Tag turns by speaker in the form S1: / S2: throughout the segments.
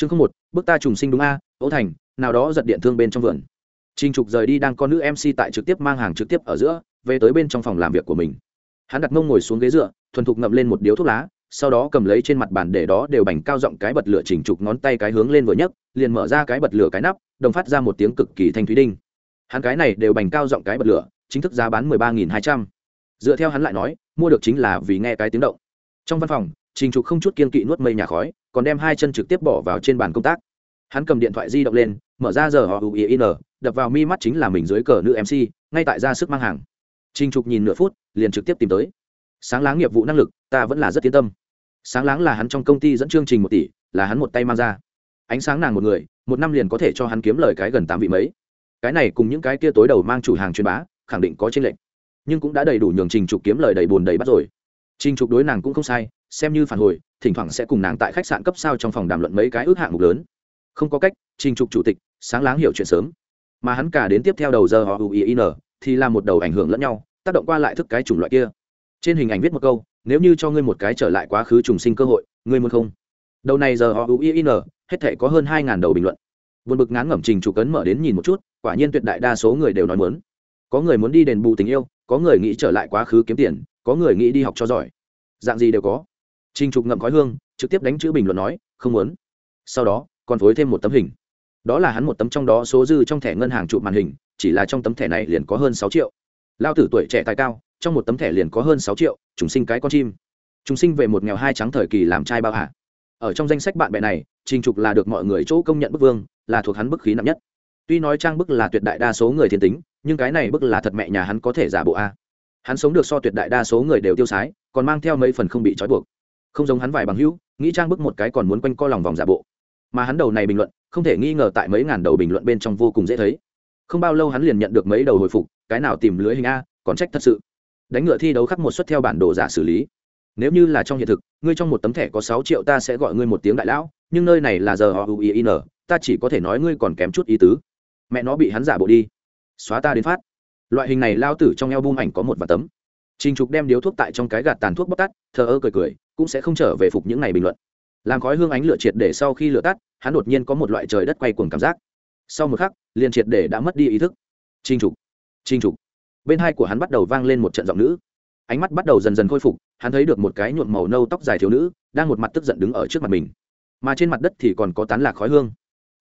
S1: chương không một bước ta trùng sinh đúng a ấu thành nào đó giật điện thương bên trong vườn Trình Trục rời đi đang con nữ MC tại trực tiếp mang hàng trực tiếp ở giữa, về tới bên trong phòng làm việc của mình. Hắn đặt mông ngồi xuống ghế dựa, thuần thục ngậm lên một điếu thuốc lá, sau đó cầm lấy trên mặt bàn để đó đều bành cao giọng cái bật lửa chỉnh trục ngón tay cái hướng lên vừa nhấc, liền mở ra cái bật lửa cái nắp, đồng phát ra một tiếng cực kỳ thanh thúy đinh. Hắn cái này đều bành cao giọng cái bật lửa, chính thức giá bán mười ba nghìn hai trăm. Dựa theo hắn lại nói, mua được chính là vì nghe cái tiếng động. Trong văn phòng, Trình Trục không chút kiên kỵ nuốt mây nhà khói, còn đem hai chân trực tiếp bỏ vào trên bàn công tác. Hắn cầm điện thoại di động lên, mở ra giờ họ n, đập vào mi mắt chính là mình dưới cờ nữ mc ngay tại ra sức mang hàng. Trinh trục nhìn nửa phút liền trực tiếp tìm tới. Sáng láng nghiệp vụ năng lực ta vẫn là rất yên tâm. Sáng láng là hắn trong công ty dẫn chương trình một tỷ là hắn một tay mang ra. Ánh sáng nàng một người một năm liền có thể cho hắn kiếm lời cái gần tám vị mấy. Cái này cùng những cái kia tối đầu mang chủ hàng truyền bá khẳng định có tranh lệch. Nhưng cũng đã đầy đủ nhường trình trục kiếm lời đầy bùn đầy bắt rồi. Trình trục đối nàng cũng không sai xem như phản hồi thỉnh thoảng sẽ cùng nàng tại khách sạn cấp sao trong phòng đàm luận mấy cái ước hạng mục lớn. Không có cách, trình trục chủ tịch, sáng láng hiểu chuyện sớm. Mà hắn cả đến tiếp theo đầu giờ họ uin thì là một đầu ảnh hưởng lẫn nhau, tác động qua lại thức cái chủng loại kia. Trên hình ảnh viết một câu, nếu như cho ngươi một cái trở lại quá khứ trùng sinh cơ hội, ngươi muốn không? Đầu này giờ họ uin hết thể có hơn hai ngàn đầu bình luận. Vượt bực ngán ngẩm trình chủ cấn mở đến nhìn một chút, quả nhiên tuyệt đại đa số người đều nói muốn. Có người muốn đi đền bù tình yêu, có người nghĩ trở lại quá khứ kiếm tiền, có người nghĩ đi học cho giỏi. Dạng gì đều có trình trục ngậm khói hương, trực tiếp đánh chữ bình luận nói, không muốn. Sau đó, còn phối thêm một tấm hình. Đó là hắn một tấm trong đó số dư trong thẻ ngân hàng chụp màn hình, chỉ là trong tấm thẻ này liền có hơn sáu triệu. Lao tử tuổi trẻ tài cao, trong một tấm thẻ liền có hơn sáu triệu chúng sinh cái con chim. Chúng sinh về một nghèo hai trắng thời kỳ làm trai bao hạ. Ở trong danh sách bạn bè này, trình trục là được mọi người chỗ công nhận bức vương, là thuộc hắn bức khí nặng nhất. Tuy nói trang bức là tuyệt đại đa số người thiên tính, nhưng cái này bức là thật mẹ nhà hắn có thể giả bộ a. Hắn sống được so tuyệt đại đa số người đều tiêu sái, còn mang theo mấy phần không bị trói buộc không giống hắn vài bằng hữu nghĩ trang bức một cái còn muốn quanh co lòng vòng giả bộ. Mà hắn đầu này bình luận không thể nghi ngờ tại mấy ngàn đầu bình luận bên trong vô cùng dễ thấy. Không bao lâu hắn liền nhận được mấy đầu hồi phục cái nào tìm lưới hình a còn trách thật sự. Đánh ngựa thi đấu khắc một suất theo bản đồ giả xử lý. Nếu như là trong hiện thực ngươi trong một tấm thẻ có sáu triệu ta sẽ gọi ngươi một tiếng đại lão nhưng nơi này là giờ họ uin ta chỉ có thể nói ngươi còn kém chút ý tứ. Mẹ nó bị hắn giả bộ đi. Xóa ta đến phát. Loại hình này lao tử trong eo bung ảnh có một và tấm. Trình Trục đem điếu thuốc tại trong cái gạt tàn thuốc bóc tắt, thờ ơ cười cười, cũng sẽ không trở về phục những ngày bình luận. Làm khói hương ánh lửa triệt để sau khi lửa tắt, hắn đột nhiên có một loại trời đất quay cuồng cảm giác. Sau một khắc, liền triệt để đã mất đi ý thức. Trinh trục trinh trục. Bên hai của hắn bắt đầu vang lên một trận giọng nữ. Ánh mắt bắt đầu dần dần khôi phục, hắn thấy được một cái nhuộm màu nâu tóc dài thiếu nữ, đang một mặt tức giận đứng ở trước mặt mình. Mà trên mặt đất thì còn có tán lạc khói hương.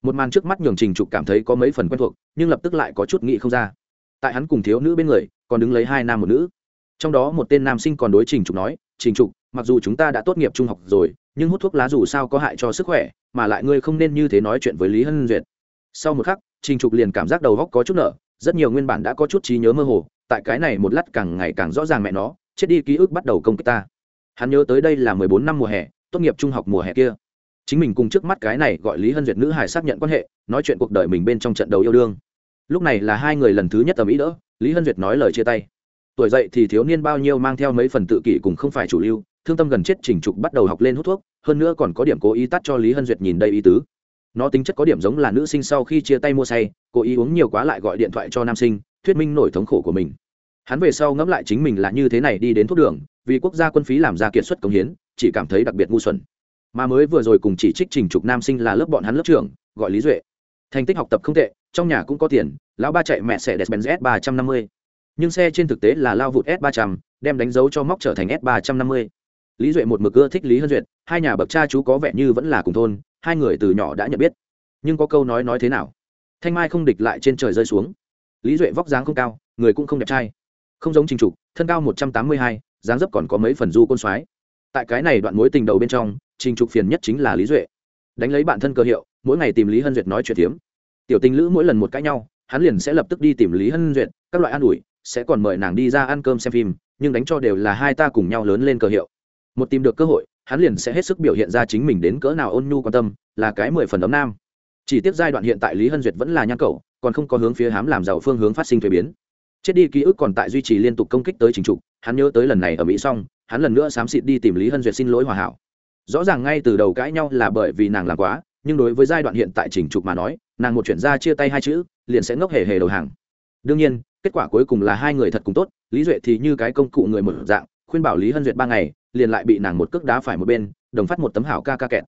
S1: Một màn trước mắt nhường trình trục cảm thấy có mấy phần quen thuộc, nhưng lập tức lại có chút nghĩ không ra. Tại hắn cùng thiếu nữ bên người, còn đứng lấy hai nam một nữ. Trong đó một tên nam sinh còn đối trình trục nói trình trục, mặc dù chúng ta đã tốt nghiệp trung học rồi, nhưng hút thuốc lá dù sao có hại cho sức khỏe, mà lại ngươi không nên như thế nói chuyện với lý hân duyệt. Sau một khắc, trình trục liền cảm giác đầu góc có chút nợ rất nhiều nguyên bản đã có chút trí nhớ mơ hồ, tại cái này một lát càng ngày càng rõ ràng mẹ nó, chết đi ký ức bắt đầu công kích ta. Hắn nhớ tới đây là mười bốn năm mùa hè, tốt nghiệp trung học mùa hè kia. Chính mình cùng trước mắt cái này gọi lý hân duyệt nữ hải xác nhận quan hệ, nói chuyện cuộc đời mình bên trong trận đấu yêu đương. Lúc này là hai người lần thứ nhất tầm ý đỡ, lý hân duyệt nói lời chia tay tuổi dậy thì thiếu niên bao nhiêu mang theo mấy phần tự kỷ cùng không phải chủ lưu, thương tâm gần chết trình trục bắt đầu học lên hút thuốc, hơn nữa còn có điểm cố ý tắt cho lý hân duyệt nhìn đây ý tứ. Nó tính chất có điểm giống là nữ sinh sau khi chia tay mua say, cố ý uống nhiều quá lại gọi điện thoại cho nam sinh, thuyết minh nổi thống khổ của mình. Hắn về sau ngẫm lại chính mình là như thế này đi đến thuốc đường, vì quốc gia quân phí làm ra kiệt xuất công hiến, chỉ cảm thấy đặc biệt ngu xuẩn. Mà mới vừa rồi cùng chỉ trích trình trục nam sinh là lớp bọn hắn lớp trưởng, gọi lý duệ. Thành tích học tập không tệ, trong nhà cũng có tiền, lão ba chạy mẹ sẽ đẹp benz s ba trăm năm mươi nhưng xe trên thực tế là lao vụt s ba trăm, đem đánh dấu cho móc trở thành s ba trăm năm mươi. Lý duệ một mực ưa thích lý hân duyệt, hai nhà bậc cha chú có vẻ như vẫn là cùng thôn, hai người từ nhỏ đã nhận biết. Nhưng có câu nói nói thế nào? Thanh mai không địch lại trên trời rơi xuống. Lý duệ vóc dáng không cao, người cũng không đẹp trai. Không giống trình trục, thân cao một trăm tám mươi hai, dáng dấp còn có mấy phần du côn soái. Tại cái này đoạn mối tình đầu bên trong, trình trục phiền nhất chính là lý duệ. Đánh lấy bản thân cơ hiệu, mỗi ngày tìm lý hân duyệt nói chuyện tiếm tiểu tình lữ mỗi lần một cãi nhau, hắn liền sẽ lập tức đi tìm lý hân duyệt, các loại an ủi sẽ còn mời nàng đi ra ăn cơm xem phim, nhưng đánh cho đều là hai ta cùng nhau lớn lên cơ hiệu. Một tìm được cơ hội, hắn liền sẽ hết sức biểu hiện ra chính mình đến cỡ nào ôn nhu quan tâm, là cái mười phần ấm nam. Chỉ tiếp giai đoạn hiện tại lý hân duyệt vẫn là nhan cầu còn không có hướng phía hám làm giàu phương hướng phát sinh thuế biến. Chết đi ký ức còn tại duy trì liên tục công kích tới chính trục, hắn nhớ tới lần này ở mỹ xong, hắn lần nữa xám xịt đi tìm lý hân duyệt xin lỗi hòa hảo. Rõ ràng ngay từ đầu cãi nhau là bởi vì nàng làm quá, nhưng đối với giai đoạn hiện tại chỉnh trục mà nói, nàng một chuyển ra chia tay hai chữ, liền sẽ ngốc hề hề đầu hàng. Đương nhiên kết quả cuối cùng là hai người thật cùng tốt, lý duệ thì như cái công cụ người một dạng, khuyên bảo lý hân duyệt ba ngày, liền lại bị nàng một cước đá phải một bên, đồng phát một tấm hảo ca ca kẹt.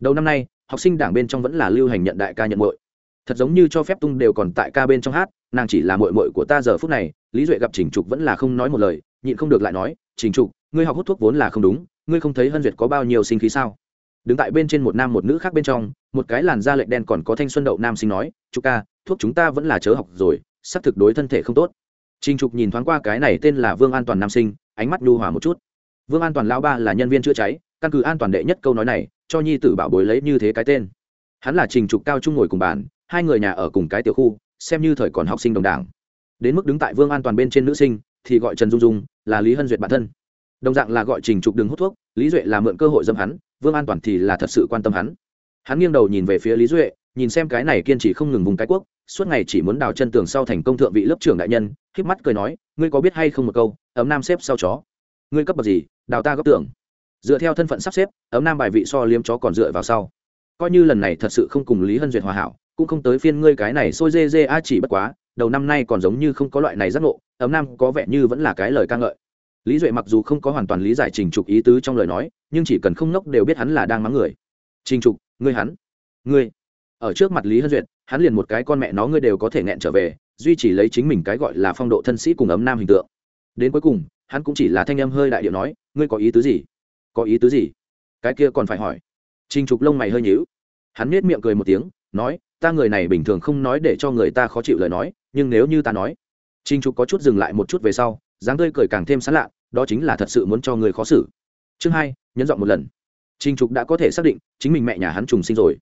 S1: Đầu năm nay, học sinh đảng bên trong vẫn là lưu hành nhận đại ca nhận muội. Thật giống như cho phép tung đều còn tại ca bên trong hát, nàng chỉ là muội muội của ta giờ phút này, lý duệ gặp trình trục vẫn là không nói một lời, nhịn không được lại nói, trình trục, ngươi học hút thuốc vốn là không đúng, ngươi không thấy hân duyệt có bao nhiêu sinh khí sao? Đứng tại bên trên một nam một nữ khác bên trong, một cái làn da lệch đen còn có thanh xuân đậu nam sinh nói chú ca, thuốc chúng ta vẫn là chớ học rồi sắp thực đối thân thể không tốt. Trình trục nhìn thoáng qua cái này tên là vương an toàn nam sinh, ánh mắt nhu hòa một chút. Vương an toàn lão ba là nhân viên chữa cháy, căn cứ an toàn đệ nhất câu nói này, cho nhi tử bảo bối lấy như thế cái tên. Hắn là trình trục cao trung ngồi cùng bàn, hai người nhà ở cùng cái tiểu khu, xem như thời còn học sinh đồng đảng. Đến mức đứng tại vương an toàn bên trên nữ sinh, thì gọi trần dung dung, là lý hân duyệt bản thân. Đồng dạng là gọi trình trục đừng hút thuốc, lý duệ là mượn cơ hội dâm hắn, vương an toàn thì là thật sự quan tâm hắn. Hắn nghiêng đầu nhìn về phía lý duệ nhìn xem cái này kiên trì không ngừng vùng cái quốc, suốt ngày chỉ muốn đào chân tường sau thành công thượng vị lớp trưởng đại nhân k mắt cười nói, ngươi có biết hay không một câu, ấm nam xếp sau chó. Ngươi cấp bậc gì, đào ta góc tưởng dựa theo thân phận sắp xếp, ấm nam bài vị so liếm chó còn dựa vào sau. Coi như lần này thật sự không cùng lý hân duyệt hòa hảo, cũng không tới phiên ngươi cái này sôi dê dê a chỉ bất quá, đầu năm nay còn giống như không có loại này giác ngộ, ấm nam có vẻ như vẫn là cái lời ca ngợi. Lý duệ mặc dù không có hoàn toàn lý giải trình trục ý tứ trong lời nói, nhưng chỉ cần không nốc đều biết hắn là đang mắng người. Trình trục, ngươi hắn, ngươi ở trước mặt lý hân duyệt, hắn liền một cái con mẹ nó ngươi đều có thể nghẹn trở về, duy chỉ lấy chính mình cái gọi là phong độ thân sĩ cùng ấm nam hình tượng. Đến cuối cùng, hắn cũng chỉ là thanh em hơi đại điệu nói, ngươi có ý tứ gì? Có ý tứ gì? Cái kia còn phải hỏi. Trình trục lông mày hơi nhíu. Hắn nết miệng cười một tiếng, nói, ta người này bình thường không nói để cho người ta khó chịu lời nói, nhưng nếu như ta nói trình trục có chút dừng lại một chút về sau, dáng tươi cười càng thêm sán lạ, đó chính là thật sự muốn cho người khó xử. Chương hai, nhấn giọng một lần. Trình trục đã có thể xác định, chính mình mẹ nhà hắn trùng sinh rồi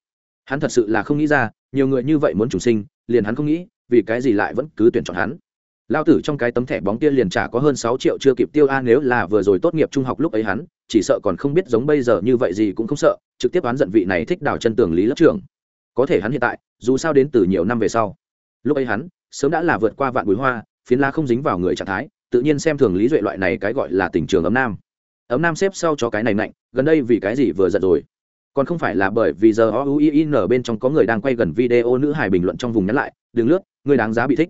S1: hắn thật sự là không nghĩ ra, nhiều người như vậy muốn trùng sinh, liền hắn không nghĩ, vì cái gì lại vẫn cứ tuyển chọn hắn. Lao tử trong cái tấm thẻ bóng kia liền trả có hơn sáu triệu chưa kịp tiêu a, nếu là vừa rồi tốt nghiệp trung học lúc ấy hắn, chỉ sợ còn không biết giống bây giờ như vậy gì cũng không sợ, trực tiếp oán giận vị này thích đào chân tường lý lớp trưởng. Có thể hắn hiện tại, dù sao đến từ nhiều năm về sau. Lúc ấy hắn, sớm đã là vượt qua vạn bùi hoa, phiến la không dính vào người trạng thái, tự nhiên xem thường lý duệ loại này cái gọi là tình trường ấm nam. Ấm nam xếp sau cho cái này mạnh gần đây vì cái gì vừa giận rồi? Còn không phải là bởi vì giờ o u i n bên trong có người đang quay gần video nữ hài bình luận trong vùng nhắn lại đừng lướt người đáng giá bị thích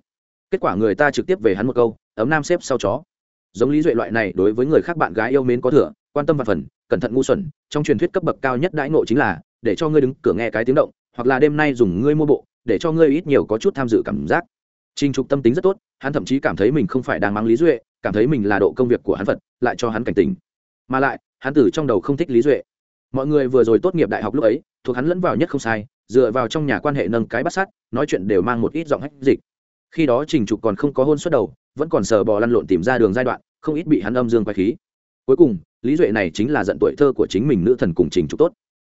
S1: kết quả người ta trực tiếp về hắn một câu ấm nam xếp sau chó giống lý duệ loại này đối với người khác bạn gái yêu mến có thừa quan tâm và phần cẩn thận ngu xuẩn trong truyền thuyết cấp bậc cao nhất đãi ngộ chính là để cho ngươi đứng cửa nghe cái tiếng động hoặc là đêm nay dùng ngươi mua bộ để cho ngươi ít nhiều có chút tham dự cảm giác Trình Trục tâm tính rất tốt, hắn thậm chí cảm thấy mình không phải đang mang Lý Duệ, cảm thấy mình là độ công việc của hắn Phật, lại cho hắn cảnh tỉnh. Mà lại, hắn từ trong đầu không thích Lý Duệ. Mọi người vừa rồi tốt nghiệp đại học lúc ấy, thuộc hắn lẫn vào nhất không sai, dựa vào trong nhà quan hệ nâng cái bắt sát, nói chuyện đều mang một ít giọng hách dịch. Khi đó Trình Trục còn không có hôn suất đầu, vẫn còn sờ bò lăn lộn tìm ra đường giai đoạn, không ít bị hắn âm dương quay khí. Cuối cùng, Lý Duệ này chính là giận tuổi thơ của chính mình nữ thần cùng Trình Trục tốt.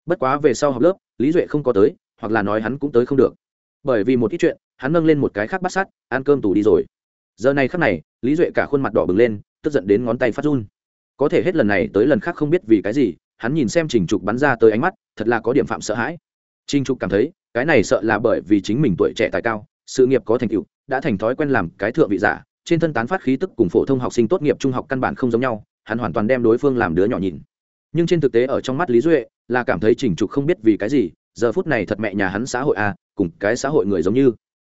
S1: Bất quá về sau học lớp, Lý Duệ không có tới, hoặc là nói hắn cũng tới không được. Bởi vì một ít chuyện, hắn nâng lên một cái khác bắt sát ăn cơm tù đi rồi giờ này khắc này lý duệ cả khuôn mặt đỏ bừng lên tức giận đến ngón tay phát run có thể hết lần này tới lần khác không biết vì cái gì hắn nhìn xem trình trục bắn ra tới ánh mắt thật là có điểm phạm sợ hãi. Trình trục cảm thấy cái này sợ là bởi vì chính mình tuổi trẻ tài cao sự nghiệp có thành tựu đã thành thói quen làm cái thượng vị giả trên thân tán phát khí tức cùng phổ thông học sinh tốt nghiệp trung học căn bản không giống nhau hắn hoàn toàn đem đối phương làm đứa nhỏ nhìn. Nhưng trên thực tế ở trong mắt lý duệ là cảm thấy trình trục không biết vì cái gì giờ phút này thật mẹ nhà hắn xã hội a cùng cái xã hội người giống như.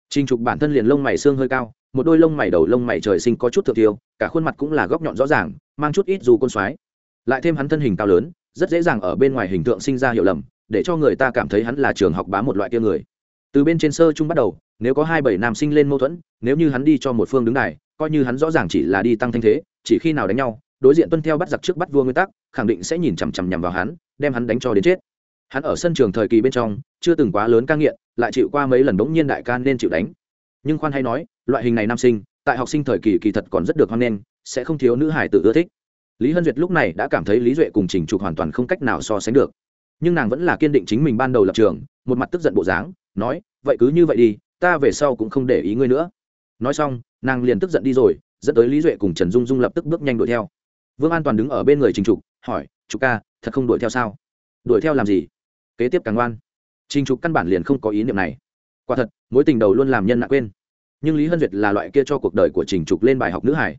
S1: Trình Trục bản thân liền lông mày xương hơi cao, một đôi lông mày đầu lông mày trời sinh có chút thượng tiêu, cả khuôn mặt cũng là góc nhọn rõ ràng, mang chút ít dù côn xoái. Lại thêm hắn thân hình cao lớn, rất dễ dàng ở bên ngoài hình tượng sinh ra hiểu lầm, để cho người ta cảm thấy hắn là trường học bá một loại kia người. Từ bên trên sơ trung bắt đầu, nếu có hai bảy nam sinh lên mâu thuẫn, nếu như hắn đi cho một phương đứng đài, coi như hắn rõ ràng chỉ là đi tăng thanh thế, chỉ khi nào đánh nhau, đối diện tuân theo bắt giặc trước bắt vua nguyên tắc, khẳng định sẽ nhìn chằm chằm nhằm vào hắn, đem hắn đánh cho đến chết. Hắn ở sân trường thời kỳ bên trong, chưa từng quá lớn ca nghiện, lại chịu qua mấy lần bỗng nhiên đại ca nên chịu đánh nhưng khoan hay nói loại hình này nam sinh tại học sinh thời kỳ kỳ thật còn rất được hoan nghênh sẽ không thiếu nữ hải tự ưa thích lý hân duyệt lúc này đã cảm thấy lý duệ cùng trình trục hoàn toàn không cách nào so sánh được. Nhưng nàng vẫn là kiên định chính mình ban đầu lập trường, một mặt tức giận bộ dáng, nói, vậy cứ như vậy đi, ta về sau cũng không để ý ngươi nữa. Nói xong, nàng liền tức giận đi rồi, dẫn tới lý duệ cùng trần dung dung lập tức bước nhanh đuổi theo. Vương an toàn đứng ở bên người trình trục, hỏi, trục ca, thật không đuổi theo sao? Đuổi theo làm gì? Kế tiếp càng ngoan. Trình trục căn bản liền không có ý niệm này. Quả thật, mối tình đầu luôn làm nhân nặng quên. Nhưng lý hân duyệt là loại kia cho cuộc đời của trình trục lên bài học nữ hải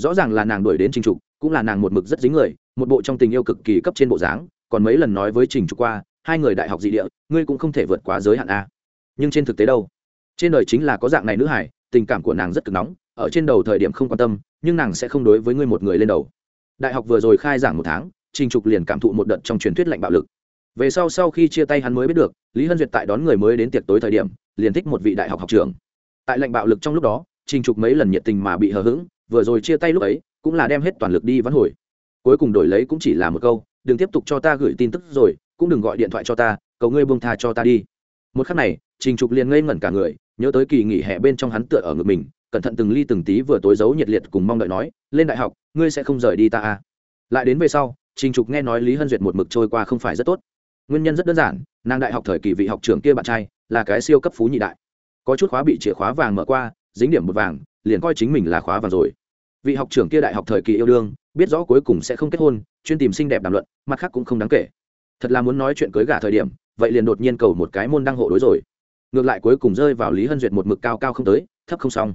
S1: rõ ràng là nàng đuổi đến trình trục cũng là nàng một mực rất dính người, một bộ trong tình yêu cực kỳ cấp trên bộ dáng, còn mấy lần nói với trình trục qua, hai người đại học dị địa, ngươi cũng không thể vượt quá giới hạn a. Nhưng trên thực tế đâu? Trên đời chính là có dạng này nữ hải tình cảm của nàng rất cực nóng, ở trên đầu thời điểm không quan tâm, nhưng nàng sẽ không đối với ngươi một người lên đầu. Đại học vừa rồi khai giảng một tháng, trình trục liền cảm thụ một đợt trong truyền thuyết lạnh bạo lực. Về sau sau khi chia tay hắn mới biết được, lý hân duyệt tại đón người mới đến tiệc tối thời điểm, liền thích một vị đại học học trưởng. Tại lệnh bạo lực trong lúc đó, trình trục mấy lần nhiệt tình mà bị hờ hững, vừa rồi chia tay lúc ấy cũng là đem hết toàn lực đi vãn hồi. Cuối cùng đổi lấy cũng chỉ là một câu, đừng tiếp tục cho ta gửi tin tức rồi, cũng đừng gọi điện thoại cho ta, cầu ngươi buông tha cho ta đi. Một khắc này, trình trục liền ngây ngẩn cả người, nhớ tới kỳ nghỉ hè bên trong hắn tựa ở ngực mình, cẩn thận từng ly từng tí vừa tối giấu nhiệt liệt cùng mong đợi nói, lên đại học, ngươi sẽ không rời đi ta à. lại đến về sau, trình trục nghe nói lý hân duyệt một mực trôi qua không phải rất tốt. Nguyên nhân rất đơn giản, nàng đại học thời kỳ vị học trưởng kia bạn trai, là cái siêu cấp phú nhị đại. Có chút khóa bị chìa khóa vàng mở qua, dính điểm một vàng, liền coi chính mình là khóa vàng rồi vị học trưởng kia đại học thời kỳ yêu đương, biết rõ cuối cùng sẽ không kết hôn, chuyên tìm xinh đẹp đàm luận, mặt khác cũng không đáng kể. Thật là muốn nói chuyện cưới gả thời điểm, vậy liền đột nhiên cầu một cái môn đăng hộ đối rồi. Ngược lại cuối cùng rơi vào lý hân duyệt một mực cao cao không tới, thấp không xong.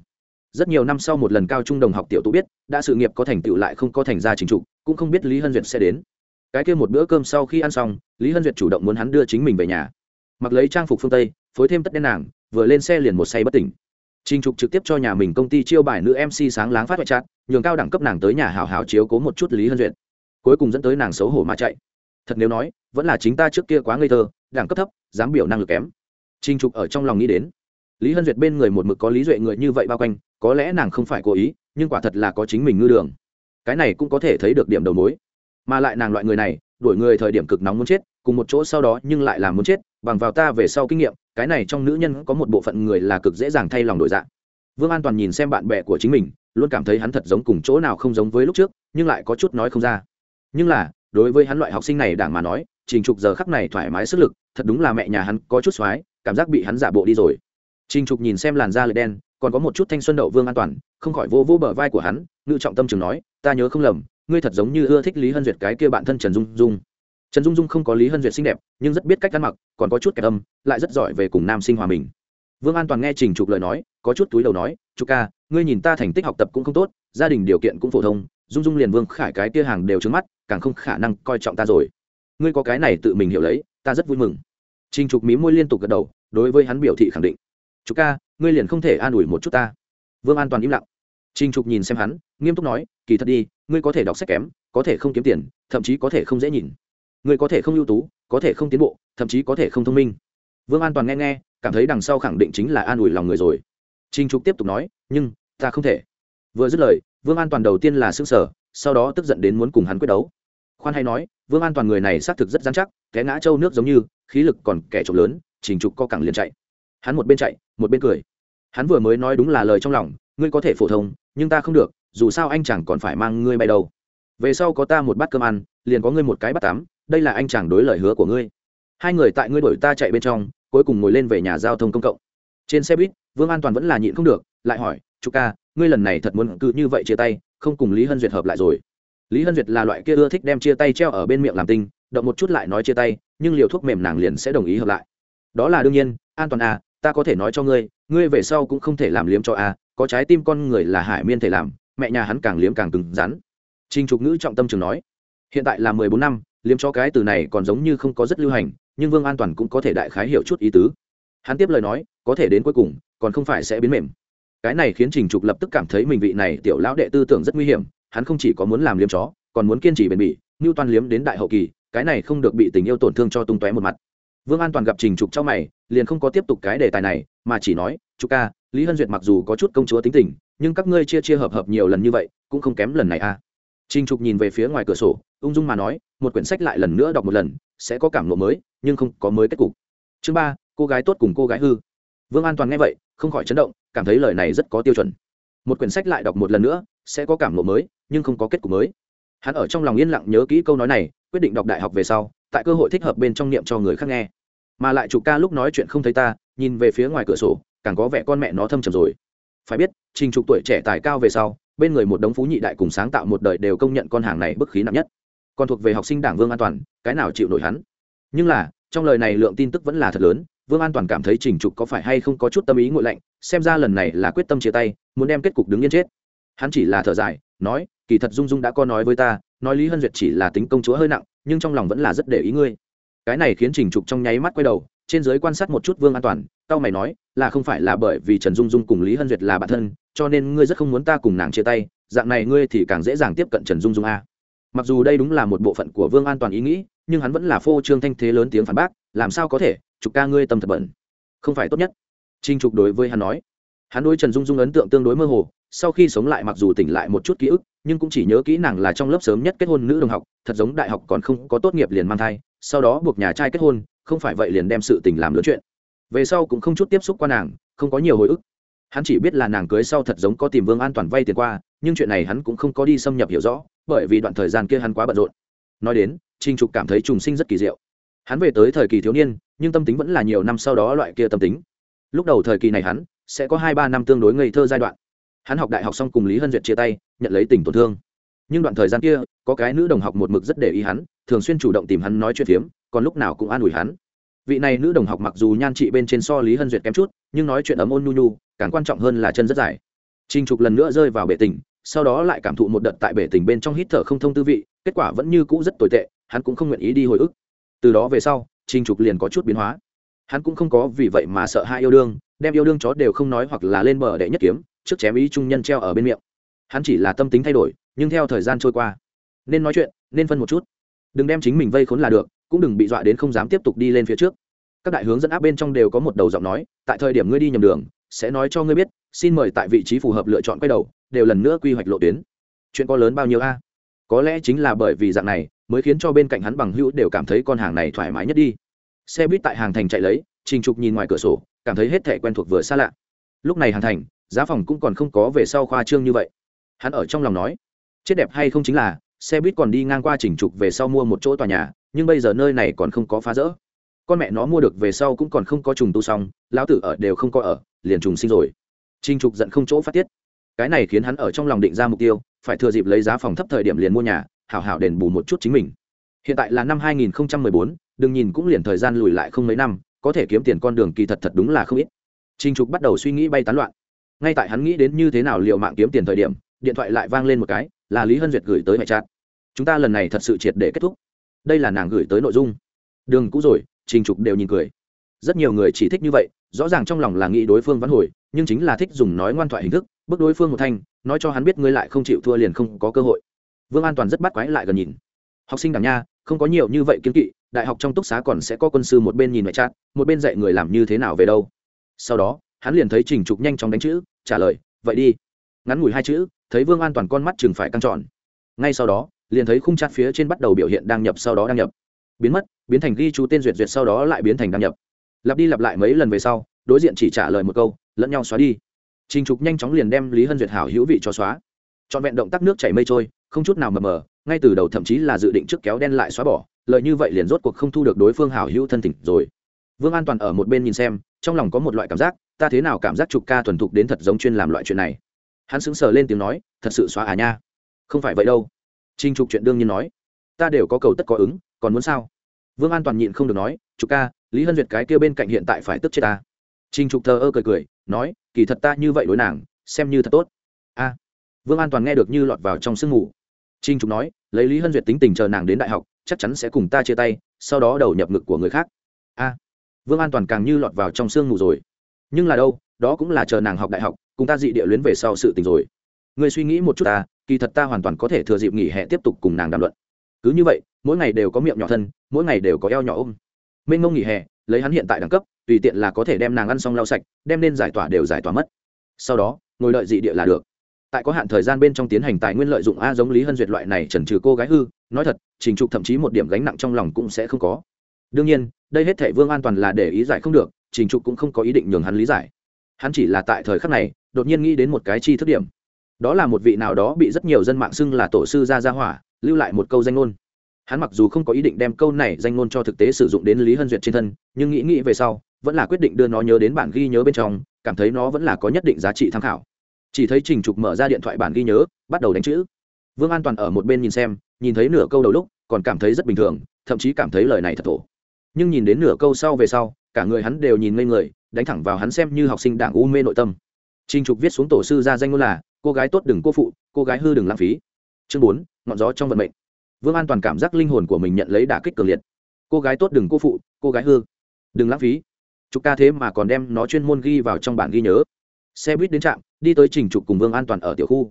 S1: Rất nhiều năm sau một lần cao trung đồng học tiểu tú biết, đã sự nghiệp có thành tựu lại không có thành ra chính trục, cũng không biết lý hân duyệt sẽ đến. Cái kia một bữa cơm sau khi ăn xong, lý hân duyệt chủ động muốn hắn đưa chính mình về nhà. Mặc lấy trang phục phương tây, phối thêm tất đen nàng, vừa lên xe liền một say bất tỉnh. Trình Trục trực tiếp cho nhà mình công ty chiêu bài nữ MC sáng láng phát hoại chặt, nhường cao đẳng cấp nàng tới nhà hảo hảo chiếu cố một chút Lý Hân Duyệt. Cuối cùng dẫn tới nàng xấu hổ mà chạy. Thật nếu nói, vẫn là chính ta trước kia quá ngây thơ, đẳng cấp thấp, dám biểu năng lực kém. Trình Trục ở trong lòng nghĩ đến. Lý Hân Duyệt bên người một mực có lý duệ người như vậy bao quanh, có lẽ nàng không phải cố ý, nhưng quả thật là có chính mình ngư đường. Cái này cũng có thể thấy được điểm đầu mối. Mà lại nàng loại người này, đuổi người thời điểm cực nóng muốn chết, cùng một chỗ sau đó nhưng lại là muốn chết, bằng vào ta về sau kinh nghiệm, cái này trong nữ nhân có một bộ phận người là cực dễ dàng thay lòng đổi dạng vương an toàn nhìn xem bạn bè của chính mình luôn cảm thấy hắn thật giống cùng chỗ nào không giống với lúc trước nhưng lại có chút nói không ra. Nhưng là đối với hắn loại học sinh này đảng mà nói trình trục giờ khắc này thoải mái sức lực thật đúng là mẹ nhà hắn có chút x cảm giác bị hắn giả bộ đi rồi. Trình trục nhìn xem làn da lệ đen còn có một chút thanh xuân đậu vương an toàn không khỏi vô vô bờ vai của hắn ngự trọng tâm trường nói ta nhớ không lầm ngươi thật giống như ưa thích lý hân duyệt cái kia bạn thân trần dung dung trần dung dung không có lý hân duyệt xinh đẹp, nhưng rất biết cách ăn mặc, còn có chút kẻ âm, lại rất giỏi về cùng nam sinh hòa mình. Vương an toàn nghe trình trục lời nói, có chút túi đầu nói chú ca, ngươi nhìn ta thành tích học tập cũng không tốt, gia đình điều kiện cũng phổ thông, dung dung liền vương khải cái kia hàng đều trứng mắt, càng không khả năng coi trọng ta rồi. Ngươi có cái này tự mình hiểu lấy, ta rất vui mừng. Trình trục mí môi liên tục gật đầu, đối với hắn biểu thị khẳng định. Chú ca, ngươi liền không thể an ủi một chút ta. Vương an toàn im lặng. Trình trục nhìn xem hắn, nghiêm túc nói, kỳ thật đi, ngươi có thể đọc sách kém, có thể không kiếm tiền, thậm chí có thể không dễ nhìn người có thể không ưu tú, có thể không tiến bộ, thậm chí có thể không thông minh. Vương an toàn nghe nghe, cảm thấy đằng sau khẳng định chính là an ủi lòng người rồi. Trinh trục tiếp tục nói, nhưng, ta không thể. Vừa dứt lời, vương an toàn đầu tiên là s ư n g sở sau đó tức giận đến muốn cùng hắn quyết đấu. Khoan hay nói, vương an toàn người này xác thực rất dán chắc, té ngã trâu nước giống như, khí lực còn kẻ trộm lớn, trình trục co cẳng liền chạy. Hắn một bên chạy, một bên cười. Hắn vừa mới nói đúng là lời trong lòng, ngươi có thể phổ thông, nhưng ta không được, dù sao anh chẳng còn phải mang ngươi bay đâu. Về sau có ta một bát cơm ăn, liền có ngươi một cái bát tắm đây là anh chàng đối lời hứa của ngươi. Hai người tại ngươi đổi ta chạy bên trong, cuối cùng ngồi lên về nhà giao thông công cộng. Trên xe buýt, vương an toàn vẫn là nhịn không được, lại hỏi chú ca, ngươi lần này thật muốn cứ như vậy chia tay, không cùng lý hân duyệt hợp lại rồi? Lý hân duyệt là loại kia ưa thích đem chia tay treo ở bên miệng làm tinh động một chút lại nói chia tay, nhưng liều thuốc mềm nàng liền sẽ đồng ý hợp lại. Đó là đương nhiên, an toàn à ta có thể nói cho ngươi ngươi về sau cũng không thể làm liếm cho à có trái tim con người là hải miên thể làm, mẹ nhà hắn càng liếm càng cứng rắn. Trinh trục ngữ trọng tâm trường nói, hiện tại là mười bốn năm liếm cho cái từ này còn giống như không có rất lưu hành nhưng vương an toàn cũng có thể đại khái hiểu chút ý tứ. Hắn tiếp lời nói có thể đến cuối cùng còn không phải sẽ biến mềm. Cái này khiến trình trục lập tức cảm thấy mình vị này tiểu lão đệ tư tưởng rất nguy hiểm hắn không chỉ có muốn làm liếm chó còn muốn kiên trì bền bỉ như toàn liếm đến đại hậu kỳ cái này không được bị tình yêu tổn thương cho tung tóe một mặt. Vương an toàn gặp trình trục trong mày liền không có tiếp tục cái đề tài này mà chỉ nói chú ca lý hân duyệt mặc dù có chút công chúa tính tình nhưng các ngươi chia chia hợp hợp nhiều lần như vậy cũng không kém lần này à. Trình Trục nhìn về phía ngoài cửa sổ, ung dung mà nói, một quyển sách lại lần nữa đọc một lần, sẽ có cảm ngộ mới, nhưng không có mới kết cục. Chương ba, cô gái tốt cùng cô gái hư. Vương An Toàn nghe vậy, không khỏi chấn động, cảm thấy lời này rất có tiêu chuẩn. Một quyển sách lại đọc một lần nữa, sẽ có cảm ngộ mới, nhưng không có kết cục mới. Hắn ở trong lòng yên lặng nhớ kỹ câu nói này, quyết định đọc đại học về sau, tại cơ hội thích hợp bên trong niệm cho người khác nghe. Mà lại chủ ca lúc nói chuyện không thấy ta, nhìn về phía ngoài cửa sổ, càng có vẻ con mẹ nó thâm trầm rồi. Phải biết, Trình Trục tuổi trẻ tài cao về sau, bên người một đống phú nhị đại cùng sáng tạo một đời đều công nhận con hàng này bức khí nặng nhất còn thuộc về học sinh đảng vương an toàn, cái nào chịu nổi hắn? Nhưng là, trong lời này lượng tin tức vẫn là thật lớn, vương an toàn cảm thấy trình trục có phải hay không có chút tâm ý ngội lạnh, xem ra lần này là quyết tâm chia tay, muốn đem kết cục đứng yên chết. Hắn chỉ là thở dài, nói, kỳ thật dung dung đã có nói với ta, nói lý hân duyệt chỉ là tính công chúa hơi nặng, nhưng trong lòng vẫn là rất để ý ngươi. Cái này khiến trình trục trong nháy mắt quay đầu, trên giới quan sát một chút vương an toàn tao mày nói, là không phải là bởi vì trần dung dung cùng lý hân duyệt là bạn thân, cho nên ngươi rất không muốn ta cùng nàng chia tay, dạng này ngươi thì càng dễ dàng tiếp cận trần dung dung a mặc dù đây đúng là một bộ phận của vương an toàn ý nghĩ, nhưng hắn vẫn là phô trương thanh thế lớn tiếng phản bác, làm sao có thể trục ca ngươi tâm thật bẩn. Không phải tốt nhất. Trinh trục đối với hắn nói. Hắn đối trần dung dung ấn tượng tương đối mơ hồ, sau khi sống lại mặc dù tỉnh lại một chút ký ức, nhưng cũng chỉ nhớ kỹ nàng là trong lớp sớm nhất kết hôn nữ đồng học, thật giống đại học còn không có tốt nghiệp liền mang thai, sau đó buộc nhà trai kết hôn, không phải vậy liền đem sự tình làm lớn chuyện. Về sau cũng không chút tiếp xúc qua nàng, không có nhiều hồi ức. Hắn chỉ biết là nàng cưới sau thật giống có tìm vương an toàn vay tiền qua, nhưng chuyện này hắn cũng không có đi xâm nhập hiểu rõ bởi vì đoạn thời gian kia hắn quá bận rộn. Nói đến trinh trục cảm thấy trùng sinh rất kỳ diệu. Hắn về tới thời kỳ thiếu niên, nhưng tâm tính vẫn là nhiều năm sau đó loại kia tâm tính. Lúc đầu thời kỳ này hắn sẽ có hai ba năm tương đối ngây thơ giai đoạn. Hắn học đại học xong cùng lý hân duyệt chia tay, nhận lấy tình tổn thương. Nhưng đoạn thời gian kia, có cái nữ đồng học một mực rất để ý hắn, thường xuyên chủ động tìm hắn nói chuyện phiếm, còn lúc nào cũng an ủi hắn. Vị này nữ đồng học mặc dù nhan trị bên trên so lý hân duyệt kém chút, nhưng nói chuyện ấm ôn nhu nhu, càng quan trọng hơn là chân rất dài. Trinh trục lần nữa rơi vào bể tình sau đó lại cảm thụ một đợt tại bể tình bên trong hít thở không thông tư vị, kết quả vẫn như cũ rất tồi tệ, hắn cũng không nguyện ý đi hồi ức. Từ đó về sau trinh trục liền có chút biến hóa. Hắn cũng không có vì vậy mà sợ hai yêu đương, đem yêu đương chó đều không nói hoặc là lên bờ đệ nhất kiếm, trước chém ý trung nhân treo ở bên miệng. Hắn chỉ là tâm tính thay đổi, nhưng theo thời gian trôi qua, nên nói chuyện, nên phân một chút. Đừng đem chính mình vây khốn là được, cũng đừng bị dọa đến không dám tiếp tục đi lên phía trước. Các đại hướng dẫn áp bên trong đều có một đầu giọng nói, tại thời điểm ngươi đi nhầm đường, sẽ nói cho ngươi biết, xin mời tại vị trí phù hợp lựa chọn quay đầu đều lần nữa quy hoạch lộ tuyến. Chuyện có lớn bao nhiêu a? Có lẽ chính là bởi vì dạng này, mới khiến cho bên cạnh hắn bằng hữu đều cảm thấy con hàng này thoải mái nhất đi. Xe buýt tại hàng thành chạy lấy, trình trục nhìn ngoài cửa sổ, cảm thấy hết thể quen thuộc vừa xa lạ. Lúc này hàng thành, giá phòng cũng còn không có về sau khoa trương như vậy. Hắn ở trong lòng nói, chết đẹp hay không chính là, xe buýt còn đi ngang qua trình trục về sau mua một chỗ tòa nhà, nhưng bây giờ nơi này còn không có phá rỡ. Con mẹ nó mua được về sau cũng còn không có trùng tu xong, lão tử ở đều không có ở, liền trùng sinh rồi. Trình trục giận không chỗ phát tiết cái này khiến hắn ở trong lòng định ra mục tiêu phải thừa dịp lấy giá phòng thấp thời điểm liền mua nhà hảo hảo đền bù một chút chính mình. Hiện tại là năm 2014, đừng nhìn cũng liền thời gian lùi lại không mấy năm có thể kiếm tiền con đường kỳ thật thật đúng là không ít. Trinh trục bắt đầu suy nghĩ bay tán loạn. Ngay tại hắn nghĩ đến như thế nào liệu mạng kiếm tiền thời điểm điện thoại lại vang lên một cái là lý hân duyệt gửi tới mẹ chát chúng ta lần này thật sự triệt để kết thúc. Đây là nàng gửi tới nội dung. Đường cũ rồi trình trục đều nhìn cười. Rất nhiều người chỉ thích như vậy rõ ràng trong lòng là nghĩ đối phương vẫn hồi nhưng chính là thích dùng nói ngoan thoại hình thức bước đối phương một thanh, nói cho hắn biết ngươi lại không chịu thua liền không có cơ hội. Vương an toàn rất bắt quái lại gần nhìn. Học sinh đảng nha, không có nhiều như vậy kiến kỵ, đại học trong túc xá còn sẽ có quân sư một bên nhìn mẹ chát một bên dạy người làm như thế nào về đâu. Sau đó, hắn liền thấy trình trục nhanh chóng đánh chữ, trả lời, vậy đi. Ngắn ngủi hai chữ, thấy vương an toàn con mắt chừng phải căng tròn. Ngay sau đó, liền thấy khung chát phía trên bắt đầu biểu hiện đăng nhập sau đó đăng nhập. Biến mất, biến thành ghi chú tên duyệt duyệt sau đó lại biến thành đăng nhập. Lặp đi lặp lại mấy lần về sau đối diện chỉ trả lời một câu, lẫn nhau xóa đi. Trình trục nhanh chóng liền đem lý hân duyệt hảo hữu vị cho xóa. Trọn vẹn động tác nước chảy mây trôi, không chút nào mờ mờ, ngay từ đầu thậm chí là dự định trước kéo đen lại xóa bỏ lợi như vậy liền rốt cuộc không thu được đối phương hảo hữu thân thỉnh rồi. Vương an toàn ở một bên nhìn xem, trong lòng có một loại cảm giác, ta thế nào cảm giác trục ca thuần thục đến thật giống chuyên làm loại chuyện này. Hắn sững sờ lên tiếng nói, thật sự xóa à nha. Không phải vậy đâu. Trinh trục chuyện đương nhiên nói, ta đều có cầu tất có ứng, còn muốn sao? Vương an toàn nhịn không được nói, trục ca, lý hân duyệt cái kia bên cạnh hiện tại phải tức chết ta. Trình trục thờ ơ cười cười, nói, kỳ thật ta như vậy đối nàng, xem như thật tốt. A, vương an toàn nghe được như lọt vào trong sương ngủ. Trình trục nói, lấy lý hân duyệt tính tình chờ nàng đến đại học, chắc chắn sẽ cùng ta chia tay, sau đó đầu nhập ngực của người khác. A, vương an toàn càng như lọt vào trong sương ngủ rồi. Nhưng là đâu, đó cũng là chờ nàng học đại học, cùng ta dị địa luyến về sau sự tình rồi. Người suy nghĩ một chút ta, kỳ thật ta hoàn toàn có thể thừa dịp nghỉ hè tiếp tục cùng nàng đàm luận. Cứ như vậy, mỗi ngày đều có miệng nhỏ thân, mỗi ngày đều có eo nhỏ ôm. Mên Ngông nghỉ hè, lấy hắn hiện tại đẳng cấp tùy tiện là có thể đem nàng ăn xong lau sạch, đem nên giải tỏa đều giải tỏa mất. Sau đó, ngồi đợi dị địa là được. Tại có hạn thời gian bên trong tiến hành tài nguyên lợi dụng a giống lý hân duyệt loại này trần trừ cô gái hư, nói thật, trình trục thậm chí một điểm gánh nặng trong lòng cũng sẽ không có. Đương nhiên, đây hết thể vương an toàn là để ý giải không được, trình trục cũng không có ý định nhường hắn lý giải. Hắn chỉ là tại thời khắc này, đột nhiên nghĩ đến một cái chi thức điểm. Đó là một vị nào đó bị rất nhiều dân mạng xưng là tổ sư gia gia hỏa, lưu lại một câu danh ngôn. Hắn mặc dù không có ý định đem câu này danh ngôn cho thực tế sử dụng đến lý hân duyệt trên thân, nhưng nghĩ nghĩ về sau vẫn là quyết định đưa nó nhớ đến bản ghi nhớ bên trong, cảm thấy nó vẫn là có nhất định giá trị tham khảo. Chỉ thấy trình trục mở ra điện thoại bản ghi nhớ, bắt đầu đánh chữ. Vương an toàn ở một bên nhìn xem, nhìn thấy nửa câu đầu lúc, còn cảm thấy rất bình thường, thậm chí cảm thấy lời này thật thổ. Nhưng nhìn đến nửa câu sau về sau, cả người hắn đều nhìn ngây người, đánh thẳng vào hắn xem như học sinh đảng u mê nội tâm. Trình trục viết xuống tổ sư ra danh ngôn là, cô gái tốt đừng cô phụ, cô gái hư đừng lãng phí. Chương bốn, ngọn gió trong vận mệnh. Vương an toàn cảm giác linh hồn của mình nhận lấy đả kích cường liệt. Cô gái tốt đừng cô phụ, cô gái hư đừng lãng phí chục ca thế mà còn đem nó chuyên môn ghi vào trong bản ghi nhớ. Xe buýt đến trạm, đi tới trình trục cùng vương an toàn ở tiểu khu.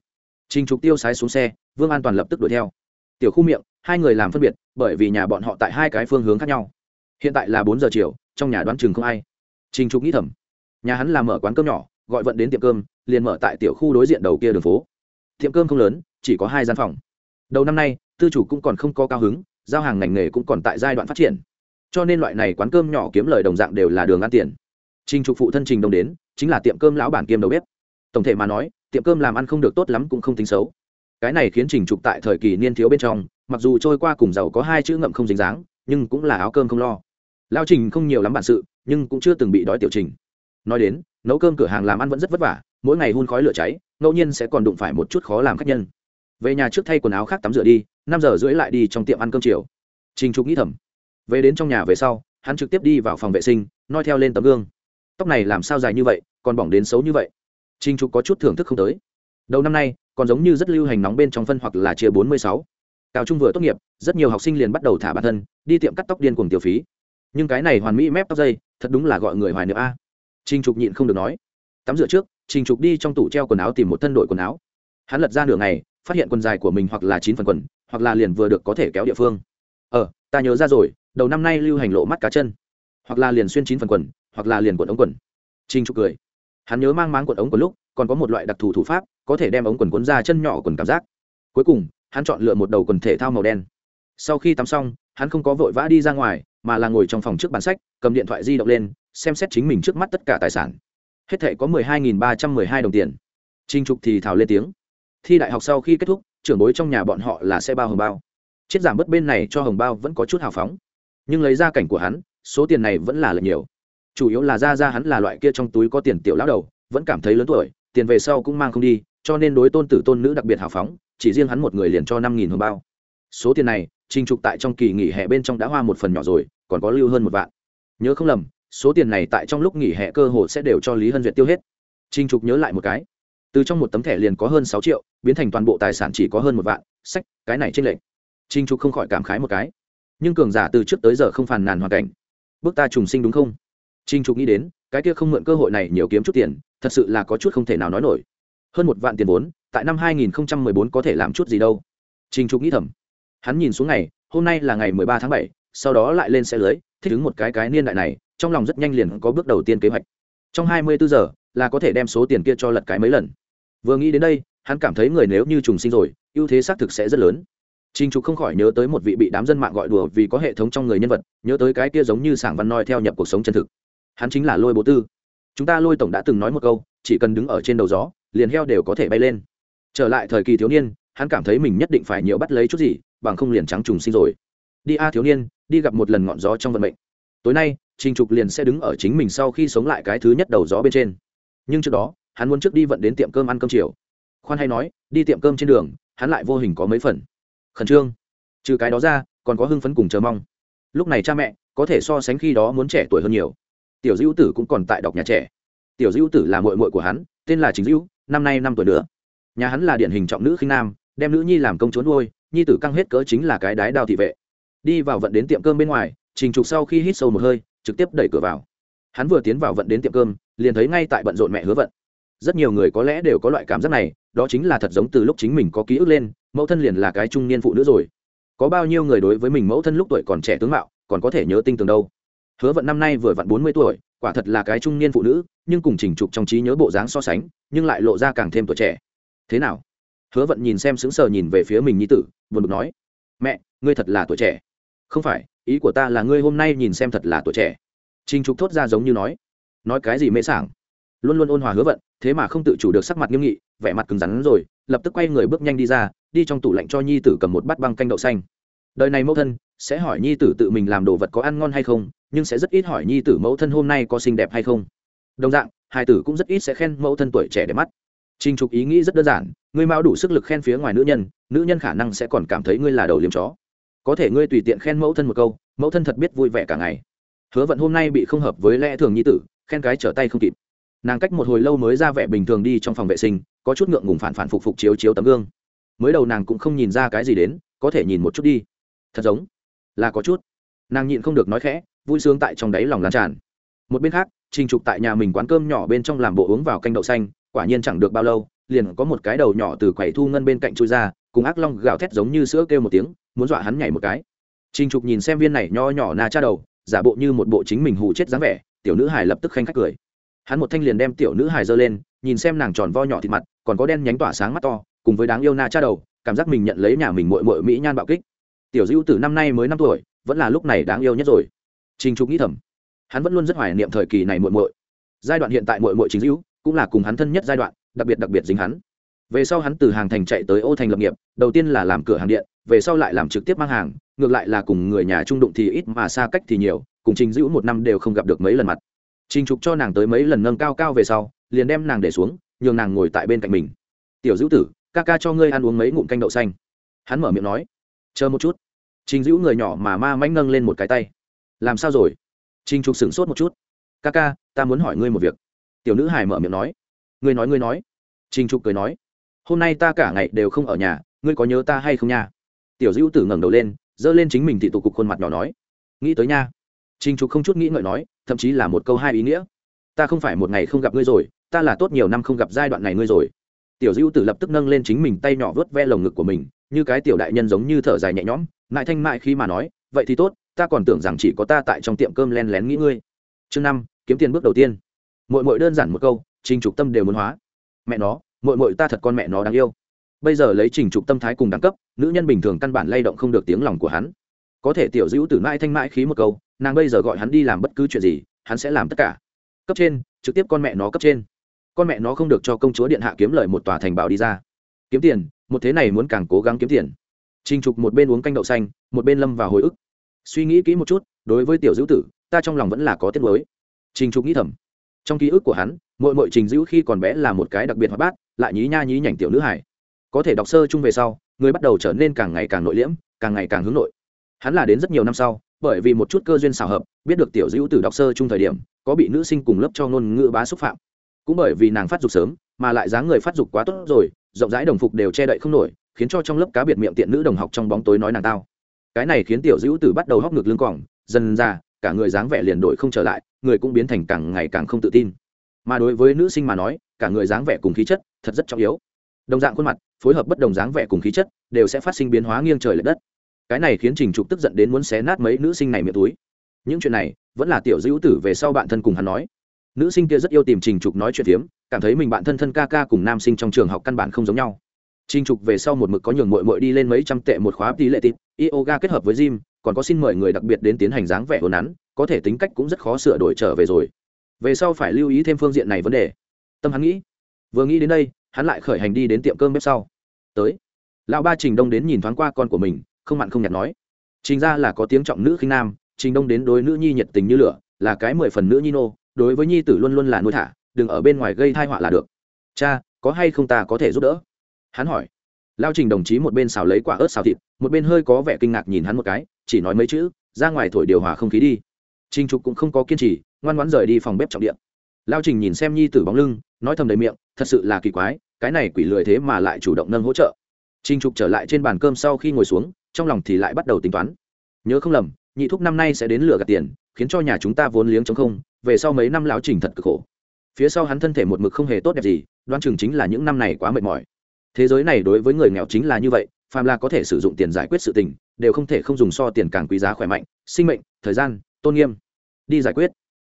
S1: Trình trục tiêu sái xuống xe, vương an toàn lập tức đuổi theo. Tiểu khu miệng, hai người làm phân biệt, bởi vì nhà bọn họ tại hai cái phương hướng khác nhau. Hiện tại là bốn giờ chiều, trong nhà đoán chừng không ai. Trình trục nghĩ thầm, nhà hắn là mở quán cơm nhỏ, gọi vận đến tiệm cơm, liền mở tại tiểu khu đối diện đầu kia đường phố. Tiệm cơm không lớn, chỉ có hai gian phòng. Đầu năm nay, tư chủ cũng còn không có cao hứng, giao hàng ngành nghề cũng còn tại giai đoạn phát triển cho nên loại này quán cơm nhỏ kiếm lời đồng dạng đều là đường ăn tiền. Trình trục phụ thân trình đông đến, chính là tiệm cơm lão bản kiêm đầu bếp. Tổng thể mà nói, tiệm cơm làm ăn không được tốt lắm cũng không tính xấu. Cái này khiến trình trục tại thời kỳ niên thiếu bên trong, mặc dù trôi qua cùng giàu có hai chữ ngậm không dính dáng, nhưng cũng là áo cơm không lo. Lao trình không nhiều lắm bản sự, nhưng cũng chưa từng bị đói tiểu trình. Nói đến, nấu cơm cửa hàng làm ăn vẫn rất vất vả, mỗi ngày hun khói lửa cháy, ngẫu nhiên sẽ còn đụng phải một chút khó làm khách nhân. Về nhà trước thay quần áo khác tắm rửa đi, năm giờ rưỡi lại đi trong tiệm ăn cơm chiều. Trình trục nghĩ thầm về đến trong nhà về sau, hắn trực tiếp đi vào phòng vệ sinh, noi theo lên tấm gương. Tóc này làm sao dài như vậy, còn bỏng đến xấu như vậy? Trình trục có chút thưởng thức không tới. Đầu năm nay, còn giống như rất lưu hành nóng bên trong phân hoặc là chia bốn mươi sáu. Cao trung vừa tốt nghiệp, rất nhiều học sinh liền bắt đầu thả bản thân, đi tiệm cắt tóc điên cùng tiêu phí. Nhưng cái này hoàn mỹ mép tóc dây, thật đúng là gọi người hoài niệm a. Trình trục nhịn không được nói. Tắm rửa trước, trình trục đi trong tủ treo quần áo tìm một thân đội quần áo. Hắn lật ra nửa ngày, phát hiện quần dài của mình hoặc là chín phần quần, hoặc là liền vừa được có thể kéo địa phương. Ờ ta nhớ ra rồi đầu năm nay lưu hành lộ mắt cá chân. Hoặc là liền xuyên chín phần quần, hoặc là liền quần ống quần. Trình trục cười. Hắn nhớ mang máng quần ống quần lúc, còn có một loại đặc thù thủ pháp, có thể đem ống quần cuốn ra chân nhỏ quần cảm giác. Cuối cùng, hắn chọn lựa một đầu quần thể thao màu đen. Sau khi tắm xong, hắn không có vội vã đi ra ngoài, mà là ngồi trong phòng trước bàn sách, cầm điện thoại di động lên, xem xét chính mình trước mắt tất cả tài sản. Hết thể có mười hai nghìn ba trăm mười hai đồng tiền. Trinh trục thì thảo lên tiếng. Thi đại học sau khi kết thúc, trưởng bối trong nhà bọn họ là xe bao hồng bao. Chiết giảm bớt bên này cho hồng bao vẫn có chút hào phóng nhưng lấy ra cảnh của hắn, số tiền này vẫn là lợi nhiều. Chủ yếu là ra ra hắn là loại kia trong túi có tiền tiểu lão đầu, vẫn cảm thấy lớn tuổi, tiền về sau cũng mang không đi, cho nên đối tôn tử tôn nữ đặc biệt hào phóng, chỉ riêng hắn một người liền cho năm nghìn hồng bao. Số tiền này, trình trục tại trong kỳ nghỉ hè bên trong đã hoa một phần nhỏ rồi, còn có lưu hơn một vạn. Nhớ không lầm, số tiền này tại trong lúc nghỉ hè cơ hồ sẽ đều cho lý hân duyệt tiêu hết. Trình trục nhớ lại một cái. Từ trong một tấm thẻ liền có hơn sáu triệu, biến thành toàn bộ tài sản chỉ có hơn một vạn, sách, cái này trên lệnh trình trục không khỏi cảm khái một cái nhưng cường giả từ trước tới giờ không phàn nàn hoàn cảnh. Bước ta trùng sinh đúng không? Trình trục nghĩ đến cái kia không mượn cơ hội này nhiều kiếm chút tiền thật sự là có chút không thể nào nói nổi. Hơn một vạn tiền vốn tại năm 2014 có thể làm chút gì đâu. Trình trục nghĩ thầm. Hắn nhìn xuống ngày hôm nay là ngày 13 tháng 7, sau đó lại lên xe lưới thích ứng một cái cái niên đại này trong lòng rất nhanh liền có bước đầu tiên kế hoạch. Trong 24 giờ là có thể đem số tiền kia cho lật cái mấy lần. Vừa nghĩ đến đây hắn cảm thấy người nếu như trùng sinh rồi ưu thế xác thực sẽ rất lớn. Trình Trục không khỏi nhớ tới một vị bị đám dân mạng gọi đùa vì có hệ thống trong người nhân vật, nhớ tới cái kia giống như sảng văn nói theo nhập cuộc sống chân thực. Hắn chính là Lôi Bố Tư. Chúng ta Lôi tổng đã từng nói một câu, chỉ cần đứng ở trên đầu gió, liền heo đều có thể bay lên. Trở lại thời kỳ thiếu niên, hắn cảm thấy mình nhất định phải nhiều bắt lấy chút gì, bằng không liền trắng trùng sinh rồi. Đi a thiếu niên, đi gặp một lần ngọn gió trong vận mệnh. Tối nay, Trình Trục liền sẽ đứng ở chính mình sau khi sống lại cái thứ nhất đầu gió bên trên. Nhưng trước đó, hắn muốn trước đi vận đến tiệm cơm ăn cơm chiều. Khoan hay nói, đi tiệm cơm trên đường, hắn lại vô hình có mấy phần khẩn trương. Trừ cái đó ra, còn có hưng phấn cùng chờ mong. Lúc này cha mẹ, có thể so sánh khi đó muốn trẻ tuổi hơn nhiều. Tiểu dữ tử cũng còn tại đọc nhà trẻ. Tiểu dữ tử là mội mội của hắn, tên là chính dữ năm nay năm tuổi nữa. Nhà hắn là điển hình trọng nữ khinh nam, đem nữ nhi làm công trốn nuôi, nhi tử căng hết cỡ chính là cái đái đào thị vệ. Đi vào vận đến tiệm cơm bên ngoài, trình trục sau khi hít sâu một hơi, trực tiếp đẩy cửa vào. Hắn vừa tiến vào vận đến tiệm cơm, liền thấy ngay tại bận rộn mẹ hứa vận. Rất nhiều người có lẽ đều có loại cảm giác này đó chính là thật giống từ lúc chính mình có ký ức lên, mẫu thân liền là cái trung niên phụ nữ rồi. Có bao nhiêu người đối với mình mẫu thân lúc tuổi còn trẻ tướng mạo, còn có thể nhớ tinh tường đâu? Hứa vận năm nay vừa vặn bốn mươi tuổi, quả thật là cái trung niên phụ nữ, nhưng cùng chỉnh trục trong trí nhớ bộ dáng so sánh, nhưng lại lộ ra càng thêm tuổi trẻ. Thế nào? Hứa vận nhìn xem sững sờ nhìn về phía mình nhi tử, buồn bực nói, mẹ, ngươi thật là tuổi trẻ. Không phải, ý của ta là ngươi hôm nay nhìn xem thật là tuổi trẻ. Trình trục thốt ra giống như nói nói cái gì mễ sảng? Luôn luôn ôn hòa hứa vận thế mà không tự chủ được sắc mặt nghiêm nghị vẻ mặt cứng rắn rồi lập tức quay người bước nhanh đi ra đi trong tủ lạnh cho nhi tử cầm một bát băng canh đậu xanh đời này mẫu thân sẽ hỏi nhi tử tự mình làm đồ vật có ăn ngon hay không nhưng sẽ rất ít hỏi nhi tử mẫu thân hôm nay có xinh đẹp hay không đồng dạng hai tử cũng rất ít sẽ khen mẫu thân tuổi trẻ đẹp mắt Trình Trục ý nghĩ rất đơn giản, ngươi mau đủ sức lực khen phía ngoài nữ nhân, nữ nhân khả năng sẽ còn cảm thấy ngươi là đầu liếm chó. Có thể ngươi tùy tiện khen mẫu thân một câu, mẫu thân thật biết vui vẻ cả ngày. Hứa Vận hôm nay bị không hợp với lẽ thường nhi tử, khen cái trở tay không kịp nàng cách một hồi lâu mới ra vẻ bình thường đi trong phòng vệ sinh, có chút ngượng ngùng phản phản phục phục chiếu chiếu tấm gương. Mới đầu nàng cũng không nhìn ra cái gì đến, có thể nhìn một chút đi. Thật giống là có chút. Nàng nhịn không được nói khẽ, vui sướng tại trong đáy lòng lan tràn. Một bên khác, trình trục tại nhà mình quán cơm nhỏ bên trong làm bộ uống vào canh đậu xanh, quả nhiên chẳng được bao lâu, liền có một cái đầu nhỏ từ quầy thu ngân bên cạnh chui ra, cùng ác long gào thét giống như sữa kêu một tiếng, muốn dọa hắn nhảy một cái. Trình trục nhìn xem viên này nho nhỏ na cha đầu, giả bộ như một bộ chính mình hù chết dáng vẻ, tiểu nữ hải lập tức khanh khách cười hắn một thanh liền đem tiểu nữ hài giơ lên, nhìn xem nàng tròn vo nhỏ thịt mặt, còn có đen nhánh tỏa sáng mắt to, cùng với đáng yêu na cha đầu, cảm giác mình nhận lấy nhà mình mội mội mỹ nhan bạo kích. Tiểu dữ từ năm nay mới năm tuổi, vẫn là lúc này đáng yêu nhất rồi. Trình trục nghĩ thầm, hắn vẫn luôn rất hoài niệm thời kỳ này mội mội giai đoạn hiện tại mội mội chính dữ cũng là cùng hắn thân nhất giai đoạn, đặc biệt đặc biệt dính hắn. Về sau hắn từ hàng thành chạy tới ô thành lập nghiệp, đầu tiên là làm cửa hàng điện, về sau lại làm trực tiếp mang hàng, ngược lại là cùng người nhà trung đụng thì ít mà xa cách thì nhiều, cùng trình dữ một năm đều không gặp được mấy lần mặt trình trục cho nàng tới mấy lần nâng cao cao về sau, liền đem nàng để xuống, nhường nàng ngồi tại bên cạnh mình. Tiểu dữ tử, ca ca cho ngươi ăn uống mấy ngụm canh đậu xanh. Hắn mở miệng nói. Chờ một chút. Trình dữ người nhỏ mà ma mãnh nâng lên một cái tay. Làm sao rồi? Trình trục sửng sốt một chút. Ca ca, ta muốn hỏi ngươi một việc. Tiểu nữ hải mở miệng nói. Ngươi nói ngươi nói. Trình trục cười nói. Hôm nay ta cả ngày đều không ở nhà, ngươi có nhớ ta hay không nha? Tiểu dữ tử ngẩng đầu lên, giơ lên chính mình thị tụ cục khuôn mặt nhỏ nói. Nghĩ tới nha trình trục không chút nghĩ ngợi nói, thậm chí là một câu hai ý nghĩa. Ta không phải một ngày không gặp ngươi rồi, ta là tốt nhiều năm không gặp giai đoạn này ngươi rồi. Tiểu Dữu tử lập tức nâng lên chính mình tay nhỏ vớt ve lồng ngực của mình, như cái tiểu đại nhân giống như thở dài nhẹ nhõm mại thanh mại khi mà nói, vậy thì tốt, ta còn tưởng rằng chỉ có ta tại trong tiệm cơm lén lén nghĩ ngươi. Chương năm, kiếm tiền bước đầu tiên. Muội muội đơn giản một câu, trình trục tâm đều muốn hóa. Mẹ nó, muội muội ta thật con mẹ nó đáng yêu. Bây giờ lấy trình trục tâm thái cùng đẳng cấp, nữ nhân bình thường căn bản lay động không được tiếng lòng của hắn. Có thể tiểu Dữu Tử mãi thanh mãi khí một câu nàng bây giờ gọi hắn đi làm bất cứ chuyện gì, hắn sẽ làm tất cả. Cấp trên, trực tiếp con mẹ nó cấp trên. Con mẹ nó không được cho công chúa điện hạ kiếm lời một tòa thành bảo đi ra. Kiếm tiền, một thế này muốn càng cố gắng kiếm tiền. Trinh trục một bên uống canh đậu xanh, một bên lâm vào hồi ức. Suy nghĩ kỹ một chút, đối với tiểu dữ tử, ta trong lòng vẫn là có tiết mới trinh trục nghĩ thầm. Trong ký ức của hắn mỗi mỗi trình dữ khi còn bé là một cái đặc biệt hoạt bát, lại nhí nha nhí nhảnh tiểu nữ hải có thể đọc sơ chung về sau, người bắt đầu trở nên càng ngày càng nội liễm, càng ngày càng hướng nội. Hắn là đến rất nhiều năm sau bởi vì một chút cơ duyên xảo hợp, biết được tiểu dữ từ đọc sơ chung thời điểm, có bị nữ sinh cùng lớp cho ngôn ngữ bá xúc phạm. Cũng bởi vì nàng phát dục sớm, mà lại dáng người phát dục quá tốt rồi, rộng rãi đồng phục đều che đậy không nổi, khiến cho trong lớp cá biệt miệng tiện nữ đồng học trong bóng tối nói nàng tao. Cái này khiến tiểu dữ từ bắt đầu hóc ngực lưng cỏng dần ra, cả người dáng vẻ liền đổi không trở lại, người cũng biến thành càng ngày càng không tự tin. Mà đối với nữ sinh mà nói, cả người dáng vẻ cùng khí chất, thật rất trọng yếu. Đồng dạng khuôn mặt, phối hợp bất đồng dáng vẻ cùng khí chất, đều sẽ phát sinh biến hóa nghiêng trời l ệ đất cái này khiến trình trục tức giận đến muốn xé nát mấy nữ sinh này miệng túi. Những chuyện này, vẫn là tiểu dữ tử về sau bạn thân cùng hắn nói. Nữ sinh kia rất yêu tìm trình trục nói chuyện phiếm, cảm thấy mình bạn thân thân ca ca cùng nam sinh trong trường học căn bản không giống nhau. Trình trục về sau một mực có nhường mội mội đi lên mấy trăm tệ một khóa tỷ lệ tịt, yoga kết hợp với gym, còn có xin mời người đặc biệt đến tiến hành dáng vẻ hồn nắn, có thể tính cách cũng rất khó sửa đổi trở về rồi. Về sau phải lưu ý thêm phương diện này vấn đề. Tâm hắn nghĩ, vừa nghĩ đến đây, hắn lại khởi hành đi đến tiệm cơm bếp sau. Tới, lão ba trình đông đến nhìn thoáng qua con của mình không mặn không nhạt nói. Trình ra là có tiếng trọng nữ khinh nam, trình đông đến đối nữ nhi nhiệt tình như lửa, là cái mười phần nữ nhi nô, đối với nhi tử luôn luôn là nuôi thả, đừng ở bên ngoài gây thai họa là được. Cha, có hay không ta có thể giúp đỡ? Hắn hỏi. Lao trình đồng chí một bên xào lấy quả ớt xào thịt, một bên hơi có vẻ kinh ngạc nhìn hắn một cái, chỉ nói mấy chữ, ra ngoài thổi điều hòa không khí đi. Trình trục cũng không có kiên trì, ngoan ngoãn rời đi phòng bếp trọng điện lao trình nhìn xem nhi tử bóng lưng, nói thầm đầy miệng, thật sự là kỳ quái, cái này quỷ lười thế mà lại chủ động nâng hỗ trợ. Trình trục trở lại trên bàn cơm sau khi ngồi xuống trong lòng thì lại bắt đầu tính toán. Nhớ không lầm, nhị thúc năm nay sẽ đến lừa gạt tiền, khiến cho nhà chúng ta vốn liếng chống không, về sau mấy năm lão trình thật cực khổ. Phía sau hắn thân thể một mực không hề tốt đẹp gì, đoan chừng chính là những năm này quá mệt mỏi. Thế giới này đối với người nghèo chính là như vậy, phàm là có thể sử dụng tiền giải quyết sự tình, đều không thể không dùng so tiền càng quý giá khỏe mạnh, sinh mệnh, thời gian, tôn nghiêm. Đi giải quyết.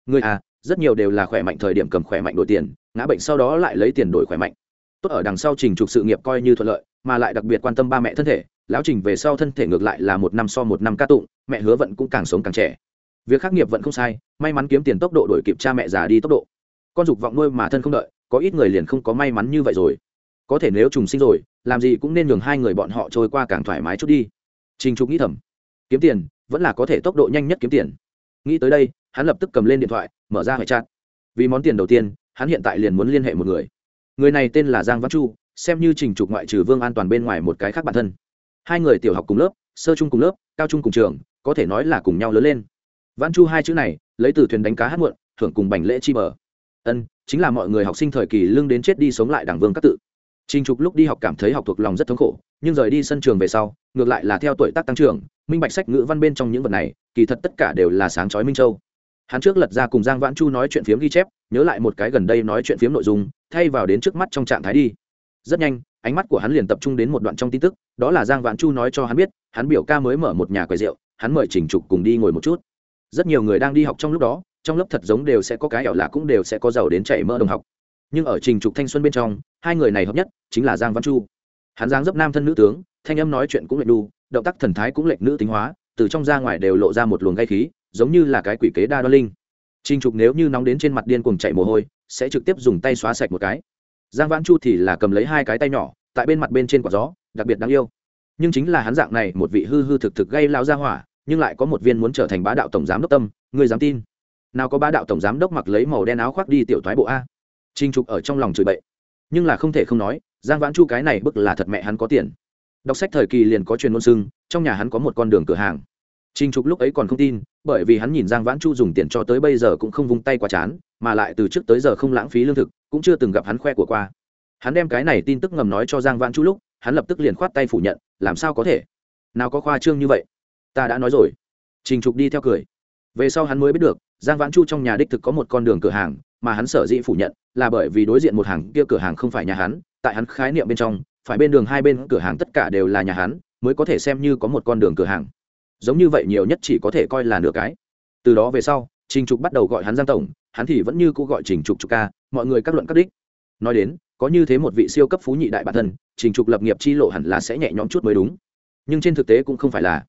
S1: Người à rất nhiều đều là khỏe mạnh thời điểm cầm khỏe mạnh đổi tiền, ngã bệnh sau đó lại lấy tiền đổi khỏe mạnh. Tốt ở đằng sau trình trục sự nghiệp coi như thuận lợi, mà lại đặc biệt quan tâm ba mẹ thân thể lão trình về sau thân thể ngược lại là một năm so một năm ca tụng, mẹ hứa vận cũng càng sống càng trẻ. Việc khắc nghiệp vẫn không sai, may mắn kiếm tiền tốc độ đổi kịp cha mẹ già đi tốc độ. Con dục vọng nuôi mà thân không đợi, có ít người liền không có may mắn như vậy rồi. Có thể nếu trùng sinh rồi, làm gì cũng nên nhường hai người bọn họ trôi qua càng thoải mái chút đi. Trình trục nghĩ thầm, kiếm tiền, vẫn là có thể tốc độ nhanh nhất kiếm tiền. Nghĩ tới đây, hắn lập tức cầm lên điện thoại, mở ra hệ chat. Vì món tiền đầu tiên, hắn hiện tại liền muốn liên hệ một người. Người này tên là giang văn chu, xem như trình trục ngoại trừ vương an toàn bên ngoài một cái khác bản thân hai người tiểu học cùng lớp, sơ trung cùng lớp, cao trung cùng trường, có thể nói là cùng nhau lớn lên. Văn chu hai chữ này, lấy từ thuyền đánh cá hát muộn, thưởng cùng bành lễ chi bờ. Ân, chính là mọi người học sinh thời kỳ lương đến chết đi sống lại đảng vương các tự. Trình trục lúc đi học cảm thấy học thuộc lòng rất thống khổ, nhưng rời đi sân trường về sau, ngược lại là theo tuổi tác tăng trưởng, minh bạch sách ngữ văn bên trong những vật này, kỳ thật tất cả đều là sáng chói minh châu. Hắn trước lật ra cùng giang vãn chu nói chuyện phiếm ghi chép, nhớ lại một cái gần đây nói chuyện phiếm nội dung, thay vào đến trước mắt trong trạng thái đi. Rất nhanh ánh mắt của hắn liền tập trung đến một đoạn trong tin tức, đó là giang Vạn chu nói cho hắn biết, hắn biểu ca mới mở một nhà quầy rượu, hắn mời trình trục cùng đi ngồi một chút. Rất nhiều người đang đi học trong lúc đó, trong lớp thật giống đều sẽ có cái ảo lạ cũng đều sẽ có giàu đến chảy mỡ đồng học. Nhưng ở trình trục thanh xuân bên trong, hai người này hợp nhất, chính là giang văn chu. Hắn giang dấp nam thân nữ tướng, thanh âm nói chuyện cũng lệch đu, động tác thần thái cũng lệch nữ tính hóa, từ trong ra ngoài đều lộ ra một luồng gây khí, giống như là cái quỷ kế đa đo linh. Trình trục nếu như nóng đến trên mặt điên cuồng chạy mồ hôi, sẽ trực tiếp dùng tay xóa sạch một cái. Giang vãn chu thì là cầm lấy hai cái tay nhỏ tại bên mặt bên trên quả gió, đặc biệt đáng yêu. Nhưng chính là hắn dạng này, một vị hư hư thực thực gây lao ra hỏa, nhưng lại có một viên muốn trở thành bá đạo tổng giám đốc tâm người dám tin? Nào có bá đạo tổng giám đốc mặc lấy màu đen áo khoác đi tiểu thoái bộ a? Trinh trục ở trong lòng chửi bậy. Nhưng là không thể không nói, giang vãn chu cái này bức là thật mẹ hắn có tiền. Đọc sách thời kỳ liền có truyền ngôn sưng, trong nhà hắn có một con đường cửa hàng. Trinh trục lúc ấy còn không tin, bởi vì hắn nhìn giang vãn chu dùng tiền cho tới bây giờ cũng không vung tay qua chán, mà lại từ trước tới giờ không lãng phí lương thực, cũng chưa từng gặp hắn khoe của qua hắn đem cái này tin tức ngầm nói cho giang vãn chu lúc, hắn lập tức liền khoát tay phủ nhận, làm sao có thể? Nào có khoa trương như vậy? Ta đã nói rồi. Trình trục đi theo cười. Về sau hắn mới biết được, giang vãn chu trong nhà đích thực có một con đường cửa hàng, mà hắn sở dĩ phủ nhận là bởi vì đối diện một hàng kia cửa hàng không phải nhà hắn, tại hắn khái niệm bên trong, phải bên đường hai bên cửa hàng tất cả đều là nhà hắn, mới có thể xem như có một con đường cửa hàng. Giống như vậy nhiều nhất chỉ có thể coi là nửa cái. Từ đó về sau, trình trục bắt đầu gọi hắn giang tổng, hắn thì vẫn như cũ gọi trình trục trục ca, mọi người các luận các đích. Nói đến có như thế một vị siêu cấp phú nhị đại bản thân, trình trục lập nghiệp chi lộ hẳn là sẽ nhẹ nhõm chút mới đúng. Nhưng trên thực tế cũng không phải là.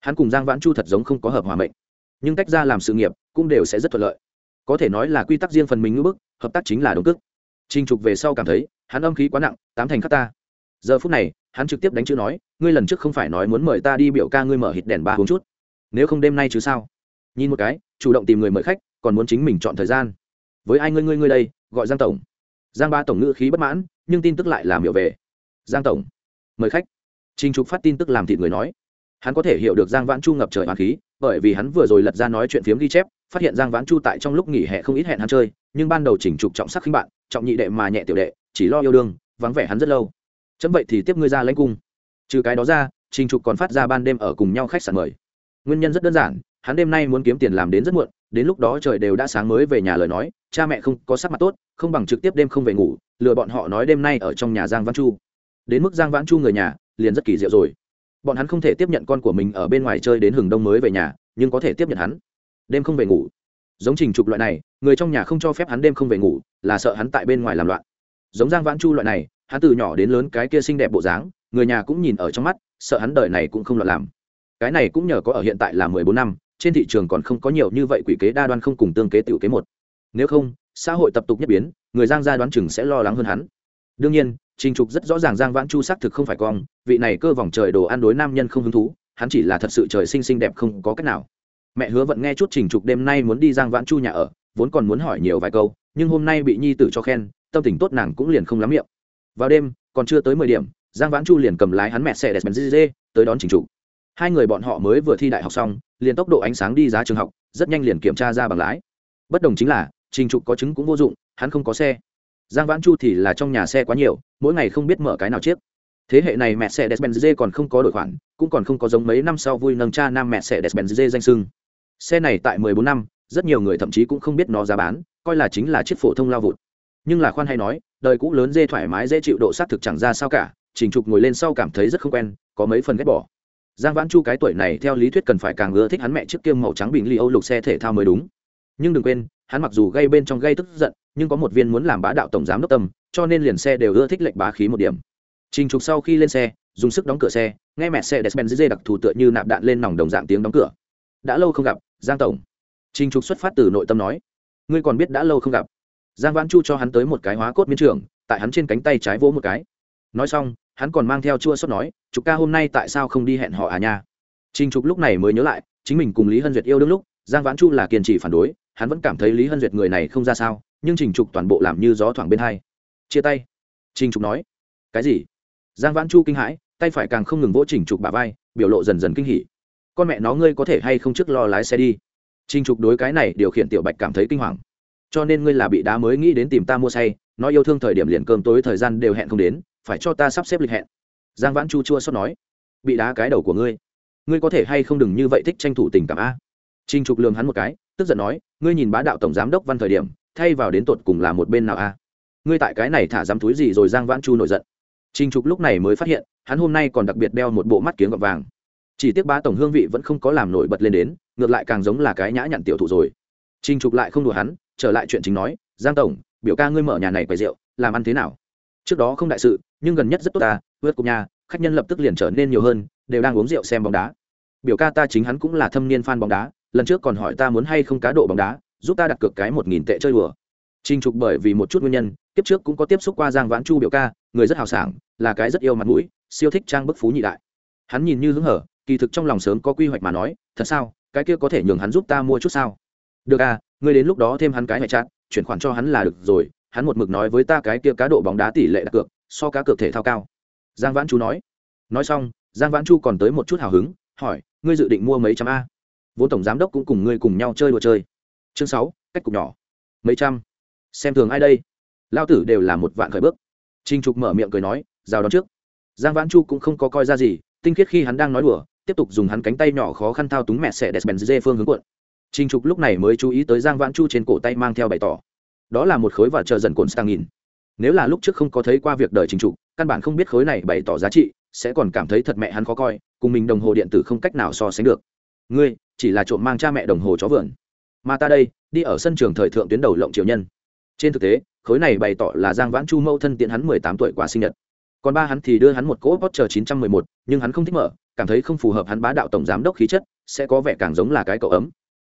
S1: Hắn cùng giang vãn chu thật giống không có hợp hòa mệnh. Nhưng tách ra làm sự nghiệp, cũng đều sẽ rất thuận lợi. Có thể nói là quy tắc riêng phần mình ngưỡng bức, hợp tác chính là đồng cước. Trình trục về sau cảm thấy, hắn âm khí quá nặng, tám thành khắc ta. Giờ phút này, hắn trực tiếp đánh chữ nói, ngươi lần trước không phải nói muốn mời ta đi biểu ca ngươi mở hít đèn ba uống chút. Nếu không đêm nay chứ sao? Nhìn một cái, chủ động tìm người mời khách, còn muốn chính mình chọn thời gian. Với ai ngươi ngươi ngươi đây? gọi giang tổng giang ba tổng ngữ khí bất mãn, nhưng tin tức lại làm hiểu về. Giang tổng, mời khách. Trình trục phát tin tức làm thịt người nói. Hắn có thể hiểu được giang vãn chu ngập trời hoàng khí, bởi vì hắn vừa rồi lật ra nói chuyện phiếm ghi chép, phát hiện giang vãn chu tại trong lúc nghỉ hè không ít hẹn hắn chơi, nhưng ban đầu chỉnh trục trọng sắc khinh bạn, trọng nhị đệ mà nhẹ tiểu đệ, chỉ lo yêu đương, vắng vẻ hắn rất lâu. Chấm vậy thì tiếp ngươi ra lãnh cung. Trừ cái đó ra, trình trục còn phát ra ban đêm ở cùng nhau khách sạn mời. Nguyên nhân rất đơn giản, hắn đêm nay muốn kiếm tiền làm đến rất muộn đến lúc đó trời đều đã sáng mới về nhà lời nói, cha mẹ không có sắc mặt tốt, không bằng trực tiếp đêm không về ngủ, lừa bọn họ nói đêm nay ở trong nhà giang Văn chu. Đến mức giang vãn chu người nhà, liền rất kỳ diệu rồi. Bọn hắn không thể tiếp nhận con của mình ở bên ngoài chơi đến hừng đông mới về nhà, nhưng có thể tiếp nhận hắn. Đêm không về ngủ. Giống trình trục loại này, người trong nhà không cho phép hắn đêm không về ngủ, là sợ hắn tại bên ngoài làm loạn. Giống giang vãn chu loại này, hắn từ nhỏ đến lớn cái kia xinh đẹp bộ dáng, người nhà cũng nhìn ở trong mắt, sợ hắn đời này cũng không loạn làm. Cái này cũng nhờ có ở hiện tại là mười bốn năm trên thị trường còn không có nhiều như vậy quỷ kế đa đoan không cùng tương kế tiểu kế một. Nếu không, xã hội tập tục nhất biến, người giang gia đoán chừng sẽ lo lắng hơn hắn. Đương nhiên, trình trục rất rõ ràng giang vãn chu xác thực không phải con, vị này cơ vòng trời đồ ăn đối nam nhân không hứng thú, hắn chỉ là thật sự trời sinh xinh đẹp không có cách nào. Mẹ hứa vẫn nghe chút trình trục đêm nay muốn đi giang vãn chu nhà ở, vốn còn muốn hỏi nhiều vài câu, nhưng hôm nay bị nhi tử cho khen, tâm tình tốt nàng cũng liền không lắm miệng. Vào đêm, còn chưa tới mười điểm, giang vãn chu liền cầm lái hắn mẹ xe despenz tới đón trình trục hai người bọn họ mới vừa thi đại học xong, liền tốc độ ánh sáng đi giá trường học, rất nhanh liền kiểm tra ra bằng lái. Bất đồng chính là, trình trục có chứng cũng vô dụng, hắn không có xe. Giang vãn chu thì là trong nhà xe quá nhiều, mỗi ngày không biết mở cái nào chiếc. Thế hệ này mẹ xe despenz còn không có đổi khoản, cũng còn không có giống mấy năm sau vui nâng cha nam mẹ xe despenz danh sưng. Xe này tại 14 năm, rất nhiều người thậm chí cũng không biết nó giá bán, coi là chính là chiếc phổ thông lao vụt. Nhưng là khoan hay nói, đời cũ lớn dê thoải mái dễ chịu độ sát thực chẳng ra sao cả, trình trục ngồi lên sau cảm thấy rất không quen, có mấy phần ghét bỏ giang vãn chu cái tuổi này theo lý thuyết cần phải càng ưa thích hắn mẹ trước kiêm màu trắng bình ly âu lục xe thể thao mới đúng. Nhưng đừng quên, hắn mặc dù gây bên trong gây tức giận, nhưng có một viên muốn làm bá đạo tổng giám đốc tâm, cho nên liền xe đều ưa thích lệnh bá khí một điểm. Trình trục sau khi lên xe, dùng sức đóng cửa xe, nghe mẹ xe despen dê đặc thù tựa như nạp đạn lên nòng đồng dạng tiếng đóng cửa. Đã lâu không gặp, giang tổng. Trình trục xuất phát từ nội tâm nói. Ngươi còn biết đã lâu không gặp. Giang vãn chu cho hắn tới một cái hóa cốt miên trường, tại hắn trên cánh tay trái vỗ một cái. Nói xong hắn còn mang theo chua xót nói, trục ca hôm nay tại sao không đi hẹn họ à nha? Trình trục lúc này mới nhớ lại, chính mình cùng lý hân duyệt yêu đương lúc, giang vãn chu là kiên trì phản đối, hắn vẫn cảm thấy lý hân duyệt người này không ra sao, nhưng trình trục toàn bộ làm như gió thoảng bên hai. Chia tay. Trình trục nói. Cái gì? Giang vãn chu kinh hãi, tay phải càng không ngừng vỗ trình trục bà vai, biểu lộ dần dần kinh hỉ. Con mẹ nó, ngươi có thể hay không trước lo lái xe đi? Trình trục đối cái này điều khiển tiểu bạch cảm thấy kinh hoàng. Cho nên ngươi là bị đá mới nghĩ đến tìm ta mua say nói yêu thương thời điểm liền cơm tối thời gian đều hẹn không đến phải cho ta sắp xếp lịch hẹn. Giang vãn chu chua xót nói. Bị đá cái đầu của ngươi. Ngươi có thể hay không đừng như vậy thích tranh thủ tình cảm a? Trình Trục lường hắn một cái, tức giận nói, ngươi nhìn bá đạo tổng giám đốc văn thời điểm, thay vào đến tột cùng là một bên nào a? Ngươi tại cái này thả dám túi gì rồi Giang Vãn Chu nổi giận. trình trục lúc này mới phát hiện hắn hôm nay còn đặc biệt đeo một bộ mắt kiếng gọt vàng. Chỉ tiếc Bá tổng hương vị vẫn không có làm nổi bật lên đến ngược lại càng giống là cái nhã nhặn tiểu thụ rồi. Trình trục lại không đùa hắn trở lại chuyện chính nói giang tổng biểu ca ngươi mở nhà này quầy rượu làm ăn thế nào? Trước đó không đại sự nhưng gần nhất rất tốt ta vượt cùng nhà khách nhân lập tức liền trở nên nhiều hơn đều đang uống rượu xem bóng đá biểu ca ta chính hắn cũng là thâm niên fan bóng đá lần trước còn hỏi ta muốn hay không cá độ bóng đá giúp ta đặt cược cái một nghìn tệ chơi đùa Trình Trục bởi vì một chút nguyên nhân, tiếp trước cũng có tiếp xúc qua Giang Vãn Chu biểu ca, người rất hào sảng, là cái rất yêu mặt mũi, siêu thích trang bức phú nhị đại. Hắn nhìn như hứng hở, kỳ thực trong lòng sớm có quy hoạch mà nói, thật sao, cái kia có thể nhường hắn giúp ta mua chút sao? Được à, ngươi đến lúc đó thêm hắn cái ngoại trạng, chuyển khoản cho hắn là được rồi, hắn một mực nói với ta cái kia cá độ bóng đá tỷ lệ đặt cược, so cá cược thể thao cao. Giang Vãn Chu nói. Nói xong, Giang Vãn Chu còn tới một chút hào hứng, hỏi, ngươi dự định mua mấy trăm a? Vốn tổng giám đốc cũng cùng ngươi cùng nhau chơi đùa chơi. Chương sáu, cách cục nhỏ. Mấy trăm xem thường ai đây lao tử đều là một vạn khởi bước trinh trục mở miệng cười nói rào đón trước giang vãn chu cũng không có coi ra gì tinh khiết khi hắn đang nói đùa tiếp tục dùng hắn cánh tay nhỏ khó khăn thao túng mẹ xẻ đẹp bèn dê phương hướng cuộn trinh trục lúc này mới chú ý tới giang vãn chu trên cổ tay mang theo bày tỏ đó là một khối và chờ dần cồn stang nghìn nếu là lúc trước không có thấy qua việc đời trình trụ căn bản không biết khối này bày tỏ giá trị, sẽ còn cảm thấy thật mẹ hắn khó coi, cùng mình đồng hồ điện tử không cách nào so sánh được. Ngươi, chỉ là trộm mang cha mẹ đồng hồ chó vườn mà ta đây, đi ở sân trường thời thượng tuyến đầu lộng triều nhân. Trên thực tế, khối này bày tỏ là giang vãn chu mâu thân tiện hắn mười tám tuổi quả sinh nhật. Còn ba hắn thì đưa hắn một cỗ potter chín trăm mười một, nhưng hắn không thích mở, cảm thấy không phù hợp hắn bá đạo tổng giám đốc khí chất, sẽ có vẻ càng giống là cái cậu ấm.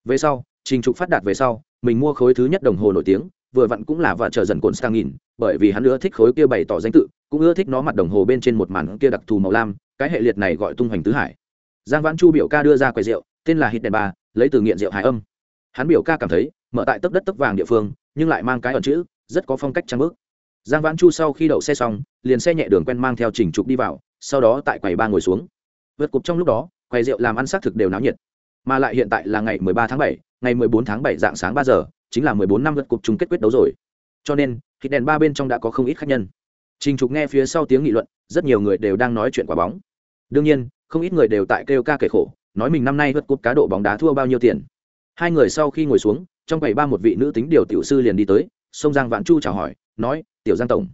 S1: Về sau, trình trục phát đạt về sau, mình mua khối thứ nhất đồng hồ nổi tiếng vừa vặn cũng là và chờ dần cồn sang nghìn bởi vì hắn ưa thích khối kia bày tỏ danh tự cũng ưa thích nó mặt đồng hồ bên trên một màn kia đặc thù màu lam cái hệ liệt này gọi tung hoành tứ hải. Giang vãn chu biểu ca đưa ra quầy rượu tên là hít đèn ba lấy từ nghiện rượu hải âm. Hắn biểu ca cảm thấy mở tại tấp đất tấp vàng địa phương nhưng lại mang cái ẩn chữ rất có phong cách trang bước giang vãn chu sau khi đậu xe xong liền xe nhẹ đường quen mang theo trình trục đi vào sau đó tại quầy ba ngồi xuống. Vượt cục trong lúc đó quầy rượu làm ăn xác thực đều náo nhiệt. Mà lại hiện tại là ngày 13 tháng 7, ngày 14 tháng 7 dạng sáng 3 giờ chính là 14 năm vượt cục chung kết quyết đấu rồi. Cho nên thịt đèn ba bên trong đã có không ít khách nhân. Trình trục nghe phía sau tiếng nghị luận, rất nhiều người đều đang nói chuyện quả bóng. Đương nhiên, không ít người đều tại kêu ca kể khổ, nói mình năm nay vượt cục cá độ bóng đá thua bao nhiêu tiền. Hai người sau khi ngồi xuống, trong quầy ba một vị nữ tính điều tiểu sư liền đi tới sông giang Vạn chu chào hỏi, nói, tiểu giang tổng.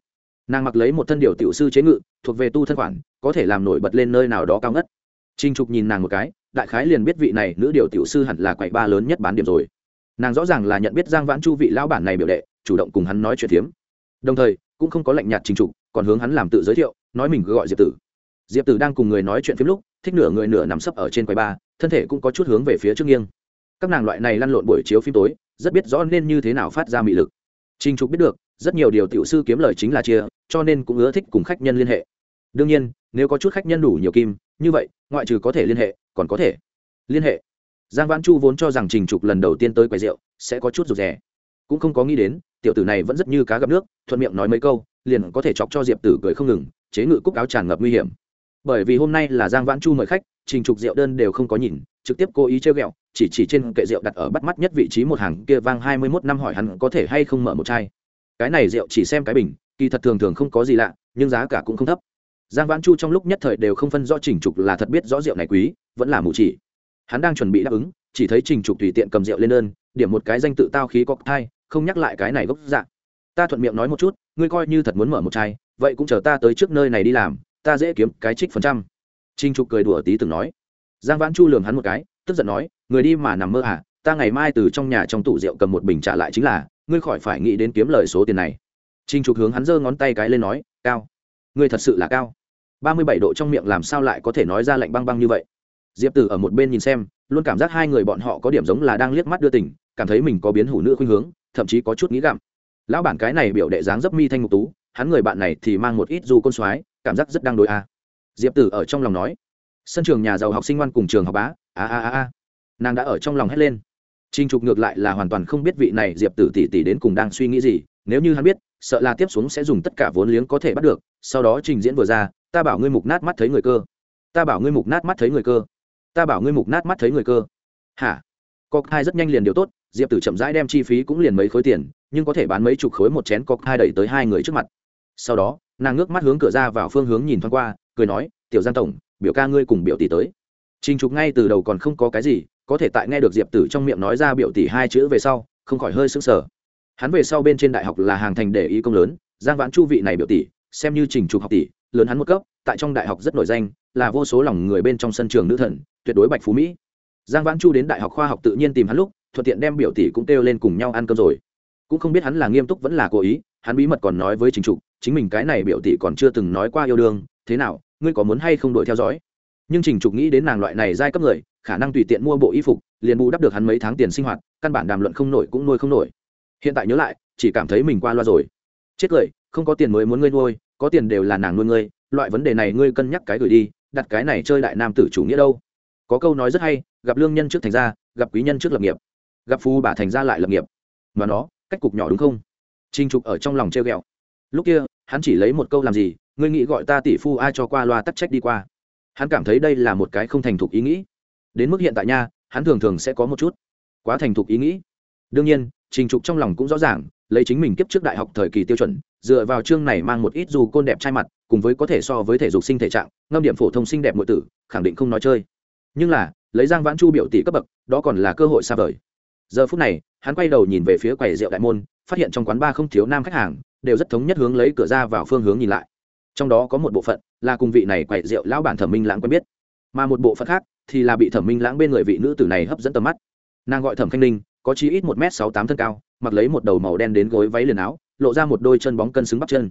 S1: Nàng mặc lấy một thân điều tiểu sư chế ngự, thuộc về tu thân khoản, có thể làm nổi bật lên nơi nào đó cao ngất. Trinh trục nhìn nàng một cái, đại khái liền biết vị này nữ điều tiểu sư hẳn là quầy ba lớn nhất bán điểm rồi nàng rõ ràng là nhận biết giang vãn chu vị lão bản này biểu đệ chủ động cùng hắn nói chuyện tiếm đồng thời cũng không có lệnh nhạt trình trục còn hướng hắn làm tự giới thiệu nói mình gọi diệp tử diệp tử đang cùng người nói chuyện phiếm lúc thích nửa người nửa nằm sấp ở trên quầy ba thân thể cũng có chút hướng về phía trước nghiêng các nàng loại này lăn lộn buổi chiếu phim tối rất biết rõ nên như thế nào phát ra mị lực Trình Trục biết được, rất nhiều điều tiểu sư kiếm lời chính là chia, cho nên cũng ưa thích cùng khách nhân liên hệ. Đương nhiên, nếu có chút khách nhân đủ nhiều kim, như vậy, ngoại trừ có thể liên hệ, còn có thể liên hệ. Giang Vãn Chu vốn cho rằng Trình Trục lần đầu tiên tới quầy rượu sẽ có chút rụt rè, cũng không có nghĩ đến, tiểu tử này vẫn rất như cá gặp nước, thuận miệng nói mấy câu, liền có thể chọc cho Diệp Tử cười không ngừng, chế ngự cúc áo tràn ngập nguy hiểm. Bởi vì hôm nay là Giang Vãn Chu mời khách, Trình Trục rượu đơn đều không có nhìn, trực tiếp cố ý chơi ghẹo, chỉ chỉ trên kệ rượu đặt ở bắt mắt nhất vị trí một hàng kia vang hai mươi mốt năm hỏi hắn có thể hay không mở một chai. Cái này rượu chỉ xem cái bình, kỳ thật thường thường không có gì lạ, nhưng giá cả cũng không thấp. Giang Vãn Chu trong lúc nhất thời đều không phân rõ Trình Trục là thật biết rõ rượu này quý, vẫn là mù chỉ. Hắn đang chuẩn bị đáp ứng, chỉ thấy Trình Trục tùy tiện cầm rượu lên đơn, điểm một cái danh tự tao khí cocktail, không nhắc lại cái này gốc dạng. Ta thuận miệng nói một chút, ngươi coi như thật muốn mở một chai, vậy cũng chờ ta tới trước nơi này đi làm, ta dễ kiếm cái trích phần trăm. Trình Trục cười đùa tí từng nói. Giang Vãn Chu lườm hắn một cái, tức giận nói người đi mà nằm mơ à ta ngày mai từ trong nhà trong tủ rượu cầm một bình trả lại chính là ngươi khỏi phải nghĩ đến kiếm lời số tiền này trình trục hướng hắn giơ ngón tay cái lên nói cao ngươi thật sự là cao ba mươi bảy độ trong miệng làm sao lại có thể nói ra lạnh băng băng như vậy diệp tử ở một bên nhìn xem, luôn cảm giác hai người bọn họ có điểm giống là đang liếc mắt đưa tình, cảm thấy mình có biến hủ nữ khuynh hướng, thậm chí có chút nghĩ gặm. Lão bản cái này biểu đệ dáng dấp mi thanh ngục tú, hắn người bạn này thì mang một ít du côn soái, cảm giác rất đang đối a. Diệp tử ở trong lòng nói, sân trường nhà giàu học sinh ngoan cùng trường học bá, a a a a. Nàng đã ở trong lòng hét lên. Trình trục ngược lại là hoàn toàn không biết vị này diệp tử tỷ tỷ đến cùng đang suy nghĩ gì, nếu như hắn biết, sợ là tiếp xuống sẽ dùng tất cả vốn liếng có thể bắt được, sau đó trình diễn vừa ra, ta bảo ngươi mục nát mắt thấy người cơ. Ta bảo ngươi mục nát mắt thấy người cơ ta bảo ngươi mục nát mắt thấy người cơ. Hả? Cọc hai rất nhanh liền điều tốt diệp tử chậm rãi đem chi phí cũng liền mấy khối tiền nhưng có thể bán mấy chục khối một chén cọc hai đẩy tới hai người trước mặt. Sau đó nàng ngước mắt hướng cửa ra vào phương hướng nhìn thoáng qua cười nói tiểu giang tổng biểu ca ngươi cùng biểu tỷ tới. Trình Trục ngay từ đầu còn không có cái gì, có thể tại nghe được Diệp Tử trong miệng nói ra biểu tỷ hai chữ về sau, không khỏi hơi sững sờ. Hắn về sau bên trên đại học là hàng thành để ý công lớn, Giang Vãn Chu vị này biểu tỷ, xem như Trình Trục học tỷ, lớn hắn một cấp tại trong đại học rất nổi danh, là vô số lòng người bên trong sân trường nữ thần, tuyệt đối bạch phú mỹ. Giang vãn chu đến đại học khoa học tự nhiên tìm hắn lúc, thuận tiện đem biểu tỷ cũng kêu lên cùng nhau ăn cơm rồi. Cũng không biết hắn là nghiêm túc vẫn là cố ý, hắn bí mật còn nói với trình trục, chính mình cái này biểu tỷ còn chưa từng nói qua yêu đương, thế nào, ngươi có muốn hay không đuổi theo dõi? Nhưng trình trục nghĩ đến nàng loại này giai cấp người, khả năng tùy tiện mua bộ y phục, liền bù đắp được hắn mấy tháng tiền sinh hoạt, căn bản đàm luận không nổi cũng nuôi không nổi. Hiện tại nhớ lại, chỉ cảm thấy mình qua loa rồi. Chết cười, không có tiền mới muốn ngươi nuôi, có tiền đều là nàng nuôi ngươi loại vấn đề này ngươi cân nhắc cái gửi đi, đặt cái này chơi đại nam tử chủ nghĩa đâu. Có câu nói rất hay, gặp lương nhân trước thành gia, gặp quý nhân trước lập nghiệp. Gặp phu bà thành gia lại lập nghiệp. Mà nó, cách cục nhỏ đúng không? Trinh trục ở trong lòng treo ghẹo. Lúc kia, hắn chỉ lấy một câu làm gì, ngươi nghĩ gọi ta tỷ phu ai cho qua loa tắc trách đi qua. Hắn cảm thấy đây là một cái không thành thục ý nghĩ. Đến mức hiện tại nha, hắn thường thường sẽ có một chút quá thành thục ý nghĩ. Đương nhiên, trình trục trong lòng cũng rõ ràng, lấy chính mình kiếp trước đại học thời kỳ tiêu chuẩn, dựa vào chương này mang một ít dù côn đẹp trai mặt cùng với có thể so với thể dục sinh thể trạng, ngâm điểm phổ thông sinh đẹp nội tử, khẳng định không nói chơi. Nhưng là, lấy giang vãn chu biểu tỷ cấp bậc, đó còn là cơ hội xa vời. Giờ phút này, hắn quay đầu nhìn về phía quầy rượu đại môn, phát hiện trong quán ba không thiếu nam khách hàng, đều rất thống nhất hướng lấy cửa ra vào phương hướng nhìn lại. Trong đó có một bộ phận là cùng vị này quầy rượu lão bản thẩm minh lãng quen biết. Mà một bộ phận khác thì là bị thẩm minh lãng bên người vị nữ tử này hấp dẫn tầm mắt. Nàng gọi thẩm khanh ninh, có chí ít một m sáu tám thân cao, mặc lấy một đầu màu đen đến gối váy liền áo, lộ ra một đôi chân bóng cân xứng bắp chân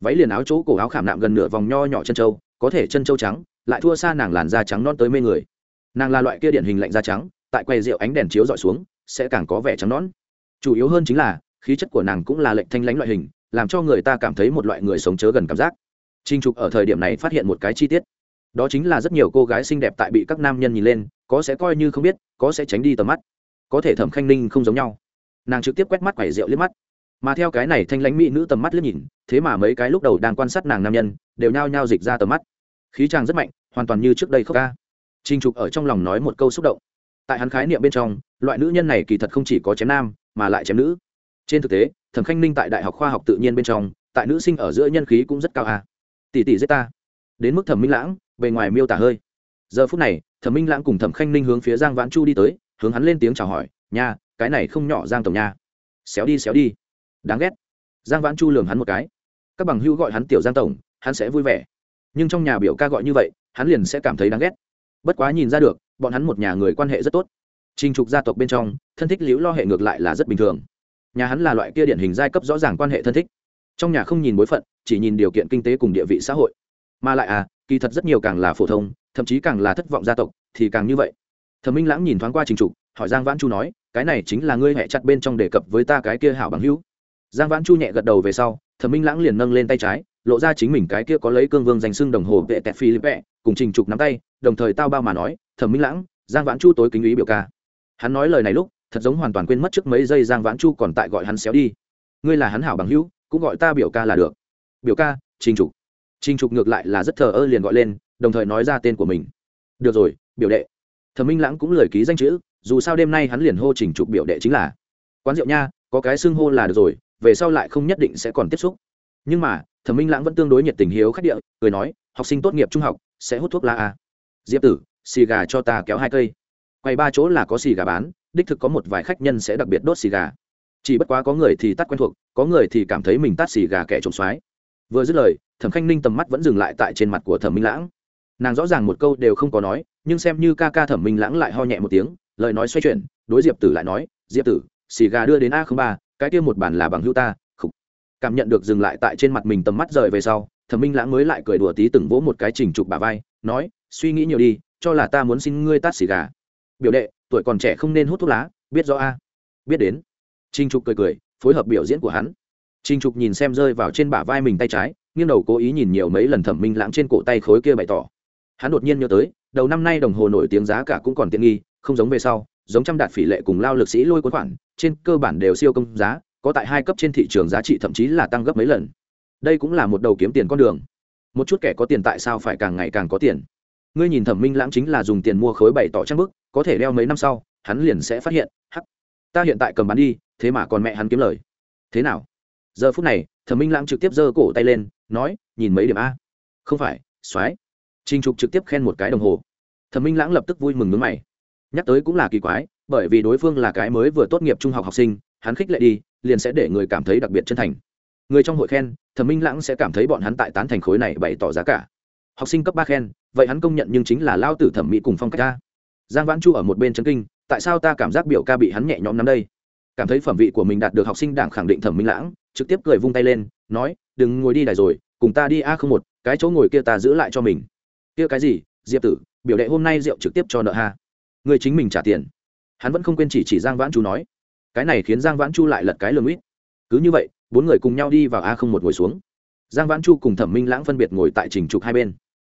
S1: váy liền áo chỗ cổ áo khảm nạm gần nửa vòng nho nhỏ chân trâu, có thể chân trâu trắng, lại thua xa nàng làn da trắng non tới mê người. Nàng là loại kia điển hình lạnh da trắng, tại quầy rượu ánh đèn chiếu dọi xuống, sẽ càng có vẻ trắng nón chủ yếu hơn chính là, khí chất của nàng cũng là lệnh thanh lãnh loại hình, làm cho người ta cảm thấy một loại người sống chớ gần cảm giác. Trinh trục ở thời điểm này phát hiện một cái chi tiết. Đó chính là rất nhiều cô gái xinh đẹp tại bị các nam nhân nhìn lên, có sẽ coi như không biết, có sẽ tránh đi tầm mắt, có thể thẩm khanh ninh không giống nhau. Nàng trực tiếp quét mắt quầy rượu liếc mắt mà theo cái này thanh lãnh mỹ nữ tầm mắt liếc nhìn, thế mà mấy cái lúc đầu đang quan sát nàng nam nhân, đều nhao nhao dịch ra tầm mắt. Khí chàng rất mạnh, hoàn toàn như trước đây khóc ca trinh trục ở trong lòng nói một câu xúc động. Tại hắn khái niệm bên trong, loại nữ nhân này kỳ thật không chỉ có chém nam, mà lại chém nữ. Trên thực tế, thẩm khanh ninh tại đại học khoa học tự nhiên bên trong, tại nữ sinh ở giữa nhân khí cũng rất cao à. tỷ tỷ giết ta. Đến mức thẩm minh lãng, bề ngoài miêu tả hơi. Giờ phút này, thẩm minh lãng cùng thẩm khanh ninh hướng phía giang vãn chu đi tới, hướng hắn lên tiếng chào hỏi, nha, cái này không nhỏ giang tổng nha. Xéo đi xéo đi đáng ghét. Giang vãn chu lường hắn một cái. Các bằng hữu gọi hắn tiểu giang tổng, hắn sẽ vui vẻ. Nhưng trong nhà biểu ca gọi như vậy, hắn liền sẽ cảm thấy đáng ghét. Bất quá nhìn ra được, bọn hắn một nhà người quan hệ rất tốt. Trình trục gia tộc bên trong, thân thích liễu lo hệ ngược lại là rất bình thường. Nhà hắn là loại kia điển hình giai cấp rõ ràng quan hệ thân thích. Trong nhà không nhìn bối phận, chỉ nhìn điều kiện kinh tế cùng địa vị xã hội. Mà lại à kỳ thật rất nhiều càng là phổ thông, thậm chí càng là thất vọng gia tộc, thì càng như vậy. Thẩm minh lãng nhìn thoáng qua trình trục, hỏi giang vãn chu nói, cái này chính là ngươi hẹ chặt bên trong đề cập với ta cái kia hảo bằng hữu giang vãn chu nhẹ gật đầu về sau, thẩm minh lãng liền nâng lên tay trái, lộ ra chính mình cái kia có lấy cương vương danh xưng đồng hồ vệ tẹt phi lippe cùng trình trục nắm tay, đồng thời tao bao mà nói, thẩm minh lãng, giang vãn chu tối kính ý biểu ca. Hắn nói lời này lúc, thật giống hoàn toàn quên mất trước mấy giây giang vãn chu còn tại gọi hắn xéo đi. Ngươi là hắn hảo bằng hữu, cũng gọi ta biểu ca là được. Biểu ca? Trình trục. Trình trục ngược lại là rất thờ ơ liền gọi lên, đồng thời nói ra tên của mình. Được rồi, biểu đệ. Thẩm minh lãng cũng lời ký danh chữ, dù sao đêm nay hắn liền hô trình trục biểu đệ chính là. Quán rượu nha, có cái xưng hô là được rồi về sau lại không nhất định sẽ còn tiếp xúc. Nhưng mà, thẩm minh lãng vẫn tương đối nhiệt tình hiếu khách địa, cười nói, học sinh tốt nghiệp trung học, sẽ hút thuốc la à. diệp tử, xì gà cho ta kéo hai cây. Quay ba chỗ là có xì gà bán, đích thực có một vài khách nhân sẽ đặc biệt đốt xì gà. Chỉ bất quá có người thì tắt quen thuộc, có người thì cảm thấy mình tắt xì gà kẻ trộm xoái. Vừa dứt lời, thẩm khanh ninh tầm mắt vẫn dừng lại tại trên mặt của thẩm minh lãng. Nàng rõ ràng một câu đều không có nói, nhưng xem như ca ca thẩm minh lãng lại ho nhẹ một tiếng, lời nói xoay chuyển, đối diệp tử lại nói, diệp tử, xì gà đưa đến a ba cái kia một bản là bằng hữu ta, khục. Cảm nhận được dừng lại tại trên mặt mình tầm mắt rời về sau, thẩm minh lãng mới lại cười đùa tí từng vỗ một cái chỉnh trục bà vai, nói, suy nghĩ nhiều đi, cho là ta muốn xin ngươi tát xì gà. Biểu đệ, tuổi còn trẻ không nên hút thuốc lá, biết rõ a. Biết đến. Trinh trục cười cười, phối hợp biểu diễn của hắn. Trinh trục nhìn xem rơi vào trên bả vai mình tay trái, nghiêng đầu cố ý nhìn nhiều mấy lần thẩm minh lãng trên cổ tay khối kia bày tỏ. Hắn đột nhiên nhớ tới, đầu năm nay đồng hồ nổi tiếng giá cả cũng còn tiện nghi, không giống về sau, giống trăm đạt phỉ lệ cùng lao lực sĩ lôi cuốn khoản trên cơ bản đều siêu công giá, có tại hai cấp trên thị trường giá trị thậm chí là tăng gấp mấy lần. Đây cũng là một đầu kiếm tiền con đường. Một chút kẻ có tiền tại sao phải càng ngày càng có tiền? Ngươi nhìn thẩm minh lãng chính là dùng tiền mua khối bày tỏ trang bức, có thể đeo mấy năm sau, hắn liền sẽ phát hiện, hắc, ta hiện tại cầm bán đi, thế mà còn mẹ hắn kiếm lời. Thế nào? Giờ phút này, thẩm minh lãng trực tiếp giơ cổ tay lên, nói, nhìn mấy điểm a. Không phải, soái. Trinh trục trực tiếp khen một cái đồng hồ. Thẩm minh lãng lập tức vui mừng nước mày. Nhắc tới cũng là kỳ quái bởi vì đối phương là cái mới vừa tốt nghiệp trung học học sinh, hắn khích lệ đi, liền sẽ để người cảm thấy đặc biệt chân thành. Người trong hội khen, thẩm minh lãng sẽ cảm thấy bọn hắn tại tán thành khối này bày tỏ giá cả. Học sinh cấp ba khen, vậy hắn công nhận nhưng chính là lao tử thẩm mỹ cùng phong cách ta. Giang vãn chu ở một bên chân kinh, tại sao ta cảm giác biểu ca bị hắn nhẹ nhõm năm đây? Cảm thấy phẩm vị của mình đạt được học sinh đảng khẳng định thẩm minh lãng, trực tiếp cười vung tay lên, nói, đừng ngồi đi đài rồi, cùng ta đi a không một, cái chỗ ngồi kia ta giữ lại cho mình. Kia cái gì, diệp tử, biểu đệ hôm nay rượu trực tiếp cho nợ ha. Người chính mình trả tiền hắn vẫn không quên chỉ chỉ giang vãn chu nói, cái này khiến giang vãn chu lại lật cái lường ít. Cứ như vậy, bốn người cùng nhau đi vào a không một ngồi xuống. Giang vãn chu cùng thẩm minh lãng phân biệt ngồi tại trình trục hai bên.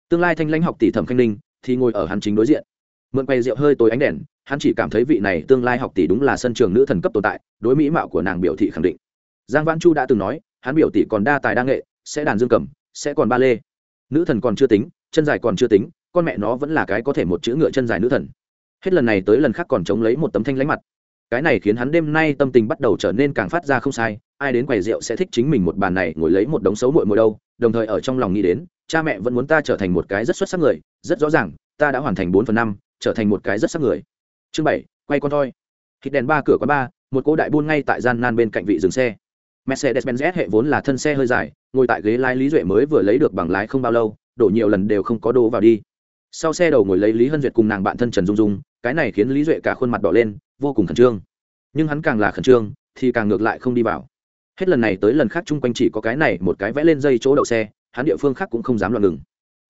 S1: Tương lai thanh lãnh học tỷ thẩm khanh ninh thì ngồi ở hắn chính đối diện. Mượn quay rượu hơi tối ánh đèn, hắn chỉ cảm thấy vị này tương lai học tỷ đúng là sân trường nữ thần cấp tồn tại, đối mỹ mạo của nàng biểu thị khẳng định. Giang vãn chu đã từng nói, hắn biểu tỷ còn đa tài đa nghệ, sẽ đàn dương cầm, sẽ còn ba lê. Nữ thần còn chưa tính, chân dài còn chưa tính, con mẹ nó vẫn là cái có thể một chữ ngựa chân dài nữ thần hết lần này tới lần khác còn chống lấy một tấm thanh lánh mặt. Cái này khiến hắn đêm nay tâm tình bắt đầu trở nên càng phát ra không sai, ai đến quầy rượu sẽ thích chính mình một bàn này ngồi lấy một đống xấu mội mội đâu, đồng thời ở trong lòng nghĩ đến, cha mẹ vẫn muốn ta trở thành một cái rất xuất sắc người, rất rõ ràng, ta đã hoàn thành bốn phần năm, trở thành một cái rất sắc người. Chương bảy, quay con thôi hít đèn ba cửa quá ba, một cô đại buôn ngay tại gian nan bên cạnh vị dừng xe. Mercedes-benz hệ vốn là thân xe hơi dài, ngồi tại ghế lái lý duệ mới vừa lấy được bằng lái không bao lâu, đổ nhiều lần đều không có đổ vào đi. Sau xe đầu ngồi lấy lý hân duyệt cùng nàng bạn thân trần dung dung cái này khiến lý duệ cả khuôn mặt đỏ lên, vô cùng khẩn trương. Nhưng hắn càng là khẩn trương, thì càng ngược lại không đi vào. Hết lần này tới lần khác chung quanh chỉ có cái này một cái vẽ lên dây chỗ đậu xe, hắn địa phương khác cũng không dám loạn ngừng.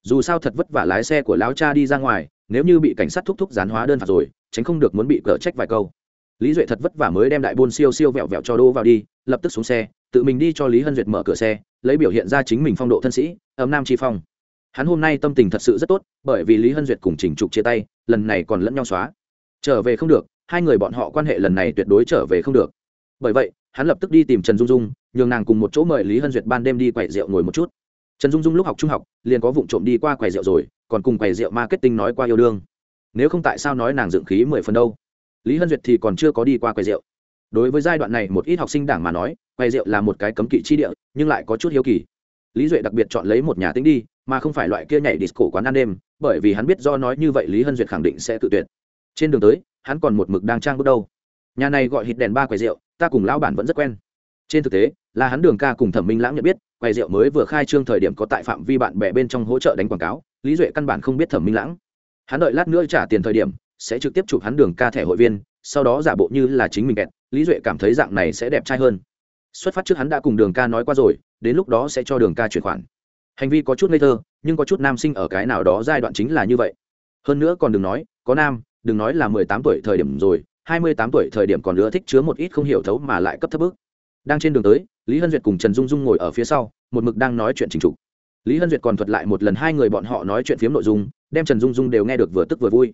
S1: Dù sao thật vất vả lái xe của lão cha đi ra ngoài, nếu như bị cảnh sát thúc thúc gián hóa đơn phạt rồi, tránh không được muốn bị cờ trách vài câu. Lý duệ thật vất vả mới đem đại bôn siêu siêu vẹo vẹo cho đô vào đi, lập tức xuống xe, tự mình đi cho lý hân duyệt mở cửa xe, lấy biểu hiện ra chính mình phong độ thân sĩ, ấm nam tri phong hắn hôm nay tâm tình thật sự rất tốt, bởi vì lý hân duyệt cùng trình trục chia tay, lần này còn lẫn nhau xóa. Trở về không được, hai người bọn họ quan hệ lần này tuyệt đối trở về không được. Bởi vậy, hắn lập tức đi tìm trần dung dung, nhường nàng cùng một chỗ mời lý hân duyệt ban đêm đi quậy rượu ngồi một chút. Trần dung dung lúc học trung học, liền có vụ trộm đi qua quầy rượu rồi, còn cùng quầy rượu marketing nói qua yêu đương. Nếu không tại sao nói nàng dựng khí mười phần đâu? Lý hân duyệt thì còn chưa có đi qua quầy rượu. Đối với giai đoạn này một ít học sinh đảng mà nói, quầy rượu là một cái cấm kỵ chi địa, nhưng lại có chút hiếu kỳ. Lý duệ đặc biệt chọn lấy một nhà tính đi mà không phải loại kia nhảy disco quán ăn đêm, bởi vì hắn biết do nói như vậy lý hân duyệt khẳng định sẽ tự tuyệt. Trên đường tới, hắn còn một mực đang trang bước đâu. Nhà này gọi hít đèn ba quầy rượu, ta cùng lão bản vẫn rất quen. Trên thực tế, là hắn đường ca cùng thẩm minh lãng nhận biết, quầy rượu mới vừa khai trương thời điểm có tại phạm vi bạn bè bên trong hỗ trợ đánh quảng cáo, lý duệ căn bản không biết thẩm minh lãng. Hắn đợi lát nữa trả tiền thời điểm, sẽ trực tiếp chụp hắn đường ca thẻ hội viên, sau đó giả bộ như là chính mình kẹt, lý duệ cảm thấy dạng này sẽ đẹp trai hơn. Xuất phát trước hắn đã cùng đường ca nói qua rồi, đến lúc đó sẽ cho đường ca chuyển khoản hành vi có chút ngây thơ, nhưng có chút nam sinh ở cái nào đó giai đoạn chính là như vậy. Hơn nữa còn đừng nói, có nam, đừng nói là mười tám tuổi thời điểm rồi, hai mươi tám tuổi thời điểm còn nữa thích chứa một ít không hiểu thấu mà lại cấp thấp bước đang trên đường tới, lý hân duyệt cùng trần dung dung ngồi ở phía sau, một mực đang nói chuyện trình trục. Lý hân duyệt còn thuật lại một lần hai người bọn họ nói chuyện phiếm nội dung, đem trần dung dung đều nghe được vừa tức vừa vui.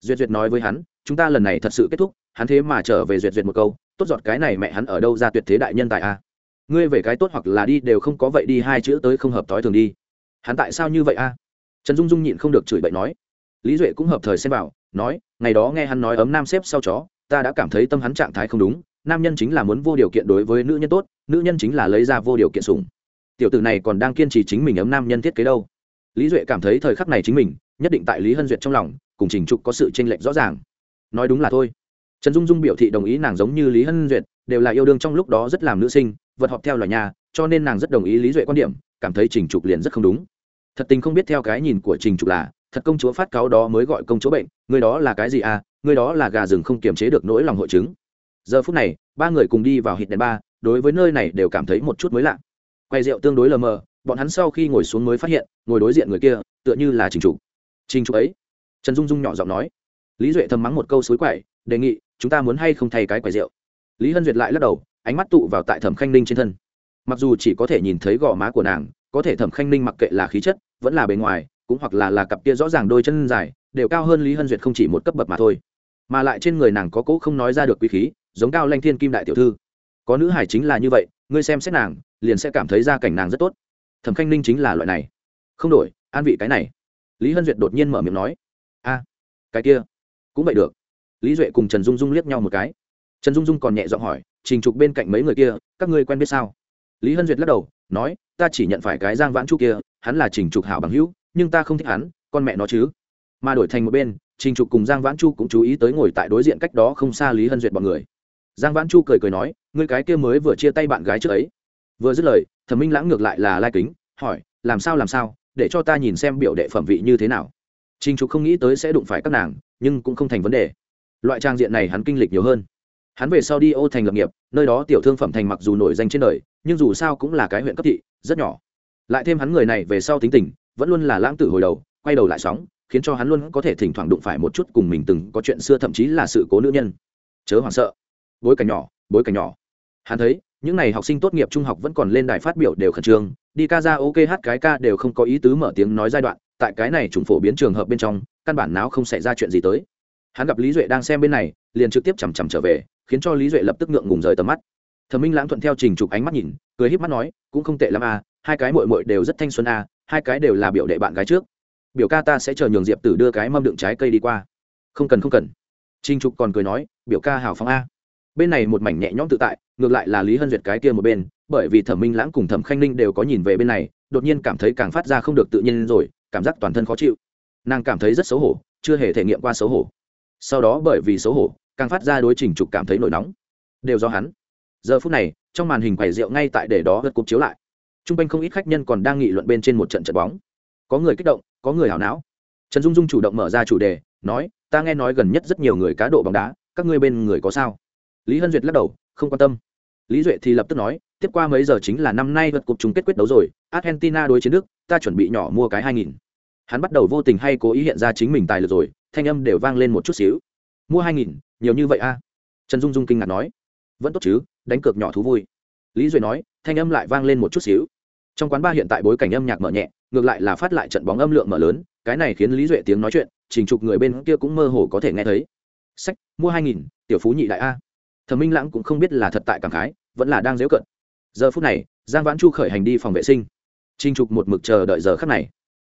S1: Duyệt duyệt nói với hắn, chúng ta lần này thật sự kết thúc, hắn thế mà trở về duyệt duyệt một câu, tốt giọt cái này mẹ hắn ở đâu ra tuyệt thế đại nhân tài a? Ngươi về cái tốt hoặc là đi đều không có vậy đi hai chữ tới không hợp thói thường đi. Hắn tại sao như vậy a? Trần dung dung nhịn không được chửi bậy nói. Lý duệ cũng hợp thời xem vào, nói ngày đó nghe hắn nói ấm nam xếp sau chó ta đã cảm thấy tâm hắn trạng thái không đúng nam nhân chính là muốn vô điều kiện đối với nữ nhân tốt nữ nhân chính là lấy ra vô điều kiện sùng tiểu tử này còn đang kiên trì chính mình ấm nam nhân thiết kế đâu. Lý duệ cảm thấy thời khắc này chính mình nhất định tại lý hân duyệt trong lòng cùng trình trục có sự tranh lệch rõ ràng. Nói đúng là thôi. Trần dung dung biểu thị đồng ý nàng giống như lý hân duyệt đều là yêu đương trong lúc đó rất làm nữ sinh vật họp theo loài nhà cho nên nàng rất đồng ý lý duệ quan điểm, cảm thấy trình trục liền rất không đúng. Thật tình không biết theo cái nhìn của trình trục là, thật công chúa phát cáo đó mới gọi công chúa bệnh, người đó là cái gì à người đó là gà rừng không kiềm chế được nỗi lòng hội chứng. Giờ phút này, ba người cùng đi vào hít đèn ba, đối với nơi này đều cảm thấy một chút mới lạ. Quay rượu tương đối lờ mờ, bọn hắn sau khi ngồi xuống mới phát hiện, ngồi đối diện người kia, tựa như là trình trục. Trình trục ấy, trần dung dung nhỏ giọng nói. Lý duệ thầm mắng một câu xối quậy, đề nghị, chúng ta muốn hay không thay cái quầy rượu? Lý hân duyệt lại lắc đầu ánh mắt tụ vào tại thẩm khanh ninh trên thân. Mặc dù chỉ có thể nhìn thấy gò má của nàng, có thể thẩm khanh ninh mặc kệ là khí chất, vẫn là bề ngoài, cũng hoặc là là cặp kia rõ ràng đôi chân dài, đều cao hơn lý hân duyệt không chỉ một cấp bậc mà thôi. Mà lại trên người nàng có cỗ không nói ra được quý khí, giống cao lanh thiên kim đại tiểu thư. Có nữ hải chính là như vậy, ngươi xem xét nàng, liền sẽ cảm thấy gia cảnh nàng rất tốt. Thẩm khanh ninh chính là loại này. Không đổi, an vị cái này. Lý hân duyệt đột nhiên mở miệng nói. A, cái kia. Cũng vậy được. Lý duệ cùng trần dung dung liếc nhau một cái. Trần dung dung còn nhẹ giọng hỏi trình trục bên cạnh mấy người kia, các ngươi quen biết sao? Lý hân duyệt lắc đầu, nói, ta chỉ nhận phải cái giang vãn chu kia, hắn là trình trục hảo bằng hữu, nhưng ta không thích hắn, con mẹ nó chứ. Mà đổi thành một bên, trình trục cùng giang vãn chu cũng chú ý tới ngồi tại đối diện cách đó không xa lý hân duyệt bọn người. Giang vãn chu cười cười nói, ngươi cái kia mới vừa chia tay bạn gái trước ấy. Vừa dứt lời, thẩm minh lãng ngược lại là lai kính, hỏi, làm sao làm sao, để cho ta nhìn xem biểu đệ phẩm vị như thế nào. Trình trục không nghĩ tới sẽ đụng phải các nàng, nhưng cũng không thành vấn đề. Loại trang diện này hắn kinh lịch nhiều hơn hắn về sau đi ô thành lập nghiệp, nơi đó tiểu thương phẩm thành mặc dù nổi danh trên đời, nhưng dù sao cũng là cái huyện cấp thị, rất nhỏ. Lại thêm hắn người này về sau tính tình, vẫn luôn là lãng tử hồi đầu, quay đầu lại sóng, khiến cho hắn luôn có thể thỉnh thoảng đụng phải một chút cùng mình từng có chuyện xưa thậm chí là sự cố nữ nhân. Chớ hoảng sợ. Bối cảnh nhỏ, bối cảnh nhỏ. Hắn thấy, những n à y học sinh tốt nghiệp trung học vẫn còn lên đài phát biểu đều khẩn trương, đi ca ra ok hát cái ca đều không có ý tứ mở tiếng nói giai đoạn, tại cái này chúng phổ biến trường hợp bên trong, căn bản não không xảy ra chuyện gì tới. Hắn gặp lý duệ đang xem bên này, liền trực tiếp chằm chằm trở về khiến cho lý duệ lập tức ngượng ngùng rời tầm mắt. Thẩm minh lãng thuận theo trình chụp ánh mắt nhìn, cười h í p mắt nói, cũng không tệ l ắ m à hai cái mội mội đều rất thanh xuân à hai cái đều là biểu đệ bạn gái trước. Biểu ca ta sẽ chờ nhường diệp tử đưa cái mâm đựng trái cây đi qua. Không cần không cần. Trình trục còn cười nói, biểu ca hào phóng a bên này một mảnh nhẹ nhõm tự tại, ngược lại là lý hân duyệt cái kia một bên, bởi vì thẩm minh lãng cùng thẩm khanh ninh đều có nhìn về bên này, đột nhiên cảm thấy càng phát ra không được tự nhiên rồi, cảm giác toàn thân khó chịu. Nàng cảm thấy rất xấu hổ, chưa hề thể nghiệm qua xấu hổ. Sau đó bởi vì xấu hổ càng phát ra đối trình trục cảm thấy nổi nóng. Đều do hắn. Giờ phút này, trong màn hình quầy rượu ngay tại để đó gật cục chiếu lại. T r u n g quanh không ít khách nhân còn đang nghị luận bên trên một trận trận bóng. Có người kích động, có người hảo não. Trần dung dung chủ động mở ra chủ đề, nói, ta nghe nói gần nhất rất nhiều người cá độ bóng đá, các ngươi bên người có sao? Lý hân duyệt lắc đầu, không quan tâm. Lý duệ thì lập tức nói, tiếp qua mấy giờ chính là năm nay vượt cục chung kết quyết đấu rồi, argentina đối chiến đức, ta chuẩn bị nhỏ mua cái hai nghìn. Hắn bắt đầu vô tình hay cố ý hiện ra chính mình tài lực rồi, thanh âm đều vang lên một chút xíu. Mua hai nghìn nhiều như vậy a? Trần dung dung kinh ngạc nói. Vẫn tốt chứ, đánh cược nhỏ thú vui. Lý duệ nói, thanh âm lại vang lên một chút xíu. Trong quán ba hiện tại bối cảnh âm nhạc mở nhẹ, ngược lại là phát lại trận bóng âm lượng mở lớn, cái này khiến lý duệ tiếng nói chuyện, trình trục người bên kia cũng mơ hồ có thể nghe thấy. Sách, mua hai nghìn, tiểu phú nhị đại a. Thẩm minh lãng cũng không biết là thật tại cảm khái, vẫn là đang dễu cận giờ phút này, giang vãn chu khởi hành đi phòng vệ sinh. Trình trục một mực chờ đợi giờ khắc này.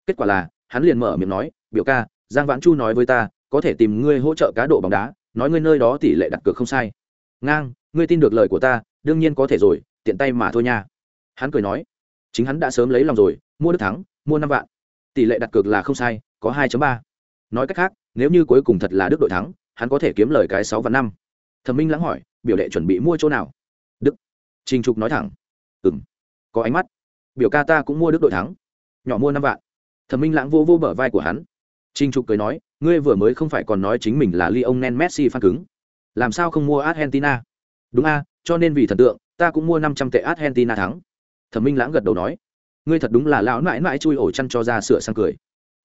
S1: Kết quả là, hắn liền mở miệng nói, biểu ca, giang vãn chu nói với ta, có thể tìm ngươi hỗ trợ cá độ bóng đá nói ngươi nơi đó tỷ lệ đặt cược không sai. Ngang ngươi tin được lời của ta đương nhiên có thể rồi tiện tay mà thôi nha. Hắn cười nói. Chính hắn đã sớm lấy lòng rồi mua đức thắng mua năm vạn. Tỷ lệ đặt cược là không sai có hai ba. Nói cách khác nếu như cuối cùng thật là đức đội thắng hắn có thể kiếm lời cái sáu và năm. Thẩm minh lắng hỏi biểu đệ chuẩn bị mua chỗ nào? Đức. Trình trục nói thẳng. Ừ m có ánh mắt. Biểu ca ta cũng mua đức đội thắng. Nhỏ mua năm vạn. Thẩm minh lãng vô vô bờ vai của hắn. Trình Trục cười nói, ngươi vừa mới không phải còn nói chính mình là Lionel Messi fan cứng. Làm sao không mua Argentina? Đúng a, cho nên vì thần tượng, ta cũng mua 500 tệ Argentina thắng. Thẩm Minh Lãng gật đầu nói, ngươi thật đúng là lão nãi nãi chui ổ chăn cho ra sửa sang cười.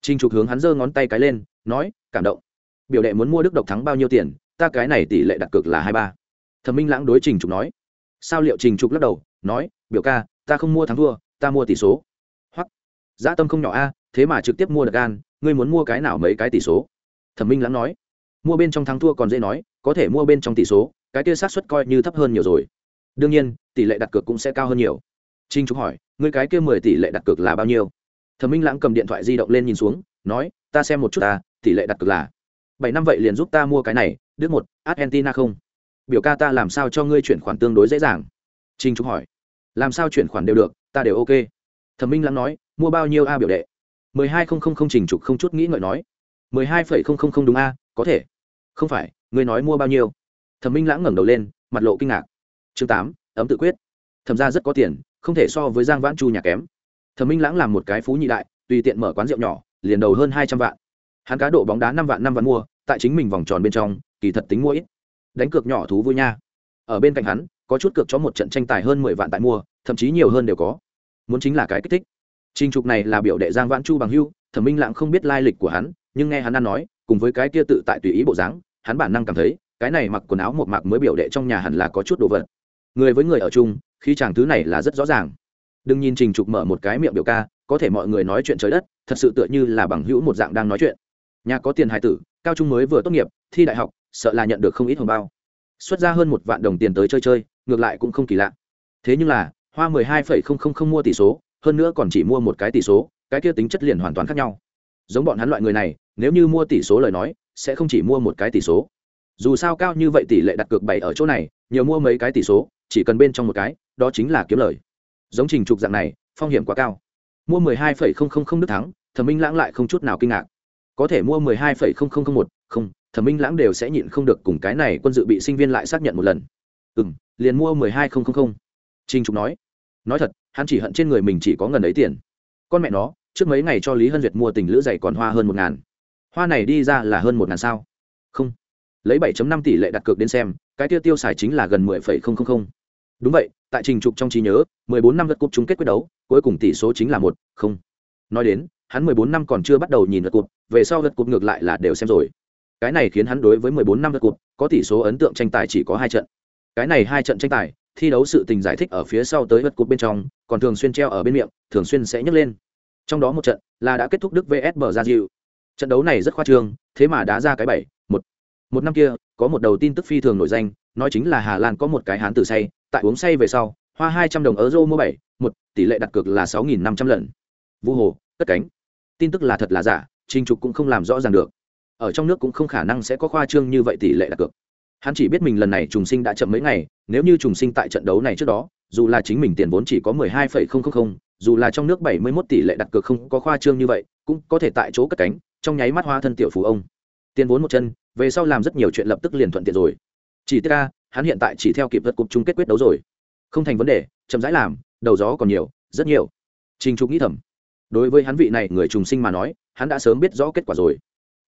S1: Trình Trục hướng hắn giơ ngón tay cái lên, nói, cảm động. Biểu đệ muốn mua Đức độc thắng bao nhiêu tiền, ta cái này tỷ lệ đặt cược là 23. Thẩm Minh Lãng đối Trình Trục nói, sao liệu Trình Trục lắc đầu, nói, biểu ca, ta không mua thắng thua, ta mua tỷ số. Hoắc. Giá tâm không nhỏ a, thế mà trực tiếp mua được gan, ngươi muốn mua cái nào mấy cái tỷ số? Thẩm minh lãng nói. Mua bên trong thắng thua còn dễ nói có thể mua bên trong tỷ số cái kia sát suất coi như thấp hơn nhiều rồi. Đương nhiên tỷ lệ đặt cược cũng sẽ cao hơn nhiều. Trinh trúc hỏi ngươi cái kia mười tỷ lệ đặt cược là bao nhiêu? Thẩm minh lãng cầm điện thoại di động lên nhìn xuống nói ta xem một chút ta tỷ lệ đặt cược là bảy năm vậy liền giúp ta mua cái này đứt một argentina không? Biểu ca ta làm sao cho ngươi chuyển khoản tương đối dễ dàng? Trinh trúc hỏi. Làm sao chuyển khoản đều được ta đều ok. Thẩm minh lãng nói mua bao nhiêu a biểu đệ? Mười hai không không không trình trục không chút nghĩ ngợi nói. mười hai phẩy không không không đúng a, có thể. Không phải, ngươi nói mua bao nhiêu? Thẩm minh lãng ngẩng đầu lên, mặt lộ kinh ngạc. Chương tám, ấm tự quyết. Thẩm ra rất có tiền, không thể so với giang vãn chu nhà kém. Thẩm minh lãng làm một cái phú nhị đại, tùy tiện mở quán rượu nhỏ, liền đầu hơn hai trăm vạn. Hắn cá độ bóng đá năm vạn năm vạn mua, tại chính mình vòng tròn bên trong, kỳ thật tính mua ít. Đánh cược nhỏ thú vui nha. Ở bên cạnh hắn, có chút cược cho một trận tranh tài hơn mười vạn tại mua, thậm chí nhiều hơn đều có. Muốn chính là cái kích thích. Trình trục này là biểu đệ Giang Vãn Chu bằng hưu, Thẩm Minh Lãng không biết lai lịch của hắn, nhưng nghe hắn ăn nói, cùng với cái kia tự tại tùy ý bộ dáng, hắn bản năng cảm thấy, cái này mặc quần áo một mạc mới biểu đệ trong nhà hẳn là có chút đồ vật. Người với người ở chung, khi chàng thứ này là rất rõ ràng. Đừng nhìn Trình Trục mở một cái miệng biểu ca, có thể mọi người nói chuyện trời đất, thật sự tựa như là bằng hữu một dạng đang nói chuyện. Nhà có tiền hài tử, cao trung mới vừa tốt nghiệp, thi đại học, sợ là nhận được không ít hồng bao. Xuất ra hơn một vạn đồng tiền tới chơi chơi, ngược lại cũng không kỳ lạ. Thế nhưng là, hoa mười hai phẩy không không không mua tỷ số, hơn nữa còn chỉ mua một cái tỷ số, cái kia tính chất liền hoàn toàn khác nhau. Giống bọn hắn loại người này, nếu như mua tỷ số lời nói, sẽ không chỉ mua một cái tỷ số. Dù sao cao như vậy tỷ lệ đặt cược bảy ở chỗ này, nhiều mua mấy cái tỷ số, chỉ cần bên trong một cái, đó chính là kiếm lời. Giống trình trục dạng này, phong hiểm quá cao. Mua mười hai phẩy không không không đức thắng, thẩm minh lãng lại không chút nào kinh ngạc. Có thể mua mười hai phẩy không không không một, không, thẩm minh lãng đều sẽ nhịn không được cùng cái này quân dự bị sinh viên lại xác nhận một lần. Ừ m liền mua mười hai không không không. Trình trục nói nói thật hắn chỉ hận trên người mình chỉ có ngần ấy tiền. Con mẹ nó trước mấy ngày cho lý hân duyệt mua tình lữ dày còn hoa hơn một ngàn. Hoa này đi ra là hơn một ngàn sao? Không. Lấy 7 năm tỷ lệ đặt cược đến xem cái tiêu tiêu xài chính là gần 10,000. đúng vậy tại trình trục trong trí nhớ 14 năm lượt cúp chung kết quyết đấu cuối cùng tỷ số chính là một không. Nói đến hắn 14 năm còn chưa bắt đầu nhìn lượt cúp về sau lượt cúp ngược lại là đều xem rồi. Cái này khiến hắn đối với 14 năm lượt cúp có tỷ số ấn tượng tranh tài chỉ có hai trận. Cái này hai trận tranh tài thi đấu sự tình giải thích ở phía sau tới vật cột bên trong, còn thường xuyên treo ở bên miệng, thường xuyên sẽ nhấc lên. Trong đó một trận là đã kết thúc đức vs bờ gia diệu trận đấu này rất khoa trương, thế mà đã ra cái bảy, một. Một năm kia, có một đầu tin tức phi thường nổi danh, nói chính là hà lan có một cái hán tử say, tại uống say về sau, hoa hai trăm đồng euro mua bảy, một, tỷ lệ đặt cược là sáu nghìn năm trăm lần. Vu hồ, cất cánh. Tin tức là thật là giả, trình trục cũng không làm rõ ràng được. Ở trong nước cũng không khả năng sẽ có khoa trương như vậy tỷ lệ đặt cược hắn chỉ biết mình lần này trùng sinh đã chậm mấy ngày, nếu như trùng sinh tại trận đấu này trước đó, dù là chính mình tiền vốn chỉ có mười hai phẩy không không không, dù là trong nước bảy mươi 71 tỷ lệ đặt cược không có khoa trương như vậy, cũng có thể tại chỗ cất cánh, trong nháy mắt hoa thân tiểu phú ông. Tiền vốn một chân, về sau làm rất nhiều chuyện lập tức liền thuận tiện rồi. Chỉ tiết ra hắn hiện tại chỉ theo kịp vật cục chung kết quyết đấu rồi. Không thành vấn đề, chậm rãi làm, đầu gió còn nhiều, rất nhiều. Trình trục nghĩ thầm. Đối với hắn vị này người trùng sinh mà nói, hắn đã sớm biết rõ kết quả rồi.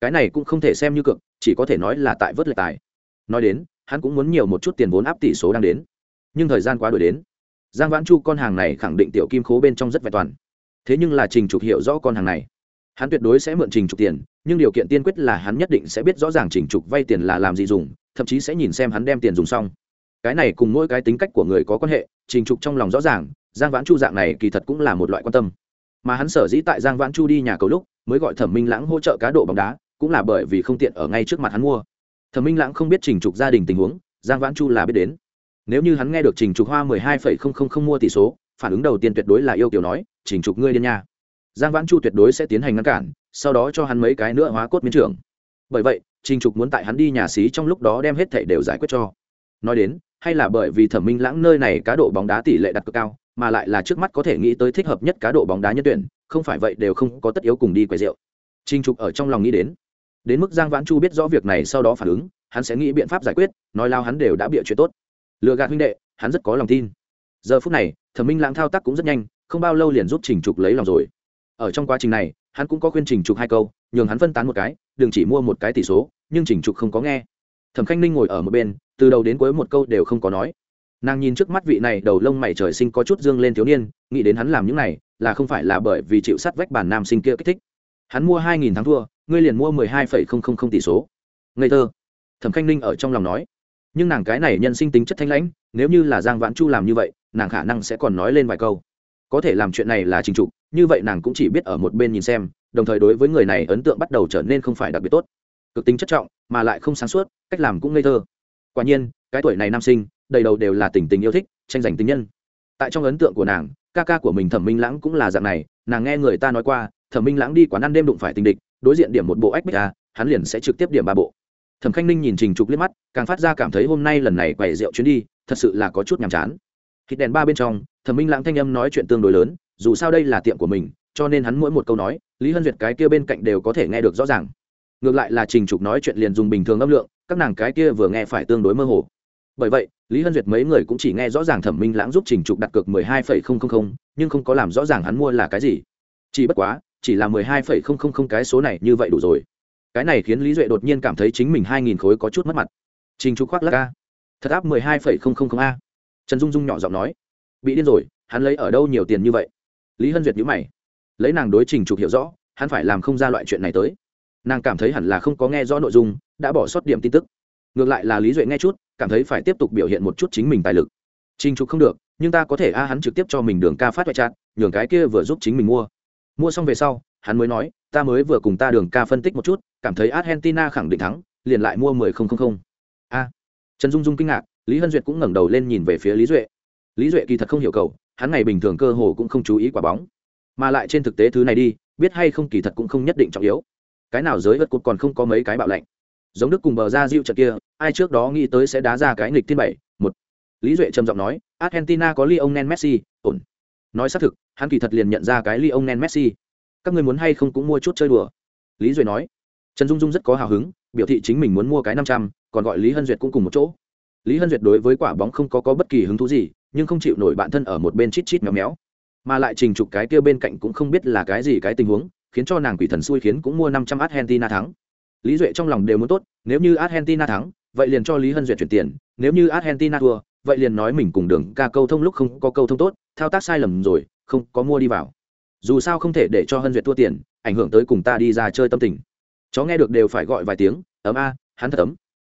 S1: Cái này cũng không thể xem như cực, chỉ có thể nói là tại vớt lệ tài nói đến, hắn cũng muốn nhiều một chút tiền vốn áp tỷ số đang đến. Nhưng thời gian quá đổi đến. Giang vãn chu con hàng này khẳng định tiểu kim khố bên trong rất vẹn toàn. Thế nhưng là trình trục hiểu rõ con hàng này. Hắn tuyệt đối sẽ mượn trình trục tiền, nhưng điều kiện tiên quyết là hắn nhất định sẽ biết rõ ràng trình trục vay tiền là làm gì dùng, thậm chí sẽ nhìn xem hắn đem tiền dùng xong. Cái này cùng mỗi cái tính cách của người có quan hệ, trình trục trong lòng rõ ràng, giang vãn chu dạng này kỳ thật cũng là một loại quan tâm. Mà hắn sở dĩ tại giang vãn chu đi nhà cầu lúc, mới gọi thẩm minh lãng hỗ trợ cá độ bóng đá, cũng là bởi vì không tiện ở ngay trước mặt hắn mua thẩm minh lãng không biết trình trục gia đình tình huống, giang vãn chu là biết đến. Nếu như hắn nghe được trình trục hoa mười hai phẩy không không không mua tỷ số, phản ứng đầu tiên tuyệt đối là yêu kiểu nói, trình trục ngươi điên nha. Giang vãn chu tuyệt đối sẽ tiến hành ngăn cản, sau đó cho hắn mấy cái nữa hóa cốt miến trưởng. Bởi vậy, trình trục muốn tại hắn đi nhà xí trong lúc đó đem hết thảy đều giải quyết cho. Nói đến, hay là bởi vì thẩm minh lãng nơi này cá độ bóng đá tỷ lệ đặt cực cao, mà lại là trước mắt có thể nghĩ tới thích hợp nhất cá độ bóng đá nhân tuyển, không phải vậy đều không có tất yếu cùng đi quầy rượu. Trình trục ở trong lòng nghĩ đến đến mức giang vãn chu biết rõ việc này sau đó phản ứng, hắn sẽ nghĩ biện pháp giải quyết, nói lao hắn đều đã bịa chuyện tốt. Lừa gạt huynh đệ, hắn rất có lòng tin. Giờ phút này, thẩm minh lãng thao tác cũng rất nhanh, không bao lâu liền giúp trình trục lấy lòng rồi. Ở trong quá trình này, hắn cũng có khuyên trình trục hai câu, nhường hắn phân tán một cái, đừng chỉ mua một cái tỷ số, nhưng trình trục không có nghe. Thẩm khanh ninh ngồi ở một bên, từ đầu đến cuối một câu đều không có nói. Nàng nhìn trước mắt vị này, đầu lông mày trời sinh có chút dương lên thiếu niên, nghĩ đến hắn làm những này, là không phải là bởi vì chịu sát vách bản nam sinh kia kích thích. Hắn mua hai nghìn tháng thua ngươi liền mua mười hai phẩy không không không tỷ số. Ngây thơ. Thẩm khanh ninh ở trong lòng nói. Nhưng nàng cái này nhân sinh tính chất thanh lãnh, nếu như là giang vãn chu làm như vậy, nàng khả năng sẽ còn nói lên vài câu. Có thể làm chuyện này là trình trục, như vậy nàng cũng chỉ biết ở một bên nhìn xem, đồng thời đối với người này ấn tượng bắt đầu trở nên không phải đặc biệt tốt. Cực tính chất trọng, mà lại không sáng suốt, cách làm cũng ngây thơ. Quả nhiên, cái tuổi này nam sinh, đầy đầu đều là tình tình yêu thích, tranh giành tình nhân. Tại trong ấn tượng của nàng, ca ca của mình thẩm minh lãng cũng là dạng này, nàng nghe người ta nói qua, thẩm minh lãng đi quán ăn đêm đụng phải tình địch đối diện điểm một bộ ách bích a, hắn liền sẽ trực tiếp điểm ba bộ. Thẩm khanh ninh nhìn trình trục liếc mắt, càng phát ra cảm thấy hôm nay lần này quầy rượu chuyến đi, thật sự là có chút nhàm chán. Thịt đèn ba bên trong, thẩm minh lãng thanh âm nói chuyện tương đối lớn, dù sao đây là tiệm của mình, cho nên hắn mỗi một câu nói, lý hân duyệt cái kia bên cạnh đều có thể nghe được rõ ràng. Ngược lại là trình trục nói chuyện liền dùng bình thường âm lượng, các nàng cái kia vừa nghe phải tương đối mơ hồ. Bởi vậy, lý hân duyệt mấy người cũng chỉ nghe rõ ràng thẩm minh lãng giúp trình trục đặt cược mười hai phẩy không không không, nhưng không có làm rõ ràng hắn mua là cái gì. Chỉ bất quá chỉ là mười hai phẩy không không không cái số này như vậy đủ rồi. Cái này khiến lý duệ đột nhiên cảm thấy chính mình hai nghìn khối có chút mất mặt. Trình trục khoác lắc a. Thật áp mười hai phẩy không không không a. Trần dung dung nhỏ giọng nói. Bị điên rồi, hắn lấy ở đâu nhiều tiền như vậy? Lý hân duyệt nhữ mày. Lấy nàng đối trình trục hiểu rõ, hắn phải làm không ra loại chuyện này tới. Nàng cảm thấy hẳn là không có nghe rõ nội dung, đã bỏ sót điểm tin tức. Ngược lại là lý duệ nghe chút, cảm thấy phải tiếp tục biểu hiện một chút chính mình tài lực. Trình trục không được, nhưng ta có thể a, hắn trực tiếp cho mình đường ca phát hoại trạng nhường cái kia vừa giúp chính mình mua mua xong về sau, hắn mới nói, ta mới vừa cùng ta đường ca phân tích một chút, cảm thấy argentina khẳng định thắng, liền lại mua mười không không không. A. Trần dung dung kinh ngạc, lý hân duyệt cũng ngẩng đầu lên nhìn về phía lý duệ. Lý duệ kỳ thật không hiểu cầu, hắn ngày bình thường cơ hồ cũng không chú ý quả bóng. Mà lại trên thực tế thứ này đi, biết hay không kỳ thật cũng không nhất định trọng yếu. Cái nào giới vật cột còn không có mấy cái bạo lệnh giống đức cùng bờ ra diệu trận kia, ai trước đó nghĩ tới sẽ đá ra cái nghịch thiên bảy, một. Lý duệ trầm giọng nói, argentina có lionel messi, ổn nói xác thực hắn kỳ thật liền nhận ra cái ly ông messi. Các người muốn hay không cũng mua chút chơi đùa. Lý duệ nói. Trần dung dung rất có hào hứng biểu thị chính mình muốn mua cái năm trăm còn gọi lý hân duyệt cũng cùng một chỗ. Lý hân duyệt đối với quả bóng không có, có bất kỳ hứng thú gì nhưng không chịu nổi bản thân ở một bên chít chít méo méo. Mà lại trình trục cái kia bên cạnh cũng không biết là cái gì cái tình huống khiến cho nàng quỷ thần xui khiến cũng mua năm trăm argentina thắng. Lý duệ trong lòng đều muốn tốt nếu như argentina thắng vậy liền cho lý hân duyệt chuyển tiền nếu như argentina thua vậy liền nói mình cùng đường ca câu thông lúc không có câu thông tốt thao tác sai lầm rồi, không có mua đi vào. Dù sao không thể để cho hân duyệt thua tiền, ảnh hưởng tới cùng ta đi ra chơi tâm tình. Chó nghe được đều phải gọi vài tiếng, ấm a, hắn thật ấm.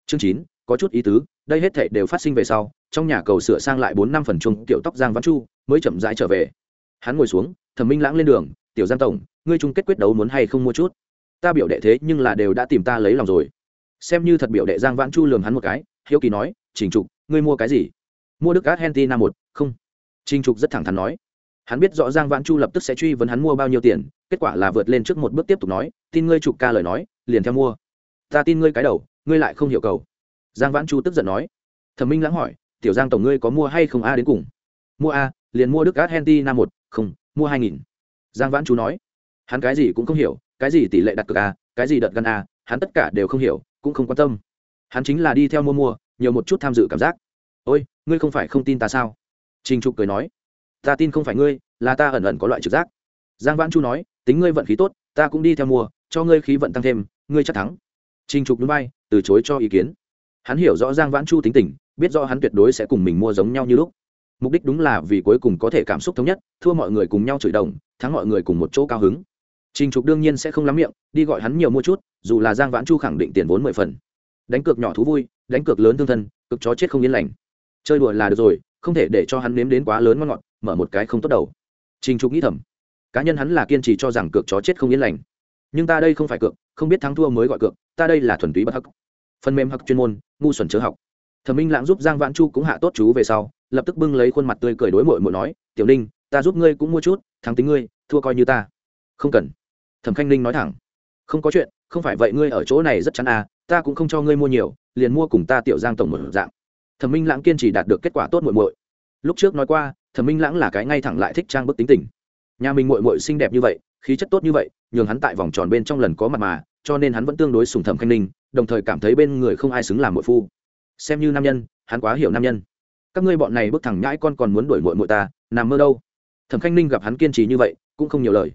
S1: Chương chín, có chút ý tứ, đây hết thệ đều phát sinh về sau, trong nhà cầu sửa sang lại bốn năm phần chung kiểu tóc giang văn chu, mới chậm rãi trở về. Hắn ngồi xuống, thẩm minh lãng lên đường, tiểu giang tổng, ngươi chung kết quyết đấu muốn hay không mua chút? Ta biểu đệ thế nhưng là đều đã tìm ta lấy lòng rồi. Xem như thật biểu đệ giang vãn chu lường hắn một cái, hiếu kỳ nói, trình trục, ngươi mua cái gì? Mua đức argentina một, không trình trục rất thẳng thắn nói. Hắn biết rõ giang vãn chu lập tức sẽ truy vấn hắn mua bao nhiêu tiền, kết quả là vượt lên trước một bước tiếp tục nói, tin ngươi trục ca lời nói, liền theo mua. Ta tin ngươi cái đầu, ngươi lại không hiểu cầu. Giang vãn chu tức giận nói. Thẩm minh lãng hỏi, tiểu giang tổng ngươi có mua hay không a đến cùng? Mua a, liền mua đức argentina một, không, mua hai nghìn. Giang vãn chu nói. Hắn cái gì cũng không hiểu, cái gì tỷ lệ đặt cược a, cái gì đợt gan a, hắn tất cả đều không hiểu, cũng không quan tâm. Hắn chính là đi theo mua mua, nhiều một chút tham dự cảm giác. Ôi, ngươi không phải không tin ta sao? Trình trục cười nói ta tin không phải ngươi là ta ẩn ẩn có loại trực giác. Giang vãn chu nói tính ngươi vận khí tốt ta cũng đi theo mua cho ngươi khí vận tăng thêm ngươi chắc thắng. Trình trục nhún bay từ chối cho ý kiến. Hắn hiểu rõ giang vãn chu tính tình biết rõ hắn tuyệt đối sẽ cùng mình mua giống nhau như lúc. Mục đích đúng là vì cuối cùng có thể cảm xúc thống nhất thua mọi người cùng nhau chửi đồng thắng mọi người cùng một chỗ cao hứng. Trình Trục đương nhiên sẽ không lắm miệng, đi gọi hắn nhiều mua chút, dù là Giang Vãn Chu khẳng định tiền vốn mười phần. Đánh cược nhỏ thú vui, đánh cược lớn thương thân, cực chó chết không yên lành. Chơi đùa là được rồi, không thể để cho hắn nếm đến quá lớn ngon ngọt, mở một cái không tốt đầu. Trình Trục nghĩ thầm, cá nhân hắn là kiên trì cho rằng cược chó chết không yên lành. Nhưng ta đây không phải cược, không biết thắng thua mới gọi cược, ta đây là thuần túy bất hắc. Phần mềm hắc chuyên môn, ngu xuẩn chớ học. Thẩm Minh Lãng giúp Giang Vãn Chu cũng hạ tốt chú về sau, lập tức bưng lấy khuôn mặt tươi cười đối muội muội nói, "Tiểu Ninh, ta giúp ngươi cũng mua chút, thắng tính ngươi, thua coi như ta." "Không cần." thẩm khanh ninh nói thẳng không có chuyện không phải vậy ngươi ở chỗ này rất chắn à ta cũng không cho ngươi mua nhiều liền mua cùng ta tiểu giang tổng một dạng thẩm minh lãng kiên trì đạt được kết quả tốt muội muội. Lúc trước nói qua, thẩm minh lãng là cái ngay thẳng lại thích trang bức tính tình. Nhà mình muội muội xinh đẹp như vậy, khí chất tốt như vậy, nhường hắn tại vòng tròn bên trong lần có mặt mà, cho nên hắn vẫn tương đối sùng thẩm khanh ninh, đồng thời cảm thấy bên người không ai xứng làm muội phu. Xem như nam nhân, hắn quá hiểu nam nhân. Các ngươi bọn này bức thẳng nhãi con còn muốn đuổi muội muội ta, nằm mơ đâu. Thẩm khanh ninh gặp hắn kiên trì như vậy, cũng không nhiều lời.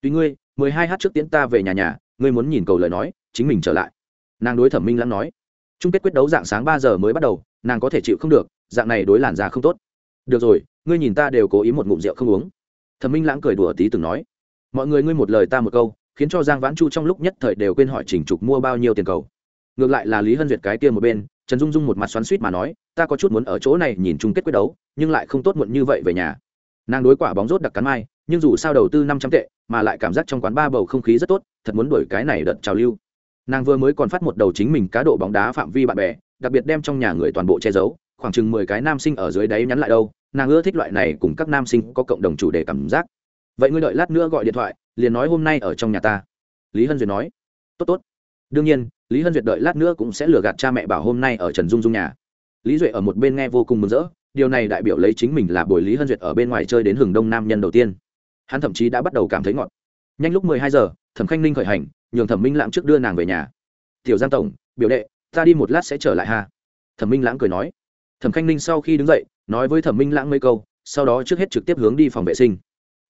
S1: Tuy ngươi, mười hai h trước tiễn ta về nhà nhà, ngươi muốn nhìn cầu lời nói, chính mình trở lại. Nàng đối thẩm minh lãng nói. Chung kết quyết đấu dạng sáng ba giờ mới bắt đầu nàng có thể chịu không được, dạng này đối làn da không tốt. Được rồi, ngươi nhìn ta đều cố ý một ngụm rượu không uống. Thẩm minh lãng cười đùa tí từng nói. Mọi người ngươi một lời ta một câu, khiến cho giang vãn chu trong lúc nhất thời đều quên hỏi chỉnh trục mua bao nhiêu tiền cầu. Ngược lại là lý hân duyệt cái kia một bên, trần dung dung một mặt xoắn suýt mà nói, ta có chút muốn ở chỗ này nhìn chung kết quyết đấu, nhưng lại không tốt muộn như vậy về nhà. Nàng đối quả bóng rốt đặc cắn mai, nhưng dù sao đầu tư năm trăm tệ, mà lại cảm giác trong quán ba bầu không khí rất tốt, thật muốn đổi cái này đợt trào lưu. Nàng vừa mới còn phát một đầu chính mình cá độ bóng đá phạm vi bạn bè đặc biệt đem trong nhà người toàn bộ che giấu, khoảng chừng mười cái nam sinh ở dưới đáy nhắn lại đâu, nàng ưa thích loại này cùng các nam sinh có cộng đồng chủ đề cảm giác. Vậy ngươi đợi lát nữa gọi điện thoại, liền nói hôm nay ở trong nhà ta. Lý hân duyệt nói. Tốt tốt. Đương nhiên, lý hân duyệt đợi lát nữa cũng sẽ lừa gạt cha mẹ bảo hôm nay ở trần dung dung nhà. Lý duệ ở một bên nghe vô cùng mừng rỡ, điều này đại biểu lấy chính mình là bồi lý hân duyệt ở bên ngoài chơi đến hừng đông nam nhân đầu tiên. Hắn thậm chí đã bắt đầu cảm thấy ngọt. Nhanh lúc mười hai giờ, thẩm khanh ninh khởi hành, nhường thẩm minh lãng trước đưa nàng về nhà. Tiểu giang tổng, biểu đệ ta đi một lát sẽ trở lại ha. Thẩm minh lãng cười nói. Thẩm khanh ninh sau khi đứng dậy, nói với thẩm minh lãng mấy câu, sau đó trước hết trực tiếp hướng đi phòng vệ sinh.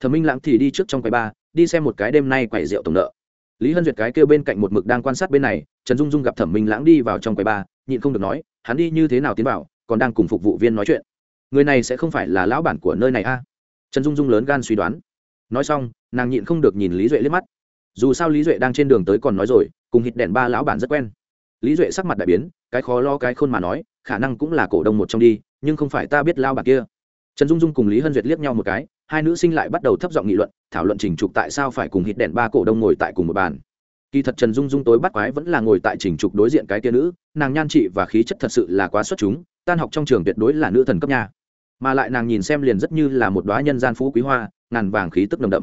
S1: Thẩm minh lãng thì đi trước trong quầy ba đi xem một cái đêm nay quầy rượu tổng nợ. Lý hân duyệt cái kêu bên cạnh một mực đang quan sát bên này, trần dung dung gặp thẩm minh lãng đi vào trong quầy ba nhịn không được nói, hắn đi như thế nào tiến vào, còn đang cùng phục vụ viên nói chuyện. Người này sẽ không phải là lão bản của nơi này a? Trần dung dung lớn gan suy đoán. Nói xong, nàng nhịn không được nhìn lý duệ liếc mắt. Dù sao lý duệ đang trên đường tới còn nói rồi, cùng hít đèn ba lão bản rất quen lý duệ sắc mặt đại biến, cái khó lo cái khôn mà nói, khả năng cũng là cổ đông một trong đi, nhưng không phải ta biết lao bạc kia. Trần dung dung cùng lý hân duyệt liếc nhau một cái, hai nữ sinh lại bắt đầu thấp giọng nghị luận, thảo luận trình trục tại sao phải cùng hít đèn ba cổ đông ngồi tại cùng một bàn. Kỳ thật trần dung dung tối bắt quái vẫn là ngồi tại trình trục đối diện cái kia nữ, nàng nhan trị và khí chất thật sự là quá xuất chúng, tan học trong trường tuyệt đối là nữ thần cấp nhà mà lại nàng nhìn xem liền rất như là một đoá nhân gian phú quý hoa, ngàn vàng khí tức nồng đậm.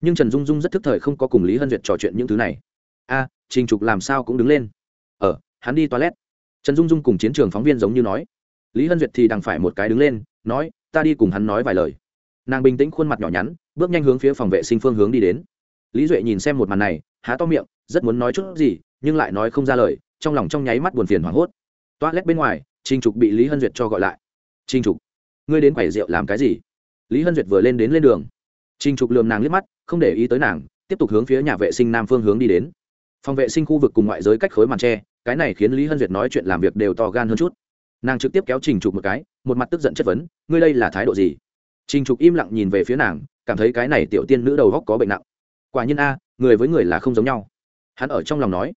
S1: Nhưng trần dung dung rất thức thời không có cùng lý hân duyệt trò chuyện những thứ này. A trình trục làm sao cũng đứng lên ờ hắn đi toilet. Trần dung dung cùng chiến trường phóng viên giống như nói. Lý hân duyệt thì đằng phải một cái đứng lên, nói, ta đi cùng hắn nói vài lời. Nàng bình tĩnh khuôn mặt nhỏ nhắn, bước nhanh hướng phía phòng vệ sinh phương hướng đi đến. Lý duệ nhìn xem một màn này, há to miệng, rất muốn nói chút gì, nhưng lại nói không ra lời, trong lòng trong nháy mắt buồn phiền hoảng hốt. Toilet bên ngoài, trình trục bị lý hân duyệt cho gọi lại. Trình trục, ngươi đến quầy rượu làm cái gì? Lý hân duyệt vừa lên đến lên đường. Trình trục lườm nàng liếc mắt, không để ý tới nàng, tiếp tục hướng phía nhà vệ sinh nam phương hướng đi đến phòng vệ sinh khu vực cùng ngoại giới cách khối màn tre, cái này khiến lý hân duyệt nói chuyện làm việc đều to gan hơn chút. Nàng trực tiếp kéo trình trục một cái, một mặt tức giận chất vấn, ngươi đây là thái độ gì? Trình trục im lặng nhìn về phía nàng, cảm thấy cái này tiểu tiên nữ đầu góc có bệnh nặng. Quả nhiên a, người với người là không giống nhau. Hắn ở trong lòng nói.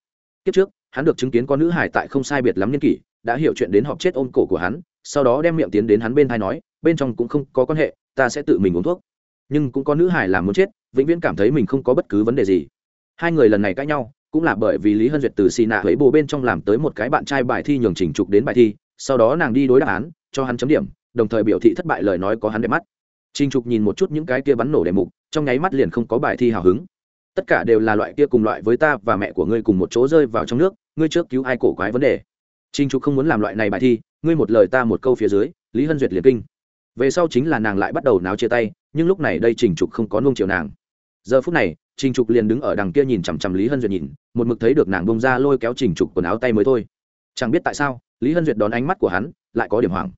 S1: Kiếp trước, hắn được chứng kiến con nữ hải tại không sai biệt lắm niên kỷ, đã hiểu chuyện đến họp chết ôm cổ của hắn, sau đó đem miệng tiến đến hắn bên thai nói, bên trong cũng không có quan hệ, ta sẽ tự mình uống thuốc. Nhưng cũng có nữ hải làm muốn chết, vĩnh viễn cảm thấy mình không có bất cứ vấn đề gì. Hai người lần này cãi nhau cũng là bởi vì lý hân duyệt từ xì nạ lấy bồ bên trong làm tới một cái bạn trai bài thi nhường trình trục đến bài thi, sau đó nàng đi đối đáp án, cho hắn chấm điểm, đồng thời biểu thị thất bại lời nói có hắn đẹp mắt. Trình trục nhìn một chút những cái kia bắn nổ đề mục, trong nháy mắt liền không có bài thi hào hứng. Tất cả đều là loại kia cùng loại với ta và mẹ của ngươi cùng một chỗ rơi vào trong nước, ngươi trước cứu ai cổ quái vấn đề. Trình trục không muốn làm loại này bài thi, ngươi một lời ta một câu phía dưới, lý hân duyệt liền kinh. Về sau chính là nàng lại bắt đầu náo chia tay, nhưng lúc này đây trình trục không có nung chiều nàng giờ phút này, trình trục liền đứng ở đằng kia nhìn chằm chằm lý hân duyệt nhìn, một mực thấy được nàng bông ra lôi kéo trình trục quần áo tay mới thôi. Chẳng biết tại sao, lý hân duyệt đón ánh mắt của hắn lại có điểm hoảng.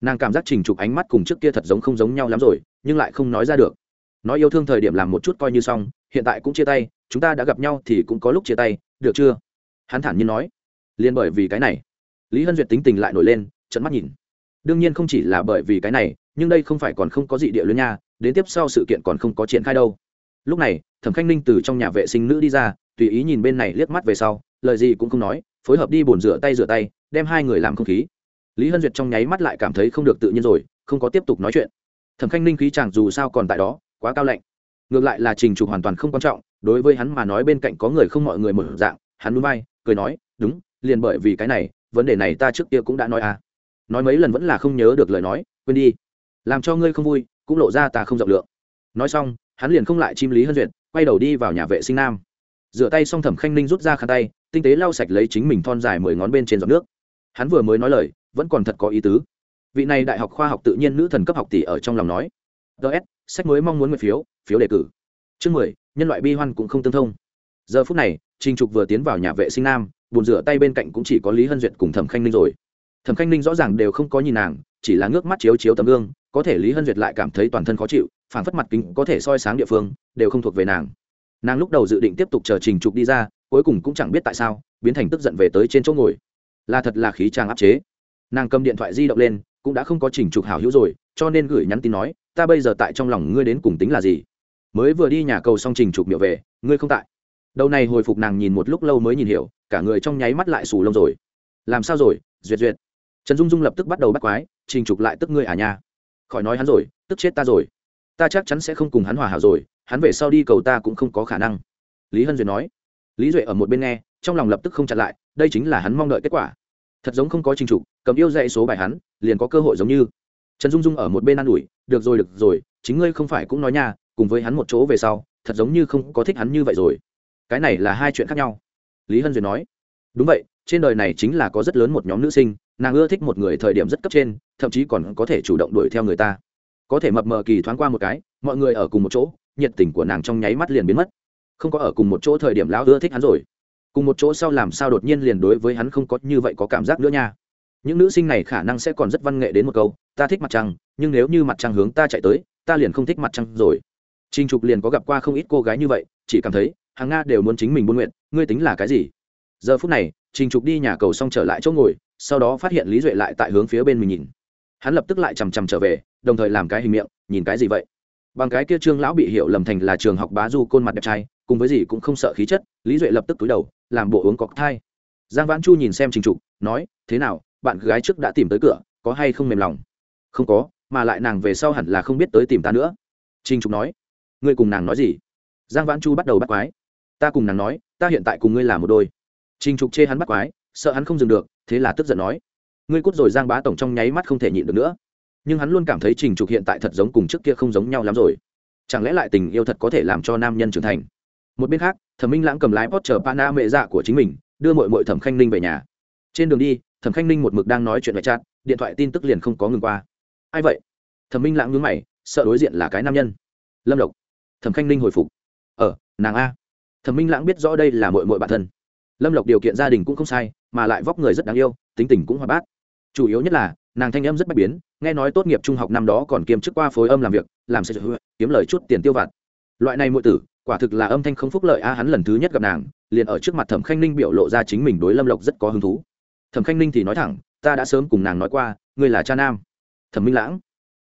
S1: Nàng cảm giác trình trục ánh mắt cùng trước kia thật giống không giống nhau lắm rồi, nhưng lại không nói ra được. Nói yêu thương thời điểm làm một chút coi như xong, hiện tại cũng chia tay, chúng ta đã gặp nhau thì cũng có lúc chia tay, được chưa? Hắn thản nhiên nói. Liền bởi vì cái này, lý hân duyệt tính tình lại nổi lên trận mắt nhìn. Đương nhiên không chỉ là bởi vì cái này, nhưng đây không phải còn không có gì địa lưới nha, đến tiếp sau sự kiện còn không có triển khai đâu lúc này, thẩm khanh ninh từ trong nhà vệ sinh nữ đi ra, tùy ý nhìn bên này liếc mắt về sau, lời gì cũng không nói, phối hợp đi bồn rửa tay rửa tay, đem hai người làm không khí. Lý hân duyệt trong nháy mắt lại cảm thấy không được tự nhiên rồi, không có tiếp tục nói chuyện. Thẩm khanh ninh khí chàng dù sao còn tại đó, quá cao lạnh. Ngược lại là trình trục hoàn toàn không quan trọng, đối với hắn mà nói bên cạnh có người không mọi người một dạng, hắn núi bay, cười nói, đúng, liền bởi vì cái này, vấn đề này ta trước kia cũng đã nói à. Nói mấy lần vẫn là không nhớ được lời nói, quên đi, làm cho ngươi không vui, cũng lộ ra ta không rộng lượng. Nói xong hắn liền không lại chim lý hân duyệt, quay đầu đi vào nhà vệ sinh nam. Rửa tay xong thẩm khanh ninh rút ra khăn tay, tinh tế lau sạch lấy chính mình thon dài mười ngón bên trên giọt nước. Hắn vừa mới nói lời, vẫn còn thật có ý tứ. Vị này đại học khoa học tự nhiên nữ thần cấp học tỷ ở trong lòng nói. Ts sách mới mong muốn nguyện phiếu phiếu đề cử. Chương mười, nhân loại bi hoan cũng không tương thông. Giờ phút này trinh trục vừa tiến vào nhà vệ sinh nam bồn rửa tay bên cạnh cũng chỉ có lý hân duyệt cùng thẩm khanh ninh rồi. Thẩm khanh ninh rõ ràng đều không có nhìn nàng, chỉ là ngước mắt chiếu chiếu tấm gương, có thể lý hân duyệt lại cảm thấy toàn thân khó chịu phản phất mặt kính có thể soi sáng địa phương, đều không thuộc về nàng. Nàng lúc đầu dự định tiếp tục chờ trình trục đi ra, cuối cùng cũng chẳng biết tại sao, biến thành tức giận về tới trên chỗ ngồi. Là thật là khí trang áp chế. Nàng cầm điện thoại di động lên, cũng đã không có trình trục hảo hữu rồi, cho nên gửi nhắn tin nói, ta bây giờ tại trong lòng ngươi đến cùng tính là gì? Mới vừa đi nhà cầu xong trình trục miệng về, ngươi không tại. Đầu này hồi phục nàng nhìn một lúc lâu mới nhìn hiểu, cả người trong nháy mắt lại xù lông rồi. Làm sao rồi? Duyệt duyệt. Trần dung dung lập tức bắt đầu bắt quái, trình trục lại tức ngươi à nha? Khỏi nói hắn rồi, tức chết ta rồi ta chắc chắn sẽ không cùng hắn hòa hảo rồi, hắn về sau đi cầu ta cũng không có khả năng. Lý hân duyệt nói. Lý duệ ở một bên nghe, trong lòng lập tức không chặn lại, đây chính là hắn mong đợi kết quả. Thật giống không có trình trục cầm yêu dạy số bài hắn, liền có cơ hội giống như. Trần dung dung ở một bên ă n ủi, được rồi được rồi, chính ngươi không phải cũng nói nha, cùng với hắn một chỗ về sau, thật giống như không có thích hắn như vậy rồi. Cái này là hai chuyện khác nhau. Lý hân duyệt nói. Đúng vậy, trên đời này chính là có rất lớn một nhóm nữ sinh, nàng ưa thích một người thời điểm rất cấp trên, thậm chí còn có thể chủ động đuổi theo người ta có thể mập mờ kỳ thoáng qua một cái, mọi người ở cùng một chỗ, nhiệt tình của nàng trong nháy mắt liền biến mất. Không có ở cùng một chỗ thời điểm lão ưa thích hắn rồi. Cùng một chỗ sau làm sao đột nhiên liền đối với hắn không có như vậy có cảm giác nữa nha. Những nữ sinh này khả năng sẽ còn rất văn nghệ đến một câu, ta thích mặt trăng, nhưng nếu như mặt trăng hướng ta chạy tới, ta liền không thích mặt trăng rồi. Trinh trục liền có gặp qua không ít cô gái như vậy, chỉ cảm thấy, hàng nga đều muốn chính mình buôn nguyện, ngươi tính là cái gì? Giờ phút này trinh trục đi nhà cầu xong trở lại chỗ ngồi, sau đó phát hiện lý duệ lại tại hướng phía bên mình nhìn hắn lập tức lại chằm chằm trở về, đồng thời làm cái hình miệng, nhìn cái gì vậy? Bằng cái kia trương lão bị hiểu lầm thành là trường học bá du côn mặt đẹp trai, cùng với gì cũng không sợ khí chất, lý duệ lập tức túi đầu, làm bộ uống cọc thai. Giang vãn chu nhìn xem trình trục, nói, thế nào, bạn gái trước đã tìm tới cửa, có hay không mềm lòng? Không có, mà lại nàng về sau hẳn là không biết tới tìm ta nữa. Trình trục nói, ngươi cùng nàng nói gì? Giang vãn chu bắt đầu bắt quái, ta cùng nàng nói, ta hiện tại cùng ngươi là một đôi. Trình trục chê hắn bắt quái, sợ hắn không dừng được, thế là tức giận nói ngươi cút rồi giang bá tổng trong nháy mắt không thể nhịn được nữa. Nhưng hắn luôn cảm thấy trình trục hiện tại thật giống cùng trước kia không giống nhau lắm rồi. Chẳng lẽ lại tình yêu thật có thể làm cho nam nhân trưởng thành? Một bên khác, thẩm minh lãng cầm lái pot chờ pana mẹ dạ của chính mình, đưa mội mội thẩm khanh ninh về nhà. Trên đường đi, thẩm khanh ninh một mực đang nói chuyện ngoại chát điện thoại tin tức liền không có ngừng qua. Ai vậy? Thẩm minh lãng nhướng mày, sợ đối diện là cái nam nhân. Lâm Lộc. thẩm khanh ninh hồi phục. Ờ nàng a. Thẩm minh lãng biết rõ đây là mội mội bản thân. Lâm lộc điều kiện gia đình cũng không sai, mà lại vóc người rất đáng yêu, tính tình cũng hoạt bát chủ yếu nhất là, nàng thanh âm rất bạch biến, nghe nói tốt nghiệp trung học năm đó còn kiêm chức qua phối âm làm việc, làm sẽ kiếm lời chút tiền tiêu vặt. Loại này muội tử, quả thực là âm thanh không phúc lợi a, hắn lần thứ nhất gặp nàng, liền ở trước mặt thẩm khanh ninh biểu lộ ra chính mình đối lâm lộc rất có hứng thú. Thẩm khanh ninh thì nói thẳng, ta đã sớm cùng nàng nói qua, ngươi là cha nam. Thẩm minh lãng.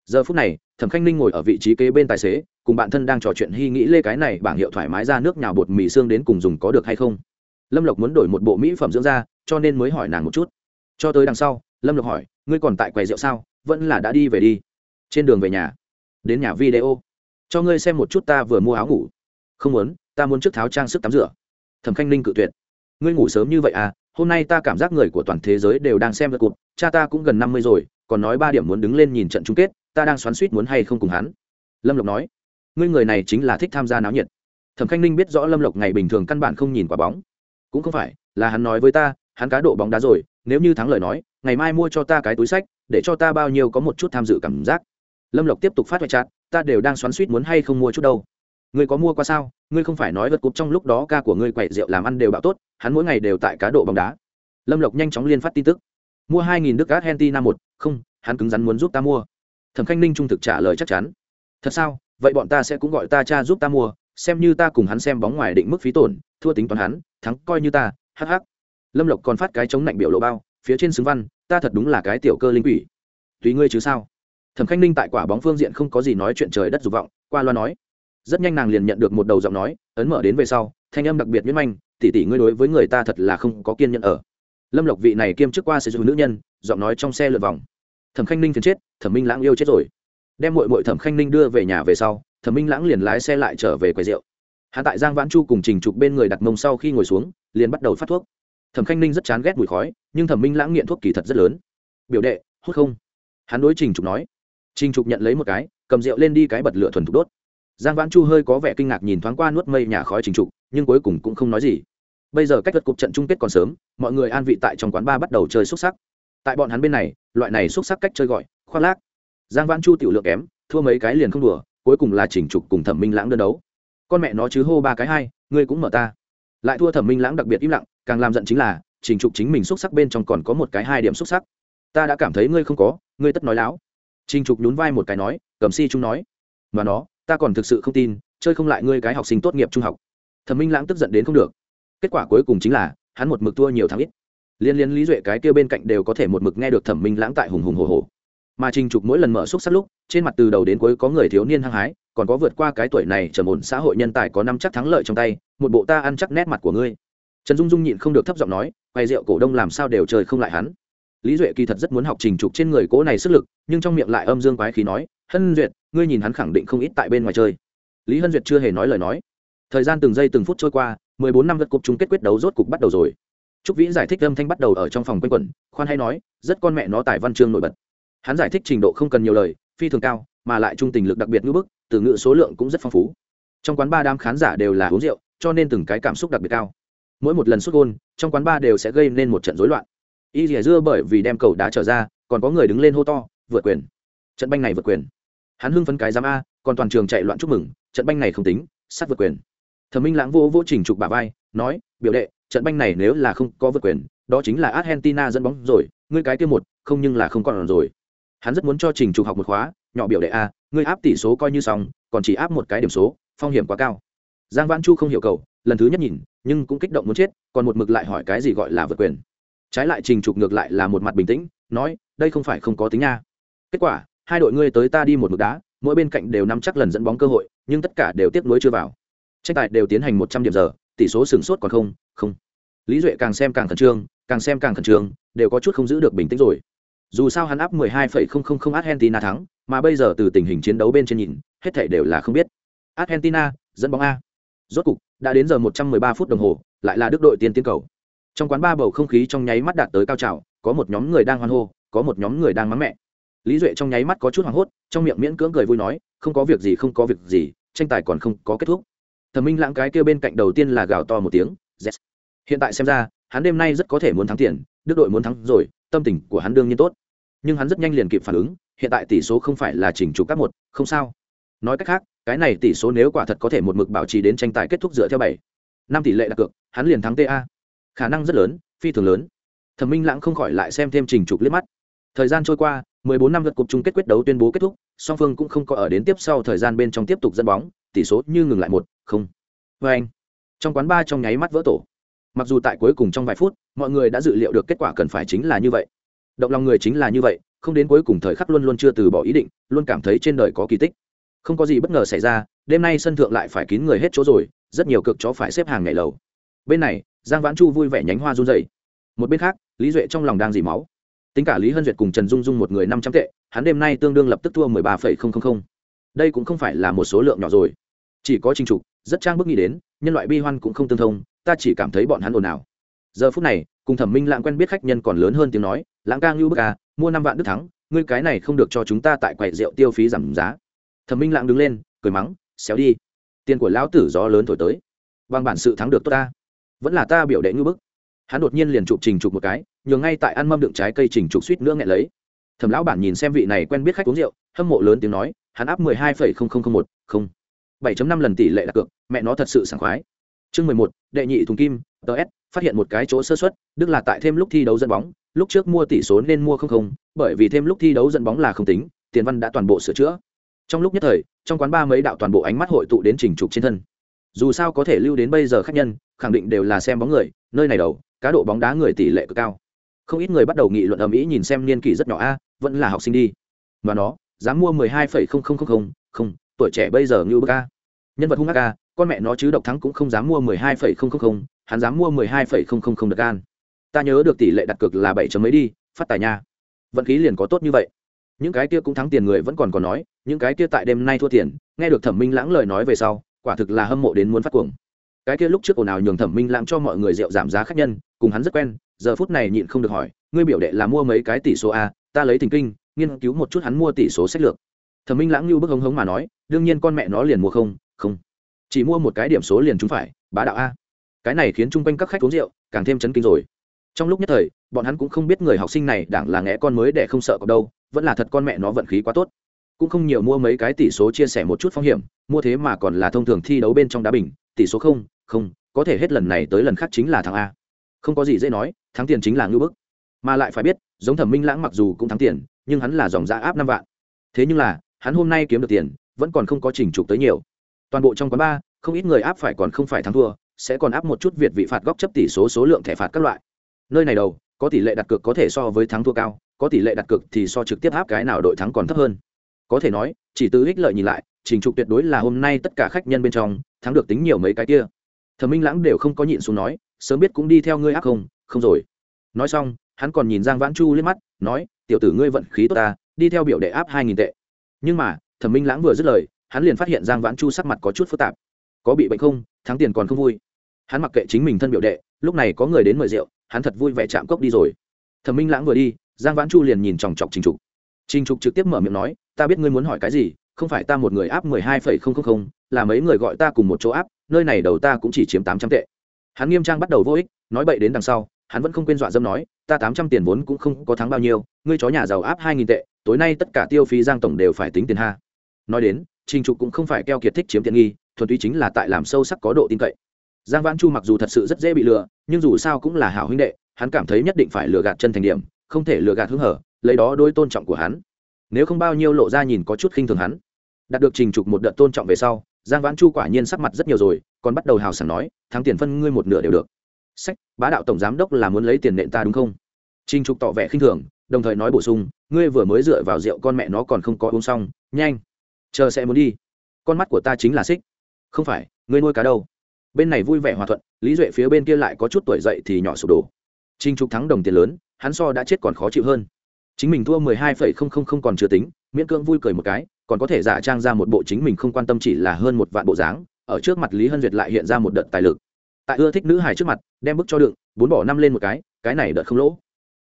S1: Giờ phút này, thẩm khanh ninh ngồi ở vị trí kế bên tài xế, cùng bạn thân đang trò chuyện hy nghĩ lê cái này bảng hiệu thoải mái ra nước nhào bột mì xương đến cùng dùng có được hay không. Lâm lộc muốn đổi một bộ mỹ phẩm dưỡng da, cho nên mới hỏi nàng một chút. Cho tới đằng sau lâm lộc hỏi, ngươi còn tại quầy rượu sao? Vẫn là đã đi về đi. Trên đường về nhà. Đến nhà video. Cho ngươi xem một chút ta vừa mua áo ngủ. Không muốn, ta muốn trước tháo trang sức tắm rửa. Thẩm khanh ninh cự tuyệt. Ngươi ngủ sớm như vậy à? Hôm nay ta cảm giác người của toàn thế giới đều đang xem lượt cụt cha ta cũng gần năm mươi rồi, còn nói ba điểm muốn đứng lên nhìn trận chung kết, ta đang xoắn suýt muốn hay không cùng hắn. Lâm lộc nói. Ngươi người này chính là thích tham gia náo nhiệt. Thẩm khanh ninh biết rõ lâm lộc ngày bình thường căn bản không nhìn quả bóng. Cũng không phải, là hắn nói với ta, hắn cá độ bóng đá rồi nếu như thắng lời nói, ngày mai mua cho ta cái túi sách, để cho ta bao nhiêu có một chút tham dự cảm giác. Lâm lộc tiếp tục phát hoại chặt ta đều đang xoắn suýt muốn hay không mua chút đâu. Ngươi có mua qua sao? Ngươi không phải nói vật cục trong lúc đó ca của ngươi quậy rượu làm ăn đều bạo tốt, hắn mỗi ngày đều tại cá độ bóng đá. Lâm lộc nhanh chóng liên phát tin tức. Mua hai nghìn đức argentina một, không, hắn cứng rắn muốn giúp ta mua. Thẩm khanh ninh trung thực trả lời chắc chắn. Thật sao? Vậy bọn ta sẽ cũng gọi ta cha giúp ta mua, xem như ta cùng hắn xem bóng ngoài định mức phí tổn, thua tính toán hắn, thắng coi như ta hh lâm lộc còn phát cái chống lạnh biểu lộ bao, phía trên xứng văn, ta thật đúng là cái tiểu cơ linh quỷ. Tùy ngươi chứ sao? Thẩm khanh ninh tại quả bóng phương diện không có gì nói chuyện trời đất dục vọng, qua loa nói. Rất nhanh nàng liền nhận được một đầu giọng nói, ấn mở đến về sau, thanh âm đặc biệt miễn manh tỉ tỉ ngươi đối với người ta thật là không có kiên nhẫn ở. Lâm lộc vị này kiêm chức qua sử dụng nữ nhân, giọng nói trong xe lượt vòng. Thẩm khanh ninh phiền chết, thẩm minh lãng yêu chết rồi. Đem mội mội thẩm khanh ninh đưa về nhà về sau, thẩm minh lãng liền lái xe lại trở về quầy rượu. Hạ tại giang vãn chu cùng trình trục bên người đặt mông sau khi ngồi xuống, liền bắt đầu phát thuốc thẩm khanh ninh rất chán ghét mùi khói, nhưng thẩm minh lãng nghiện thuốc kỳ thật rất lớn. Biểu đệ, hút không? Hắn đối trình trục nói. Trình trục nhận lấy một cái, cầm rượu lên đi cái bật lửa thuần thục đốt. Giang vãn chu hơi có vẻ kinh ngạc nhìn thoáng qua nuốt mây nhà khói trình trục, nhưng cuối cùng cũng không nói gì. Bây giờ cách vật cục trận chung kết còn sớm, mọi người an vị tại trong quán bar bắt đầu chơi xúc sắc. Tại bọn hắn bên này, loại này xúc sắc cách chơi gọi, khoác lác. Giang vãn chu tiểu lượng kém, thua mấy cái liền không đùa, cuối cùng là chỉnh trục cùng thẩm minh lãng đơn đấu. Con mẹ nó chứ hô ba cái hai ngươi cũng mở ta. Lại thua thẩm minh lãng đặc biệt im lặng càng làm giận chính là trình trục chính mình xúc sắc bên trong còn có một cái hai điểm xúc sắc. Ta đã cảm thấy ngươi không có, ngươi tất nói láo. Trình trục nhún vai một cái nói, cầm si trung nói. Mà nó, ta còn thực sự không tin, chơi không lại ngươi cái học sinh tốt nghiệp trung học. Thẩm minh lãng tức giận đến không được. Kết quả cuối cùng chính là, hắn một mực thua nhiều tháng ít. Liên liên lý duệ cái kia bên cạnh đều có thể một mực nghe được thẩm minh lãng tại hùng hùng hồ hồ mà trình trục mỗi lần mở xúc sắc lúc, trên mặt từ đầu đến cuối có người thiếu niên hăng hái, còn có vượt qua cái tuổi này trầm ổn xã hội nhân tài có năm chắc thắng lợi trong tay, một bộ ta ăn chắc nét mặt của ngươi trần dung dung nhịn không được thấp giọng nói, quay rượu cổ đông làm sao đều trời không lại hắn. Lý duệ kỳ thật rất muốn học trình trục trên người cố này sức lực, nhưng trong miệng lại âm dương quái khí nói, hân duyệt ngươi nhìn hắn khẳng định không ít tại bên ngoài chơi. Lý hân duyệt chưa hề nói lời nói. Thời gian từng giây từng phút trôi qua, mười bốn năm vật cục chung kết quyết đấu rốt cục bắt đầu rồi. Trúc vĩ giải thích âm thanh bắt đầu ở trong phòng quanh quẩn, khoan hay nói, rất con mẹ nó tài văn chương nổi bật. Hắn giải thích trình độ không cần nhiều lời, phi thường cao, mà lại trung tình lực đặc biệt ngữ bức, từ ngữ số lượng cũng rất phong phú. Trong quán ba đám khán giả đều là uống rượu, cho nên từng cái cảm xúc đặc biệt cao mỗi một lần xuất gôn, trong quán ba đều sẽ gây nên một trận rối loạn. Y rỉa dưa bởi vì đem cầu đá trở ra, còn có người đứng lên hô to, vượt quyền. Trận banh này vượt quyền. Hắn hưng phấn cái giám a, còn toàn trường chạy loạn chúc mừng, trận banh này không tính sát vượt quyền. Thẩm minh lãng vô vô trình trục bà vai, nói, biểu đệ, trận banh này nếu là không có vượt quyền, đó chính là argentina dẫn bóng rồi, ngươi cái kia một, không nhưng là không còn rồi. Hắn rất muốn cho trình trục học một khóa, nhỏ biểu đệ a, ngươi áp tỷ số coi như xong, còn chỉ áp một cái điểm số, phong hiểm quá cao giang văn chu không hiểu cầu lần thứ nhất nhìn nhưng cũng kích động muốn chết còn một mực lại hỏi cái gì gọi là vượt quyền. Trái lại trình trục ngược lại là một mặt bình tĩnh nói đây không phải không có tính nha. Kết quả hai đội ngươi tới ta đi một mực đá mỗi bên cạnh đều nắm chắc lần dẫn bóng cơ hội nhưng tất cả đều tiếp nối chưa vào. Tranh tài đều tiến hành một trăm điểm giờ tỷ số sửng sốt còn không không. Lý duệ càng xem càng khẩn trương càng xem càng khẩn trương đều có chút không giữ được bình tĩnh rồi. Dù sao hắn áp 12,000 Argentina thắng, mà bây giờ từ tình hình chiến đấu bên trên nhìn, hết thảy đều là không biết. Argentina dẫn bóng A. Rốt cục, đã đến giờ 113 phút đồng hồ, lại là Đức đội tiên tiến cầu. Trong quán ba bầu không khí trong nháy mắt đạt tới cao trào, có một nhóm người đang hoan hô, có một nhóm người đang mắng mẹ. Lý Duệ trong nháy mắt có chút hoảng hốt, trong miệng miễn cưỡng cười vui nói, không có việc gì không có việc gì, tranh tài còn không có kết thúc. Thẩm Minh Lãng cái kia bên cạnh đầu tiên là gào to một tiếng, yes. Hiện tại xem ra, hắn đêm nay rất có thể muốn thắng tiền, Đức đội muốn thắng rồi, tâm tình của hắn đương nhiên tốt nhưng hắn rất nhanh liền kịp phản ứng hiện tại tỷ số không phải là chỉnh trục các một không sao nói cách khác cái này tỷ số nếu quả thật có thể một mực bảo trì đến tranh tài kết thúc dựa theo bảy, năm tỷ lệ đặt cược, hắn liền thắng ta khả năng rất lớn, phi thường lớn. Thẩm minh lãng không khỏi lại xem thêm trình trục liếc mắt. Thời gian trôi qua 14 năm lượt cuộc chung kết quyết đấu tuyên bố kết thúc, song phương cũng không có ở đến tiếp sau thời gian bên trong tiếp tục dẫn bóng, tỷ số như ngừng lại một, không. Vê anh, trong quán ba trong nháy mắt vỡ tổ. Mặc dù tại cuối cùng trong vài phút, mọi người đã dự liệu được kết quả cần phải chính là như vậy. Động lòng người chính là như vậy, không đến cuối cùng thời khắc luôn luôn chưa từ bỏ ý định, luôn cảm thấy trên đời có kỳ tích không có gì bất ngờ xảy ra, đêm nay sân thượng lại phải kín người hết chỗ rồi, rất nhiều cực chó phải xếp hàng ngày lầu. Bên này, giang vãn chu vui vẻ nhánh hoa run dày một bên khác, lý duệ trong lòng đang dì máu. Tính cả lý hân duyệt cùng trần dung dung một người năm trăm tệ, hắn đêm nay tương đương lập tức thua mười ba phẩy không không không. Đây cũng không phải là một số lượng nhỏ rồi. Chỉ có trình trục, rất trang bước nghĩ đến, nhân loại bi hoan cũng không tương thông, ta chỉ cảm thấy bọn hắn ồn ào. Giờ phút này, cùng thẩm minh lãng quen biết khách nhân còn lớn hơn tiếng nói, lãng ca ngưu bức à mua năm vạn đức thắng, ngươi cái này không được cho chúng ta tại quầy rượu tiêu phí giảm giá thẩm minh lãng đứng lên, cười mắng, xéo đi. Tiền của lão tử gió lớn thổi tới. Bằng bản sự thắng được tốt ta. Vẫn là ta biểu đệ ngư bức. Hắn đột nhiên liền chụp trình chụp một cái, nhường ngay tại ăn mâm đựng trái cây trình chụp suýt nữa nghẹn lấy. Thẩm lão bản nhìn xem vị này quen biết khách uống rượu, hâm mộ lớn tiếng nói, hắn áp mười hai phẩy không không không một, không. bảy chấm năm lần tỷ lệ đặt cược, mẹ nó thật sự sảng khoái. Chương mười một, đệ nhị thùng kim ts phát hiện một cái chỗ sơ xuất đức là tại thêm lúc thi đấu dẫn bóng, lúc trước mua tỷ số nên mua không không, bởi vì thêm lúc thi đấu dẫn bóng là không tính, tiền văn đã toàn bộ sửa chữa trong lúc nhất thời, trong quán ba mấy đạo toàn bộ ánh mắt hội tụ đến trình trục trên thân. Dù sao có thể lưu đến bây giờ khách nhân, khẳng định đều là xem bóng người, nơi này đầu, cá độ bóng đá người tỷ lệ cực cao. Không ít người bắt đầu nghị luận ầm ĩ nhìn xem niên kỷ rất nhỏ a, vẫn là học sinh đi. Mà nó, dám mua mười hai phẩy không không không không không, tuổi trẻ bây giờ như bức a. Nhân vật hung ác a, con mẹ nó chứ độc thắng cũng không dám mua mười hai phẩy không không không, hắn dám mua mười hai phẩy không không không được gan. Ta nhớ được tỷ lệ đặt cược là bảy chấm mấy đi, phát tài nha. Vận khí liền có tốt như vậy những cái kia cũng thắng tiền người vẫn còn còn nói, những cái kia tại đêm nay thua tiền, nghe được thẩm minh lãng lời nói về sau, quả thực là hâm mộ đến muốn phát cuồng. Cái kia lúc trước ồn ào nhường thẩm minh lãng cho mọi người rượu giảm giá khách nhân, cùng hắn rất quen, giờ phút này nhịn không được hỏi, ngươi biểu đệ là mua mấy cái tỷ số a, ta lấy thình kinh, nghiên cứu một chút hắn mua tỷ số sách lược. Thẩm minh lãng như bức hống hống mà nói, đương nhiên con mẹ nó liền mua không không. Chỉ mua một cái điểm số liền chúng phải, bá đạo a. Cái này khiến chung quanh các khách uống rượu càng thêm chấn kinh rồi trong lúc nhất thời, bọn hắn cũng không biết người học sinh này đảng là ngẽ con mới để không sợ có đâu, vẫn là thật con mẹ nó vận khí quá tốt. Cũng không nhiều mua mấy cái tỷ số chia sẻ một chút phong hiểm, mua thế mà còn là thông thường thi đấu bên trong đá bình, tỷ số không không, có thể hết lần này tới lần khác chính là thằng a. Không có gì dễ nói, thắng tiền chính là ngưỡng bức. Mà lại phải biết, giống thẩm minh lãng mặc dù cũng thắng tiền, nhưng hắn là dòng giá áp năm vạn. Thế nhưng là, hắn hôm nay kiếm được tiền, vẫn còn không có trình trục tới nhiều. Toàn bộ trong quán ba không ít người áp phải còn không phải thắng thua, sẽ còn áp một chút việt vị phạt góc chấp tỷ số số lượng thẻ phạt các loại nơi này đầu, có tỷ lệ đặt cược có thể so với thắng thua cao, có tỷ lệ đặt cược thì so trực tiếp áp cái nào đội thắng còn thấp hơn. Có thể nói, chỉ từ ích lợi nhìn lại, trình trục tuyệt đối là hôm nay tất cả khách nhân bên trong, thắng được tính nhiều mấy cái kia. Thẩm minh lãng đều không có nhịn xuống nói, sớm biết cũng đi theo ngươi ác không không rồi. Nói xong, hắn còn nhìn giang vãn chu lên mắt, nói, tiểu tử ngươi vận khí tốt ta, đi theo biểu đệ áp hai nghìn tệ. Nhưng mà, thẩm minh lãng vừa dứt lời, hắn liền phát hiện giang vãn chu sắc mặt có chút phức tạp. Có bị bệnh không? Thắng tiền còn không vui. Hắn mặc kệ chính mình thân biểu đệ, lúc này có người đến mời rượu hắn thật vui vẻ chạm cốc đi rồi. Thẩm minh lãng vừa đi, giang vãn chu liền nhìn chòng chọc trình trục. Trình trục trực tiếp mở miệng nói, ta biết ngươi muốn hỏi cái gì, không phải ta một người áp mười hai phẩy không không không, là mấy người gọi ta cùng một chỗ áp, nơi này đầu ta cũng chỉ chiếm tám trăm tệ. Hắn nghiêm trang bắt đầu vô ích, nói bậy đến đằng sau, hắn vẫn không quên dọa dâm nói, ta tám trăm tiền vốn cũng không có thắng bao nhiêu, ngươi chó nhà giàu áp hai nghìn tệ, tối nay tất cả tiêu phí giang tổng đều phải tính tiền ha. Nói đến, trình trục cũng không phải keo kiệt thích chiếm tiện nghi, thuần túy chính là tại làm sâu sắc có độ tin cậy giang vãn chu mặc dù thật sự rất dễ bị lừa, nhưng dù sao cũng là hảo huynh đệ, hắn cảm thấy nhất định phải lừa gạt chân thành điểm, không thể lừa gạt hứng hở, lấy đó đôi tôn trọng của hắn. Nếu không bao nhiêu lộ ra nhìn có chút khinh thường hắn. Đạt được trình trục một đợt tôn trọng về sau, giang vãn chu quả nhiên sắc mặt rất nhiều rồi, còn bắt đầu hào sảng nói, thắng tiền phân ngươi một nửa đều được. Sách, bá đạo tổng giám đốc là muốn lấy tiền nện ta đúng không? Trình trục tỏ vẻ khinh thường, đồng thời nói bổ sung, ngươi vừa mới dựa vào rượu con mẹ nó còn không có uống xong, nhanh, chờ sẽ muốn đi. Con mắt của ta chính là xích. Không phải, ngươi nuôi cá đâu? Bên này vui vẻ hòa thuận, lý duệ phía bên kia lại có chút tuổi dậy thì nhỏ sụp đổ. Trinh trục thắng đồng tiền lớn, hắn so đã chết còn khó chịu hơn. Chính mình thua mười hai phẩy không không không còn chưa tính, miễn cưỡng vui cười một cái, còn có thể giả trang ra một bộ chính mình không quan tâm chỉ là hơn một vạn bộ dáng, ở trước mặt lý hân duyệt lại hiện ra một đợt tài lực. Tại ưa thích nữ hài trước mặt, đem bức cho đựng, bốn bỏ năm lên một cái cái này đợt không lỗ.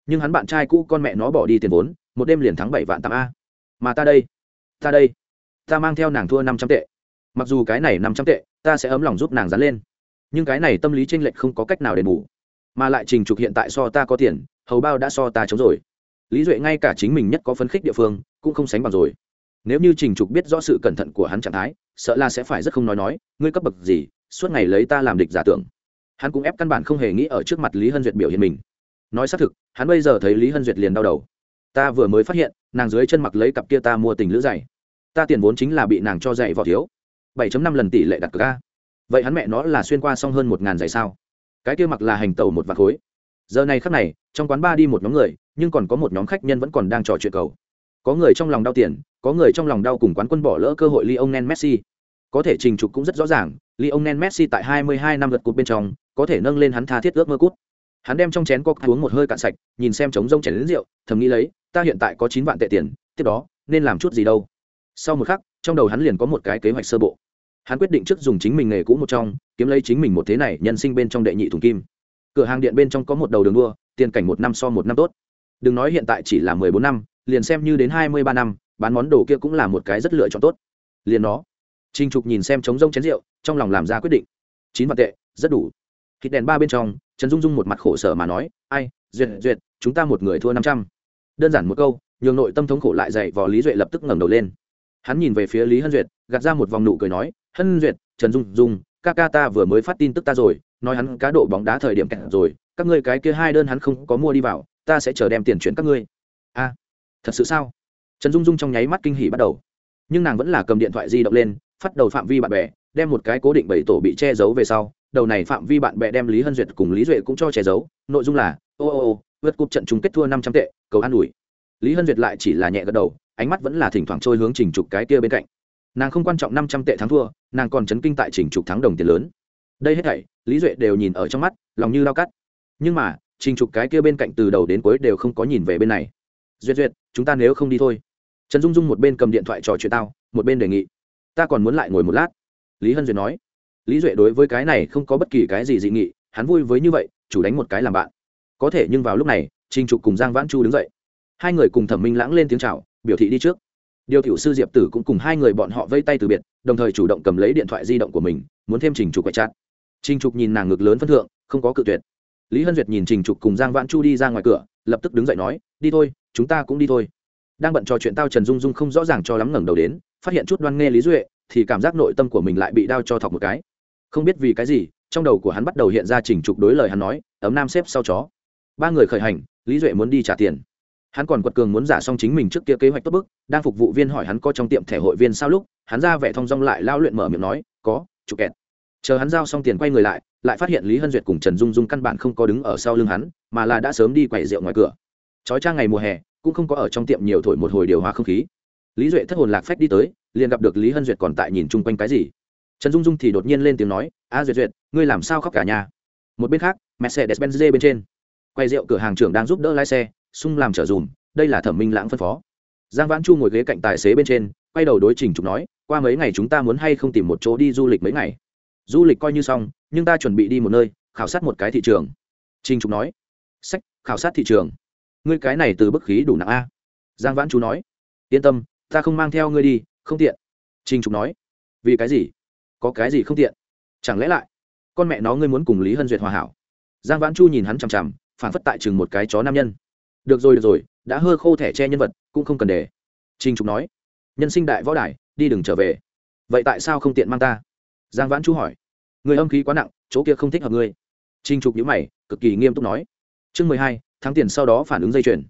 S1: Nhưng hắn bạn trai cũ con mẹ nó bỏ đi tiền vốn, một đêm liền thắng bảy vạn tám a. Mà ta đây ta đây, ta mang theo nàng thua năm trăm tệ mặc dù cái này năm trăm tệ, ta sẽ ấm lòng giúp nàng dán lên. Nhưng cái này tâm lý tranh lệch không có cách nào đền bù. Mà lại trình trục hiện tại so ta có tiền, hầu bao đã so ta chống rồi. Lý duệ ngay cả chính mình nhất có phấn khích địa phương, cũng không sánh bằng rồi. Nếu như trình trục biết rõ sự cẩn thận của hắn trạng thái, sợ là sẽ phải rất không nói nói, ngươi cấp bậc gì, suốt ngày lấy ta làm địch giả tưởng. Hắn cũng ép căn bản không hề nghĩ ở trước mặt lý hân duyệt biểu hiện mình. Nói xác thực, hắn bây giờ thấy lý hân duyệt liền đau đầu. Ta vừa mới phát hiện, nàng dưới chân mặc lấy cặp kia ta mua tình lữ dày. Ta tiền vốn chính là bị nàng cho dạy vỏ thiếu. 7 năm lần tỷ lệ đặt cược a. Vậy hắn mẹ nó là xuyên qua xong hơn một ngàn giày sao? Cái kia mặc là hành tàu một vạt khối. Giờ này khắc này, trong quán ba đi một nhóm người, nhưng còn có một nhóm khách nhân vẫn còn đang trò chuyện cầu. Có người trong lòng đau tiền, có người trong lòng đau cùng quán quân bỏ lỡ cơ hội Lionel Messi. Có thể trình trục cũng rất rõ ràng, Lionel Messi tại 22 năm lượt cột bên trong, có thể nâng lên hắn tha thiết ước mơ cút. Hắn đem trong chén có uống một hơi cạn sạch, nhìn xem trống rông chén đến rượu, thầm nghĩ lấy, ta hiện tại có chín vạn tệ tiền, tiếp đó, nên làm chút gì đâu? Sau một khắc, trong đầu hắn liền có một cái kế hoạch sơ bộ hắn quyết định trước dùng chính mình nghề cũ một trong, kiếm lấy chính mình một thế này nhân sinh bên trong đệ nhị thùng kim. Cửa hàng điện bên trong có một đầu đường đua, tiền cảnh một năm so một năm tốt. Đừng nói hiện tại chỉ là mười bốn năm, liền xem như đến hai mươi ba năm, bán món đồ kia cũng là một cái rất lựa chọn tốt. Liền nó. Trinh trục nhìn xem trống rông chén rượu, trong lòng làm ra quyết định. Chín vạn tệ, rất đủ. Khi đèn ba bên trong, trần dung dung một mặt khổ sở mà nói, ai, duyệt duyệt, chúng ta một người thua năm trăm. Đơn giản một câu, nhường nội tâm thống khổ lại dậy, vò lý duệ lập tức ngẩng đầu lên. Hắn nhìn về phía lý hân duyệt, gạt ra một vòng nụ cười nói hân duyệt, trần dung dung, ca ca ta vừa mới phát tin tức ta rồi, nói hắn cá độ bóng đá thời điểm kẹt rồi, các ngươi cái kia hai đơn hắn không có mua đi vào, ta sẽ chờ đem tiền chuyển các ngươi. A, thật sự sao? Trần dung dung trong nháy mắt kinh hỉ bắt đầu. Nhưng nàng vẫn là cầm điện thoại di động lên, phát đầu phạm vi bạn bè, đem một cái cố định bảy tổ bị che giấu về sau, đầu này phạm vi bạn bè đem lý hân duyệt cùng lý duệ cũng cho che giấu, nội dung là, ô ô ô, vượt cúp trận chung kết thua năm trăm tệ, cầu an ủi. Lý hân duyệt lại chỉ là nhẹ gật đầu, ánh mắt vẫn là thỉnh thoảng trôi hướng trình trục cái kia bên cạnh nàng không quan trọng năm trăm tệ thắng thua, nàng còn chấn kinh tại trình trục thắng đồng tiền lớn. Đây hết thảy, lý duệ đều nhìn ở trong mắt, lòng như lao cắt. Nhưng mà trình trục cái kia bên cạnh từ đầu đến cuối đều không có nhìn về bên này. Duyệt duyệt, chúng ta nếu không đi thôi. Trần dung dung một bên cầm điện thoại trò chuyện tao, một bên đề nghị. Ta còn muốn lại ngồi một lát. Lý hân duyệt nói. Lý duệ đối với cái này không có bất kỳ cái gì dị nghị, hắn vui với như vậy, chủ đánh một cái làm bạn. Có thể nhưng vào lúc này trình trục cùng giang vãn chu đứng dậy. Hai người cùng thẩm minh lãng lên tiếng c h à o biểu thị đi trước điều tiểu sư diệp tử cũng cùng hai người bọn họ vây tay từ biệt, đồng thời chủ động cầm lấy điện thoại di động của mình, muốn thêm trình trục quay chát trình trục nhìn nàng ngực lớn phân thượng, không có cự tuyệt. Lý hân duyệt nhìn trình trục cùng giang vãn chu đi ra ngoài cửa, lập tức đứng dậy nói, đi thôi, chúng ta cũng đi thôi. Đang bận trò chuyện tao trần dung dung không rõ ràng cho lắm ngẩng đầu đến, phát hiện chút đoan nghe lý duệ, thì cảm giác nội tâm của mình lại bị đau cho thọc một cái. Không biết vì cái gì, trong đầu của hắn bắt đầu hiện ra trình trục đối lời hắn nói, ấm nam xếp sau chó. Ba người khởi hành, lý duệ muốn đi trả tiền hắn còn quật cường muốn giả xong chính mình trước kia kế hoạch tốt bức, đang phục vụ viên hỏi hắn có trong tiệm thẻ hội viên sao lúc, hắn ra vẻ thong dong lại lao luyện mở miệng nói, có, chụp kẹt. Chờ hắn giao xong tiền quay người lại lại phát hiện lý hân duyệt cùng trần dung dung căn bản không có đứng ở sau lưng hắn, mà là đã sớm đi quầy rượu ngoài cửa. Trói trang ngày mùa hè, cũng không có ở trong tiệm nhiều thổi một hồi điều hòa không khí. Lý duệ thất hồn lạc phách đi tới, liền gặp được lý hân duyệt còn tại nhìn chung quanh cái gì. Trần dung dung thì đột nhiên lên tiếng nói, a duyệt duyệt, ngươi làm sao khóc cả nhà? Một bên khác mercedes benz bên trên, quay rượu cửa hàng trưởng đang giúp đỡ lái xe sung làm trở dùm, đây là thẩm minh lãng phân phó. Giang vãn chu ngồi ghế cạnh tài xế bên trên, quay đầu đối trình trục nói, qua mấy ngày chúng ta muốn hay không tìm một chỗ đi du lịch mấy ngày? Du lịch coi như xong, nhưng ta chuẩn bị đi một nơi, khảo sát một cái thị trường. Trình trục nói. Sách, khảo sát thị trường. Ngươi cái này từ bức khí đủ nặng a. Giang vãn Chu nói. Yên tâm, ta không mang theo ngươi đi, không tiện. Trình trục nói. Vì cái gì? Có cái gì không tiện? Chẳng lẽ lại, con mẹ nó ngươi muốn cùng lý hân duyệt hòa hảo? Giang vãn chu nhìn hắn chằm chằm phản phất tại chừng một cái chó nam nhân được rồi được rồi, đã hơ khô thẻ che nhân vật, cũng không cần để. Trình trục nói. Nhân sinh đại võ đài, đi đừng trở về. Vậy tại sao không tiện mang ta? Giang vãn chu hỏi. Người âm khí quá nặng, chỗ kia không thích hợp ngươi. Trình trục nhữ mày, cực kỳ nghiêm túc nói. Chương mười hai tháng tiền sau đó phản ứng dây chuyền.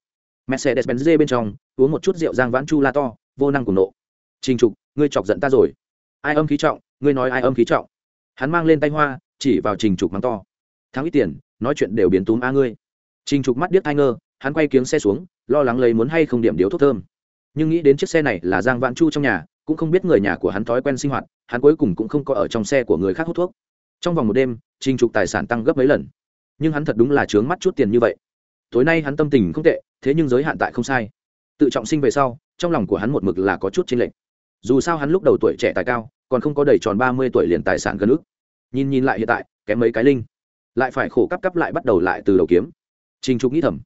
S1: Mercedes benz bên trong, uống một chút rượu giang vãn chu la to, vô năng cùng nộ. Trình trục, ngươi chọc giận ta rồi. Ai âm khí trọng, ngươi nói ai âm khí trọng. Hắn mang lên tay hoa, chỉ vào trình trục mắng to. Thắng ít tiền, nói chuyện đều biến túm a ngươi. Trình trục mắt điếc ai ngơ hắn quay kiếng xe xuống, lo lắng lấy muốn hay không điểm điếu thuốc thơm. Nhưng nghĩ đến chiếc xe này là giang vãn chu trong nhà, cũng không biết người nhà của hắn thói quen sinh hoạt, hắn cuối cùng cũng không có ở trong xe của người khác hút thuốc. Trong vòng một đêm, trình trục tài sản tăng gấp mấy lần. Nhưng hắn thật đúng là trướng mắt chút tiền như vậy. Tối nay hắn tâm tình không tệ, thế nhưng giới hạn tại không sai. Tự trọng sinh về sau, trong lòng của hắn một mực là có chút chênh lệch. Dù sao hắn lúc đầu tuổi trẻ tài cao, còn không có đầy tròn ba mươi tuổi liền tài sản gần ước nhìn nhìn lại hiện tại, kém mấy cái linh. Lại phải khổ cắp cắp lại bắt đầu lại từ đầu kiếm. Trình trục nghĩ thầm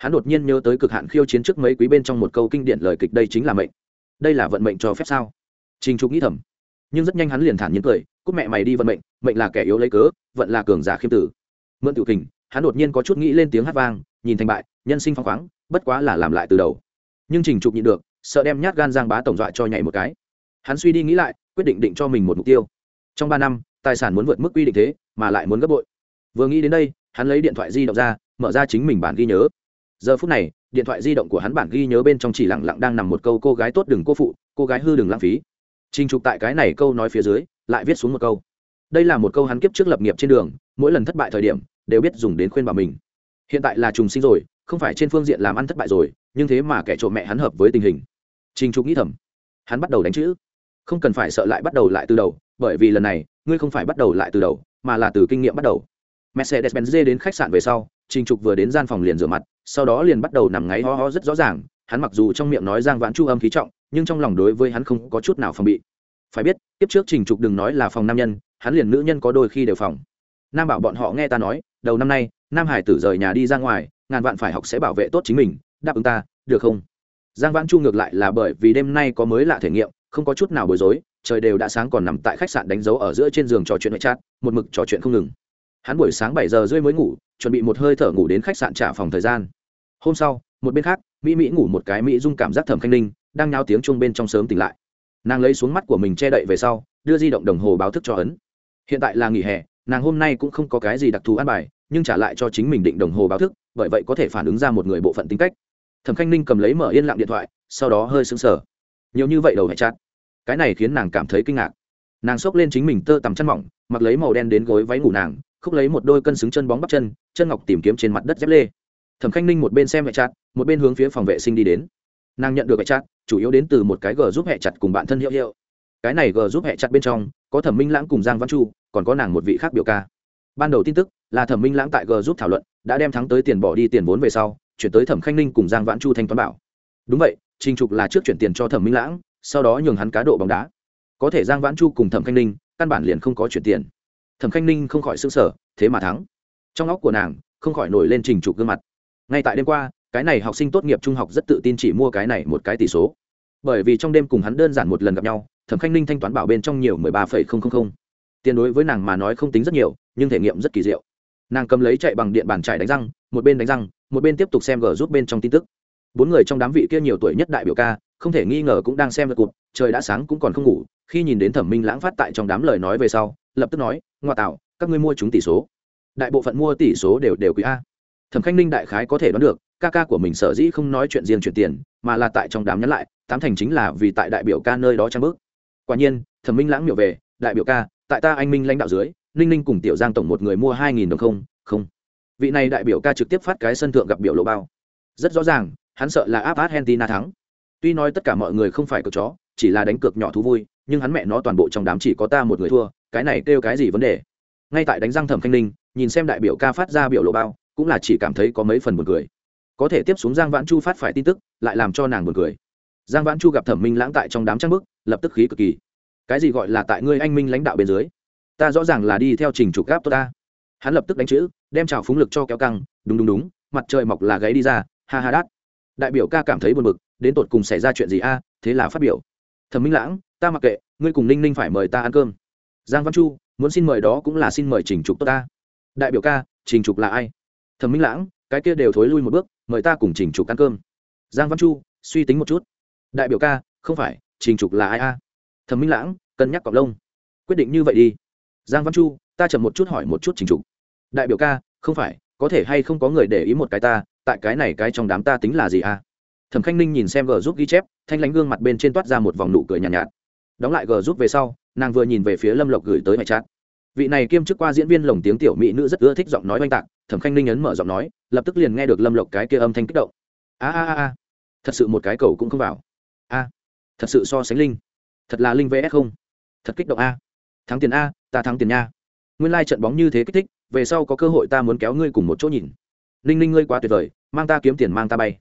S1: hắn đột nhiên nhớ tới cực hạn khiêu chiến trước mấy quý bên trong một câu kinh điển lời kịch đây chính là mệnh. Đây là vận mệnh cho phép sao? Trình trục nghĩ thầm. Nhưng rất nhanh hắn liền thản nhiên cười cúc mẹ mày đi vận mệnh mệnh là kẻ yếu lấy cớ, vận là cường giả khiêm tử. Mượn tự kình, hắn đột nhiên có chút nghĩ lên tiếng hát vang, nhìn thành bại, nhân sinh phăng khoáng, bất quá là làm lại từ đầu. Nhưng trình trục nhịn được, sợ đem nhát gan giang bá tổng dọa cho nhảy một cái. Hắn suy đi nghĩ lại, quyết định định cho mình một mục tiêu. Trong ba năm, tài sản muốn vượt mức quy định thế, mà lại muốn gấp bội. Vừa nghĩ đến đây, hắn lấy điện thoại di động ra, mở ra chính mình bản ghi nhớ giờ phút này, điện thoại di động của hắn bản ghi nhớ bên trong chỉ lặng lặng đang nằm một câu, cô gái tốt đừng cô phụ, cô gái hư đừng lãng phí. Trình trục tại cái này câu nói phía dưới, lại viết xuống một câu. Đây là một câu hắn kiếp trước lập nghiệp trên đường, mỗi lần thất bại thời điểm, đều biết dùng đến khuyên bảo mình. Hiện tại là trùng sinh rồi, không phải trên phương diện làm ăn thất bại rồi, nhưng thế mà kẻ trộm mẹ hắn hợp với tình hình. Trình trục nghĩ thầm, hắn bắt đầu đánh chữ. Không cần phải sợ lại bắt đầu lại từ đầu, bởi vì lần này, ngươi không phải bắt đầu lại từ đầu, mà là từ kinh nghiệm bắt đầu. Mercedes benz đến khách sạn về sau, trình trục vừa đến gian phòng liền rửa mặt sau đó liền bắt đầu nằm ngáy ho ho rất rõ ràng, hắn mặc dù trong miệng nói giang vãn chu âm khí trọng, nhưng trong lòng đối với hắn không có chút nào phòng bị. Phải biết tiếp trước trình trục đừng nói là phòng nam nhân, hắn liền nữ nhân có đôi khi đều phòng. Nam bảo bọn họ nghe ta nói, đầu năm nay, nam hải tử rời nhà đi ra ngoài, ngàn vạn phải học sẽ bảo vệ tốt chính mình, đáp ứng ta, được không? Giang vãn chu ngược lại là bởi vì đêm nay có mới lạ thể nghiệm, không có chút nào bối rối, trời đều đã sáng còn nằm tại khách sạn đánh dấu ở giữa trên giường trò chuyện ngoại chat, một mực trò chuyện không ngừng. Hắn buổi sáng bảy giờ rưỡi mới ngủ chuẩn bị một hơi thở ngủ đến khách sạn trả phòng thời gian. Hôm sau, một bên khác, mỹ mỹ ngủ một cái mỹ dung cảm giác thẩm khanh ninh, đang nhao tiếng chuông bên trong sớm tỉnh lại. Nàng lấy xuống mắt của mình che đậy về sau, đưa di động đồng hồ báo thức cho ấn. Hiện tại là nghỉ hè, nàng hôm nay cũng không có cái gì đặc thù ăn bài, nhưng trả lại cho chính mình định đồng hồ báo thức, bởi vậy có thể phản ứng ra một người bộ phận tính cách. Thẩm khanh ninh cầm lấy mở yên lặng điện thoại, sau đó hơi sững sờ. Nhiều như vậy đầu hẹ chát. Cái này khiến nàng cảm thấy kinh ngạc. Nàng xốc lên chính mình tơ tằm chân mỏng, mặc lấy màu đen đến gối váy ngủ nàng khúc lấy một đôi cân xứng chân bóng bắp chân chân ngọc tìm kiếm trên mặt đất dép lê. Thẩm khanh ninh một bên xem hẹ chặt, một bên hướng phía phòng vệ sinh đi đến. Nàng nhận được hẹ chặt, chủ yếu đến từ một cái g giúp hẹ chặt cùng bạn thân hiệu hiệu. Cái này g giúp hẹ chặt bên trong, có thẩm minh lãng cùng giang văn chu, còn có nàng một vị khác biểu ca. Ban đầu tin tức là thẩm minh lãng tại g giúp thảo luận, đã đem thắng tới tiền bỏ đi tiền vốn về sau, chuyển tới thẩm khanh ninh cùng giang vãn chu thanh toán bảo. Đúng vậy, trình trục là trước chuyển tiền cho thẩm minh lãng, sau đó nhường hắn cá độ bóng đá. Có thể giang vãn chu cùng thẩm khanh ninh căn bản liền không có chuyển tiền thẩm khanh ninh không khỏi s ư n g sở thế mà thắng. Trong óc của nàng, không khỏi nổi lên trình trục gương mặt. Ngay tại đêm qua, cái này học sinh tốt nghiệp trung học rất tự tin chỉ mua cái này một cái tỷ số. Bởi vì trong đêm cùng hắn đơn giản một lần gặp nhau, thẩm khanh ninh thanh toán bảo bên trong nhiều mười ba phẩy không không không. Tiền đối với nàng mà nói không tính rất nhiều, nhưng thể nghiệm rất kỳ diệu. Nàng cầm lấy chạy bằng điện bàn trải đánh răng, một bên đánh răng, một bên tiếp tục xem g rút bên trong tin tức. Bốn người trong đám vị kia nhiều tuổi nhất đại biểu ca, không thể nghi ngờ cũng đang xem lượt cụt, trời đã sáng cũng còn không ngủ, khi nhìn đến thẩm minh lãng phát tại trong đám lời nói về sau lập tức nói, ngoa tạo, các ngươi mua chúng tỷ số. Đại bộ phận mua tỷ số đều đều quý a. Thẩm khanh ninh đại khái có thể đoán được, ca ca của mình sở dĩ không nói chuyện riêng chuyển tiền, mà là tại trong đám nhắn lại, tám thành chính là vì tại đại biểu ca nơi đó trang bước quả nhiên, thẩm minh lãng miệu về, đại biểu ca, tại ta anh minh lãnh đạo dưới, ninh ninh cùng tiểu giang tổng một người mua hai nghìn đồng không? Không. Vị này đại biểu ca trực tiếp phát cái sân thượng gặp biểu lộ bao. Rất rõ ràng, hắn sợ là áp argentina thắng. Tuy nói tất cả mọi người không phải cược chó, chỉ là đánh cược nhỏ thú vui, nhưng hắn mẹ nó toàn bộ trong đám chỉ có ta một người thua cái này kêu cái gì vấn đề? Ngay tại đánh răng thẩm khanh ninh, nhìn xem đại biểu ca phát ra biểu lộ bao, cũng là chỉ cảm thấy có mấy phần buồn cười. Có thể tiếp xuống giang vãn chu phát phải tin tức, lại làm cho nàng buồn cười. Giang vãn chu gặp thẩm minh lãng tại trong đám trang bức, lập tức khí cực kỳ. Cái gì gọi là tại ngươi anh minh lãnh đạo bên dưới? Ta rõ ràng là đi theo trình trục gáp tốt ta. Hắn lập tức đánh chữ, đem trào phúng lực cho kéo căng, đúng đúng đúng, mặt trời mọc là gáy đi ra, ha ha đát. Đại biểu ca cảm thấy buồn bực, đến tột cùng xảy ra chuyện gì a, thế là phát biểu. Thẩm minh lãng, ta mặc kệ, ngươi cùng ninh ninh phải mời ta ăn cơm giang văn chu muốn xin mời đó cũng là xin mời trình trục tốt ta. Đại biểu ca trình trục là ai? Thẩm minh lãng cái kia đều thối lui một bước mời ta cùng trình trục ăn cơm. Giang văn chu suy tính một chút. Đại biểu ca không phải trình trục là ai a? Thẩm minh lãng cân nhắc cọc lông. Quyết định như vậy đi. Giang văn chu ta chậm một chút hỏi một chút trình trục. Đại biểu ca không phải có thể hay không có người để ý một cái ta tại cái này cái trong đám ta tính là gì a? Thẩm khanh ninh nhìn xem gờ giúp ghi chép thanh lánh gương mặt bên trên toát ra một vòng nụ cười nhàn nhạt, nhạt đóng lại g giúp về sau, nàng vừa nhìn về phía lâm lộc gửi tới mẹ chát vị này kiêm chức qua diễn viên lồng tiếng tiểu mỹ nữ rất ưa thích giọng nói oanh tạc, thẩm khanh ninh ấn mở giọng nói, lập tức liền nghe được lâm lộc cái kia âm thanh kích động. A a a thật sự một cái cầu cũng không vào. A. Thật sự so sánh linh. Thật là linh vs không. Thật kích động a. Thắng tiền a, ta thắng tiền nha. Nguyên lai、like、trận bóng như thế kích thích, về sau có cơ hội ta muốn kéo ngươi cùng một chỗ nhìn. Ninh ninh ngươi quá tuyệt vời, mang ta kiếm tiền mang ta bay.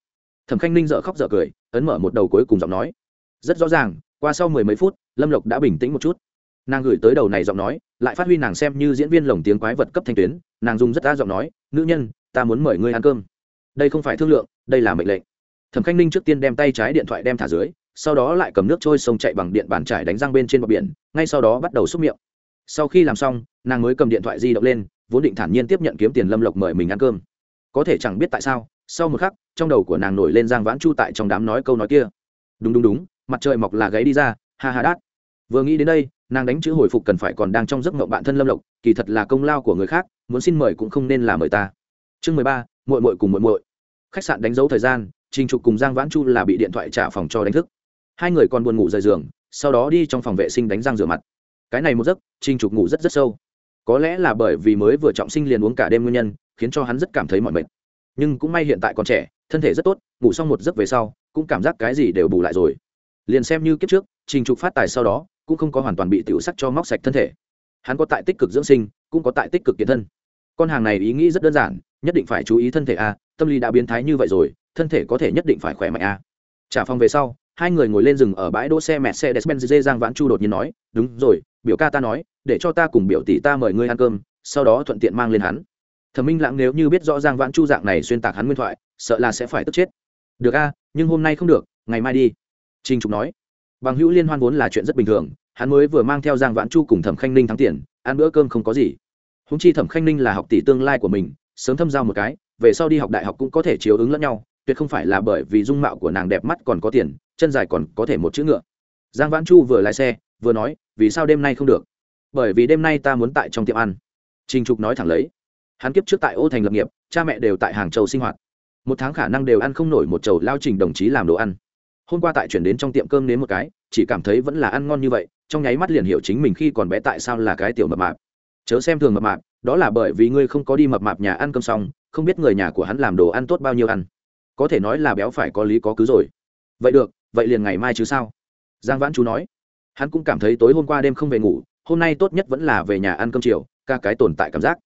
S1: Thẩm khanh ninh dợ khóc dợ cười, ấn mở một đầu cuối cùng giọng nói. Rất rõ ràng qua sau mười mấy phút, lâm lộc đã bình tĩnh một chút. Nàng gửi tới đầu này giọng nói, lại phát huy nàng xem như diễn viên lồng tiếng quái vật cấp thanh tuyến, nàng dùng rất đa giọng nói, nữ nhân, ta muốn mời ngươi ăn cơm. Đây không phải thương lượng, đây là mệnh lệnh. Thẩm khanh ninh trước tiên đem tay trái điện thoại đem thả dưới, sau đó lại cầm nước trôi sông chạy bằng điện bàn trải đánh răng bên trên bờ biển, ngay sau đó bắt đầu xúc miệng. Sau khi làm xong, nàng mới cầm điện thoại di động lên, vốn định thản nhiên tiếp nhận kiếm tiền lâm lộc mời mình ăn cơm. Có thể chẳng biết tại sao, sau một khắc, trong đầu của nàng nổi lên giang vãn chu tại trong đám nói câu nói kia. Đúng đúng đúng mặt trời mọc là gáy đi ra, ha ha đát. Vừa nghĩ đến đây, nàng đánh chữ hồi phục cần phải còn đang trong giấc mộng bạn thân lâm lộc, kỳ thật là công lao của người khác, muốn xin mời cũng không nên là mời ta. Chương mười ba mội mội cùng mội mội khách sạn đánh dấu thời gian, trình trục cùng giang vãn chu là bị điện thoại trả phòng cho đánh thức. Hai người còn buồn ngủ rời giường, sau đó đi trong phòng vệ sinh đánh răng rửa mặt. Cái này một giấc, trình trục ngủ rất rất sâu. Có lẽ là bởi vì mới vừa trọng sinh liền uống cả đêm nguyên nhân, khiến cho hắn rất cảm thấy mỏi mệt. Nhưng cũng may hiện tại còn trẻ, thân thể rất tốt, ngủ xong một giấc về sau, cũng cảm giác cái gì đều bù lại rồi liền xem như kiếp trước, trình trục phát tài sau đó, cũng không có hoàn toàn bị tiểu sắc cho móc sạch thân thể. Hắn có tại tích cực dưỡng sinh, cũng có tại tích cực kiện thân. Con hàng này ý nghĩ rất đơn giản, nhất định phải chú ý thân thể a, tâm lý đã biến thái như vậy rồi, thân thể có thể nhất định phải khỏe mạnh a. Trả phòng về sau, hai người ngồi lên rừng ở bãi đỗ xe mẹ xe despen dê giang vãn chu đột nhiên nói, đúng rồi, biểu ca ta nói, để cho ta cùng biểu tỷ ta mời ngươi ăn cơm, sau đó thuận tiện mang lên hắn. Thẩm minh lãng nếu như biết rõ giang vãn chu dạng này xuyên tạc hắn nguyên thoại, sợ là sẽ phải tức chết. Được a, nhưng hôm nay không được, ngày mai đi trinh trục nói, bằng hữu liên hoan vốn là chuyện rất bình thường, hắn mới vừa mang theo giang vãn chu cùng thẩm khanh ninh thắng tiền, ăn bữa cơm không có gì. Húng chi thẩm khanh ninh là học tỷ tương lai của mình, sớm thâm giao một cái, về sau đi học đại học cũng có thể chiếu ứng lẫn nhau, tuyệt không phải là bởi vì dung mạo của nàng đẹp mắt còn có tiền, chân dài còn có thể một chữ ngựa. Giang vãn chu vừa lái xe, vừa nói, vì sao đêm nay không được? Bởi vì đêm nay ta muốn tại trong tiệm ăn. Trinh trục nói thẳng lấy. Hắn kiếp trước tại ô thành lập nghiệp, cha mẹ đều tại hàng châu sinh hoạt. Một tháng khả năng đều ăn không nổi một chầu lao trình đồng chí làm đồ ăn hôm qua tại chuyển đến trong tiệm cơm đến một cái, chỉ cảm thấy vẫn là ăn ngon như vậy, trong nháy mắt liền hiểu chính mình khi còn bé tại sao là cái tiểu mập mạp. Chớ xem thường mập mạp, đó là bởi vì ngươi không có đi mập mạp nhà ăn cơm xong, không biết người nhà của hắn làm đồ ăn tốt bao nhiêu ăn. Có thể nói là béo phải có lý có cứ rồi. Vậy được, vậy liền ngày mai chứ sao? Giang vãn chú nói. Hắn cũng cảm thấy tối hôm qua đêm không về ngủ, hôm nay tốt nhất vẫn là về nhà ăn cơm chiều, ca cái tồn tại cảm giác.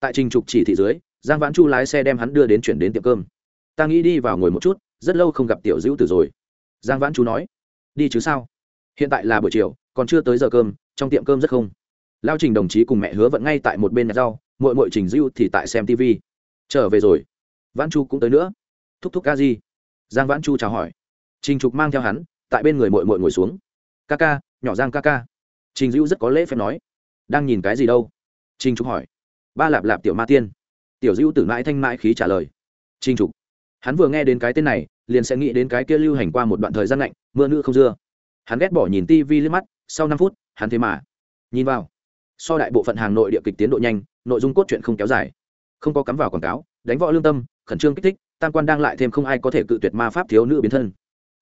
S1: Tại trình trục chỉ thị dưới, giang vãn chu lái xe đem hắn đưa đến chuyển đến tiệm cơm. Ta nghĩ đi vào ngồi một chút, rất lâu không gặp tiểu dữ tử rồi giang vãn chú nói, đi chứ sao? Hiện tại là buổi chiều, còn chưa tới giờ cơm, trong tiệm cơm rất không. Lao trình đồng chí cùng mẹ hứa vẫn ngay tại một bên nhà rau mội mội trình dưu thì tại xem tv trở về rồi. Vãn chu cũng tới nữa. Thúc thúc ca gì? Giang vãn chu chào hỏi. Trình trục mang theo hắn, tại bên người mội mội ngồi xuống. Ca ca, nhỏ giang ca ca. Trình dưu rất có lễ phép nói. Đang nhìn cái gì đâu? Trình trục hỏi. Ba lạp lạp tiểu ma tiên. Tiểu dưu tử mãi thanh mãi khí trả lời. Trình trục hắn vừa nghe đến cái tên này, liền sẽ nghĩ đến cái kia lưu hành qua một đoạn thời gian lạnh, mưa nữ không dưa. Hắn ghét bỏ nhìn tivi liếc mắt, sau năm phút, hắn thế mà nhìn vào. So đại bộ phận hàng nội địa kịch tiến độ nhanh, nội dung cốt truyện không kéo dài. Không có cắm vào quảng cáo, đánh võ lương tâm, khẩn trương kích thích, tam quan đang lại thêm không ai có thể cự tuyệt ma pháp thiếu nữ biến thân.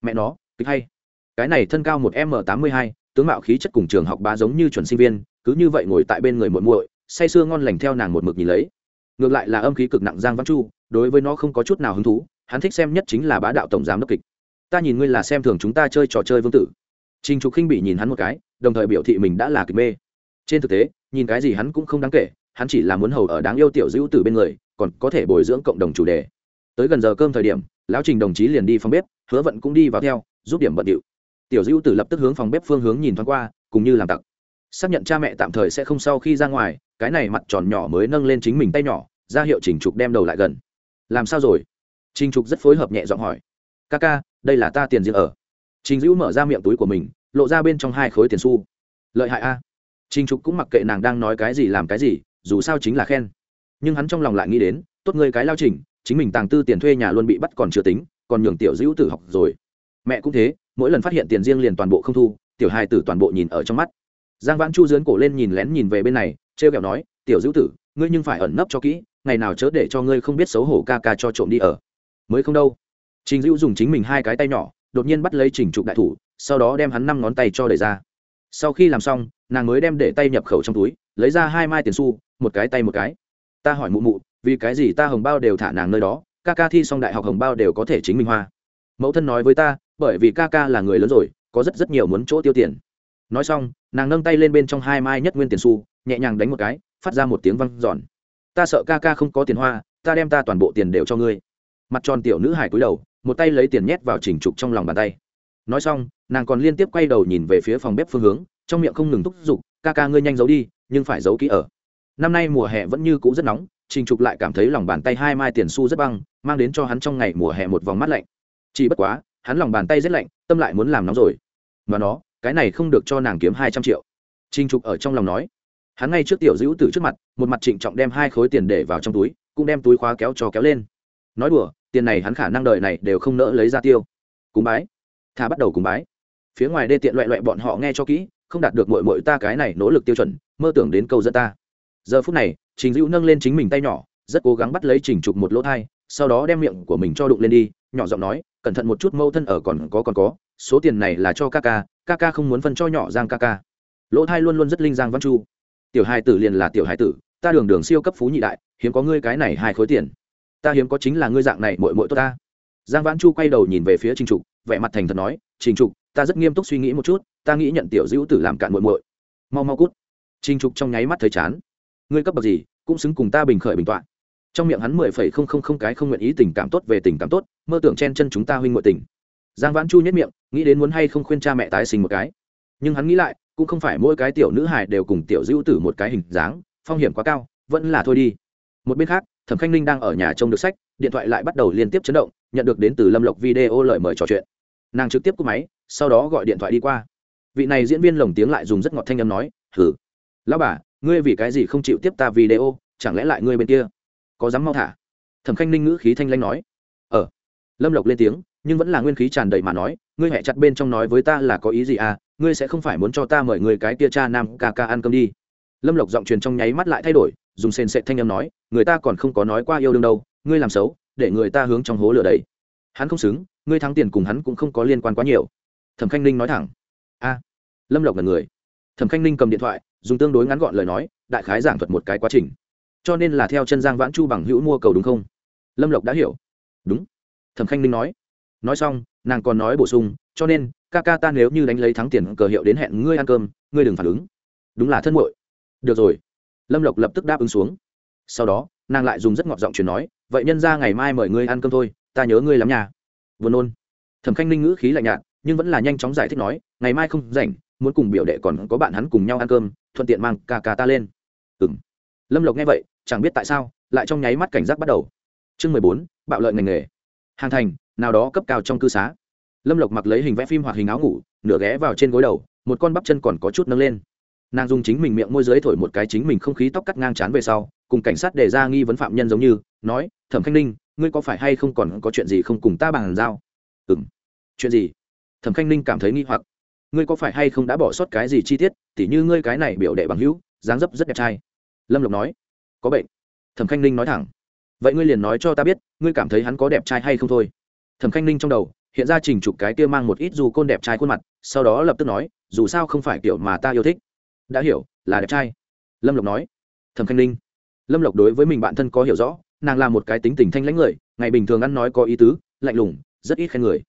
S1: Mẹ nó, kịch hay. Cái này thân cao một m tám mươi hai, tướng mạo khí chất cùng trường học ba giống như chuẩn sinh viên, cứ như vậy ngồi tại bên người muội muội, say sưa ngon lành theo nàng một mực nhìn lấy. Ngược lại là âm khí cực nặng giang văn chu đối với nó không có chút nào hứng thú, hắn thích xem nhất chính là bá đạo tổng giám đốc kịch. Ta nhìn ngươi là xem thường chúng ta chơi trò chơi vương tử. Trình trục khinh bị nhìn hắn một cái, đồng thời biểu thị mình đã là kịch mê. Trên thực tế, nhìn cái gì hắn cũng không đáng kể, hắn chỉ là muốn hầu ở đáng yêu tiểu dữ từ bên người, còn có thể bồi dưỡng cộng đồng chủ đề. Tới gần giờ cơm thời điểm, lão trình đồng chí liền đi phòng bếp, hứa vận cũng đi vào theo, giúp điểm bận điệu. Tiểu dữ tử lập tức hướng phòng bếp phương hướng nhìn thoáng qua, cùng như làm tặc. Xác nhận cha mẹ tạm thời sẽ không sau khi ra ngoài, cái này mặt tròn nhỏ mới nâng lên chính mình tay nhỏ, ra hiệu trình trục đem đầu lại gần làm sao rồi? Trình trục rất phối hợp nhẹ giọng hỏi. Ca ca, đây là ta tiền riêng ở. Trình dữ mở ra miệng túi của mình, lộ ra bên trong hai khối tiền xu. Lợi hại a. Trình trục cũng mặc kệ nàng đang nói cái gì làm cái gì, dù sao chính là khen. Nhưng hắn trong lòng lại nghĩ đến, tốt ngươi cái lao trình, chính mình tàng tư tiền thuê nhà luôn bị bắt còn chưa tính, còn nhường tiểu dữ tử học rồi. Mẹ cũng thế, mỗi lần phát hiện tiền riêng liền toàn bộ không thu, tiểu hai tử toàn bộ nhìn ở trong mắt. Giang vãn chu dướn cổ lên nhìn lén nhìn về bên này t r e o kẹo nói, tiểu dữ tử, ngươi nhưng phải ẩn nấp cho kỹ ngày nào chớ để cho ngươi không biết xấu hổ ca ca cho trộm đi ở. Mới không đâu. Trình dữ dùng chính mình hai cái tay nhỏ, đột nhiên bắt lấy trình trục đại thủ, sau đó đem hắn năm ngón tay cho đẩy ra. Sau khi làm xong, nàng mới đem để tay nhập khẩu trong túi, lấy ra hai mai tiền xu, một cái tay một cái. Ta hỏi mụ mụ, vì cái gì ta hồng bao đều thả nàng nơi đó, ca ca thi xong đại học hồng bao đều có thể chính mình hoa? Mẫu thân nói với ta, bởi vì ca ca là người lớn rồi, có rất rất nhiều muốn chỗ tiêu tiền. Nói xong, nàng nâng tay lên bên trong hai mai nhất nguyên tiền xu, nhẹ nhàng đánh một cái, phát ra một tiếng văng giòn ta sợ ca ca không có tiền hoa, ta đem ta toàn bộ tiền đều cho ngươi. Mặt tròn tiểu nữ hải cúi đầu, một tay lấy tiền nhét vào chỉnh trục trong lòng bàn tay. Nói xong, nàng còn liên tiếp quay đầu nhìn về phía phòng bếp phương hướng, trong miệng không ngừng thúc giục, ca ca ngươi nhanh giấu đi, nhưng phải giấu kỹ ở. Năm nay mùa hè vẫn như cũ rất nóng trình trục lại cảm thấy lòng bàn tay hai mai tiền xu rất băng, mang đến cho hắn trong ngày mùa hè một vòng mắt lạnh. Chỉ bất quá, hắn lòng bàn tay rất lạnh, tâm lại muốn làm nóng rồi. Mà nó, cái này không được cho nàng kiếm hai trăm triệu. Trình trục ở trong lòng nói hắn ngay trước tiểu dữ tử trước mặt, một mặt trịnh trọng đem hai khối tiền để vào trong túi, cũng đem túi khóa kéo cho kéo lên. Nói đùa, tiền này hắn khả năng đợi này đều không nỡ lấy ra tiêu. Cúng bái. Thà bắt đầu cúng bái. Phía ngoài đê tiện loại loại bọn họ nghe cho kỹ, không đạt được mội mội ta cái này nỗ lực tiêu chuẩn, mơ tưởng đến câu dẫn ta. Giờ phút này, trình dữ nâng lên chính mình tay nhỏ, rất cố gắng bắt lấy trình trục một lỗ thai, sau đó đem miệng của mình cho đụng lên đi, nhỏ giọng nói, cẩn thận một chút, mâu thân ở còn có còn có, số tiền này là cho ca ca ca ca không muốn phân cho nhỏ giang ca ca. Lỗ thai luôn luôn rất linh giang văn chu tiểu hài tử liền là tiểu hài tử, ta đường đường siêu cấp phú nhị đại, hiếm có ngươi cái này hai khối tiền. Ta hiếm có chính là ngươi dạng này mội mội tốt ta. Giang vãn chu quay đầu nhìn về phía trình trục, vẻ mặt thành thật nói, trình trục, ta rất nghiêm túc suy nghĩ một chút, ta nghĩ nhận tiểu dữ tử làm cạn mội mội mau mau cút. Trình trục trong nháy mắt thấy chán. Ngươi cấp bậc gì, cũng xứng cùng ta bình khởi bình tọa. Trong miệng hắn mười phẩy không không không cái không nguyện ý tình cảm tốt về tình cảm tốt, mơ tưởng chen chân chúng ta huynh ngội tình. Giang vãn chu nhất miệng, nghĩ đến muốn hay không khuyên cha mẹ tái sinh một cái. Nhưng hắn nghĩ lại cũng không phải mỗi cái tiểu nữ hài đều cùng tiểu dữ tử một cái hình dáng, phong hiểm quá cao, vẫn là thôi đi. Một bên khác, thẩm khanh ninh đang ở nhà trông được sách, điện thoại lại bắt đầu liên tiếp chấn động, nhận được đến từ lâm lộc video lời mời trò chuyện. Nàng trực tiếp cúp máy, sau đó gọi điện thoại đi qua. Vị này diễn viên lồng tiếng lại dùng rất ngọt thanh âm nói thử lão bà, ngươi vì cái gì không chịu tiếp ta video, chẳng lẽ lại ngươi bên kia? Có dám mau thả? Thẩm khanh ninh ngữ khí thanh lanh nói ờ. Lâm lộc lên tiếng nhưng vẫn là nguyên khí tràn đầy mà nói, ngươi hẹ chặt bên trong nói với ta là có ý gì à ngươi sẽ không phải muốn cho ta mời người cái tia cha nam ca ca ăn cơm đi. Lâm lộc giọng truyền trong nháy mắt lại thay đổi, dùng sền sệt thanh âm nói, người ta còn không có nói qua yêu đương đâu, ngươi làm xấu, để người ta hướng trong hố lửa đầy hắn không xứng, ngươi thắng tiền cùng hắn cũng không có liên quan quá nhiều. Thẩm khanh ninh nói thẳng. A. Lâm lộc là người. Thẩm khanh ninh cầm điện thoại, dùng tương đối ngắn gọn lời nói, đại khái giảng thuật một cái quá trình. Cho nên là theo chân giang vãn chu bằng hữu mua cầu đúng không? Lâm lộc đã hiểu. Đúng. Thẩm khanh ninh nói nói xong, nàng còn nói bổ sung, cho nên, ca ca ta nếu như đánh lấy thắng tiền cờ hiệu đến hẹn ngươi ăn cơm, ngươi đừng phản ứng. Đúng là thân muội. Được rồi. Lâm lộc lập tức đáp ứng xuống. Sau đó, nàng lại dùng rất ngọt giọng chuyển nói, vậy nhân ra ngày mai mời ngươi ăn cơm thôi, ta nhớ ngươi lắm nhà vừa nôn. Thẩm khanh ninh ngữ khí lạnh nhạt, nhưng vẫn là nhanh chóng giải thích nói, ngày mai không rảnh, muốn cùng biểu đệ còn có bạn hắn cùng nhau ăn cơm, thuận tiện mang ca ca ta lên. Ừ m lâm lộc nghe vậy, chẳng biết tại sao, lại trong nháy mắt cảnh giác bắt đầu. Chương mười bốn, bạo lợi ngành nghề hàng thành, nào đó cấp cao trong cư xá. Lâm lộc mặc lấy hình vẽ phim hoặc hình áo ngủ, nửa ghé vào trên gối đầu, một con bắp chân còn có chút nâng lên. Nàng dùng chính mình miệng môi giới thổi một cái chính mình không khí tóc cắt ngang chán về sau, cùng cảnh sát đề ra nghi vấn phạm nhân giống như, nói, thẩm khanh ninh, ngươi có phải hay không còn có chuyện gì không cùng ta bàn giao? Ừ m chuyện gì? Thẩm khanh ninh cảm thấy nghi hoặc. Ngươi có phải hay không đã bỏ sót cái gì chi tiết, tỉ như ngươi cái này biểu đệ bằng hữu, dáng dấp rất đẹp trai? Lâm lộc nói. Có bệnh. Thẩm khanh ninh nói thẳng vậy ngươi liền nói cho ta biết, ngươi cảm thấy hắn có đẹp trai hay không thôi? Thẩm khanh ninh trong đầu, hiện ra trình trục cái kia mang một ít dù côn đẹp trai khuôn mặt, sau đó lập tức nói, dù sao không phải kiểu mà ta yêu thích. Đã hiểu, là đẹp trai. Lâm lộc nói. Thẩm khanh ninh. Lâm lộc đối với mình bạn thân có hiểu rõ, nàng là một cái tính tình thanh lãnh người, ngày bình thường ăn nói có ý tứ, lạnh lùng, rất ít khen người.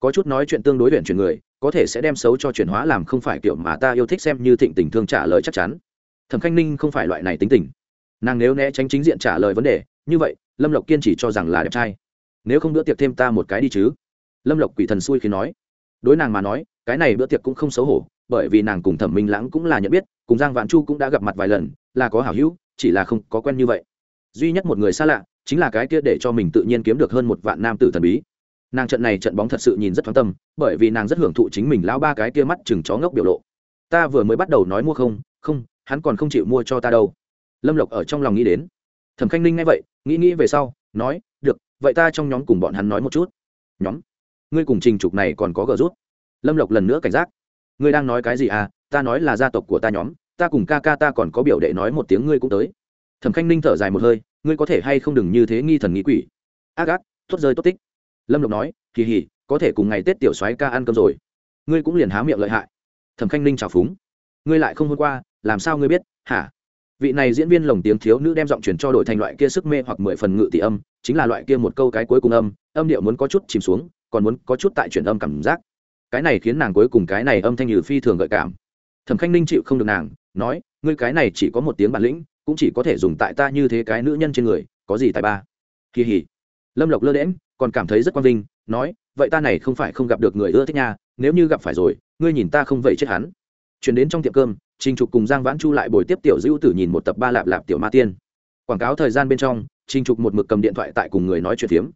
S1: Có chút nói chuyện tương đối luyện chuyển người, có thể sẽ đem xấu cho chuyển hóa làm không phải kiểu mà ta yêu thích xem như thịnh tình thương trả lời chắc chắn. Thẩm khanh ninh không phải loại này tính tình. Nàng nếu né tránh chính diện trả lời vấn đề như vậy, lâm lộc kiên chỉ cho rằng là đẹp trai. Nếu không bữa tiệc thêm ta một cái đi chứ? Lâm lộc quỷ thần xui khi nói. Đối nàng mà nói, cái này bữa tiệc cũng không xấu hổ, bởi vì nàng cùng thẩm minh lãng cũng là nhận biết, cùng giang vạn chu cũng đã gặp mặt vài lần, là có hảo hữu, chỉ là không có quen như vậy. Duy nhất một người xa lạ, chính là cái kia để cho mình tự nhiên kiếm được hơn một vạn nam tử thần bí. Nàng trận này trận bóng thật sự nhìn rất thoáng tâm, bởi vì nàng rất hưởng thụ chính mình lão ba cái kia mắt chừng chó ngốc biểu lộ. Ta vừa mới bắt đầu nói mua không không, hắn còn không chịu mua cho ta đâu. Lâm lộc ở trong lòng nghĩ đến thẩm khanh ninh nghe vậy, nghĩ nghĩ về sau, nói, được, vậy ta trong nhóm cùng bọn hắn nói một chút. Nhóm? Ngươi cùng trình trục này còn có gờ rút? Lâm lộc lần nữa cảnh giác. Ngươi đang nói cái gì à? Ta nói là gia tộc của ta nhóm, ta cùng ca ca ta còn có biểu đệ nói một tiếng ngươi cũng tới. Thẩm khanh ninh thở dài một hơi, ngươi có thể hay không đừng như thế nghi thần nghĩ quỷ? Ác ác, tốt rơi tốt tích. Lâm lộc nói, kỳ hỉ, có thể cùng ngày tết tiểu soái ca ăn cơm rồi. Ngươi cũng liền há miệng lợi hại. Thẩm khanh ninh trào phúng. Ngươi lại không hôm qua, làm sao ngươi biết? Hả? Vị này diễn viên lồng tiếng thiếu nữ đem giọng chuyển cho đội thành loại kia sức mê hoặc mười phần ngự tỷ âm, chính là loại kia một câu cái cuối cùng âm âm điệu muốn có chút chìm xuống, còn muốn có chút tại chuyển âm cảm giác. Cái này khiến nàng cuối cùng cái này âm thanh như phi thường gợi cảm. Thẩm khanh ninh chịu không được nàng, nói, ngươi cái này chỉ có một tiếng bản lĩnh, cũng chỉ có thể dùng tại ta như thế cái nữ nhân trên người, có gì tại ba? Kỳ hỉ. Lâm lộc lơ đễm còn cảm thấy rất quang vinh, nói, vậy ta này không phải không gặp được người ưa thích nha, nếu như gặp phải rồi, ngươi nhìn ta không vậy chết hắn. Chuyển đến trong tiệm cơm trình trục cùng giang vãn chu lại buổi tiếp tiểu Dữu tử nhìn một tập ba lạp lạp tiểu ma tiên. Quảng cáo thời gian bên trong, trình trục một mực cầm điện thoại tại cùng người nói chuyện phiếm.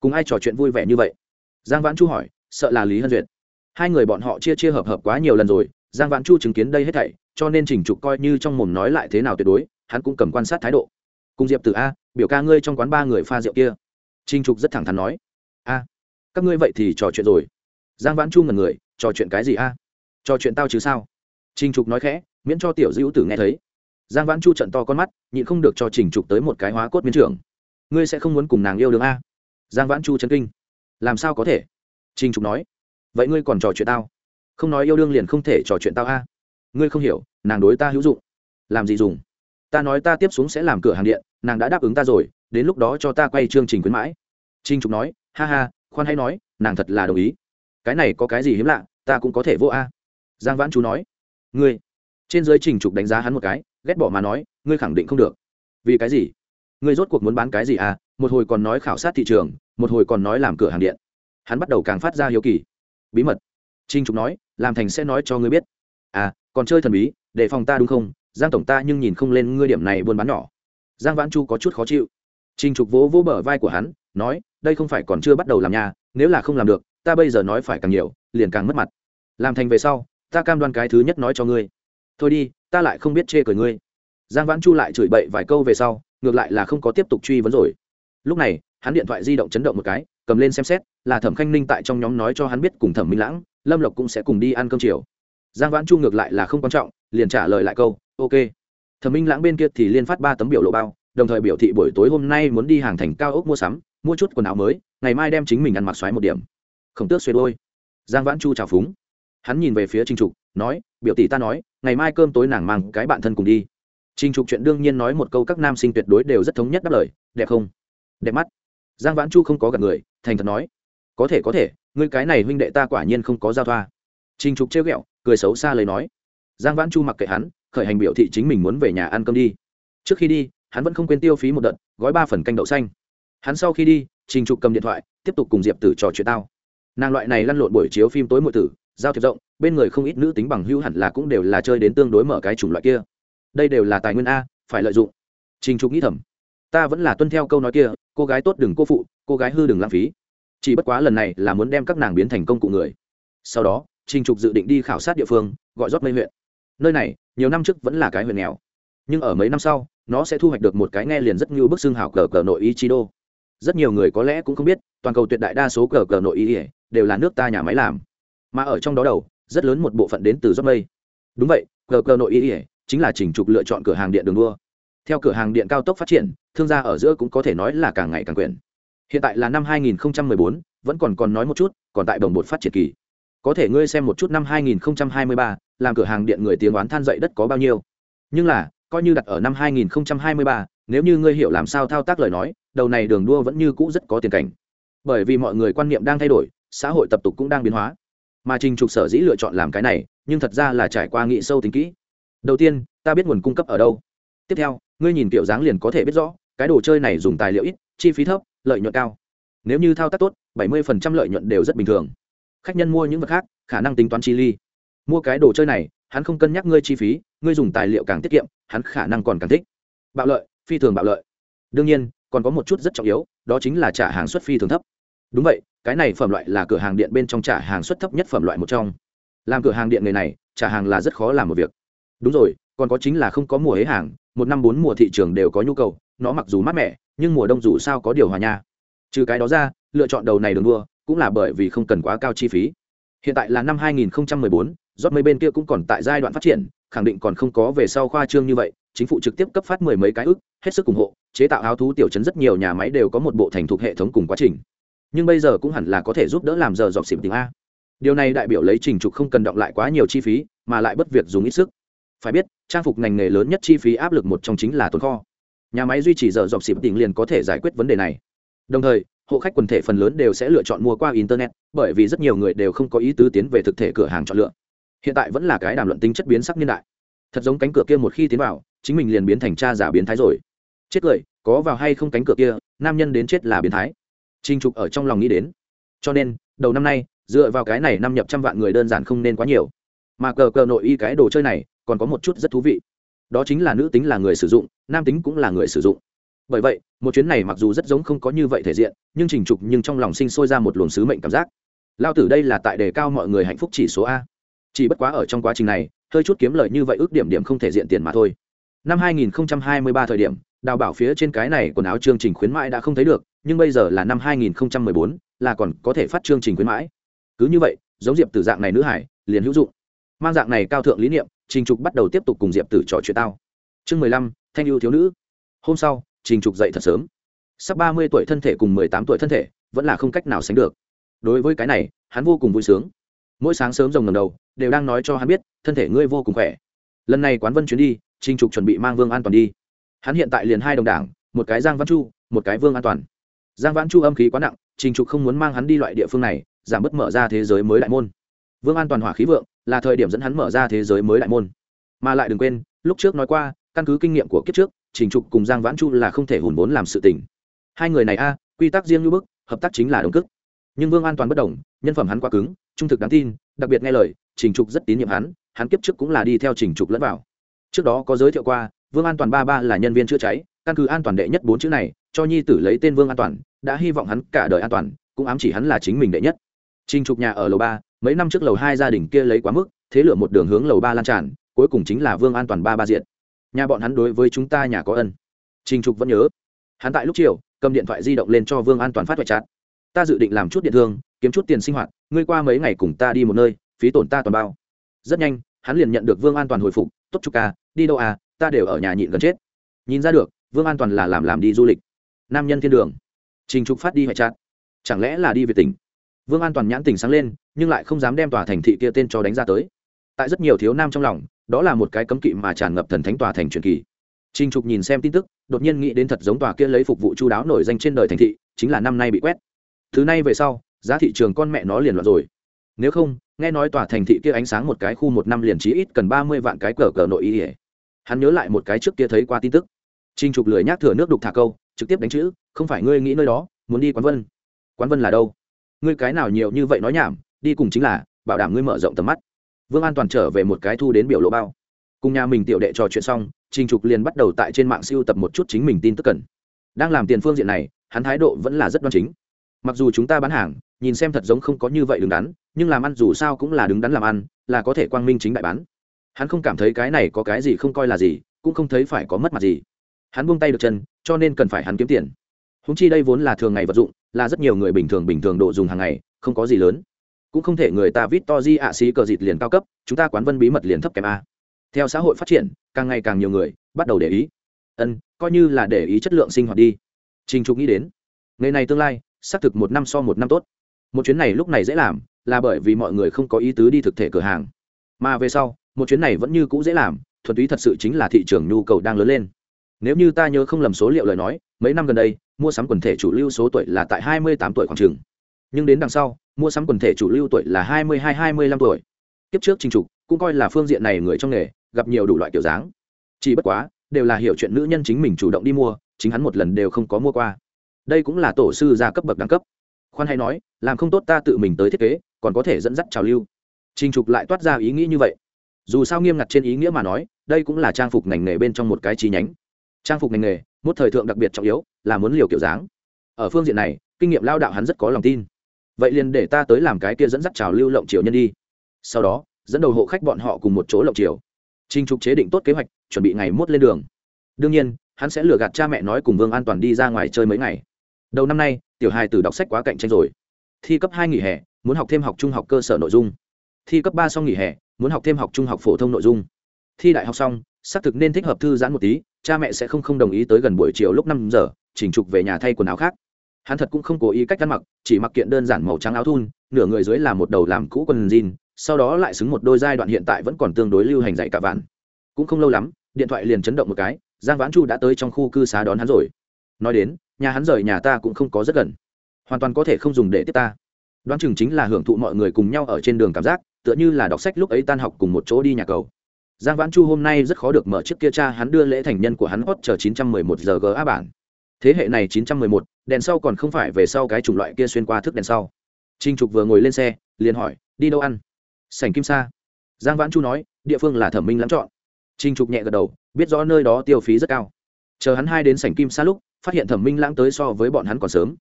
S1: Cùng ai trò chuyện vui vẻ như vậy? Giang vãn chu hỏi, sợ là lý hân duyệt. Hai người bọn họ chia chia hợp hợp quá nhiều lần rồi, giang vãn chu chứng kiến đây hết thảy, cho nên trình trục coi như trong mồm nói lại thế nào tuyệt đối, hắn cũng cầm quan sát thái độ. Cùng diệp Tử a, biểu ca ngươi trong quán ba người pha rượu kia. Trình trục rất thẳng thắn nói, a, các ngươi vậy thì trò chuyện rồi. Giang vãn chu ngẩn người, trò chuyện cái gì a? Trò chuyện tao chứ sao? Trình trục nói khẽ, miễn cho tiểu dữ tử nghe thấy. Giang vãn chu trận to con mắt, nhịn không được cho trình trục tới một cái hóa cốt miến trưởng. Ngươi sẽ không muốn cùng nàng yêu đương a? Giang vãn chu chấn kinh. Làm sao có thể? Trình trục nói. Vậy ngươi còn trò chuyện tao? Không nói yêu đương liền không thể trò chuyện tao a? Ngươi không hiểu, nàng đối ta hữu dụng. Làm gì dùng? Ta nói ta tiếp xuống sẽ làm cửa hàng điện, nàng đã đáp ứng ta rồi, đến lúc đó cho ta quay chương trình khuyến mãi. Trinh trục nói, ha ha, khoan hay nói, nàng thật là đồng ý. Cái này có cái gì hiếm lạ, ta cũng có thể vô a. Giang vãn chú nói ngươi. Trên dưới trình trục đánh giá hắn một cái, ghét bỏ mà nói, ngươi khẳng định không được. Vì cái gì? Ngươi rốt cuộc muốn bán cái gì à? Một hồi còn nói khảo sát thị trường, một hồi còn nói làm cửa hàng điện. Hắn bắt đầu càng phát ra hiếu kỳ. Bí mật. Trinh trục nói, làm thành sẽ nói cho ngươi biết. À còn chơi thần bí để phòng ta đúng không? Giang tổng ta nhưng nhìn không lên ngươi điểm này buôn bán nhỏ. Giang vãn chu có chút khó chịu. Trinh trục vỗ vỗ bờ vai của hắn, nói, đây không phải còn chưa bắt đầu làm nhà, nếu là không làm được, ta bây giờ nói phải càng nhiều, liền càng mất mặt. Làm thành về sau ta cam đoan cái thứ nhất nói cho ngươi. Thôi đi, ta lại không biết chê cười ngươi. Giang vãn chu lại chửi bậy vài câu về sau, ngược lại là không có tiếp tục truy vấn rồi. Lúc này, hắn điện thoại di động chấn động một cái, cầm lên xem xét, là thẩm khanh ninh tại trong nhóm nói cho hắn biết cùng thẩm minh lãng, lâm lộc cũng sẽ cùng đi ăn cơm chiều. Giang vãn chu ngược lại là không quan trọng, liền trả lời lại câu, ok. Thẩm minh lãng bên kia thì liên phát ba tấm biểu lộ bao, đồng thời biểu thị buổi tối hôm nay muốn đi hàng thành cao ốc mua sắm, mua chút quần áo mới, ngày mai đem chính mình ăn mặc xoáy một điểm. Khổng tước xuê đôi. Giang vãn chu chào phúng hắn nhìn về phía trinh trục, nói, biểu tỷ ta nói, ngày mai cơm tối nàng mang cái bạn thân cùng đi. Trinh trục chuyện đương nhiên nói một câu các nam sinh tuyệt đối đều rất thống nhất đáp lời, đẹp không? Đẹp mắt. Giang vãn chu không có gặp người, thành thật nói, có thể có thể, ngươi cái này huynh đệ ta quả nhiên không có giao thoa. Trinh trục trêu ghẹo, cười xấu xa lời nói. Giang vãn chu mặc kệ hắn, khởi hành biểu thị chính mình muốn về nhà ăn cơm đi. Trước khi đi, hắn vẫn không quên tiêu phí một đợt, gói ba phần canh đậu xanh. Hắn sau khi đi, trình trục cầm điện thoại, tiếp tục cùng diệp tử trò chuyện tao. Nàng loại này lăn lộn buổi chiếu phim tối muội tử giao thiệp rộng, bên người không ít nữ tính bằng hữu hẳn là cũng đều là chơi đến tương đối mở cái chủng loại kia. Đây đều là tài nguyên a, phải lợi dụng. Trình trục nghĩ thầm, ta vẫn là tuân theo câu nói kia, cô gái tốt đừng cô phụ, cô gái hư đừng lãng phí. Chỉ bất quá lần này là muốn đem các nàng biến thành công cụ người. Sau đó, trình trục dự định đi khảo sát địa phương, gọi rót mây huyện. Nơi này, nhiều năm trước vẫn là cái huyện nghèo. Nhưng ở mấy năm sau, nó sẽ thu hoạch được một cái nghe liền rất như bức xương hào cờ cờ nội y chi đô. Rất nhiều người có lẽ cũng không biết, toàn cầu tuyệt đại đa số cờ cờ nội y đều là nước ta nhà máy làm mà ở trong đó đầu rất lớn một bộ phận đến từ rót mây đúng vậy cờ cờ nội ý chính là chỉnh trục lựa chọn cửa hàng điện đường đua. Theo cửa hàng điện cao tốc phát triển thương gia ở giữa cũng có thể nói là càng ngày càng quyền. Hiện tại là năm 2014, vẫn còn còn nói một chút còn tại đồng bột phát triển kỳ. Có thể ngươi xem một chút năm 2023, làm cửa hàng điện người tiếng oán than dậy đất có bao nhiêu. Nhưng là coi như đặt ở năm 2023, nếu như ngươi hiểu làm sao thao tác lời nói đầu này đường đua vẫn như cũ rất có tiền cảnh. Bởi vì mọi người quan niệm đang thay đổi xã hội tập tục cũng đang biến hóa mà trình trục sở dĩ lựa chọn làm cái này, nhưng thật ra là trải qua nghị sâu tính kỹ. Đầu tiên, ta biết nguồn cung cấp ở đâu. Tiếp theo, ngươi nhìn kiểu dáng liền có thể biết rõ, cái đồ chơi này dùng tài liệu ít, chi phí thấp, lợi nhuận cao. Nếu như thao tác tốt 70% lợi nhuận đều rất bình thường. Khách nhân mua những vật khác, khả năng tính toán chi ly. Mua cái đồ chơi này, hắn không cân nhắc ngươi chi phí, ngươi dùng tài liệu càng tiết kiệm, hắn khả năng còn càng thích. Bạo lợi, phi thường bạo lợi. Đương nhiên, còn có một chút rất trọng yếu, đó chính là trả hàng xuất phi thường thấp đúng vậy cái này phẩm loại là cửa hàng điện bên trong trả hàng xuất thấp nhất phẩm loại một trong. Làm cửa hàng điện người này trả hàng là rất khó làm một việc. Đúng rồi còn có chính là không có mùa hế hàng một năm bốn mùa thị trường đều có nhu cầu nó mặc dù mát mẻ nhưng mùa đông dù sao có điều hòa nha. Trừ cái đó ra lựa chọn đầu này đường đua cũng là bởi vì không cần quá cao chi phí. Hiện tại là năm 2014, rót mấy bên kia cũng còn tại giai đoạn phát triển khẳng định còn không có về sau khoa trương như vậy chính phủ trực tiếp cấp phát mười mấy cái ức hết sức ủng hộ chế tạo áo thú tiểu chấn rất nhiều nhà máy đều có một bộ thành thục hệ thống cùng quá trình nhưng bây giờ cũng hẳn là có thể giúp đỡ làm giờ dọc xịp tiếng a. Điều này đại biểu lấy trình trục không cần động lại quá nhiều chi phí, mà lại bất việc dùng ít sức. Phải biết, trang phục ngành nghề lớn nhất chi phí áp lực một trong chính là tồn kho. Nhà máy duy trì giờ dọc xịp tiếng liền có thể giải quyết vấn đề này. Đồng thời, hộ khách quần thể phần lớn đều sẽ lựa chọn mua qua internet, bởi vì rất nhiều người đều không có ý tứ tiến về thực thể cửa hàng chọn lựa. Hiện tại vẫn là cái đàm luận tính chất biến sắc niên đại. Thật giống cánh cửa kia một khi tiến vào, chính mình liền biến thành cha giả biến thái rồi. Chết cười, có vào hay không cánh cửa kia, nam nhân đến chết là biến thái. Trình trục ở trong lòng nghĩ đến. Cho nên, đầu năm nay, dựa vào cái này năm nhập trăm vạn người đơn giản không nên quá nhiều. Mà cờ cờ nội y cái đồ chơi này, còn có một chút rất thú vị. Đó chính là nữ tính là người sử dụng, nam tính cũng là người sử dụng. Bởi vậy, một chuyến này mặc dù rất giống không có như vậy thể diện, nhưng trình trục nhưng trong lòng sinh sôi ra một luồng sứ mệnh cảm giác. Lao tử đây là tại đề cao mọi người hạnh phúc chỉ số a. Chỉ bất quá ở trong quá trình này, hơi chút kiếm lời như vậy ước điểm điểm không thể diện tiền mà thôi. Năm 2023 thời điểm đào bảo phía trên cái này quần áo chương trình khuyến mãi đã không thấy được nhưng bây giờ là năm 2014, là còn có thể phát chương trình khuyến mãi. Cứ như vậy giống diệp tử dạng này nữ hải liền hữu dụng. Mang dạng này cao thượng lý niệm trình trục bắt đầu tiếp tục cùng diệp tử trò chuyện tao. Chương mười lăm thanh yêu thiếu nữ. Hôm sau trình trục dậy thật sớm. Sắp ba mươi tuổi thân thể cùng mười tám tuổi thân thể vẫn là không cách nào sánh được. Đối với cái này hắn vô cùng vui sướng. Mỗi sáng sớm rồng ngầm đầu đều đang nói cho hắn biết thân thể ngươi vô cùng khỏe. Lần này quán vân chuyến đi trình trục chuẩn bị mang vương an toàn đi hắn hiện tại liền hai đồng đảng, một cái giang văn chu, một cái vương an toàn. Giang văn chu âm khí quá nặng, Trình trục không muốn mang hắn đi loại địa phương này, giảm bớt mở ra thế giới mới đại môn. Vương an toàn hỏa khí vượng, là thời điểm dẫn hắn mở ra thế giới mới đại môn. Mà lại đừng quên, lúc trước nói qua, căn cứ kinh nghiệm của kiếp trước, trình trục cùng giang vãn chu là không thể hùn vốn làm sự tình. Hai người này a, quy tắc riêng như bức, hợp tác chính là đồng cức nhưng vương an toàn bất đồng, nhân phẩm hắn quá cứng, trung thực đáng tin, đặc biệt nghe lời, trình trục rất tín nhiệm hắn hắn kiếp trước cũng là đi theo trình trục lẫn vào. Trước đó có giới thiệu qua vương an toàn ba ba là nhân viên chữa cháy, căn cứ an toàn đệ nhất bốn chữ này, cho nhi tử lấy tên vương an toàn, đã hy vọng hắn cả đời an toàn, cũng ám chỉ hắn là chính mình đệ nhất. Trình trục nhà ở lầu ba, mấy năm trước lầu hai gia đình kia lấy quá mức, thế lửa một đường hướng lầu ba lan tràn, cuối cùng chính là vương an toàn ba ba diện nhà bọn hắn đối với chúng ta nhà có ân. Trình trục vẫn nhớ. Hắn tại lúc chiều, cầm điện thoại di động lên cho vương an toàn phát hoại chặt ta dự định làm chút điện thương, kiếm chút tiền sinh hoạt, ngươi qua mấy ngày cùng ta đi một nơi, phí tổn ta toàn bao. Rất nhanh, hắn liền nhận được vương an toàn hồi phục. Tốt chục ca, đi đâu à? Ta đều ở nhà nhịn gần chết. Nhìn ra được vương an toàn là làm làm đi du lịch. Nam nhân thiên đường. Trình trục phát đi hoại chát chẳng lẽ là đi về tỉnh? Vương an toàn nhãn tỉnh sáng lên nhưng lại không dám đem tòa thành thị kia tên cho đánh ra tới. Tại rất nhiều thiếu nam trong lòng đó là một cái cấm kỵ mà tràn ngập thần thánh tòa thành truyền kỳ. Trình Trục nhìn xem tin tức, đột nhiên nghĩ đến thật giống tòa kia lấy phục vụ chu đáo nổi danh trên đời thành thị, chính là năm nay bị quét. Thứ nay về sau, giá thị trường con mẹ nó liền loạn rồi. Nếu không, nghe nói tòa thành thị kia ánh sáng một cái khu một năm liền chí ít cần ba mươi vạn cái cờ cờ nội ý. Hắn nhớ lại một cái trước kia thấy qua tin tức. Trình Trục lười nhác thừa nước đục thả câu, trực tiếp đánh chữ, không phải ngươi nghĩ nơi đó, muốn đi quán Vân. Quán Vân là đâu? Ngươi cái nào nhiều như vậy nói nhảm, đi cùng chính là bảo đảm ngươi mở rộng tầm mắt. Vương An toàn trở về một cái thu đến biểu lộ bao. Cùng nhà mình tiểu đệ trò chuyện xong, trình trục liền bắt đầu tại trên mạng siêu tập một chút chính mình tin tức cần đang làm tiền phương diện này hắn thái độ vẫn là rất đoan chính mặc dù chúng ta bán hàng nhìn xem thật giống không có như vậy đứng đắn nhưng làm ăn dù sao cũng là đứng đắn làm ăn là có thể quang minh chính đại bán hắn không cảm thấy cái này có cái gì không coi là gì, cũng không thấy phải có mất mặt gì. Hắn buông tay được chân, cho nên cần phải hắn kiếm tiền. Húng chi đây vốn là thường ngày vật dụng, là rất nhiều người bình thường bình thường độ dùng hàng ngày, không có gì lớn. Cũng không thể người ta vít to di ạ xí cờ dịt liền cao cấp, chúng ta quán vân bí mật liền thấp kém a. Theo xã hội phát triển, càng ngày càng nhiều người bắt đầu để ý. Ân, coi như là để ý chất lượng sinh hoạt đi. Trình trục nghĩ đến ngày này tương lai, xác thực một năm so một năm tốt. Một chuyến này lúc này dễ làm, là bởi vì mọi người không có ý tứ đi thực thể cửa hàng. Mà về sau một chuyến này vẫn như cũ dễ làm, thuần túy thật sự chính là thị trường nhu cầu đang lớn lên. Nếu như ta nhớ không lầm số liệu lời nói, mấy năm gần đây, mua sắm quần thể chủ lưu số tuổi là tại hai mươi tám tuổi khoảng trường nhưng đến đằng sau, mua sắm quần thể chủ lưu tuổi là hai mươi hai hai mươi lăm tuổi. Tiếp trước trình trục, cũng coi là phương diện này người trong nghề, gặp nhiều đủ loại kiểu dáng. Chỉ bất quá, đều là hiểu chuyện nữ nhân chính mình chủ động đi mua, chính hắn một lần đều không có mua qua. Đây cũng là tổ sư gia cấp bậc đẳng cấp. Khoan hay nói, làm không tốt ta tự mình tới thiết kế, còn có thể dẫn dắt trào lưu. Trình trục lại toát ra ý nghĩ như vậy dù sao nghiêm ngặt trên ý nghĩa mà nói đây cũng là trang phục ngành nghề bên trong một cái chi nhánh trang phục ngành nghề một thời thượng đặc biệt trọng yếu là muốn liều kiểu dáng ở phương diện này kinh nghiệm lao đạo hắn rất có lòng tin vậy liền để ta tới làm cái kia dẫn dắt trào lưu lộng triều nhân đi sau đó dẫn đầu hộ khách bọn họ cùng một chỗ lộng triều Trình Trục chế định tốt kế hoạch, chuẩn bị ngày mốt lên đường. Đương nhiên, hắn sẽ lừa gạt cha mẹ nói cùng Vương An toàn đi ra ngoài chơi mấy ngày. Đầu năm nay, tiểu hài tử đọc sách quá cạnh tranh rồi. Thi cấp hai nghỉ hè, muốn học thêm học trung học cơ sở nội dung. Thi cấp ba xong nghỉ hè, muốn học thêm học trung học phổ thông nội dung. Thi đại học xong, xác thực nên thích hợp thư giãn một tí, cha mẹ sẽ không không đồng ý tới gần buổi chiều lúc năm giờ, chỉnh Trục về nhà thay quần áo khác. Hắn thật cũng không cố ý cách ăn mặc, chỉ mặc kiện đơn giản màu trắng áo thun, nửa người dưới là một đầu làm cũ quần jean, sau đó lại xứng một đôi giai đoạn hiện tại vẫn còn tương đối lưu hành dạy cả vạn. Cũng không lâu lắm điện thoại liền chấn động một cái giang vãn chu đã tới trong khu cư xá đón hắn rồi. Nói đến nhà hắn rời nhà ta cũng không có rất gần. Hoàn toàn có thể không dùng để tiếp ta. Đoán chừng chính là hưởng thụ mọi người cùng nhau ở trên đường cảm giác tựa như là đọc sách lúc ấy tan học cùng một chỗ đi nhà cầu. Giang vãn chu hôm nay rất khó được mở chiếc kia cha hắn đưa lễ thành nhân của hắn hot chờ 911 giờ ga bản. Thế hệ này 911, đèn sau còn không phải về sau cái chủng loại kia xuyên qua thức đèn sau. Trinh trục vừa ngồi lên xe liền hỏi đi đâu ăn? Sảnh kim sa. Giang vãn chu nói địa phương là thẩm minh lắm chọn. Trinh trục nhẹ gật đầu biết rõ nơi đó tiêu phí rất cao. Chờ hắn hai đến sảnh kim sa lúc phát hiện thẩm minh lãng tới so với bọn hắn còn sớm.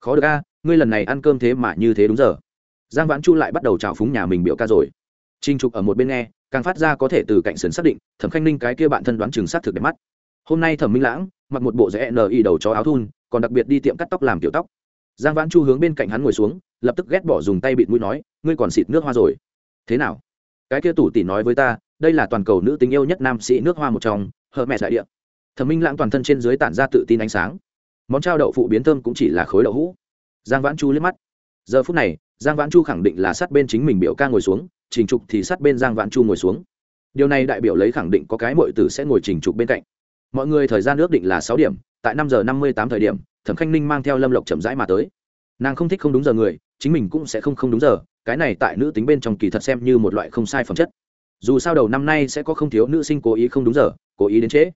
S1: Khó được a ngươi lần này ăn cơm thế mà như thế đúng giờ giang vãn chu lại bắt đầu trào phúng nhà mình biểu ca rồi. Trinh trục ở một bên nghe, càng phát ra có thể từ cạnh sườn xác định, thẩm khanh ninh cái kia bạn thân đoán chừng sát thực đẹp mắt. Hôm nay thẩm minh lãng mặc một bộ rẽ ni đầu chó áo thun, còn đặc biệt đi tiệm cắt tóc làm kiểu tóc. Giang vãn chu hướng bên cạnh hắn ngồi xuống, lập tức ghét bỏ dùng tay bịt mũi nói, ngươi còn xịt nước hoa rồi. Thế nào? Cái kia tủ tỷ nói với ta, đây là toàn cầu nữ tình yêu nhất nam sĩ nước hoa một trong hờ mẹ đại địa. Thẩm minh lãng toàn thân trên dưới tản ra tự tin ánh sáng. Món trao đậu phụ biến thơm cũng chỉ là khối đậu hũ. Giang vãn chu liếc mắt. Giờ phút này giang vãn chu khẳng định là sát bên chính mình biểu ca ngồi xuống, trình trục thì sát bên giang vãn chu ngồi xuống. Điều này đại biểu lấy khẳng định có cái mọi tử sẽ ngồi trình trục bên cạnh. Mọi người thời gian ước định là sáu điểm, tại năm giờ năm mươi tám thời điểm, thẩm khanh ninh mang theo lâm lộc chậm rãi mà tới. Nàng không thích không đúng giờ người, chính mình cũng sẽ không không đúng giờ, cái này tại nữ tính bên trong kỳ thật xem như một loại không sai phẩm chất. Dù sao đầu năm nay sẽ có không thiếu nữ sinh cố ý không đúng giờ, cố ý đến trễ.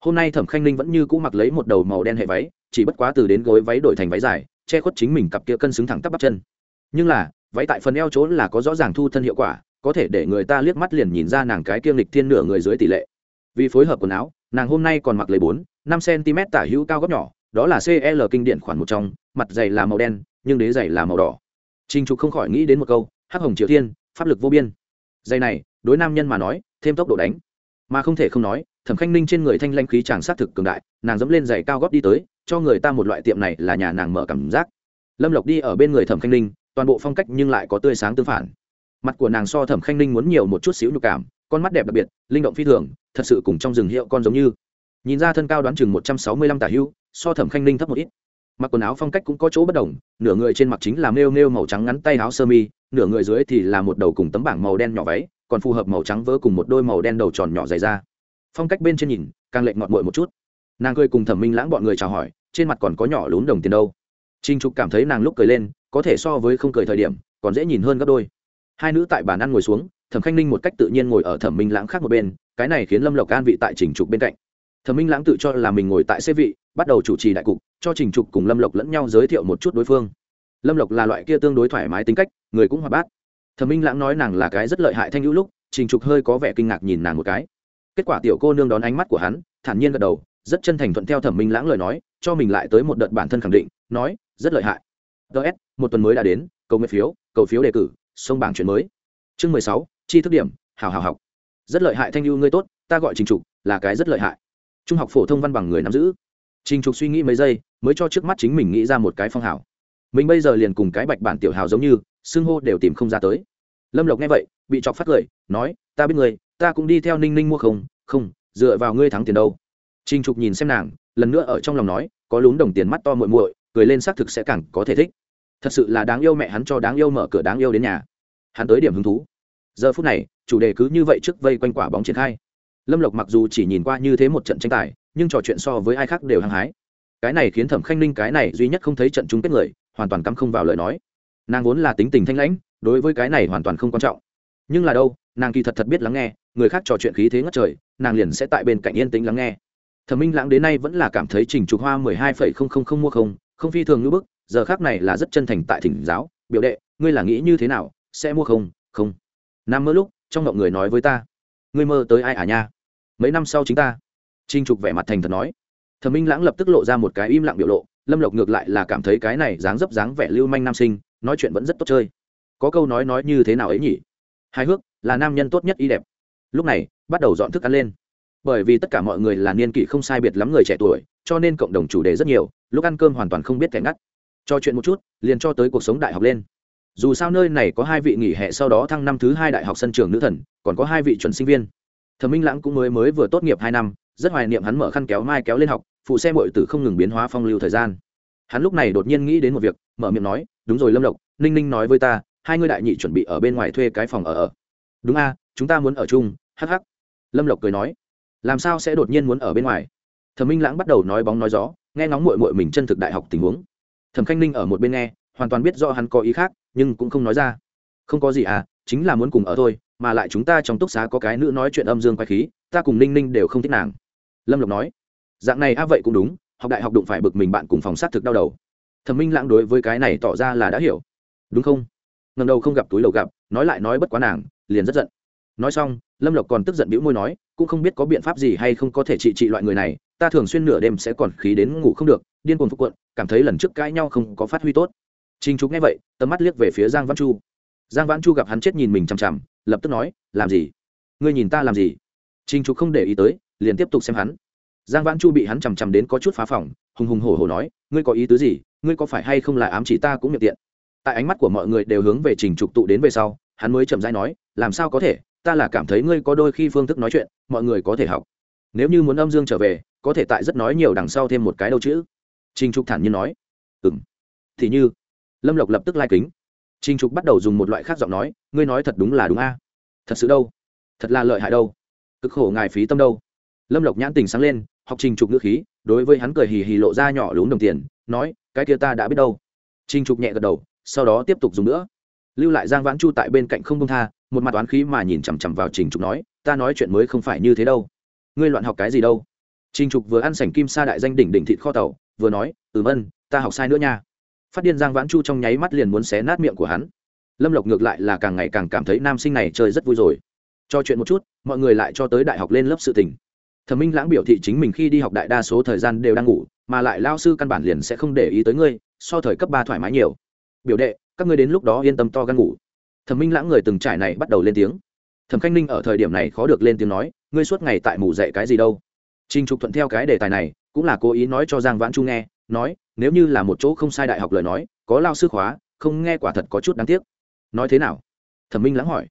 S1: Hôm nay thẩm khanh ninh vẫn như cũ mặc lấy một đầu màu đen hệ váy, chỉ bất quá từ đến gối váy đổi thành váy dài, che khuất chính mình cặp kia cân xứng thẳng tắp bắp chân nhưng là váy tại phần eo trốn là có rõ ràng thu thân hiệu quả có thể để người ta liếc mắt liền nhìn ra nàng cái kiêng lịch thiên nửa người dưới tỷ lệ vì phối hợp quần áo nàng hôm nay còn mặc lấy bốn năm cm tả hữu cao gấp nhỏ đó là cl kinh điển khoản một trong mặt dày là màu đen nhưng đế dày là màu đỏ Trình Trục không khỏi nghĩ đến một câu, hắc hồng triều tiên, pháp lực vô biên. Giày này, đối nam nhân mà nói, thêm tốc độ đánh. Mà không thể không nói, Thẩm Khanh Ninh trên người thanh lãnh khí chàng sát thực cường đại, nàng dẫm lên giày cao góp đi tới, cho người ta một loại tiệm này là nhà nàng mở cảm giác. Lâm Lộc đi ở bên người Thẩm Khanh Ninh, toàn bộ phong cách nhưng lại có tươi sáng tương phản. Mặt của nàng so Thẩm Khanh Ninh muốn nhiều một chút xíu nhục cảm, con mắt đẹp đặc biệt, linh động phi thường, thật sự cùng trong rừng hiệu con giống như. Nhìn ra thân cao đoán chừng một trăm sáu mươi lăm tả hưu, so Thẩm Khanh Ninh thấp một ít mặc quần áo phong cách cũng có chỗ bất đồng nửa người trên mặc chính là nêu nêu màu trắng ngắn tay áo sơ mi nửa người dưới thì là một đầu cùng tấm bảng màu đen nhỏ váy còn phù hợp màu trắng vỡ cùng một đôi màu đen đầu tròn nhỏ dày ra phong cách bên trên nhìn càng lệch ngọt mội một chút nàng cười cùng thẩm minh lãng bọn người chào hỏi trên mặt còn có nhỏ lún đồng tiền đâu trinh trục cảm thấy nàng lúc cười lên có thể so với không cười thời điểm, còn dễ nhìn hơn gấp đôi. Hai nữ tại bàn ăn ngồi xuống, thẩm khanh ninh một cách tự nhiên ngồi ở thẩm minh lãng khác một bên, cái này khiến lâm lộc an vị tại trình trục bên cạnh. Thẩm minh lãng tự cho là mình ngồi tại xế vị, bắt đầu chủ trì đại cục, cho trình trục cùng lâm lộc lẫn nhau giới thiệu một chút đối phương. Lâm lộc là loại kia tương đối thoải mái tính cách, người cũng hoạt bát. Thẩm minh lãng nói nàng là cái rất lợi hại thanh hữu lúc trình trục hơi có vẻ kinh ngạc nhìn nàng một cái. Kết quả tiểu cô nương đón ánh mắt của hắn, thản nhiên gật đầu, rất chân thành thuận theo thẩm minh lãng lời nói, cho mình lại tới một đợt bản thân khẳng định, nói, rất lợi hại ts một tuần mới đã đến, cầu nguyện phiếu, cầu phiếu đề cử, sông bảng chuyển mới. Chương mười sáu, chi thức điểm hào hào học. Rất lợi hại thanh lưu ngươi tốt, ta gọi trình trục, là cái rất lợi hại. Trung học phổ thông văn bằng người nắm giữ. Trình trục suy nghĩ mấy giây, mới cho trước mắt chính mình nghĩ ra một cái phong hào mình bây giờ liền cùng cái bạch bản tiểu hào giống như, xưng hô đều tìm không ra tới. Lâm lộc nghe vậy, bị chọc phát cười, nói, ta biết người ta cũng đi theo ninh ninh mua không không, dựa vào ngươi thắng tiền đâu. Trình trục nhìn xem nàng, lần nữa ở trong lòng nói, có lún đồng tiền mắt to muội muội cười lên xác thực sẽ càng có thể thích. Thật sự là đáng yêu mẹ hắn cho đáng yêu mở cửa đáng yêu đến nhà. Hắn tới điểm hứng thú. Giờ phút này, chủ đề cứ như vậy trước vây quanh quả bóng triển khai. Lâm lộc mặc dù chỉ nhìn qua như thế một trận tranh tài, nhưng trò chuyện so với ai khác đều hăng hái. Cái này khiến thẩm khanh ninh cái này duy nhất không thấy trận chung kết người, hoàn toàn cắm không vào lời nói. Nàng vốn là tính tình thanh lãnh, đối với cái này hoàn toàn không quan trọng. Nhưng là đâu, nàng kỳ thật thật biết lắng nghe, người khác trò chuyện khí thế ngất trời, nàng liền sẽ tại bên cạnh yên tĩnh lắng nghe. Thẩm minh lãng đến nay vẫn là cảm thấy trình trục hoa mười hai phẩy không không không mua không không phi thường ngữ bức, giờ khác này là rất chân thành tại thỉnh giáo, biểu đệ, ngươi là nghĩ như thế nào? Sẽ mua không? Không. Nam mơ lúc, trong ngộng người nói với ta, ngươi mơ tới ai à nha? Mấy năm sau chính ta. Trinh trục vẻ mặt thành thật nói. Thẩm minh lãng lập tức lộ ra một cái im lặng biểu lộ, lâm lộc ngược lại là cảm thấy cái này dáng dấp dáng vẻ lưu manh nam sinh, nói chuyện vẫn rất tốt chơi. Có câu nói nói như thế nào ấy nhỉ? Hài hước, là nam nhân tốt nhất y đẹp. Lúc này, bắt đầu dọn thức ăn lên. Bởi vì tất cả mọi người là niên kỷ không sai biệt lắm người trẻ tuổi cho nên cộng đồng chủ đề rất nhiều, lúc ăn cơm hoàn toàn không biết kẻ ngắt. Cho chuyện một chút, liền cho tới cuộc sống đại học lên. Dù sao nơi này có hai vị nghỉ hè sau đó thăng năm thứ hai đại học sân trường nữ thần, còn có hai vị chuẩn sinh viên. Thẩm minh lãng cũng mới mới vừa tốt nghiệp hai năm, rất hoài niệm hắn mở khăn kéo mai kéo lên học, phụ xe bội tử không ngừng biến hóa phong lưu thời gian. Hắn lúc này đột nhiên nghĩ đến một việc, mở miệng nói, đúng rồi lâm lộc, ninh ninh nói với ta, hai ngươi đại nhị chuẩn bị ở bên ngoài thuê cái phòng ở ở. Đúng a, chúng ta muốn ở chung hh lâm lộc cười nói. Làm sao sẽ đột nhiên muốn ở bên ngoài? Thẩm minh lãng bắt đầu nói bóng nói gió, nghe ngóng mội mội mình chân thực đại học tình huống. Thẩm khanh ninh ở một bên nghe, hoàn toàn biết do hắn có ý khác, nhưng cũng không nói ra. Không có gì à chính là muốn cùng ở thôi, mà lại chúng ta trong túc xá có cái nữ nói chuyện âm dương quay khí, ta cùng ninh ninh đều không thích nàng. Lâm lộc nói, dạng này a vậy cũng đúng, học đại học đụng phải bực mình bạn cùng phòng sát thực đau đầu. Thẩm minh lãng đối với cái này tỏ ra là đã hiểu. Đúng không? Ngần đầu không gặp túi lầu gặp, nói lại nói bất quá nàng, liền rất giận. Nói xong lâm lộc còn tức giận bĩu môi nói cũng không biết có biện pháp gì hay không có thể trị trị loại người này ta thường xuyên nửa đêm sẽ còn khí đến ngủ không được điên cuồng phục quận cảm thấy lần trước cãi nhau không có phát huy tốt Trình Trục nghe vậy, tầm mắt liếc về phía Giang Văn Chu. Giang Văn Chu gặp hắn chết nhìn mình chằm chằm, lập tức nói, "Làm gì? Ngươi nhìn ta làm gì?" Trình Trục không để ý tới, liền tiếp tục xem hắn. Giang Văn Chu bị hắn chằm chằm đến có chút phá phòng, hùng hùng hổ hổ nói, "Ngươi có ý tứ gì? Ngươi có phải hay không lại ám chỉ ta cũng miệng tiện?" Tại ánh mắt của mọi người đều hướng về Trình Trục tụ đến về sau, hắn mới chậm rãi nói, "Làm sao có thể? Ta là cảm thấy ngươi có đôi khi phương thức nói chuyện, mọi người có thể học. Nếu như muốn âm dương trở về, có thể tại rất nói nhiều đằng sau thêm một cái đâu chữ." Trình Trục thản nhiên nói, "Ừm." Thì như lâm lộc lập tức lai kính Trình Trục bắt đầu dùng một loại khác giọng nói, ngươi nói thật đúng là đúng a. Thật sự đâu? Thật là lợi hại đâu? Cực khổ ngài phí tâm đâu? Lâm Lộc nhãn tình sáng lên, học Trình Trục ngữ khí, đối với hắn cười hì hì lộ ra nhỏ lún đồng tiền, nói, cái kia ta đã biết đâu. Trình Trục nhẹ gật đầu, sau đó tiếp tục dùng nữa. Lưu lại Giang Vãn Chu tại bên cạnh không buông tha, một mặt oán khí mà nhìn chằm chằm vào Trình Trục nói, ta nói chuyện mới không phải như thế đâu. Ngươi loạn học cái gì đâu? Trình Trục vừa ăn sảnh kim sa đại danh đỉnh đỉnh thịt kho tàu, vừa nói, "Ừm ân, ta học sai nữa nha." Phát điên Giang Vãn Chu trong nháy mắt liền muốn xé nát miệng của hắn lâm lộc ngược lại là càng ngày càng cảm thấy nam sinh này chơi rất vui rồi cho chuyện một chút mọi người lại cho tới đại học lên lớp sự tình thẩm minh lãng biểu thị chính mình khi đi học đại đa số thời gian đều đang ngủ mà lại lao sư căn bản liền sẽ không để ý tới ngươi so thời cấp ba thoải mái nhiều biểu đệ các ngươi đến lúc đó yên tâm to gan ngủ thẩm minh lãng người từng trải này bắt đầu lên tiếng. Thẩm khanh ninh ở thời điểm này khó được lên tiếng nói, ngươi suốt ngày tại mù dạy cái gì đâu? Trinh trục thuận theo cái đề tài này, cũng là cố ý nói cho giang vãn chu nghe, nói, nếu như là một chỗ không sai đại học lời nói, có lao sư khóa, không nghe quả thật có chút đáng tiếc. Nói thế nào? Thẩm minh lãng hỏi.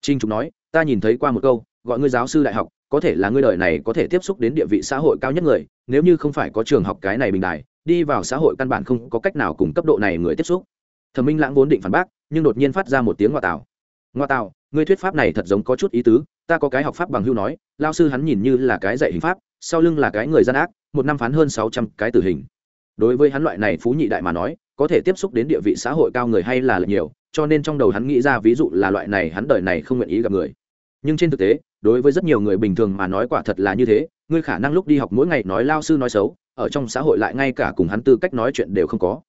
S1: Trinh trục nói, ta nhìn thấy qua một câu, gọi ngươi giáo sư đại học, có thể là ngươi đời này có thể tiếp xúc đến địa vị xã hội cao nhất người, nếu như không phải có trường học cái này bình đài đi vào xã hội căn bản không có cách nào cùng cấp độ này người tiếp xúc. Thẩm minh lãng vốn định phản bác nhưng đột nhiên phát ra một tiếng ngoa tạo. Ngoa tạo, ngươi thuyết pháp này thật giống có chút ý tứ, ta có cái học pháp bằng hưu nói lao sư hắn nhìn như là cái dạy hình pháp, sau lưng là cái người gian ác, một năm phán hơn sáu trăm cái tử hình. Đối với hắn loại này phú nhị đại mà nói, có thể tiếp xúc đến địa vị xã hội cao người hay là lợi nhiều, cho nên trong đầu hắn nghĩ ra ví dụ là loại này hắn đời này không nguyện ý gặp người. Nhưng trên thực tế, đối với rất nhiều người bình thường mà nói quả thật là như thế, ngươi khả năng lúc đi học mỗi ngày nói lao sư nói xấu, ở trong xã hội lại ngay cả cùng hắn tư cách nói chuyện đều không có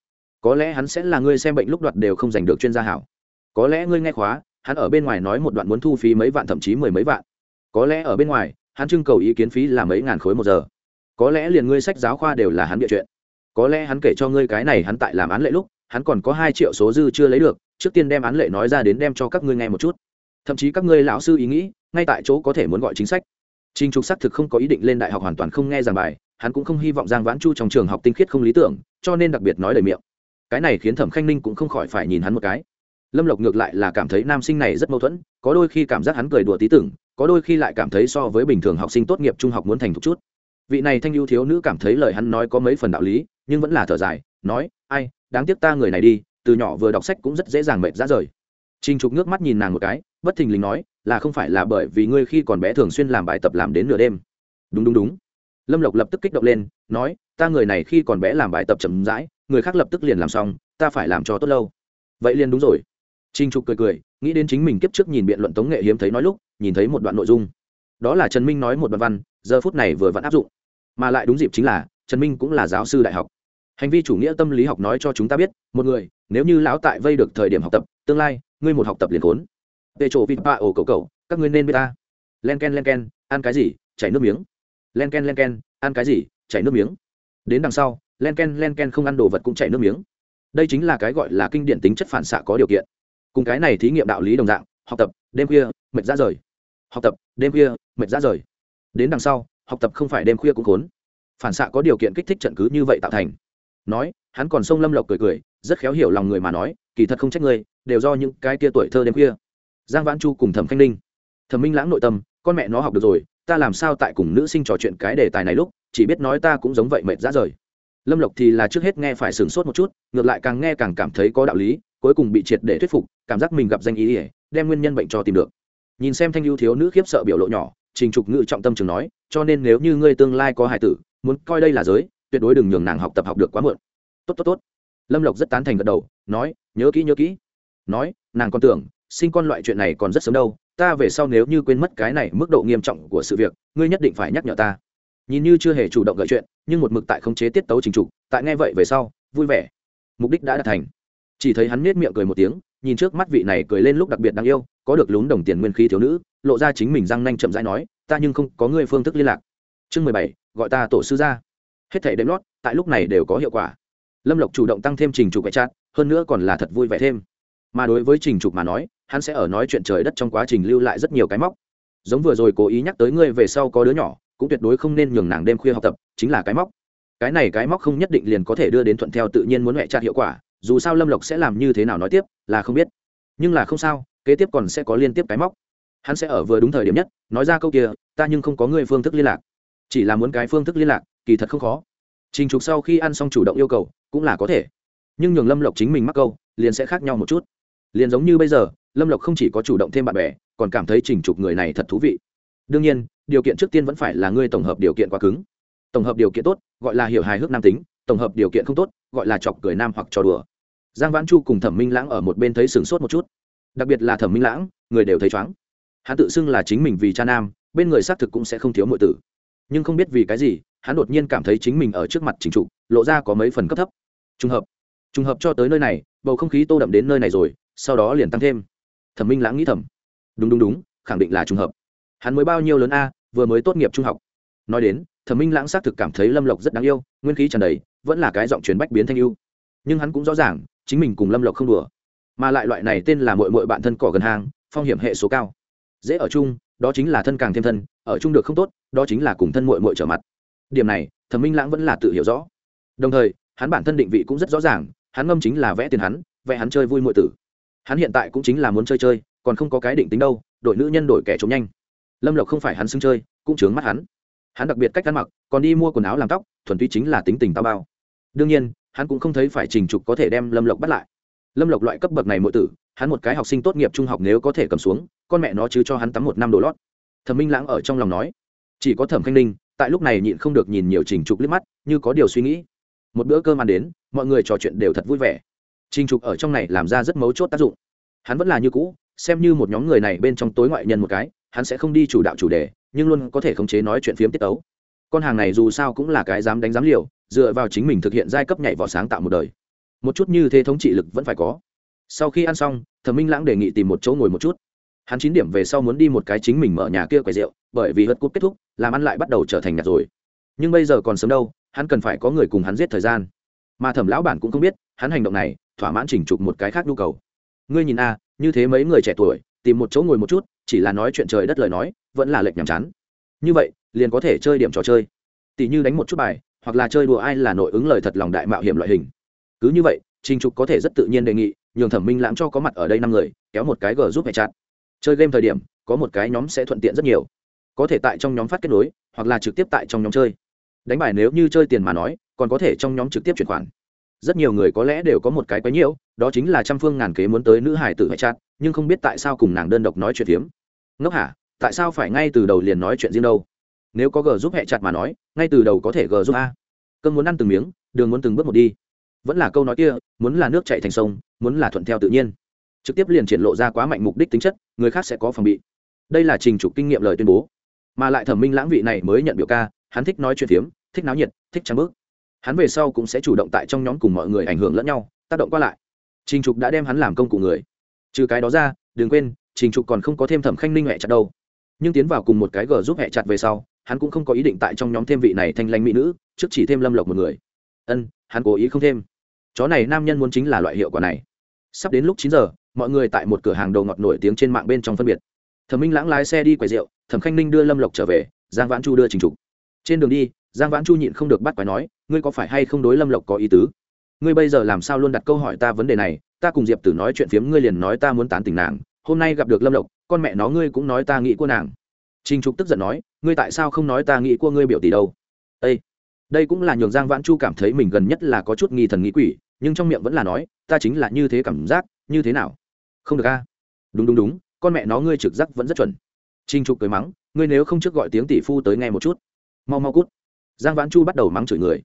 S1: có lẽ hắn sẽ là ngươi xem bệnh lúc đoạt đều không giành được chuyên gia hảo. Có lẽ ngươi nghe khóa hắn ở bên ngoài nói một đoạn muốn thu phí mấy vạn thậm chí mười mấy vạn. Có lẽ ở bên ngoài hắn trưng cầu ý kiến phí là mấy ngàn khối một giờ. Có lẽ liền ngươi sách giáo khoa đều là hắn địa chuyện. Có lẽ hắn kể cho ngươi cái này hắn tại làm án lệ lúc hắn còn có hai triệu số dư chưa lấy được trước tiên đem án lệ nói ra đến đem cho các ngươi nghe một chút. Thậm chí các ngươi lão sư ý nghĩ ngay tại chỗ có thể muốn gọi chính sách. Trình Trục xác thực không có ý định lên đại học hoàn toàn không nghe giảng bài, hắn cũng không hy vọng Giang Vãn Chu trong trường học tinh khiết không lý tưởng, cho nên đặc biệt nói lời miệng. Cái này khiến Thẩm Khanh Ninh cũng không khỏi phải nhìn hắn một cái. Lâm Lộc ngược lại là cảm thấy nam sinh này rất mâu thuẫn, có đôi khi cảm giác hắn cười đùa tí tưởng, có đôi khi lại cảm thấy so với bình thường học sinh tốt nghiệp trung học muốn thành thục chút. Vị này thanh ưu thiếu nữ cảm thấy lời hắn nói có mấy phần đạo lý, nhưng vẫn là thở dài, nói, "Ai, đáng tiếc ta người này đi, từ nhỏ vừa đọc sách cũng rất dễ dàng mệt ra rời trinh Trục nước mắt nhìn nàng một cái, bất thình lình nói, là không phải là bởi vì ngươi khi còn bé thường xuyên làm bài tập làm đến nửa đêm. Đúng đúng đúng. Lâm Lộc lập tức kích động lên, nói, ta người này khi còn bé làm bài tập chậm rãi, người khác lập tức liền làm xong, ta phải làm cho tốt lâu. Vậy liền đúng rồi. Trình Trục cười cười, nghĩ đến chính mình kiếp trước nhìn biện luận tống nghệ hiếm thấy nói lúc, nhìn thấy một đoạn nội dung. Đó là Trần Minh nói một đoạn văn, giờ phút này vừa vẫn áp dụng. Mà lại đúng dịp chính là, Trần Minh cũng là giáo sư đại học hành vi chủ nghĩa tâm lý học nói cho chúng ta biết một người nếu như lão tại vây được thời điểm học tập tương lai ngươi một học tập liền khốn tê trộ vịt ba ổ cầu cầu các ngươi nên biết ta len ken len ken, ăn cái gì chảy nước miếng len ken len ken, ăn cái gì chảy nước miếng. Đến đằng sau len ken len ken không ăn đồ vật cũng chảy nước miếng. Đây chính là cái gọi là kinh điển tính chất phản xạ có điều kiện. Cùng cái này thí nghiệm đạo lý đồng dạng học tập đêm khuya mệt ra rời. Học tập đêm khuya mệt ra rời. Đến đằng sau học tập không phải đêm khuya cũng khốn. Phản xạ có điều kiện kích thích trận cứ như vậy tạo thành. Nói hắn còn sông lâm lộc cười cười rất khéo hiểu lòng người mà nói kỳ thật không trách người, đều do những cái tia tuổi thơ đêm khuya. Giang vãn chu cùng thẩm khanh ninh. Thẩm minh lãng nội tâm con mẹ nó học được rồi ta làm sao tại cùng nữ sinh trò chuyện cái đề tài này lúc, chỉ biết nói ta cũng giống vậy mệt ra rời. Lâm lộc thì là trước hết nghe phải sửng sốt một chút, ngược lại càng nghe càng cảm thấy có đạo lý, cuối cùng bị triệt để thuyết phục, cảm giác mình gặp danh ý ỉa đem nguyên nhân bệnh cho tìm được. Nhìn xem thanh ưu thiếu nữ khiếp sợ biểu lộ nhỏ, trình trục ngự trọng tâm trường nói, cho nên nếu như ngươi tương lai có hải tử, muốn coi đây là giới, tuyệt đối đừng nhường nàng học tập học được quá muộn. Tốt tốt tốt. Lâm lộc rất tán thành gật đầu, nói, nhớ kỹ nhớ kỹ. Nói, nàng còn tưởng, sinh con loại chuyện này còn rất sớm đâu ta về sau nếu như quên mất cái này mức độ nghiêm trọng của sự việc, ngươi nhất định phải nhắc nhở ta. Nhìn như chưa hề chủ động gợi chuyện, nhưng một mực tại khống chế tiết tấu trình trục, tại nghe vậy về sau, vui vẻ. Mục đích đã đạt thành. Chỉ thấy hắn nết miệng cười một tiếng, nhìn trước mắt vị này cười lên lúc đặc biệt đáng yêu, có được lún đồng tiền nguyên khí thiếu nữ, lộ ra chính mình răng nanh chậm rãi nói, ta nhưng không có ngươi phương thức liên lạc. Chương mười bảy, gọi ta tổ sư gia. Hết thể đệm lót tại lúc này đều có hiệu quả. Lâm lộc chủ động tăng thêm trình trục vệ chat, hơn nữa còn là thật vui vẻ thêm mà đối với trình trục mà nói, hắn sẽ ở nói chuyện trời đất trong quá trình lưu lại rất nhiều cái móc. Giống vừa rồi cố ý nhắc tới ngươi về sau có đứa nhỏ, cũng tuyệt đối không nên nhường nàng đêm khuya học tập, chính là cái móc. Cái này cái móc không nhất định liền có thể đưa đến thuận theo tự nhiên muốn mẹ chặt hiệu quả, dù sao lâm lộc sẽ làm như thế nào nói tiếp, là không biết. Nhưng là không sao, kế tiếp còn sẽ có liên tiếp cái móc. Hắn sẽ ở vừa đúng thời điểm nhất, nói ra câu kia, ta nhưng không có người phương thức liên lạc. Chỉ là muốn cái phương thức liên lạc, kỳ thật không khó. Trình trục sau khi ăn xong chủ động yêu cầu, cũng là có thể. Nhưng nhường lâm lộc chính mình mắc câu, liền sẽ khác nhau một chút liền giống như bây giờ, lâm lộc không chỉ có chủ động thêm bạn bè, còn cảm thấy trình trục người này thật thú vị. Đương nhiên, điều kiện trước tiên vẫn phải là ngươi tổng hợp điều kiện quá cứng. Tổng hợp điều kiện tốt, gọi là hiểu hài hước nam tính, tổng hợp điều kiện không tốt, gọi là chọc cười nam hoặc trò đùa. Giang vãn chu cùng thẩm minh lãng ở một bên thấy sửng sốt một chút. Đặc biệt là thẩm minh lãng, người đều thấy chóng hắn tự xưng là chính mình vì cha nam, bên người xác thực cũng sẽ không thiếu mọi tử. Nhưng không biết vì cái gì, hắn đột nhiên cảm thấy chính mình ở trước mặt chính trục, lộ ra có mấy phần cấp thấp. Trùng hợp. Trùng hợp cho tới nơi này, bầu không khí tô đậm đến nơi này rồi sau đó liền tăng thêm. Thẩm minh lãng nghĩ thầm. Đúng đúng đúng, khẳng định là trùng hợp. Hắn mới bao nhiêu lớn a, vừa mới tốt nghiệp trung học. Nói đến, thẩm minh lãng xác thực cảm thấy lâm lộc rất đáng yêu, nguyên khí tràn đầy, vẫn là cái giọng truyền bách biến thanh yêu nhưng hắn cũng rõ ràng, chính mình cùng lâm lộc không đùa. Mà lại loại này tên là mội mội bạn thân cỏ gần hàng phong hiểm hệ số cao. Dễ ở chung, đó chính là thân càng thêm thân, ở chung được không tốt, đó chính là cùng thân mội mội trở mặt. Điểm này, thẩm minh lãng vẫn là tự hiểu rõ. Đồng thời, hắn bản thân định vị cũng rất rõ ràng, hắn ngâm chính là vẽ tiền hắn, vẽ hắn chơi vui mội tử hắn hiện tại cũng chính là muốn chơi chơi, còn không có cái định tính đâu đội nữ nhân đổi kẻ trống nhanh. Lâm lộc không phải hắn xưng chơi, cũng chướng mắt hắn. Hắn đặc biệt cách ăn mặc, còn đi mua quần áo làm tóc, thuần túy chính là tính tình tao bao. Đương nhiên, hắn cũng không thấy phải trình trục có thể đem lâm lộc bắt lại. Lâm lộc loại cấp bậc này mỗi tử, hắn một cái học sinh tốt nghiệp trung học nếu có thể cầm xuống, con mẹ nó chứ cho hắn tắm một năm đồ lót. Thẩm minh lãng ở trong lòng nói, chỉ có thẩm khanh ninh, tại lúc này nhịn không được nhìn nhiều trình trục liếc mắt, như có điều suy nghĩ. Một bữa cơm ăn đến, mọi người trò chuyện đều thật vui vẻ trình trục ở trong này làm ra rất mấu chốt tác dụng. Hắn vẫn là như cũ, xem như một nhóm người này bên trong tối ngoại nhân một cái, hắn sẽ không đi chủ đạo chủ đề, nhưng luôn có thể khống chế nói chuyện phiếm tiết tấu. Con hàng này dù sao cũng là cái dám đánh dám liều, dựa vào chính mình thực hiện giai cấp nhảy vỏ sáng tạo một đời. Một chút như thế thống trị lực vẫn phải có. Sau khi ăn xong, thẩm minh lãng đề nghị tìm một chỗ ngồi một chút. Hắn chín điểm về sau muốn đi một cái chính mình mở nhà kia quầy rượu, bởi vì hất cúp kết thúc, làm ăn lại bắt đầu trở thành nhạt rồi. Nhưng bây giờ còn sớm đâu, hắn cần phải có người cùng hắn giết thời gian mà thẩm lão bản cũng không biết, hắn hành động này thỏa mãn chỉnh trục một cái khác nhu cầu. Ngươi nhìn a, như thế mấy người trẻ tuổi, tìm một chỗ ngồi một chút, chỉ là nói chuyện trời đất lời nói, vẫn là lệch nhàm chán. Như vậy, liền có thể chơi điểm trò chơi. Tỷ như đánh một chút bài, hoặc là chơi đùa ai là nội ứng lời thật lòng đại mạo hiểm loại hình. Cứ như vậy, trình trục có thể rất tự nhiên đề nghị, nhường thẩm minh lãng cho có mặt ở đây năm người, kéo một cái g giúp hệ chặt. Chơi game thời điểm, có một cái nhóm sẽ thuận tiện rất nhiều. Có thể tại trong nhóm phát kết nối, hoặc là trực tiếp tại trong nhóm chơi. Đánh bài nếu như chơi tiền mà nói còn có thể trong nhóm trực tiếp chuyển khoản. Rất nhiều người có lẽ đều có một cái quấy nhiễu, đó chính là trăm phương ngàn kế muốn tới nữ hải tử hệ chặt nhưng không biết tại sao cùng nàng đơn độc nói chuyện phiếm. Ngốc hả? Tại sao phải ngay từ đầu liền nói chuyện riêng đâu? Nếu có g giúp hệ chặt mà nói, ngay từ đầu có thể g giúp a. Cơn muốn ăn từng miếng, đường muốn từng bước một đi. Vẫn là câu nói kia, muốn là nước chạy thành sông, muốn là thuận theo tự nhiên. Trực tiếp liền triển lộ ra quá mạnh mục đích tính chất, người khác sẽ có phòng bị. Đây là trình trục kinh nghiệm lời tuyên bố. Mà lại thẩm minh lãng vị này mới nhận biểu ca, hắn thích nói chuyện phiếm, thích náo nhiệt, thích trang bước hắn về sau cũng sẽ chủ động tại trong nhóm cùng mọi người ảnh hưởng lẫn nhau, tác động qua lại. Trình trục đã đem hắn làm công cụ người. Trừ cái đó ra, đừng quên, trình trục còn không có thêm thẩm khanh ninh hẹ chặt đâu. Nhưng tiến vào cùng một cái g giúp hẹ chặt về sau, hắn cũng không có ý định tại trong nhóm thêm vị này thanh lanh mỹ nữ, trước chỉ thêm lâm lộc một người. Ân, hắn cố ý không thêm. Chó này nam nhân muốn chính là loại hiệu quả này. Sắp đến lúc chín giờ, mọi người tại một cửa hàng đồ ngọt nổi tiếng trên mạng bên trong phân biệt. Thẩm minh lãng lái xe đi quầy rượu, thẩm khanh ninh đưa lâm lộc trở về, giang vãn chu đưa trình trục. Trên đường đi, giang vãn chu nhịn không được bắt quái nói ngươi có phải hay không đối lâm lộc có ý tứ? Ngươi bây giờ làm sao luôn đặt câu hỏi ta vấn đề này? Ta cùng diệp tử nói chuyện phiếm, ngươi liền nói ta muốn tán tỉnh nàng. Hôm nay gặp được lâm lộc, con mẹ nó ngươi cũng nói ta nghĩ của nàng. Trình trục tức giận nói, ngươi tại sao không nói ta nghĩ của ngươi biểu tỷ đâu? Ê! đây cũng là nhường giang vãn chu cảm thấy mình gần nhất là có chút nghi thần nghĩ quỷ, nhưng trong miệng vẫn là nói, ta chính là như thế cảm giác, như thế nào? Không được a. Đúng đúng đúng, con mẹ nó ngươi trực giác vẫn rất chuẩn. Trinh trục cười mắng, ngươi nếu không trước gọi tiếng tỷ phu tới nghe một chút. Mau mau cút. Giang vãn chu bắt đầu mắng chửi người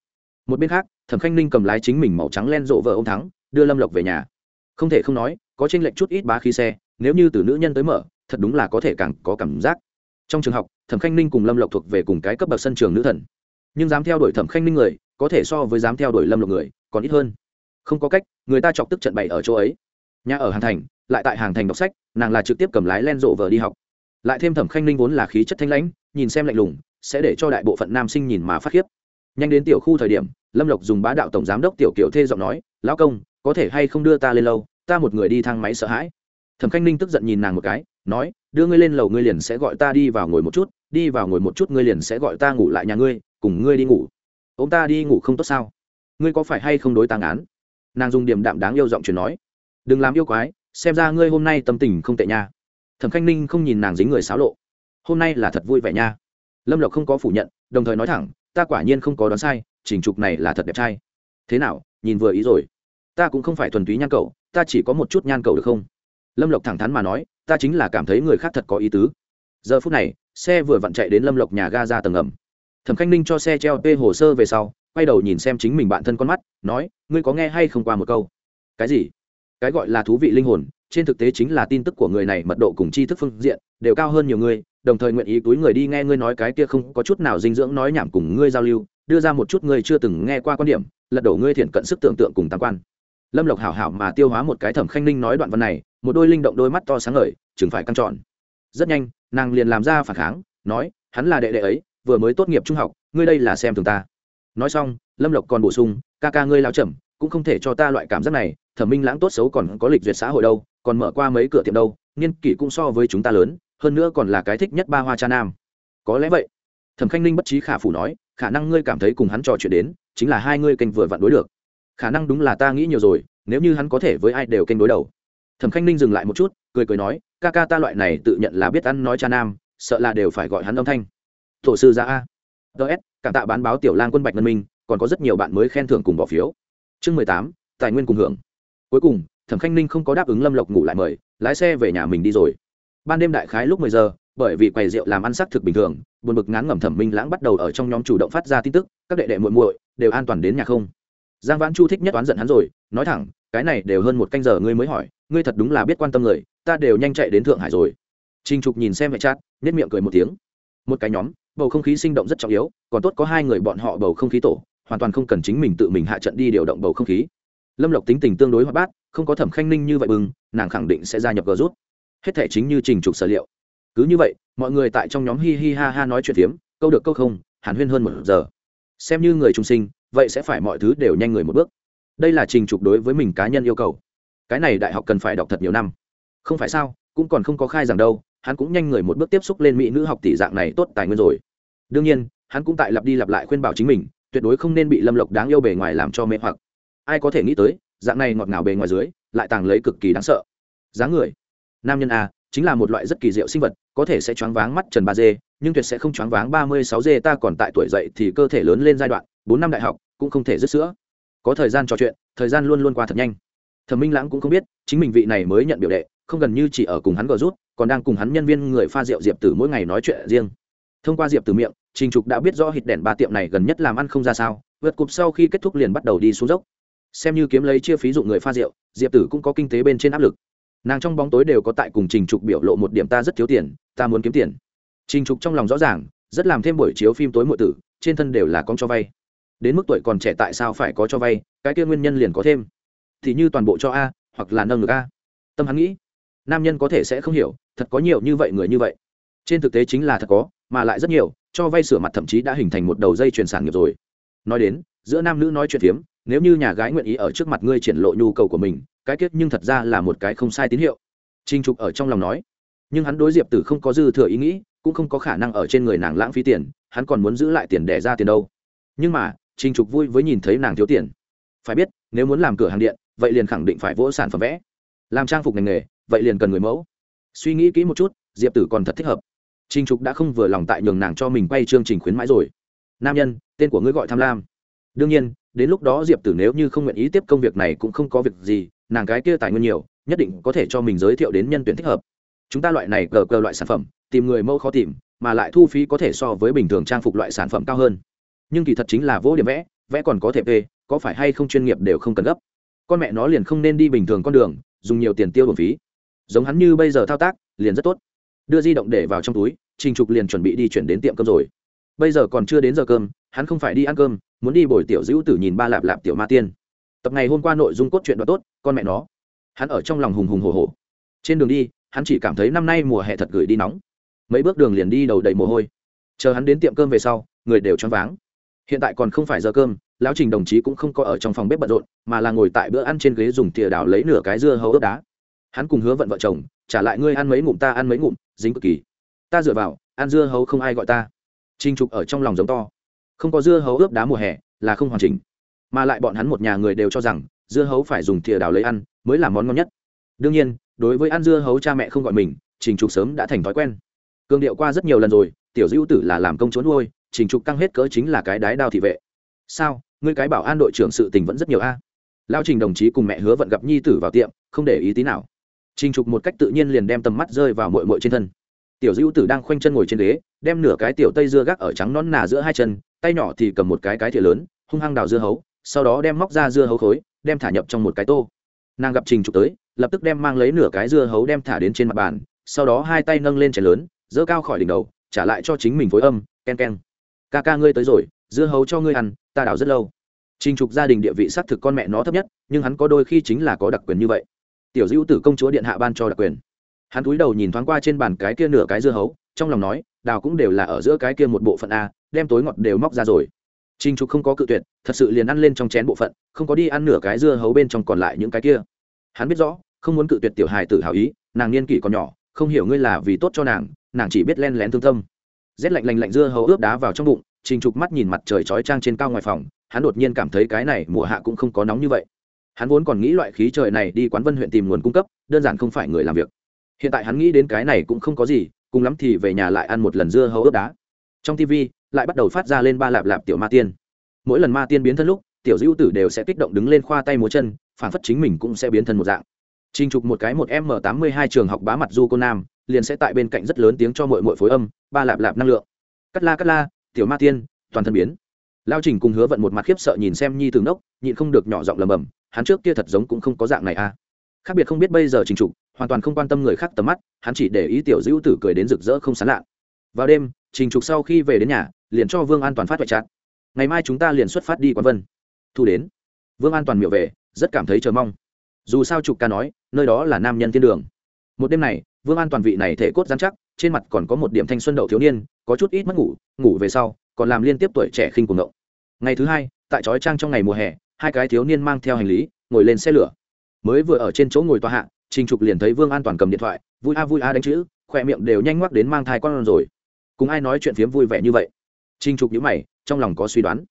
S1: một bên khác, thẩm khanh ninh cầm lái chính mình màu trắng len rộ vợ ông thắng, đưa lâm lộc về nhà. Không thể không nói, có tranh lệch chút ít bá khí xe, nếu như từ nữ nhân tới mở, thật đúng là có thể càng có cảm giác. Trong trường học, thẩm khanh ninh cùng lâm lộc thuộc về cùng cái cấp bậc sân trường nữ thần. Nhưng dám theo đuổi thẩm khanh ninh người, có thể so với dám theo đuổi lâm lộc người, còn ít hơn. Không có cách, người ta chọc tức trận bày ở chỗ ấy. Nhà ở hàng thành, lại tại hàng thành đọc sách, nàng là trực tiếp cầm lái len rộ vờ đi học. Lại thêm thẩm khanh ninh vốn là khí chất thanh lãnh, nhìn xem lạnh lùng, sẽ để cho đại bộ phận nam sinh nhìn mà phát khiếp. Nhanh đến tiểu khu thời điểm lâm lộc dùng bá đạo tổng giám đốc tiểu kiểu thê giọng nói, lão công, có thể hay không đưa ta lên lâu ta một người đi thang máy sợ hãi. Thẩm khanh ninh tức giận nhìn nàng một cái, nói, đưa ngươi lên lầu ngươi liền sẽ gọi ta đi vào ngồi một chút, đi vào ngồi một chút ngươi liền sẽ gọi ta ngủ lại nhà ngươi, cùng ngươi đi ngủ. Ông ta đi ngủ không tốt sao? Ngươi có phải hay không đối tàng án nàng dùng điểm đạm đáng yêu giọng chuyện nói, đừng làm yêu quái, xem ra ngươi hôm nay tâm tình không tệ nha. Thẩm khanh ninh không nhìn nàng dính người xáo lộ, hôm nay là thật vui vẻ nha. Lâm lộc không có phủ nhận, đồng thời nói thẳng, ta quả nhiên không có đoán sai trình trục này là thật đẹp trai. Thế nào, nhìn vừa ý rồi. Ta cũng không phải thuần túy nhan cầu, ta chỉ có một chút nhan cầu được không? Lâm lộc thẳng thắn mà nói, ta chính là cảm thấy người khác thật có ý tứ. Giờ phút này, xe vừa vặn chạy đến lâm lộc nhà ga ra tầng ngầm. Thẩm khanh ninh cho xe treo p hồ sơ về sau, quay đầu nhìn xem chính mình bạn thân con mắt, nói, ngươi có nghe hay không qua một câu? Cái gì? Cái gọi là thú vị linh hồn, trên thực tế chính là tin tức của người này, mật độ cùng tri thức phương diện, đều cao hơn nhiều người, đồng thời nguyện ý túi người đi nghe ngươi nói cái kia không có chút nào dinh dưỡng nói nhảm cùng ngươi giao lưu đưa ra một chút ngươi chưa từng nghe qua quan điểm, lật đổ ngươi thiện cận sức tưởng tượng cùng tam quan. Lâm lộc hảo hảo mà tiêu hóa một cái thẩm khanh ninh nói đoạn văn này, một đôi linh động đôi mắt to sáng ngời, chừng phải căng trọn rất nhanh, nàng liền làm ra phản kháng, nói, hắn là đệ đệ ấy, vừa mới tốt nghiệp trung học, ngươi đây là xem thường ta. Nói xong, lâm lộc còn bổ sung, ca ca ngươi lao chậm, cũng không thể cho ta loại cảm giác này, thẩm minh lãng tốt xấu còn có lịch duyệt xã hội đâu, còn mở qua mấy cửa tiệm đâu niên kỷ cũng so với chúng ta lớn, hơn nữa còn là cái thích nhất ba hoa cha nam. Có lẽ vậy. Thẩm khanh ninh bất trí khả phủ nói khả năng ngươi cảm thấy cùng hắn trò chuyện đến, chính là hai ngươi kênh vừa vặn đối được. Khả năng đúng là ta nghĩ nhiều rồi, nếu như hắn có thể với ai đều kênh đối đầu. Thẩm khanh ninh dừng lại một chút, cười cười nói, ca ca ta loại này tự nhận là biết ăn nói cha nam, sợ là đều phải gọi hắn âm thanh. Tổ sư ra a. Ts cảm tạ bán báo tiểu lang quân bạch ngân minh, còn có rất nhiều bạn mới khen thưởng cùng bỏ phiếu. Chương mười tám, tài nguyên cùng hưởng. Cuối cùng, thẩm khanh ninh không có đáp ứng lâm lộc ngủ lại mời, lái xe về nhà mình đi rồi. Ban đêm đại khái lúc mười giờ bởi vì quầy rượu làm ăn sắc thực bình thường, buồn bực ngán ngẩm thẩm minh lãng bắt đầu ở trong nhóm chủ động phát ra tin tức, các đệ đệ muội muội đều an toàn đến nhà không? Giang vãn chu thích nhất oán giận hắn rồi, nói thẳng, cái này đều hơn một canh giờ ngươi mới hỏi, ngươi thật đúng là biết quan tâm người, ta đều nhanh chạy đến thượng hải rồi. Trinh trục nhìn xem hệ chat nhất miệng cười một tiếng. Một cái nhóm, bầu không khí sinh động rất trọng yếu, còn tốt có hai người bọn họ bầu không khí tổ, hoàn toàn không cần chính mình tự mình hạ trận đi điều động bầu không khí. Lâm lộc tính tình tương đối hoạt bát, không có thẩm khanh ninh như vậy bừng, nàng khẳng định sẽ gia nhập gờ rút. Hết thể chính như trình trục sở liệu cứ như vậy, mọi người tại trong nhóm hi hi ha ha nói chuyện phiếm, câu được câu không, hàn huyên hơn một giờ. Xem như người trung sinh, vậy sẽ phải mọi thứ đều nhanh người một bước. Đây là trình trục đối với mình cá nhân yêu cầu. Cái này đại học cần phải đọc thật nhiều năm. Không phải sao, cũng còn không có khai rằng đâu, hắn cũng nhanh người một bước tiếp xúc lên mỹ nữ học tỷ dạng này tốt tài nguyên rồi. Đương nhiên, hắn cũng tại lặp đi lặp lại khuyên bảo chính mình, tuyệt đối không nên bị lâm lộc đáng yêu bề ngoài làm cho mê hoặc. Ai có thể nghĩ tới, dạng này ngọt ngào bề ngoài dưới, lại tàng lấy cực kỳ đáng sợ. Dáng người. Nam nhân a chính là một loại rất kỳ diệu sinh vật, có thể sẽ choáng váng mắt trần ba dê, nhưng tuyệt sẽ không choáng váng ba mươi sáu dê ta còn tại tuổi dậy thì cơ thể lớn lên giai đoạn, bốn năm đại học, cũng không thể dứt sữa. Có thời gian trò chuyện, thời gian luôn luôn qua thật nhanh. Thẩm minh lãng cũng không biết, chính mình vị này mới nhận biểu đệ, không gần như chỉ ở cùng hắn gờ rút, còn đang cùng hắn nhân viên người pha rượu diệp tử mỗi ngày nói chuyện riêng. Thông qua diệp tử miệng, trình trục đã biết rõ hít đèn ba tiệm này gần nhất làm ăn không ra sao, vượt cụp sau khi kết thúc liền bắt đầu đi xuống dốc. Xem như kiếm lấy chia phí dụng người pha rượu, diệp tử cũng có kinh tế bên trên áp lực nàng trong bóng tối đều có tại cùng trình trục biểu lộ một điểm ta rất thiếu tiền, ta muốn kiếm tiền. Trình trục trong lòng rõ ràng, rất làm thêm buổi chiếu phim tối muội tử, trên thân đều là con cho vay. Đến mức tuổi còn trẻ tại sao phải có cho vay, cái kia nguyên nhân liền có thêm. Thì như toàn bộ cho a, hoặc là nâng được a. Tâm hắn nghĩ, nam nhân có thể sẽ không hiểu, thật có nhiều như vậy người như vậy. Trên thực tế chính là thật có, mà lại rất nhiều, cho vay sửa mặt thậm chí đã hình thành một đầu dây chuyển sản nghiệp rồi. Nói đến, giữa nam nữ nói chuyện phiếm nếu như nhà gái nguyện ý ở trước mặt ngươi triển lộ nhu cầu của mình, cái kết nhưng thật ra là một cái không sai tín hiệu. Trinh trục ở trong lòng nói. Nhưng hắn đối diệp tử không có dư thừa ý nghĩ, cũng không có khả năng ở trên người nàng lãng phí tiền, hắn còn muốn giữ lại tiền để ra tiền đâu. Nhưng mà trinh trục vui với nhìn thấy nàng thiếu tiền. Phải biết, nếu muốn làm cửa hàng điện, vậy liền khẳng định phải vỗ sản phẩm vẽ. Làm trang phục ngành nghề, vậy liền cần người mẫu. Suy nghĩ kỹ một chút, diệp tử còn thật thích hợp. Trinh trục đã không vừa lòng tại nhường nàng cho mình quay chương trình khuyến mãi rồi. Nam nhân, tên của ngươi gọi tham lam. Đương nhiên đến lúc đó diệp tử nếu như không nguyện ý tiếp công việc này cũng không có việc gì, nàng cái kia tài nguyên nhiều, nhất định có thể cho mình giới thiệu đến nhân tuyển thích hợp. Chúng ta loại này cờ cờ loại sản phẩm, tìm người mẫu khó tìm, mà lại thu phí có thể so với bình thường trang phục loại sản phẩm cao hơn. Nhưng kỳ thật chính là vô điểm vẽ vẽ còn có thể p có phải hay không chuyên nghiệp đều không cần gấp. Con mẹ nó liền không nên đi bình thường con đường, dùng nhiều tiền tiêu bổng phí. Giống hắn như bây giờ thao tác, liền rất tốt. Đưa di động để vào trong túi, trình trục liền chuẩn bị đi chuyển đến tiệm cơm rồi. Bây giờ còn chưa đến giờ cơm, hắn không phải đi ăn cơm muốn đi bồi tiểu dữ tử nhìn ba lạp lạp tiểu ma tiên. Tập ngày hôm qua nội dung cốt truyện đoạn tốt, con mẹ nó. Hắn ở trong lòng hùng hùng hồ hồ trên đường đi, hắn chỉ cảm thấy năm nay mùa hè thật gửi đi nóng. Mấy bước đường liền đi đầu đầy mồ hôi. Chờ hắn đến tiệm cơm về sau, người đều choáng váng. Hiện tại còn không phải giờ cơm, lão trình đồng chí cũng không có ở trong phòng bếp bận rộn, mà là ngồi tại bữa ăn trên ghế dùng thìa đào lấy nửa cái dưa hấu ướp đá. Hắn cùng hứa vận vợ chồng, trả lại ngươi ăn mấy ngụm ta ăn mấy ngụm, dính cực kỳ. Ta dựa vào, ăn dưa hấu không ai gọi ta. Trinh trục ở trong lòng giống to không có dưa hấu ướp đá mùa hè là không hoàn chỉnh, mà lại bọn hắn một nhà người đều cho rằng dưa hấu phải dùng thìa đào lấy ăn mới là món ngon nhất. Đương nhiên, đối với ăn dưa hấu cha mẹ không gọi mình, trình trục sớm đã thành thói quen. Cương điệu qua rất nhiều lần rồi, tiểu dữ tử là làm công trốn nuôi, trình trục căng hết cỡ chính là cái đái đao thị vệ. Sao, ngươi cái bảo an đội trưởng sự tình vẫn rất nhiều a? Lao trình đồng chí cùng mẹ hứa vận gặp nhi tử vào tiệm, không để ý tí nào. Trình trục một cách tự nhiên liền đem tầm mắt rơi vào mội mội trên thân. Tiểu dữ tử đang khoanh chân ngồi trên ghế, đem nửa cái tiểu tây dưa gác ở trắng nón nà giữa hai chân tay nhỏ thì cầm một cái cái thìa lớn, hung hăng đào dưa hấu, sau đó đem móc ra dưa hấu khối, đem thả nhập trong một cái tô. Nàng gặp trình trục tới, lập tức đem mang lấy nửa cái dưa hấu đem thả đến trên mặt bàn, sau đó hai tay nâng lên chén lớn dỡ cao khỏi đỉnh đầu, trả lại cho chính mình phối âm, ken ken. Ca ca ngươi tới rồi, dưa hấu cho ngươi ăn, ta đào rất lâu. Trình trục gia đình địa vị xác thực con mẹ nó thấp nhất, nhưng hắn có đôi khi chính là có đặc quyền như vậy. Tiểu dữ tử công chúa điện hạ ban cho đặc quyền. Hắn cúi đầu nhìn thoáng qua trên bàn cái kia nửa cái dưa hấu, trong lòng nói, đào cũng đều là ở giữa cái kia một bộ phận a đem tối ngọt đều móc ra rồi Trình Trục không có cự tuyệt, thật sự liền ăn lên trong chén bộ phận, không có đi ăn nửa cái dưa hấu bên trong còn lại những cái kia. Hắn biết rõ, không muốn cự tuyệt tiểu hài tử hảo ý, nàng niên kỷ còn nhỏ, không hiểu ngươi là vì tốt cho nàng, nàng chỉ biết len lén thương tâm. Rét lạnh lạnh lạnh dưa hấu ướp đá vào trong bụng, Trình Trục mắt nhìn mặt trời chói chang trên cao ngoài phòng, hắn đột nhiên cảm thấy cái này mùa hạ cũng không có nóng như vậy. Hắn vốn còn nghĩ loại khí trời này đi quán Vân huyện tìm nguồn cung cấp, đơn giản không phải người làm việc. Hiện tại hắn nghĩ đến cái này cũng không có gì, cùng lắm thì về nhà lại ăn một lần dưa hấu ướp đá. Trong TV, lại bắt đầu phát ra lên ba lạp lạp tiểu ma tiên. Mỗi lần ma tiên biến thân lúc tiểu dữ tử đều sẽ kích động đứng lên khoa tay múa chân phản phất chính mình cũng sẽ biến thân một dạng. Trình trục một cái một m tám mươi hai trường học bá mặt du cô nam liền sẽ tại bên cạnh rất lớn tiếng cho mọi mọi phối âm ba lạp lạp năng lượng. Cắt la cắt la tiểu ma tiên toàn thân biến. Lao trình cùng hứa vận một mặt khiếp sợ nhìn xem nhi tường đốc nhịn không được nhỏ giọng lầm bầm hắn trước kia thật giống cũng không có dạng này à. Khác biệt không biết bây giờ trình trục hoàn toàn không quan tâm người khác tầm mắt hắn chỉ để ý tiểu dữ tử cười đến rực rỡ không sán lạ vào đêm, trình trục sau khi về đến nhà, liền cho vương an toàn phát hoại chặt ngày mai chúng ta liền xuất phát đi quán vân. Thu đến. Vương an toàn miệng về, rất cảm thấy chờ mong. Dù sao trục ca nói, nơi đó là nam nhân thiên đường. Một đêm này, vương an toàn vị này thể cốt dán chắc, trên mặt còn có một điểm thanh xuân đậu thiếu niên, có chút ít mất ngủ ngủ về sau, còn làm liên tiếp tuổi trẻ khinh cùng ngậu ngày thứ hai, tại trói trang trong ngày mùa hè, hai cái thiếu niên mang theo hành lý, ngồi lên xe lửa. Mới vừa ở trên chỗ ngồi tòa hạ, trình trục liền thấy vương an toàn cầm điện thoại, vui a vui a đánh chữ khỏe miệng đều nhanh ngoắc đến mang thai con rồi cùng ai nói chuyện phiếm vui vẻ như vậy? Trình trục nhữ mày, trong lòng có suy đoán.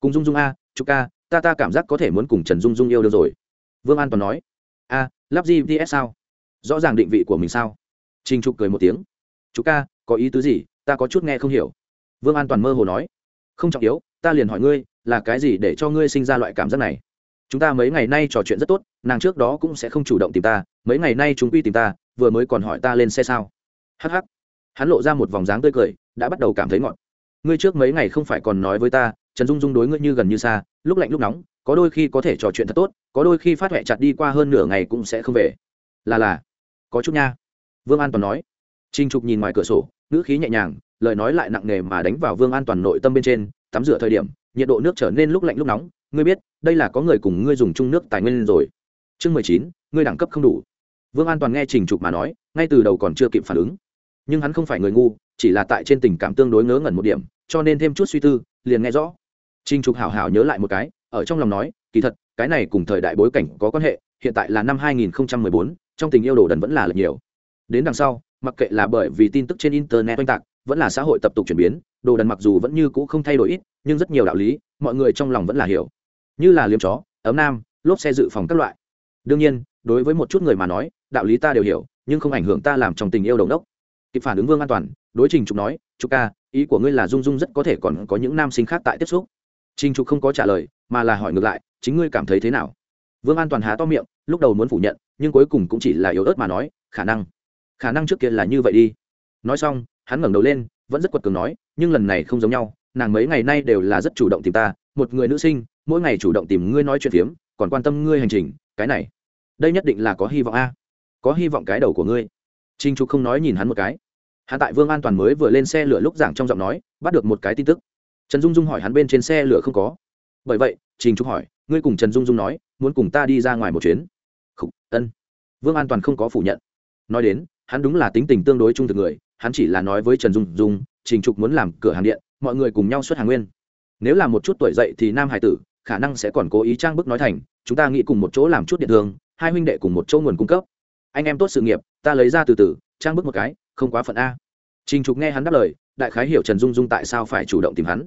S1: Cùng dung dung a, trục ca, ta ta cảm giác có thể muốn cùng trần dung dung yêu được rồi. Vương an toàn nói. A, lắp gps sao? Rõ ràng định vị của mình sao? Trinh trục cười một tiếng. Trục ca, có ý tứ gì? Ta có chút nghe không hiểu. Vương an toàn mơ hồ nói. Không trọng yếu, ta liền hỏi ngươi, là cái gì để cho ngươi sinh ra loại cảm giác này? Chúng ta mấy ngày nay trò chuyện rất tốt, nàng trước đó cũng sẽ không chủ động tìm ta, mấy ngày nay chúng quy tìm ta, vừa mới còn hỏi ta lên xe sao? Hh hắn lộ ra một vòng dáng tươi cười, đã bắt đầu cảm thấy ngọt. Ngươi trước mấy ngày không phải còn nói với ta, trần dung dung đối ngươi như gần như xa, lúc lạnh lúc nóng, có đôi khi có thể trò chuyện thật tốt, có đôi khi phát huệ chặt đi qua hơn nửa ngày cũng sẽ không về. Là là, có chút nha. Vương an toàn nói. Trinh trục nhìn ngoài cửa sổ, ngữ khí nhẹ nhàng, lời nói lại nặng nề mà đánh vào vương an toàn nội tâm bên trên, tắm rửa thời điểm, nhiệt độ nước trở nên lúc lạnh lúc nóng, ngươi biết, đây là có người cùng ngươi dùng chung nước tài nguyên rồi. Chương mười chín, ngươi đẳng cấp không đủ. Vương an toàn nghe trình trục mà nói, ngay từ đầu còn chưa kịp phản ứng nhưng hắn không phải người ngu chỉ là tại trên tình cảm tương đối ngớ ngẩn một điểm cho nên thêm chút suy tư liền nghe rõ. Trinh trục hảo hảo nhớ lại một cái ở trong lòng nói kỳ thật cái này cùng thời đại bối cảnh có quan hệ hiện tại là năm 2014, trong tình yêu đồ đần vẫn là lệch nhiều. Đến đằng sau mặc kệ là bởi vì tin tức trên internet oanh tạc vẫn là xã hội tập tục chuyển biến đồ đần mặc dù vẫn như cũ không thay đổi ít nhưng rất nhiều đạo lý mọi người trong lòng vẫn là hiểu. Như là liếm chó ấm nam lốp xe dự phòng các loại. Đương nhiên đối với một chút người mà nói đạo lý ta đều hiểu nhưng không ảnh hưởng ta làm trong tình yêu đồng đốc kịp phản ứng vương an toàn, đối trình trục nói, trục ca, ý của ngươi là dung dung rất có thể còn có những nam sinh khác tại tiếp xúc. Trình trục không có trả lời, mà là hỏi ngược lại, chính ngươi cảm thấy thế nào? Vương an toàn há to miệng, lúc đầu muốn phủ nhận, nhưng cuối cùng cũng chỉ là yếu ớt mà nói, khả năng khả năng trước kia là như vậy đi. Nói xong, hắn ngẩng đầu lên, vẫn rất quật cường nói, nhưng lần này không giống nhau, nàng mấy ngày nay đều là rất chủ động tìm ta, một người nữ sinh, mỗi ngày chủ động tìm ngươi nói chuyện phiếm, còn quan tâm ngươi hành trình, cái này, đây nhất định là có hy vọng a, có hy vọng cái đầu của ngươi. Trinh trục không nói nhìn hắn một cái hạ tại vương an toàn mới vừa lên xe lửa lúc giảng trong giọng nói bắt được một cái tin tức. Trần dung dung hỏi hắn bên trên xe lửa không có. Bởi vậy trình trúc hỏi ngươi cùng trần dung dung nói muốn cùng ta đi ra ngoài một chuyến? Khúc, ân. Vương an toàn không có phủ nhận. Nói đến hắn đúng là tính tình tương đối trung thực người hắn chỉ là nói với trần dung dung trình trục muốn làm cửa hàng điện mọi người cùng nhau xuất hàng nguyên. Nếu là một chút tuổi dậy thì nam hải tử khả năng sẽ còn cố ý trang bức nói thành chúng ta nghĩ cùng một chỗ làm chút điện thương hai huynh đệ cùng một chỗ nguồn cung cấp. Anh em tốt sự nghiệp ta lấy ra từ từ trang bức một cái không quá phận a. Trình trục nghe hắn đáp lời, đại khái hiểu trần dung dung tại sao phải chủ động tìm hắn.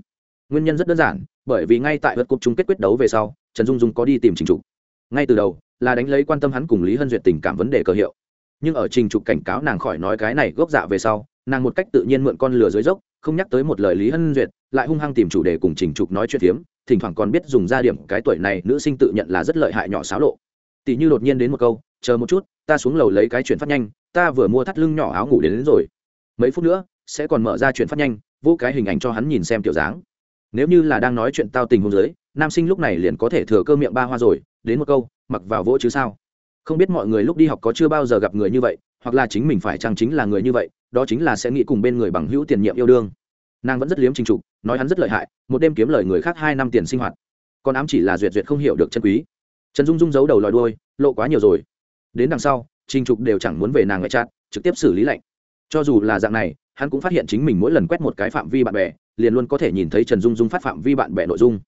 S1: Nguyên nhân rất đơn giản, bởi vì ngay tại vật cục chung kết quyết đấu về sau, trần dung dung có đi tìm trình trục. Ngay từ đầu, là đánh lấy quan tâm hắn cùng lý hân duyệt tình cảm vấn đề cờ hiệu. Nhưng ở trình trục cảnh cáo nàng khỏi nói cái này gốc dạ về sau, nàng một cách tự nhiên mượn con lừa dưới dốc, không nhắc tới một lời lý hân duyệt, lại hung hăng tìm chủ đề cùng trình trục nói chuyện phiếm, thỉnh thoảng còn biết dùng ra điểm cái tuổi này nữ sinh tự nhận là rất lợi hại nhỏ xáo lộ. Tỷ như đột nhiên đến một câu chờ một chút ta xuống lầu lấy cái chuyển phát nhanh ta vừa mua thắt lưng nhỏ áo ngủ đến, đến rồi. Mấy phút nữa sẽ còn mở ra chuyển phát nhanh vô cái hình ảnh cho hắn nhìn xem kiểu dáng. Nếu như là đang nói chuyện tao tình hôn giới nam sinh lúc này liền có thể thừa cơ miệng ba hoa rồi đến một câu mặc vào vỗ chứ sao? Không biết mọi người lúc đi học có chưa bao giờ gặp người như vậy hoặc là chính mình phải chăng chính là người như vậy đó chính là sẽ nghĩ cùng bên người bằng hữu tiền nhiệm yêu đương. Nàng vẫn rất liếm trình trục nói hắn rất lợi hại một đêm kiếm lời người khác hai năm tiền sinh hoạt. Còn ám chỉ là duyệt duyệt không hiểu được chân quý. Trần dung dung giấu đầu lòi đuôi lộ quá nhiều rồi đến đằng sau, trình trục đều chẳng muốn về nàng ngoại trát trực tiếp xử lý lạnh. cho dù là dạng này, hắn cũng phát hiện chính mình mỗi lần quét một cái phạm vi bạn bè, liền luôn có thể nhìn thấy trần dung dung phát phạm vi bạn bè nội dung.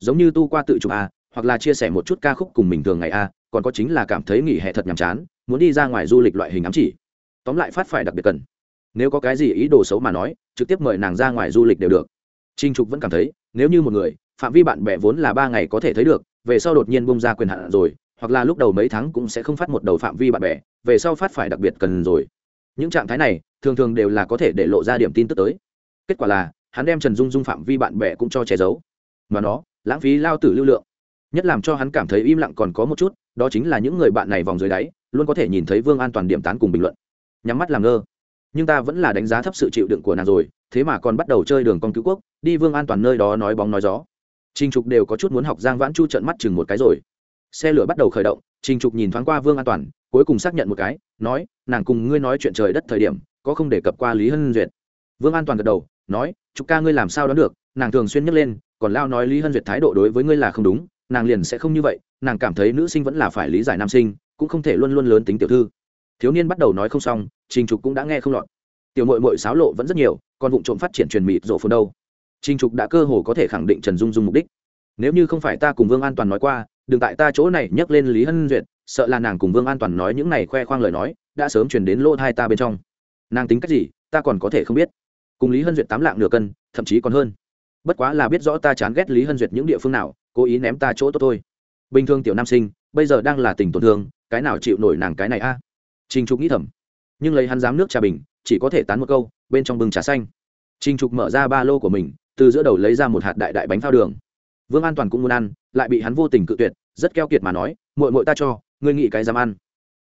S1: Giống như tu qua tự chụp a, hoặc là chia sẻ một chút ca khúc cùng mình thường ngày a, còn có chính là cảm thấy nghỉ hè thật nhàm chán, muốn đi ra ngoài du lịch loại hình ám chỉ. Tóm lại phát phải đặc biệt cần. Nếu có cái gì ý đồ xấu mà nói, trực tiếp mời nàng ra ngoài du lịch đều được. Trinh trục vẫn cảm thấy, nếu như một người, phạm vi bạn bè vốn là ba ngày có thể thấy được, về sau đột nhiên bung ra quyền hạn rồi hoặc là lúc đầu mấy tháng cũng sẽ không phát một đầu phạm vi bạn bè, về sau phát phải đặc biệt cần rồi. Những trạng thái này, thường thường đều là có thể để lộ ra điểm tin tức tới. Kết quả là, hắn đem trần dung dung phạm vi bạn bè cũng cho che giấu. Mà nó, lãng phí lao tử lưu lượng. Nhất làm cho hắn cảm thấy im lặng còn có một chút, đó chính là những người bạn này vòng dưới đáy, luôn có thể nhìn thấy vương an toàn điểm tán cùng bình luận. Nhắm mắt làm ngơ. Nhưng ta vẫn là đánh giá thấp sự chịu đựng của nàng rồi, thế mà còn bắt đầu chơi đường con cứu quốc, đi vương an toàn nơi đó nói bóng nói gió. Trinh trục đều có chút muốn học giang vãn chu trận mắt chừng một cái rồi xe lửa bắt đầu khởi động, trình trục nhìn thoáng qua vương an toàn, cuối cùng xác nhận một cái, nói, nàng cùng ngươi nói chuyện trời đất thời điểm, có không đề cập qua lý hân duyệt. Vương an toàn gật đầu, nói, trục ca ngươi làm sao đoán được, nàng thường xuyên nhắc lên, còn lao nói lý hân duyệt thái độ đối với ngươi là không đúng, nàng liền sẽ không như vậy, nàng cảm thấy nữ sinh vẫn là phải lý giải nam sinh, cũng không thể luôn luôn lớn tính tiểu thư. Thiếu niên bắt đầu nói không xong, trình trục cũng đã nghe không lọt. Tiểu mội mội xáo lộ vẫn rất nhiều còn vụ trộm phát triển truyền mịt rộ phồn đâu. Trình trục đã cơ hồ có thể khẳng định trần dung dung mục đích. Nếu như không phải ta cùng vương an toàn nói qua đừng tại ta chỗ này nhắc lên lý hân duyệt, sợ là nàng cùng vương an toàn nói những này khoe khoang lời nói, đã sớm chuyển đến lỗ thai ta bên trong. Nàng tính cách gì, ta còn có thể không biết. Cùng lý hân duyệt tám lạng nửa cân, thậm chí còn hơn. Bất quá là biết rõ ta chán ghét lý hân duyệt những địa phương nào, cố ý ném ta chỗ tốt thôi. Bình thường tiểu nam sinh, bây giờ đang là tình tổn thương, cái nào chịu nổi nàng cái này a? À? trình trục nghĩ thầm. Nhưng lấy hắn dám nước trà bình, chỉ có thể tán một câu, bên trong bừng trà xanh. Trình trục mở ra ba lô của mình, từ giữa đầu lấy ra một hạt đại đại bánh phao đường vương an toàn cũng muốn ăn, lại bị hắn vô tình cự tuyệt, rất keo kiệt mà nói mội mội ta cho, ngươi nghĩ cái dám ăn.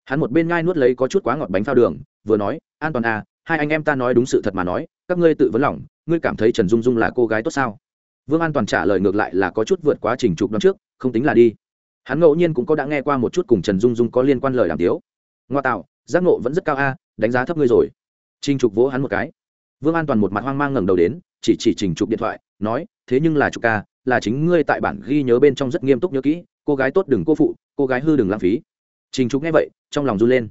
S1: Hắn một bên ngai nuốt lấy có chút quá ngọt bánh phao đường, vừa nói, an toàn à hai anh em ta nói đúng sự thật mà nói, các ngươi tự vấn lòng, ngươi cảm thấy trần dung dung là cô gái tốt sao? Vương an toàn trả lời ngược lại là có chút vượt quá trình trục năm trước, không tính là đi. Hắn ngẫu nhiên cũng có đã nghe qua một chút cùng trần dung dung có liên quan lời đàm tiếu. Ngoa tạo, giác ngộ vẫn rất cao a, đánh giá thấp ngươi rồi. Trình trục vỗ hắn một cái. Vương an toàn một mặt hoang mang ngẩng đầu đến, chỉ chỉ trình trục điện thoại, nói, thế nhưng là trục ca là chính ngươi tại bản ghi nhớ bên trong rất nghiêm túc nhớ kỹ, cô gái tốt đừng cô phụ, cô gái hư đừng lãng phí. Trình trục nghe vậy, trong lòng run lên.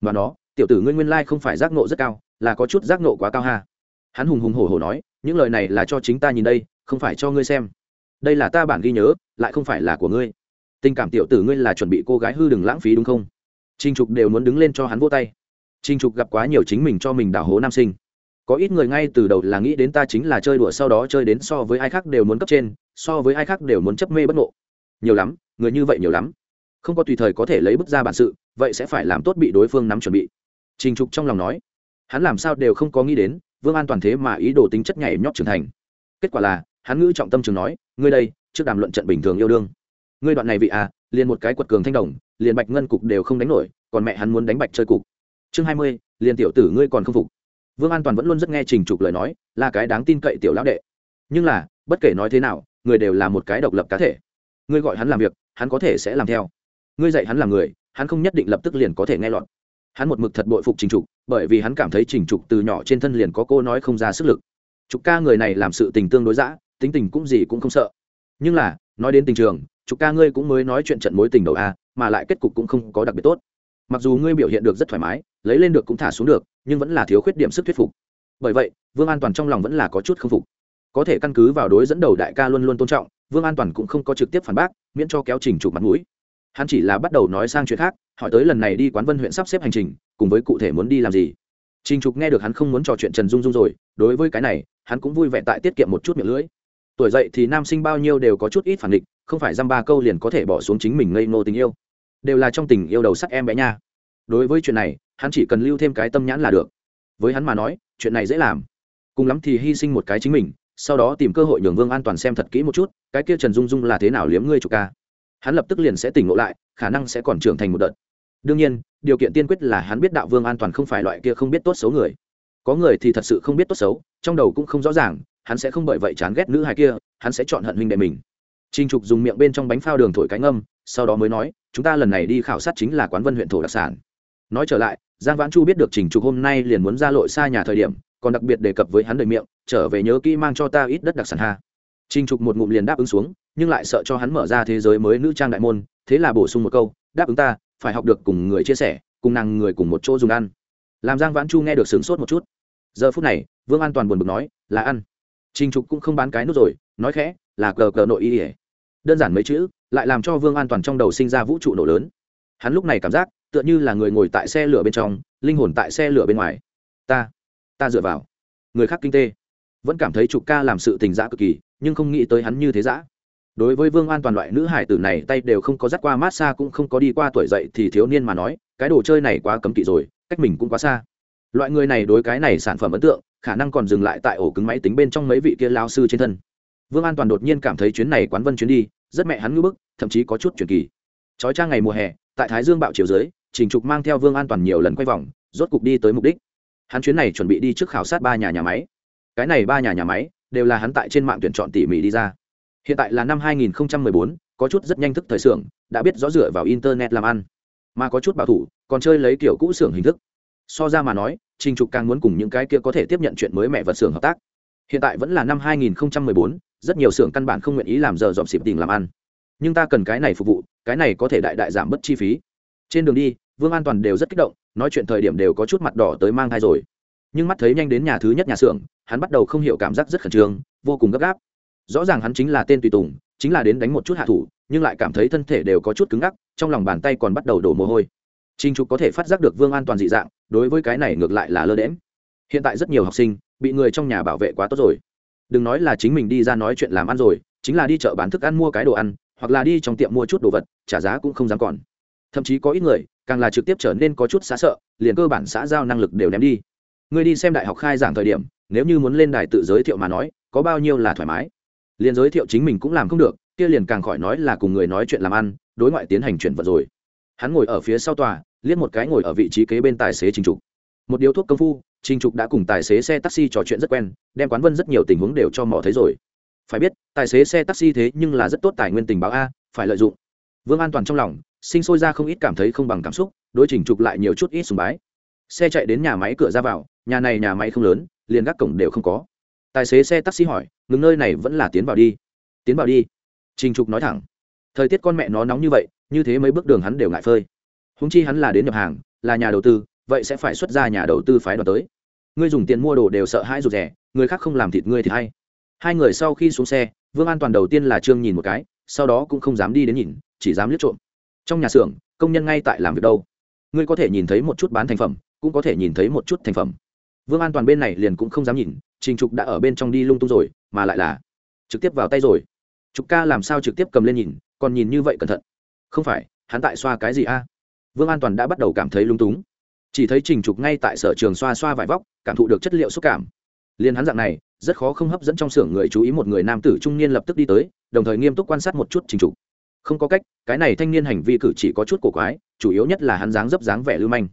S1: Và nó, tiểu tử ngươi nguyên lai không phải giác nộ rất cao, là có chút giác nộ quá cao ha. Hắn hùng hùng hổ hổ nói, những lời này là cho chính ta nhìn đây, không phải cho ngươi xem. Đây là ta bản ghi nhớ, lại không phải là của ngươi. Tình cảm tiểu tử ngươi là chuẩn bị cô gái hư đừng lãng phí đúng không? Trình trục đều muốn đứng lên cho hắn vô tay. Trình trục gặp quá nhiều chính mình cho mình đảo hố nam sinh. Có ít người ngay từ đầu là nghĩ đến ta chính là chơi đùa sau đó chơi đến so với ai khác đều muốn cấp trên so với ai khác đều muốn chấp mê bất ngộ. Nhiều lắm, người như vậy nhiều lắm. Không có tùy thời có thể lấy bức ra bản sự, vậy sẽ phải làm tốt bị đối phương nắm chuẩn bị. Trình trục trong lòng nói. Hắn làm sao đều không có nghĩ đến, vương an toàn thế mà ý đồ tính chất nhảy nhót trưởng thành. Kết quả là, hắn ngữ trọng tâm trường nói, ngươi đây, trước đàm luận trận bình thường yêu đương. Ngươi đoạn này vị à liền một cái quật cường thanh đồng, liền bạch ngân cục đều không đánh nổi, còn mẹ hắn muốn đánh bạch chơi cục. Chương hai mươi, liền tiểu tử ngươi còn không phục. Vương an toàn vẫn luôn rất nghe trình trục lời nói, là cái đáng tin cậy tiểu lão đệ. Nhưng là, bất kể nói thế nào người đều là một cái độc lập cá thể. Ngươi gọi hắn làm việc, hắn có thể sẽ làm theo. Ngươi dạy hắn làm người, hắn không nhất định lập tức liền có thể nghe lọt. Hắn một mực thật bội phục trình trục, bởi vì hắn cảm thấy trình trục từ nhỏ trên thân liền có cô nói không ra sức lực. Trục ca người này làm sự tình tương đối giã tính tình cũng gì cũng không sợ. Nhưng là, nói đến tình trường, trục ca ngươi cũng mới nói chuyện trận mối tình đầu a, mà lại kết cục cũng không có đặc biệt tốt. Mặc dù ngươi biểu hiện được rất thoải mái, lấy lên được cũng thả xuống được, nhưng vẫn là thiếu khuyết điểm sức thuyết phục. Bởi vậy, vương an toàn trong lòng vẫn là có chút k phục có thể căn cứ vào đối dẫn đầu đại ca luôn luôn tôn trọng, vương an toàn cũng không có trực tiếp phản bác, miễn cho kéo trình chụp mặt mũi. Hắn chỉ là bắt đầu nói sang chuyện khác, hỏi tới lần này đi quán vân huyện sắp xếp hành trình, cùng với cụ thể muốn đi làm gì. Trình trục nghe được hắn không muốn trò chuyện trần dung dung rồi, đối với cái này, hắn cũng vui vẻ tại tiết kiệm một chút miệng lưỡi. Tuổi dậy thì nam sinh bao nhiêu đều có chút ít phản định không phải dăm ba câu liền có thể bỏ xuống chính mình ngây ngô tình yêu. Đều là trong tình yêu đầu sắc em bé nha. Đối với chuyện này, hắn chỉ cần lưu thêm cái tâm nhãn là được. Với hắn mà nói, chuyện này dễ làm. Cùng lắm thì hy sinh một cái chính mình sau đó tìm cơ hội nhường vương an toàn xem thật kỹ một chút, cái kia trần dung dung là thế nào liếm ngươi chủ ca? Hắn lập tức liền sẽ tỉnh ngộ lại, khả năng sẽ còn trưởng thành một đợt. Đương nhiên, điều kiện tiên quyết là hắn biết đạo vương an toàn không phải loại kia không biết tốt xấu người. Có người thì thật sự không biết tốt xấu, trong đầu cũng không rõ ràng, hắn sẽ không bởi vậy chán ghét nữ hài kia, hắn sẽ chọn hận huynh đệ mình. Trinh trục dùng miệng bên trong bánh phao đường thổi cánh âm sau đó mới nói, chúng ta lần này đi khảo sát chính là quán vân huyện thổ đặc sản. Nói trở lại, giang vãn chu biết được trình trục hôm nay liền muốn ra lội xa nhà thời điểm còn đặc biệt đề cập với hắn đời miệng, trở về nhớ kỹ mang cho ta ít đất đặc sản ha. Trinh trục một ngụm liền đáp ứng xuống, nhưng lại sợ cho hắn mở ra thế giới mới nữ trang đại môn, thế là bổ sung một câu, đáp ứng ta, phải học được cùng người chia sẻ, cùng nàng người cùng một chỗ dùng ăn. Làm giang vãn chu nghe được sướng sốt một chút. Giờ phút này, vương an toàn buồn bực nói, là ăn. Trinh trục cũng không bán cái nút rồi, nói khẽ, là cờ cờ nội y ỉa đơn giản mấy chữ, lại làm cho vương an toàn trong đầu sinh ra vũ trụ nổ lớn. Hắn lúc này cảm giác, tựa như là người ngồi tại xe lửa bên trong, linh hồn tại xe lửa bên ngoài. Ta ta dựa vào. Người khác kinh tê. Vẫn cảm thấy trục ca làm sự tình dã cực kỳ, nhưng không nghĩ tới hắn như thế dã. Đối với vương an toàn loại nữ hải tử này, tay đều không có dắt qua, mát xa cũng không có đi qua tuổi dậy thì thiếu niên mà nói, cái đồ chơi này quá cấm kỵ rồi, cách mình cũng quá xa. Loại người này đối cái này sản phẩm ấn tượng, khả năng còn dừng lại tại ổ cứng máy tính bên trong mấy vị kia lao sư trên thân. Vương an toàn đột nhiên cảm thấy chuyến này quán vân chuyến đi, rất mẹ hắn ngưỡng bức, thậm chí có chút chuyển kỳ. Trói trang ngày mùa hè, tại thái dương bạo chiều dưới, trình trục mang theo vương an toàn nhiều lần quay vòng, rốt cục đi tới mục đích hắn chuyến này chuẩn bị đi trước khảo sát ba nhà nhà máy. Cái này ba nhà nhà máy đều là hắn tại trên mạng tuyển chọn tỉ mỉ đi ra. Hiện tại là năm 2014, có chút rất nhanh thức thời xưởng đã biết rõ dựa vào internet làm ăn. Mà có chút bảo thủ còn chơi lấy kiểu cũ xưởng hình thức. So ra mà nói trình trục càng muốn cùng những cái kia có thể tiếp nhận chuyện mới mẹ vật xưởng hợp tác. Hiện tại vẫn là năm 2014, rất nhiều xưởng căn bản không nguyện ý làm giờ dọn xịp tình làm ăn. Nhưng ta cần cái này phục vụ cái này có thể đại đại giảm bớt chi phí. Trên đường đi vương an toàn đều rất kích động nói chuyện thời điểm đều có chút mặt đỏ tới mang thai rồi. Nhưng mắt thấy nhanh đến nhà thứ nhất nhà xưởng, hắn bắt đầu không hiểu cảm giác rất khẩn trương, vô cùng gấp gáp. Rõ ràng hắn chính là tên tùy tùng, chính là đến đánh một chút hạ thủ, nhưng lại cảm thấy thân thể đều có chút cứng ngắc, trong lòng bàn tay còn bắt đầu đổ mồ hôi. Trinh trục có thể phát giác được vương an toàn dị dạng, đối với cái này ngược lại là lơ đễm hiện tại rất nhiều học sinh, bị người trong nhà bảo vệ quá tốt rồi. Đừng nói là chính mình đi ra nói chuyện làm ăn rồi, chính là đi chợ bán thức ăn mua cái đồ ăn, hoặc là đi trong tiệm mua chút đồ vật, trả giá cũng không dám còn. Thậm chí có ít người càng là trực tiếp trở nên có chút xã sợ, liền cơ bản xã giao năng lực đều ném đi. Người đi xem đại học khai giảng thời điểm, nếu như muốn lên đài tự giới thiệu mà nói, có bao nhiêu là thoải mái? Liền giới thiệu chính mình cũng làm không được, kia liền càng khỏi nói là cùng người nói chuyện làm ăn, đối ngoại tiến hành chuyển vật rồi. Hắn ngồi ở phía sau tòa, liếc một cái ngồi ở vị trí kế bên tài xế trình trục. Một điếu thuốc công phu, trình trục đã cùng tài xế xe taxi trò chuyện rất quen, đem quán vân rất nhiều tình huống đều cho mỏ thấy rồi. Phải biết, tài xế xe taxi thế nhưng là rất tốt tài nguyên tình báo a, phải lợi dụng. Vương an toàn trong lòng sinh sôi ra không ít cảm thấy không bằng cảm xúc, đối trình trục lại nhiều chút ít sùng bái. Xe chạy đến nhà máy cửa ra vào, nhà này nhà máy không lớn, liền gác cổng đều không có. Tài xế xe taxi hỏi, ngừng nơi này vẫn là tiến vào đi? Tiến vào đi. Trình trục nói thẳng. Thời tiết con mẹ nó nóng như vậy, như thế mấy bước đường hắn đều ngại phơi. Húng chi hắn là đến nhập hàng, là nhà đầu tư, vậy sẽ phải xuất ra nhà đầu tư phái đoàn tới. Ngươi dùng tiền mua đồ đều sợ hãi rụt rẻ người khác không làm thịt ngươi thì hay. Hai người sau khi xuống xe, vương an toàn đầu tiên là trương nhìn một cái, sau đó cũng không dám đi đến nhìn, chỉ dám liếc trộm trong nhà xưởng, công nhân ngay tại làm việc đâu? Ngươi có thể nhìn thấy một chút bán thành phẩm, cũng có thể nhìn thấy một chút thành phẩm. Vương an toàn bên này liền cũng không dám nhìn, trình trục đã ở bên trong đi lung tung rồi, mà lại là trực tiếp vào tay rồi. Trục ca làm sao trực tiếp cầm lên nhìn, còn nhìn như vậy cẩn thận. Không phải, hắn tại xoa cái gì a? Vương an toàn đã bắt đầu cảm thấy lung túng. Chỉ thấy trình trục ngay tại sở trường xoa xoa vải vóc, cảm thụ được chất liệu xúc cảm. Liền hắn dạng này, rất khó không hấp dẫn trong xưởng người chú ý một người nam tử trung niên lập tức đi tới, đồng thời nghiêm túc quan sát một chút trình trục không có cách cái này thanh niên hành vi cử chỉ có chút cổ quái chủ yếu nhất là hắn dáng dấp dáng vẻ lưu manh.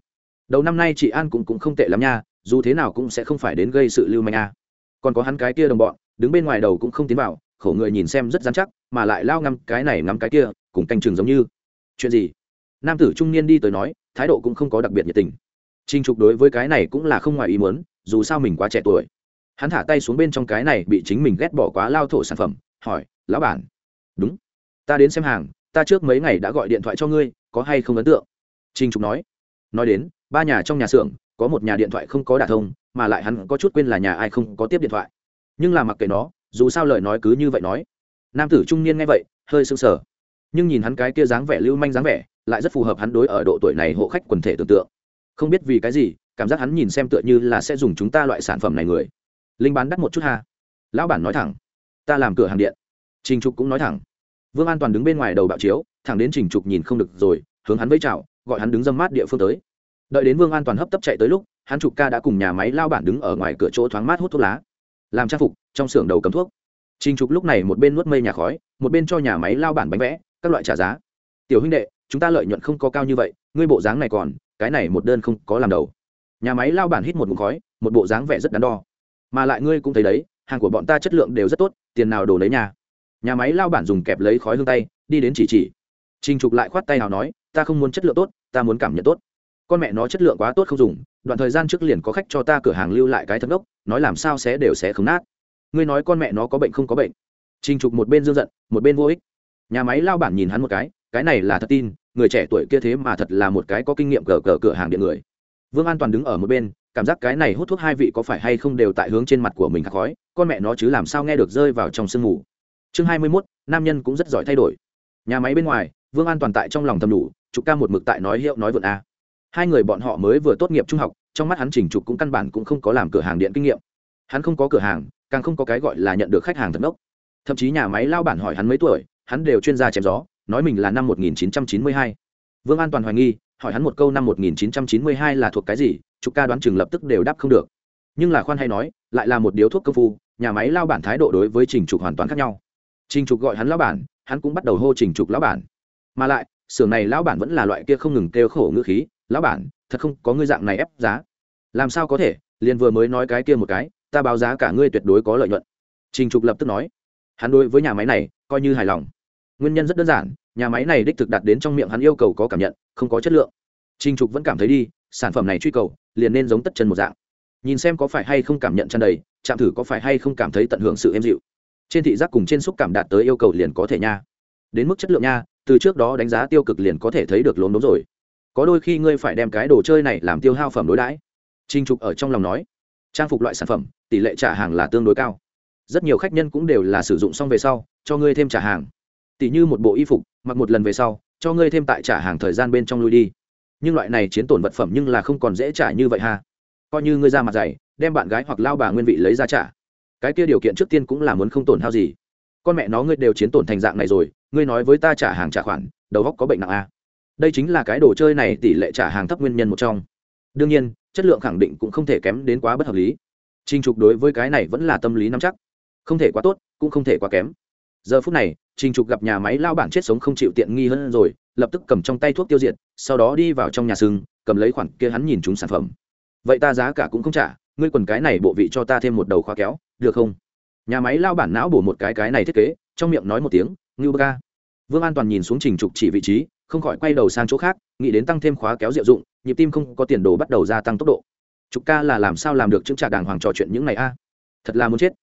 S1: Đầu năm nay chị an cũng, cũng không tệ lắm nha dù thế nào cũng sẽ không phải đến gây sự lưu manh a còn có hắn cái kia đồng bọn đứng bên ngoài đầu cũng không tiến vào khổ người nhìn xem rất dán chắc mà lại lao ngắm cái này ngắm cái kia cùng canh chừng giống như. Chuyện gì? Nam tử trung niên đi tới nói thái độ cũng không có đặc biệt nhiệt tình. Trinh trục đối với cái này cũng là không ngoài ý muốn dù sao mình quá trẻ tuổi. Hắn thả tay xuống bên trong cái này bị chính mình ghét bỏ quá lao thổ sản phẩm hỏi lão bản? Đúng ta đến xem hàng, ta trước mấy ngày đã gọi điện thoại cho ngươi, có hay không ấn tượng? Trinh trục nói. Nói đến, ba nhà trong nhà xưởng, có một nhà điện thoại không có đả thông, mà lại hắn có chút quên là nhà ai không có tiếp điện thoại. Nhưng là mặc kệ nó, dù sao lời nói cứ như vậy nói. Nam tử trung niên nghe vậy, hơi sưng sờ. Nhưng nhìn hắn cái kia dáng vẻ lưu manh dáng vẻ, lại rất phù hợp hắn đối ở độ tuổi này hộ khách quần thể tưởng tượng. Không biết vì cái gì, cảm giác hắn nhìn xem tựa như là sẽ dùng chúng ta loại sản phẩm này người. Linh bán đắt một chút ha. Lão bản nói thẳng. Ta làm cửa hàng điện. Trình trục cũng nói thẳng vương an toàn đứng bên ngoài đầu bạo chiếu, thẳng đến trình trục nhìn không được rồi, hướng hắn với chào, gọi hắn đứng dâm mát địa phương tới. Đợi đến vương an toàn hấp tấp chạy tới lúc, hắn trục ca đã cùng nhà máy lao bản đứng ở ngoài cửa chỗ thoáng mát hút thuốc lá. Làm trang phục, trong xưởng đầu cấm thuốc. Trình trục lúc này một bên nuốt mây nhà khói, một bên cho nhà máy lao bản bánh vẽ, các loại trả giá. Tiểu huynh đệ, chúng ta lợi nhuận không có cao như vậy, ngươi bộ dáng này còn, cái này một đơn không có làm đầu. Nhà máy lao bản hít một ngụm khói, một bộ dáng vẻ rất đắn đo. Mà lại ngươi cũng thấy đấy, hàng của bọn ta chất lượng đều rất tốt, tiền nào đổ lấy nhà nhà máy lao bản dùng kẹp lấy khói hương tay, đi đến chỉ chỉ. Trình trục lại khoát tay nào nói, ta không muốn chất lượng tốt, ta muốn cảm nhận tốt. Con mẹ nó chất lượng quá tốt không dùng, đoạn thời gian trước liền có khách cho ta cửa hàng lưu lại cái thật ốc nói làm sao sẽ đều sẽ không nát. Ngươi nói con mẹ nó có bệnh không có bệnh. Trình trục một bên dương giận, một bên vô ích. Nhà máy lao bản nhìn hắn một cái cái này là thật tin, người trẻ tuổi kia thế mà thật là một cái có kinh nghiệm cờ cờ cửa hàng điện người. Vương an toàn đứng ở một bên, cảm giác cái này hút thuốc hai vị có phải hay không đều tại hướng trên mặt của mình khắc khói, con mẹ nó chứ làm sao nghe được rơi vào trong sương mù chương hai mươi mốt, nam nhân cũng rất giỏi thay đổi. Nhà máy bên ngoài, vương an toàn tại trong lòng thầm đủ trục ca một mực tại nói hiệu nói vượn a. Hai người bọn họ mới vừa tốt nghiệp trung học, trong mắt hắn chỉnh trục cũng căn bản cũng không có làm cửa hàng điện kinh nghiệm. Hắn không có cửa hàng, càng không có cái gọi là nhận được khách hàng thật ngốc thậm chí nhà máy lao bản hỏi hắn mấy tuổi, hắn đều chuyên gia chém gió, nói mình là năm 1992. vương an toàn hoài nghi, hỏi hắn một câu năm 1992 là thuộc cái gì trục ca đoán chừng lập tức đều đáp không được. Nhưng là khoan hay nói, lại là một điếu thuốc công phu, nhà máy lao bản thái độ đối với trình trục hoàn toàn khác nhau trình trục gọi hắn lão bản, hắn cũng bắt đầu hô trình trục lão bản. Mà lại, xưởng này lão bản vẫn là loại kia không ngừng kêu khổ ngữ khí, lão bản, thật không có ngươi dạng này ép giá. Làm sao có thể? Liền vừa mới nói cái kia một cái, ta báo giá cả ngươi tuyệt đối có lợi nhuận. Trình trục lập tức nói. Hắn đối với nhà máy này, coi như hài lòng. Nguyên nhân rất đơn giản, nhà máy này đích thực đặt đến trong miệng hắn yêu cầu có cảm nhận, không có chất lượng. Trình trục vẫn cảm thấy đi, sản phẩm này truy cầu, liền nên giống tất chân một dạng. Nhìn xem có phải hay không cảm nhận chân đầy chạm thử có phải hay không cảm thấy tận hưởng sự êm dịu trên thị giác cùng trên xúc cảm đạt tới yêu cầu liền có thể nha. Đến mức chất lượng nha, từ trước đó đánh giá tiêu cực liền có thể thấy được lốm đốm rồi. Có đôi khi ngươi phải đem cái đồ chơi này làm tiêu hao phẩm đối đãi. Trinh trục ở trong lòng nói, trang phục loại sản phẩm, tỷ lệ trả hàng là tương đối cao. Rất nhiều khách nhân cũng đều là sử dụng xong về sau, cho ngươi thêm trả hàng. Tỷ như một bộ y phục, mặc một lần về sau, cho ngươi thêm tại trả hàng thời gian bên trong lui đi. Nhưng loại này chiến tổn vật phẩm nhưng là không còn dễ trả như vậy ha. Coi như ngươi ra mặt dày, đem bạn gái hoặc lao bà nguyên vị lấy ra trả cái kia điều kiện trước tiên cũng là muốn không tổn hao gì. Con mẹ nó ngươi đều chiến tổn thành dạng này rồi, ngươi nói với ta trả hàng trả khoản, đầu góc có bệnh nặng a à? đây chính là cái đồ chơi này tỷ lệ trả hàng thấp nguyên nhân một trong. Đương nhiên, chất lượng khẳng định cũng không thể kém đến quá bất hợp lý. Trinh trục đối với cái này vẫn là tâm lý nắm chắc. Không thể quá tốt, cũng không thể quá kém. Giờ phút này trinh trục gặp nhà máy lao bản chết sống không chịu tiện nghi hơn rồi, lập tức cầm trong tay thuốc tiêu diệt, sau đó đi vào trong nhà sưng cầm lấy khoản kia hắn nhìn chúng sản phẩm. Vậy ta giá cả cũng không trả, ngươi quần cái này bộ vị cho ta thêm một đầu khóa kéo được không? Nhà máy lao bản não bổ một cái cái này thiết kế, trong miệng nói một tiếng, ngưu ca. Vương an toàn nhìn xuống trình trục chỉ vị trí, không khỏi quay đầu sang chỗ khác, nghĩ đến tăng thêm khóa kéo diệu dụng, nhịp tim không có tiền đồ bắt đầu gia tăng tốc độ. Trục ca là làm sao làm được chứng trả đàng hoàng trò chuyện những này a? Thật là muốn chết.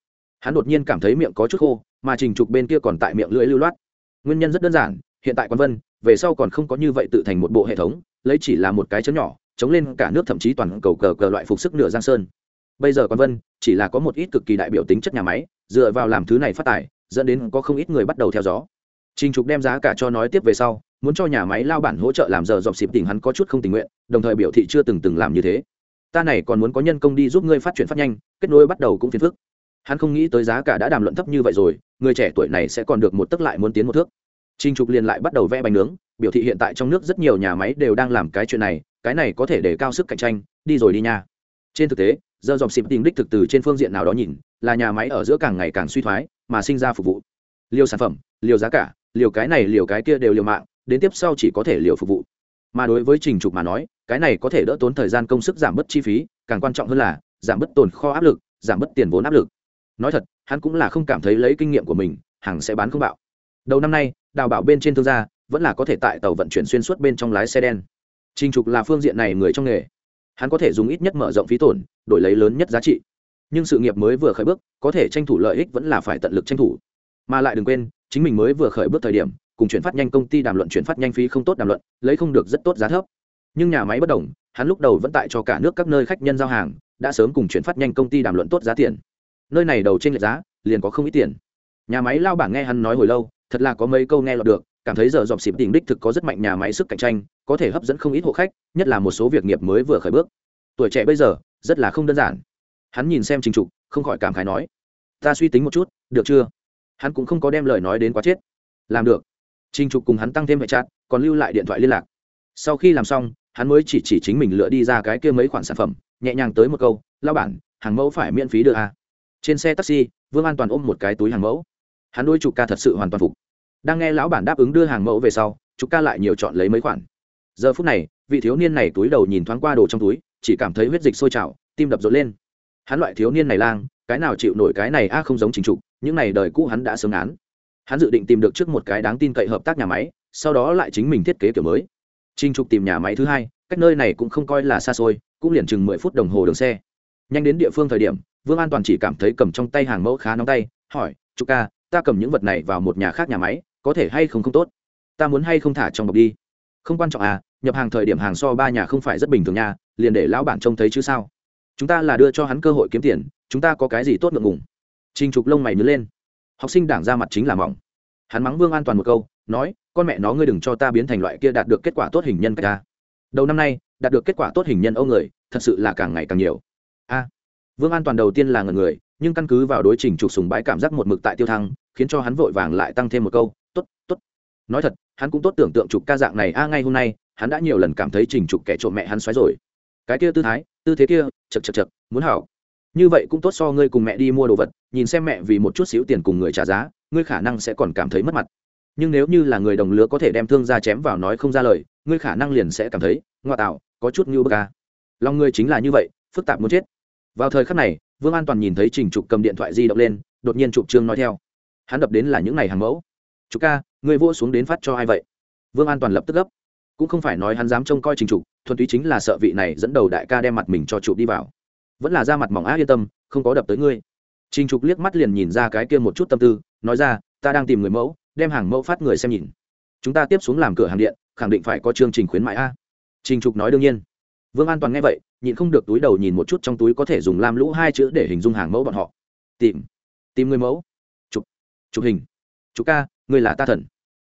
S1: Hắn đột nhiên cảm thấy miệng có chút khô, mà trình trục bên kia còn tại miệng lưỡi lưu loát. Nguyên nhân rất đơn giản, hiện tại quan vân, về sau còn không có như vậy tự thành một bộ hệ thống, lấy chỉ là một cái chấm nhỏ, chống lên cả nước thậm chí toàn cầu cờ cờ loại phục sức nửa giang sơn bây giờ quan vân chỉ là có một ít cực kỳ đại biểu tính chất nhà máy dựa vào làm thứ này phát tài dẫn đến có không ít người bắt đầu theo gió. Trình trục đem giá cả cho nói tiếp về sau muốn cho nhà máy lao bản hỗ trợ làm giờ dọc xịp tỉnh hắn có chút không tình nguyện đồng thời biểu thị chưa từng từng làm như thế. Ta này còn muốn có nhân công đi giúp ngươi phát triển phát nhanh kết nối bắt đầu cũng phiền phức. Hắn không nghĩ tới giá cả đã đàm luận thấp như vậy rồi người trẻ tuổi này sẽ còn được một tức lại muốn tiến một thước. Trình Trục liền lại bắt đầu vẽ bánh nướng, biểu thị hiện tại trong nước rất nhiều nhà máy đều đang làm cái chuyện này, cái này có thể để cao sức cạnh tranh, đi rồi đi nha. Trên thực tế, giờ dòng xịp tìm đích thực từ trên phương diện nào đó nhìn, là nhà máy ở giữa càng ngày càng suy thoái, mà sinh ra phục vụ. Liều sản phẩm, liều giá cả, liều cái này liều cái kia đều liều mạng, đến tiếp sau chỉ có thể liều phục vụ. Mà đối với Trình Trục mà nói, cái này có thể đỡ tốn thời gian công sức giảm bớt chi phí, càng quan trọng hơn là giảm bớt tồn kho áp lực, giảm bớt tiền vốn áp lực. Nói thật, hắn cũng là không cảm thấy lấy kinh nghiệm của mình, hàng sẽ bán không bạo. Đầu năm nay, đào bảo bên trên thương gia vẫn là có thể tại tàu vận chuyển xuyên suốt bên trong lái xe đen trình trục là phương diện này người trong nghề hắn có thể dùng ít nhất mở rộng phí tổn, đổi lấy lớn nhất giá trị. Nhưng sự nghiệp mới vừa khởi bước, có thể tranh thủ lợi ích vẫn là phải tận lực tranh thủ. Mà lại đừng quên, chính mình mới vừa khởi bước thời điểm, cùng chuyển phát nhanh công ty đàm luận chuyển phát nhanh phí không tốt đàm luận, lấy không được rất tốt giá thấp. Nhưng nhà máy bất đồng, hắn lúc đầu vẫn tại cho cả nước các nơi khách nhân giao hàng, đã sớm cùng chuyển phát nhanh công ty đàm luận tốt giá tiền. Nơi này đầu trên lệch giá, liền có không ít tiền. Nhà máy lao bảng nghe hắn nói hồi lâu, thật là có mấy câu nghe lọt được cảm thấy giờ dọc xịp đỉnh đích thực có rất mạnh nhà máy sức cạnh tranh, có thể hấp dẫn không ít hộ khách, nhất là một số việc nghiệp mới vừa khởi bước. Tuổi trẻ bây giờ, rất là không đơn giản. Hắn nhìn xem trình trục, không khỏi cảm khái nói, ta suy tính một chút, được chưa? Hắn cũng không có đem lời nói đến quá chết. Làm được. Trình trục cùng hắn tăng thêm hệ chat, còn lưu lại điện thoại liên lạc. Sau khi làm xong, hắn mới chỉ chỉ chính mình lựa đi ra cái kia mấy khoản sản phẩm, nhẹ nhàng tới một câu lao bản, hàng mẫu phải miễn phí đưa à. trên xe taxi, vương an toàn ôm một cái túi hàng mẫu. Hắn đôi trục ca thật sự hoàn toàn phục đang nghe lão bản đáp ứng đưa hàng mẫu về sau trục ca lại nhiều chọn lấy mấy khoản. Giờ phút này, vị thiếu niên này túi đầu nhìn thoáng qua đồ trong túi, chỉ cảm thấy huyết dịch sôi trào, tim đập rộn lên. Hắn loại thiếu niên này lang, cái nào chịu nổi cái này a không giống chính trục, những này đời cũ hắn đã sớm án. Hắn dự định tìm được trước một cái đáng tin cậy hợp tác nhà máy, sau đó lại chính mình thiết kế kiểu mới. Trinh trục tìm nhà máy thứ hai, cách nơi này cũng không coi là xa xôi, cũng liền chừng mười phút đồng hồ đường xe. Nhanh đến địa phương thời điểm, vương an toàn chỉ cảm thấy cầm trong tay hàng mẫu khá nóng tay, hỏi trục ca, ta cầm những vật này vào một nhà khác nhà máy có thể hay không không tốt. Ta muốn hay không thả trong bọc đi? Không quan trọng à nhập hàng thời điểm hàng so ba nhà không phải rất bình thường nha, liền để lão bản trông thấy chứ sao? Chúng ta là đưa cho hắn cơ hội kiếm tiền, chúng ta có cái gì tốt ngượng ngùng? Trình trục lông mày nhớ lên. Học sinh đảng ra mặt chính là mỏng. Hắn mắng vương an toàn một câu, nói, con mẹ nó, ngươi đừng cho ta biến thành loại kia đạt được kết quả tốt hình nhân cách ta. Đầu năm nay, đạt được kết quả tốt hình nhân âu người, thật sự là càng ngày càng nhiều. A. Vương an toàn đầu tiên là ngần người, nhưng căn cứ vào đối trình trục sùng bái cảm giác một mực tại tiêu thăng, khiến cho hắn vội vàng lại tăng thêm một câu t ố t t ố t nói thật, hắn cũng tốt tưởng tượng trục ca dạng này, a, ngay hôm nay, hắn đã nhiều lần cảm thấy trình trục kẻ trộm mẹ hắn xoáy rồi. Cái kia tư thái, tư thế kia, chật chật chật, muốn hảo. Như vậy cũng tốt so ngươi cùng mẹ đi mua đồ vật, nhìn xem mẹ vì một chút xíu tiền cùng người trả giá, ngươi khả năng sẽ còn cảm thấy mất mặt. Nhưng nếu như là người đồng lứa có thể đem thương ra chém vào nói không ra lời, ngươi khả năng liền sẽ cảm thấy ngoại tạo, có chút như bơ ca lòng ngươi chính là như vậy, phức tạp muốn chết. Vào thời khắc này, vương an toàn nhìn thấy trình trục cầm điện thoại di động lên, đột nhiên trục trương nói theo. Hắn đập đến là những ngày hàng mẫu chú ca người vua xuống đến phát cho ai vậy? Vương an toàn lập tức gấp. Cũng không phải nói hắn dám trông coi trình trục, thuần túy chính là sợ vị này dẫn đầu đại ca đem mặt mình cho trụ đi vào. Vẫn là ra mặt mỏng á yên tâm, không có đập tới ngươi. Trình trục liếc mắt liền nhìn ra cái kia một chút tâm tư, nói ra, ta đang tìm người mẫu, đem hàng mẫu phát người xem nhìn. Chúng ta tiếp xuống làm cửa hàng điện, khẳng định phải có chương trình khuyến mại a. Trình trục nói đương nhiên. Vương an toàn nghe vậy, nhịn không được túi đầu nhìn một chút trong túi có thể dùng lam lũ hai chữ để hình dung hàng mẫu bọn họ. Tìm tìm người mẫu. Chụp chụp hình. Chụp ca Ngươi là ta thần.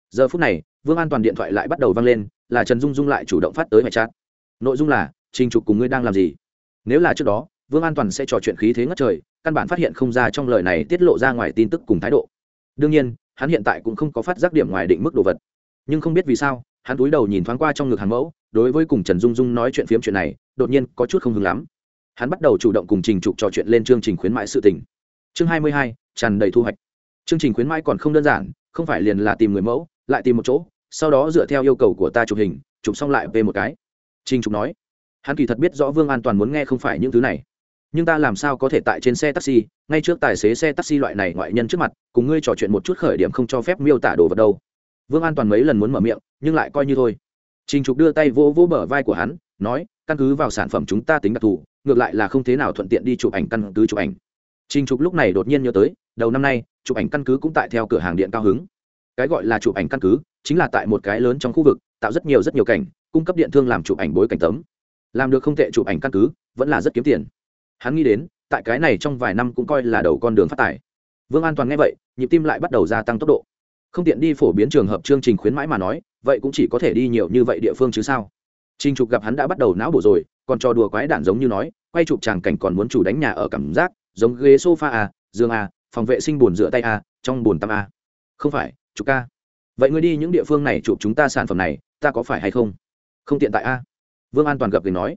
S1: Giờ phút này, vương an toàn điện thoại lại bắt đầu vang lên, là trần dung dung lại chủ động phát tới mẹ chat. Nội dung là, trình trục cùng ngươi đang làm gì? Nếu là trước đó, vương an toàn sẽ trò chuyện khí thế ngất trời, căn bản phát hiện không ra trong lời này tiết lộ ra ngoài tin tức cùng thái độ. Đương nhiên, hắn hiện tại cũng không có phát giác điểm ngoài định mức đồ vật. Nhưng không biết vì sao, hắn túi đầu nhìn thoáng qua trong ngực hàng mẫu, đối với cùng trần dung dung nói chuyện phiếm chuyện này, đột nhiên có chút không hứng lắm. Hắn bắt đầu chủ động cùng trình trục trò chuyện lên chương trình khuyến mãi sự tình. Chương hai mươi hai, tràn đầy thu hoạch. Chương trình khuyến mãi còn không đơn giản không phải liền là tìm người mẫu, lại tìm một chỗ, sau đó dựa theo yêu cầu của ta chụp hình, chụp xong lại về một cái. Trình trục nói. Hắn kỳ thật biết rõ vương an toàn muốn nghe không phải những thứ này. Nhưng ta làm sao có thể tại trên xe taxi, ngay trước tài xế xe taxi loại này ngoại nhân trước mặt, cùng ngươi trò chuyện một chút khởi điểm không cho phép miêu tả đồ vật đâu? Vương an toàn mấy lần muốn mở miệng, nhưng lại coi như thôi. Trình trục đưa tay vỗ vỗ bờ vai của hắn, nói, căn cứ vào sản phẩm chúng ta tính đặc thù, ngược lại là không thế nào thuận tiện đi chụp ảnh căn cứ chụp ảnh. Trình trục lúc này đột nhiên nhớ tới, đầu năm nay chụp ảnh căn cứ cũng tại theo cửa hàng điện cao hứng. Cái gọi là chụp ảnh căn cứ chính là tại một cái lớn trong khu vực tạo rất nhiều rất nhiều cảnh cung cấp điện thương làm chụp ảnh bối cảnh tấm. Làm được không tệ chụp ảnh căn cứ vẫn là rất kiếm tiền. Hắn nghĩ đến tại cái này trong vài năm cũng coi là đầu con đường phát tài. Vương an toàn nghe vậy nhịp tim lại bắt đầu gia tăng tốc độ. Không tiện đi phổ biến trường hợp chương trình khuyến mãi mà nói vậy cũng chỉ có thể đi nhiều như vậy địa phương chứ sao? Trình Trục gặp hắn đã bắt đầu não bổ rồi, còn trò đùa quái đản giống như nói, quay chụp chàng cảnh còn muốn chủ đánh nhà ở cảm giác, giống ghế sofa à, giường à, phòng vệ sinh bồn rửa tay à, trong bồn tắm à. Không phải, chụp ca. Vậy ngươi đi những địa phương này chụp chúng ta sản phẩm này, ta có phải hay không? Không tiện tại a. Vương An toàn gặp người nói,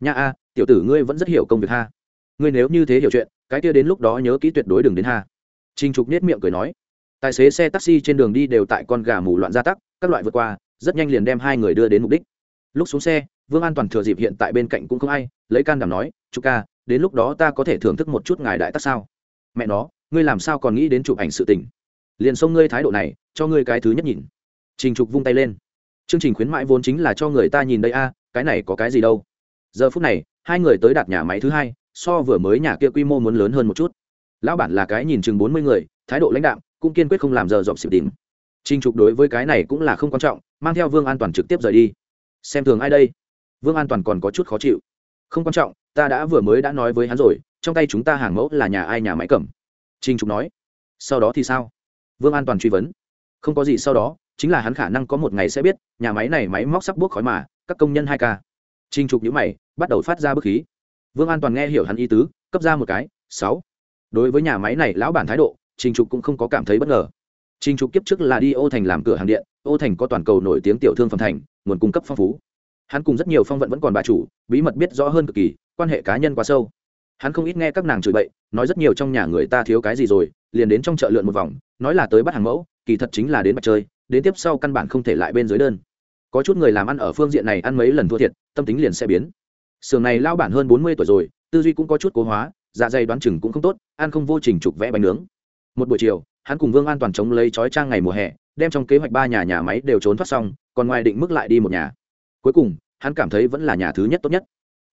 S1: nha a, tiểu tử ngươi vẫn rất hiểu công việc ha. Ngươi nếu như thế hiểu chuyện, cái kia đến lúc đó nhớ kỹ tuyệt đối đừng đến ha. Trình Trục nết miệng cười nói, tài xế xe taxi trên đường đi đều tại con gà mù loạn gia tắc, các loại vượt qua, rất nhanh liền đem hai người đưa đến mục đích lúc xuống xe vương an toàn thừa dịp hiện tại bên cạnh cũng không ai lấy can đảm nói chú ca đến lúc đó ta có thể thưởng thức một chút ngài đại tác sao mẹ nó ngươi làm sao còn nghĩ đến chụp ảnh sự tình? Liền xông ngươi thái độ này, cho ngươi cái thứ nhất nhìn. Trình trục vung tay lên. Chương trình khuyến mãi vốn chính là cho người ta nhìn đây a, cái này có cái gì đâu. Giờ phút này, hai người tới đặt nhà máy thứ hai, so vừa mới nhà kia quy mô muốn lớn hơn một chút. Lão bản là cái nhìn chừng bốn mươi người, thái độ lãnh đạo cũng kiên quyết không làm giờ dọc xịp tìm trình trục đối với cái này cũng là không quan trọng, mang theo vương an toàn trực tiếp rời đi. Xem thường ai đây? Vương an toàn còn có chút khó chịu. Không quan trọng, ta đã vừa mới đã nói với hắn rồi, trong tay chúng ta hàng mẫu là nhà ai nhà máy cầm trinh trục nói. Sau đó thì sao? Vương an toàn truy vấn. Không có gì sau đó, chính là hắn khả năng có một ngày sẽ biết, nhà máy này máy móc sắp buốc khói mà, các công nhân hai ca. Trinh trục nhữ mày, bắt đầu phát ra bức khí. Vương an toàn nghe hiểu hắn ý tứ, cấp ra một cái, sáu. Đối với nhà máy này lão bản thái độ trinh trục cũng không có cảm thấy bất ngờ. Trinh trục kiếp trước là đi ô thành làm cửa hàng điện, ô thành có toàn cầu nổi tiếng tiểu thương phẩm thành, nguồn cung cấp phong phú. Hắn cùng rất nhiều phong vận vẫn còn bà chủ, bí mật biết rõ hơn cực kỳ, quan hệ cá nhân quá sâu hắn không ít nghe các nàng chửi bậy, nói rất nhiều trong nhà người ta thiếu cái gì rồi, liền đến trong chợ lượn một vòng, nói là tới bắt hàng mẫu, kỳ thật chính là đến mặt chơi, đến tiếp sau căn bản không thể lại bên dưới đơn. Có chút người làm ăn ở phương diện này ăn mấy lần thua thiệt, tâm tính liền sẽ biến. Sưởng này lao bản hơn bốn mươi tuổi rồi, tư duy cũng có chút cố hóa dạ dày đoán chừng cũng không tốt, ăn không vô trình trục vẽ bánh nướng. Một buổi chiều, hắn cùng vương an toàn chống lấy chói trang ngày mùa hè, đem trong kế hoạch ba nhà nhà máy đều trốn thoát xong, còn ngoài định mức lại đi một nhà. Cuối cùng, hắn cảm thấy vẫn là nhà thứ nhất tốt nhất.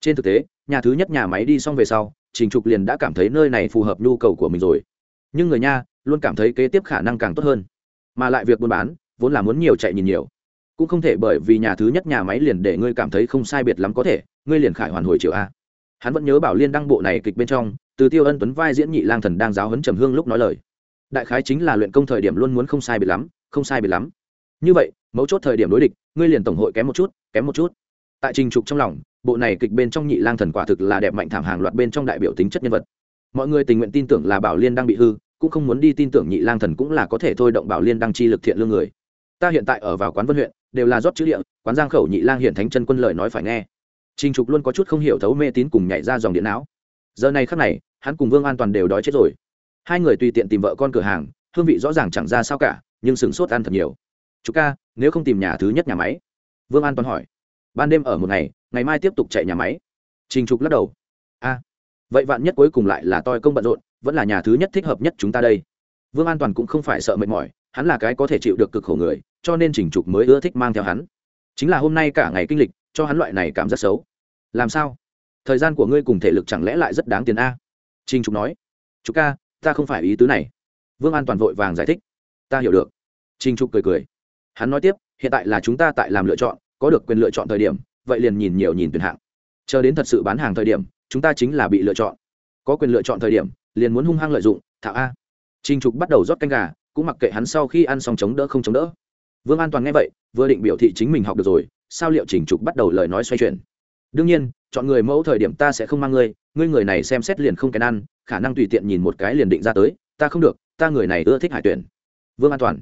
S1: Trên thực tế nhà thứ nhất nhà máy đi xong về sau, trình trục liền đã cảm thấy nơi này phù hợp nhu cầu của mình rồi. Nhưng người nha luôn cảm thấy kế tiếp khả năng càng tốt hơn. Mà lại việc buôn bán, vốn là muốn nhiều chạy nhìn nhiều. Cũng không thể bởi vì nhà thứ nhất nhà máy liền để ngươi cảm thấy không sai biệt lắm có thể, ngươi liền khải hoàn hồi chiều a. Hắn vẫn nhớ bảo liên đăng bộ này kịch bên trong, từ tiêu ân tuấn vai diễn nhị lang thần đang giáo hấn trầm hương lúc nói lời. Đại khái chính là luyện công thời điểm luôn muốn không sai biệt lắm, không sai biệt lắm. Như vậy, mấu chốt thời điểm đối địch, ngươi liền tổng hội kém một chút, kém một chút tại trình trục trong lòng, bộ này kịch bên trong nhị lang thần quả thực là đẹp mạnh thảm hàng loạt bên trong đại biểu tính chất nhân vật. Mọi người tình nguyện tin tưởng là bảo liên đang bị hư, cũng không muốn đi tin tưởng nhị lang thần cũng là có thể thôi động bảo liên đang chi lực thiện lương người. Ta hiện tại ở vào quán vân huyện, đều là rót chữ địa, quán giang khẩu nhị lang hiện thánh chân quân lời nói phải nghe. Trình trục luôn có chút không hiểu thấu mê tín cùng nhảy ra dòng điện não. Giờ này khắc này, hắn cùng vương an toàn đều đói chết rồi. Hai người tùy tiện tìm vợ con cửa hàng, hương vị rõ ràng chẳng ra sao cả, nhưng sửng sốt ăn thật nhiều. Chú ca, nếu không tìm nhà thứ nhất nhà máy? Vương an toàn hỏi ban đêm ở một ngày ngày mai tiếp tục chạy nhà máy. Trình trục lắc đầu. A vậy vạn nhất cuối cùng lại là toi công bận rộn, vẫn là nhà thứ nhất thích hợp nhất chúng ta đây. Vương an toàn cũng không phải sợ mệt mỏi, hắn là cái có thể chịu được cực khổ người, cho nên trình trục mới ưa thích mang theo hắn. Chính là hôm nay cả ngày kinh lịch, cho hắn loại này cảm giác xấu. Làm sao? Thời gian của ngươi cùng thể lực chẳng lẽ lại rất đáng tiền a? Trình trục nói. Chú ca, ta không phải ý tứ này. Vương an toàn vội vàng giải thích. Ta hiểu được. Trình trục cười cười. Hắn nói tiếp, hiện tại là chúng ta tại làm lựa chọn có được quyền lựa chọn thời điểm, vậy liền nhìn nhiều nhìn tuyển hạng. Chờ đến thật sự bán hàng thời điểm, chúng ta chính là bị lựa chọn. Có quyền lựa chọn thời điểm, liền muốn hung hăng lợi dụng thạo a. Trình trục bắt đầu rót canh gà, cũng mặc kệ hắn sau khi ăn xong chống đỡ không chống đỡ. Vương an toàn nghe vậy, vừa định biểu thị chính mình học được rồi, sao liệu trình trục bắt đầu lời nói xoay chuyển? Đương nhiên, chọn người mẫu thời điểm ta sẽ không mang ngươi ngươi người này xem xét liền không kèn ăn, khả năng tùy tiện nhìn một cái liền định ra tới, ta không được, ta người này ưa thích hải tuyển. Vương an toàn,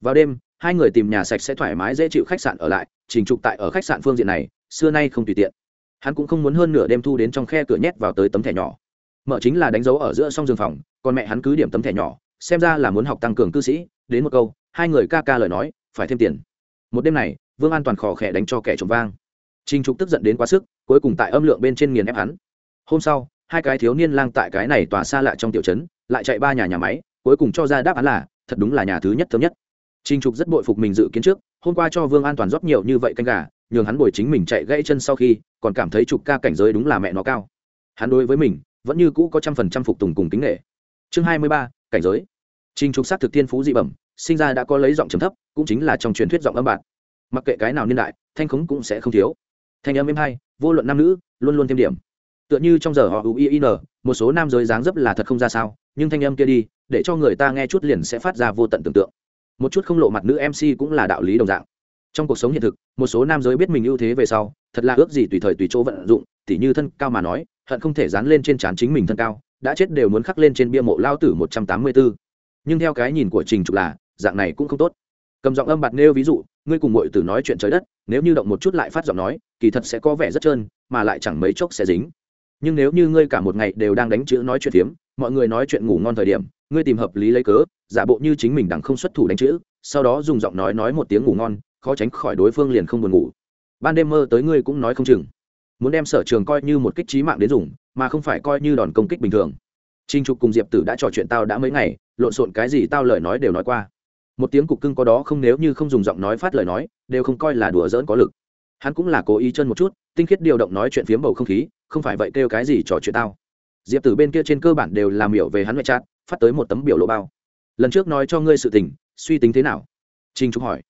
S1: vào đêm, hai người tìm nhà sạch sẽ thoải mái dễ chịu khách sạn ở lại trình trục tại ở khách sạn phương diện này, xưa nay không tùy tiện. Hắn cũng không muốn hơn nửa đêm thu đến trong khe cửa nhét vào tới tấm thẻ nhỏ. Mở chính là đánh dấu ở giữa song giường phòng, còn mẹ hắn cứ điểm tấm thẻ nhỏ, xem ra là muốn học tăng cường cư sĩ. Đến một câu, hai người ca ca lời nói, phải thêm tiền. Một đêm này, vương an toàn khò khẽ đánh cho kẻ trộm vang. Trình trục tức giận đến quá sức, cuối cùng tại âm lượng bên trên nghiền ép hắn. Hôm sau, hai cái thiếu niên lang tại cái này tòa xa lạ trong tiểu trấn, lại chạy ba nhà nhà máy, cuối cùng cho ra đáp án là, thật đúng là nhà thứ nhất thơm nhất. Trình trục rất bội phục mình dự kiến trước, hôm qua cho vương an toàn rót nhiều như vậy canh gà, nhường hắn bồi chính mình chạy gãy chân sau khi, còn cảm thấy trục ca cảnh giới đúng là mẹ nó cao. Hắn đối với mình, vẫn như cũ có trăm phần trăm phục tùng cùng kính nể. chương hai mươi ba, cảnh giới. Trình trục sát thực thiên phú dị bẩm, sinh ra đã có lấy giọng trầm thấp, cũng chính là trong truyền thuyết giọng âm bạc. mặc kệ cái nào niên đại, thanh khống cũng sẽ không thiếu. Thanh âm êm hay, vô luận nam nữ, luôn luôn thêm điểm. Tựa như trong giờ họ uin một số nam giới dáng dấp là thật không ra sao, nhưng thanh âm kia đi, để cho người ta nghe chút liền sẽ phát ra vô tận tưởng tượng một chút không lộ mặt nữ mc cũng là đạo lý đồng dạng. Trong cuộc sống hiện thực, một số nam giới biết mình ưu thế về sau, thật là ước gì tùy thời tùy chỗ vận dụng, tỉ như thân cao mà nói, hận không thể dán lên trên trán chính mình thân cao, đã chết đều muốn khắc lên trên bia mộ lao tử một trăm tám mươi bốn nhưng theo cái nhìn của trình trục là, dạng này cũng không tốt. Cầm giọng âm bạt nêu ví dụ, ngươi cùng mọi tử nói chuyện trời đất, nếu như động một chút lại phát giọng nói, kỳ thật sẽ có vẻ rất trơn, mà lại chẳng mấy chốc sẽ dính. Nhưng nếu như ngươi cả một ngày đều đang đánh chữ nói chuyện phiếm, mọi người nói chuyện ngủ ngon thời điểm ngươi tìm hợp lý lấy cớ, giả bộ như chính mình đằng không xuất thủ đánh chữ, sau đó dùng giọng nói nói một tiếng ngủ ngon, khó tránh khỏi đối phương liền không buồn ngủ. Ban đêm mơ tới ngươi cũng nói không chừng. Muốn đem sở trường coi như một kích trí mạng đến dùng, mà không phải coi như đòn công kích bình thường. Trinh trục cùng diệp tử đã trò chuyện tao đã mấy ngày, lộn xộn cái gì tao lời nói đều nói qua. Một tiếng cục cưng có đó không nếu như không dùng giọng nói phát lời nói, đều không coi là đùa giỡn có lực. Hắn cũng là cố ý chân một chút, tinh khiết điều động nói chuyện phiếm bầu không khí, không phải vậy kêu cái gì trò chuyện tao diệp tử bên kia trên cơ bản đều làm hiểu về hắn ngoại trát phát tới một tấm biểu lộ bao. Lần trước nói cho ngươi sự tình, suy tính thế nào? Trinh trục hỏi.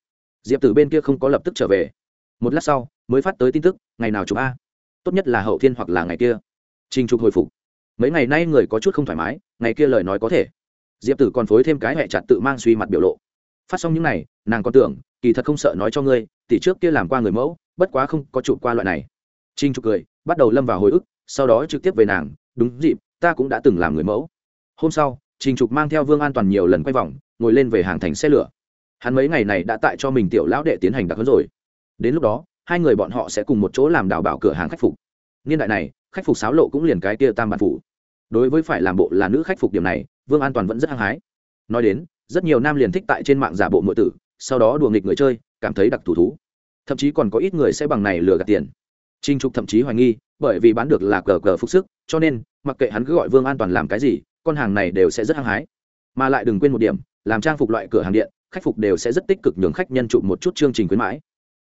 S1: Diệp tử bên kia không có lập tức trở về. Một lát sau, mới phát tới tin tức, ngày nào chụp a? Tốt nhất là hậu thiên hoặc là ngày kia. Trinh trục hồi phục. Mấy ngày nay người có chút không thoải mái, ngày kia lời nói có thể. Diệp tử còn phối thêm cái hẹ chặt tự mang suy mặt biểu lộ. Phát xong những n à y nàng còn tưởng, kỳ thật không sợ nói cho ngươi, tỷ trước kia làm qua người mẫu, bất quá không có chụp qua loại này. Trinh trục cười, bắt đầu lâm vào hồi ức, sau đó trực tiếp về nàng đúng dịp, ta cũng đã từng làm người mẫu. Hôm sau, trình trục mang theo vương an toàn nhiều lần quay vòng, ngồi lên về hàng thành xe lửa. Hắn mấy ngày này đã tại cho mình tiểu lão đệ tiến hành đặc hấn rồi. Đến lúc đó, hai người bọn họ sẽ cùng một chỗ làm đào bảo cửa hàng khách phục. Niên đại này, khách phục sáo lộ cũng liền cái kia tam bản phủ. Đối với phải làm bộ là nữ khách phục điểm này, vương an toàn vẫn rất hăng hái. Nói đến, rất nhiều nam liền thích tại trên mạng giả bộ mọi tử, sau đó đùa nghịch người chơi, cảm thấy đặc thủ thú. Thậm chí còn có ít người sẽ bằng này lừa gạt tiền. Trinh trục thậm chí hoài nghi bởi vì bán được là cờ cờ phục sức cho nên mặc kệ hắn cứ gọi vương an toàn làm cái gì con hàng này đều sẽ rất hăng hái. Mà lại đừng quên một điểm làm trang phục loại cửa hàng điện khách phục đều sẽ rất tích cực nhường khách nhân chụp một chút chương trình khuyến mãi.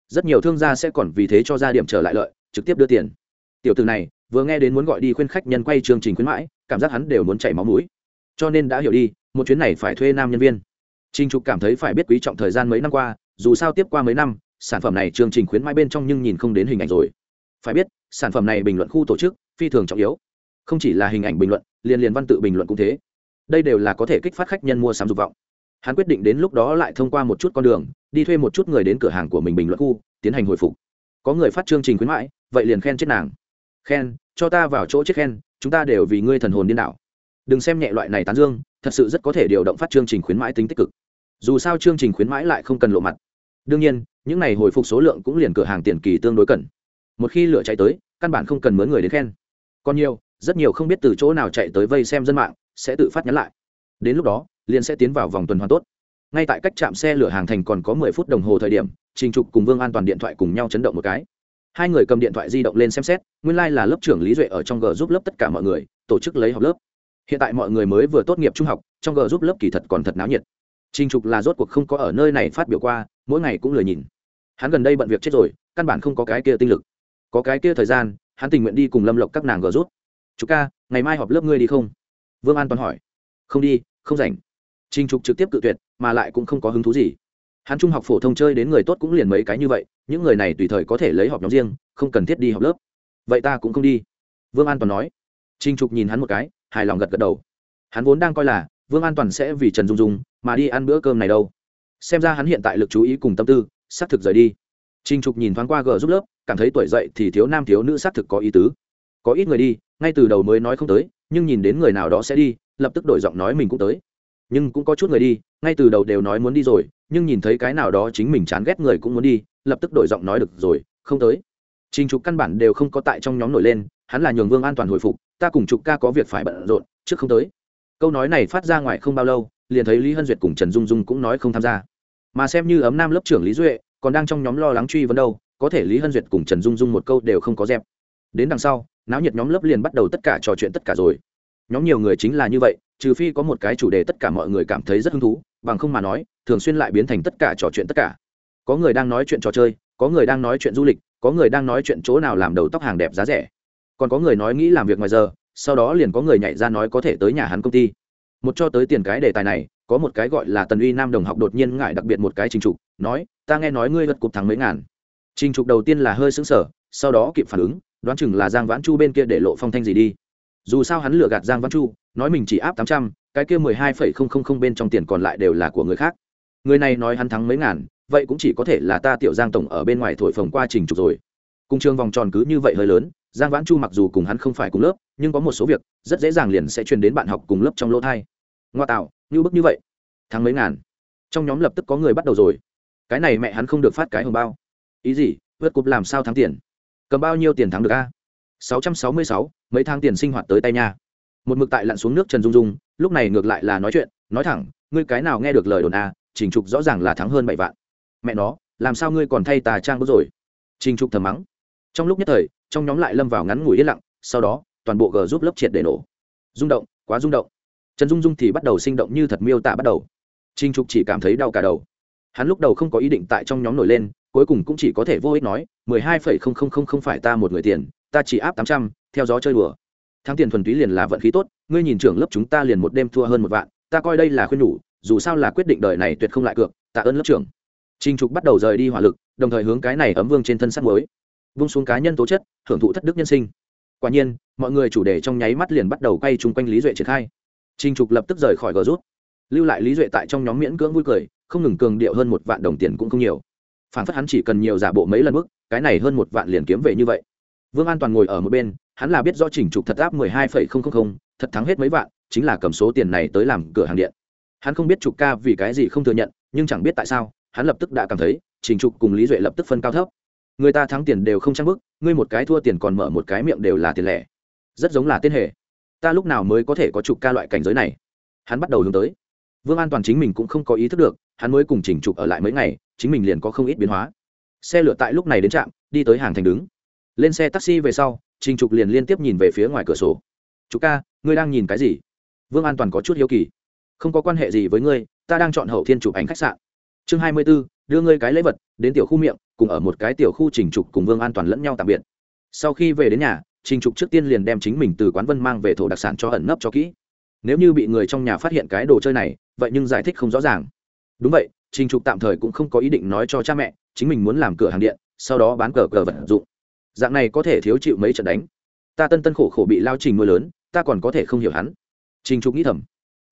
S1: Rất nhiều thương gia sẽ còn vì thế cho ra điểm trở lại lợi trực tiếp đưa tiền. Tiểu từ này vừa nghe đến muốn gọi đi khuyên khách nhân quay chương trình khuyến mãi cảm giác hắn đều muốn chảy máu mũi. Cho nên đã hiểu đi một chuyến này phải thuê nam nhân viên. Trình Trục cảm thấy phải biết quý trọng thời gian mấy năm qua, dù sao tiếp qua mấy năm, sản phẩm này chương trình khuyến mãi bên trong nhưng nhìn không đến hình ảnh rồi. Phải biết, sản phẩm này bình luận khu tổ chức phi thường trọng yếu. Không chỉ là hình ảnh bình luận, liền liền văn tự bình luận cũng thế. Đây đều là có thể kích phát khách nhân mua sắm dục vọng. Hắn quyết định đến lúc đó lại thông qua một chút con đường, đi thuê một chút người đến cửa hàng của mình bình luận khu, tiến hành hồi phục. Có người phát chương trình khuyến mãi, vậy liền khen chết nàng. Khen, cho ta vào chỗ chết khen, chúng ta đều vì ngươi thần hồn điên đảo. Đừng xem nhẹ loại này tán dương, thật sự rất có thể điều động phát chương trình khuyến mãi tính tích cực dù sao chương trình khuyến mãi lại không cần lộ mặt đương nhiên những này hồi phục số lượng cũng liền cửa hàng tiền kỳ tương đối cần một khi lửa chạy tới căn bản không cần mướn người đến khen. Còn nhiều rất nhiều không biết từ chỗ nào chạy tới vây xem dân mạng sẽ tự phát nhắn lại. Đến lúc đó liền sẽ tiến vào vòng tuần hoàn tốt. Ngay tại cách trạm xe lửa hàng thành còn có mười phút đồng hồ thời điểm trình trục cùng vương an toàn điện thoại cùng nhau chấn động một cái. Hai người cầm điện thoại di động lên xem xét nguyên lai、like、là lớp trưởng lý duệ ở trong g giúp lớp tất cả mọi người tổ chức lấy học lớp. Hiện tại mọi người mới vừa tốt nghiệp trung học trong g giúp lớp kỳ thật còn thật náo nhiệt. Trình Trục là rốt cuộc không có ở nơi này phát biểu qua, mỗi ngày cũng lười nhìn. Hắn gần đây bận việc chết rồi, căn bản không có cái kia tinh lực. Có cái kia thời gian, hắn tình nguyện đi cùng Lâm Lộc các nàng gỡ rút. chú ca, ngày mai họp lớp ngươi đi không?" Vương An toàn hỏi. "Không đi, không rảnh." Trình Trục trực tiếp cự tuyệt, mà lại cũng không có hứng thú gì. Hắn trung học phổ thông chơi đến người tốt cũng liền mấy cái như vậy, những người này tùy thời có thể lấy họp nhóm riêng, không cần thiết đi học lớp. "Vậy ta cũng không đi." Vương An toàn nói. Trình Trục nhìn hắn một cái, hài lòng gật gật đầu. Hắn vốn đang coi là Vương An toàn sẽ vì Trần Dung Dung mà đi ăn bữa cơm này đâu xem ra hắn hiện tại lực chú ý cùng tâm tư xác thực rời đi Trình trục nhìn thoáng qua gờ giúp lớp, cảm thấy tuổi dậy thì thiếu nam thiếu nữ xác thực có ý tứ. Có ít người đi, ngay từ đầu mới nói không tới, nhưng nhìn đến người nào đó sẽ đi, lập tức đổi giọng nói mình cũng tới. Nhưng cũng có chút người đi, ngay từ đầu đều nói muốn đi rồi, nhưng nhìn thấy cái nào đó chính mình chán ghét người cũng muốn đi, lập tức đổi giọng nói được rồi, không tới. Trình trục căn bản đều không có tại trong nhóm nổi lên, hắn là nhường vương an toàn hồi phục, ta cùng trục ca có việc phải bận rộn, trước không tới. Câu nói này phát ra ngoài không bao lâu, liền thấy lý hân duyệt cùng trần dung dung cũng nói không tham gia. Mà xem như ấm nam lớp trưởng lý duệ còn đang trong nhóm lo lắng truy vấn đâu, có thể lý hân duyệt cùng trần dung dung một câu đều không có dẹp. Đến đằng sau, náo nhiệt nhóm lớp liền bắt đầu tất cả trò chuyện tất cả rồi. Nhóm nhiều người chính là như vậy, trừ phi có một cái chủ đề tất cả mọi người cảm thấy rất hứng thú, bằng không mà nói, thường xuyên lại biến thành tất cả trò chuyện tất cả. Có người đang nói chuyện trò chơi, có người đang nói chuyện du lịch, có người đang nói chuyện chỗ nào làm đầu tóc hàng đẹp giá rẻ. Còn có người nói nghĩ làm việc ngoài giờ, sau đó liền có người nhảy ra nói có thể tới nhà hắn công ty. Một cho tới tiền cái đề tài này, có một cái gọi là tần uy nam đồng học đột nhiên ngại đặc biệt một cái trình trục nói ta nghe nói ngươi gật cục thắng mấy ngàn. Trình trục đầu tiên là hơi xứng sở sau đó kịp phản ứng, đoán chừng là giang vãn chu bên kia để lộ phong thanh gì đi. Dù sao hắn lừa gạt giang vãn chu, nói mình chỉ áp tám trăm, cái kia mười hai phẩy không không không bên trong tiền còn lại đều là của người khác. Người này nói hắn thắng mấy ngàn, vậy cũng chỉ có thể là ta tiểu giang tổng ở bên ngoài thổi phồng qua trình trục rồi. Cung trường vòng tròn cứ như vậy hơi lớn, giang vãn chu mặc dù cùng hắn không phải cùng lớp, nhưng có một số việc, rất dễ dàng liền sẽ truyền đến bạn học cùng lớp trong lỗ thai. Ngoa tạo, như bức như vậy. Thắng mấy ngàn. Trong nhóm lập tức có người bắt đầu rồi cái này mẹ hắn không được phát cái hồng bao. Ý gì? Vượt cục làm sao thắng tiền? Cầm bao nhiêu tiền thắng được a? Sáu trăm sáu mươi sáu, mấy tháng tiền sinh hoạt tới tay nha. Một mực tại lặn xuống nước trần dung dung, lúc này ngược lại là nói chuyện, nói thẳng, ngươi cái nào nghe được lời đồn a, trình trục rõ ràng là thắng hơn bảy vạn. Mẹ nó, làm sao ngươi còn thay tà trang bớt rồi? Trình trục thầm mắng. Trong lúc nhất thời, trong nhóm lại lâm vào ngắn ngủi yên lặng, sau đó, toàn bộ g giúp lớp triệt để nổ. Rung động, quá rung động. Trần dung dung thì bắt đầu sinh động như thật miêu tả bắt đầu. Trình trục chỉ cảm thấy đau cả đầu hắn lúc đầu không có ý định tại trong nhóm nổi lên, cuối cùng cũng chỉ có thể vô ích nói, mười hai phẩy không không không không phải ta một người tiền, ta chỉ áp tám trăm, theo gió chơi đùa. Thắng tiền thuần túy liền là vận khí tốt, ngươi nhìn trưởng lớp chúng ta liền một đêm thua hơn một vạn, ta coi đây là khuyên nhủ, dù sao là quyết định đời này tuyệt không lại cược, tạ ơn lớp trưởng. Trinh trục bắt đầu rời đi hỏa lực, đồng thời hướng cái này ấm vương trên thân sắt mới vung xuống cá nhân tố chất hưởng thụ thất đức nhân sinh. Quả nhiên, mọi người chủ đề trong nháy mắt liền bắt đầu quay chung quanh lý duệ triển khai. Trinh trục lập tức rời khỏi gờ rút. Lưu lại lý duệ tại trong nhóm miễn cưỡng vui cười không ngừng cường điệu hơn một vạn đồng tiền cũng không nhiều. Phản phất hắn chỉ cần nhiều giả bộ mấy lần mức, cái này hơn một vạn liền kiếm về như vậy. Vương an toàn ngồi ở một bên, hắn là biết rõ chỉnh trục thật áp mười hai phẩy không không không, thật thắng hết mấy vạn, chính là cầm số tiền này tới làm cửa hàng điện. Hắn không biết trục ca vì cái gì không thừa nhận, nhưng chẳng biết tại sao, hắn lập tức đã cảm thấy trình trục cùng lý duệ lập tức phân cao thấp. Người ta thắng tiền đều không trang bức ngươi một cái thua tiền còn mở một cái miệng đều là tiền lẻ. Rất giống là tên hệ ta lúc nào mới có thể có trục ca loại cảnh giới này? Hắn bắt đầu hướng tới vương an toàn chính mình cũng không có ý thức được, hắn mới cùng chỉnh trục ở lại mấy ngày, chính mình liền có không ít biến hóa. Xe lửa tại lúc này đến trạm, đi tới hàng thành đứng. Lên xe taxi về sau, trình trục liền liên tiếp nhìn về phía ngoài cửa sổ. Chú ca, ngươi đang nhìn cái gì? Vương an toàn có chút hiếu kỳ. Không có quan hệ gì với ngươi, ta đang chọn hậu thiên chụp ảnh khách sạn. Chương hai mươi b ố đưa ngươi cái lễ vật, đến tiểu khu miệng, cùng ở một cái tiểu khu trình trục cùng vương an toàn lẫn nhau tạm biệt. Sau khi về đến nhà, trình trục trước tiên liền đem chính mình từ quán vân mang về thổ đặc sản cho ẩn nấp cho kỹ nếu như bị người trong nhà phát hiện cái đồ chơi này, vậy nhưng giải thích không rõ ràng. Đúng vậy, trình trục tạm thời cũng không có ý định nói cho cha mẹ, chính mình muốn làm cửa hàng điện, sau đó bán cờ cờ vật dụng. Dạng này có thể thiếu chịu mấy trận đánh. Ta tân tân khổ khổ bị lao trình nuôi lớn, ta còn có thể không hiểu hắn. Trình trục nghĩ thầm.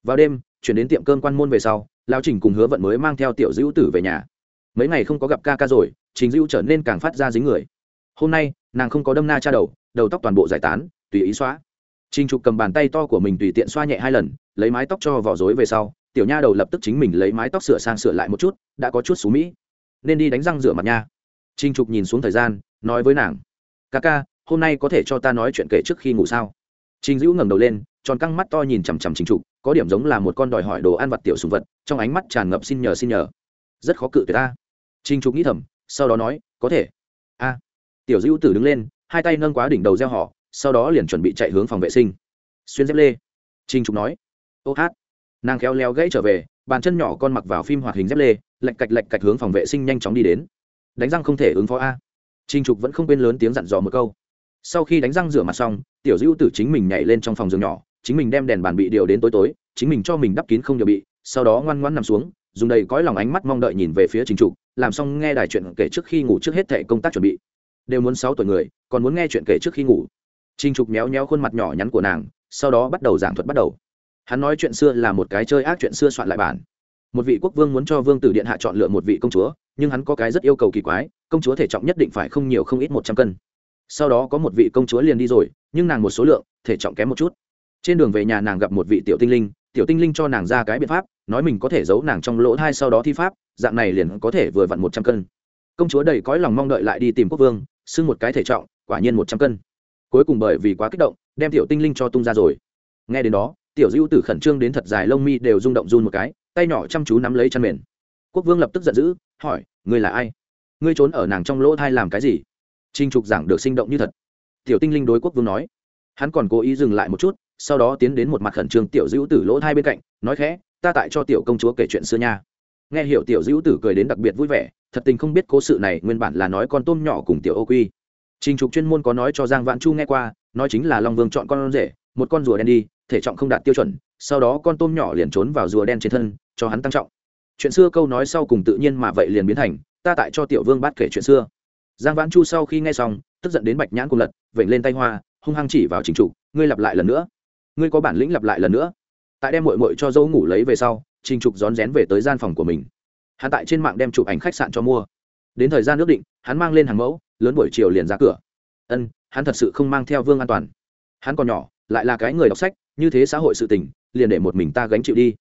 S1: Vào đêm, chuyển đến tiệm cơm quan môn về sau, lao trình cùng hứa vận mới mang theo tiểu dữ tử về nhà. Mấy ngày không có gặp ca ca rồi, trình dữ trở nên càng phát ra dính người. Hôm nay, nàng không có đâm na cha đầu đầu tóc toàn bộ giải tán, tùy ý xóa trình trục cầm bàn tay to của mình tùy tiện xoa nhẹ hai lần, lấy mái tóc cho vỏ rối về sau, tiểu nha đầu lập tức chính mình lấy mái tóc sửa sang sửa lại một chút, đã có chút xú mỹ. Nên đi đánh răng rửa mặt nha. Trình trục nhìn xuống thời gian, nói với nàng. Ca ca, hôm nay có thể cho ta nói chuyện kể trước khi ngủ sao? Trình dữ ngẩng đầu lên, tròn căng mắt to nhìn chằm chằm trình trục, có điểm giống là một con đòi hỏi đồ ăn vặt tiểu sùng vật, trong ánh mắt tràn ngập xin nhờ xin nhờ. Rất khó cự tuyệt ta. Trình trục nghĩ thầm, sau đó nói, có thể. A. Tiểu dữ tử đứng lên, hai tay nâng quá đỉnh đầu reo hò sau đó liền chuẩn bị chạy hướng phòng vệ sinh. Xuyên dép lê. Trinh trục nói. Ô hát. Nàng khéo leo gãy trở về, bàn chân nhỏ con mặc vào phim hoạt hình dép lê lạch cạch lạch cạch hướng phòng vệ sinh nhanh chóng đi đến. Đánh răng không thể ứng phó a. Trinh trục vẫn không quên lớn tiếng dặn dò một câu. Sau khi đánh răng rửa mặt xong, tiểu dữ tử chính mình nhảy lên trong phòng giường nhỏ, chính mình đem đèn bàn bị điều đến tối tối, chính mình cho mình đắp kín không điều bị, sau đó ngoan ngoãn nằm xuống, dùng đầy cõi lòng ánh mắt mong đợi nhìn về phía trinh trục, làm xong nghe đài chuyện kể trước khi ngủ trước hết thệ công tác chuẩn bị. Đều muốn sáu tuổi người, còn muốn nghe chuyện kể trước khi ngủ trình trục méo méo khuôn mặt nhỏ nhắn của nàng, sau đó bắt đầu giảng thuật bắt đầu. Hắn nói chuyện xưa là một cái chơi ác chuyện xưa soạn lại bản. Một vị quốc vương muốn cho vương tử điện hạ chọn lựa một vị công chúa, nhưng hắn có cái rất yêu cầu kỳ quái, công chúa thể trọng nhất định phải không nhiều không ít một trăm cân. Sau đó có một vị công chúa liền đi rồi, nhưng nàng một số lượng, thể trọng kém một chút. Trên đường về nhà nàng gặp một vị tiểu tinh linh, tiểu tinh linh cho nàng ra cái biện pháp, nói mình có thể giấu nàng trong lỗ thai sau đó thi pháp, dạng này liền có thể vừa vặn một trăm cân. Công chúa đầy cõi lòng mong đợi lại đi tìm quốc vương, xưng một cái thể trọng, quả nhiên một trăm cân cuối cùng bởi vì quá kích động, đem tiểu tinh linh cho tung ra rồi. Nghe đến đó, tiểu dữ tử khẩn trương đến thật dài lông mi đều rung động run một cái, tay nhỏ chăm chú nắm lấy chăn mền. Quốc vương lập tức giận dữ, hỏi, ngươi là ai? Ngươi trốn ở nàng trong lỗ thai làm cái gì? Trinh trục giảng được sinh động như thật. Tiểu tinh linh đối quốc vương nói, hắn còn cố ý dừng lại một chút, sau đó tiến đến một mặt khẩn trương tiểu dữ tử lỗ thai bên cạnh, nói khẽ, ta tại cho tiểu công chúa kể chuyện xưa nha. Nghe hiểu tiểu dữ tử cười đến đặc biệt vui vẻ, thật tình không biết cố sự này nguyên bản là nói con tôm nhỏ cùng tiểu ô quy trình trục chuyên môn có nói cho giang vãn chu nghe qua, nói chính là long vương chọn con rể, một con rùa đen đi, thể trọng không đạt tiêu chuẩn, sau đó con tôm nhỏ liền trốn vào rùa đen trên thân, cho hắn tăng trọng. Chuyện xưa câu nói sau cùng tự nhiên mà vậy liền biến thành, ta tại cho tiểu vương bắt kể chuyện xưa. Giang vãn chu sau khi nghe xong, tức giận đến bạch nhãn cùng lật, vểnh lên tay hoa, hung hăng chỉ vào trình trục, ngươi lặp lại lần nữa. Ngươi có bản lĩnh lặp lại lần nữa. Tại đem mội mội cho dâu ngủ lấy về sau, trình trục rón rén về tới gian phòng của mình. Hắn tại trên mạng đem chụp ảnh khách sạn cho mua. Đến thời gian ước định, hắn mang lên hàng mẫu lớn buổi chiều liền ra cửa. Ân, hắn thật sự không mang theo vương an toàn. Hắn còn nhỏ, lại là cái người đọc sách, như thế xã hội sự tình, liền để một mình ta gánh chịu đi.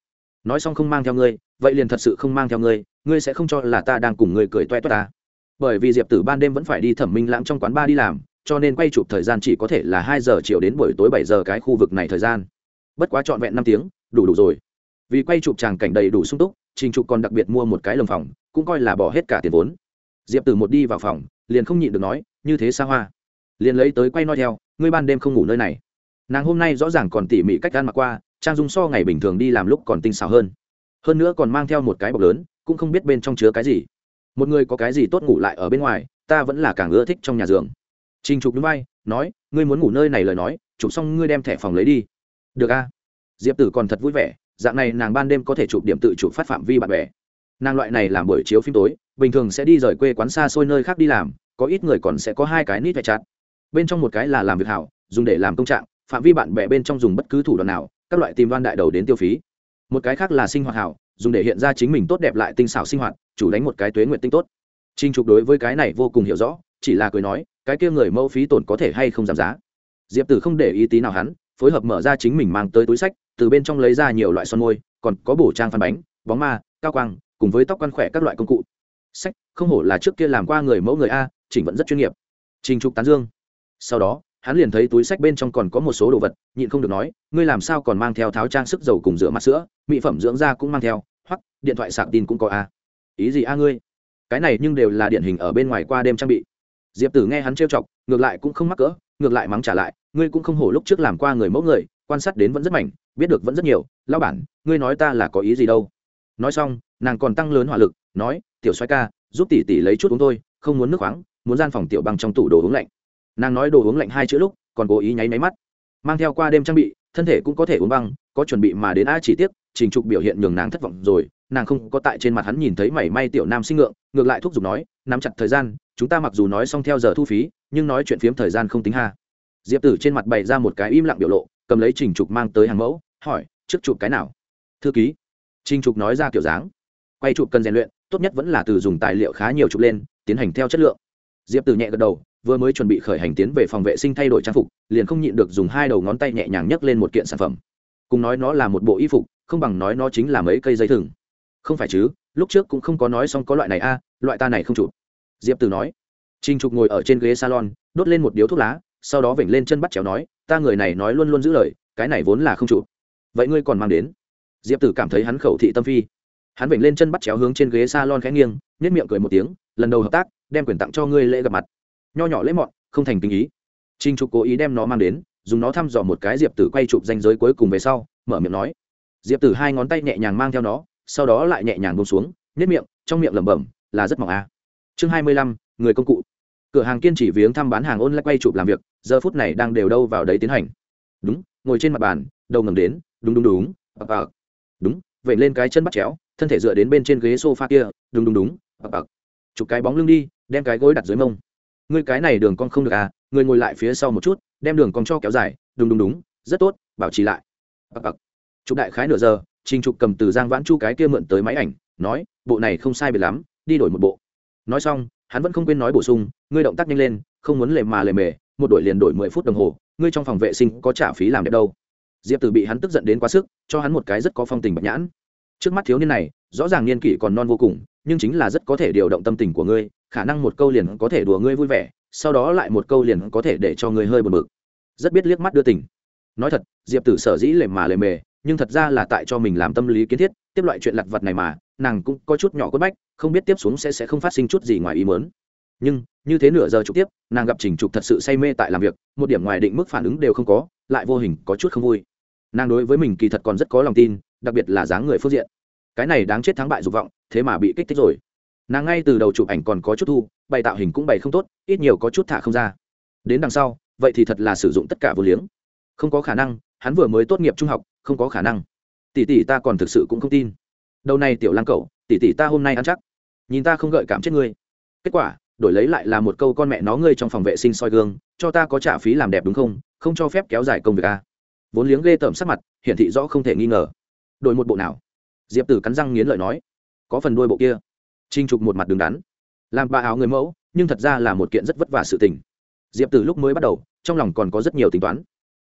S1: Nói xong không mang theo ngươi, vậy liền thật sự không mang theo ngươi ngươi sẽ không cho là ta đang cùng ngươi cười toe toét ta. Bởi vì diệp tử ban đêm vẫn phải đi thẩm minh lãng trong quán ba đi làm, cho nên quay chụp thời gian chỉ có thể là hai giờ chiều đến buổi tối bảy giờ cái khu vực này thời gian. Bất quá trọn vẹn năm tiếng, đủ đủ rồi. Vì quay chụp tràng cảnh đầy đủ sung túc, trình trục còn đặc biệt mua một cái lồng phòng, cũng coi là bỏ hết cả tiền vốn diệp tử một đi vào phòng, liền không nhịn được nói, như thế xa hoa. Liền lấy tới quay nói theo, ngươi ban đêm không ngủ nơi này. Nàng hôm nay rõ ràng còn tỉ mỉ cách ăn mặc qua, trang dung so ngày bình thường đi làm lúc còn tinh xảo hơn. Hơn nữa còn mang theo một cái bọc lớn, cũng không biết bên trong chứa cái gì. Một người có cái gì tốt ngủ lại ở bên ngoài, ta vẫn là càng ưa thích trong nhà giường. Trình trục núi bay nói, ngươi muốn ngủ nơi này lời nói, chụp xong ngươi đem thẻ phòng lấy đi. Được a. Diệp tử còn thật vui vẻ, dạng này nàng ban đêm có thể chụp điểm tự chụp phát phạm vi bạn bè. Nàng loại này làm buổi chiếu phim tối bình thường sẽ đi rời quê quán xa xôi nơi khác đi làm, có ít người còn sẽ có hai cái nít vẹt chặt. Bên trong một cái là làm việc hảo, dùng để làm công trạng, phạm vi bạn bè bên trong dùng bất cứ thủ đoạn nào, các loại tìm đoan đại đầu đến tiêu phí. Một cái khác là sinh hoạt hảo, dùng để hiện ra chính mình tốt đẹp lại tinh xảo sinh hoạt, chủ đánh một cái tuế nguyện tinh tốt. Trinh trục đối với cái này vô cùng hiểu rõ, chỉ là cười nói, cái kia người mẫu phí tổn có thể hay không giảm giá. Diệp tử không để ý tí nào hắn, phối hợp mở ra chính mình mang tới túi sách, từ bên trong lấy ra nhiều loại son môi, còn có bổ trang phan bánh, bóng ma, cao quang, cùng với tóc quan khỏe các loại công cụ sách, không hổ là trước kia làm qua người mẫu người a, chỉnh vẫn rất chuyên nghiệp. Trình trục tán dương. Sau đó, hắn liền thấy túi sách bên trong còn có một số đồ vật, nhịn không được nói, ngươi làm sao còn mang theo tháo trang sức dầu cùng rửa mặt sữa, mỹ phẩm dưỡng da cũng mang theo, hoặc điện thoại sạc tin cũng có a. Ý gì a ngươi? Cái này nhưng đều là điển hình ở bên ngoài qua đêm trang bị. Diệp tử nghe hắn trêu chọc, ngược lại cũng không mắc cỡ, ngược lại mắng trả lại, ngươi cũng không hổ lúc trước làm qua người mẫu người, quan sát đến vẫn rất mảnh biết được vẫn rất nhiều lao bản, ngươi nói ta là có ý gì đâu. Nói xong, nàng còn tăng lớn hỏa lực, nói tiểu xoay ca, giúp tỷ tỷ lấy chút uống thôi, không muốn nước khoáng, muốn gian phòng tiểu bằng trong tủ đồ uống lạnh. Nàng nói đồ uống lạnh hai chữ lúc, còn cố ý nháy máy mắt. Mang theo qua đêm trang bị, thân thể cũng có thể uống băng, có chuẩn bị mà đến a chỉ tiếc, trình trục biểu hiện nhường nàng thất vọng rồi, nàng không có tại trên mặt hắn nhìn thấy mảy may tiểu nam sinh ngượng, ngược lại thúc giục nói, nắm chặt thời gian, chúng ta mặc dù nói xong theo giờ thu phí, nhưng nói chuyện phiếm thời gian không tính ha. Diệp tử trên mặt bày ra một cái im lặng biểu lộ, cầm lấy trình trục mang tới hàng mẫu, hỏi, trước chụp cái nào? Thư ký. Trình trục nói ra kiểu dáng, quay chụp cần rèn luyện tốt nhất vẫn là từ dùng tài liệu khá nhiều chụp lên, tiến hành theo chất lượng. Diệp tử nhẹ gật đầu, vừa mới chuẩn bị khởi hành tiến về phòng vệ sinh thay đổi trang phục, liền không nhịn được dùng hai đầu ngón tay nhẹ nhàng nhấc lên một kiện sản phẩm. Cùng nói nó là một bộ y phục, không bằng nói nó chính là mấy cây dây thừng. Không phải chứ, lúc trước cũng không có nói xong có loại này a, loại ta này không chụp. Diệp từ nói. Trinh trục ngồi ở trên ghế salon, đốt lên một điếu thuốc lá, sau đó vểnh lên chân bắt chéo nói, ta người này nói luôn luôn giữ lời, cái này vốn là không chụp. Vậy ngươi còn mang đến? Diệp tử cảm thấy hắn khẩu thị tâm phi hắn vểnh lên chân bắt chéo hướng trên ghế salon khẽ nghiêng nhét miệng cười một tiếng, lần đầu hợp tác, đem quyền tặng cho ngươi lễ gặp mặt. Nho nhỏ lễ mọn, không thành tình ý. Trinh trục cố ý đem nó mang đến, dùng nó thăm dò một cái diệp tử quay chụp danh giới cuối cùng về sau, mở miệng nói. Diệp tử hai ngón tay nhẹ nhàng mang theo nó, sau đó lại nhẹ nhàng bông xuống nhét miệng, trong miệng lẩm bẩm, là rất mỏng a. Chương hai mươi lăm, người công cụ. Cửa hàng kiên trì viếng thăm bán hàng ôn lại quay chụp làm việc, giờ phút này đang đều đâu vào đấy tiến hành. Đúng, ngồi trên mặt bàn, đầu ngầm đến, đúng đúng đúng bạc bạc đúng vậy lên cái chân bắt chéo thân thể dựa đến bên trên ghế sofa kia đúng đúng đúng bập bập. Chụp cái bóng lưng đi, đem cái gối đặt dưới mông. Ngươi cái này đường con không được à Ngươi ngồi lại phía sau một chút, đem đường con cho kéo dài đúng đúng đúng rất tốt, bảo trì lại. Bập bập. Chụp đại khái nửa giờ, trình trục cầm từ giang vãn chu cái kia mượn tới máy ảnh, nói, bộ này không sai biệt lắm, đi đổi một bộ. Nói xong, hắn vẫn không quên nói bổ sung, ngươi động tác nhanh lên, không muốn lề mà lề mề, một đổi liền đổi mười phút đồng hồ, ngươi trong phòng vệ sinh có trả phí làm đẹp đâu. Diệp tử bị hắn tức giận đến quá sức, cho hắn một cái rất có phong tình bạch nhãn trước mắt thiếu niên này, rõ ràng niên kỷ còn non vô cùng, nhưng chính là rất có thể điều động tâm tình của ngươi, khả năng một câu liền có thể đùa ngươi vui vẻ, sau đó lại một câu liền có thể để cho ngươi hơi buồn bực. Rất biết liếc mắt đưa tình. Nói thật, diệp tử sở dĩ lề mà lề mề, nhưng thật ra là tại cho mình làm tâm lý kiến thiết, tiếp loại chuyện lặt vặt này mà, nàng cũng có chút nhỏ quất bách, không biết tiếp xuống sẽ sẽ không phát sinh chút gì ngoài ý mớn nhưng, như thế nửa giờ trực tiếp, nàng gặp trình trục thật sự say mê tại làm việc, một điểm ngoài định mức phản ứng đều không có, lại vô hình có chút không vui. Nàng đối với mình kỳ thật còn rất có lòng tin đặc biệt là dáng người phương diện. Cái này đáng chết thắng bại dục vọng, thế mà bị kích thích rồi. Nàng ngay từ đầu chụp ảnh còn có chút thu, bày tạo hình cũng bày không tốt, ít nhiều có chút thả không ra. Đến đằng sau, vậy thì thật là sử dụng tất cả vô liếng. Không có khả năng, hắn vừa mới tốt nghiệp trung học, không có khả năng. Tỷ tỷ ta còn thực sự cũng không tin. Đầu này tiểu lang cậu, tỷ tỷ ta hôm nay ăn chắc. Nhìn ta không gợi cảm chết ngươi. Kết quả, đổi lấy lại là một câu con mẹ nó ngươi trong phòng vệ sinh soi gương, cho ta có trả phí làm đẹp đúng không? Không cho phép kéo dài công việc a vốn liếng ghê tởm sắc mặt, hiển thị rõ không thể nghi ngờ đổi một bộ nào? Diệp tử cắn răng nghiến lợi nói, có phần đuôi bộ kia. Trinh trục một mặt đứng đắn. Làm bà áo người mẫu, nhưng thật ra là một kiện rất vất vả sự tình. Diệp tử lúc mới bắt đầu, trong lòng còn có rất nhiều tính toán.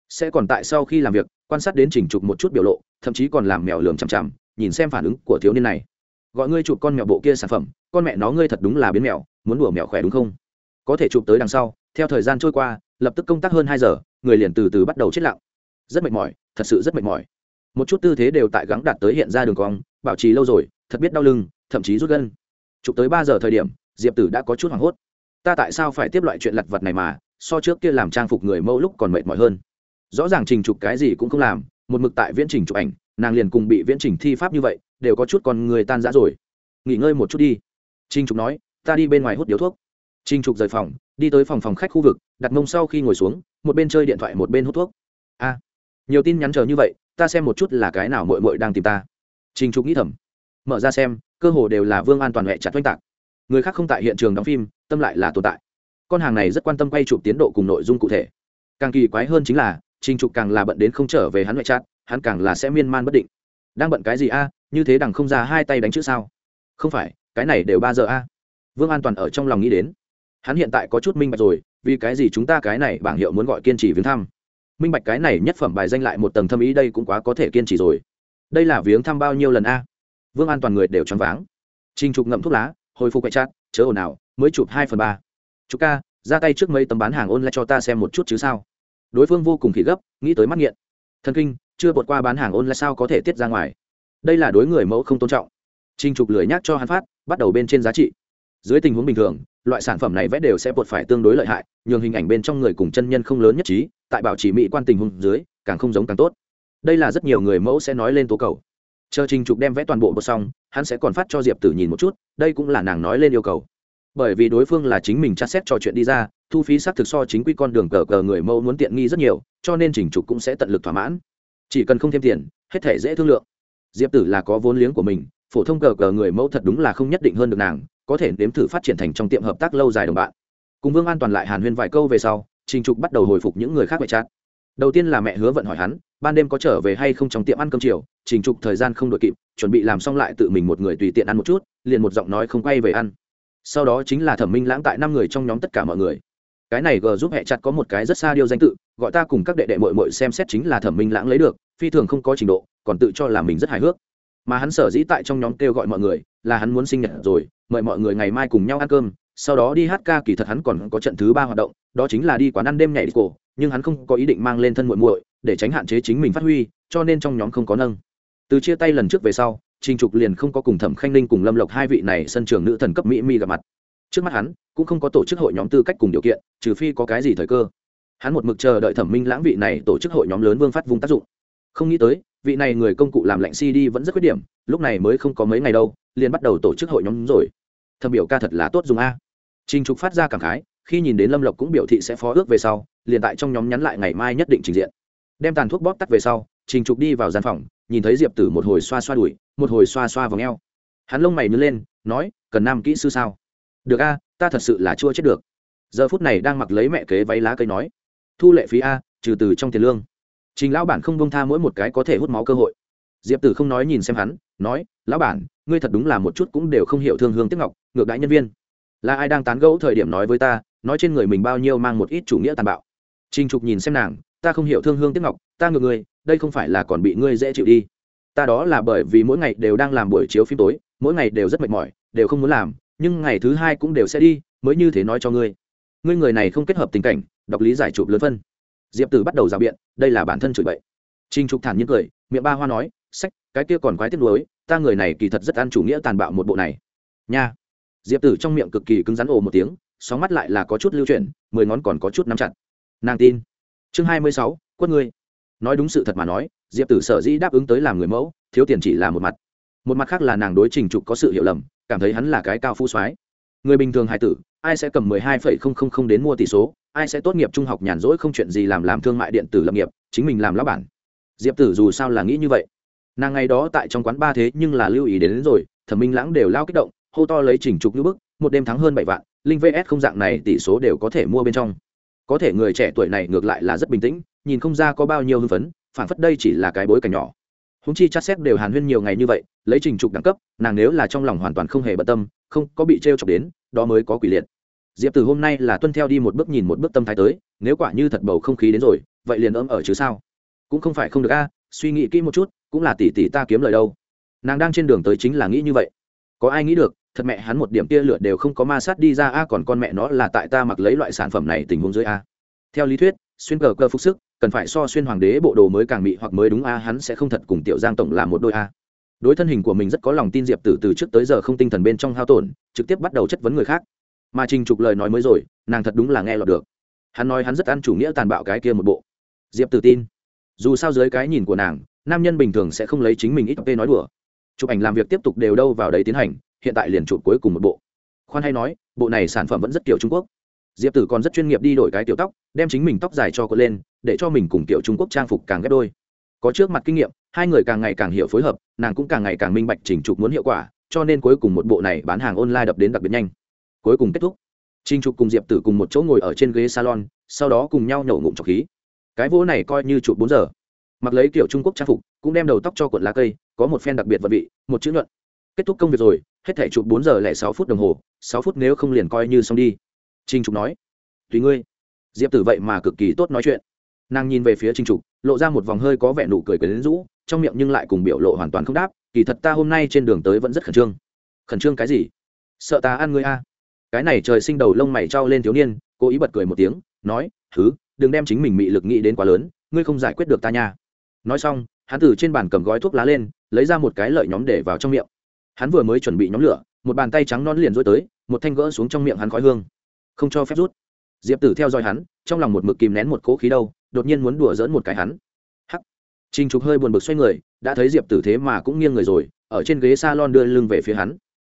S1: Sẽ còn tại sau khi làm việc, quan sát đến trình trục một chút biểu lộ, thậm chí còn làm mèo lường chằm chằm, nhìn xem phản ứng của thiếu niên này. Gọi ngươi chụp con mèo bộ kia sản phẩm, con mẹ nó ngươi thật đúng là biến mèo, muốn đùa mèo khỏe đúng không? Có thể chụp tới đằng sau, theo thời gian trôi qua, lập tức công tác hơn hai giờ, người liền từ từ bắt đầu chết lặng. Rất mệt mỏi, thật sự rất mệt mỏi một chút tư thế đều tại gắng đạt tới hiện ra đường cong, bảo trì lâu rồi, thật biết đau lưng, thậm chí rút gân. Chụp tới ba giờ thời điểm, diệp tử đã có chút hoảng hốt. Ta tại sao phải tiếp loại chuyện lặt vặt này mà, so trước kia làm trang phục người mẫu lúc còn mệt mỏi hơn. Rõ ràng trình chụp cái gì cũng không làm, một mực tại viễn trình chụp ảnh, nàng liền cùng bị viễn trình thi pháp như vậy, đều có chút còn người tan rã rồi. Nghỉ ngơi một chút đi. Trình trục nói, ta đi bên ngoài hút điếu thuốc. Trình trục rời phòng, đi tới phòng phòng khách khu vực, đặt mông sau khi ngồi xuống, một bên chơi điện thoại một bên hút thuốc. A, nhiều tin nhắn chờ như vậy ta xem một chút là cái nào mội mội đang tìm ta. Trình trục nghĩ thầm. Mở ra xem, cơ hồ đều là vương an toàn huệ chặt oanh tạc. Người khác không tại hiện trường đóng phim, tâm lại là tồn tại. Con hàng này rất quan tâm quay chụp tiến độ cùng nội dung cụ thể. Càng kỳ quái hơn chính là, trình trục càng là bận đến không trở về hắn huệ chặt, hắn càng là sẽ miên man bất định. Đang bận cái gì a? À, như thế đằng không ra hai tay đánh chữ sao? Không phải, cái này đều ba giờ a. À. Vương an toàn ở trong lòng nghĩ đến. Hắn hiện tại có chút minh bạch rồi, vì cái gì chúng ta cái này bảng hiệu muốn gọi kiên trì viếng thăm? Minh bạch cái này nhất phẩm bài danh lại một tầng thâm ý đây cũng quá có thể kiên trì rồi. Đây là viếng thăm bao nhiêu lần a? Vương an toàn người đều choáng váng. Trình trục ngậm thuốc lá, hồi phục quẹt chát chớ ồn ào, mới chụp hai phần ba. Chục ca, ra tay trước mấy tấm bán hàng online cho ta xem một chút chứ sao? Đối phương vô cùng khỉ gấp, nghĩ tới mắt nghiện. Thần kinh, chưa vượt qua bán hàng online sao có thể tiết ra ngoài? Đây là đối người mẫu không tôn trọng. Trinh trục lười nhác cho hắn phát, bắt đầu bên trên giá trị. Dưới tình huống bình thường loại sản phẩm này vẽ đều sẽ buộc phải tương đối lợi hại, nhường hình ảnh bên trong người cùng chân nhân không lớn nhất trí, tại bảo trì mỹ quan tình huống dưới, càng không giống càng tốt. Đây là rất nhiều người mẫu sẽ nói lên tố cầu. Chờ trình trục đem vẽ toàn bộ bột xong, hắn sẽ còn phát cho diệp tử nhìn một chút, đây cũng là nàng nói lên yêu cầu. Bởi vì đối phương là chính mình tra xét trò chuyện đi ra, thu phí xác thực so chính quy con đường cờ cờ người mẫu muốn tiện nghi rất nhiều, cho nên trình trục cũng sẽ tận lực thỏa mãn. Chỉ cần không thêm tiền, hết thể dễ thương lượng. Diệp tử là có vốn liếng của mình, phổ thông cờ cờ người mẫu thật đúng là không nhất định hơn được nàng có thể nếm thử phát triển thành trong tiệm hợp tác lâu dài đồng bạn. Cùng vương an toàn lại hàn huyên vài câu về sau, trình trục bắt đầu hồi phục những người khác vệ trát. Đầu tiên là mẹ hứa vận hỏi hắn, ban đêm có trở về hay không trong tiệm ăn cơm chiều. Trình trục thời gian không đội kịp, chuẩn bị làm xong lại tự mình một người tùy tiện ăn một chút, liền một giọng nói không quay về ăn. Sau đó chính là thẩm minh lãng tại năm người trong nhóm tất cả mọi người. Cái này g giúp hẹ chặt có một cái rất xa điều danh tự, gọi ta cùng các đệ đệ mội mội xem xét chính là thẩm minh lãng lấy được, phi thường không có trình độ, còn tự cho là mình rất hài hước. Mà hắn sở dĩ tại trong nhóm kêu gọi mọi người, là hắn muốn sinh nhật rồi mời mọi người ngày mai cùng nhau ăn cơm, sau đó đi hát ca kỳ thật hắn còn có trận thứ ba hoạt động, đó chính là đi quán ăn đêm nhảy đi cổ nhưng hắn không có ý định mang lên thân muội muội để tránh hạn chế chính mình phát huy, cho nên trong nhóm không có nâng. Từ chia tay lần trước về sau, trình trục liền không có cùng thẩm khanh ninh cùng lâm lộc hai vị này sân trường nữ thần cấp mỹ mi gặp mặt. Trước mắt hắn, cũng không có tổ chức hội nhóm tư cách cùng điều kiện, trừ phi có cái gì thời cơ. Hắn một mực chờ đợi thẩm minh lãng vị này tổ chức hội nhóm lớn vương phát vùng tác dụng. Không nghĩ tới vị này người công cụ làm lạnh cd vẫn rất khuyết điểm lúc này mới không có mấy ngày đâu liền bắt đầu tổ chức hội nhóm rồi. Thẩm biểu ca thật là tốt dùng a. Trình trục phát ra cảm khái khi nhìn đến lâm lộc cũng biểu thị sẽ phó ước về sau liền tại trong nhóm nhắn lại ngày mai nhất định trình diện. Đem tàn thuốc bóp tắt về sau trình trục đi vào gian phòng nhìn thấy diệp tử một hồi xoa xoa đùi một hồi xoa xoa vào eo, hắn lông mày nhướng lên nói cần nam kỹ sư sao? Được a ta thật sự là chua chết được. Giờ phút này đang mặc lấy mẹ kế váy lá cây nói thu lệ phí a trừ từ trong tiền lương trình lão bản không bông tha mỗi một cái có thể hút máu cơ hội. Diệp tử không nói nhìn xem hắn, nói, lão bản, ngươi thật đúng là một chút cũng đều không hiểu thương hương tiếc ngọc, ngược đãi nhân viên. Là ai đang tán gẫu thời điểm nói với ta, nói trên người mình bao nhiêu mang một ít chủ nghĩa tàn bạo. Trình trục nhìn xem nàng, ta không hiểu thương hương tiếc ngọc, ta ngược người đây không phải là còn bị ngươi dễ chịu đi. Ta đó là bởi vì mỗi ngày đều đang làm buổi chiếu phim tối, mỗi ngày đều rất mệt mỏi, đều không muốn làm, nhưng ngày thứ hai cũng đều sẽ đi, mới như thế nói cho ngươi. Ngươi người này không kết hợp tình cảnh, đọc lý giải chụp lớn phân diệp tử bắt đầu rào biện, đây là bản thân chửi bậy. Trinh trục thản nhiên cười, miệng ba hoa nói, sách, cái kia còn quái tiếc nuối, ta người này kỳ thật rất ăn chủ nghĩa tàn bạo một bộ này. Nha. Diệp tử trong miệng cực kỳ cứng rắn ồ một tiếng, sóng mắt lại là có chút lưu chuyển, mười ngón còn có chút nắm chặt. Nàng tin. Chương hai mươi sáu, quất ngươi. Nói đúng sự thật mà nói, diệp tử sở dĩ đáp ứng tới làm người mẫu, thiếu tiền chỉ là một mặt. Một mặt khác là nàng đối trình trục có sự hiểu lầm, cảm thấy hắn là cái cao phu soái. Người bình thường hài tử, ai sẽ cầm mười hai phẩy không không không đến mua tỷ số? Ai sẽ tốt nghiệp trung học nhàn rỗi không chuyện gì làm làm thương mại điện tử lập nghiệp chính mình làm lão bản. Diệp tử dù sao là nghĩ như vậy. Nàng ngày đó tại trong quán ba thế nhưng là lưu ý đến, đến rồi thẩm minh lãng đều lao kích động hô to lấy chỉnh trục như bức một đêm thắng hơn bảy vạn linh vs không dạng này tỷ số đều có thể mua bên trong. Có thể người trẻ tuổi này ngược lại là rất bình tĩnh nhìn không ra có bao nhiêu hưng phấn phản phất đây chỉ là cái bối cảnh nhỏ. Húng chi chát xét đều hàn huyên nhiều ngày như vậy lấy trình trục đẳng cấp nàng nếu là trong lòng hoàn toàn không hề bận tâm không có bị t r e o chọc đến đó mới có quỷ liệt diệp từ hôm nay là tuân theo đi một bước nhìn một bước tâm thái tới, nếu quả như thật bầu không khí đến rồi, vậy liền ấm ở chứ sao? Cũng không phải không được a, suy nghĩ kỹ một chút, cũng là tỷ tỷ ta kiếm lời đâu. Nàng đang trên đường tới chính là nghĩ như vậy. Có ai nghĩ được, thật mẹ hắn một điểm tia lửa đều không có ma sát đi ra a, còn con mẹ nó là tại ta mặc lấy loại sản phẩm này tình huống dưới a. Theo lý thuyết, xuyên cờ cơ phúc sức, cần phải so xuyên hoàng đế bộ đồ mới càng mị hoặc mới đúng a, hắn sẽ không thật cùng tiểu giang tổng là một đôi a. Đối thân hình của mình rất có lòng tin diệp tử từ trước tới giờ không tinh thần bên trong hao tổn, trực tiếp bắt đầu chất vấn người khác mà trình trục lời nói mới rồi, nàng thật đúng là nghe lọt được. Hắn nói hắn rất ăn chủ nghĩa tàn bạo cái kia một bộ. Diệp tử tin, dù sao dưới cái nhìn của nàng, nam nhân bình thường sẽ không lấy chính mình ít tê nói đùa. Chụp ảnh làm việc tiếp tục đều đâu vào đấy tiến hành, hiện tại liền chụp cuối cùng một bộ. Khoan hay nói, bộ này sản phẩm vẫn rất kiểu trung quốc. Diệp tử còn rất chuyên nghiệp đi đổi cái tiểu tóc, đem chính mình tóc dài cho cột lên, để cho mình cùng tiểu trung quốc trang phục càng ghép đôi. Có trước mặt kinh nghiệm, hai người càng ngày càng hiểu phối hợp, nàng cũng càng ngày càng minh bạch chỉnh trục muốn hiệu quả, cho nên cuối cùng một bộ này bán hàng online đập đến đặc biệt nhanh cuối cùng kết thúc. Trinh trục cùng diệp tử cùng một chỗ ngồi ở trên ghế salon, sau đó cùng nhau nhậu ngụm trọc khí. Cái vỗ này coi như chụp bốn giờ. Mặc lấy kiểu trung quốc trang phục, cũng đem đầu tóc cho cuộn lá cây, có một phen đặc biệt vật vị, một chữ luận kết thúc công việc rồi, hết thể chụp bốn giờ lẻ sáu phút đồng hồ, sáu phút nếu không liền coi như xong đi. Trinh trục nói, tùy ngươi. Diệp tử vậy mà cực kỳ tốt nói chuyện. Nàng nhìn về phía trinh trục, lộ ra một vòng hơi có vẻ nụ cười quyến rũ, trong miệng nhưng lại cùng biểu lộ hoàn toàn không đáp, kỳ thật ta hôm nay trên đường tới vẫn rất khẩn trương. Khẩn trương cái gì? Sợ ta ăn ngươi a cái này trời sinh đầu lông mày trao lên thiếu niên, cố ý bật cười một tiếng, nói, thứ, đừng đem chính mình mị lực nghĩ đến quá lớn, ngươi không giải quyết được ta nha. Nói xong, hắn từ trên bàn cầm gói thuốc lá lên, lấy ra một cái lợi nhóm để vào trong miệng. Hắn vừa mới chuẩn bị nhóm lửa, một bàn tay trắng non liền rối tới, một thanh gỡ xuống trong miệng hắn khói hương. Không cho phép rút. Diệp tử theo dõi hắn, trong lòng một mực kìm nén một cỗ khí đâu, đột nhiên muốn đùa dỡn một cái hắn. Hắc. Trình trục hơi buồn bực xoay người, đã thấy diệp tử thế mà cũng nghiêng người rồi, ở trên ghế s a lon đưa lưng về phía hắn.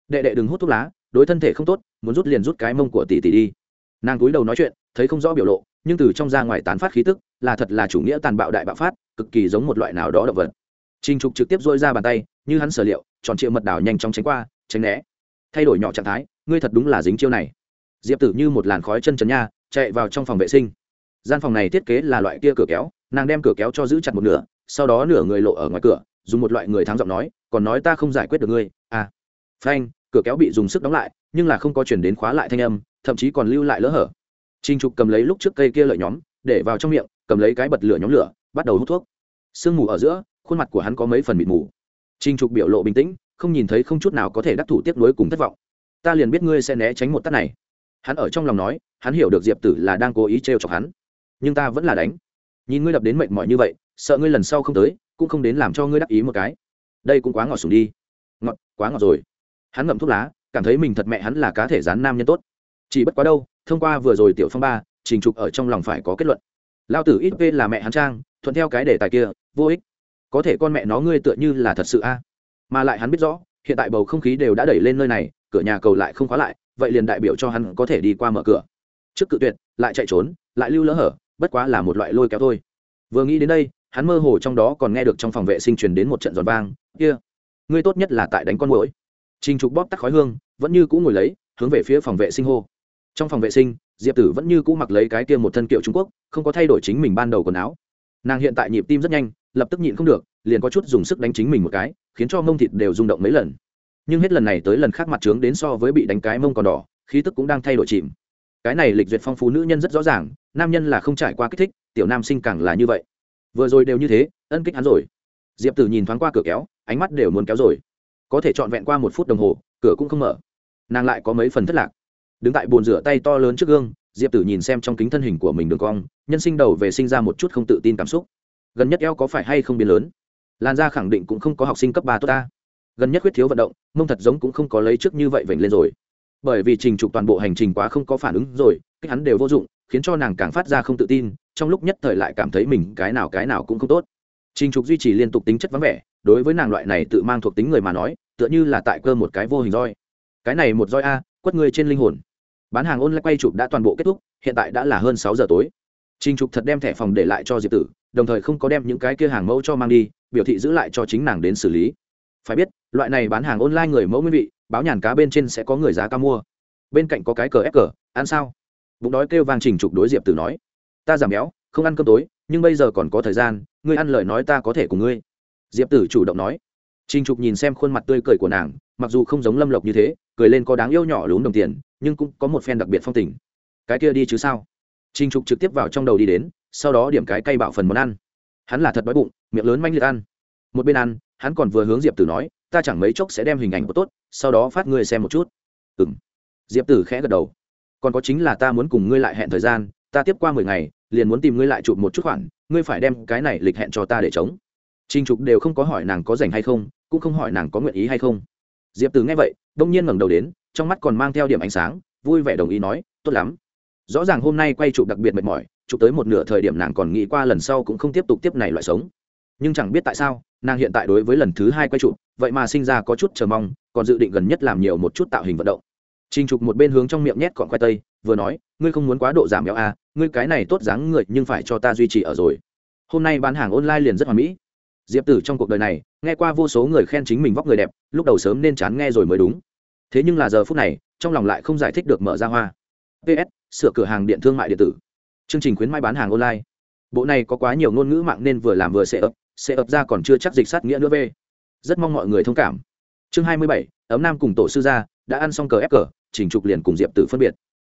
S1: Đệ đệ đừng hút thuốc lá đối thân thể không tốt muốn rút liền rút cái mông của tỷ tỷ đi nàng cúi đầu nói chuyện thấy không rõ biểu lộ nhưng từ trong ra ngoài tán phát khí tức là thật là chủ nghĩa tàn bạo đại bạo phát cực kỳ giống một loại nào đó động vật Trình Trục trực tiếp dôi ra bàn tay, như hắn sở liệu, tròn triệu mật đảo nhanh chóng tránh qua, tránh né. Thay đổi nhỏ trạng thái, ngươi thật đúng là dính chiêu này. Diệp Tử như một làn khói chân trần nha, chạy vào trong phòng vệ sinh. Gian phòng này thiết kế là loại kia cửa kéo, nàng đem cửa kéo cho giữ chặt một nửa, sau đó nửa người lộ ở ngoài cửa, dùng một loại người thắng giọng nói, còn nói ta không giải quyết được ngươi. À. Phanh, cửa kéo bị dùng sức đóng lại, nhưng là không có chuyển đến khóa lại thanh âm, thậm chí còn lưu lại lỗ hở. Trình Trục cầm lấy lúc trước cây kia lợi nhóm, để vào trong miệng, cầm lấy cái bật lửa nhóm lửa, bắt đầu hút thuốc. Sương mù ở giữa, khuôn mặt của hắn có mấy phần mịt mù. Trinh trục biểu lộ bình tĩnh không nhìn thấy không chút nào có thể đắc thủ tiếp nối cùng thất vọng. Ta liền biết ngươi sẽ né tránh một tắt này. Hắn ở trong lòng nói hắn hiểu được diệp tử là đang cố ý t chọc hắn. Nhưng ta vẫn là đánh. Nhìn ngươi đập đến mệt mỏi như vậy sợ ngươi lần sau không tới cũng không đến làm cho ngươi đắc ý một cái. Đây cũng quá ngọt sùng đi. Ngọt quá ngọt rồi hắn ngậm thuốc lá, cảm thấy mình thật mẹ hắn là cá thể rán nam nhân tốt. Chỉ bất quá đâu, thông qua vừa rồi tiểu phong ba, trình trục ở trong lòng phải có kết luận. Lao tử ít v là mẹ hắn trang, thuận theo cái đề tài kia, vô ích. Có thể con mẹ nó ngươi tựa như là thật sự a. Mà lại hắn biết rõ, hiện tại bầu không khí đều đã đẩy lên nơi này, cửa nhà cầu lại không khóa lại, vậy liền đại biểu cho hắn có thể đi qua mở cửa. Trước cự tuyệt, lại chạy trốn, lại lưu lỡ hở, bất quá là một loại lôi kéo thôi. Vừa nghĩ đến đây, hắn mơ hồ trong đó còn nghe được trong phòng vệ sinh truyền đến một trận giòn vang, kia、yeah. ngươi tốt nhất là tại đánh con mũi trình trục bóp tắt khói hương, vẫn như cũ ngồi lấy, hướng về phía phòng vệ sinh hô. Trong phòng vệ sinh, diệp tử vẫn như cũ mặc lấy cái kia một thân kiệu trung quốc, không có thay đổi chính mình ban đầu quần áo. Nàng hiện tại nhịp tim rất nhanh, lập tức nhịn không được, liền có chút dùng sức đánh chính mình một cái, khiến cho mông thịt đều rung động mấy lần. Nhưng hết lần này tới lần khác mặt trướng đến so với bị đánh cái mông còn đỏ, khí tức cũng đang thay đổi chìm. Cái này lịch duyệt phong phú nữ nhân rất rõ ràng, nam nhân là không trải qua kích thích, tiểu nam sinh càng là như vậy. Vừa rồi đều như thế, ân kích hắn rồi. Diệp tử nhìn thoáng qua cửa kéo, ánh mắt đều muốn kéo rồi có thể trọn vẹn qua một phút đồng hồ, cửa cũng không mở. Nàng lại có mấy phần thất lạc. Đứng tại bồn rửa tay to lớn trước gương, diệp tử nhìn xem trong kính thân hình của mình đường cong, nhân sinh đầu về sinh ra một chút không tự tin cảm xúc. Gần nhất eo có phải hay không biến lớn? Lan ra khẳng định cũng không có học sinh cấp ba tốt ta. Gần nhất khuyết thiếu vận động, mông thật giống cũng không có lấy trước như vậy vểnh lên rồi. Bởi vì trình trục toàn bộ hành trình quá không có phản ứng rồi cách hắn đều vô dụng, khiến cho nàng càng phát ra không tự tin, trong lúc nhất thời lại cảm thấy mình cái nào cái nào cũng không tốt. Trình trục duy trì liên tục tính chất vắng vẻ, đối với nàng loại này tự mang thuộc tính người mà nói tựa như là tại cơ một cái vô hình roi. Cái này một roi a, quất người trên linh hồn. Bán hàng ôn lại quay chụp đã toàn bộ kết thúc, hiện tại đã là hơn sáu giờ tối. Trình trục thật đem thẻ phòng để lại cho diệp tử, đồng thời không có đem những cái kia hàng mẫu cho mang đi, biểu thị giữ lại cho chính nàng đến xử lý. Phải biết, loại này bán hàng online người mẫu nguyên vị, báo nhàn cá bên trên sẽ có người giá cao mua. Bên cạnh có cái cờ ép cờ, ăn sao? Bụng đói kêu vang trình trục đối diệp tử nói. Ta giảm béo, không ăn cơm tối, nhưng bây giờ còn có thời gian, ngươi ăn lời nói ta có thể cùng ngươi. Diệp tử chủ động nói trình trục nhìn xem khuôn mặt tươi cười của nàng, mặc dù không giống lâm lộc như thế, cười lên có đáng yêu nhỏ lún đồng tiền, nhưng cũng có một phen đặc biệt phong tình. Cái kia đi chứ sao? Trình trục trực tiếp vào trong đầu đi đến, sau đó điểm cái cây bạo phần món ăn. Hắn là thật đói bụng, miệng lớn manh liệt ăn. Một bên ăn, hắn còn vừa hướng diệp tử nói, ta chẳng mấy chốc sẽ đem hình ảnh của tốt, sau đó phát ngươi xem một chút. Ừm. diệp tử khẽ gật đầu. Còn có chính là ta muốn cùng ngươi lại hẹn thời gian, ta tiếp qua mười ngày, liền muốn tìm ngươi lại chụp một chút khoản, ngươi phải đem cái này lịch hẹn cho ta để chống trinh trục đều không có hỏi nàng có rảnh hay không cũng không hỏi nàng có nguyện ý hay không diệp Từ nghe vậy đông nhiên ngẩng đầu đến trong mắt còn mang theo điểm ánh sáng vui vẻ đồng ý nói tốt lắm rõ ràng hôm nay quay chụp đặc biệt mệt mỏi chụp tới một nửa thời điểm nàng còn nghĩ qua lần sau cũng không tiếp tục tiếp này loại sống nhưng chẳng biết tại sao nàng hiện tại đối với lần thứ hai quay chụp vậy mà sinh ra có chút chờ mong còn dự định gần nhất làm nhiều một chút tạo hình vận động Trình Trục một bên hướng trong miệng nhét cọn khoai tây, vừa nói, ngươi không muốn quá độ giảm béo à, ngươi cái này tốt dáng người nhưng phải cho ta duy trì ở rồi. Hôm nay bán hàng online liền rất hoàn mỹ. Diệp Tử trong cuộc đời này, nghe qua vô số người khen chính mình vóc người đẹp, lúc đầu sớm nên chán nghe rồi mới đúng. Thế nhưng là giờ phút này, trong lòng lại không giải thích được mở ra hoa. PS, sửa cửa hàng điện thương mại điện tử. Chương trình khuyến mãi bán hàng online. Bộ này có quá nhiều ngôn ngữ mạng nên vừa làm vừa sẽ ấp, sẽ ập ra còn chưa chắc dịch sát nghĩa nữa về rất mong mọi người thông cảm chương hai mươi bảy ấm nam cùng tổ sư gia đã ăn xong cờ ép cờ chỉnh trục liền cùng diệp tử phân biệt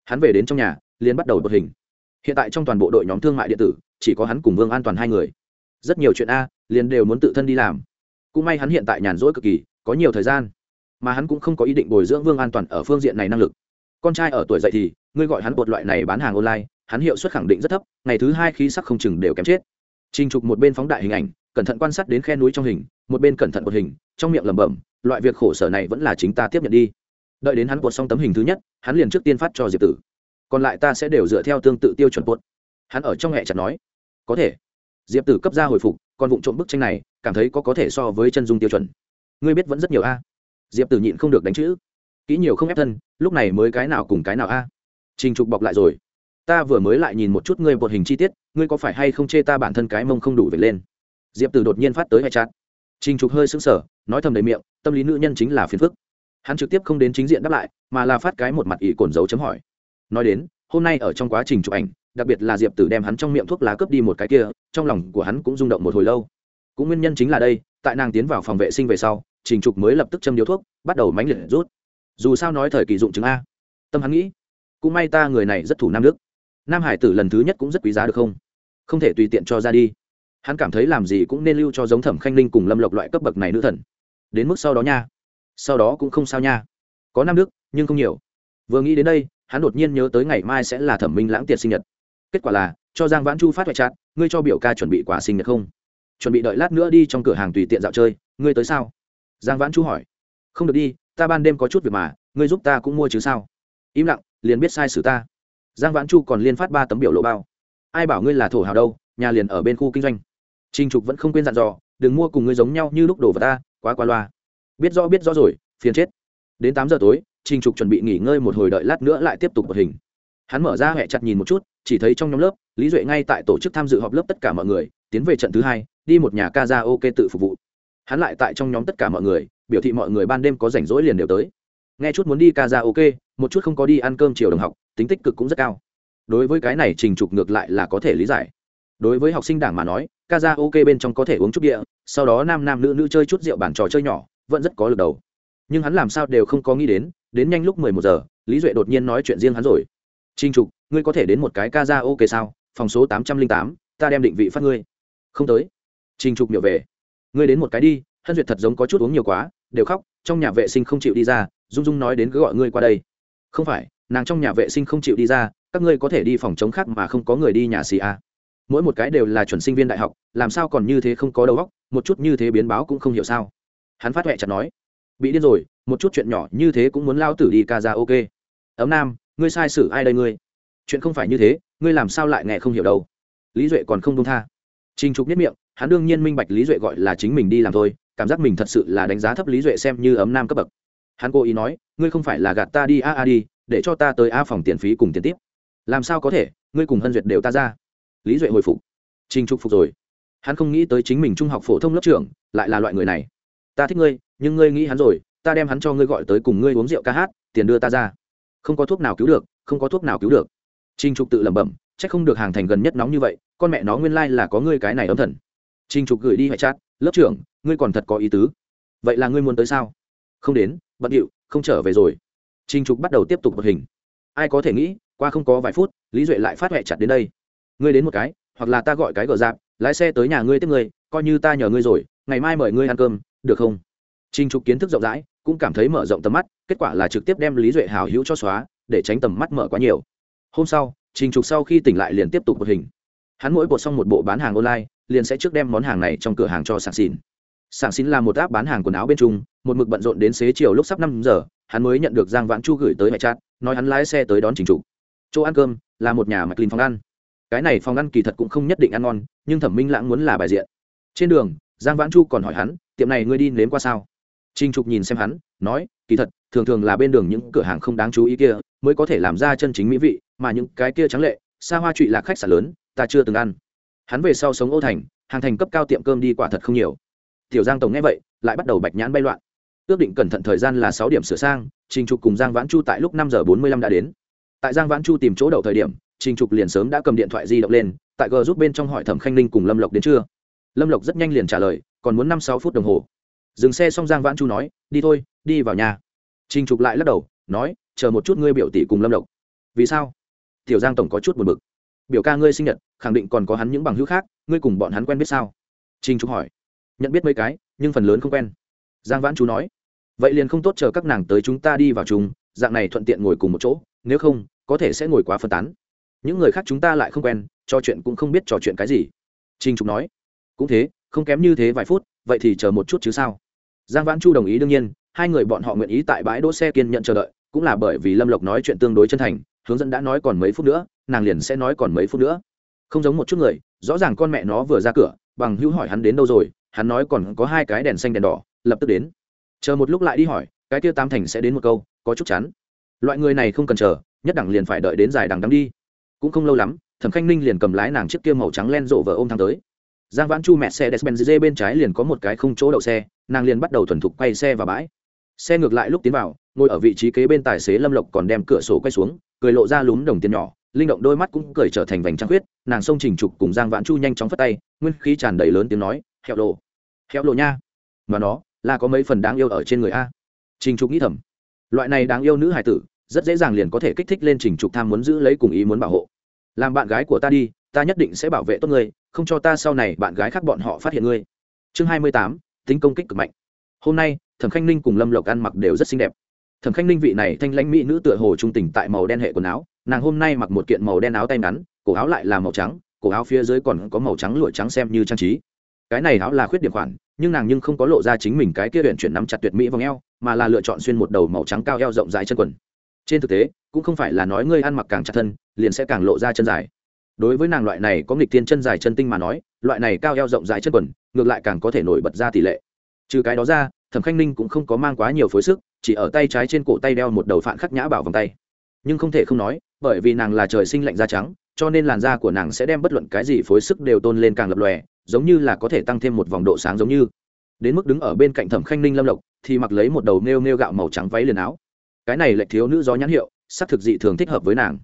S1: hắn về đến trong nhà liền bắt đầu bật hình hiện tại trong toàn bộ đội nhóm thương mại điện tử chỉ có hắn cùng vương an toàn hai người rất nhiều chuyện a liền đều muốn tự thân đi làm. Cũng may hắn hiện tại nhàn rỗi cực kỳ có nhiều thời gian. Mà hắn cũng không có ý định bồi dưỡng vương an toàn ở phương diện này năng lực. Con trai ở tuổi dậy thì ngươi gọi hắn bột loại này bán hàng online hắn hiệu suất khẳng định rất thấp ngày thứ hai khí sắc không chừng đều kém chết. Trình Trục một bên phóng đại hình ảnh, cẩn thận quan sát đến khe núi trong hình một bên cẩn thận một hình trong miệng lẩm bẩm loại việc khổ sở này vẫn là chính ta tiếp nhận đi. Đợi đến hắn cột xong tấm hình thứ nhất hắn liền trước tiên phát cho diệp tử. Còn lại ta sẽ đều dựa theo tương tự tiêu chuẩn cột hắn ở trong hẹ chặt nói có thể diệp tử cấp ra hồi phục, còn vụ trộm bức tranh này, cảm thấy có có thể so với chân dung tiêu chuẩn. Ngươi biết vẫn rất nhiều a. Diệp tử nhịn không được đánh chữ. Kỹ nhiều không ép thân, lúc này mới cái nào cùng cái nào a. Trình trục bọc lại rồi. Ta vừa mới lại nhìn một chút ngươi một hình chi tiết, ngươi có phải hay không chê ta bản thân cái mông không đủ về lên? Diệp tử đột nhiên phát tới hệ chát trình trục hơi sững sờ, nói thầm đầy miệng, tâm lý nữ nhân chính là phiền phức. Hắn trực tiếp không đến chính diện đáp lại, mà là phát cái một mặt ỷ cồn dấu chấm hỏi. Nói đến, hôm nay ở trong quá trình chụp ảnh đặc biệt là diệp tử đem hắn trong miệng thuốc lá cướp đi một cái kia, trong lòng của hắn cũng rung động một hồi lâu. Cũng nguyên nhân chính là đây, tại nàng tiến vào phòng vệ sinh về sau, trình trục mới lập tức châm điếu thuốc, bắt đầu mánh liệt rút. Dù sao nói thời kỳ dụng chứng a. Tâm hắn nghĩ, cũng may ta người này rất thủ nam đức. Nam hải tử lần thứ nhất cũng rất quý giá được không? Không thể tùy tiện cho ra đi. Hắn cảm thấy làm gì cũng nên lưu cho giống thẩm khanh ninh cùng lâm lộc loại cấp bậc này nữ thần. Đến mức sau đó nha. Sau đó cũng không sao nha. Có nam đức, nhưng không nhiều. Vừa nghĩ đến đây, hắn đột nhiên nhớ tới ngày mai sẽ là thẩm minh lãng tiệt sinh nhật kết quả là, cho giang vãn chu phát hoại chát ngươi cho biểu ca chuẩn bị quà sinh nhật không? Chuẩn bị đợi lát nữa đi trong cửa hàng tùy tiện dạo chơi, ngươi tới sao? Giang vãn chu hỏi. Không được đi, ta ban đêm có chút việc mà, ngươi giúp ta cũng mua chứ sao? Im lặng, liền biết sai sử ta. Giang vãn chu còn liên phát ba tấm biểu lộ bao. Ai bảo ngươi là thổ hào đâu, nhà liền ở bên khu kinh doanh. Trinh trục vẫn không quên dặn dò, đừng mua cùng ngươi giống nhau như lúc đổ vào ta, quá qua loa. Biết rõ biết rõ rồi, phiền chết. Đến tám giờ tối trinh trục chuẩn bị nghỉ ngơi một hồi đợi lát nữa lại tiếp tục một hình hắn mở ra hẹ chặt nhìn một chút, chỉ thấy trong nhóm lớp, lý duệ ngay tại tổ chức tham dự họp lớp tất cả mọi người, tiến về trận thứ hai, đi một nhà ca ra ok tự phục vụ. Hắn lại tại trong nhóm tất cả mọi người, biểu thị mọi người ban đêm có rảnh rỗi liền đều tới. Nghe chút muốn đi ca ra ok một chút không có đi ăn cơm chiều đồng học, tính tích cực cũng rất cao. Đối với cái này trình trục ngược lại là có thể lý giải. Đối với học sinh đảng mà nói ca ra ok bên trong có thể uống chút địa sau đó nam nam nữ nữ chơi chút rượu bàn trò chơi nhỏ, vẫn rất có lực đầu. Nhưng hắn làm sao đều không có nghĩ đến đến nhanh lúc mười một giờ, lý duệ đột nhiên nói chuyện riêng hắn rồi trình trục, ngươi có thể đến một cái ca ra ok sao? Phòng số tám trăm linh tám, ta đem định vị phát ngươi. Không tới. Trình trục miệu về. Ngươi đến một cái đi, hân duyệt thật giống có chút uống nhiều quá, đều khóc, trong nhà vệ sinh không chịu đi ra, dung dung nói đến cứ gọi ngươi qua đây. Không phải, nàng trong nhà vệ sinh không chịu đi ra, các ngươi có thể đi phòng chống khác mà không có người đi nhà xì a mỗi một cái đều là chuẩn sinh viên đại học, làm sao còn như thế không có đầu óc, một chút như thế biến báo cũng không hiểu sao. Hắn phát huệ chặt nói. Bị điên rồi, một chút chuyện nhỏ như thế cũng muốn lao tử đi ca ra ok ấm nam ngươi sai sử ai đây ngươi chuyện không phải như thế ngươi làm sao lại nghe không hiểu đâu lý duệ còn không đông tha Trình Trục biết miệng, hắn đương nhiên minh bạch Lý Duệ gọi là chính mình đi làm thôi, cảm giác mình thật sự là đánh giá thấp Lý Duệ xem như ấm nam cấp bậc. Hắn cố ý nói, ngươi không phải là gạt ta đi a a đi, để cho ta tới a phòng tiền phí cùng tiền tiếp. Làm sao có thể, ngươi cùng Hân Duyệt đều ta ra. Lý Duệ hồi phục. Trình Trục phục rồi. Hắn không nghĩ tới chính mình trung học phổ thông lớp trưởng, lại là loại người này. Ta thích ngươi, nhưng ngươi nghĩ hắn rồi, ta đem hắn cho ngươi gọi tới cùng ngươi uống rượu ca hát, tiền đưa ta ra. Không có thuốc nào cứu được, không có thuốc nào cứu được. Trình Trục tự lẩm bẩm, chắc không được hàng thành gần nhất nóng như vậy, con mẹ nó nguyên lai là có ngươi cái này âm thần. Trinh trục gửi đi hệ chat lớp trưởng ngươi còn thật có ý tứ. Vậy là ngươi muốn tới sao? Không đến bận điệu không trở về rồi. Trinh trục bắt đầu tiếp tục bật hình. Ai có thể nghĩ qua không có vài phút lý duệ lại phát hệ chặt đến đây. Ngươi đến một cái hoặc là ta gọi cái gờ dạp lái xe tới nhà ngươi tiếp ngươi coi như ta nhờ ngươi rồi ngày mai mời ngươi ăn cơm được không? Trinh trục kiến thức rộng rãi cũng cảm thấy mở rộng tầm mắt kết quả là trực tiếp đem lý duệ hào hữu cho xóa, để tránh tầm mắt mở quá nhiều. Hôm sau, trình trục sau khi tỉnh lại liền tiếp tục bật hình. Hắn mỗi bột xong một bộ bán hàng online, liền sẽ trước đem món hàng này trong cửa hàng cho sảng xỉn sảng xỉn là một áp bán hàng quần áo bên trung, một mực bận rộn đến xế chiều lúc sắp năm giờ, hắn mới nhận được giang vãn chu gửi tới mẹ chát nói hắn lái xe tới đón trình trục. Chỗ ăn cơm, là một nhà mạch linh phòng ăn. Cái này phòng ăn kỳ thật cũng không nhất định ăn ngon, nhưng thẩm minh lãng muốn là bài diện. Trên đường, giang vãn chu còn hỏi hắn, tiệm này ngươi đi nếm qua sao? Trình trục nhìn xem hắn, nói, kỳ thật, thường thường là bên đường những cửa hàng không đáng chú ý kia mới có thể làm ra chân chính mỹ vị, mà những cái kia trắng lệ, xa hoa trụy lạc khách sạn lớn, ta chưa từng ăn. Hắn về sau sống ô thành, hàng thành cấp cao tiệm cơm đi quả thật không nhiều. Tiểu giang tổng nghe vậy, lại bắt đầu bạch nhãn bay loạn. Ước định cẩn thận thời gian là sáu điểm sửa sang, trình trục cùng giang vãn chu tại lúc năm giờ bốn mươi lăm đã đến. Tại giang vãn chu tìm chỗ đậu thời điểm, trình trục liền sớm đã cầm điện thoại di động lên, tại g giúp bên trong hỏi thẩm khanh ninh cùng lâm lộc đến chưa? lâm lộc rất nhanh liền trả lời, còn muốn năm sáu phút đồng hồ dừng xe xong giang vãn chu nói đi thôi đi vào nhà. Trình trục lại lắc đầu nói chờ một chút ngươi biểu tỷ cùng lâm độc vì sao? Tiểu giang tổng có chút buồn bực. Biểu ca ngươi sinh nhật khẳng định còn có hắn những bằng hữu khác ngươi cùng bọn hắn quen biết sao? Trình trục hỏi. Nhận biết mấy cái nhưng phần lớn không quen. Giang vãn chú nói. Vậy liền không tốt chờ các nàng tới chúng ta đi vào chúng, dạng này thuận tiện ngồi cùng một chỗ nếu không có thể sẽ ngồi quá phân tán. Những người khác chúng ta lại không quen trò chuyện cũng không biết trò chuyện cái gì. Trinh trục nói. Cũng thế không kém như thế vài phút vậy thì chờ một chút chứ sao? Giang vãn chu đồng ý đương nhiên, hai người bọn họ nguyện ý tại bãi đỗ xe kiên nhận chờ đợi, cũng là bởi vì lâm lộc nói chuyện tương đối chân thành, hướng dẫn đã nói còn mấy phút nữa, nàng liền sẽ nói còn mấy phút nữa. Không giống một chút người, rõ ràng con mẹ nó vừa ra cửa, bằng hữu hỏi hắn đến đâu rồi, hắn nói còn có hai cái đèn xanh đèn đỏ, lập tức đến. Chờ một lúc lại đi hỏi, cái kia tam thành sẽ đến một câu, có chút chắn loại người này không cần chờ, nhất đẳng liền phải đợi đến dài đằng đắng đi. Cũng không lâu lắm, thẩm khanh ninh liền cầm lái nàng chiếc kia màu trắng len rộ vợ ôm thang tới giang vãn chu mẹ xe despenz bên trái liền có một cái không chỗ đậu xe, nàng liền bắt đầu thuần thục quay xe vào bãi. Xe ngược lại lúc tiến vào, ngồi ở vị trí kế bên tài xế lâm lộc còn đem cửa sổ quay xuống, cười lộ ra lúm đồng tiền nhỏ, linh động đôi mắt cũng cười trở thành vành trăng huyết. nàng xông trình trục cùng giang vãn chu nhanh chóng phất tay, nguyên khí tràn đầy lớn tiếng nói, hẹo lộ hẹo lộ nha. Mà nó, là có mấy phần đáng yêu ở trên người a. Trình trục nghĩ thầm, loại này đáng yêu nữ hải tử, rất dễ dàng liền có thể kích thích lên trình trục tham muốn giữ lấy cùng ý muốn bảo hộ. Làm bạn gái của ta đi ta nhất định sẽ bảo vệ tốt ngươi, không cho ta sau này bạn gái khác bọn họ phát hiện ngươi. Chương hai mươi tám, tính công kích cực mạnh. Hôm nay, thẩm khanh ninh cùng lâm lộc ăn mặc đều rất xinh đẹp. Thẩm khanh ninh vị này thanh lãnh mỹ nữ tựa hồ trung tình tại màu đen hệ quần áo, nàng hôm nay mặc một kiện màu đen áo tay ngắn, cổ áo lại là màu trắng, cổ áo phía dưới còn có màu trắng lụa trắng xem như trang trí. Cái này áo là khuyết điểm khoản, nhưng nàng nhưng không có lộ ra chính mình cái kia huyện chuyển nắm chặt tuyệt mỹ vòng eo, mà là lựa chọn xuyên một đầu màu trắng cao eo rộng dài chân quần. Trên thực tế, cũng không phải là nói ngươi ăn mặc càng chặt thân, liền sẽ càng lộ ra chân dài đối với nàng loại này có nghịch thiên chân dài chân tinh mà nói, loại này cao eo rộng dài chân quần, ngược lại càng có thể nổi bật ra tỷ lệ. Trừ cái đó ra, thẩm khanh ninh cũng không có mang quá nhiều phối sức, chỉ ở tay trái trên cổ tay đeo một đầu phạn khắc nhã bảo vòng tay. Nhưng không thể không nói, bởi vì nàng là trời sinh lạnh da trắng, cho nên làn da của nàng sẽ đem bất luận cái gì phối sức đều tôn lên càng lập lòe, giống như là có thể tăng thêm một vòng độ sáng giống như. Đến mức đứng ở bên cạnh thẩm khanh ninh lâm lộc, thì mặc lấy một đầu nêu nêu gạo màu trắng váy liền áo. Cái này lệch thiếu nữ gió nhãn hiệu, sắc thực dị thường thích hợp với nàng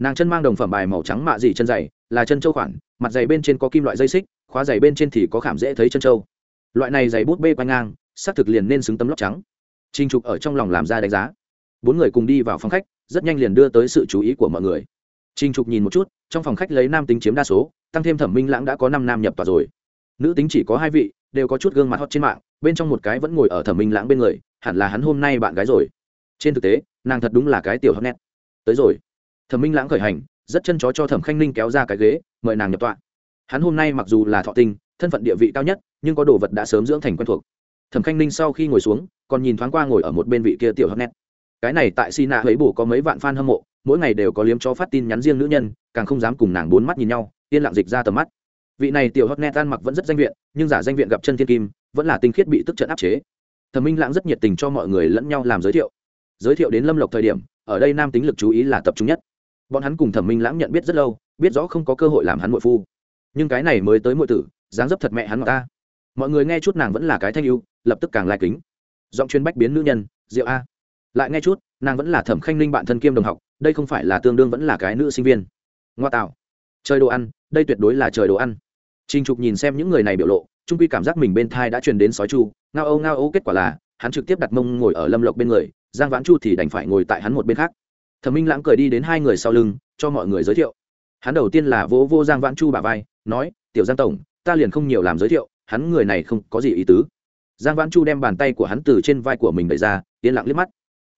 S1: nàng chân mang đồng phẩm bài màu trắng mạ dị chân dày, là chân châu khoản, mặt dày bên trên có kim loại dây xích, khóa dày bên trên thì có khảm dễ thấy chân châu. Loại này giày bút bê quanh ngang, xác thực liền nên xứng tấm lóc trắng. Trinh trục ở trong lòng làm ra đánh giá. Bốn người cùng đi vào phòng khách, rất nhanh liền đưa tới sự chú ý của mọi người. Trinh trục nhìn một chút, trong phòng khách lấy nam tính chiếm đa số, tăng thêm thẩm minh lãng đã có năm nam nhập tòa rồi. Nữ tính chỉ có hai vị, đều có chút gương mặt hot trên mạng, bên trong một cái vẫn ngồi ở thẩm minh lãng bên người, hẳn là hắn hôm nay bạn gái rồi. Trên thực tế, nàng thật đúng là cái tiểu hot nét. Tới rồi thẩm minh lãng khởi hành, rất chân chó cho thẩm khanh ninh kéo ra cái ghế, mời nàng nhập tọa. Hắn hôm nay mặc dù là thọ tinh, thân phận địa vị cao nhất, nhưng có đồ vật đã sớm dưỡng thành quen thuộc. Thẩm khanh ninh sau khi ngồi xuống, còn nhìn thoáng qua ngồi ở một bên vị kia tiểu hấp nét cái này tại si nạ ấy bù có mấy vạn f a n hâm mộ, mỗi ngày đều có liếm cho phát tin nhắn riêng nữ nhân, càng không dám cùng nàng bốn mắt nhìn nhau, yên lặng dịch ra tầm mắt. Vị này tiểu hấp nét ăn mặc vẫn rất danh viện, nhưng giả danh viện gặp chân thiên kim, vẫn là tinh khiết bị tức trận áp chế. Thẩm minh lãng rất nhiệt tình cho mọi người lẫn nhau làm giới thiệu. Giới thiệu đến lâm lộc thời điểm, ở đây nam tính lực chú ý là tập trung nhất bọn hắn cùng thẩm minh lãng nhận biết rất lâu, biết rõ không có cơ hội làm hắn mội phu. Nhưng cái này mới tới muội tử, dáng dấp thật mẹ hắn ngọt ta. Mọi người nghe chút nàng vẫn là cái thanh yêu, lập tức càng lai kính. Giọng chuyên bách biến nữ nhân, diệu a. Lại nghe chút, nàng vẫn là thẩm khanh ninh bạn thân kiêm đồng học, đây không phải là tương đương vẫn là cái nữ sinh viên. Ngoa tạo. Chơi đồ ăn, đây tuyệt đối là trời đồ ăn. Trinh trục nhìn xem những người này biểu lộ, trung quy cảm giác mình bên thai đã truyền đến sói chu, ngao âu ngao âu, kết quả là, hắn trực tiếp đặt mông ngồi ở lâm lộc bên người, giang vãn chu thì đành phải ngồi tại hắn một bên khác thẩm minh lãng cười đi đến hai người sau lưng, cho mọi người giới thiệu. Hắn đầu tiên là vỗ vô giang vãn chu bà vai, nói, tiểu giang tổng, ta liền không nhiều làm giới thiệu, hắn người này không có gì ý tứ. Giang vãn chu đem bàn tay của hắn từ trên vai của mình đẩy ra, yên lặng liếc mắt.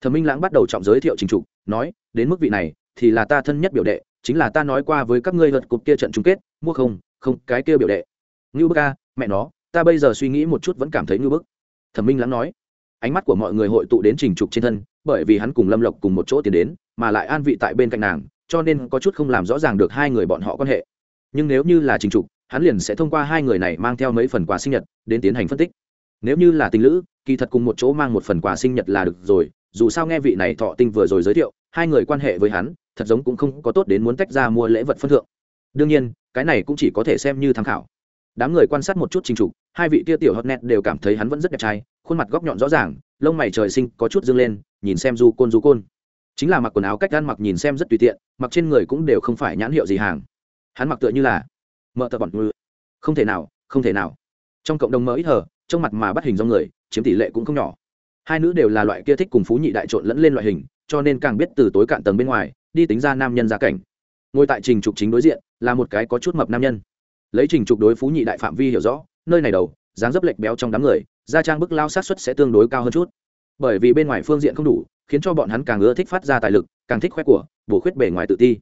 S1: Thẩm minh lãng bắt đầu trọng giới thiệu trình trục, nói, đến mức vị này, thì là ta thân nhất biểu đệ, chính là ta nói qua với các ngươi lượt cục kia trận chung kết, mua không không, cái kia biểu đệ. Ngưu bức a, mẹ nó, ta bây giờ suy nghĩ một chút vẫn cảm thấy ngưu bức. Thẩm minh lãng nói ánh mắt của mọi người hội tụ đến trình trục trên thân, bởi vì hắn cùng lâm lộc cùng một chỗ tiến đến, mà lại an vị tại bên cạnh nàng, cho nên có chút không làm rõ ràng được hai người bọn họ quan hệ. Nhưng nếu như là trình trục, hắn liền sẽ thông qua hai người này mang theo mấy phần quà sinh nhật đến tiến hành phân tích. Nếu như là tình lữ, kỳ thật cùng một chỗ mang một phần quà sinh nhật là được rồi, dù sao nghe vị này thọ tinh vừa rồi giới thiệu, hai người quan hệ với hắn, thật giống cũng không có tốt đến muốn tách ra mua lễ vật phân thượng. Đương nhiên, cái này cũng chỉ có thể xem như tham khảo đám người quan sát một chút trình trục, hai vị tia tiểu hot net đều cảm thấy hắn vẫn rất đẹp trai, khuôn mặt góc nhọn rõ ràng, lông mày trời sinh có chút dâng lên, nhìn xem du côn du côn. Chính là mặc quần áo cách ăn mặc nhìn xem rất tùy tiện, mặc trên người cũng đều không phải nhãn hiệu gì hàng. Hắn mặc tựa như là mợ tờ bọn ngư. Không thể nào, không thể nào. Trong cộng đồng mơ ít hờ trong mặt mà bắt hình do người, chiếm tỷ lệ cũng không nhỏ. Hai nữ đều là loại kia thích cùng phú nhị đại trộn lẫn lên loại hình, cho nên càng biết từ tối cạn tầng bên ngoài, đi tính ra nam nhân gia cảnh. Ngồi tại trình trục chính đối diện, là một cái có chút mập nam nhân lấy trình trục đối phú nhị đại phạm vi hiểu rõ, nơi này đầu, dáng dấp lệch béo trong đám người gia trang bức lao sát xuất sẽ tương đối cao hơn chút. Bởi vì bên ngoài phương diện không đủ, khiến cho bọn hắn càng ưa thích phát ra tài lực, càng thích khoe của, bổ khuyết bề ngoài tự ti.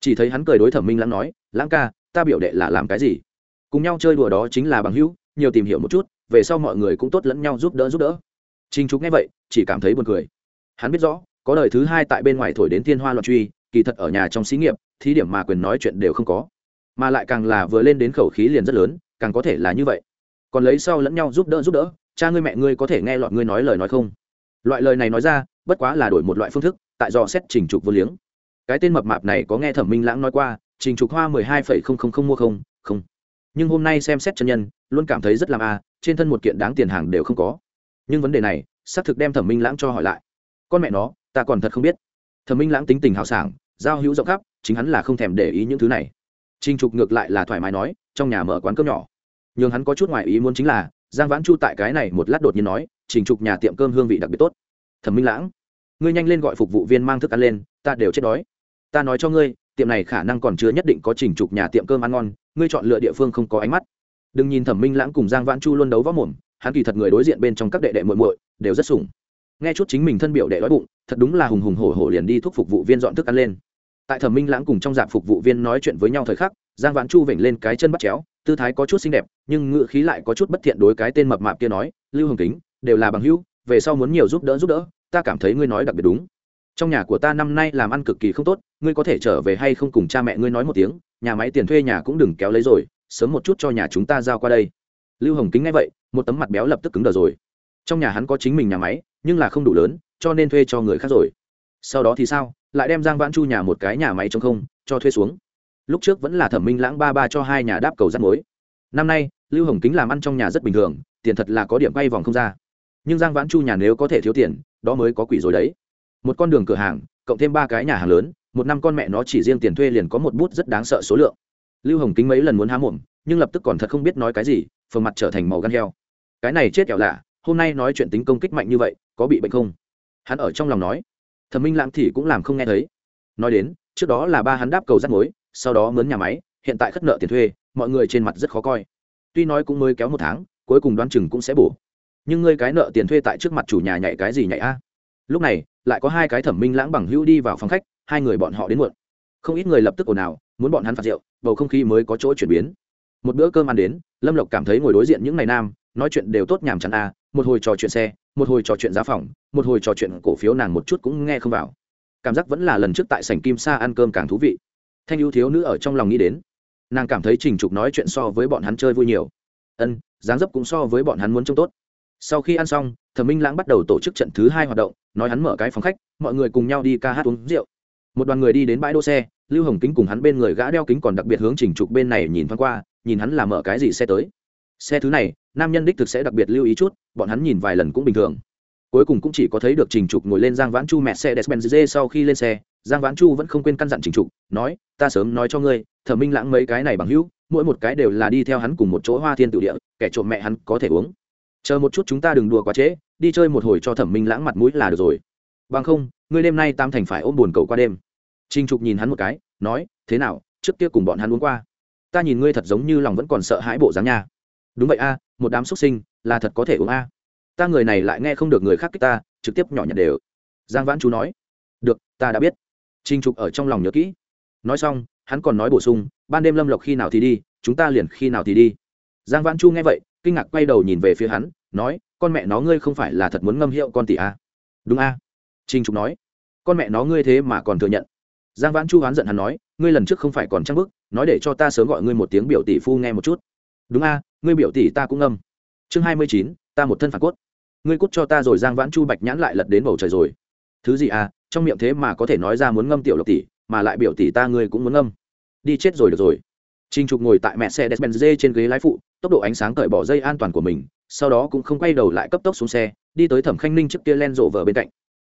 S1: Chỉ thấy hắn cười đối thẩm minh lãng nói, lãng ca, ta biểu đệ là làm cái gì? Cùng nhau chơi đùa đó chính là bằng hữu, nhiều tìm hiểu một chút, về sau mọi người cũng tốt lẫn nhau giúp đỡ giúp đỡ. Trình trục nghe vậy, chỉ cảm thấy buồn cười. Hắn biết rõ, có đời thứ hai tại bên ngoài thổi đến thiên hoa loạn truy, kỳ thật ở nhà trong xí nghiệp, thí điểm mà quyền nói chuyện đều không có mà lại càng là vừa lên đến khẩu khí liền rất lớn, càng có thể là như vậy. Còn lấy sau lẫn nhau giúp đỡ giúp đỡ, cha ngươi mẹ ngươi có thể nghe lọt ngươi nói lời nói không? Loại lời này nói ra, bất quá là đổi một loại phương thức, tại do xét trình trục vô liếng. Cái tên mập mạp này có nghe thẩm minh lãng nói qua, trình trục hoa mười hai phẩy không không không mua không không. Nhưng hôm nay xem xét chân nhân, luôn cảm thấy rất làm a, trên thân một kiện đáng tiền hàng đều không có. Nhưng vấn đề này, xác thực đem thẩm minh lãng cho hỏi lại. Con mẹ nó, ta còn thật không biết. Thẩm minh lãng tính tình hào sảng, giao hữu rộng khắp, chính hắn là không thèm để ý những thứ này trình trục ngược lại là thoải mái nói, trong nhà mở quán cơm nhỏ. Nhưng hắn có chút ngoài ý muốn chính là, giang vãn chu tại cái này một lát đột nhiên nói, trình trục nhà tiệm cơm hương vị đặc biệt tốt. Thẩm minh lãng, ngươi nhanh lên gọi phục vụ viên mang thức ăn lên, ta đều chết đói. Ta nói cho ngươi, tiệm này khả năng còn chưa nhất định có trình trục nhà tiệm cơm ăn ngon, ngươi chọn lựa địa phương không có ánh mắt. Đừng nhìn thẩm minh lãng cùng giang vãn chu luôn đấu võ mồm, hắn kỳ thật người đối diện bên trong các đệ đệ muội muội đều rất sủng. Nghe chút chính mình thân biểu đệ đói bụng, thật đúng là hùng hùng hổ hổ liền đi thúc phục vụ viên dọn thức ăn lên tại thẩm minh lãng cùng trong dạp phục vụ viên nói chuyện với nhau thời khắc, giang vãn chu vểnh lên cái chân bắt chéo, tư thái có chút xinh đẹp, nhưng ngự khí lại có chút bất thiện đối cái tên mập mạp kia nói, lưu hồng kính, đều là bằng hữu, về sau muốn nhiều giúp đỡ giúp đỡ, ta cảm thấy ngươi nói đặc biệt đúng. Trong nhà của ta năm nay làm ăn cực kỳ không tốt, ngươi có thể trở về hay không cùng cha mẹ ngươi nói một tiếng, nhà máy tiền thuê nhà cũng đừng kéo lấy rồi, sớm một chút cho nhà chúng ta giao qua đây. Lưu hồng kính nghe vậy, một tấm mặt béo lập tức cứng đờ rồi. Trong nhà hắn có chính mình nhà máy, nhưng là không đủ lớn, cho nên thuê cho người khác rồi. Sau đó thì sao? Lại đem giang vãn chu nhà một cái nhà máy trong không, cho thuê xuống. Lúc trước vẫn là thẩm minh lãng ba ba cho hai nhà đáp cầu rắt mối. Năm nay, lưu hồng kính làm ăn trong nhà rất bình thường, tiền thật là có điểm bay vòng không ra. Nhưng giang vãn chu nhà nếu có thể thiếu tiền, đó mới có quỷ rồi đấy. Một con đường cửa hàng, cộng thêm ba cái nhà hàng lớn, một năm con mẹ nó chỉ riêng tiền thuê liền có một bút rất đáng sợ số lượng. Lưu hồng kính mấy lần muốn há mồm, nhưng lập tức còn thật không biết nói cái gì phờ mặt trở thành màu gan heo. Cái này chết kẹo lạ, hôm nay nói chuyện tính công kích mạnh như vậy, có bị bệnh không? Hắn ở trong lòng nói thẩm minh lãng thì cũng làm không nghe thấy. Nói đến, trước đó là ba hắn đáp cầu rắt mối, sau đó mướn nhà máy, hiện tại khất nợ tiền thuê, mọi người trên mặt rất khó coi. Tuy nói cũng mới kéo một tháng, cuối cùng đoán chừng cũng sẽ bổ. Nhưng ngươi cái nợ tiền thuê tại trước mặt chủ nhà nhảy cái gì nhảy a? Lúc này, lại có hai cái thẩm minh lãng bằng hữu đi vào phòng khách, hai người bọn họ đến muộn. Không ít người lập tức ồn ào, muốn bọn hắn phạt rượu, bầu không khí mới có chỗ chuyển biến. Một bữa cơm ăn đến, lâm lộc cảm thấy ngồi đối diện những ngày nam, nói chuyện đều tốt nhàm chán a, một hồi trò chuyện xe một hồi trò chuyện giá phòng, một hồi trò chuyện cổ phiếu nàng một chút cũng nghe không vào. Cảm giác vẫn là lần trước tại sảnh kim sa ăn cơm càng thú vị. Thanh ưu thiếu nữ ở trong lòng nghĩ đến, nàng cảm thấy trình trục nói chuyện so với bọn hắn chơi vui nhiều. Ân, dáng dấp cũng so với bọn hắn muốn trông tốt. Sau khi ăn xong, thẩm minh lãng bắt đầu tổ chức trận thứ hai hoạt động, nói hắn mở cái phòng khách, mọi người cùng nhau đi ca hát uống rượu. Một đoàn người đi đến bãi đỗ xe, lưu hồng kính cùng hắn bên người gã đeo kính còn đặc biệt hướng trình trục bên này nhìn thoáng qua, nhìn hắn là mở cái gì xe tới. Xe thứ này nam nhân đích thực sẽ đặc biệt lưu ý chút, bọn hắn nhìn vài lần cũng bình thường. Cuối cùng cũng chỉ có thấy được trình trục ngồi lên giang vãn chu mẹ xe despenz sau khi lên xe, giang vãn chu vẫn không quên căn dặn trình trục, nói, ta sớm nói cho ngươi, thẩm minh lãng mấy cái này bằng hữu, mỗi một cái đều là đi theo hắn cùng một chỗ hoa thiên tự địa, kẻ trộm mẹ hắn có thể uống. Chờ một chút chúng ta đừng đùa quá trễ, đi chơi một hồi cho thẩm minh lãng mặt mũi là được rồi. Bằng không, ngươi đêm nay tam thành phải ôm buồn cầu qua đêm. Trình trục nhìn hắn một cái, nói, thế nào, trước kia cùng bọn hắn uống qua? Ta nhìn ngươi thật giống như lòng vẫn còn sợ hãi bộ dáng nha đúng vậy a, một đám xuất sinh là thật có thể uống a. Ta người này lại nghe không được người khác kích ta, trực tiếp nhỏ nhặt đều. Giang vãn chú nói. Được, ta đã biết. Trinh trục ở trong lòng nhớ kỹ. Nói xong, hắn còn nói bổ sung, ban đêm lâm lộc khi nào thì đi, chúng ta liền khi nào thì đi. Giang vãn chu nghe vậy, kinh ngạc quay đầu nhìn về phía hắn, nói, con mẹ nó ngươi không phải là thật muốn ngâm hiệu con tỷ a? Đúng a. Trinh trục nói, con mẹ nó ngươi thế mà còn thừa nhận. Giang vãn chu oán giận hắn nói, ngươi lần trước không phải còn trăng bức nói để cho ta sớm gọi ngươi một tiếng biểu tỷ phu nghe một chút. Đúng a ngươi biểu tỷ ta cũng ngâm. Chương hai mươi chín, ta một thân phản cốt. Ngươi cút cho ta rồi giang vãn chu bạch nhãn lại lật đến bầu trời rồi. Thứ gì à trong miệng thế mà có thể nói ra muốn ngâm tiểu lộc tỷ, mà lại biểu tỷ ta ngươi cũng muốn ngâm. Đi chết rồi được rồi. Trinh trục ngồi tại mẹ xe despenz trên ghế lái phụ, tốc độ ánh sáng cởi bỏ dây an toàn của mình, sau đó cũng không quay đầu lại cấp tốc xuống xe, đi tới thẩm khanh ninh trước kia len rộ vợ bên cạnh.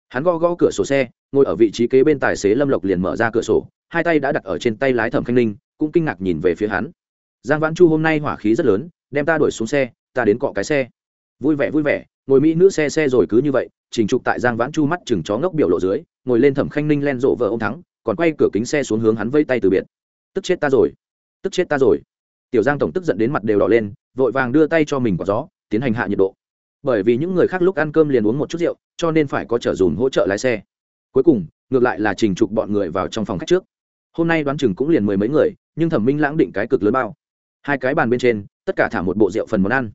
S1: Hắn gõ gõ cửa sổ xe, ngồi ở vị trí kế bên tài xế lâm lộc liền mở ra cửa sổ, hai tay đã đặt ở trên tay lái thẩm khanh ninh, cũng kinh ngạc nhìn về phía hắn. Giang vãn chu hôm nay hỏa khí rất lớn đem ta đuổi xuống xe, ta đến cọ cái xe. Vui vẻ vui vẻ, ngồi mỹ nữ xe xe rồi cứ như vậy trình trục tại giang vãn chu mắt chừng chó ngốc biểu lộ dưới, ngồi lên thẩm khanh ninh len rộ vợ ông thắng, còn quay cửa kính xe xuống hướng hắn vây tay từ biệt. Tức chết ta rồi, tức chết ta rồi. Tiểu giang tổng tức giận đến mặt đều đỏ lên, vội vàng đưa tay cho mình có gió, tiến hành hạ nhiệt độ. Bởi vì những người khác lúc ăn cơm liền uống một chút rượu, cho nên phải có trở dùm hỗ trợ lái xe. Cuối cùng, ngược lại là trình trục bọn người vào trong phòng khách trước. Hôm nay đoán chừng cũng liền mười mấy người, nhưng thẩm minh lãng định cái cực lớn bao. Hai cái bàn bên trên tất cả thả một bộ rượu phần món ăn.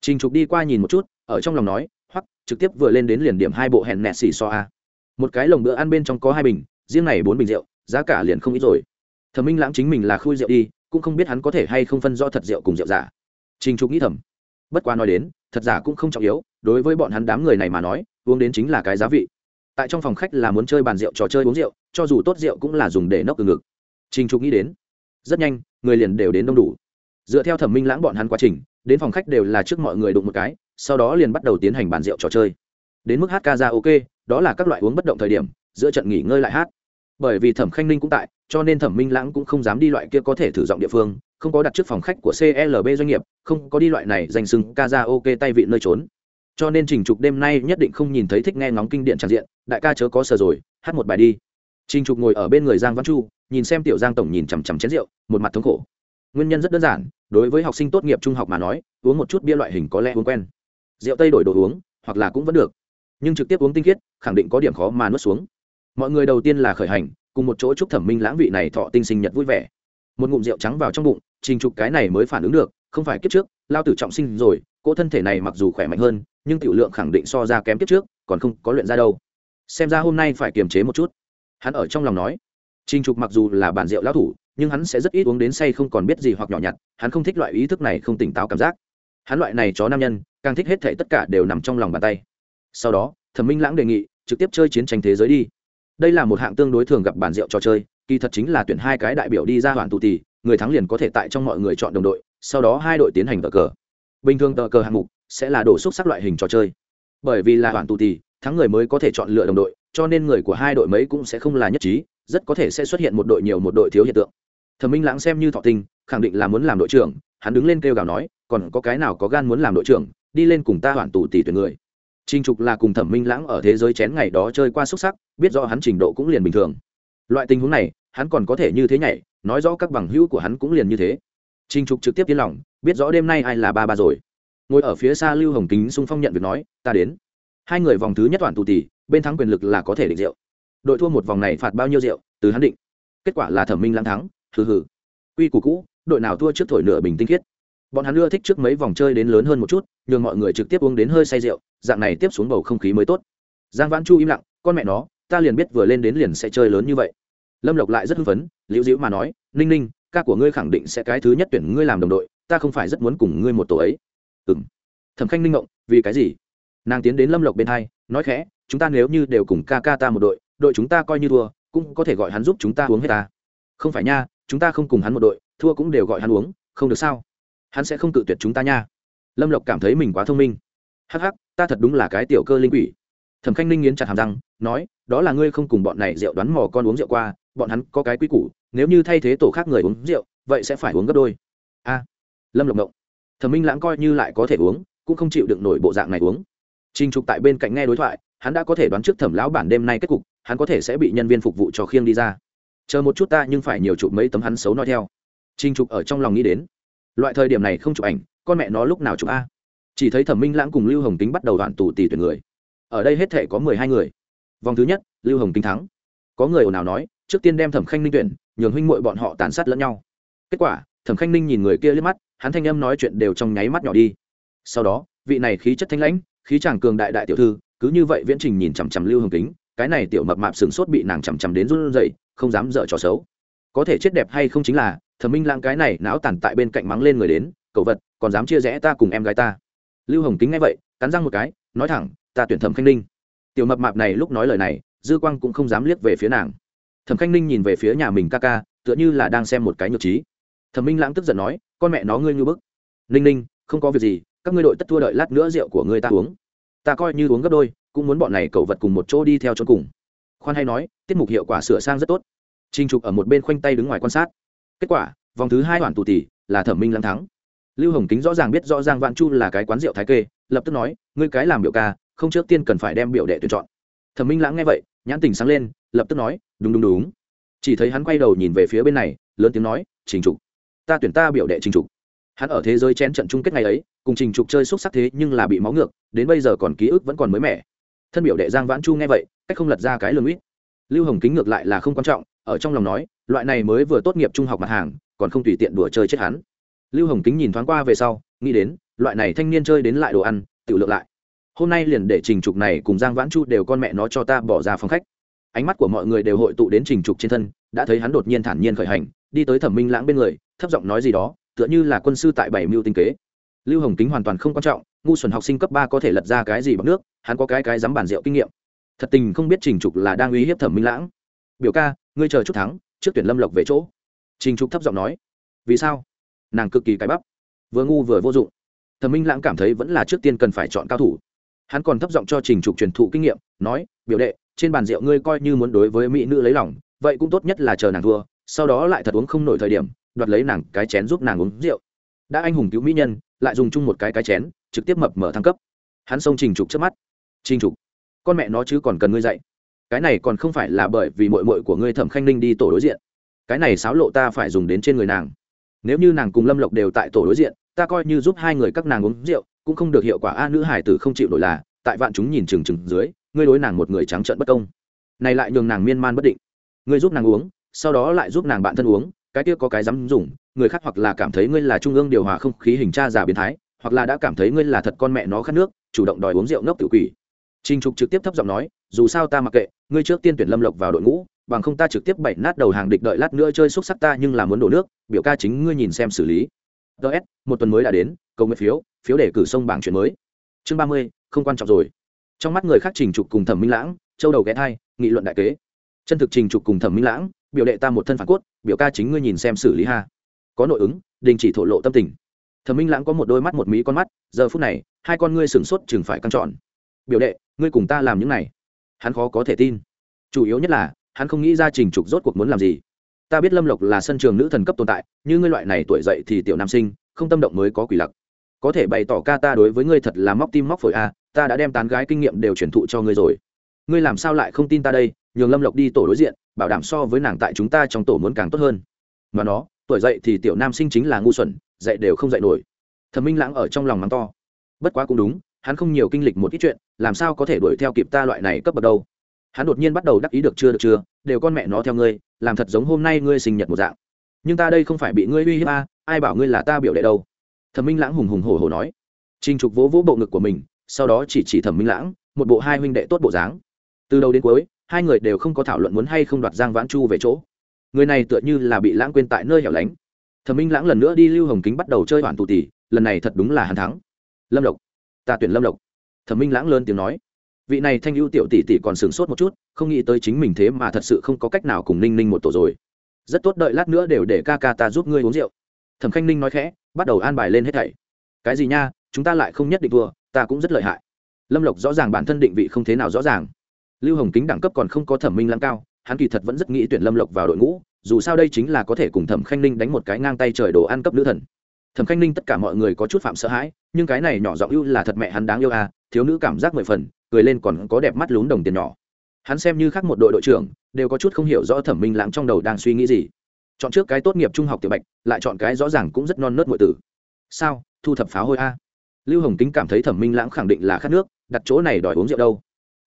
S1: Trình trục đi qua nhìn một chút, ở trong lòng nói hoặc trực tiếp vừa lên đến liền điểm hai bộ hẹn nẹt xì so a. Một cái lồng bữa ăn bên trong có hai bình, riêng này bốn bình rượu, giá cả liền không ít rồi. Thẩm minh lãng chính mình là khui rượu đi, cũng không biết hắn có thể hay không phân rõ thật rượu cùng rượu giả. Trình trục nghĩ thầm, bất quá nói đến, thật giả cũng không trọng yếu, đối với bọn hắn đám người này mà nói, uống đến chính là cái giá vị. Tại trong phòng khách là muốn chơi bàn rượu trò chơi uống rượu, cho dù tốt rượu cũng là dùng để nốc từ ngực. Trình trục nghĩ đến, rất nhanh, người liền đều đến đông đủ dựa theo thẩm minh lãng bọn hắn quá trình, đến phòng khách đều là trước mọi người đụng một cái, sau đó liền bắt đầu tiến hành bàn rượu trò chơi. Đến mức hát ca ra ok, đó là các loại uống bất động thời điểm, giữa trận nghỉ ngơi lại hát. Bởi vì thẩm khanh ninh cũng tại, cho nên thẩm minh lãng cũng không dám đi loại kia có thể thử giọng địa phương, không có đặt trước phòng khách của clb doanh nghiệp, không có đi loại này danh sừng ca ra ok tay vị nơi trốn. Cho nên trình trục đêm nay nhất định không nhìn thấy thích nghe ngóng kinh điện tràn diện, đại ca chớ có sờ rồi, hát một bài đi. Trình trục ngồi ở bên người giang văn chu, nhìn xem tiểu giang tổng nhìn chằm chằm chén rượu, một mặt thống khổ nguyên nhân rất đơn giản, đối với học sinh tốt nghiệp trung học mà nói, uống một chút bia loại hình có lẽ uống quen. Rượu tây đổi đồ uống, hoặc là cũng vẫn được. Nhưng trực tiếp uống tinh khiết, khẳng định có điểm khó mà nuốt xuống. Mọi người đầu tiên là khởi hành, cùng một chỗ chúc thẩm minh lãng vị này thọ tinh sinh nhật vui vẻ. Một ngụm rượu trắng vào trong bụng, trình trục cái này mới phản ứng được, không phải kiếp trước, lao tử trọng sinh rồi, cỗ thân thể này mặc dù khỏe mạnh hơn, nhưng tiểu lượng khẳng định so ra kém kiếp trước, còn không có luyện ra đâu. Xem ra hôm nay phải kiềm chế một chút. Hắn ở trong lòng nói trình trục mặc dù là bản rượu lão thủ, nhưng hắn sẽ rất ít uống đến say không còn biết gì hoặc nhỏ nhặt, hắn không thích loại ý thức này không tỉnh táo cảm giác. Hắn loại này chó nam nhân, càng thích hết thảy tất cả đều nằm trong lòng bàn tay. Sau đó, thẩm minh lãng đề nghị, trực tiếp chơi chiến tranh thế giới đi. Đây là một hạng tương đối thường gặp bản rượu trò chơi, kỳ thật chính là tuyển hai cái đại biểu đi ra hoàn tụ tỷ, người thắng liền có thể tại trong mọi người chọn đồng đội, sau đó hai đội tiến hành tờ cờ. Bình thường tờ cờ hạng mục sẽ là đổ xúc sắc loại hình trò chơi. Bởi vì là hoàn tụ tỷ, thắng người mới có thể chọn lựa đồng đội, cho nên người của hai đội mấy cũng sẽ không là nhất trí rất có thể sẽ xuất hiện một đội nhiều một đội thiếu hiện tượng thẩm minh lãng xem như thọ tinh khẳng định là muốn làm đội trưởng hắn đứng lên kêu gào nói còn có cái nào có gan muốn làm đội trưởng đi lên cùng ta hoàn tù tỷ tuyển người Trình Trục là cùng Thẩm Minh Lãng ở thế giới chén ngày đó chơi qua xuất sắc, biết rõ hắn trình độ cũng liền bình thường. Loại tình huống này, hắn còn có thể như thế nhảy, nói rõ các bằng hữu của hắn cũng liền như thế. Trình Trục trực tiếp tiến lòng, biết rõ đêm nay ai là ba ba rồi. Ngồi ở phía xa Lưu Hồng Kính xung phong nhận việc nói, ta đến. Hai người vòng thứ nhất toàn tụ tỷ, bên thắng quyền lực là có thể định rượu. Đội thua một vòng này phạt bao nhiêu rượu, từ hắn định. Kết quả là Thẩm Minh Lãng thắng, hừ hừ. Quy củ cũ, đội nào thua trước thổi nửa bình tinh khiết. Bọn hắn ưa thích trước mấy vòng chơi đến lớn hơn một chút nhường mọi người trực tiếp uống đến hơi say rượu dạng này tiếp xuống bầu không khí mới tốt. Giang vãn chu im lặng con mẹ nó ta liền biết vừa lên đến liền sẽ chơi lớn như vậy. Lâm lộc lại rất hưng phấn liễu dĩu mà nói ninh ninh ca của ngươi khẳng định sẽ cái thứ nhất tuyển ngươi làm đồng đội ta không phải rất muốn cùng ngươi một tổ ấy. Ừng thẩm khanh ninh ngộng vì cái gì? Nàng tiến đến lâm lộc bên hai nói khẽ chúng ta nếu như đều cùng ca ca ta một đội đội chúng ta coi như thua, cũng có thể gọi hắn giúp chúng ta uống hết ta. Không phải nha, chúng ta không cùng hắn một đội, thua cũng đều gọi hắn uống, không được sao? Hắn sẽ không cự tuyệt chúng ta nha. Lâm lộc cảm thấy mình quá thông minh. Hắc hắc, ta thật đúng là cái tiểu cơ linh quỷ. Thẩm khanh ninh nghiến chặt hàm răng, nói, đó là ngươi không cùng bọn này rượu đoán mò con uống rượu qua, bọn hắn có cái quy củ, nếu như thay thế tổ khác người uống rượu, vậy sẽ phải uống gấp đôi. A, lâm lộc động thẩm minh lãng coi như lại có thể uống, cũng không chịu được nổi bộ dạng này uống. Trinh trục tại bên cạnh nghe đối thoại, hắn đã có thể đoán trước thẩm lão bản đêm nay kết cục hắn có thể sẽ bị nhân viên phục vụ cho khiêng đi ra. Chờ một chút ta nhưng phải nhiều chụp mấy tấm hắn xấu nói theo. Trinh trục ở trong lòng nghĩ đến, loại thời điểm này không chụp ảnh, con mẹ nó lúc nào chụp a? Chỉ thấy thẩm minh lãng cùng lưu hồng tính bắt đầu đoạn tù tỷ tuyển người. Ở đây hết thể có mười hai người. Vòng thứ nhất, lưu hồng tính thắng. Có người ồn ào nói, trước tiên đem thẩm khanh ninh tuyển, nhường huynh mội bọn họ tàn sát lẫn nhau. Kết quả, thẩm khanh ninh nhìn người kia liếc mắt, hắn thanh âm nói chuyện đều trong nháy mắt nhỏ đi. Sau đó, vị này khí chất thanh lãnh, khí chàng cường đại đại tiểu thư, cứ như vậy viễn trình nhìn chằm chằm lưu hồng tính cái này tiểu mập mạp sừng sốt bị nàng chằm chằm đến run rẩy, không dám dở trò xấu. Có thể chết đẹp hay không chính là, thẩm minh lãng cái này não tàn tại bên cạnh mắng lên người đến cậu vật, còn dám chia rẽ ta cùng em gái ta? Lưu hồng kính nghe vậy, cắn răng một cái, nói thẳng, ta tuyển thẩm khanh ninh. Tiểu mập mạp này lúc nói lời này, dư quang cũng không dám liếc về phía nàng. Thẩm khanh ninh nhìn về phía nhà mình ca ca, tựa như là đang xem một cái nhược trí. Thẩm minh lãng tức giận nói, con mẹ nó ngươi như bức. Ninh ninh, không có việc gì, các ngươi đội tất thua đợi lát nữa rượu của ngươi ta uống. Ta coi như uống gấp đôi cũng muốn bọn này cậu vật cùng một chỗ đi theo cho cùng. Khoan hay nói, tiết mục hiệu quả sửa sang rất tốt. Trinh trục ở một bên khoanh tay đứng ngoài quan sát. Kết quả, vòng thứ hai hoàn tù tỷ, là thẩm minh lãng thắng. Lưu hồng kính rõ ràng biết rõ giang vạn chu là cái quán rượu thái kê, lập tức nói, ngươi cái làm biểu ca, không trước tiên cần phải đem biểu đệ tuyển chọn. Thẩm minh lãng nghe vậy, nhãn tình sáng lên, lập tức nói, đúng đúng đúng. Chỉ thấy hắn quay đầu nhìn về phía bên này, lớn tiếng nói, trình trục, ta tuyển ta biểu đệ trình trục. Hắn ở thế giới chén trận chung kết ngày ấy, cùng trình trục chơi xúc sắc thế nhưng là bị máu ngược, đến bây giờ còn ký ức vẫn còn mới mẻ thân biểu đệ giang vãn chu nghe vậy, cách không lật ra cái lương ít. Lưu hồng kính ngược lại là không quan trọng, ở trong lòng nói, loại này mới vừa tốt nghiệp trung học mặt hàng, còn không tùy tiện đùa chơi chết hắn. Lưu hồng kính nhìn thoáng qua về sau, nghĩ đến, loại này thanh niên chơi đến lại đồ ăn tự lượng lại. Hôm nay liền để trình trục này cùng giang vãn chu đều con mẹ nó cho ta bỏ ra phòng khách. Ánh mắt của mọi người đều hội tụ đến trình trục trên thân, đã thấy hắn đột nhiên thản nhiên khởi hành, đi tới thẩm minh lãng bên người, thấp giọng nói gì đó, tựa như là quân sư tại bảy mưu tinh kế lưu hồng kính hoàn toàn không quan trọng, ngu xuẩn học sinh cấp ba có thể lật ra cái gì bằng nước, hắn có cái cái dám bàn rượu kinh nghiệm. Thật tình không biết trình trục là đang uy hiếp thẩm minh lãng. Biểu ca, ngươi chờ chút thắng, trước tuyển lâm lộc về chỗ. Trình trục thấp giọng nói. Vì sao? Nàng cực kỳ cái bắp. Vừa ngu vừa vô dụng. Thẩm minh lãng cảm thấy vẫn là trước tiên cần phải chọn cao thủ. Hắn còn thấp giọng cho trình trục truyền thụ kinh nghiệm, nói, biểu đệ, trên bàn rượu ngươi coi như muốn đối với mỹ nữ lấy lòng, vậy cũng tốt nhất là chờ nàng thua, sau đó lại thật uống không nổi thời điểm, đoạt lấy nàng cái chén giúp nàng uống rượu. Đã anh hùng cứu mỹ nhân lại dùng chung một cái cái chén, trực tiếp mập mở thăng cấp. Hắn xông trình trục trước mắt. Trình trục, con mẹ nó chứ còn cần ngươi dạy. Cái này còn không phải là bởi vì mội mội của ngươi thẩm khanh ninh đi tổ đối diện. Cái này xáo lộ ta phải dùng đến trên người nàng. Nếu như nàng cùng lâm lộc đều tại tổ đối diện, ta coi như giúp hai người các nàng uống rượu, cũng không được hiệu quả. A nữ hải tử không chịu nổi là, tại vạn chúng nhìn chừng chừng dưới, ngươi đối nàng một người trắng trợn bất công. Này lại nhường nàng miên man bất định. Ngươi giúp nàng uống, sau đó lại giúp nàng bạn thân uống cái kia có cái dám dùng, người khác hoặc là cảm thấy ngươi là trung ương điều hòa không khí hình cha giả biến thái, hoặc là đã cảm thấy ngươi là thật con mẹ nó khát nước, chủ động đòi uống rượu ngốc tự quỷ. Trinh trục trực tiếp thấp giọng nói, dù sao ta mặc kệ, ngươi trước tiên tuyển lâm lộc vào đội ngũ, bằng không ta trực tiếp bậy nát đầu hàng địch đợi lát nữa chơi xúc sắc ta nhưng là muốn đổ nước, biểu ca chính ngươi nhìn xem xử lý. Ts một tuần mới đã đến, cầu nguyện phiếu phiếu để cử sông bảng chuyển mới. Chương ba mươi, không quan trọng rồi. Trong mắt người khác trình trục cùng thẩm minh lãng, châu đầu ghé thai, nghị luận đại kế. Chân thực trình trục cùng thẩm minh lãng, biểu đệ ta một thân phản cốt biểu ca chính ngươi nhìn xem xử lý ha. Có nội ứng, đình chỉ thổ lộ tâm tình. Thẩm minh lãng có một đôi mắt một mí con mắt, giờ phút này, hai con ngươi sửng sốt chừng phải căng trọn biểu đệ, ngươi cùng ta làm những này. Hắn khó có thể tin. Chủ yếu nhất là, hắn không nghĩ ra trình trục rốt cuộc muốn làm gì. Ta biết lâm lộc là sân trường nữ thần cấp tồn tại, như ngươi loại này tuổi dậy thì tiểu nam sinh, không tâm động mới có quỷ lặc. Có thể bày tỏ ca ta đối với ngươi thật là móc tim móc phổi a, ta đã đem tán gái kinh nghiệm đều truyền thụ cho ngươi rồi. Ngươi làm sao lại không tin ta đây? Nhường lâm lộc đi tổ đối diện bảo đảm so với nàng tại chúng ta trong tổ muốn càng tốt hơn. Mà nó tuổi dậy thì tiểu nam sinh chính là ngu xuẩn dạy đều không dạy nổi. Thẩm minh lãng ở trong lòng mắng to. Bất quá cũng đúng hắn không nhiều kinh lịch một ít chuyện làm sao có thể đuổi theo kịp ta loại này cấp bậc đâu. Hắn đột nhiên bắt đầu đắc ý được chưa được chưa đều con mẹ nó theo ngươi làm thật giống hôm nay ngươi sinh nhật một dạng. Nhưng ta đây không phải bị ngươi uy hiếp a à, ai bảo ngươi là ta biểu đệ đâu. Thẩm minh lãng hùng hùng hổ hổ nói. Trinh trục vỗ vỗ bộ ngực của mình sau đó chỉ chỉ thẩm minh lãng một bộ hai huynh đệ tốt bộ dáng. Từ đầu đến cuối hai người đều không có thảo luận muốn hay không đoạt giang vãn chu về chỗ. Người này tựa như là bị lãng quên tại nơi hẻo lánh. Thẩm minh lãng lần nữa đi lưu hồng kính bắt đầu chơi hoàn tù tỷ lần này thật đúng là hàn thắng. Lâm Độc ta tuyển lâm Độc thẩm minh lãng lớn tiếng nói. Vị này thanh ưu tiểu tỷ tỷ còn sửng sốt một chút, không nghĩ tới chính mình thế mà thật sự không có cách nào cùng ninh ninh một tổ rồi. Rất tốt, đợi lát nữa đều để ca ca ta giúp ngươi uống rượu. Thẩm khanh ninh nói khẽ, bắt đầu an bài lên hết thảy. Cái gì nha, chúng ta lại không nhất định thua, ta cũng rất lợi hại. Lâm lộc rõ ràng bản thân định vị không thế nào rõ ràng lưu hồng kính đẳng cấp còn không có thẩm minh lãng cao, hắn kỳ thật vẫn rất nghĩ tuyển lâm lộc vào đội ngũ, dù sao đây chính là có thể cùng thẩm khanh ninh đánh một cái ngang tay trời đồ ăn cấp nữ thần. Thẩm khanh ninh tất cả mọi người có chút phạm sợ hãi, nhưng cái này nhỏ giọng ưu là thật mẹ hắn đáng yêu à thiếu nữ cảm giác mười phần, cười lên còn có đẹp mắt lún đồng tiền nhỏ. Hắn xem như khác một đội đội trưởng, đều có chút không hiểu rõ thẩm minh lãng trong đầu đang suy nghĩ gì. Chọn trước cái tốt nghiệp trung học tiểu bạch, lại chọn cái rõ ràng cũng rất non nớt mọi tử. Sao? Thu thập pháo hôi a. Lưu hồng kính cảm thấy thẩm minh lãng khẳng định là khát nước, đặt chỗ này đòi uống rượu đâu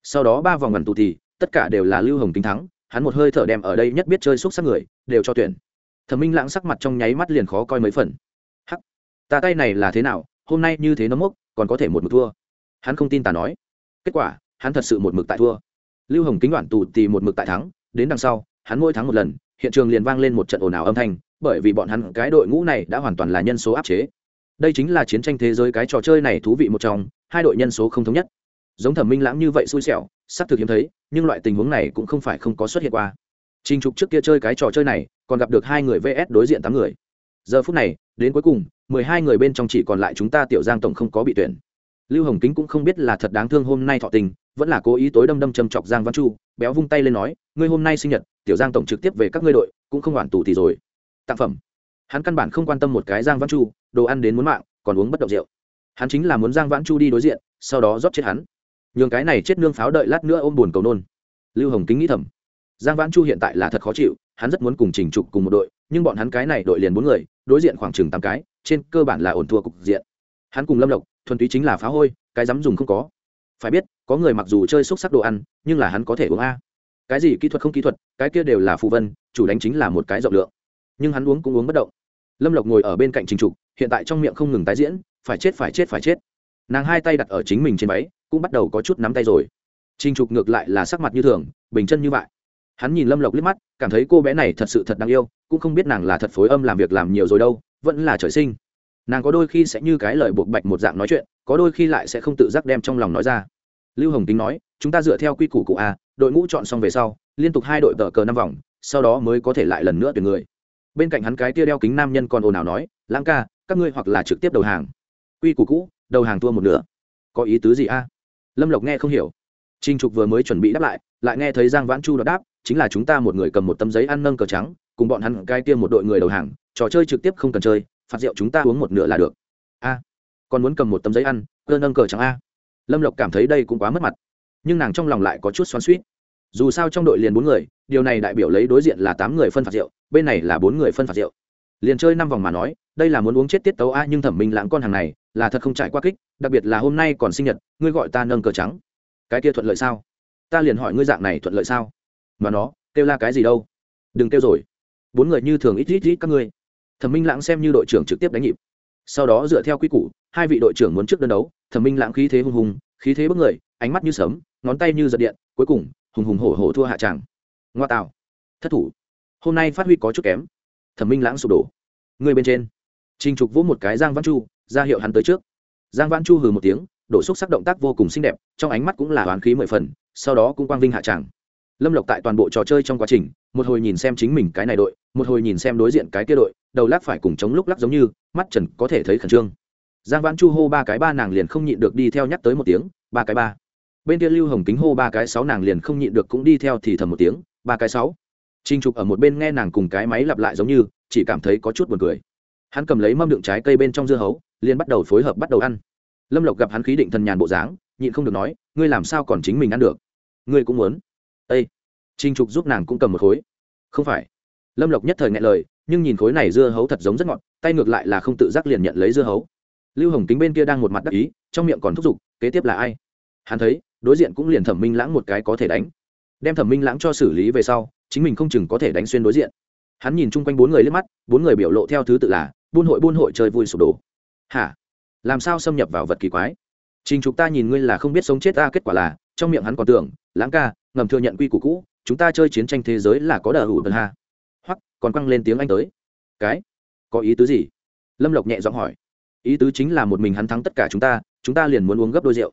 S1: sau đó ba vòng ngẩn tù thì, tất cả đều là lưu hồng tính thắng, hắn một hơi thở đem ở đây nhất biết chơi xúc sắc người, đều cho tuyển. Thẩm minh lãng sắc mặt trong nháy mắt liền khó coi mấy phần. Hắc, ta tay này là thế nào, hôm nay như thế nó mốc, còn có thể một mực thua. Hắn không tin ta nói. Kết quả, hắn thật sự một mực tại thua. Lưu hồng kính đoạn tù tì một mực tại thắng, đến đằng sau, hắn mỗi thắng một lần, hiện trường liền vang lên một trận ồn ào âm thanh, bởi vì bọn hắn, cái đội ngũ này đã hoàn toàn là nhân số áp chế. Đây chính là chiến tranh thế giới cái trò chơi này thú vị một trong, hai đội nhân số không thống nhất giống thẩm minh lãng như vậy xui xẻo xác thực hiếm thấy nhưng loại tình huống này cũng không phải không có xuất hiện qua Trình Trục trước kia chơi cái trò chơi này, còn gặp được hai người VS đối diện tám người. Giờ phút này, đến cuối cùng, mười hai người bên trong chỉ còn lại chúng ta Tiểu Giang tổng không có bị tuyển. Lưu Hồng Kính cũng không biết là thật đáng thương hôm nay thọ tình, vẫn là cố ý tối đâm đâm châm chọc Giang Văn Chu, béo vung tay lên nói, ngươi hôm nay sinh nhật, Tiểu Giang tổng trực tiếp về các ngươi đội, cũng không hoàn tù thì rồi. Tặng phẩm. Hắn căn bản không quan tâm một cái Giang Văn Chu, đồ ăn đến muốn mạng, còn uống bất động rượu. Hắn chính là muốn Giang Vãn Chu đi đối diện, sau đó rót chết hắn nhường cái này chết nương pháo đợi lát nữa ôm buồn cầu nôn. Lưu hồng kính nghĩ thầm. Giang vãn chu hiện tại là thật khó chịu, hắn rất muốn cùng trình trục cùng một đội, nhưng bọn hắn cái này đội liền bốn người, đối diện khoảng chừng tám cái, trên cơ bản là ổn thua cục diện. Hắn cùng lâm lộc, thuần túy chính là phá hôi, cái dám dùng không có. Phải biết, có người mặc dù chơi xúc sắc đồ ăn, nhưng là hắn có thể uống a. Cái gì kỹ thuật không kỹ thuật, cái kia đều là phù vân, chủ đánh chính là một cái rộng lượng. Nhưng hắn uống cũng uống bất động. Lâm lộc ngồi ở bên cạnh trình trục, hiện tại trong miệng không ngừng tái diễn, phải chết phải chết phải chết. Nàng hai tay đặt ở chính mình trên váy cũng bắt đầu có chút nắm tay rồi. Trinh trục ngược lại là sắc mặt như thường, bình chân như vậy. Hắn nhìn lâm lộc liếc mắt, cảm thấy cô bé này thật sự thật đáng yêu, cũng không biết nàng là thật phối âm làm việc làm nhiều rồi đâu, vẫn là trời sinh. Nàng có đôi khi sẽ như cái lời buộc bạch một dạng nói chuyện, có đôi khi lại sẽ không tự giác đem trong lòng nói ra. Lưu hồng tính nói, chúng ta dựa theo quy củ cụ a, đội ngũ chọn xong về sau, liên tục hai đội tờ cờ năm vòng, sau đó mới có thể lại lần nữa tuyển người. Bên cạnh hắn cái tia đeo kính nam nhân còn ồn ào nói, lãng ca, các ngươi hoặc là trực tiếp đầu hàng. Quy củ cũ, đầu hàng thua một nửa. Có ý tứ gì a? Lâm lộc nghe không hiểu. Trinh trục vừa mới chuẩn bị đáp lại lại nghe thấy giang vãn chu đáp, chính là chúng ta một người cầm một tấm giấy ăn nâng cờ trắng, cùng bọn hắn cai tiêm một đội người đầu hàng, trò chơi trực tiếp không cần chơi, phạt rượu chúng ta uống một nửa là được. A, còn muốn cầm một tấm giấy ăn, cơ nâng cờ trắng a. Lâm lộc cảm thấy đây cũng quá mất mặt. Nhưng nàng trong lòng lại có chút xoắn suýt dù sao trong đội liền bốn người, điều này đại biểu lấy đối diện là tám người phân phạt rượu, bên này là bốn người phân phạt rượu. Liền chơi năm vòng mà nói, đây là muốn uống chết tiết tấu a nhưng thẩm minh lãng con hàng này là thật không trải qua kích, đặc biệt là hôm nay còn sinh nhật, ngươi gọi ta nâng cờ trắng. Cái kia thuận lợi sao? Ta liền hỏi ngươi dạng này thuận lợi sao? Mà nó, kêu la cái gì đâu? Đừng kêu rồi. Bốn người như thường ít ít ít các ngươi. Thẩm minh lãng xem như đội trưởng trực tiếp đánh nhịp. Sau đó dựa theo quy củ, hai vị đội trưởng muốn trước đơn đấu, thẩm minh lãng khí thế hùng hùng, khí thế bức người, ánh mắt như sấm, ngón tay như giật điện, cuối cùng, hùng hùng hổ hổ thua hạ tràng. Ngoa tạo. Thất thủ. Hôm nay phát huy có chút kém. Thẩm minh lãng sụp đổ. Người bên trên. Trình trục vỗ một cái giang văn chu ra hiệu hắn tới trước. Giang văn chu hừ một tiếng, đổ xúc sắc động tác vô cùng xinh đẹp, trong ánh mắt cũng là hoán khí mười phần, sau đó cũng quang vinh hạ tràng. Lâm lộc tại toàn bộ trò chơi trong quá trình, một hồi nhìn xem chính mình cái này đội, một hồi nhìn xem đối diện cái kia đội, đầu lắc phải cùng chống lúc lắc giống như, mắt trần có thể thấy khẩn trương. Giang vãn chu hô ba cái ba nàng liền không nhịn được đi theo nhắc tới một tiếng, ba cái ba. Bên kia lưu hồng kính hô ba cái sáu nàng liền không nhịn được cũng đi theo thì thầm một tiếng, ba cái sáu. Trinh trục ở một bên nghe nàng cùng cái máy lặp lại giống như, chỉ cảm thấy có chút buồn cười. Hắn cầm lấy mâm đựng trái cây bên trong dưa hấu liền bắt đầu phối hợp bắt đầu ăn. Lâm lộc gặp hắn khí định thần nhàn bộ dáng, nhịn không được nói, ngươi làm sao còn chính mình ăn được? Ngươi cũng muốn. Ây trinh trục giúp nàng cũng cầm một khối. Không phải. Lâm lộc nhất thời ngại lời, nhưng nhìn khối này dưa hấu thật giống rất ngọt, tay ngược lại là không tự giác liền nhận lấy dưa hấu. Lưu hồng kính bên kia đang một mặt đắc ý, trong miệng còn thúc giục, kế tiếp là ai? Hắn thấy, đối diện cũng liền thẩm minh lãng một cái có thể đánh. Đem thẩm minh lãng cho xử lý về sau, chính mình không chừng có thể đánh xuyên đối diện. Hắn nhìn chung quanh bốn người liếc mắt, bốn người biểu lộ theo thứ tự là, buôn hội buôn hội chơi vui sụp đổ hả? Làm sao xâm nhập vào vật kỳ quái? Trình chúng ta nhìn ngươi là không biết sống chết ta, kết quả là, trong miệng hắn còn tưởng, lãng ca, ngầm thừa nhận quy củ cũ, chúng ta chơi chiến tranh thế giới là có đờ hủ vân ha hoặc còn quăng lên tiếng anh tới. Cái? Có ý tứ gì? Lâm lộc nhẹ giọng hỏi. Ý tứ chính là một mình hắn thắng tất cả chúng ta chúng ta liền muốn uống gấp đôi rượu.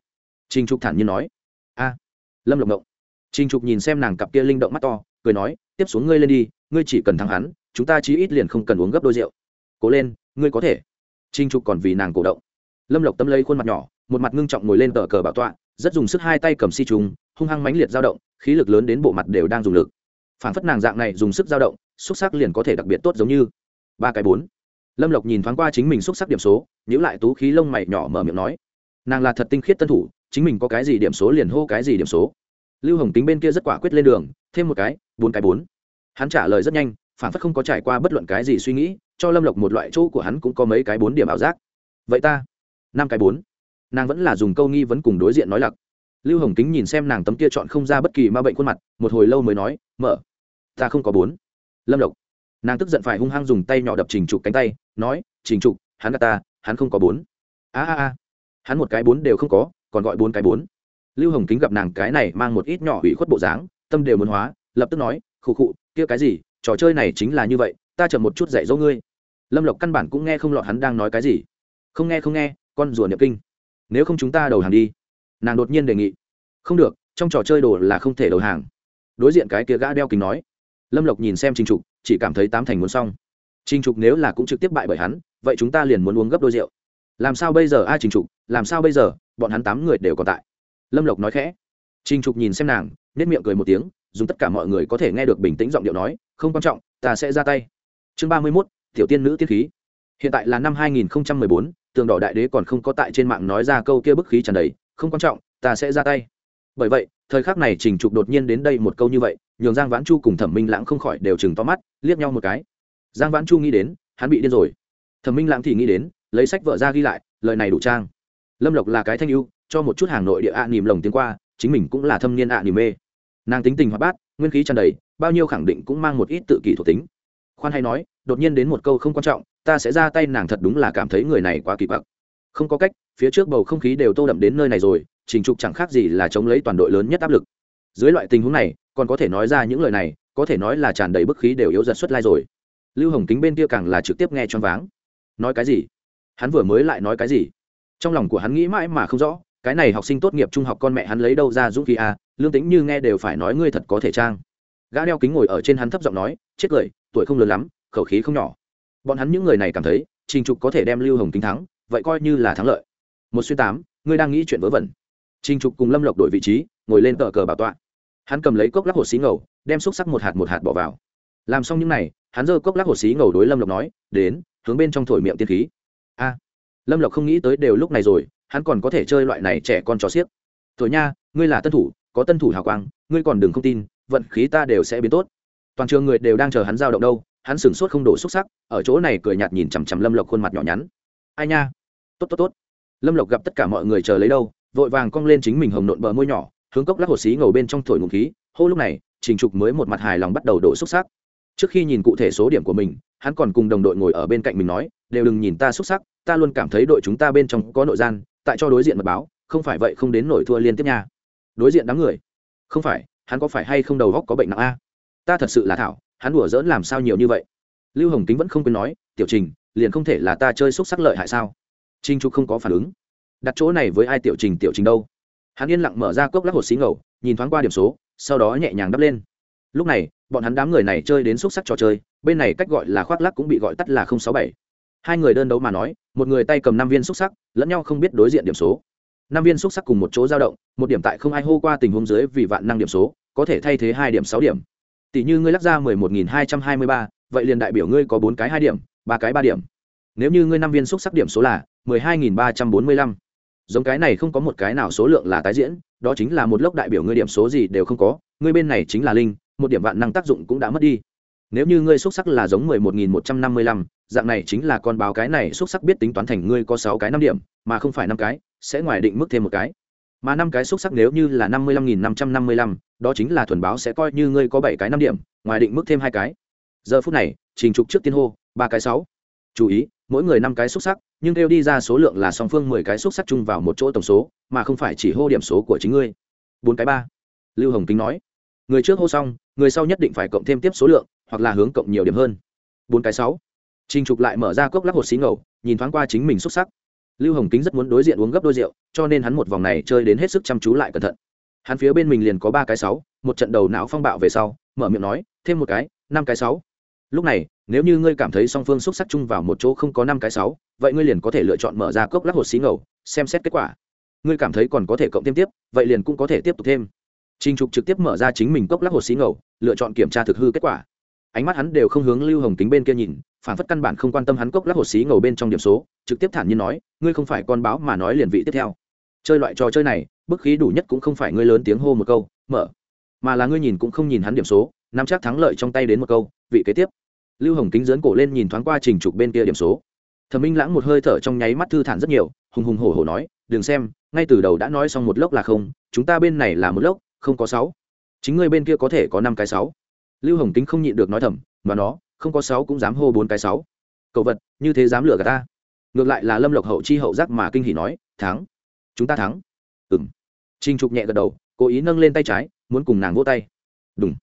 S1: Trình trục thản nhiên nói. A. Lâm lộc ngộng. Trình trục nhìn xem nàng cặp kia linh động mắt to, cười nói, tiếp xuống ngươi lên đi, ngươi chỉ cần thắng hắn, chúng ta chí ít liền không cần uống gấp đôi rượu. Cố lên, ngươi có thể. Trinh trục còn vì nàng cổ động. Lâm lộc tâm lấy khuôn mặt nhỏ, một mặt ngưng trọng ngồi lên tờ cờ bảo tọa, rất dùng sức hai tay cầm si trùng, hung hăng mãnh liệt dao động, khí lực lớn đến bộ mặt đều đang dùng lực. Phản phất nàng dạng này dùng sức dao động, xúc sắc liền có thể đặc biệt tốt giống như. Ba cái bốn. Lâm lộc nhìn thoáng qua chính mình xúc sắc điểm số nhữ lại tú khí lông mày nhỏ mở miệng nói, nàng là thật tinh khiết tân thủ, chính mình có cái gì điểm số liền hô cái gì điểm số. Lưu hồng tính bên kia rất quả quyết lên đường, thêm một cái, bốn cái bốn. Hắn trả lời rất nhanh, phản phất không có trải qua bất luận cái gì suy nghĩ cho lâm lộc một loại chỗ của hắn cũng có mấy cái bốn điểm ảo giác. Vậy ta? Năm cái bốn. Nàng vẫn là dùng câu nghi vấn cùng đối diện nói lặc. Lưu hồng kính nhìn xem nàng tấm kia chọn không ra bất kỳ ma bệnh khuôn mặt, một hồi lâu mới nói, mở. Ta không có bốn. Lâm lộc. Nàng tức giận phải hung hăng dùng tay nhỏ đập trình trục cánh tay, nói, trình trục, hắn gà ta, hắn không có bốn. A a a. Hắn một cái bốn đều không có, còn gọi bốn cái bốn. Lưu hồng kính gặp nàng cái này mang một ít nhỏ hủy khuất bộ dáng, tâm đều muốn hóa, lập tức nói, khụ khụ, kia cái gì? Trò chơi này chính là như vậy ta chậm một chút dạy dỗ ngươi. Lâm lộc căn bản cũng nghe không lọt hắn đang nói cái gì. Không nghe không nghe, con rùa niệm kinh. Nếu không chúng ta đầu hàng đi. Nàng đột nhiên đề nghị. Không được, trong trò chơi đồ là không thể đầu hàng. Đối diện cái kia gã đeo kính nói. Lâm lộc nhìn xem trình trục, chỉ cảm thấy tám thành muốn xong. Trình trục nếu là cũng trực tiếp bại bởi hắn, vậy chúng ta liền muốn uống gấp đôi rượu. Làm sao bây giờ? Ai trình trục, làm sao bây giờ? Bọn hắn tám người đều còn tại. Lâm lộc nói khẽ. Trình trục nhìn xem nàng nết miệng cười một tiếng, dùng tất cả mọi người có thể nghe được bình tĩnh giọng điệu nói, không quan trọng, ta sẽ ra tay chương ba mươi mốt, tiểu tiên nữ tiết khí. Hiện tại là năm hai nghìn bốn, tường đỏ đại đế còn không có tại trên mạng nói ra câu kia bức khí tràn đầy, không quan trọng, ta sẽ ra tay. Bởi vậy, thời khắc này trình trục đột nhiên đến đây một câu như vậy, nhường giang vãn chu cùng thẩm minh lãng không khỏi đều chừng to mắt, liếc nhau một cái. Giang vãn chu nghĩ đến, hắn bị điên rồi. Thẩm minh lãng thì nghĩ đến, lấy sách vợ ra ghi lại, lời này đủ trang. Lâm lộc là cái thanh ưu, cho một chút hàng nội địa ạ à nỉm lồng tiếng qua, chính mình cũng là thâm niên ạ à nỉm mê. Nàng tính tình hoạt bát, nguyên khí tràn đầy, bao nhiêu khẳng định cũng mang một ít tự kỷ thuộc tính khoan hay nói đột nhiên đến một câu không quan trọng ta sẽ ra tay nàng thật đúng là cảm thấy người này quá kỳ quặc. Không có cách phía trước bầu không khí đều tô đậm đến nơi này rồi trình trục chẳng khác gì là chống lấy toàn đội lớn nhất áp lực. Dưới loại tình huống này còn có thể nói ra những lời này có thể nói là tràn đầy bức khí đều yếu giật xuất lai rồi. Lưu hồng kính bên kia càng là trực tiếp nghe choáng váng. Nói cái gì? Hắn vừa mới lại nói cái gì? Trong lòng của hắn nghĩ mãi mà không rõ cái này học sinh tốt nghiệp trung học con mẹ hắn lấy đâu ra dũng khí à, lương tính như nghe đều phải nói ngươi thật có thể trang. Gã đeo kính ngồi ở trên hắn thấp giọng nói chết cười tuổi không lớn lắm, khẩu khí không nhỏ. Bọn hắn những người này cảm thấy, trình trục có thể đem lưu hồng kính thắng, vậy coi như là thắng lợi. Một xuyên tám, ngươi đang nghĩ chuyện vớ vẩn. Trình trục cùng lâm lộc đổi vị trí, ngồi lên tờ cờ bảo tọa. Hắn cầm lấy cốc lắc hột xí ngầu, đem xúc sắc một hạt một hạt bỏ vào. Làm xong những n à y hắn giơ cốc lắc hột xí ngầu đối lâm lộc nói, đến, hướng bên trong thổi miệng tiên khí. A. Lâm lộc không nghĩ tới đều lúc này rồi, hắn còn có thể chơi loại này trẻ con trò xiếc. Thổi nha, ngươi là tân thủ, có tân thủ hào quang, ngươi còn đừng không tin, vận khí ta đều sẽ biến tốt toàn trường người đều đang chờ hắn giao động đâu, hắn sửng sốt không đổ xúc sắc, ở chỗ này cười nhạt nhìn chằm chằm lâm lộc khuôn mặt nhỏ nhắn. Ai nha? Tốt tốt tốt. Lâm lộc gặp tất cả mọi người chờ lấy đâu, vội vàng cong lên chính mình hồng nộn bờ môi nhỏ, hướng cốc lắc hồ xí ngầu bên trong thổi ngụm khí, hô lúc này, trình trục mới một mặt hài lòng bắt đầu đổ xúc sắc. Trước khi nhìn cụ thể số điểm của mình, hắn còn cùng đồng đội ngồi ở bên cạnh mình nói, đều đừng nhìn ta xúc sắc, ta luôn cảm thấy đội chúng ta bên trong có nội gian, tại cho đối diện mật báo, không phải vậy không đến nổi thua liên tiếp nha. Đối diện đám người? Không phải, hắn có phải hay không đầu góc có bệnh nặng a? Ta thật sự là thảo, hắn đùa dỡn làm sao nhiều như vậy? Lưu hồng kính vẫn không quên nói, tiểu trình, liền không thể là ta chơi xúc sắc lợi hại sao? Trinh trục không có phản ứng. Đặt chỗ này với ai tiểu trình tiểu trình đâu? Hắn yên lặng mở ra cốc lắc hột xí ngầu, nhìn thoáng qua điểm số, sau đó nhẹ nhàng đắp lên. Lúc này, bọn hắn đám người này chơi đến xúc sắc trò chơi, bên này cách gọi là khoác lắc cũng bị gọi tắt là sáu bảy. Hai người đơn đấu mà nói, một người tay cầm năm viên xúc sắc, lẫn nhau không biết đối diện điểm số. Năm viên xúc sắc cùng một chỗ dao động, một điểm tại không ai hô qua tình huống dưới vì vạn năng điểm số, có thể thay thế hai điểm, sáu điểm tỷ như ngươi lắc ra mười một nghìn hai trăm hai mươi ba, vậy liền đại biểu ngươi có bốn cái hai điểm, ba cái ba điểm. Nếu như ngươi năm viên xúc sắc điểm số là mười hai nghìn ba trăm bốn mươi lăm, giống cái này không có một cái nào số lượng là tái diễn, đó chính là một lốc đại biểu ngươi điểm số gì đều không có, ngươi bên này chính là linh, một điểm vạn năng tác dụng cũng đã mất đi. Nếu như ngươi xúc sắc là giống mười một nghìn một trăm năm mươi lăm, dạng này chính là con báo cái này xúc sắc biết tính toán thành ngươi có sáu cái năm điểm, mà không phải năm cái, sẽ ngoài định mức thêm một cái mà năm cái xúc sắc nếu như là năm mươi lăm nghìn năm trăm năm mươi lăm, đó chính là thuần báo sẽ coi như ngươi có bảy cái năm điểm, ngoài định mức thêm hai cái. Giờ phút này, trình trục trước tiên hô, ba cái sáu. Chú ý, mỗi người năm cái xúc sắc, nhưng kêu đi ra số lượng là song phương mười cái xúc sắc chung vào một chỗ tổng số, mà không phải chỉ hô điểm số của chính ngươi. Bốn cái ba. Lưu hồng kính nói. Người trước hô xong, người sau nhất định phải cộng thêm tiếp số lượng, hoặc là hướng cộng nhiều điểm hơn. Bốn cái sáu. Trình trục lại mở ra cốc lắc hột xí ngầu, nhìn thoáng qua chính mình xúc sắc lưu hồng kính rất muốn đối diện uống gấp đôi rượu cho nên hắn một vòng này chơi đến hết sức chăm chú lại cẩn thận. Hắn phía bên mình liền có ba cái sáu một trận đầu não phong bạo về sau mở miệng nói thêm một cái năm cái sáu. Lúc này nếu như ngươi cảm thấy song phương xúc sắc chung vào một chỗ không có năm cái sáu vậy ngươi liền có thể lựa chọn mở ra cốc lắc hột xí ngầu xem xét kết quả. Ngươi cảm thấy còn có thể cộng thêm tiếp vậy liền cũng có thể tiếp tục thêm. Trình Trục trực tiếp mở ra chính mình cốc lắc hột xí ngầu, lựa chọn kiểm tra thực hư kết quả. Ánh mắt hắn đều không hướng Lưu Hồng Kính bên kia nhìn, phản phất căn bản không quan tâm hắn cốc lắc hột xí ngầu bên trong điểm số, trực tiếp thản nhiên nói, ngươi không phải con báo mà nói liền vị tiếp theo. Chơi loại trò chơi này, bức khí đủ nhất cũng không phải ngươi lớn tiếng hô một câu, mở, mà là ngươi nhìn cũng không nhìn hắn điểm số, nắm chắc thắng lợi trong tay đến một câu, vị kế tiếp. Lưu Hồng Kính dấn cổ lên nhìn thoáng qua Trình Trục bên kia điểm số. Thẩm Minh Lãng một hơi thở trong nháy mắt thư thản rất nhiều, hùng hùng hổ hổ nói, "Đừng xem, ngay từ đầu đã nói xong một lốc là không, chúng ta bên này là một lốc, không có sáu chính ngươi bên kia có thể có năm cái sáu lưu hồng kính không nhịn được nói thầm, mà nó, không có sáu cũng dám hô bốn cái sáu. Cậu vật, như thế dám lừa gạt ta? Ngược lại là lâm lộc hậu chi hậu giác mà kinh hỉ nói, thắng, chúng ta thắng. Ừ m trinh trục nhẹ gật đầu, cố ý nâng lên tay trái, muốn cùng nàng vỗ tay. Đúng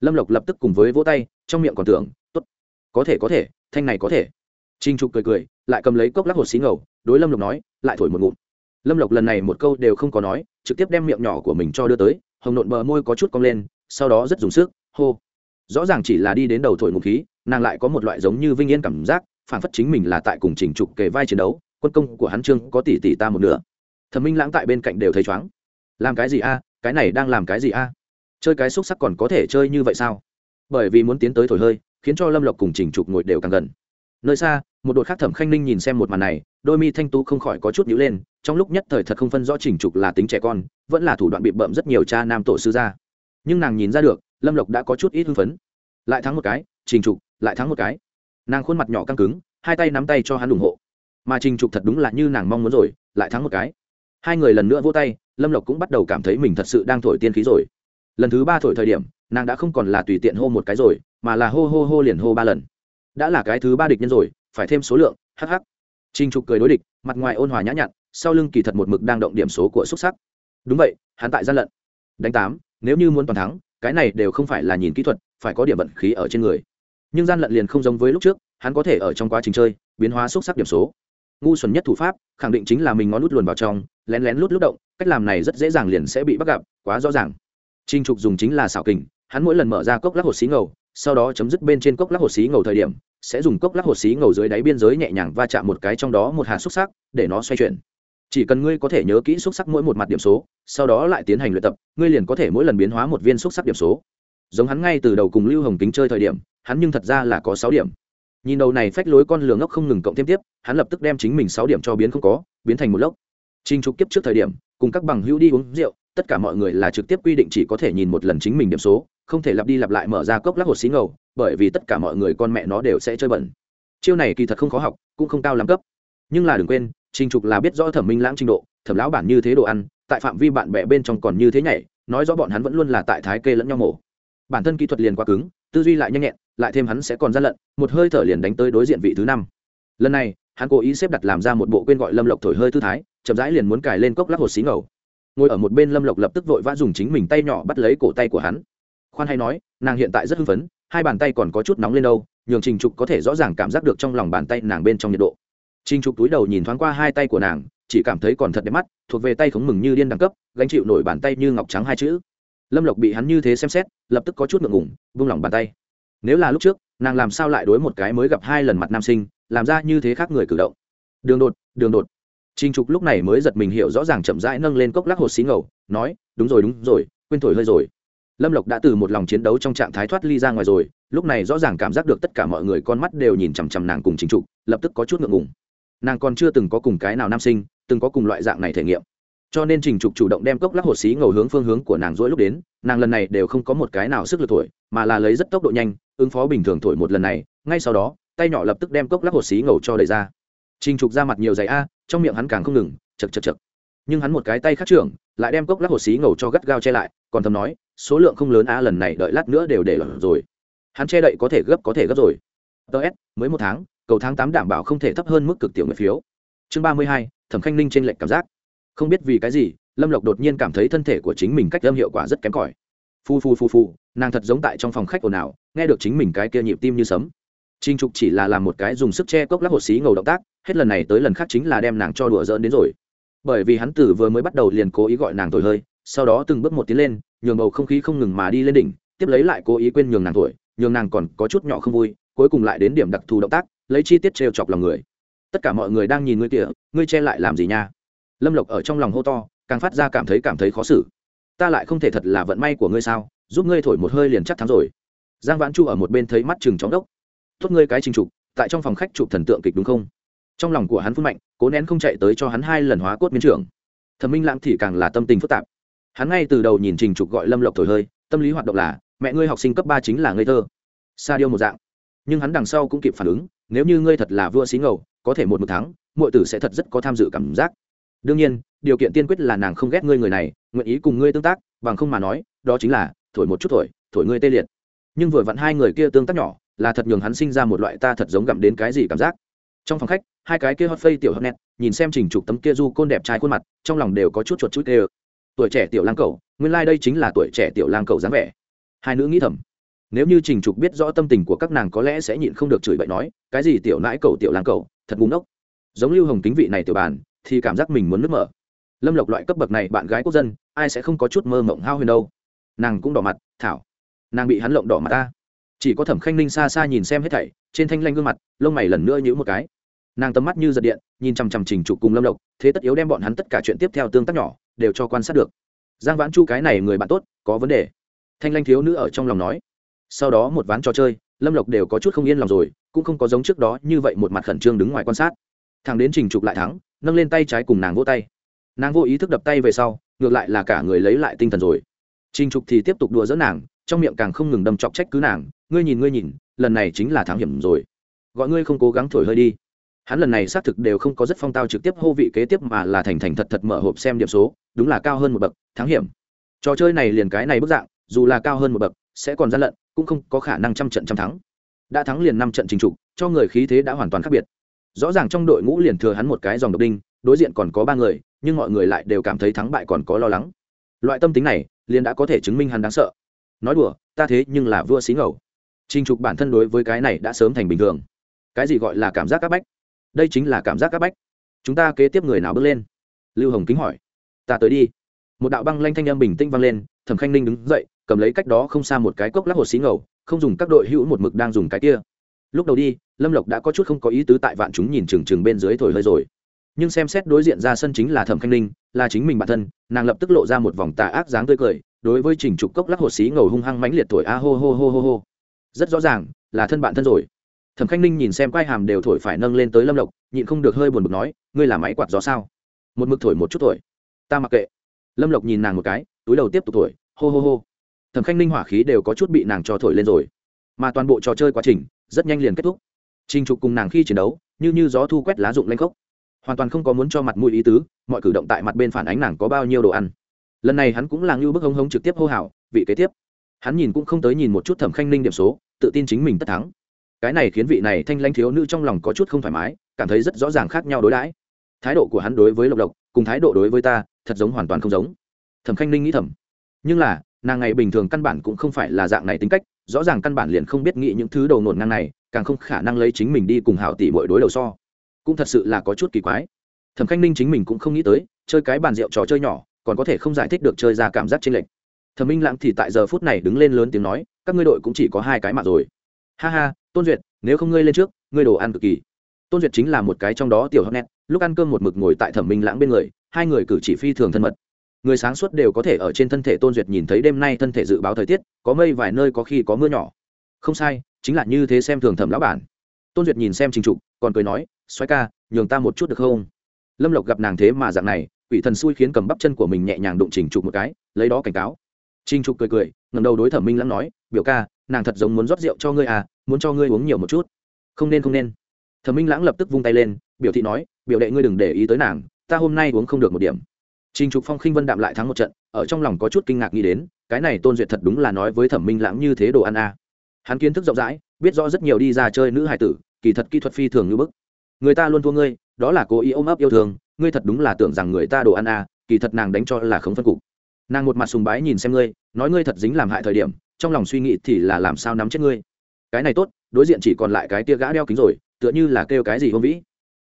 S1: lâm lộc lập tức cùng với vỗ tay, trong miệng còn tưởng t ố t có thể có thể, thanh này có thể. Trinh trục cười cười, lại cầm lấy cốc lắc hột xí ngầu, đối lâm lộc nói, lại thổi một ngụm. Lâm lộc lần này một câu đều không có nói, trực tiếp đem miệng nhỏ của mình cho đưa tới, hồng nộn bờ môi có chút cong lên, sau đó rất dùng sức, hô rõ ràng chỉ là đi đến đầu thổi ngụ khí, nàng lại có một loại giống như vinh yên cảm giác, phản phất chính mình là tại cùng trình trục kề vai chiến đấu, quân công của hắn trương có tỷ tỷ ta một nửa. Thẩm minh lãng tại bên cạnh đều thấy chóng làm cái gì a? Cái này đang làm cái gì a? Chơi cái xúc sắc còn có thể chơi như vậy sao? Bởi vì muốn tiến tới thổi hơi, khiến cho lâm lộc cùng trình trục ngồi đều càng gần. Nơi xa, một đội khác thẩm khanh ninh nhìn xem một màn này, đôi mi thanh tú không khỏi có chút nhữ lên, trong lúc nhất thời thật không phân rõ trình trục là tính trẻ con, vẫn là thủ đoạn bị bợm rất nhiều cha nam tổ sư ra nhưng nàng nhìn ra được lâm lộc đã có chút ít hưng phấn. Lại thắng một cái, trình trục, lại thắng một cái. Nàng khuôn mặt nhỏ căng cứng, hai tay nắm tay cho hắn ủng hộ. Mà trình trục thật đúng là như nàng mong muốn rồi, lại thắng một cái. Hai người lần nữa vỗ tay, lâm lộc cũng bắt đầu cảm thấy mình thật sự đang thổi tiên khí rồi. Lần thứ ba thổi thời điểm, nàng đã không còn là tùy tiện hô một cái rồi, mà là hô hô hô liền hô ba lần. Đã là cái thứ ba địch nhân rồi, phải thêm số lượng hh trình trục cười đối địch, mặt ngoài ôn hòa nhã nhặn, sau lưng kỳ thật một mực đang động điểm số của xúc sắc. Đúng vậy, hắn tại gian lận. Đánh tám, nếu như muốn toàn thắng cái này đều không phải là nhìn kỹ thuật, phải có điểm vận khí ở trên người. Nhưng gian lận liền không giống với lúc trước, hắn có thể ở trong quá trình chơi, biến hóa xúc sắc điểm số. Ngu xuẩn nhất thủ pháp, khẳng định chính là mình ngón lút luồn vào trong, lén lén lút lút động, cách làm này rất dễ dàng liền sẽ bị bắt gặp, quá rõ ràng. Trinh trục dùng chính là xảo kình, hắn mỗi lần mở ra cốc lắc hột xí ngầu, sau đó chấm dứt bên trên cốc lắc hột xí ngầu thời điểm, sẽ dùng cốc lắc hột xí ngầu dưới đáy biên giới nhẹ nhàng va chạm một cái trong đó một hạt xúc sắc, để nó xoay chuyển chỉ cần ngươi có thể nhớ kỹ xúc sắc mỗi một mặt điểm số, sau đó lại tiến hành luyện tập, ngươi liền có thể mỗi lần biến hóa một viên xúc sắc điểm số. Giống hắn ngay từ đầu cùng lưu hồng kính chơi thời điểm, hắn nhưng thật ra là có sáu điểm. Nhìn đầu này phách lối con lường ngốc không ngừng cộng thêm tiếp, hắn lập tức đem chính mình sáu điểm cho biến không có, biến thành một lốc. Trình trục kiếp trước thời điểm, cùng các bằng hữu đi uống rượu, tất cả mọi người là trực tiếp quy định chỉ có thể nhìn một lần chính mình điểm số, không thể lặp đi lặp lại mở ra cốc lắc hột xí ngầu, bởi vì tất cả mọi người con mẹ nó đều sẽ chơi bẩn. Chiêu này kỳ thật không khó học, cũng không cao lắm cấp. Nhưng là đừng quên trình trục là biết rõ thẩm minh lãng trình độ, thẩm lão bản như thế đồ ăn, tại phạm vi bạn bè bên trong còn như thế nhảy, nói rõ bọn hắn vẫn luôn là tại thái kê lẫn nhau mổ. Bản thân kỹ thuật liền quá cứng, tư duy lại nhanh nhẹn, lại thêm hắn sẽ còn gian lận, một hơi thở liền đánh tới đối diện vị thứ năm. Lần này, hắn cố ý xếp đặt làm ra một bộ quên gọi lâm lộc thổi hơi tư thái, chậm rãi liền muốn cài lên cốc lắc hột xí ngầu. Ngồi ở một bên lâm lộc lập tức vội vã dùng chính mình tay nhỏ bắt lấy cổ tay của hắn. Khoan hay nói, nàng hiện tại rất hưng phấn, hai bàn tay còn có chút nóng lên đâu, nhường trình trục có thể rõ ràng cảm giác được trong lòng bàn tay nàng bên trong nhiệt độ trình trục túi đầu nhìn thoáng qua hai tay của nàng chỉ cảm thấy còn thật đẹp mắt thuộc về tay khống mừng như điên đẳng cấp gánh chịu nổi bàn tay như ngọc trắng hai chữ lâm lộc bị hắn như thế xem xét lập tức có chút ngượng ngùng, buông lòng bàn tay nếu là lúc trước nàng làm sao lại đối một cái mới gặp hai lần mặt nam sinh làm ra như thế khác người cử động đường đột đường đột Trình Trục lúc này mới giật mình hiểu rõ ràng chậm rãi nâng lên cốc lắc hột xí ngầu, nói, đúng rồi đúng rồi, quên thổi hơi rồi. Lâm Lộc đã từ một lòng chiến đấu trong trạng thái thoát ly ra ngoài rồi, lúc này rõ ràng cảm giác được tất cả mọi người con mắt đều nhìn chằm chằm nàng cùng Trình Trục, lập tức có chút ngượng ngùng. Nàng còn chưa từng có cùng cái nào nam sinh, từng có cùng loại dạng này thể nghiệm. Cho nên Trình Trục chủ động đem cốc lắc hột xí ngầu hướng phương hướng của nàng dỗi lúc đến, nàng lần này đều không có một cái nào sức lực thổi, mà là lấy rất tốc độ nhanh, ứng phó bình thường thổi một lần này, ngay sau đó, tay nhỏ lập tức đem cốc lắc hột xí ngầu cho đẩy ra. Trình Trục ra mặt nhiều giày a, trong miệng hắn càng không ngừng, chật chật chật. Nhưng hắn một cái tay khác trưởng, lại đem cốc lắc hột xí ngầu cho gắt gao che lại, còn thầm nói, số lượng không lớn a lần này đợi lát nữa đều để lọt rồi. Hắn che đậy có thể gấp có thể gấp rồi. tớ s mới một tháng, cầu tháng tám đảm bảo không thể thấp hơn mức cực tiểu người phiếu. Chương ba mươi hai, Thẩm Khanh Ninh trên lệnh cảm giác. Không biết vì cái gì, Lâm Lộc đột nhiên cảm thấy thân thể của chính mình cách âm hiệu quả rất kém cỏi. Phu phu phu phu, nàng thật giống tại trong phòng khách ồn ào, nghe được chính mình cái kia nhịp tim như sấm Trình Trục chỉ là làm một cái dùng sức che cốc lắc hột xí ngầu động tác, hết lần này tới lần khác chính là đem nàng cho đùa giỡn đến rồi. Bởi vì hắn tử vừa mới bắt đầu liền cố ý gọi nàng thổi hơi, sau đó từng bước một tiến lên, nhường bầu không khí không ngừng mà đi lên đỉnh, tiếp lấy lại cố ý quên nhường nàng thổi, nhường nàng còn có chút nhỏ không vui, cuối cùng lại đến điểm đặc thù động tác, lấy chi tiết trêu chọc lòng người. Tất cả mọi người đang nhìn ngươi kìa, ngươi che lại làm gì nha? Lâm Lộc ở trong lòng hô to, càng phát ra cảm thấy cảm thấy khó xử. Ta lại không thể thật là vận may của ngươi sao? Giúp ngươi thổi một hơi liền chắc thắng rồi. Giang Vãn Chu ở một bên thấy mắt chừng chóng đốc, thốt ngươi cái trình trục tại trong phòng khách chụp thần tượng kịch đúng không trong lòng của hắn phun mạnh cố nén không chạy tới cho hắn hai lần hóa cốt miến trưởng thẩm minh lãng thì càng là tâm tình phức tạp hắn ngay từ đầu nhìn trình trục gọi lâm lộc thổi hơi tâm lý hoạt động là mẹ ngươi học sinh cấp ba chính là ngây thơ sa điêu một dạng nhưng hắn đằng sau cũng kịp phản ứng nếu như ngươi thật là vua xí ngầu, có thể một một tháng mọi tử sẽ thật rất có tham dự cảm giác. Đương nhiên, điều kiện tiên quyết là nàng không ghét ngươi người này, nguyện ý cùng ngươi tương tác, bằng không mà nói, đó chính là, thổi một chút thổi thổi ngươi tê liệt. Nhưng vừa vặn hai người kia tương tác nhỏ, là thật nhường hắn sinh ra một loại ta thật giống gặm đến cái gì cảm giác. Trong phòng khách, hai cái kia hot phây tiểu hot net nhìn xem trình trục tấm kia du côn đẹp trai khuôn mặt, trong lòng đều có chút chuột chút tê tuổi trẻ tiểu lang cầu nguyên lai、like、đây chính là tuổi trẻ tiểu lang cầu dáng vẻ. Hai nữ nghĩ thầm nếu như trình trục biết rõ tâm tình của các nàng có lẽ sẽ nhịn không được chửi bậy nói, cái gì tiểu nãi cầu tiểu lang cầu thật búng ốc giống lưu hồng kính vị này tiểu bàn, thì cảm giác mình muốn nứt mở. Lâm lộc loại cấp bậc này bạn gái quốc dân, ai sẽ không có chút mơ mộng hao huyền đâu. Nàng cũng đỏ mặt, thảo, nàng bị hắn lộng đỏ mặt ta. Chỉ có thẩm khanh ninh xa xa nhìn xem hết thảy, trên thanh lanh gương mặt, lông mày lần nữa nhữ một cái. Nàng tầm mắt như giật điện, nhìn chằm chằm trình trục cùng lâm lộc, thế tất yếu đem bọn hắn tất cả chuyện tiếp theo tương tác nhỏ, đều cho quan sát được. Giang vãn chu cái này người bạn tốt, có vấn đề. Thanh lanh thiếu nữ ở trong lòng nói sau đó một ván trò chơi, lâm lộc đều có chút không yên lòng rồi, cũng không có giống trước đó như vậy một mặt khẩn trương đứng ngoài quan sát. Thằng đến trình trục lại thắng, nâng lên tay trái cùng nàng vỗ tay. Nàng vô ý thức đập tay về sau, ngược lại là cả người lấy lại tinh thần rồi. Trình trục thì tiếp tục đùa dỡ nàng, trong miệng càng không ngừng đâm chọc trách cứ nàng, ngươi nhìn ngươi nhìn, lần này chính là thắng hiểm rồi. Gọi ngươi không cố gắng thổi hơi đi. Hắn lần này xác thực đều không có rất phong tao trực tiếp hô vị kế tiếp mà là thành thành thật thật mở hộp xem điểm số, đúng là cao hơn một bậc, thắng hiểm. Trò chơi này liền cái này bức dạng, dù là cao hơn một bậc, sẽ còn gian lận cũng không có khả năng trăm trận trăm thắng. Đã thắng liền năm trận trình trục cho người khí thế đã hoàn toàn khác biệt. Rõ ràng trong đội ngũ liền thừa hắn một cái dòng độc đinh, đối diện còn có ba người, nhưng mọi người lại đều cảm thấy thắng bại còn có lo lắng. Loại tâm tính này, liền đã có thể chứng minh hắn đáng sợ. Nói đùa, ta thế nhưng là vua xí ngầu. Trình trục bản thân đối với cái này đã sớm thành bình thường. Cái gì gọi là cảm giác áp bách? Đây chính là cảm giác áp bách. Chúng ta kế tiếp người nào bước lên? Lưu hồng kính hỏi. Ta tới đi. Một đạo băng lanh thanh âm bình tĩnh vang lên, thẩm khanh ninh đứng dậy cầm lấy cách đó không xa một cái cốc lắc hột xí ngầu, không dùng các đội hữu một mực đang dùng cái kia. Lúc đầu đi, lâm lộc đã có chút không có ý tứ tại vạn chúng nhìn trừng trừng bên dưới thổi hơi rồi. Nhưng xem xét đối diện ra sân chính là thẩm khanh ninh, là chính mình bản thân, nàng lập tức lộ ra một vòng tà ác dáng tươi cười, đối với trình trục cốc lắc hột xí ngầu hung hăng mãnh liệt thổi a hô hô hô hô hô. Rất rõ ràng, là thân bạn thân rồi. Thẩm khanh ninh nhìn xem quai hàm đều thổi phải nâng lên tới lâm lộc, nhịn không được hơi buồn bực nói, ngươi là máy quạt gió sao? Một mực thổi một chút thổi. Ta mặc kệ. Lâm lộc nhìn nàng một cái, túi đầu tiếp tục thổi, hô hô hô thẩm khanh ninh hỏa khí đều có chút bị nàng cho thổi lên rồi. Mà toàn bộ trò chơi quá trình rất nhanh liền kết thúc. Trình trục cùng nàng khi chiến đấu, như như gió thu quét lá rụng lanh khốc. Hoàn toàn không có muốn cho mặt mũi ý tứ, mọi cử động tại mặt bên phản ánh nàng có bao nhiêu đồ ăn. Lần này hắn cũng là ngưu bức hống hống trực tiếp hô hào, vị kế tiếp. Hắn nhìn cũng không tới nhìn một chút thẩm khanh ninh điểm số, tự tin chính mình tất thắng. Cái này khiến vị này thanh lãnh thiếu nữ trong lòng có chút không thoải mái, cảm thấy rất rõ ràng khác nhau đối đãi. Thái độ của hắn đối với lộc lộc, cùng thái độ đối với ta, thật giống hoàn toàn không giống. Thẩm khanh ninh nghĩ thầm. Nhưng là nàng ngày bình thường căn bản cũng không phải là dạng này tính cách, rõ ràng căn bản liền không biết nghĩ những thứ đầu nổn ngang này, càng không khả năng lấy chính mình đi cùng hảo tỷ bội đối đầu so. Cũng thật sự là có chút kỳ quái. Thẩm khanh ninh chính mình cũng không nghĩ tới, chơi cái bàn rượu trò chơi nhỏ, còn có thể không giải thích được chơi ra cảm giác trên lệch. Thẩm minh lãng thì tại giờ phút này đứng lên lớn tiếng nói, các ngươi đội cũng chỉ có hai cái mà rồi. Ha ha, tôn duyệt, nếu không ngươi lên trước, ngươi đồ ăn cực kỳ. Tôn duyệt chính là một cái trong đó tiểu hot nét, lúc ăn cơm một mực ngồi tại thẩm minh lãng bên người, hai người cử chỉ phi thường thân mật người sáng suốt đều có thể ở trên thân thể tôn duyệt nhìn thấy đêm nay thân thể dự báo thời tiết, có mây vài nơi có khi có mưa nhỏ. Không sai, chính là như thế xem thường thẩm lão bản. Tôn duyệt nhìn xem trình trục, còn cười nói xoay ca, nhường ta một chút được không? Lâm lộc gặp nàng thế mà dạng này, quỷ thần xui khiến cầm bắp chân của mình nhẹ nhàng đụng trình trục một cái, lấy đó cảnh cáo. Trình trục cười cười ngầm đầu đối thẩm minh lãng nói, biểu ca, nàng thật giống muốn rót rượu cho ngươi à muốn cho ngươi uống nhiều một chút. Không nên không nên. Thẩm minh lãng lập tức vung tay lên, biểu thị nói, biểu đệ ngươi đừng để ý tới nàng, ta hôm nay uống không được một điểm trình trục phong khinh vân đạm lại thắng một trận, ở trong lòng có chút kinh ngạc nghĩ đến, cái này tôn duyệt thật đúng là nói với thẩm minh lãng như thế đồ ăn à. hắn kiến thức rộng rãi, biết rõ rất nhiều đi ra chơi nữ hài tử, kỳ thật kỹ thuật phi thường như bức. Người ta luôn thua ngươi, đó là cố ý ôm ấp yêu thương, ngươi thật đúng là tưởng rằng người ta đồ ăn à kỳ thật nàng đánh cho là không phân cục. Nàng một mặt sùng bái nhìn xem ngươi, nói ngươi thật dính làm hại thời điểm, trong lòng suy nghĩ thì là làm sao nắm chết ngươi. Cái này tốt, đối diện chỉ còn lại cái tia gã đeo kính rồi, tựa như là kêu cái gì hôm vĩ.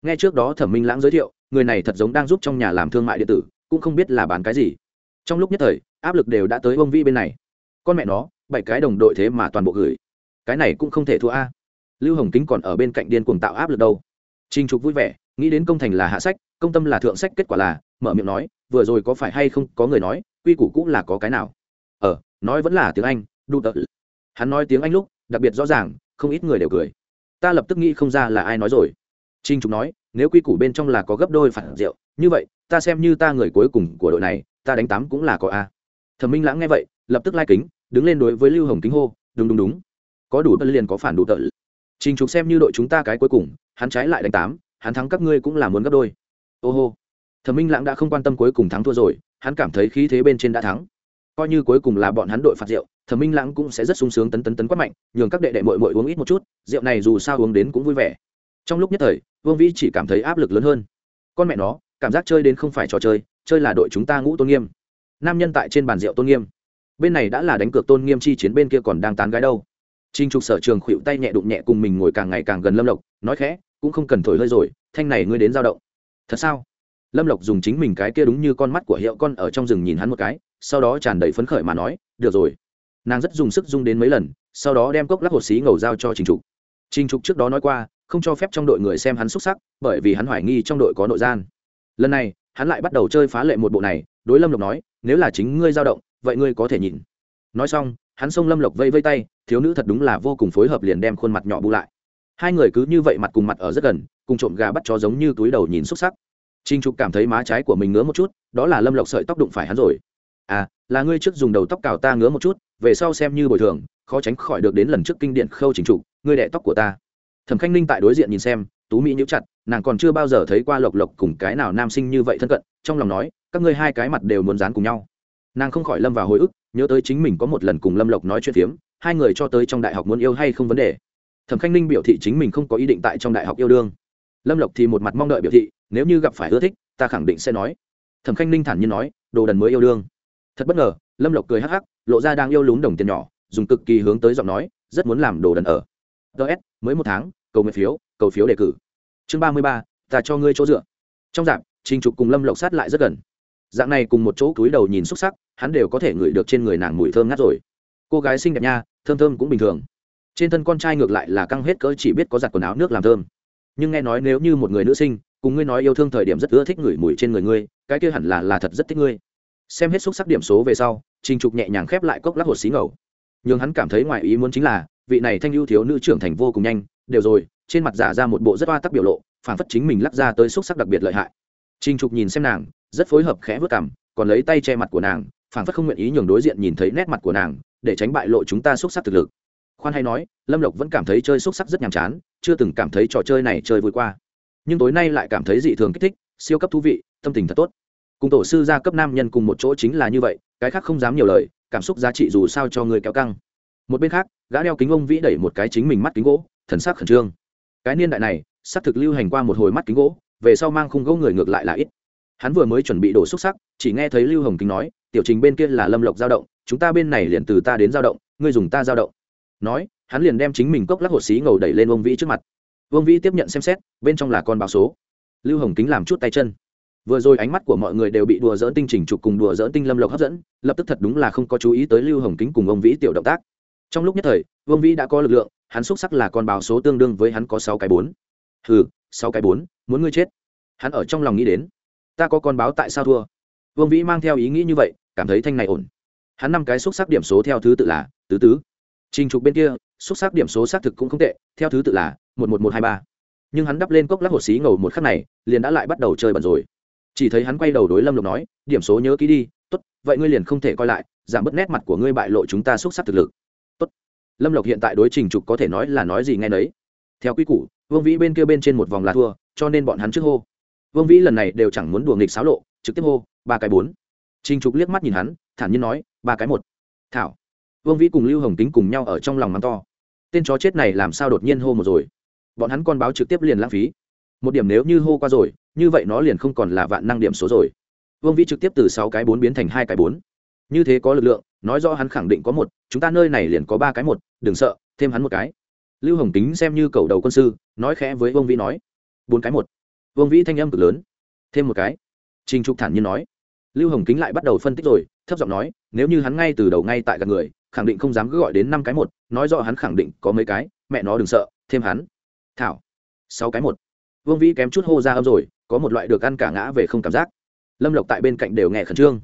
S1: Nghe trước đó thẩm minh lãng giới thiệu, người này thật giống đang giúp trong nhà làm thương mại điện tử cũng không biết là bán cái gì. Trong lúc nhất thời, áp lực đều đã tới ông vi bên này. Con mẹ nó, bảy cái đồng đội thế mà toàn bộ gửi. Cái này cũng không thể thua a. Lưu hồng kính còn ở bên cạnh điên cuồng tạo áp lực đâu. Trinh trục vui vẻ, nghĩ đến công thành là hạ sách, công tâm là thượng sách, kết quả là, mở miệng nói, vừa rồi có phải hay không, có người nói, quy củ cũng là có cái nào? Ờ nói vẫn là tiếng anh, đu tợ. Hắn nói tiếng anh lúc, đặc biệt rõ ràng, không ít người đều cười. Ta lập tức nghĩ không ra là ai nói rồi. Trinh trục nói nếu quy củ bên trong là có gấp đôi phản rượu, như vậy, ta xem như ta người cuối cùng của đội này, ta đánh tám cũng là có a. Thẩm minh lãng nghe vậy, lập tức lai kính, đứng lên đối với lưu hồng kính hô, đúng đúng đúng. Có đủ tợ liền có phản đủ tợ. Trình trục xem như đội chúng ta cái cuối cùng, hắn trái lại đánh tám, hắn thắng các ngươi cũng là muốn gấp đôi. Ô hô. Thẩm minh lãng đã không quan tâm cuối cùng thắng thua rồi, hắn cảm thấy khí thế bên trên đã thắng. Coi như cuối cùng là bọn hắn đội phạt rượu, thẩm minh lãng cũng sẽ rất sung sướng tấn tấn tấn quát mạnh, nhường các đệ đệ mội mội uống ít một chút, rượu này dù sao uống đến cũng vui vẻ trong lúc nhất thời, vương vĩ chỉ cảm thấy áp lực lớn hơn. Con mẹ nó, cảm giác chơi đến không phải trò chơi chơi là đội chúng ta ngũ tôn nghiêm. Nam nhân tại trên bàn rượu tôn nghiêm. Bên này đã là đánh cược tôn nghiêm chi chiến bên kia còn đang tán gái đâu. Trinh trục sở trường khuỵu tay nhẹ đụng nhẹ cùng mình ngồi càng ngày càng gần lâm lộc, nói khẽ, cũng không cần thổi hơi rồi, thanh này ngươi đến giao động. Thật sao? Lâm lộc dùng chính mình cái kia đúng như con mắt của hiệu con ở trong rừng nhìn hắn một cái, sau đó tràn đầy phấn khởi mà nói, được rồi. Nàng rất dùng sức dung đến mấy lần, sau đó đem cốc lắc hột xí ngầu giao cho trình trục. Trình trục trước đó nói qua không cho phép trong đội người xem hắn xuất sắc, bởi vì hắn hoài nghi trong đội có nội gian. Lần này, hắn lại bắt đầu chơi phá lệ một bộ này, đối lâm lộc nói, nếu là chính ngươi dao động, vậy ngươi có thể nhìn. Nói xong, hắn xông lâm lộc vây vây tay, thiếu nữ thật đúng là vô cùng phối hợp liền đem khuôn mặt nhỏ bu lại. Hai người cứ như vậy mặt cùng mặt ở rất gần, cùng trộm gà bắt chó giống như túi đầu nhìn xúc sắc. Trinh trục cảm thấy má trái của mình ngứa một chút, đó là lâm lộc sợi tóc đụng phải hắn rồi. À là ngươi trước dùng đầu tóc cào ta ngứa một chút, về sau xem như bồi thường, khó tránh khỏi được đến lần trước kinh điện khâu trình trục, ngươi đẻ tóc của ta thẩm khanh ninh tại đối diện nhìn xem, tú mỹ nhíu chặt, nàng còn chưa bao giờ thấy qua lộc lộc cùng cái nào nam sinh như vậy thân cận, trong lòng nói, các ngươi hai cái mặt đều muốn dán cùng nhau. Nàng không khỏi lâm vào hồi ức, nhớ tới chính mình có một lần cùng lâm lộc nói chuyện phiếm, hai người cho tới trong đại học muốn yêu hay không vấn đề. Thẩm khanh ninh biểu thị chính mình không có ý định tại trong đại học yêu đương. Lâm lộc thì một mặt mong đợi biểu thị, nếu như gặp phải ưa thích, ta khẳng định sẽ nói. Thẩm khanh ninh thản nhiên nói, đồ đần mới yêu đương. Thật bất ngờ, lâm lộc cười hắc hắc, lộ ra đang yêu lún đồng tiền nhỏ, dùng cực kỳ hướng tới giọng nói, rất muốn làm đồ đần ở. Ts mới một tháng cầu nguyện phiếu, cầu phiếu đề cử. Chương ba mươi ba, ta cho ngươi chỗ dựa. Trong dạp, trình trục cùng lâm lộc sát lại rất gần. Dạng này cùng một chỗ cúi đầu nhìn xúc sắc, hắn đều có thể ngửi được trên người nàng mùi thơm ngát rồi. Cô gái xinh đẹp nha, thơm thơm cũng bình thường. Trên thân con trai ngược lại là căng hết cỡ chỉ biết có giặt quần áo nước làm thơm. Nhưng nghe nói nếu như một người nữ sinh, cùng ngươi nói yêu thương thời điểm rất ưa thích ngửi mùi trên người ngươi, cái kia hẳn là là thật rất thích ngươi. Xem hết xúc sắc điểm số về sau, trình trục nhẹ nhàng khép lại cốc lắc hột xí ngầu. Nhưng hắn cảm thấy ngoài ý muốn chính là, vị này thanh ưu thiếu nữ trưởng thành vô cùng nhanh đều rồi, trên mặt giả ra một bộ rất oa tắc biểu lộ phản phất chính mình lắc ra tới xúc sắc đặc biệt lợi hại. Trình trục nhìn xem nàng, rất phối hợp khẽ vớt cảm còn lấy tay che mặt của nàng phản phất không nguyện ý nhường đối diện nhìn thấy nét mặt của nàng, để tránh bại lộ chúng ta xúc sắc thực lực. Khoan hay nói, lâm lộc vẫn cảm thấy chơi xúc sắc rất nhàm chán, chưa từng cảm thấy trò chơi này chơi vui qua. Nhưng tối nay lại cảm thấy dị thường kích thích, siêu cấp thú vị, tâm tình thật tốt. Cùng tổ sư gia cấp nam nhân cùng một chỗ chính là như vậy, cái khác không dám nhiều lời, cảm xúc giá trị dù sao cho người kéo căng. Một bên khác, gã đeo kính ông vĩ đẩy một cái chính mình mắt kính gỗ thần sắc khẩn trương. Cái niên đại này sắc thực lưu hành qua một hồi mắt kính gỗ, về sau mang khung gỗ người ngược lại là ít. Hắn vừa mới chuẩn bị đổ xúc sắc, chỉ nghe thấy lưu hồng kính nói, tiểu trình bên kia là lâm lộc giao động, chúng ta bên này liền từ ta đến giao động, ngươi dùng ta giao động. Nói, hắn liền đem chính mình cốc lắc hột xí ngầu đẩy lên ông vĩ trước mặt. Vương vĩ tiếp nhận xem xét, bên trong là con báo số. Lưu hồng kính làm chút tay chân. Vừa rồi ánh mắt của mọi người đều bị đùa dỡn tinh trình trục cùng đùa dỡn tinh lâm lộc hấp dẫn, lập tức thật đúng là không có chú ý tới lưu hồng kính cùng ông vĩ tiểu động tác. Trong lúc nhất thời, vương vĩ đã có lực lượng hắn xúc sắc là con báo số tương đương với hắn có sáu cái bốn. Hừ, sáu cái bốn, muốn ngươi chết. Hắn ở trong lòng nghĩ đến, ta có con báo tại sao thua? Vương vĩ mang theo ý nghĩ như vậy, cảm thấy thanh này ổn. Hắn năm cái xúc sắc điểm số theo thứ tự là, tứ tứ. Trình trục bên kia, xúc sắc điểm số xác thực cũng không tệ, theo thứ tự là, một một một hai ba. Nhưng hắn đắp lên cốc lắc hột xí ngầu một khắc này, liền đã lại bắt đầu chơi bẩn rồi. Chỉ thấy hắn quay đầu đối lâm lộc nói, điểm số nhớ kỹ đi, tốt, vậy ngươi liền không thể coi lại, giảm bớt nét mặt của ngươi bại lộ chúng ta xúc sắc thực lực lâm lộc hiện tại đối trình trục có thể nói là nói gì nghe nấy. Theo quy củ, vương vĩ bên kia bên trên một vòng là thua, cho nên bọn hắn trước hô. Vương vĩ lần này đều chẳng muốn đùa nghịch xáo lộ, trực tiếp hô, ba cái bốn. Trình trục liếc mắt nhìn hắn, thản nhiên nói, ba cái một. Thảo. Vương vĩ cùng lưu hồng tính cùng nhau ở trong lòng mắng to. Tên chó chết này làm sao đột nhiên hô một rồi? Bọn hắn con báo trực tiếp liền lãng phí. Một điểm nếu như hô qua rồi, như vậy nó liền không còn là vạn năng điểm số rồi. Vương vĩ trực tiếp từ sáu cái bốn biến thành hai cái bốn như thế có lực lượng, nói rõ hắn khẳng định có một, chúng ta nơi này liền có ba cái một, đừng sợ, thêm hắn một cái. Lưu hồng kính xem như cầu đầu quân sư, nói khẽ với vương vĩ nói. Bốn cái một. Vương vĩ thanh âm cực lớn. Thêm một cái. Trình trục thản nhiên nói. Lưu hồng kính lại bắt đầu phân tích rồi, thấp giọng nói, nếu như hắn ngay từ đầu ngay tại gần người, khẳng định không dám cứ gọi đến năm cái một, nói rõ hắn khẳng định có mấy cái, mẹ nó đừng sợ, thêm hắn. Thảo. Sáu cái một. Vương vĩ kém chút hô ra âm rồi, có một loại được ăn cả ngã về không cảm giác. Lâm lộc tại bên cạnh đều nghe khẩn trương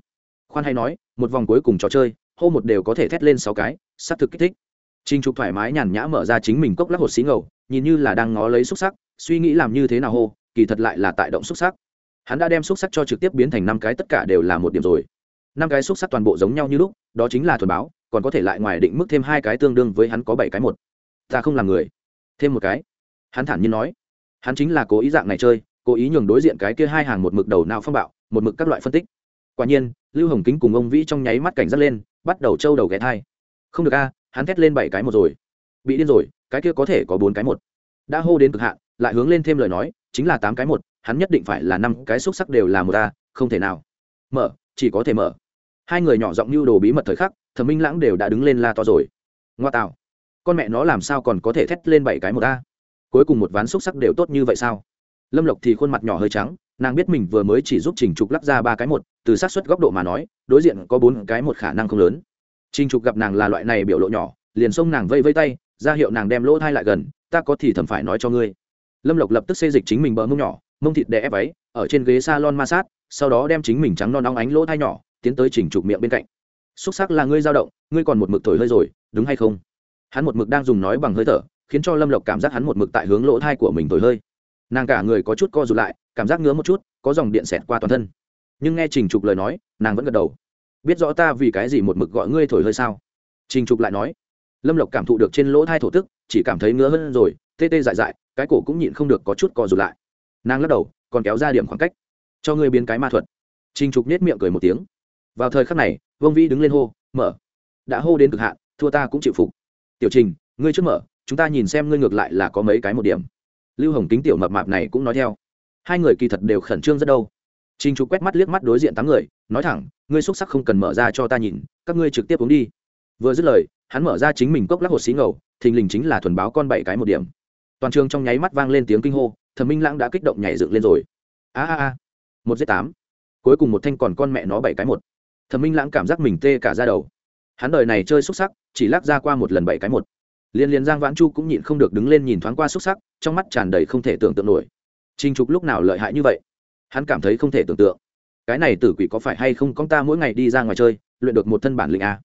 S1: khoan hay nói, một vòng cuối cùng trò chơi, hô một đều có thể thét lên sáu cái s ắ c thực kích thích. Trinh trục thoải mái nhàn nhã mở ra chính mình cốc lắc hột xí ngầu, nhìn như là đang ngó lấy xúc sắc, suy nghĩ làm như thế nào hô, kỳ thật lại là tại động xúc sắc. Hắn đã đem xúc sắc cho trực tiếp biến thành năm cái, tất cả đều là một điểm rồi. Năm cái xúc sắc toàn bộ giống nhau như lúc, đó chính là thuần báo, còn có thể lại ngoài định mức thêm hai cái tương đương với hắn có bảy cái một. Ta không làm người. Thêm một cái. Hắn thản nhiên nói. Hắn chính là cố ý dạng này chơi, cố ý nhường đối diện cái kia hai hàng một mực đầu nào phong bạo, một mực các loại phân tích. Quả nhiên lưu hồng kính cùng ông vĩ trong nháy mắt cảnh giác lên, bắt đầu trâu đầu ghé thai. Không được a, hắn thét lên bảy cái một rồi. Bị điên rồi, cái kia có thể có bốn cái một. Đã hô đến cực hạn, lại hướng lên thêm lời nói, chính là tám cái một, hắn nhất định phải là năm cái xúc sắc đều là một a, không thể nào. Mở, chỉ có thể mở. Hai người nhỏ giọng như đồ bí mật thời khắc, thẩm minh lãng đều đã đứng lên la to rồi. Ngoa tạo. Con mẹ nó làm sao còn có thể thét lên bảy cái một a? Cuối cùng một ván xúc sắc đều tốt như vậy sao? Lâm lộc thì khuôn mặt nhỏ hơi trắng nàng biết mình vừa mới chỉ giúp trình trục lắp ra ba cái một từ sát xuất góc độ mà nói đối diện có bốn cái một khả năng không lớn. Trình trục gặp nàng là loại này biểu lộ nhỏ liền xông nàng vây vây tay ra hiệu nàng đem lỗ thai lại gần ta có thì thầm phải nói cho ngươi. Lâm lộc lập tức xê dịch chính mình bờ mông nhỏ mông thịt đè ép ấy, ở trên ghế s a lon ma sát sau đó đem chính mình trắng non óng ánh lỗ thai nhỏ tiến tới chỉnh trục miệng bên cạnh. Xúc sắc là ngươi dao động ngươi còn một mực thổi hơi rồi đúng hay không? Hắn một mực đang dùng nói bằng hơi thở khiến cho lâm lộc cảm giác hắn một mực tại hướng lỗ thai của mình thổi hơi nàng cả người có chút co rụt lại, cảm giác ngứa một chút, có dòng điện xẹt qua toàn thân. Nhưng nghe trình trục lời nói, nàng vẫn gật đầu. Biết rõ ta vì cái gì một mực gọi ngươi thổi hơi sao? Trình trục lại nói. Lâm lộc cảm thụ được trên lỗ thai thổ tức, chỉ cảm thấy ngứa hơn rồi, tê tê dại dại, cái cổ cũng nhịn không được có chút co rụt lại. Nàng lắc đầu, còn kéo ra điểm khoảng cách. Cho ngươi biến cái ma thuật. Trình trục nết miệng cười một tiếng. Vào thời khắc này, vương vĩ đứng lên hô, mở. Đã hô đến cực hạn, thua ta cũng chịu phục. Tiểu trình, ngươi trước mở, chúng ta nhìn xem ngươi ngược lại là có mấy cái một điểm lưu hồng kính tiểu mập mạp này cũng nói theo hai người kỳ thật đều khẩn trương rất đâu Trình Trục quét mắt liếc mắt đối diện tám người, nói thẳng, ngươi xúc sắc không cần mở ra cho ta nhìn, các ngươi trực tiếp uống đi. Vừa dứt lời, hắn mở ra chính mình cốc lắc hột xí ngầu, thình lình chính là thuần báo con bảy cái một điểm. Toàn trường trong nháy mắt vang lên tiếng kinh hô, Thẩm Minh Lãng đã kích động nhảy dựng lên rồi. A a a. Một giết tám. Cuối cùng một thanh còn con mẹ nó bảy cái một. Thẩm Minh Lãng cảm giác mình tê cả da đầu. Hắn đời này chơi xúc sắc, chỉ lắc ra qua một lần bảy cái một. Liên liên Giang Vãn Chu cũng nhịn không được đứng lên nhìn thoáng qua xúc sắc, trong mắt tràn đầy không thể tưởng tượng nổi. Trình Trục lúc nào lợi hại như vậy? Hắn cảm thấy không thể tưởng tượng. Cái này tử quỷ có phải hay không con ta mỗi ngày đi ra ngoài chơi luyện được một thân bản lĩnh a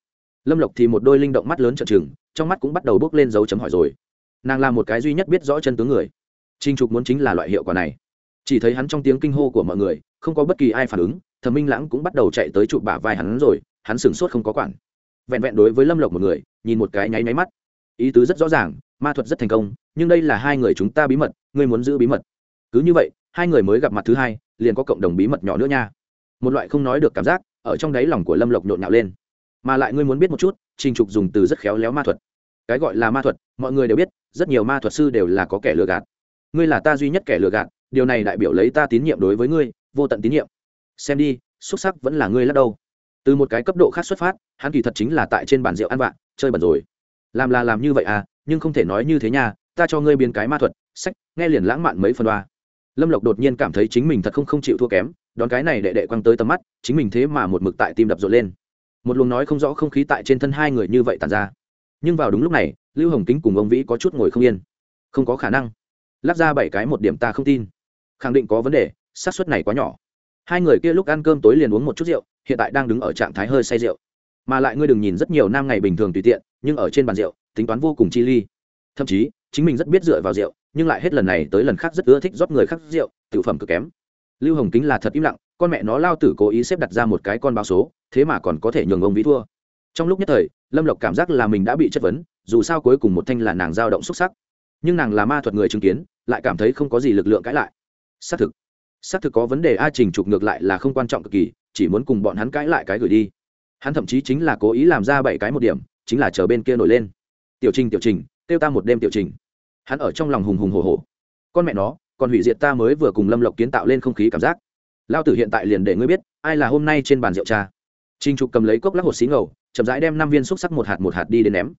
S1: lâm lộc thì một đôi linh động mắt lớn trợn trừng trong mắt cũng bắt đầu bước lên dấu chấm hỏi rồi. Nàng là một cái duy nhất biết rõ chân tướng người. Trinh trục muốn chính là loại hiệu quả này. Chỉ thấy hắn trong tiếng kinh hô của mọi người không có bất kỳ ai phản ứng thẩm minh lãng cũng bắt đầu chạy tới chụp bả vai hắn rồi hắn sửng sốt không có quản. Vẹn vẹn đối với lâm lộc một người nhìn một cái nháy nháy mắt ý tứ rất rõ ràng, ma thuật rất thành công, nhưng đây là hai người chúng ta bí mật, ngươi muốn giữ bí mật. Cứ như vậy, hai người mới gặp mặt thứ hai, liền có cộng đồng bí mật nhỏ nữa nha. Một loại không nói được cảm giác, ở trong đáy lòng của lâm lộc nhộn nhạo lên. Mà lại ngươi muốn biết một chút, trình trục dùng từ rất khéo léo ma thuật. Cái gọi là ma thuật, mọi người đều biết, rất nhiều ma thuật sư đều là có kẻ lừa gạt. Ngươi là ta duy nhất kẻ lừa gạt, điều này đại biểu lấy ta tín nhiệm đối với ngươi, vô tận tín nhiệm. Xem đi, xuất sắc vẫn là ngươi lắc đâu từ một cái cấp độ khác xuất phát, hắn kỳ thật chính là tại trên bàn rượu ăn vạ, chơi bẩn rồi làm là làm như vậy à nhưng không thể nói như thế nha, ta cho ngươi biến cái ma thuật, sách, nghe liền lãng mạn mấy phần đoa lâm lộc đột nhiên cảm thấy chính mình thật không không chịu thua kém, đón cái này đệ đệ quăng tới tầm mắt, chính mình thế mà một mực tại tim đập rộn lên. Một luồng nói không rõ không khí tại trên thân hai người như vậy tàn ra. Nhưng vào đúng lúc này, lưu hồng kính cùng ông vĩ có chút ngồi không yên. Không có khả năng. Lắp ra bảy cái một điểm ta không tin. Khẳng định có vấn đề, xác suất này quá nhỏ. Hai người kia lúc ăn cơm tối liền uống một chút rượu, hiện tại đang đứng ở trạng thái hơi say rượu mà lại ngươi đừng nhìn rất nhiều nam ngày bình thường tùy tiện, nhưng ở trên bàn rượu, tính toán vô cùng chi ly. Thậm chí, chính mình rất biết dựa vào rượu, nhưng lại hết lần này tới lần khác rất ưa thích rót người khác rượu, tiểu phẩm cực kém. Lưu hồng kính là thật im lặng, con mẹ nó lao tử cố ý xếp đặt ra một cái con báo số, thế mà còn có thể nhường ông vĩ thua. Trong lúc nhất thời, lâm lộc cảm giác là mình đã bị chất vấn, dù sao cuối cùng một thanh là nàng dao động xúc sắc. Nhưng nàng là ma thuật người chứng kiến, lại cảm thấy không có gì lực lượng cãi lại. Xác thực xác thực có vấn đề, a trình trục ngược lại là không quan trọng cực kỳ, chỉ muốn cùng bọn hắn cãi lại cái gửi đi hắn thậm chí chính là cố ý làm ra bảy cái một điểm, chính là chờ bên kia nổi lên. Tiểu trình tiểu trình, kêu ta một đêm tiểu trình. Hắn ở trong lòng hùng hùng hồ hồ con mẹ nó, còn hủy diệt ta mới vừa cùng lâm lộc kiến tạo lên không khí cảm giác. Lao tử hiện tại liền để ngươi biết, ai là hôm nay trên bàn rượu cha. Trinh trục cầm lấy cốc lắc hột xí ngầu, chậm rãi đem năm viên xúc sắc một hạt một hạt đi đến ném.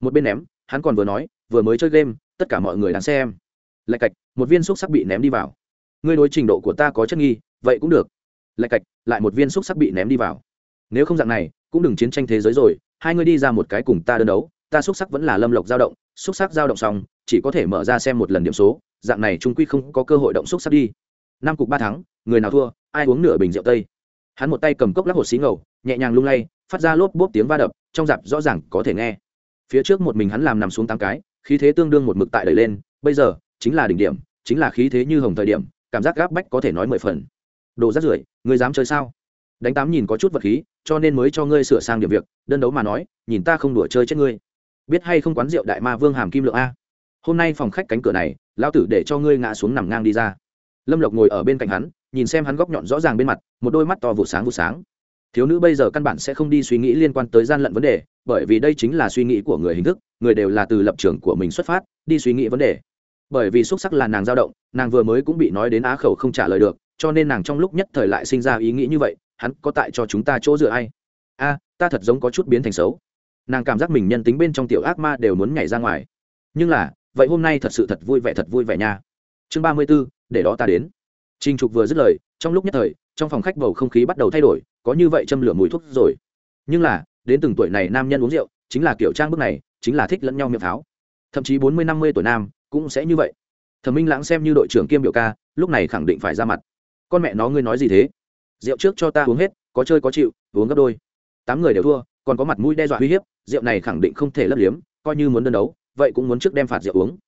S1: Một bên ném, hắn còn vừa nói, vừa mới chơi game, tất cả mọi người đang xem. Lạch cạch, một viên xúc sắc bị ném đi vào. Ngươi đối trình độ của ta có chất nghi, vậy cũng được. Lạch cạch, lại một viên xúc sắc bị ném đi vào nếu không dạng này, cũng đừng chiến tranh thế giới rồi, hai ngươi đi ra một cái cùng ta đơn đấu, ta xúc sắc vẫn là lâm lộc dao động, xúc sắc dao động xong, chỉ có thể mở ra xem một lần điểm số, dạng này trung quy không có cơ hội động xúc sắc đi. Năm cục ba thắng, người nào thua, ai uống nửa bình rượu tây. Hắn một tay cầm cốc lắc hột xí ngầu, nhẹ nhàng lung lay, phát ra lốp bốp tiếng va đập, trong dạp rõ ràng có thể nghe. Phía trước một mình hắn làm nằm xuống tám cái, khí thế tương đương một mực tại đẩy lên, bây giờ, chính là đỉnh điểm, chính là khí thế như hồng thời điểm, cảm giác gáp bách có thể nói mười phần. Đồ rát rưởi, người dám chơi sao? Đánh tám nhìn có chút vật khí, cho nên mới cho ngươi sửa sang điểm việc, đơn đấu mà nói, nhìn ta không đùa chơi chết ngươi. Biết hay không quán rượu đại ma vương hàm kim lượng a. Hôm nay phòng khách cánh cửa này lao tử để cho ngươi ngã xuống nằm ngang đi ra. Lâm lộc ngồi ở bên cạnh hắn, nhìn xem hắn góc nhọn rõ ràng bên mặt, một đôi mắt to vụ sáng vụ sáng. Thiếu nữ bây giờ căn bản sẽ không đi suy nghĩ liên quan tới gian lận vấn đề, bởi vì đây chính là suy nghĩ của người hình thức, người đều là từ lập trường của mình xuất phát, đi suy nghĩ vấn đề. Bởi vì xúc sắc là nàng dao động, nàng vừa mới cũng bị nói đến á khẩu không trả lời được, cho nên nàng trong lúc nhất thời lại sinh ra ý nghĩ như vậy hắn có tại cho chúng ta chỗ dựa ai a, ta thật giống có chút biến thành xấu. Nàng cảm giác mình nhân tính bên trong tiểu ác ma đều muốn nhảy ra ngoài. Nhưng là, vậy hôm nay thật sự thật vui vẻ thật vui vẻ nha. Chương ba mươi b ố để đó ta đến. Trinh trục vừa dứt lời, trong lúc nhất thời, trong phòng khách bầu không khí bắt đầu thay đổi, có như vậy châm lửa mùi thuốc rồi. Nhưng là, đến từng tuổi này nam nhân uống rượu, chính là kiểu trang bức này, chính là thích lẫn nhau miệng pháo. Thậm chí bốn mươi, năm mươi tuổi nam, cũng sẽ như vậy. Thẩm minh lãng xem như đội trưởng kiêm biểu ca, lúc này khẳng định phải ra mặt. Con mẹ nó ngươi nói gì thế? Rượu trước cho ta uống hết, có chơi có chịu, uống gấp đôi. Tám người đều thua, còn có mặt mũi đe dọa uy hiếp, rượu này khẳng định không thể lấp liếm, coi như muốn đơn đấu, vậy cũng muốn trước đem phạt rượu uống.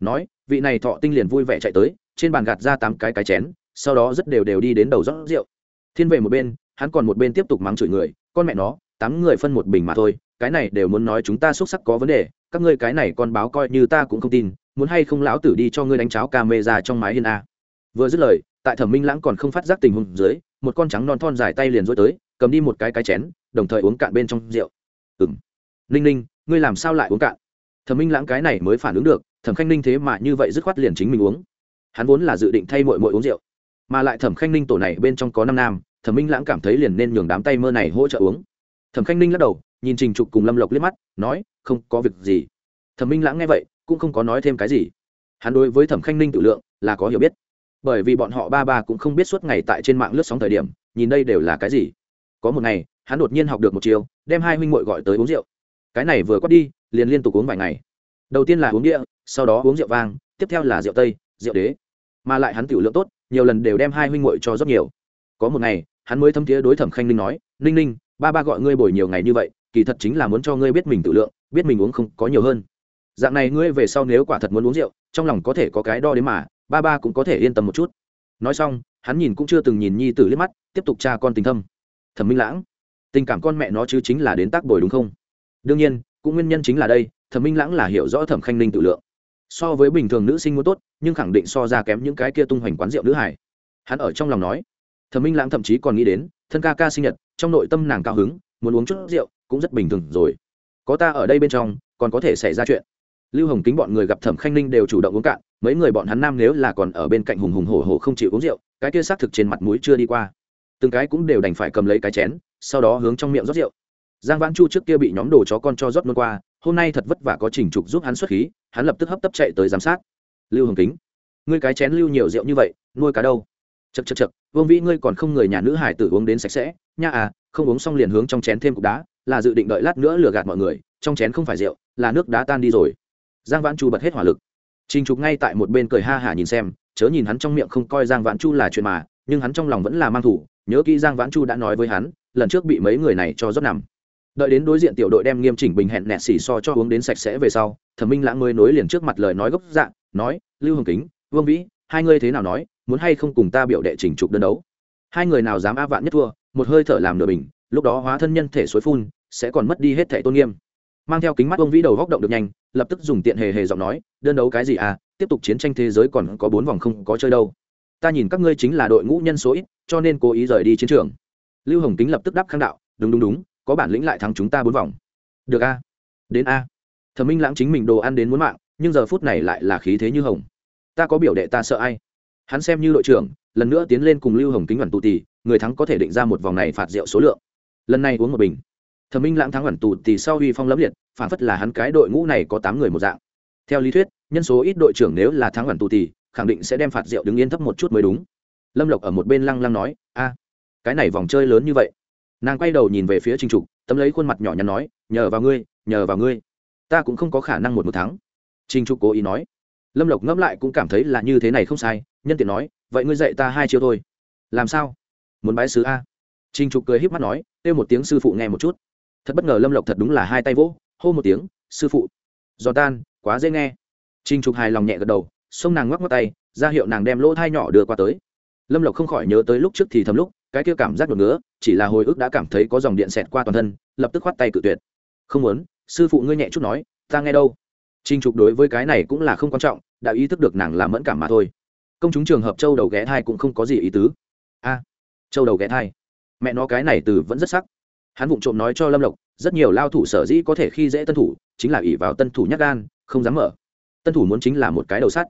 S1: Nói, vị này thọ tinh liền vui vẻ chạy tới, trên bàn gạt ra tám cái cái chén, sau đó rất đều đều đi đến đầu rót rượu. Thiên về một bên, hắn còn một bên tiếp tục mắng chửi người, con mẹ nó, tám người phân một bình mà thôi, cái này đều muốn nói chúng ta xuất sắc có vấn đề, các ngươi cái này con báo coi như ta cũng không tin, muốn hay không lão tử đi cho ngươi đánh cháo ca mê ra trong mái hiên a. Vừa dứt lời, tại thẩm minh lãng còn không phát giác tình huống dưới một con trắng non thon dài tay liền rối tới, cầm đi một cái cái chén, đồng thời uống cạn bên trong rượu. Ừng ninh ninh, ngươi làm sao lại uống cạn? Thẩm minh lãng cái này mới phản ứng được, thẩm khanh ninh thế mà như vậy dứt khoát liền chính mình uống. Hắn vốn là dự định thay mội mội uống rượu, mà lại thẩm khanh ninh tổ này bên trong có năm nam, thẩm minh lãng cảm thấy liền nên nhường đám tay mơ này hỗ trợ uống. Thẩm khanh ninh lắc đầu, nhìn trình trục cùng lâm lộc liếc mắt, nói, không có việc gì. Thẩm minh lãng nghe vậy, cũng không có nói thêm cái gì. Hắn đối với thẩm khanh ninh tự lượng là có hiểu biết bởi vì bọn họ ba ba cũng không biết suốt ngày tại trên mạng lướt sóng thời điểm, nhìn đây đều là cái gì. Có một ngày, hắn đột nhiên học được một chiều đem hai huynh m gọi tới uống rượu. Cái này vừa quát đi, liền liên tục uống vài ngày. Đầu tiên là uống địa sau đó uống rượu vang, tiếp theo là rượu tây, rượu đế. Mà lại hắn tiểu lượng tốt, nhiều lần đều đem hai huynh muội cho rất nhiều. Có một ngày, hắn mới thâm thiế đối thẩm khanh ninh nói, ninh ninh, ba ba gọi ngươi bồi nhiều ngày như vậy, kỳ thật chính là muốn cho ngươi biết mình tự lượng, biết mình uống không có nhiều hơn. Dạng này ngươi về sau nếu quả thật muốn uống rượu, trong lòng có thể có cái đo đến mà ba ba cũng có thể yên tâm một chút. Nói xong, hắn nhìn cũng chưa từng nhìn nhi tử liếc mắt, tiếp tục cha con tình thâm. Thẩm minh lãng, tình cảm con mẹ nó chứ chính là đến tác bồi đúng không? Đương nhiên, cũng nguyên nhân chính là đây, thẩm minh lãng là hiểu rõ thẩm khanh ninh tự lượng. So với bình thường nữ sinh muốn tốt, nhưng khẳng định so ra kém những cái kia tung hoành quán rượu nữ hải hắn ở trong lòng nói, thẩm minh lãng thậm chí còn nghĩ đến, thân ca ca sinh nhật, trong nội tâm nàng cao hứng, muốn uống chút rượu, cũng rất bình thường rồi. Có ta ở đây bên trong, còn có thể xảy ra chuyện lưu hồng kính bọn người gặp thẩm khanh ninh đều chủ động uống cạn, mấy người bọn hắn nam nếu là còn ở bên cạnh hùng hùng hổ hổ không chịu uống rượu, cái kia xác thực trên mặt mũi chưa đi qua. Từng cái cũng đều đành phải cầm lấy cái chén, sau đó hướng trong miệng rót rượu. Giang vãn chu trước kia bị nhóm đồ chó con cho rót luôn qua, hôm nay thật vất vả có trình trục giúp hắn xuất khí, hắn lập tức hấp tấp chạy tới giám sát. Lưu hồng kính, ngươi cái chén lưu nhiều rượu như vậy, nuôi cá đâu? Chật chật chật vương vĩ ngươi còn không người nhà nữ hải tử uống đến sạch sẽ, nha à không uống xong liền hướng trong chén thêm cục đá, là dự định đợi lát nữa lừa gạt mọi người, trong chén không phải rượu, là nước đá tan đi rồi giang vãn chu bật hết hỏa lực. Trình trục ngay tại một bên cười ha hả nhìn xem, chớ nhìn hắn trong miệng không coi giang vãn chu là chuyện mà, nhưng hắn trong lòng vẫn là mang thủ, nhớ kỹ giang vãn chu đã nói với hắn, lần trước bị mấy người này cho rót nằm. Đợi đến đối diện tiểu đội đem nghiêm chỉnh bình hẹn nẹt xỉ so cho uống đến sạch sẽ về sau, thẩm minh lãng mới nối liền trước mặt lời nói gốc dạng nói, lưu hồng kính, vương vĩ, hai ngươi thế nào nói, muốn hay không cùng ta biểu đệ trình trục đơn đấu? Hai người nào dám a vạn nhất thua, một hơi thở làm nửa bình, lúc đó hóa thân nhân thể suối phun, sẽ còn mất đi hết thể tôn nghiêm mang theo kính mắt ông vĩ đầu góc động được nhanh, lập tức dùng tiện hề hề giọng nói, đơn đấu cái gì à tiếp tục chiến tranh thế giới còn có bốn vòng không có chơi đâu. Ta nhìn các ngươi chính là đội ngũ nhân số ít, cho nên cố ý rời đi chiến trường. Lưu hồng kính lập tức đáp kháng đạo, đúng đúng đúng, có bản lĩnh lại thắng chúng ta bốn vòng. Được a, đến a. Thẩm minh lãng chính mình đồ ăn đến muốn mạng, nhưng giờ phút này lại là khí thế như hồng. Ta có biểu đệ ta sợ ai? Hắn xem như đội trưởng, lần nữa tiến lên cùng lưu hồng kính đoàn tụ tì, người thắng có thể định ra một vòng này phạt rượu số lượng. Lần này uống một bình thẩm minh lãng thắng ẩn tù thì sau huy phong lẫm liệt, phản phất là hắn cái đội ngũ này có tám người một dạng. Theo lý thuyết, nhân số ít đội trưởng nếu là thắng ẩn tù thì, khẳng định sẽ đem phạt rượu đứng yên thấp một chút mới đúng. Lâm lộc ở một bên lăng lăng nói, a, cái này vòng chơi lớn như vậy. Nàng quay đầu nhìn về phía trình trục, tấm lấy khuôn mặt nhỏ nhắn nói, nhờ vào ngươi, nhờ vào ngươi. Ta cũng không có khả năng một một thắng. Trình trục cố ý nói. Lâm lộc ngẫm lại cũng cảm thấy là như thế này không sai, nhân tiện nói, vậy ngươi dạy ta hai chiêu thôi. Làm sao? Muốn bái sứ a? Trình trục cười híp mắt nói, kêu một tiếng sư phụ nghe một chút thật bất ngờ lâm lộc thật đúng là hai tay vỗ, hô một tiếng, sư phụ, giòn tan, quá dễ nghe. Trinh trục hài lòng nhẹ gật đầu, xông nàng ngoắc ngoắc tay, ra hiệu nàng đem lỗ thai nhỏ đưa qua tới. Lâm lộc không khỏi nhớ tới lúc trước thì thầm lúc, cái kia cảm giác đột ngứa, chỉ là hồi ức đã cảm thấy có dòng điện xẹt qua toàn thân, lập tức khoát tay cự tuyệt. Không muốn, sư phụ ngươi nhẹ chút nói, ta nghe đâu. Trinh trục đối với cái này cũng là không quan trọng, đã ý thức được nàng là mẫn cảm mà thôi. Công chúng trường hợp châu đầu ghé thai cũng không có gì ý tứ. A, châu đầu ghé thai. Mẹ nó, cái này từ vẫn rất sắc hắn vụng trộm nói cho lâm lộc, rất nhiều lao thủ sở dĩ có thể khi dễ tân thủ, chính là ỷ vào tân thủ nhắc gan, không dám mở. Tân thủ muốn chính là một cái đầu sắt.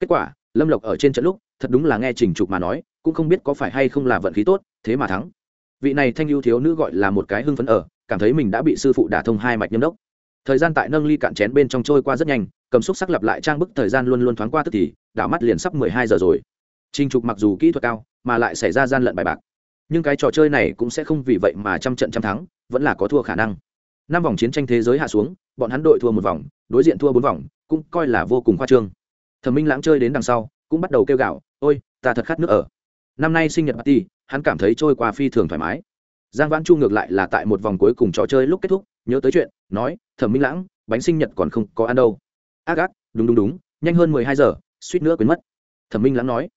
S1: Kết quả, lâm lộc ở trên trận lúc, thật đúng là nghe trình trục mà nói, cũng không biết có phải hay không là vận khí tốt, thế mà thắng. Vị này thanh ưu thiếu nữ gọi là một cái hưng phấn ở, cảm thấy mình đã bị sư phụ đả thông hai mạch nhâm đốc. Thời gian tại nâng ly cạn chén bên trong trôi qua rất nhanh, cầm xúc sắc lặp lại trang bức thời gian luôn luôn thoáng qua tức thì, đảo mắt liền sắp mười hai giờ rồi. Trình trục mặc dù kỹ thuật cao, mà lại xảy ra gian lận bài bạc nhưng cái trò chơi này cũng sẽ không vì vậy mà trăm trận trăm thắng, vẫn là có thua khả năng. Năm vòng chiến tranh thế giới hạ xuống, bọn hắn đội thua một vòng, đối diện thua bốn vòng, cũng coi là vô cùng khoa trương. Thẩm minh lãng chơi đến đằng sau, cũng bắt đầu kêu gạo ôi, ta thật khát nước ở. Năm nay sinh nhật party hắn cảm thấy trôi qua phi thường thoải mái. Giang vãn chu ngược lại là tại một vòng cuối cùng trò chơi lúc kết thúc, nhớ tới chuyện, nói, thẩm minh lãng, bánh sinh nhật còn không có ăn đâu. Ác ác, đúng đúng đúng, nhanh hơn mười hai giờ, suýt nữa quên mất. Thẩm minh lãng nói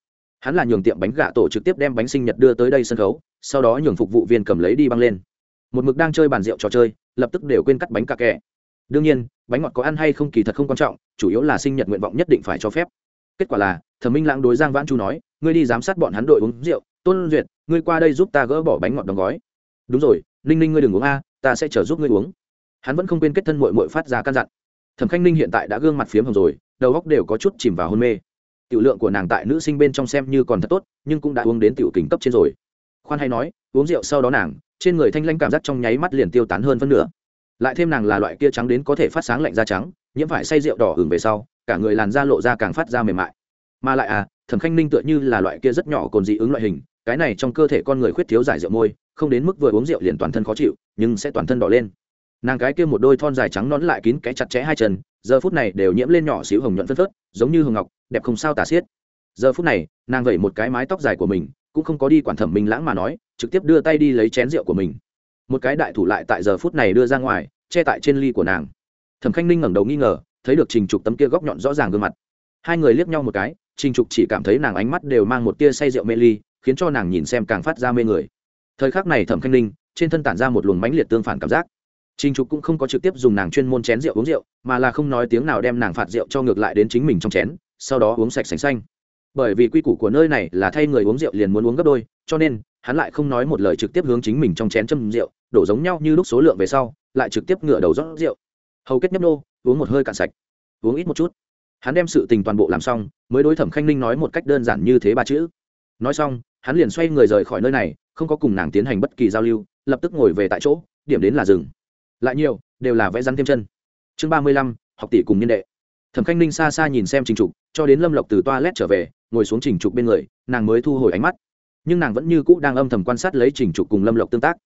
S1: hắn là nhường tiệm bánh gà tổ trực tiếp đem bánh sinh nhật đưa tới đây sân khấu, sau đó nhường phục vụ viên cầm lấy đi băng lên. Một mực đang chơi bàn rượu trò chơi, lập tức đều quên cắt bánh cà kẹ đương nhiên, bánh ngọt có ăn hay không kỳ thật không quan trọng, chủ yếu là sinh nhật nguyện vọng nhất định phải cho phép. Kết quả là, thẩm minh lãng đối giang vãn chu nói, ngươi đi giám sát bọn hắn đội uống rượu, tôn duyệt, ngươi qua đây giúp ta gỡ bỏ bánh ngọt đóng gói. Đúng rồi, ninh ninh ngươi đừng uống a, ta sẽ chờ giúp ngươi uống. Hắn vẫn không quên kết thân mội mội phát ra căn dặn. Thẩm khanh ninh hiện tại đã gương mặt phiếm hồng rồi, đầu góc đều có chút chìm vào hôn mê tiểu lượng của nàng tại nữ sinh bên trong xem như còn thật tốt, nhưng cũng đã uống đến tiểu kính cấp trên rồi. Khoan hay nói, uống rượu sau đó nàng, trên người thanh lanh cảm giác trong nháy mắt liền tiêu tán hơn phân nửa. Lại thêm nàng là loại kia trắng đến có thể phát sáng lạnh da trắng, nhiễm phải say rượu đỏ hừng về sau, cả người làn da lộ ra càng phát ra mềm mại. Mà lại à thẩm khanh ninh tựa như là loại kia rất nhỏ còn dị ứng loại hình, cái này trong cơ thể con người khuyết thiếu giải rượu môi, không đến mức vừa uống rượu liền toàn thân khó chịu, nhưng sẽ toàn thân đỏ lên nàng cái kia một đôi thon dài trắng nón lại kín cái chặt chẽ hai chân, giờ phút này đều nhiễm lên nhỏ xíu hồng nhuận phân phớt, giống như hồng ngọc, đẹp không sao tả xiết. Giờ phút này, nàng vẩy một cái mái tóc dài của mình, cũng không có đi quản thẩm minh lãng mà nói, trực tiếp đưa tay đi lấy chén rượu của mình. Một cái đại thủ lại tại giờ phút này đưa ra ngoài, che tại trên ly của nàng. Thẩm khanh ninh ngẩng đầu nghi ngờ, thấy được trình trục tấm kia góc nhọn rõ ràng gương mặt. Hai người liếc nhau một cái, trình trục chỉ cảm thấy nàng ánh mắt đều mang một tia say rượu mê ly, khiến cho nàng nhìn xem càng phát ra mê người. Thời khắc này thẩm khanh ninh, trên thân tản ra một luồng mãnh liệt tương phản cảm giác trình trục cũng không có trực tiếp dùng nàng chuyên môn chén rượu uống rượu, mà là không nói tiếng nào đem nàng phạt rượu cho ngược lại đến chính mình trong chén, sau đó uống sạch sành xanh. Bởi vì quy củ của nơi này là thay người uống rượu liền muốn uống gấp đôi, cho nên, hắn lại không nói một lời trực tiếp hướng chính mình trong chén châm rượu, đổ giống nhau như lúc số lượng về sau, lại trực tiếp ngửa đầu rót rượu. Hầu kết nhấp nô, uống một hơi cạn sạch. Uống ít một chút. Hắn đem sự tình toàn bộ làm xong, mới đối thẩm khanh ninh nói một cách đơn giản như thế ba chữ. Nói xong, hắn liền xoay người rời khỏi nơi này, không có cùng nàng tiến hành bất kỳ giao lưu, lập tức ngồi về tại chỗ, điểm đến là dừng lại nhiều, đều là vẽ rắn thêm chân. Chương ba mươi lăm, học tỷ cùng niên đệ. Thẩm khanh ninh xa xa nhìn xem trình trục, cho đến lâm lộc từ toa lét trở về, ngồi xuống trình trục bên người, nàng mới thu hồi ánh mắt. Nhưng nàng vẫn như cũ đang âm thầm quan sát lấy trình trục cùng lâm lộc tương tác.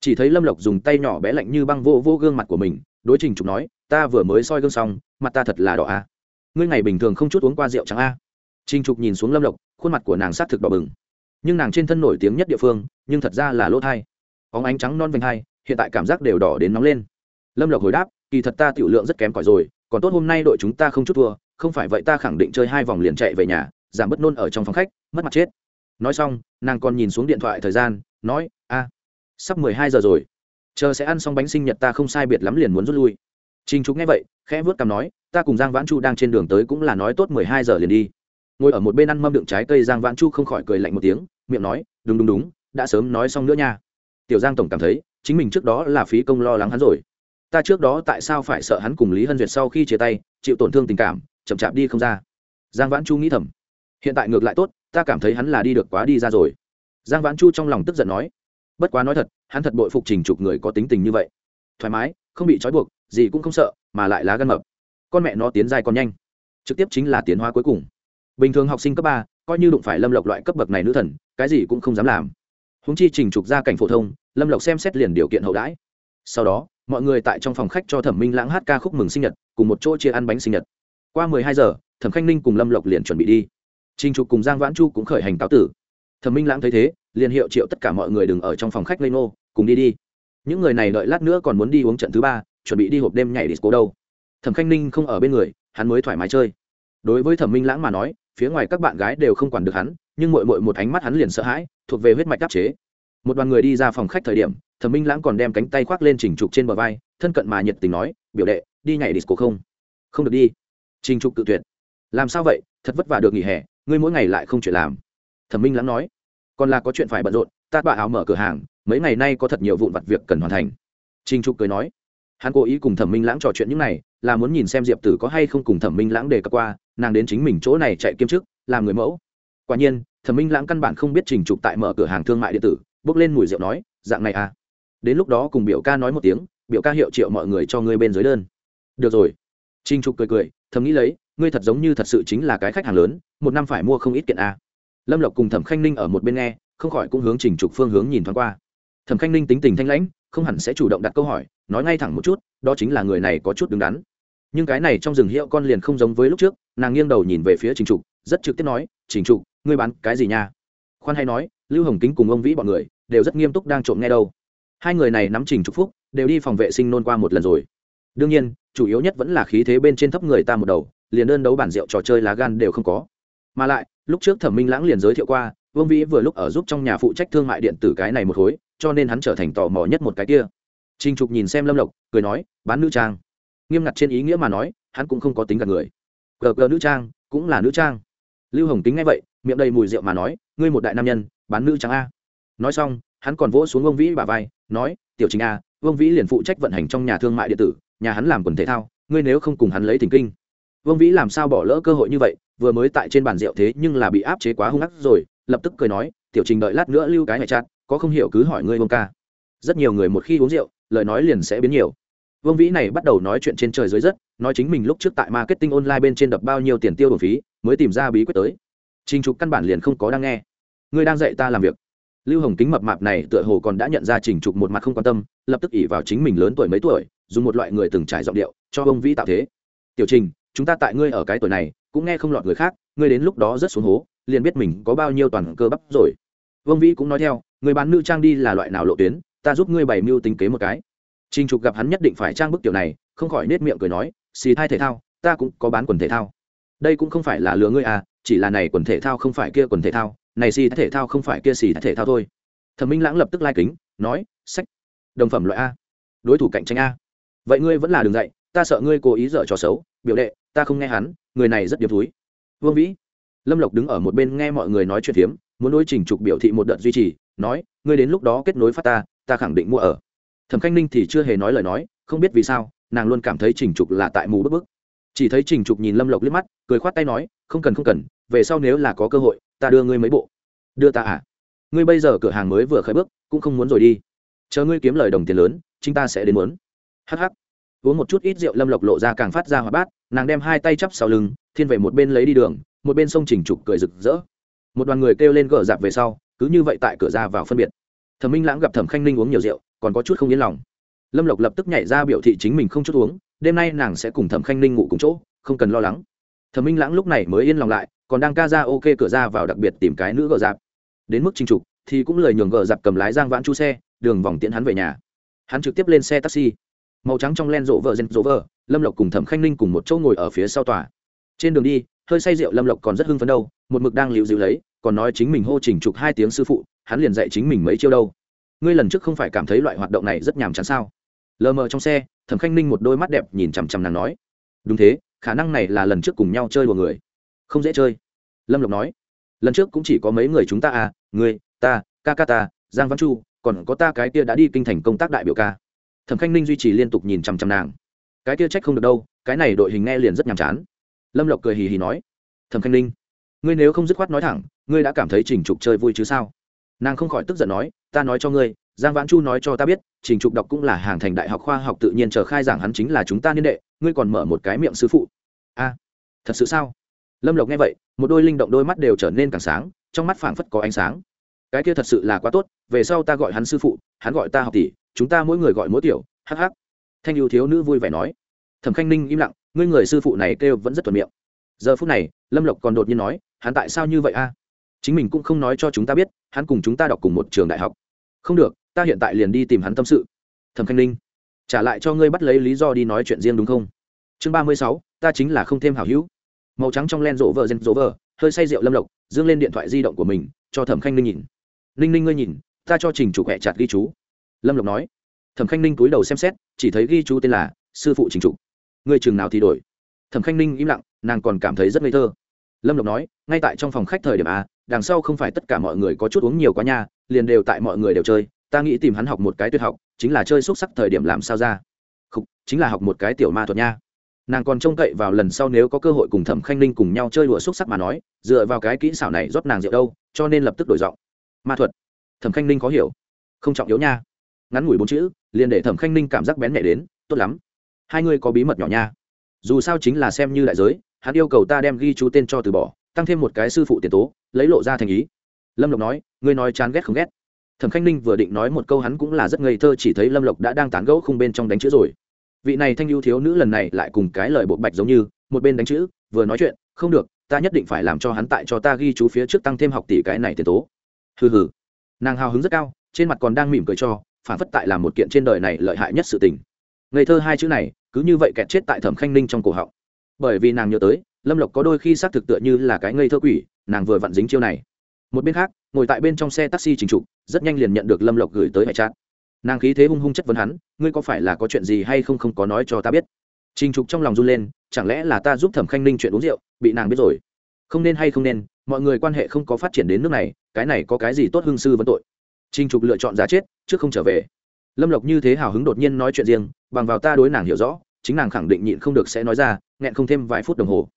S1: Chỉ thấy lâm lộc dùng tay nhỏ bé lạnh như băng vô vô gương mặt của mình, đối trình trục nói, ta vừa mới soi gương xong, mặt ta thật là đỏ a. Ngươi ngày bình thường không chút uống qua rượu trắng a? Trình trục nhìn xuống lâm lộc, khuôn mặt của nàng s á t thực đỏ bừng. Nhưng nàng trên thân nổi tiếng nhất địa phương, nhưng thật ra là lỗ thai. Óng ánh trắng non vành hai hiện tại cảm giác đều đỏ đến nóng lên lâm lộc hồi đáp kỳ thật ta tiểu lượng rất kém cỏi rồi còn tốt hôm nay đội chúng ta không chút thua không phải vậy ta khẳng định chơi hai vòng liền chạy về nhà giảm bất nôn ở trong phòng khách mất mặt chết nói xong nàng còn nhìn xuống điện thoại thời gian nói a sắp mười hai giờ rồi chờ sẽ ăn xong bánh sinh nhật ta không sai biệt lắm liền muốn rút lui Trình Trục nghe vậy, khẽ vuốt cằm nói, ta cùng Giang Vãn Chu đang trên đường tới cũng là nói tốt mười hai giờ liền đi. Ngồi ở một bên ăn mâm đựng trái cây Giang Vãn Chu không khỏi cười lạnh một tiếng, miệng nói, đúng đúng đúng, đã sớm nói xong nữa nha. Tiểu Giang tổng cảm thấy, chính mình trước đó là phí công lo lắng hắn rồi. Ta trước đó tại sao phải sợ hắn cùng Lý Hân Duyệt sau khi chia tay, chịu tổn thương tình cảm, chậm chạp đi không ra. Giang Vãn Chu nghĩ thầm, hiện tại ngược lại tốt, ta cảm thấy hắn là đi được quá đi ra rồi. Giang Vãn Chu trong lòng tức giận nói, bất quá nói thật, hắn thật bội phục Trình Trục người có tính tình như vậy. Thoải mái, không bị trói buộc, gì cũng không sợ mà lại lá gan mập con mẹ nó tiến dài còn nhanh trực tiếp chính là tiến hóa cuối cùng bình thường học sinh cấp ba coi như đụng phải lâm lộc loại cấp bậc này nữ thần cái gì cũng không dám làm húng chi trình trục ra cảnh phổ thông, lâm lộc xem xét liền điều kiện hậu đãi. Sau đó, mọi người tại trong phòng khách cho thẩm minh lãng hát ca khúc mừng sinh nhật, cùng một chỗ chia ăn bánh sinh nhật. Qua mười hai giờ, thẩm khanh ninh cùng lâm lộc liền chuẩn bị đi. Trình trục cùng giang vãn chu cũng khởi hành cáo tử. Thẩm minh lãng thấy thế, liền hiệu triệu tất cả mọi người đừng ở trong phòng khách lây nô, cùng đi đi. Những người này đợi lát nữa còn muốn đi uống trận thứ ba, chuẩn bị đi hộp đêm nhảy disco đâu. Thẩm khanh ninh không ở bên người, hắn mới thoải mái chơi. Đối với thẩm minh lãng mà nói, phía ngoài các bạn gái đều không quản được hắn nhưng mội mội một ánh mắt hắn liền sợ hãi, thuộc về huyết mạch đáp chế. Một đoàn người đi ra phòng khách thời điểm, thẩm minh lãng còn đem cánh tay khoác lên trình trục trên bờ vai, thân cận mà nhiệt tình nói, biểu đệ, đi nhảy disco không? Không được đi. Trình trục tự tuyệt. Làm sao vậy? Thật vất vả được nghỉ hè, ngươi mỗi ngày lại không chuyện làm. Thẩm minh lãng nói. Còn là có chuyện phải bận rộn, ta bạ áo mở cửa hàng, mấy ngày nay có thật nhiều vụn vặt việc cần hoàn thành. Trình trục cười nói. Hắn cố ý cùng thẩm minh lãng trò chuyện những này, là muốn nhìn xem diệp tử có hay không cùng thẩm minh lãng đề cập qua, nàng đến chính mình chỗ này chạy kiêm chức làm người mẫu quả nhiên, thẩm minh lãng căn bản không biết trình trục tại mở cửa hàng thương mại điện tử, bước lên mùi rượu nói, dạng này à? Đến lúc đó cùng biểu ca nói một tiếng, biểu ca hiệu triệu mọi người cho ngươi bên dưới đơn. Được rồi. Trình trục cười cười thầm nghĩ lấy, ngươi thật giống như thật sự chính là cái khách hàng lớn, một năm phải mua không ít kiện à. lâm lộc cùng thẩm khanh ninh ở một bên nghe, không khỏi cũng hướng trình trục phương hướng nhìn thoáng qua. Thẩm khanh ninh tính tình thanh lãnh, không hẳn sẽ chủ động đặt câu hỏi, nói ngay thẳng một chút, đó chính là người này có chút đứng đắn. Nhưng cái này trong rừng hiệu con liền không giống với lúc trước, nàng nghiêng đầu nhìn về phía trình trục, rất trực tiếp nói, trình trục ngươi bán cái gì nha khoan hay nói lưu hồng kính cùng ông vĩ bọn người đều rất nghiêm túc đang trộm nghe đâu hai người này nắm trình trục phúc đều đi phòng vệ sinh nôn qua một lần rồi đương nhiên chủ yếu nhất vẫn là khí thế bên trên thấp người ta một đầu liền đơn đấu bản rượu trò chơi lá gan đều không có mà lại lúc trước thẩm minh lãng liền giới thiệu qua vương vĩ vừa lúc ở giúp trong nhà phụ trách thương mại điện tử cái này một khối cho nên hắn trở thành tò mò nhất một cái kia Trình Trục nhìn xem Lâm Lộc, cười nói, bán nữ trang. Nghiêm ngặt trên ý nghĩa mà nói, hắn cũng không có tính gặp người. Gờ gờ nữ trang, cũng là nữ trang. Lưu Hồng Tính nghe vậy, miệng đầy mùi rượu mà nói, ngươi một đại nam nhân, bán nữ trắng a. Nói xong, hắn còn vỗ xuống Vương Vĩ bà vai, nói, tiểu Trình a, Vương Vĩ liền phụ trách vận hành trong nhà thương mại điện tử, nhà hắn làm quần thể thao, ngươi nếu không cùng hắn lấy thỉnh kinh. vương vĩ làm sao bỏ lỡ cơ hội như vậy vừa mới tại trên bàn rượu thế nhưng là bị áp chế quá hung ác rồi lập tức cười nói tiểu trình đợi lát nữa lưu cái này chặt có không hiểu cứ hỏi ngươi vương ca rất nhiều người một khi uống rượu lời nói liền sẽ biến nhiều vương vĩ này bắt đầu nói chuyện trên trời dưới đất nói chính mình lúc trước tại marketing online bên trên đập bao nhiêu tiền tiêu bổ phí mới tìm ra bí quyết tới trình trục căn bản liền không có đang nghe. Ngươi đang dạy ta làm việc. Lưu hồng kính mập mạp này tựa hồ còn đã nhận ra trình trục một mặt không quan tâm, lập tức ỉ vào chính mình lớn tuổi mấy tuổi, dùng một loại người từng trải giọng điệu, cho ông vĩ tạo thế. Tiểu trình, chúng ta tại ngươi ở cái tuổi này, cũng nghe không lọt người khác, ngươi đến lúc đó rất xuống hố, liền biết mình có bao nhiêu toàn cơ bắp rồi. Vương vĩ cũng nói theo, người bán nữ trang đi là loại nào lộ tuyến, ta giúp ngươi bày mưu tính kế một cái. Trình trục gặp hắn nhất định phải trang bức tiểu này, không khỏi nết miệng cười nói, xì thai thể thao, ta cũng có bán quần thể thao đây cũng không phải là lừa ngươi à chỉ là này quần thể thao không phải kia quần thể thao, này xì thể thao không phải kia xì thể thao thôi. Thẩm minh lãng lập tức lai、like、kính, nói, sách, đồng phẩm loại a, đối thủ cạnh tranh a. Vậy ngươi vẫn là đường dạy, ta sợ ngươi cố ý dở trò xấu, biểu đệ, ta không nghe hắn, người này rất điệp thúi. Vương vĩ, lâm lộc đứng ở một bên nghe mọi người nói chuyện phiếm, muốn đối trình trục biểu thị một đợt duy trì, nói, ngươi đến lúc đó kết nối phát ta ta khẳng định mua ở. Thẩm khanh ninh thì chưa hề nói lời nói, không biết vì sao, nàng luôn cảm thấy trình trục là tại mù bức bức chỉ thấy trình trục nhìn lâm lộc liếc mắt, cười khoát tay nói, không cần không cần, về sau nếu là có cơ hội, ta đưa ngươi mấy bộ. Đưa ta à? Ngươi bây giờ cửa hàng mới vừa khởi bước, cũng không muốn rồi đi. Chờ ngươi kiếm lời đồng tiền lớn chúng ta sẽ đến muốn. Hh uống một chút ít rượu, lâm lộc lộ ra càng phát ra hoa bát, nàng đem hai tay chắp sau lưng, thiên về một bên lấy đi đường, một bên sông trình trục cười rực rỡ. Một đoàn người kêu lên gỡ dạp về sau, cứ như vậy tại cửa ra vào phân biệt. Thẩm minh lãng gặp thẩm khanh ninh uống nhiều rượu, còn có chút không yên lòng. Lâm lộc lập tức nhảy ra biểu thị chính mình không chút uống đêm nay nàng sẽ cùng thẩm khanh ninh ngủ cùng chỗ, không cần lo lắng. Thẩm minh lãng lúc này mới yên lòng lại, còn đang ca ra ok cửa ra vào đặc biệt tìm cái nữ gờ dạp. Đến mức trình trục, thì cũng lời nhường gờ dạp cầm lái giang vãn chu xe, đường vòng tiễn hắn về nhà. Hắn trực tiếp lên xe taxi. Màu trắng trong len rộ vợ rên rộ vợ, lâm lộc cùng thẩm khanh ninh cùng một chỗ ngồi ở phía sau tòa. Trên đường đi, hơi say rượu lâm lộc còn rất hưng phấn đâu, một mực đang liều dịu lấy, còn nói chính mình hô trình trục hai tiếng sư phụ, hắn liền dạy chính mình mấy chiêu đâu. Ngươi lần trước không phải cảm thấy loại hoạt động này rất nhàm chán sao? Lờ mờ trong xe, thẩm khanh ninh một đôi mắt đẹp nhìn chằm chằm nàng nói, đúng thế, khả năng này là lần trước cùng nhau chơi đùa người. Không dễ chơi. Lâm lộc nói, lần trước cũng chỉ có mấy người chúng ta à ngươi, ta, ca ca ta, giang văn chu, còn có ta cái kia đã đi kinh thành công tác đại biểu ca. Thẩm khanh ninh duy trì liên tục nhìn chằm chằm nàng. Cái kia trách không được đâu, cái này đội hình nghe liền rất nhàm chán. Lâm lộc cười hì hì nói, thẩm khanh ninh, ngươi nếu không dứt khoát nói thẳng, ngươi đã cảm thấy trình trục chơi vui chứ sao? Nàng không khỏi tức giận nói, ta nói cho ngươi giang vãn chu nói cho ta biết, trình trục đọc cũng là hàng thành đại học khoa học tự nhiên chờ khai giảng hắn chính là chúng ta niên đệ, ngươi còn mở một cái miệng sư phụ. A, thật sự sao? Lâm lộc nghe vậy, một đôi linh động đôi mắt đều trở nên càng sáng, trong mắt phảng phất có ánh sáng. Cái kia thật sự là quá tốt, về sau ta gọi hắn sư phụ, hắn gọi ta học tỷ, chúng ta mỗi người gọi mỗi tiểu hh thanh yêu thiếu nữ vui vẻ nói. Thẩm khanh ninh im lặng, ngươi người sư phụ này kêu vẫn rất thuận miệng. Giờ phút này, lâm lộc còn đột nhiên nói, hắn tại sao như vậy a? Chính mình cũng không nói cho chúng ta biết, hắn cùng chúng ta đọc cùng một trường đại học. Không được ta hiện tại liền đi tìm hắn tâm sự. Thẩm khanh ninh, trả lại cho ngươi bắt lấy lý do đi nói chuyện riêng đúng không? Chương ba mươi sáu, ta chính là không thêm hảo hữu. Màu trắng trong len rộ vợ gen rộ vợ hơi say rượu lâm lộc, dương lên điện thoại di động của mình, cho thẩm khanh ninh nhìn. Ninh ninh ngươi nhìn, ta cho trình chủ khỏe chặt ghi chú. Lâm lộc nói. Thẩm khanh ninh cúi đầu xem xét, chỉ thấy ghi chú tên là sư phụ trình trục ngươi chừng nào thì đổi. Thẩm khanh ninh im lặng, nàng còn cảm thấy rất ngây thơ. Lâm lộc nói, ngay tại trong phòng khách thời điểm a đằng sau không phải tất cả mọi người có chút uống nhiều quá nha, liền đều tại mọi người đều chơi ta nghĩ tìm hắn học một cái tuyệt học, chính là chơi xúc sắc thời điểm làm sao ra. Không chính là học một cái tiểu ma thuật nha. Nàng còn trông cậy vào lần sau nếu có cơ hội cùng thẩm khanh ninh cùng nhau chơi đùa xúc sắc mà nói, dựa vào cái kỹ xảo này rót nàng rượu đâu, cho nên lập tức đổi giọng. Ma thuật. Thẩm khanh ninh khó hiểu. Không trọng yếu nha. Ngắn ngủi bốn chữ, liền để thẩm khanh ninh cảm giác bén nhẹ đến, tốt lắm. Hai ngươi có bí mật nhỏ nha. Dù sao chính là xem như đại giới, hắn yêu cầu ta đem ghi chú tên cho từ bỏ, tăng thêm một cái sư phụ tiền tố, lấy lộ ra thành ý. Lâm lộc nói, ngươi nói chán ghét không ghét thẩm khanh ninh vừa định nói một câu hắn cũng là rất ngây thơ, chỉ thấy lâm lộc đã đang tán gẫu khung bên trong đánh chữ rồi. Vị này thanh ưu thiếu nữ lần này lại cùng cái lời bộ bạch giống như, một bên đánh chữ, vừa nói chuyện, không được, ta nhất định phải làm cho hắn tại cho ta ghi chú phía trước tăng thêm học tỷ cái này tiền tố. Hừ hừ. Nàng hào hứng rất cao, trên mặt còn đang mỉm cười cho, phản phất tại là một kiện trên đời này lợi hại nhất sự tình. Ngây thơ hai chữ này, cứ như vậy kẹt chết tại thẩm khanh ninh trong cổ họng. Bởi vì nàng nhớ tới, lâm lộc có đôi khi xác thực tựa như là cái ngây thơ quỷ, nàng vừa vặn dính chiêu này một bên khác, ngồi tại bên trong xe taxi trình trục, rất nhanh liền nhận được lâm lộc gửi tới hệ trát nàng khí thế hung hung chất vấn hắn, ngươi có phải là có chuyện gì hay không không có nói cho ta biết? Trình trục trong lòng run lên, chẳng lẽ là ta giúp thẩm khanh ninh chuyện uống rượu, bị nàng biết rồi? Không nên hay không nên, mọi người quan hệ không có phát triển đến nước này, cái này có cái gì tốt hương sư vấn tội? Trình trục lựa chọn giá chết, trước không trở về. Lâm lộc như thế hào hứng đột nhiên nói chuyện riêng, bằng vào ta đối nàng hiểu rõ, chính nàng khẳng định nhịn không được sẽ nói ra, nghẹn không thêm vài phút đồng hồ.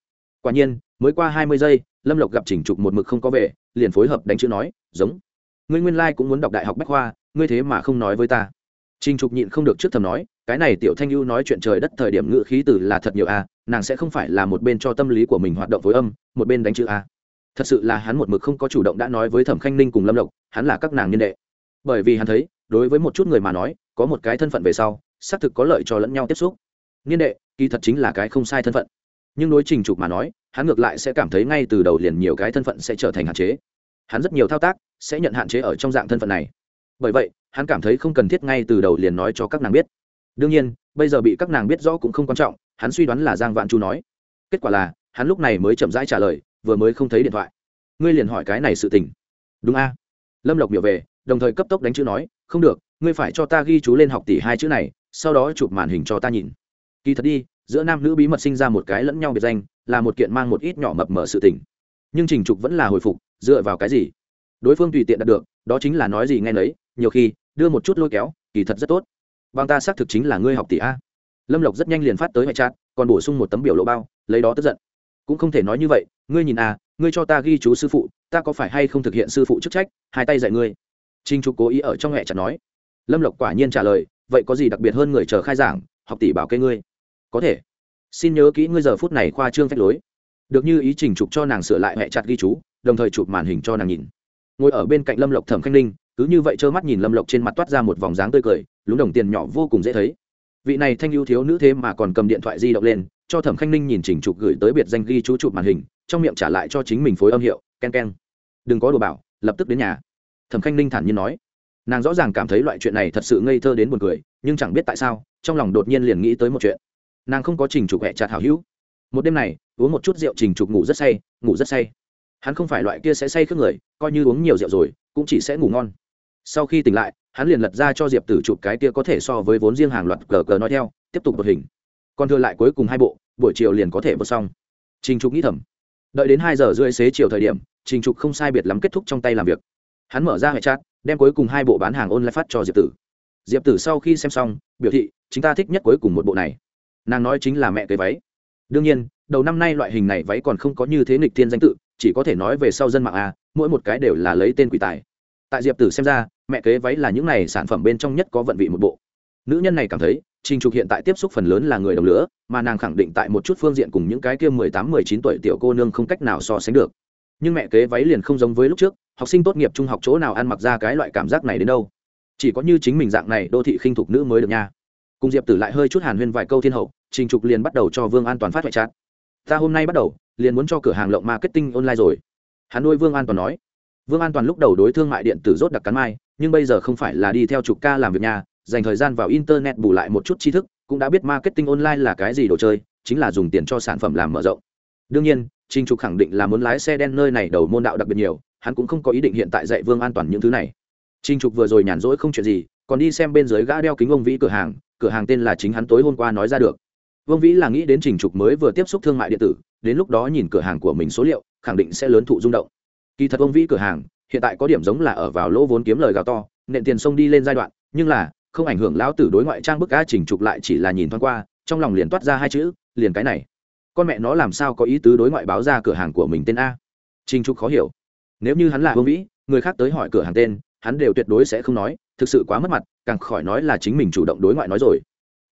S1: Quả nhiên mới qua hai mươi giây, lâm lộc gặp trình trục một mực không có về, liền phối hợp đánh chữ nói, giống, ngươi nguyên lai、like、cũng muốn đọc đại học bách khoa, ngươi thế mà không nói với ta. Trình trục nhịn không được trước thầm nói, cái này tiểu thanh ưu nói chuyện trời đất thời điểm ngự khí từ là thật nhiều a, nàng sẽ không phải là một bên cho tâm lý của mình hoạt động với âm, một bên đánh chữ a. Thật sự là hắn một mực không có chủ động đã nói với thẩm khanh ninh cùng lâm lộc, hắn là các nàng nhân đệ. Bởi vì hắn thấy, đối với một chút người mà nói, có một cái thân phận về sau, xác thực có lợi cho lẫn nhau tiếp xúc. Niên đệ, kỳ thật chính là cái không sai thân phận. Nhưng đối trình trục mà nói hắn ngược lại sẽ cảm thấy ngay từ đầu liền nhiều cái thân phận sẽ trở thành hạn chế. Hắn rất nhiều thao tác sẽ nhận hạn chế ở trong dạng thân phận này. Bởi vậy, hắn cảm thấy không cần thiết ngay từ đầu liền nói cho các nàng biết. Đương nhiên, bây giờ bị các nàng biết rõ cũng không quan trọng, hắn suy đoán là giang vạn chu nói. Kết quả là, hắn lúc này mới chậm rãi trả lời, vừa mới không thấy điện thoại. Ngươi liền hỏi cái này sự tình. Đúng a. Lâm lộc biểu về, đồng thời cấp tốc đánh chữ nói, không được, ngươi phải cho ta ghi chú lên học tỷ hai chữ này, sau đó chụp màn hình cho ta nhìn. Kỳ thật đi giữa nam nữ bí mật sinh ra một cái lẫn nhau biệt danh, là một kiện mang một ít nhỏ mập mờ sự tình. Nhưng trình trục vẫn là hồi phục, dựa vào cái gì? Đối phương tùy tiện đạt được, đó chính là nói gì nghe nấy, nhiều khi, đưa một chút lôi kéo, kỳ thật rất tốt. Bằng ta xác thực chính là ngươi học tỷ a. Lâm lộc rất nhanh liền phát tới hệ trát còn bổ sung một tấm biểu lộ bao, lấy đó tức giận. Cũng không thể nói như vậy, ngươi nhìn à ngươi cho ta ghi chú sư phụ, ta có phải hay không thực hiện sư phụ chức trách, hai tay dạy ngươi? Trinh trục cố ý ở trong hệ chặt nói. Lâm lộc quả nhiên trả lời, vậy có gì đặc biệt hơn người chờ khai giảng, học tỷ bảo kê ngươi? Có thể. Xin nhớ kỹ ngươi giờ phút này khoa trương phách lối. Được như ý trình chụp cho nàng sửa lại hệ chặt ghi chú, đồng thời chụp màn hình cho nàng nhìn. Ngồi ở bên cạnh lâm lộc thẩm khanh ninh, cứ như vậy trơ mắt nhìn lâm lộc trên mặt toát ra một vòng dáng tươi cười, lúng đồng tiền nhỏ vô cùng dễ thấy. Vị này thanh ưu thiếu nữ thế mà còn cầm điện thoại di động lên, cho thẩm khanh ninh nhìn trình chụp gửi tới biệt danh ghi chú chụp màn hình, trong miệng trả lại cho chính mình phối âm hiệu k e n k e n đừng có đồ bảo, lập tức đến nhà. Thẩm khanh ninh thản nhiên nói. Nàng rõ ràng cảm thấy loại chuyện này thật sự ngây thơ đến buồn cười, nhưng chẳng biết tại sao, trong lòng đột nhiên liền nghĩ tới một chuyện nàng không có trình trục hẹ chặt hảo hữu. Một đêm này, uống một chút rượu trình trục ngủ rất say, ngủ rất say. Hắn không phải loại kia sẽ say khước người, coi như uống nhiều rượu rồi, cũng chỉ sẽ ngủ ngon. Sau khi tỉnh lại, hắn liền lật ra cho diệp tử chụp cái kia có thể so với vốn riêng hàng loạt cờ cờ nói theo, tiếp tục đột hình. Còn thừa lại cuối cùng hai bộ, buổi chiều liền có thể vượt xong. Trình trục nghĩ thầm. Đợi đến hai giờ rưỡi xế chiều thời điểm, trình trục không sai biệt lắm kết thúc trong tay làm việc. Hắn mở ra hệ chat, đem cuối cùng hai bộ bán hàng online phát cho diệp tử. Diệp tử sau khi xem xong, biểu thị chúng ta thích nhất cuối cùng một bộ này nàng nói chính là mẹ kế váy. Đương nhiên, đầu năm nay loại hình này váy còn không có như thế nghịch thiên danh tự, chỉ có thể nói về sau dân mạng a mỗi một cái đều là lấy tên quỷ tài. Tại diệp tử xem ra, mẹ kế váy là những này sản phẩm bên trong nhất có vận vị một bộ. Nữ nhân này cảm thấy, trình trục hiện tại tiếp xúc phần lớn là người đồng lửa, mà nàng khẳng định tại một chút phương diện cùng những cái kia mười tám, mười chín tuổi tiểu cô nương không cách nào so sánh được. Nhưng mẹ kế váy liền không giống với lúc trước, học sinh tốt nghiệp trung học chỗ nào ăn mặc ra cái loại cảm giác này đến đâu. Chỉ có như chính mình dạng này đô thị khinh thục nữ mới được nha cùng diệp tử lại hơi chút hàn huyên vài câu thiên hậu, trình trục liền bắt đầu cho vương an toàn phát hoại chát ta hôm nay bắt đầu, liền muốn cho cửa hàng lộng marketing online rồi. Hắn nuôi vương an toàn nói. Vương an toàn lúc đầu đối thương mại điện tử rốt đặc cắn mai, nhưng bây giờ không phải là đi theo trục ca làm việc nhà, dành thời gian vào internet bù lại một chút tri thức, cũng đã biết marketing online là cái gì đồ chơi, chính là dùng tiền cho sản phẩm làm mở rộng. Đương nhiên trinh trục khẳng định là muốn lái xe đen nơi này đầu môn đạo đặc biệt nhiều, hắn cũng không có ý định hiện tại dạy vương an toàn những thứ này. Trinh trục vừa rồi nhàn rỗi không chuyện gì, còn đi xem bên dưới gã đeo kính ông vĩ cửa hàng cửa hàng tên là chính hắn tối hôm qua nói ra được. Vương vĩ là nghĩ đến trình trục mới vừa tiếp xúc thương mại điện tử, đến lúc đó nhìn cửa hàng của mình số liệu, khẳng định sẽ lớn thụ rung động. Kỳ thật ông vĩ cửa hàng, hiện tại có điểm giống là ở vào lỗ vốn kiếm lời gào to, nện tiền sông đi lên giai đoạn, nhưng là, không ảnh hưởng lão tử đối ngoại trang bức cá trình trục lại chỉ là nhìn thoáng qua, trong lòng liền toát ra hai chữ, liền cái này. Con mẹ nó làm sao có ý tứ đối ngoại báo ra cửa hàng của mình tên a? Trình trục khó hiểu. Nếu như hắn là vương vĩ, người khác tới hỏi cửa hàng tên hắn đều tuyệt đối sẽ không nói, thực sự quá mất mặt, càng khỏi nói là chính mình chủ động đối ngoại nói rồi.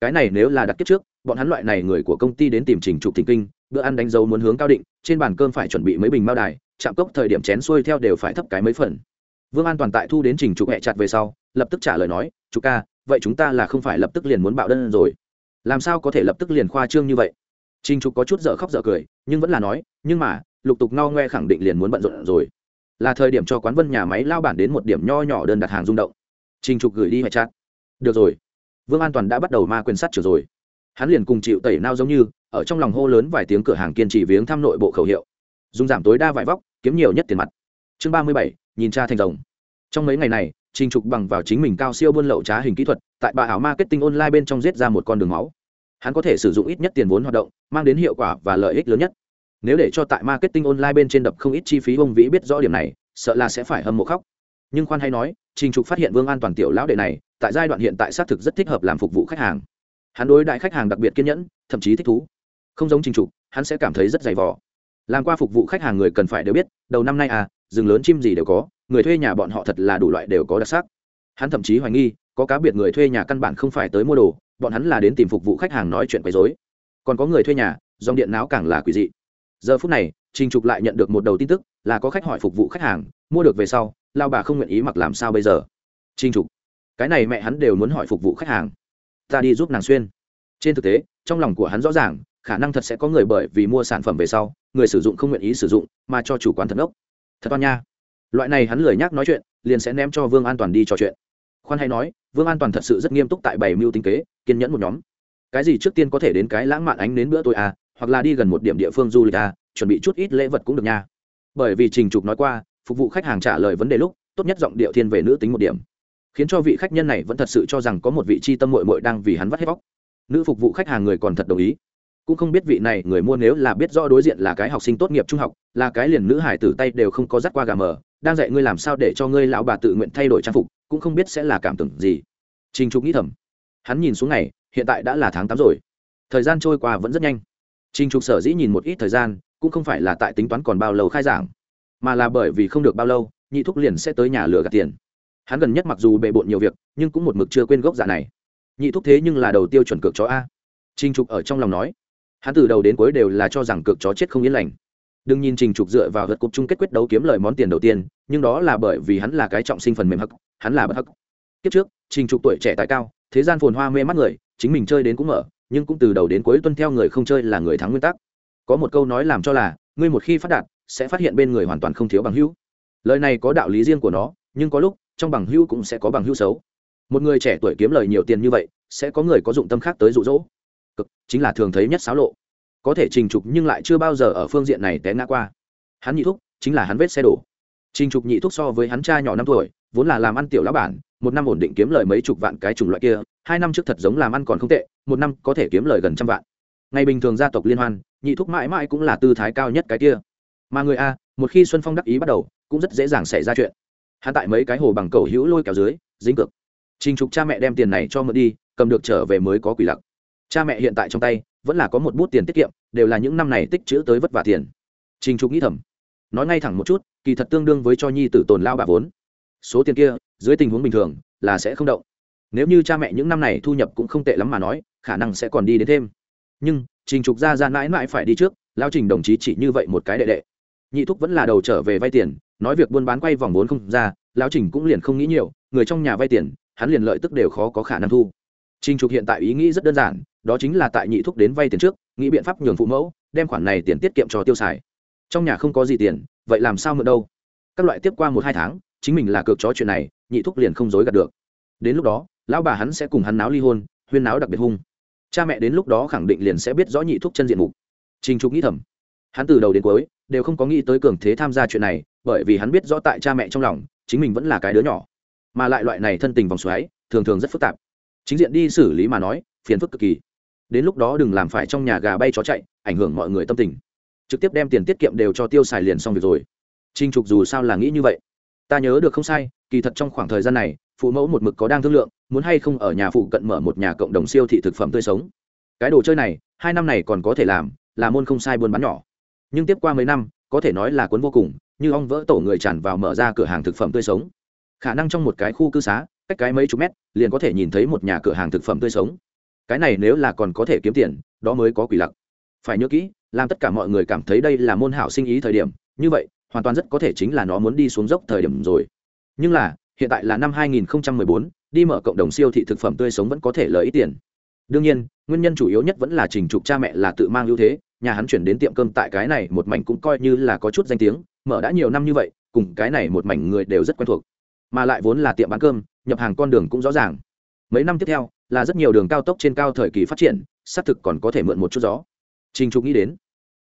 S1: Cái này nếu là đặt kiếp trước, bọn hắn loại này người của công ty đến tìm trình trục thỉnh kinh, bữa ăn đánh dấu muốn hướng cao định, trên bàn cơm phải chuẩn bị mấy bình mao đài, chạm cốc thời điểm chén xuôi theo đều phải thấp cái mấy phần. Vương an toàn tại thu đến trình trục hẹ chặt về sau, lập tức trả lời nói chú ca, vậy chúng ta là không phải lập tức liền muốn bạo đơn rồi. Làm sao có thể lập tức liền khoa trương như vậy? Trình trục có chút dở khóc dở cười, nhưng vẫn là nói, nhưng mà, lục tục no ngoe khẳng định liền muốn bận rộn rồi là thời điểm cho quán vân nhà máy lao bản đến một điểm nho nhỏ đơn đặt hàng rung động. Trình trục gửi đi hệ chát được rồi. Vương an toàn đã bắt đầu ma quyền sắt trở rồi. Hắn liền cùng chịu tẩy nao giống như, ở trong lòng hô lớn vài tiếng cửa hàng kiên trì viếng thăm nội bộ khẩu hiệu. Dùng giảm tối đa vải vóc, kiếm nhiều nhất tiền mặt. Chương ba mươi bảy, nhìn cha thành rồng. Trong mấy ngày này, trình trục bằng vào chính mình cao siêu buôn lậu trá hình kỹ thuật, tại bà ảo marketing online bên trong giết ra một con đường máu. Hắn có thể sử dụng ít nhất tiền vốn hoạt động, mang đến hiệu quả và lợi ích lớn nhất nếu để cho tại marketing online bên trên đập không ít chi phí, ông vĩ biết rõ điểm này, sợ là sẽ phải hâm mộ khóc. Nhưng khoan hay nói, trình trục phát hiện vương an toàn tiểu lão đệ này, tại giai đoạn hiện tại xác thực rất thích hợp làm phục vụ khách hàng. Hắn đối đại khách hàng đặc biệt kiên nhẫn, thậm chí thích thú. Không giống trình trục, hắn sẽ cảm thấy rất dày vò. Làm qua phục vụ khách hàng người cần phải đều biết, đầu năm nay à rừng lớn chim gì đều có, người thuê nhà bọn họ thật là đủ loại đều có đặc sắc. Hắn thậm chí hoài nghi, có cá biệt người thuê nhà căn bản không phải tới mua đồ, bọn hắn là đến tìm phục vụ khách hàng nói chuyện quấy dối còn có người thuê nhà, dòng điện não càng là quỷ dị giờ phút này, trình trục lại nhận được một đầu tin tức, là có khách hỏi phục vụ khách hàng, mua được về sau, lao bà không nguyện ý mặc làm sao bây giờ? Trình trục, cái này mẹ hắn đều muốn hỏi phục vụ khách hàng. Ta đi giúp nàng xuyên. Trên thực tế, trong lòng của hắn rõ ràng, khả năng thật sẽ có người bởi vì mua sản phẩm về sau, người sử dụng không nguyện ý sử dụng, mà cho chủ quán thật ốc. Thật toan nha. Loại này hắn lười nhắc nói chuyện, liền sẽ ném cho vương an toàn đi trò chuyện. Khoan hay nói, vương an toàn thật sự rất nghiêm túc tại bảy mưu tinh kế, kiên nhẫn một nhóm. Cái gì trước tiên có thể đến cái lãng mạn ánh đến bữa tôi à hoặc là đi gần một điểm địa phương du lịch à chuẩn bị chút ít lễ vật cũng được nha. Bởi vì trình trục nói qua, phục vụ khách hàng trả lời vấn đề lúc, tốt nhất giọng điệu thiên về nữ tính một điểm. Khiến cho vị khách nhân này vẫn thật sự cho rằng có một vị chi tâm mội mội đang vì hắn vắt hết vóc nữ phục vụ khách hàng người còn thật đồng ý. Cũng không biết vị này người mua nếu là biết rõ đối diện là cái học sinh tốt nghiệp trung học, là cái liền nữ hải tử tay đều không có dắt qua gà mờ, đang dạy ngươi làm sao để cho ngươi lão bà tự nguyện thay đổi trang phục, cũng không biết sẽ là cảm tưởng gì. Trình trục nghĩ thầm. Hắn nhìn xuống ngày hiện tại đã là tháng tám rồi. Thời gian trôi qua vẫn rất nhanh trình trục sở dĩ nhìn một ít thời gian, cũng không phải là tại tính toán còn bao lâu khai giảng, mà là bởi vì không được bao lâu, nhị thúc liền sẽ tới nhà lừa gạt tiền. Hắn gần nhất mặc dù bệ bộn nhiều việc, nhưng cũng một mực chưa quên gốc dạ này. Nhị thúc thế nhưng là đầu tiêu chuẩn cược chó a. Trình trục ở trong lòng nói, hắn từ đầu đến cuối đều là cho rằng cược chó chết không yên lành. Đừng nhìn trình trục dựa vào vật cục chung kết quyết đấu kiếm lời món tiền đầu tiên, nhưng đó là bởi vì hắn là cái trọng sinh phần mềm hắc, hắn là bất hắc. Kiếp trước, trình trục tuổi trẻ tài cao, thế gian phồn hoa mê mắt người, chính mình chơi đến cũng mở nhưng cũng từ đầu đến cuối tuân theo người không chơi là người thắng nguyên tắc. Có một câu nói làm cho là, ngươi một khi phát đạt, sẽ phát hiện bên người hoàn toàn không thiếu bằng hữu. Lời này có đạo lý riêng của nó, nhưng có lúc, trong bằng hữu cũng sẽ có bằng hữu xấu. Một người trẻ tuổi kiếm lời nhiều tiền như vậy, sẽ có người có dụng tâm khác tới rụ rỗ cực, chính là thường thấy nhất xáo lộ. Có thể trình trục nhưng lại chưa bao giờ ở phương diện này té ngã qua. Hắn nhị thúc, chính là hắn vết xe đổ. Trình trục nhị thúc so với hắn cha nhỏ năm tuổi vốn là làm ăn tiểu lão bản, một năm ổn định kiếm lời mấy chục vạn cái chủng loại kia, hai năm trước thật giống làm ăn còn không tệ, một năm có thể kiếm lời gần trăm vạn. Ngày bình thường gia tộc liên hoan, nhị thúc mãi mãi cũng là tư thái cao nhất cái kia. Mà người a, một khi xuân phong đắc ý bắt đầu, cũng rất dễ dàng xảy ra chuyện. Hắn tại mấy cái hồ bằng cầu hữu lôi kéo dưới, dính cực trình trục cha mẹ đem tiền này cho mượn đi, cầm được trở về mới có quỷ lặc. Cha mẹ hiện tại trong tay, vẫn là có một bút tiền tiết kiệm, đều là những năm này tích chữ tới vất vả tiền. Trình trục nghĩ thầm. Nói ngay thẳng một chút, kỳ thật tương đương với cho nhi tử tồn lao bà vốn số tiền kia, dưới tình huống bình thường, là sẽ không động. Nếu như cha mẹ những năm này thu nhập cũng không tệ lắm mà nói, khả năng sẽ còn đi đến thêm. Nhưng, trình trục ra ra mãi mãi phải đi trước lao trình đồng chí chỉ như vậy một cái đệ đệ. Nhị thúc vẫn là đầu trở về vay tiền, nói việc buôn bán quay vòng vốn không ra lao trình cũng liền không nghĩ nhiều, người trong nhà vay tiền, hắn liền lợi tức đều khó có khả năng thu. Trình trục hiện tại ý nghĩ rất đơn giản, đó chính là tại nhị thúc đến vay tiền trước, nghĩ biện pháp nhường phụ mẫu, đem khoản này tiền tiết kiệm cho tiêu xài. Trong nhà không có gì tiền, vậy làm sao mượn đâu? Các loại tiếp qua một hai tháng chính mình là cược chó chuyện này, nhị thúc liền không dối gạt được. Đến lúc đó, lão bà hắn sẽ cùng hắn náo ly hôn, huyên náo đặc biệt hung. Cha mẹ đến lúc đó khẳng định liền sẽ biết rõ nhị thúc chân diện mục. Trình trục nghĩ thầm, hắn từ đầu đến cuối đều không có nghĩ tới cường thế tham gia chuyện này, bởi vì hắn biết rõ tại cha mẹ trong lòng, chính mình vẫn là cái đứa nhỏ. Mà lại loại này thân tình vòng xoáy, thường thường rất phức tạp. Chính diện đi xử lý mà nói, phiền phức cực kỳ. Đến lúc đó đừng làm phải trong nhà gà bay chó chạy, ảnh hưởng mọi người tâm tình. Trực tiếp đem tiền tiết kiệm đều cho tiêu xài liền xong việc rồi. Trinh trục dù sao là nghĩ như vậy ta nhớ được không sai, kỳ thật trong khoảng thời gian này, phụ mẫu một mực có đang thương lượng, muốn hay không ở nhà phụ cận mở một nhà cộng đồng siêu thị thực phẩm tươi sống. Cái đồ chơi này, hai năm này còn có thể làm, là môn không sai buôn bán nhỏ. Nhưng tiếp qua mấy năm, có thể nói là cuốn vô cùng, như ong vỡ tổ người tràn vào mở ra cửa hàng thực phẩm tươi sống. Khả năng trong một cái khu cư xá, cách cái mấy chục mét, liền có thể nhìn thấy một nhà cửa hàng thực phẩm tươi sống. Cái này nếu là còn có thể kiếm tiền, đó mới có quỷ lặc. Phải nhớ kỹ, làm tất cả mọi người cảm thấy đây là môn hảo sinh ý thời điểm, như vậy hoàn toàn rất có thể chính là nó muốn đi xuống dốc thời điểm rồi. Nhưng là hiện tại là năm 2014, đi mở cộng đồng siêu thị thực phẩm tươi sống vẫn có thể lợi ít tiền. Đương nhiên nguyên nhân chủ yếu nhất vẫn là trình trục cha mẹ là tự mang ưu thế nhà hắn chuyển đến tiệm cơm tại cái này một mảnh cũng coi như là có chút danh tiếng mở đã nhiều năm như vậy cùng cái này một mảnh người đều rất quen thuộc. Mà lại vốn là tiệm bán cơm nhập hàng con đường cũng rõ ràng. Mấy năm tiếp theo là rất nhiều đường cao tốc trên cao thời kỳ phát triển xác thực còn có thể mượn một chút gió. Trình trục nghĩ đến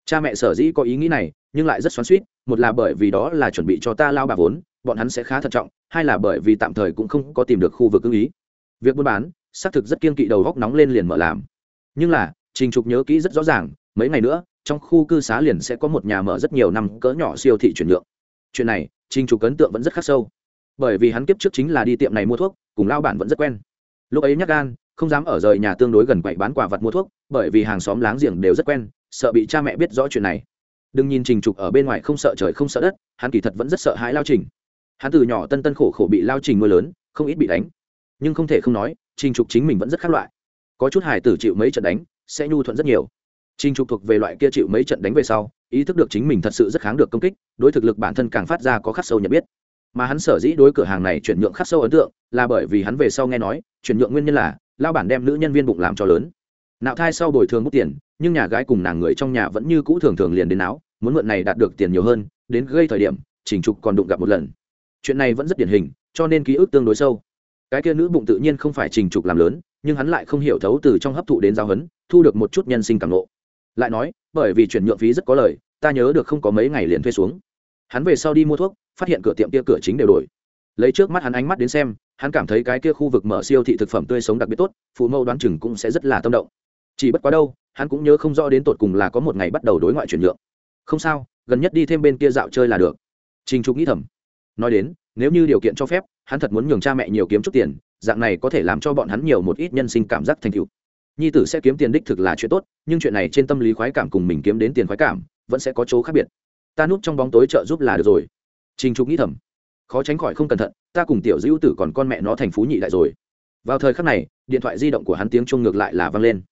S1: cha mẹ sở dĩ có ý nghĩ này, nhưng lại rất xoắn suýt một là bởi vì đó là chuẩn bị cho ta lao bà vốn, bọn hắn sẽ khá thận trọng, hai là bởi vì tạm thời cũng không có tìm được khu vực ưng ý. Việc buôn bán, xác thực rất kiên kỵ đầu góc nóng lên liền mở làm. Nhưng là, trình trục nhớ kỹ rất rõ ràng, mấy ngày nữa, trong khu cư xá liền sẽ có một nhà mở rất nhiều năm cỡ nhỏ siêu thị chuyển nhượng. Chuyện này, trình trục ấn tượng vẫn rất khắc sâu. Bởi vì hắn kiếp trước chính là đi tiệm này mua thuốc, cùng lao bản vẫn rất quen. Lúc ấy nhắc gan, không dám ở rời nhà tương đối gần quậy bán quả vật mua thuốc, bởi vì hàng xóm láng giềng đều rất quen sợ bị cha mẹ biết rõ chuyện này. Đừng nhìn trình trục ở bên ngoài không sợ trời không sợ đất, hắn kỳ thật vẫn rất sợ hãi lao trình. Hắn từ nhỏ tân tân khổ khổ bị lao trình mưa lớn, không ít bị đánh. Nhưng không thể không nói, trình trục chính mình vẫn rất khác loại. Có chút Hải tử chịu mấy trận đánh, sẽ nhu thuận rất nhiều. Trình trục thuộc về loại kia chịu mấy trận đánh về sau, ý thức được chính mình thật sự rất kháng được công kích, đối thực lực bản thân càng phát ra có khắc sâu nhận biết. Mà hắn sở dĩ đối cửa hàng này chuyển nhượng khắc sâu ấn tượng, là bởi vì hắn về sau nghe nói, chuyển nhượng nguyên nhân là, lao bản đem nữ nhân viên bụng làm cho lớn nạo thai sau bồi thường mất tiền, nhưng nhà gái cùng nàng người trong nhà vẫn như cũ thường thường liền đến áo, muốn mượn này đạt được tiền nhiều hơn, đến gây thời điểm, trình trục còn đụng gặp một lần. Chuyện này vẫn rất điển hình, cho nên ký ức tương đối sâu. Cái kia nữ bụng tự nhiên không phải trình trục làm lớn, nhưng hắn lại không hiểu thấu từ trong hấp thụ đến giáo huấn thu được một chút nhân sinh cảm lộ lại nói, bởi vì chuyển nhượng phí rất có lời, ta nhớ được không có mấy ngày liền thuê xuống. Hắn về sau đi mua thuốc, phát hiện cửa tiệm kia cửa chính đều đổi. Lấy trước mắt hắn ánh mắt đến xem, hắn cảm thấy cái kia khu vực mở siêu thị thực phẩm tươi sống đặc biệt tốt, phụ mẫu đoán chừng cũng sẽ rất là tâm động chỉ bất quá đâu, hắn cũng nhớ không rõ đến tột cùng là có một ngày bắt đầu đối ngoại chuyển nhượng. Không sao, gần nhất đi thêm bên kia dạo chơi là được. Trình trục nghĩ thầm. Nói đến, nếu như điều kiện cho phép, hắn thật muốn nhường cha mẹ nhiều kiếm chút tiền, dạng này có thể làm cho bọn hắn nhiều một ít nhân sinh cảm giác thành tựu. Nhi tử sẽ kiếm tiền đích thực là chuyện tốt, nhưng chuyện này trên tâm lý khoái cảm cùng mình kiếm đến tiền khoái cảm, vẫn sẽ có chỗ khác biệt. Ta núp trong bóng tối trợ giúp là được rồi. Trình trục nghĩ thầm. Khó tránh khỏi không cẩn thận, ta cùng tiểu dữ tử còn con mẹ nó thành phú nhị đại rồi. Vào thời khắc này, điện thoại di động của hắn tiếng chuông ngược lại là vang lên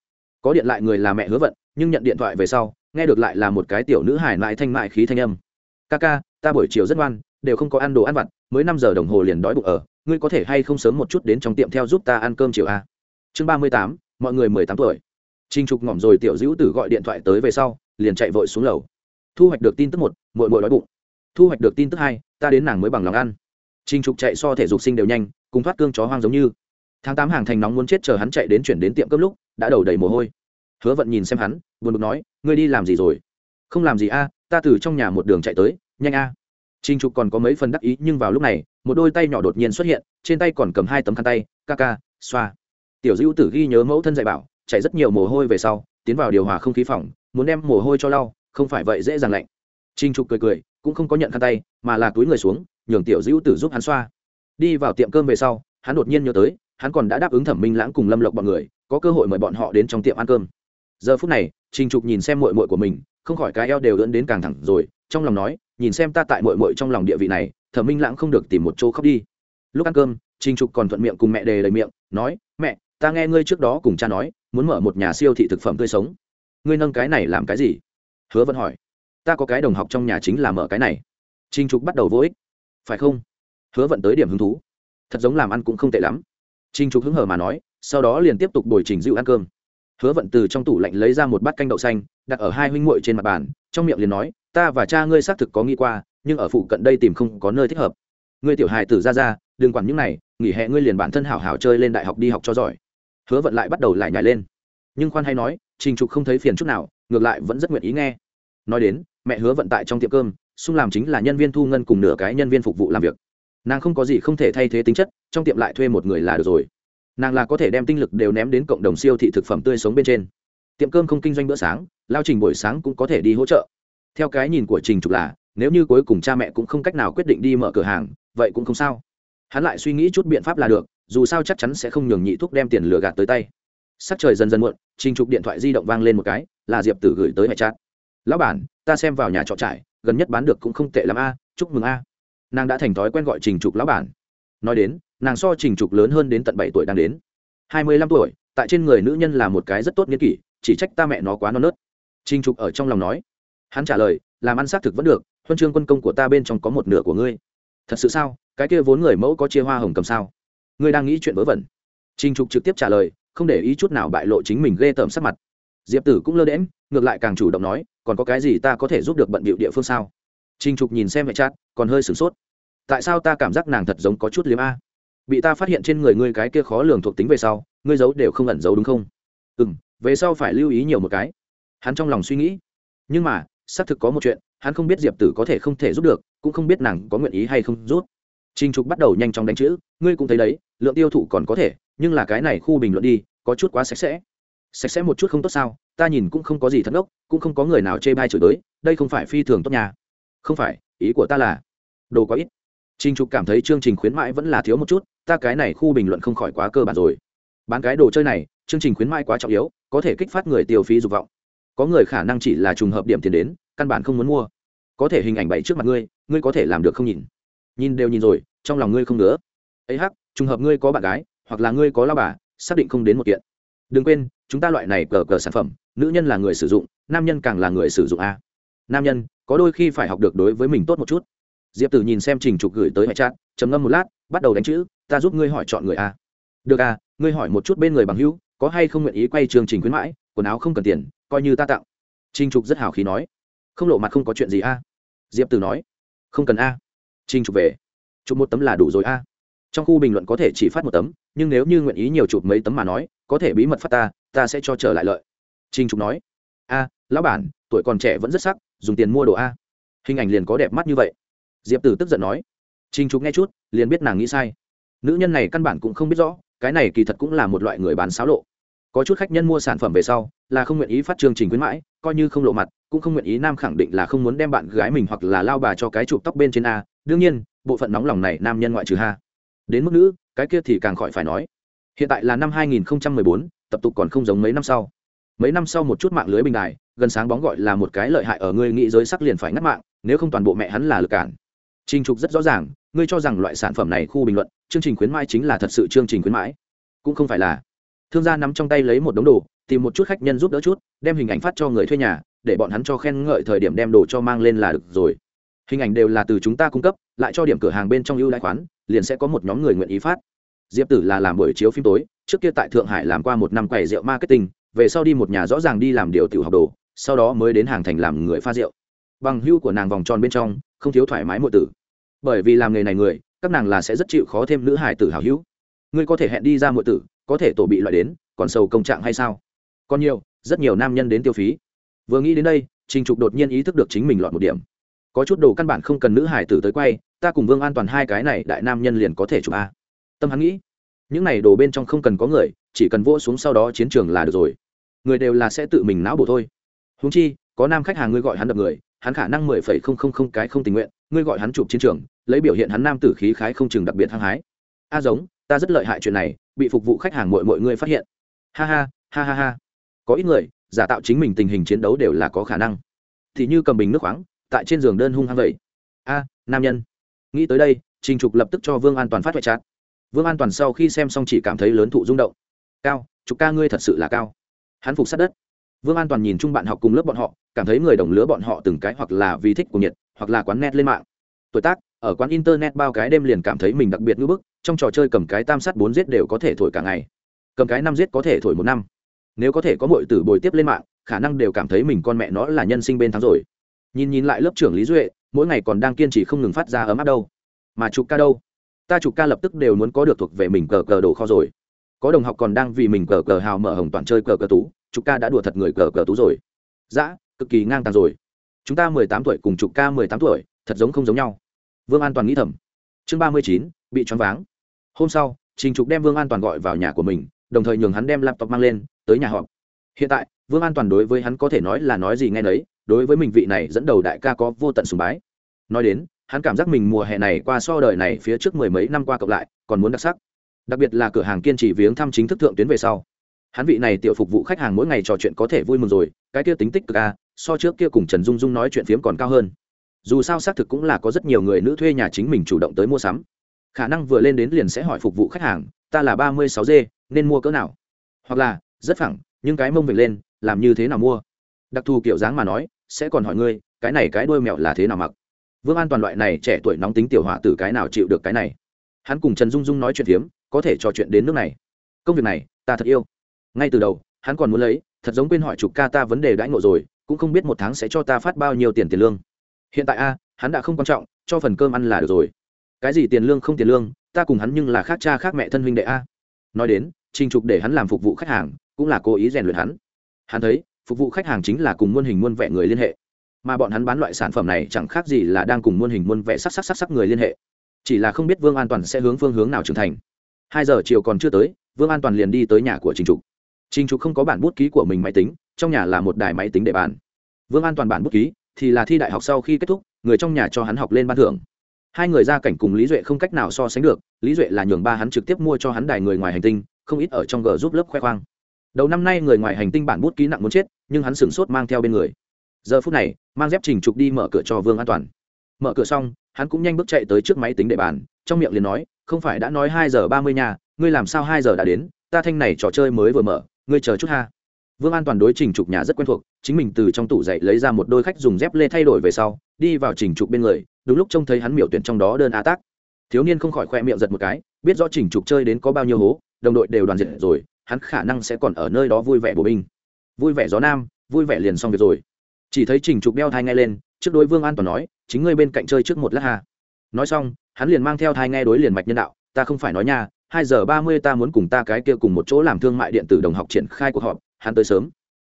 S1: có điện lại người là mẹ hứa vận, nhưng nhận điện thoại về sau, nghe được lại là một cái tiểu nữ hải lại thanh mại khí thanh âm. Ca ca, ta buổi chiều rất ngoan, đều không có ăn đồ ăn vặt, mới năm giờ đồng hồ liền đói bụng ở, ngươi có thể hay không sớm một chút đến trong tiệm theo giúp ta ăn cơm chiều a? Chương ba mươi tám, mọi người mười tám tuổi. Trinh trục ngỏm rồi tiểu dữ tử gọi điện thoại tới về sau, liền chạy vội xuống lầu. Thu hoạch được tin tức một mội mội đói bụng. Thu hoạch được tin tức hai, ta đến nàng mới bằng lòng ăn. Trinh trục chạy so thể dục sinh đều nhanh, cùng thoát cương chó hoang giống như. Tháng tám hàng thành nóng muốn chết chờ hắn chạy đến chuyển đến tiệm cơm lúc đã đầu đầy mồ hôi. Hứa vận nhìn xem hắn, buồn bực nói, ngươi đi làm gì rồi? Không làm gì a, ta từ trong nhà một đường chạy tới, nhanh a. Trinh trục còn có mấy phần đắc ý, nhưng vào lúc này, một đôi tay nhỏ đột nhiên xuất hiện, trên tay còn cầm hai tấm khăn tay, ca ca, xoa. Tiểu dữ tử ghi nhớ mẫu thân dạy bảo, chạy rất nhiều mồ hôi về sau, tiến vào điều hòa không khí phòng, muốn đem mồ hôi cho lau, không phải vậy dễ dàng lạnh. Trinh trục cười cười, cũng không có nhận khăn tay, mà là túi người xuống, nhường tiểu dữ tử giúp hắn xoa. Đi vào tiệm cơm về sau, hắn đột nhiên nhớ tới hắn còn đã đáp ứng thẩm minh lãng cùng lâm lộc bọn người, có cơ hội mời bọn họ đến trong tiệm ăn cơm. Giờ phút này, trình trục nhìn xem mội mội của mình, không khỏi cái eo đều dẫn đến càng thẳng rồi, trong lòng nói, nhìn xem ta tại mội mội trong lòng địa vị này, thẩm minh lãng không được tìm một chỗ khóc đi. Lúc ăn cơm, trình trục còn thuận miệng cùng mẹ đề lời miệng, nói, mẹ, ta nghe ngươi trước đó cùng cha nói, muốn mở một nhà siêu thị thực phẩm tươi sống. Ngươi nâng cái này làm cái gì? Hứa vẫn hỏi. Ta có cái đồng học trong nhà chính là mở cái này. Trình trục bắt đầu vô ích. Phải không? Hứa vận tới điểm hứng thú. Thật giống làm ăn cũng không tệ lắm trình trục hứng hở mà nói, sau đó liền tiếp tục bồi trình dịu ăn cơm. Hứa vận từ trong tủ lạnh lấy ra một bát canh đậu xanh, đặt ở hai huynh muội trên mặt bàn, trong miệng liền nói, ta và cha ngươi xác thực có nghĩ qua, nhưng ở phụ cận đây tìm không có nơi thích hợp. Ngươi tiểu hài tử ra ra, đừng quản những này, nghỉ hè ngươi liền bản thân hảo hảo chơi lên đại học đi học cho giỏi. Hứa vận lại bắt đầu lại nhảy lên. Nhưng khoan hay nói, trình trục không thấy phiền chút nào, ngược lại vẫn rất nguyện ý nghe. Nói đến, mẹ hứa vận tại trong tiệm cơm, xung làm chính là nhân viên thu ngân cùng nửa cái nhân viên phục vụ làm việc nàng không có gì không thể thay thế tính chất, trong tiệm lại thuê một người là được rồi. Nàng là có thể đem tinh lực đều ném đến cộng đồng siêu thị thực phẩm tươi sống bên trên. Tiệm cơm không kinh doanh bữa sáng, lao trình buổi sáng cũng có thể đi hỗ trợ. Theo cái nhìn của trình trục là, nếu như cuối cùng cha mẹ cũng không cách nào quyết định đi mở cửa hàng, vậy cũng không sao. Hắn lại suy nghĩ chút biện pháp là được, dù sao chắc chắn sẽ không nhường nhị thuốc đem tiền lừa gạt tới tay. Sắc trời dần dần muộn, trình trục điện thoại di động vang lên một cái, là diệp tử gửi tới mẹ chát lão bản, ta xem vào nhà trọ trải gần nhất bán được cũng không tệ l a, chúc mừng a nàng đã thành thói quen gọi trình trục lão bản. Nói đến, nàng so trình trục lớn hơn đến tận bảy tuổi đang đến. Hai mươi lăm tuổi, tại trên người nữ nhân là một cái rất tốt nghiên kỷ, chỉ trách ta mẹ nó quá non nớt. Trình trục ở trong lòng nói. Hắn trả lời, làm ăn xác thực vẫn được, huân chương quân công của ta bên trong có một nửa của ngươi. Thật sự sao? Cái kia vốn người mẫu có chia hoa hồng cầm sao? Ngươi đang nghĩ chuyện vớ vẩn. Trình trục trực tiếp trả lời, không để ý chút nào bại lộ chính mình ghê tởm sắc mặt. Diệp tử cũng lơ đễm ngược lại càng chủ động nói, còn có cái gì ta có thể giúp được bận bịu địa phương sao? Trình trục nhìn xem mẹ chat, còn hơi sửng sốt tại sao ta cảm giác nàng thật giống có chút liếm a? Bị ta phát hiện trên người ngươi cái kia khó lường thuộc tính về sau, ngươi giấu đều không ẩn giấu đúng không? Ừ m về sau phải lưu ý nhiều một cái. Hắn trong lòng suy nghĩ. Nhưng mà, xác thực có một chuyện, hắn không biết diệp tử có thể không thể giúp được, cũng không biết nàng có nguyện ý hay không rút trinh trục bắt đầu nhanh chóng đánh chữ, ngươi cũng thấy đấy, lượng tiêu thụ còn có thể, nhưng là cái này khu bình luận đi, có chút quá sạch sẽ. Sạch sẽ một chút không tốt sao, ta nhìn cũng không có gì thật ốc cũng không có người nào chê bai chửi tới đây không phải phi thường tốt nhà không phải, ý của ta là, đồ quá ít. Trình Trục cảm thấy chương trình khuyến mãi vẫn là thiếu một chút, ta cái này khu bình luận không khỏi quá cơ bản rồi. bán cái đồ chơi này chương trình khuyến mãi quá trọng yếu có thể kích phát người tiêu phí dục vọng. Có người khả năng chỉ là trùng hợp điểm tiền đến căn bản không muốn mua. Có thể hình ảnh bày trước mặt ngươi ngươi có thể làm được không nhìn? Nhìn đều nhìn rồi trong lòng ngươi không nữa ấy hắc trùng hợp ngươi có bạn gái hoặc là ngươi có lão bà xác định không đến một kiện. Đừng quên chúng ta loại này cờ cờ sản phẩm nữ nhân là người sử dụng nam nhân càng là người sử dụng a. Nam nhân có đôi khi phải học được đối với mình tốt một chút diệp tử nhìn xem trình trục gửi tới hệ trát trầm ngâm một lát, bắt đầu đánh chữ, ta giúp ngươi hỏi chọn người a. Được à ngươi hỏi một chút bên người bằng hữu, có hay không nguyện ý quay chương trình khuyến mãi, quần áo không cần tiền, coi như ta tặng. Trình trục rất hào khí nói. Không lộ mặt không có chuyện gì a. Diệp tử nói. Không cần a. Trình trục về. Chụp một tấm là đủ rồi a. Trong khu bình luận có thể chỉ phát một tấm, nhưng nếu như nguyện ý nhiều chụp mấy tấm mà nói, có thể bí mật phát ta ta sẽ cho trở lại lợi. Trình trục nói. A, lão bản, tuổi còn trẻ vẫn rất sắc, dùng tiền mua đồ a. Hình ảnh liền có đẹp mắt như vậy diệp tử tức giận nói trình trục nghe chút liền biết nàng nghĩ sai. Nữ nhân này căn bản cũng không biết rõ cái này kỳ thật cũng là một loại người bán xáo lộ. Có chút khách nhân mua sản phẩm về sau là không nguyện ý phát chương trình khuyến mãi coi như không lộ mặt cũng không nguyện ý nam khẳng định là không muốn đem bạn gái mình hoặc là lao bà cho cái chụp tóc bên trên a. Đương nhiên bộ phận nóng lòng này nam nhân ngoại trừ ha. Đến mức nữ cái kia thì càng khỏi phải nói. Hiện tại là năm 2014, tập tục còn không giống mấy năm sau. Mấy năm sau một chút mạng lưới bình đài gần sáng bóng gọi là một cái lợi hại ở ngươi nghĩ giới sắc liền phải ngắt mạng nếu không toàn bộ mẹ hắn là lực cản trình trục rất rõ ràng, ngươi cho rằng loại sản phẩm này khu bình luận, chương trình khuyến mãi chính là thật sự chương trình khuyến mãi. Cũng không phải là. Thương gia nắm trong tay lấy một đống đồ, tìm một chút khách nhân giúp đỡ chút, đem hình ảnh phát cho người thuê nhà, để bọn hắn cho khen ngợi thời điểm đem đồ cho mang lên là được rồi. Hình ảnh đều là từ chúng ta cung cấp, lại cho điểm cửa hàng bên trong ưu đãi khoán, liền sẽ có một nhóm người nguyện ý phát. Diệp tử là làm buổi chiếu phim tối, trước kia tại thượng hải làm qua một năm quầy rượu marketing, về sau đi một nhà rõ ràng đi làm điều tiểu học đồ, sau đó mới đến hàng thành làm người pha rượu. Bằng hưu của nàng vòng tròn bên trong không thiếu thoải mái mọi tử. Bởi vì làm nghề này người, các nàng là sẽ rất chịu khó thêm nữ hải tử hào hữu. Ngươi có thể hẹn đi ra mọi tử, có thể tổ bị loại đến, còn sâu công trạng hay sao? Còn nhiều, rất nhiều nam nhân đến tiêu phí. Vừa nghĩ đến đây, trình trục đột nhiên ý thức được chính mình lọt một điểm. Có chút đồ căn bản không cần nữ hải tử tới quay, ta cùng vương an toàn hai cái này đại nam nhân liền có thể chụp a. Tâm hắn nghĩ, những này đồ bên trong không cần có người, chỉ cần vỗ xuống sau đó chiến trường là được rồi. Người đều là sẽ tự mình não bộ thôi. Húng chi, có nam khách hàng ngươi gọi hắn đập người hắn khả năng mười phẩy không không không cái không tình nguyện, ngươi gọi hắn chụp chiến trường, lấy biểu hiện hắn nam tử khí khái không chừng đặc biệt hăng hái. A giống, ta rất lợi hại chuyện này, bị phục vụ khách hàng mọi mọi người phát hiện. Ha ha ha ha ha. Có ít người, giả tạo chính mình tình hình chiến đấu đều là có khả năng. Thì như cầm bình nước khoáng, tại trên giường đơn hung hăng vậy. A, nam nhân. Nghĩ tới đây, trình trục lập tức cho vương an toàn phát vệ chát vương an toàn sau khi xem xong chỉ cảm thấy lớn thụ rung động. Cao, trục ca ngươi thật sự là cao. Hắn phục sát đất vương an toàn nhìn chung bạn học cùng lớp bọn họ, cảm thấy người đồng lứa bọn họ từng cái hoặc là vì thích của nhiệt hoặc là quán net lên mạng. Tuổi tác, ở quán internet bao cái đêm liền cảm thấy mình đặc biệt ngưỡng bức, trong trò chơi cầm cái tam sát bốn giết đều có thể thổi cả ngày. Cầm cái năm giết có thể thổi một năm. Nếu có thể có mọi tử bồi tiếp lên mạng, khả năng đều cảm thấy mình con mẹ nó là nhân sinh bên thắng rồi. Nhìn nhìn lại lớp trưởng lý duệ, mỗi ngày còn đang kiên trì không ngừng phát ra ấm áp đâu. Mà chụp ca đâu? Ta chụp ca lập tức đều muốn có được thuộc về mình cờ cờ đồ kho rồi. Có đồng học còn đang vì mình cờ cờ hào mở hồng toàn chơi cờ cờ tú trục ca đã đùa thật người cờ cờ tú rồi. Dã, cực kỳ ngang tàn rồi. Chúng ta mười tám tuổi cùng trục ca mười tám tuổi, thật giống không giống nhau. Vương an toàn nghĩ thầm. Chương ba mươi chín, bị choáng váng. Hôm sau, trình trục đem vương an toàn gọi vào nhà của mình, đồng thời nhường hắn đem laptop mang lên, tới nhà họp. Hiện tại, vương an toàn đối với hắn có thể nói là nói gì nghe đấy. đối với mình vị này dẫn đầu đại ca có vô tận sùng bái. Nói đến, hắn cảm giác mình mùa hè này qua so đời này phía trước mười mấy năm qua cộng lại, còn muốn đặc sắc. Đặc biệt là cửa hàng kiên trì viếng thăm chính thức thượng tuyến về sau hắn vị này tiểu phục vụ khách hàng mỗi ngày trò chuyện có thể vui mừng rồi, cái kia tính tích cực a, so trước kia cùng trần dung dung nói chuyện phiếm còn cao hơn. Dù sao xác thực cũng là có rất nhiều người nữ thuê nhà chính mình chủ động tới mua sắm. Khả năng vừa lên đến liền sẽ hỏi phục vụ khách hàng, ta là ba mươi sáu d nên mua cỡ nào? Hoặc là, rất phẳng, nhưng cái mông vịnh lên, làm như thế nào mua? Đặc thù kiểu dáng mà nói, sẽ còn hỏi ngươi, cái này cái đuôi mẹo là thế nào mặc? Vương an toàn loại này trẻ tuổi nóng tính tiểu hỏa từ cái nào chịu được cái này? Hắn cùng trần dung dung nói chuyện phiếm, có thể trò chuyện đến nước này. Công việc này, ta thật yêu ngay từ đầu, hắn còn muốn lấy, thật giống quên hỏi chục ca ta vấn đề đãi ngộ rồi, cũng không biết một tháng sẽ cho ta phát bao nhiêu tiền tiền lương. Hiện tại a, hắn đã không quan trọng, cho phần cơm ăn là được rồi. Cái gì tiền lương không tiền lương, ta cùng hắn nhưng là khác cha khác mẹ thân huynh đệ a. Nói đến, trình trục để hắn làm phục vụ khách hàng, cũng là cố ý rèn luyện hắn. Hắn thấy, phục vụ khách hàng chính là cùng muôn hình muôn vẻ người liên hệ. Mà bọn hắn bán loại sản phẩm này chẳng khác gì là đang cùng muôn hình muôn vẻ sắc sắc sắc sắc người liên hệ. Chỉ là không biết vương an toàn sẽ hướng phương hướng nào trưởng thành. Hai giờ chiều còn chưa tới, vương an toàn liền đi tới nhà của trình trục trình trục không có bản bút ký của mình máy tính, trong nhà là một đài máy tính để bàn. Vương an toàn bản bút ký, thì là thi đại học sau khi kết thúc, người trong nhà cho hắn học lên ban thưởng. Hai người ra cảnh cùng lý duệ không cách nào so sánh được, lý duệ là nhường ba hắn trực tiếp mua cho hắn đài người ngoài hành tinh, không ít ở trong g giúp lớp khoe khoang. Đầu năm nay người ngoài hành tinh bản bút ký nặng muốn chết, nhưng hắn sửng sốt mang theo bên người. Giờ phút này, mang dép trình trục đi mở cửa cho vương an toàn. Mở cửa xong, hắn cũng nhanh bước chạy tới trước máy tính để bàn, trong miệng liền nói, không phải đã nói hai giờ ba mươi nhà ngươi làm sao hai giờ đã đến? Ta thanh này trò chơi mới vừa mở ngươi chờ chút ha. Vương an toàn đối trình trục nhà rất quen thuộc, chính mình từ trong tủ dậy lấy ra một đôi khách dùng dép lê thay đổi về sau, đi vào trình trục bên người, đúng lúc trông thấy hắn miểu tuyển trong đó đơn a tác. Thiếu niên không khỏi khoe miệng giật một cái, biết rõ trình trục chơi đến có bao nhiêu hố, đồng đội đều đoàn diệt rồi, hắn khả năng sẽ còn ở nơi đó vui vẻ bổ binh. Vui vẻ gió nam, vui vẻ liền xong việc rồi. Chỉ thấy trình trục đeo thai ngay lên, trước đối vương an toàn nói, chính ngươi bên cạnh chơi trước một lát hà nói xong, hắn liền mang theo thai nghe đối liền mạch nhân đạo, ta không phải nói nha hai giờ ba mươi ta muốn cùng ta cái kia cùng một chỗ làm thương mại điện tử đồng học triển khai cuộc họp, hắn tới sớm.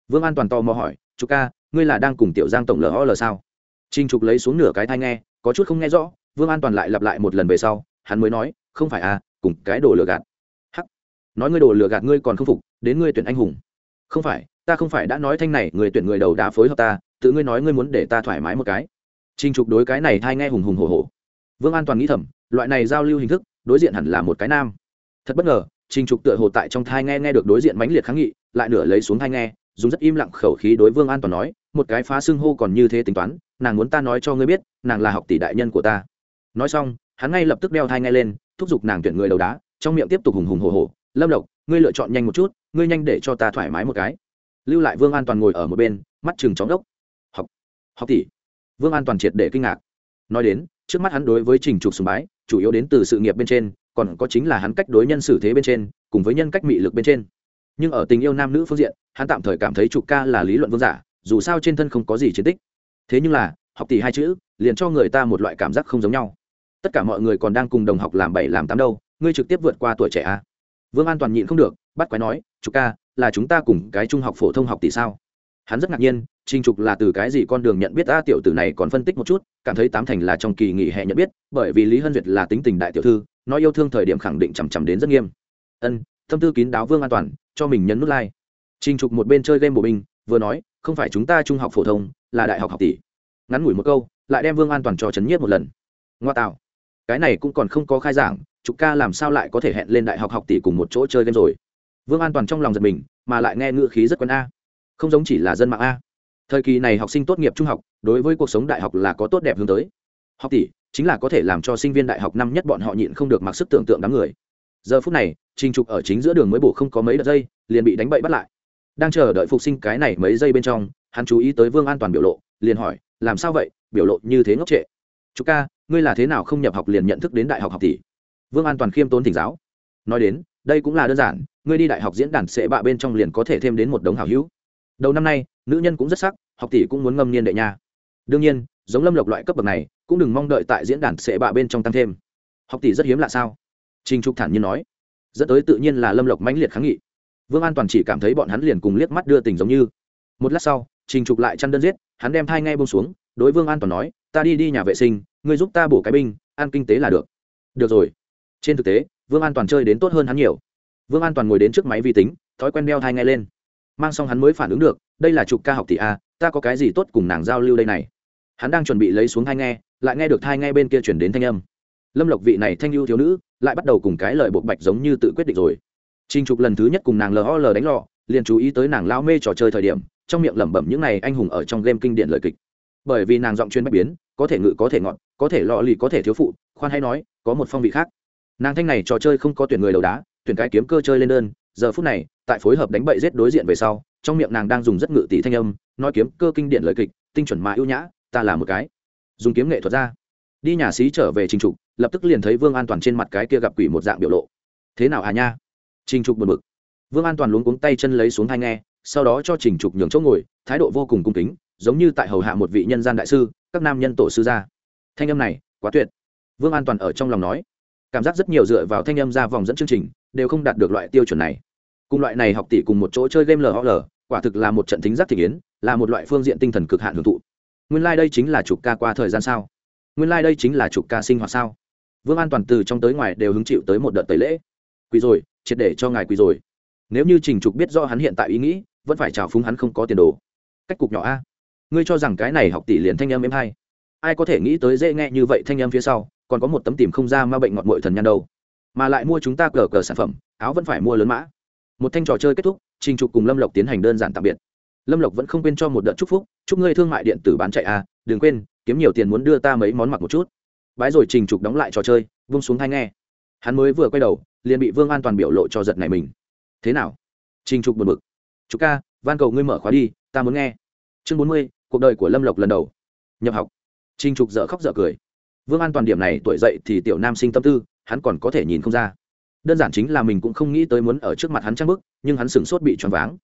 S1: Vương an toàn to mò hỏi chú ca, ngươi là đang cùng tiểu giang tổng lờ sao? Trinh trục lấy xuống nửa cái thai nghe, có chút không nghe rõ, vương an toàn lại lặp lại một lần về sau, hắn mới nói, không phải à cùng cái đồ lừa gạt. Hắc, nói ngươi đồ lừa gạt ngươi còn không phục, đến ngươi tuyển anh hùng. Không phải, ta không phải đã nói thanh này, người tuyển người đầu đã phối hợp ta, tự ngươi nói ngươi muốn để ta thoải mái một cái. Trinh trục đối cái này thai nghe hùng hùng hổ hổ. Vương an toàn nghĩ thầm, loại này giao lưu hình thức, đối diện hẳn là một cái nam thật bất ngờ, trình trục tựa hồ tại trong thai nghe nghe được đối diện mãnh liệt kháng nghị, lại nửa lấy xuống thai nghe, dùng rất im lặng khẩu khí đối vương an toàn nói, một cái phá xưng hô còn như thế tính toán, nàng muốn ta nói cho ngươi biết, nàng là học tỷ đại nhân của ta. Nói xong, hắn ngay lập tức đeo thai nghe lên, thúc giục nàng tuyển người đầu đá, trong miệng tiếp tục hùng hùng hồ hồ lâm lộc, ngươi lựa chọn nhanh một chút, ngươi nhanh để cho ta thoải mái một cái. Lưu lại vương an toàn ngồi ở một bên, mắt chừng chóng đốc. Học học tỷ. Vương an toàn triệt để kinh ngạc. Nói đến, trước mắt hắn đối với trình trục sùng bái, chủ yếu đến từ sự nghiệp bên trên còn có chính là hắn cách đối nhân xử thế bên trên, cùng với nhân cách mị lực bên trên. Nhưng ở tình yêu nam nữ phương diện, hắn tạm thời cảm thấy trục ca là lý luận vương giả, dù sao trên thân không có gì chiến tích. Thế nhưng là, học tỷ hai chữ, liền cho người ta một loại cảm giác không giống nhau. Tất cả mọi người còn đang cùng đồng học làm bảy, làm tám đâu, ngươi trực tiếp vượt qua tuổi trẻ à? vương an toàn nhịn không được, bắt quái nói, trục ca, là chúng ta cùng cái trung học phổ thông học tỷ sao? Hắn rất ngạc nhiên, trình trục là từ cái gì con đường nhận biết a tiểu tử này còn phân tích một chút, cảm thấy tám thành là trong kỳ nghỉ hè nhận biết, bởi vì lý hân duyệt là tính tình đại tiểu thư nói yêu thương thời điểm khẳng định chằm chằm đến rất nghiêm. Ân, tâm tư kín đáo vương an toàn, cho mình nhấn nút like. Trình trục một bên chơi game bộ binh, vừa nói, không phải chúng ta trung học phổ thông, là đại học học tỷ. Ngắn ngủi một câu, lại đem vương an toàn cho chấn nhiếp một lần. Ngoa tạo. Cái này cũng còn không có khai giảng, trục ca làm sao lại có thể hẹn lên đại học học tỷ cùng một chỗ chơi game rồi? Vương an toàn trong lòng giật mình, mà lại nghe ngựa khí rất quen a. Không giống chỉ là dân mạng a. Thời kỳ này học sinh tốt nghiệp trung học, đối với cuộc sống đại học là có tốt đẹp hướng tới. Học tỷ chính là có thể làm cho sinh viên đại học năm nhất bọn họ nhịn không được mặc sức tưởng tượng đám người. Giờ phút này, trình trục ở chính giữa đường mới bổ không có mấy đợt dây, liền bị đánh bậy bắt lại. Đang chờ đợi phục sinh cái này mấy giây bên trong, hắn chú ý tới vương an toàn biểu lộ, liền hỏi, làm sao vậy? Biểu lộ như thế ngốc trệ. Chú ca, ngươi là thế nào không nhập học liền nhận thức đến đại học học tỷ? Vương an toàn khiêm tốn thỉnh giáo. Nói đến, đây cũng là đơn giản, ngươi đi đại học diễn đàn sệ bạ bên trong liền có thể thêm đến một đống hảo hữu. Đầu năm nay, nữ nhân cũng rất sắc, học tỷ cũng muốn ngâm niên đệ nha. Đương nhiên, giống lâm lộc loại cấp bậc này cũng đừng mong đợi tại diễn đàn sẽ bạ bên trong tăng thêm. Học tỷ rất hiếm lạ sao? Trinh trục thản nhiên nói. Dẫn tới tự nhiên là lâm lộc mãnh liệt kháng nghị. Vương an toàn chỉ cảm thấy bọn hắn liền cùng liếc mắt đưa tình giống như. Một lát sau, trình trục lại chăn đơn giết, hắn đem thai ngay bông xuống, đối vương an toàn nói, ta đi đi nhà vệ sinh, ngươi giúp ta bổ cái binh, ăn kinh tế là được. Được rồi. Trên thực tế, vương an toàn chơi đến tốt hơn hắn nhiều. Vương an toàn ngồi đến trước máy vi tính, thói quen đeo thai ngay lên. Mang xong hắn mới phản ứng được, đây là chụp ca học tỷ a, ta có cái gì tốt cùng nàng giao lưu đây này? Hắn đang chuẩn bị lấy xuống thai nghe lại nghe được thai nghe bên kia chuyển đến thanh âm lâm lộc vị này thanh lưu thiếu nữ lại bắt đầu cùng cái lời bộc bạch giống như tự quyết định rồi Trình Trục lần thứ nhất cùng nàng LOL đánh lọ, liền chú ý tới nàng lao mê trò chơi thời điểm, trong miệng lẩm bẩm những này anh hùng ở trong game kinh điển lời kịch. Bởi vì nàng giọng chuyên bách biến, có thể ngự có thể ngọn, có thể lọ lì có thể thiếu phụ, khoan hay nói, có một phong vị khác. Nàng thanh này trò chơi không có tuyển người đầu đá, tuyển cái kiếm cơ chơi lên đơn, giờ phút này, tại phối hợp đánh bậy giết đối diện về sau, trong miệng nàng đang dùng rất ngự tỷ thanh âm, nói kiếm cơ kinh điển lời kịch, tinh chuẩn mà ưu nhã, ta là một cái. Dùng kiếm nghệ thuật ra. Đi nhà xí trở về Trình Trục, lập tức liền thấy Vương An toàn trên mặt cái kia gặp quỷ một dạng biểu lộ. Thế nào à nha? trình trục buồn bực vương an toàn luống cuống tay chân lấy xuống hai nghe sau đó cho trình trục nhường chỗ ngồi thái độ vô cùng cung kính giống như tại hầu hạ một vị nhân gian đại sư các nam nhân tổ sư gia thanh âm này quá tuyệt vương an toàn ở trong lòng nói cảm giác rất nhiều dựa vào thanh âm ra vòng dẫn chương trình đều không đạt được loại tiêu chuẩn này cùng loại này học tỷ cùng một chỗ chơi game lhl quả thực là một trận thính giác thị kiến là một loại phương diện tinh thần cực hạn hưởng thụ nguyên lai、like、đây chính là trục ca qua thời gian sao? Nguyên lai、like、đây chính là trục ca sinh hoạt sao? Vương an toàn từ trong tới ngoài đều hứng chịu tới một đợt tẩy lễ. Quỳ rồi, triệt để cho ngài quỳ rồi. Nếu như trình trục biết do hắn hiện tại ý nghĩ, vẫn phải trào phúng hắn không có tiền đồ. Cách cục nhỏ a. Ngươi cho rằng cái này học tỷ liền thanh âm em hay? Ai có thể nghĩ tới dễ nghe như vậy thanh âm phía sau, còn có một tấm tìm không ra ma bệnh ngọt mội thần nhăn đâu. Mà lại mua chúng ta cờ cờ sản phẩm, áo vẫn phải mua lớn mã. Một thanh trò chơi kết thúc, trình trục cùng lâm lộc tiến hành đơn giản tạm biệt lâm lộc vẫn không quên cho một đợt chúc phúc, chúc ngươi thương mại điện tử bán chạy à đừng quên, kiếm nhiều tiền muốn đưa ta mấy món mặc một chút. Bái rồi trình trục đóng lại trò chơi vung xuống thay nghe. Hắn mới vừa quay đầu, liền bị vương an toàn biểu lộ cho giật này mình. Thế nào? Trình trục buồn bực. Trục ca, van cầu ngươi mở khóa đi, ta muốn nghe. Chương bốn mươi, cuộc đời của lâm lộc lần đầu. Nhập học. Trình trục dở khóc dở cười. Vương an toàn điểm này tuổi dậy thì tiểu nam sinh tâm tư, hắn còn có thể nhìn không ra. Đơn giản chính là mình cũng không nghĩ tới muốn ở trước mặt hắn trang bức, nhưng hắn sửng sốt bị choáng váng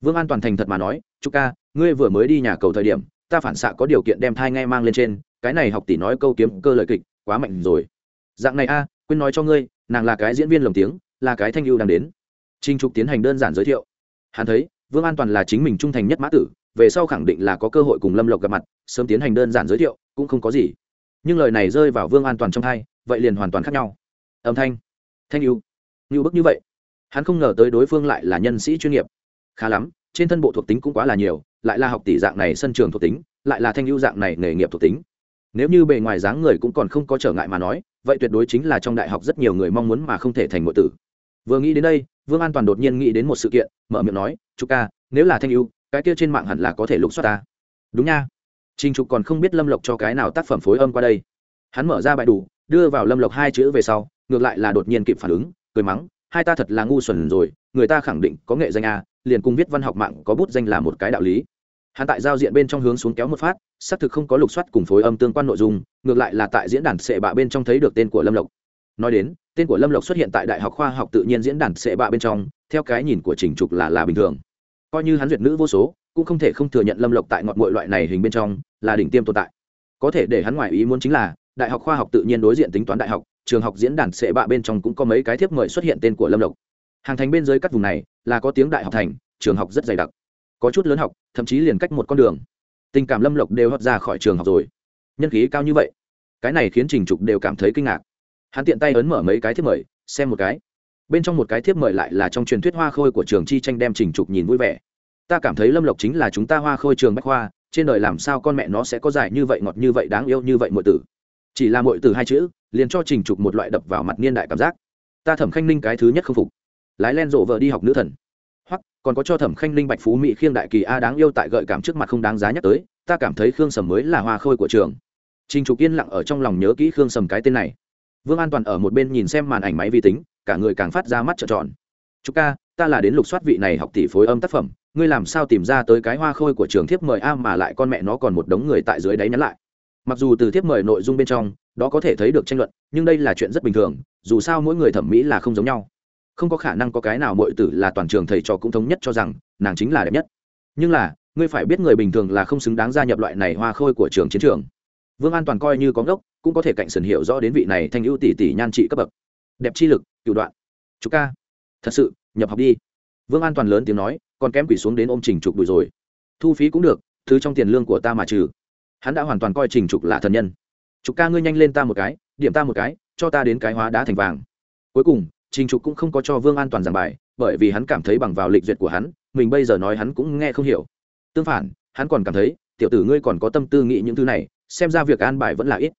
S1: vương an toàn thành thật mà nói chú ca, ngươi vừa mới đi nhà cầu thời điểm, ta phản xạ có điều kiện đem thai ngay mang lên trên, cái này học tỷ nói câu kiếm cơ lời kịch, quá mạnh rồi. Dạng này a, quên nói cho ngươi, nàng là cái diễn viên lồng tiếng, là cái thanh ưu đang đến. Trinh trục tiến hành đơn giản giới thiệu. Hắn thấy, vương an toàn là chính mình trung thành nhất mã tử, về sau khẳng định là có cơ hội cùng lâm lộc gặp mặt, sớm tiến hành đơn giản giới thiệu, cũng không có gì. Nhưng lời này rơi vào vương an toàn trong thai, vậy liền hoàn toàn khác nhau. Âm thanh. Thanh ưu. Như bức như vậy. Hắn không ngờ tới đối phương lại là nhân sĩ chuyên nghiệp khá lắm trên thân bộ thuộc tính cũng quá là nhiều lại là học tỷ dạng này sân trường thuộc tính lại là thanh ưu dạng này nghề nghiệp thuộc tính. Nếu như bề ngoài dáng người cũng còn không có trở ngại mà nói vậy tuyệt đối chính là trong đại học rất nhiều người mong muốn mà không thể thành ngộ tử. Vừa nghĩ đến đây vương an toàn đột nhiên nghĩ đến một sự kiện mở miệng nói chú ca nếu là thanh ưu cái kia trên mạng hẳn là có thể lục soát ta. Đúng nha. Trình Trục còn không biết Lâm Lộc cho cái nào tác phẩm phối âm qua đây. Hắn mở ra bài đủ, đưa vào Lâm Lộc hai chữ về sau, ngược lại là đột nhiên kịp phản ứng, cười mắng, hai ta thật là ngu xuẩn rồi, người ta khẳng định có nghệ danh a, liền cùng viết văn học mạng có bút danh là một cái đạo lý. Hắn tại giao diện bên trong hướng xuống kéo một phát, xác thực không có lục soát cùng phối âm tương quan nội dung, ngược lại là tại diễn đàn sệ bạ bên trong thấy được tên của Lâm Lộc. Nói đến, tên của Lâm Lộc xuất hiện tại Đại học Khoa học Tự nhiên diễn đàn sệ bạ bên trong, theo cái nhìn của Trình Trục là là bình thường. Coi như hắn duyệt nữ vô số, cũng không thể không thừa nhận lâm lộc tại ngọn mọi loại này hình bên trong là đỉnh tiêm tồn tại có thể để hắn ngoài ý muốn chính là đại học khoa học tự nhiên đối diện tính toán đại học trường học diễn đàn sệ bạ bên trong cũng có mấy cái thiếp mời xuất hiện tên của lâm lộc. Hàng thành bên dưới các vùng này là có tiếng đại học thành, trường học rất dày đặc. Có chút lớn học, thậm chí liền cách một con đường. Tình cảm lâm lộc đều hót ra khỏi trường học rồi. Nhân khí cao như vậy. Cái này khiến trình trục đều cảm thấy kinh ngạc. Hắn tiện tay ấn mở mấy cái thiếp mời, xem một cái. Bên trong một cái thiếp mời lại là trong truyền thuyết hoa khôi của trường chi tranh đem trình trục nhìn vui vẻ. Ta cảm thấy lâm lộc chính là chúng ta hoa khôi trường bách khoa trên đời làm sao con mẹ nó sẽ có dài như vậy ngọt như vậy đáng yêu như vậy mọi tử chỉ là mội từ hai chữ, liền cho trình trục một loại đập vào mặt niên đại cảm giác. Ta thẩm khanh ninh cái thứ nhất không phục. Lái len rộ vợ đi học nữ thần. Hoặc, còn có cho thẩm khanh ninh bạch phú mỹ khiêng đại kỳ a đáng yêu tại gợi cảm trước mặt không đáng giá nhắc tới, ta cảm thấy khương sầm mới là hoa khôi của trường. Trình trục yên lặng ở trong lòng nhớ kỹ khương sầm cái tên này. Vương an toàn ở một bên nhìn xem màn ảnh máy vi tính, cả người càng phát ra mắt trợn tròn. Chúc ca, ta là đến lục soát vị này học tỷ phối âm tác phẩm, ngươi làm sao tìm ra tới cái hoa khôi của trường thiếp mời a mà lại con mẹ nó còn một đống người tại dưới đáy nhắn lại? Mặc dù từ thiếp mời nội dung bên trong, đó có thể thấy được tranh luận, nhưng đây là chuyện rất bình thường, dù sao mỗi người thẩm mỹ là không giống nhau. Không có khả năng có cái nào mọi tử là toàn trường thầy trò cũng thống nhất cho rằng, nàng chính là đẹp nhất. Nhưng là, ngươi phải biết người bình thường là không xứng đáng gia nhập loại này hoa khôi của trường chiến trường. Vương an toàn coi như có ngốc, cũng có thể cạnh sần hiểu rõ đến vị này thành ưu tỷ tỷ nhan trị cấp bậc. Đẹp chi lực, cựu đoạn. Chú ca. Thật sự, nhập học đi. Vương an toàn lớn tiếng nói, còn kém quỷ xuống đến ôm trình trục đùi rồi. Thu phí cũng được, thứ trong tiền lương của ta mà trừ hắn đã hoàn toàn coi trình trục là thần nhân. Trục ca ngươi nhanh lên ta một cái, điểm ta một cái, cho ta đến cái hóa đá thành vàng. Cuối cùng, trình trục cũng không có cho vương an toàn giảng bài, bởi vì hắn cảm thấy bằng vào lịch duyệt của hắn, mình bây giờ nói hắn cũng nghe không hiểu. Tương phản, hắn còn cảm thấy, tiểu tử ngươi còn có tâm tư nghĩ những thứ này, xem ra việc an bài vẫn là ít.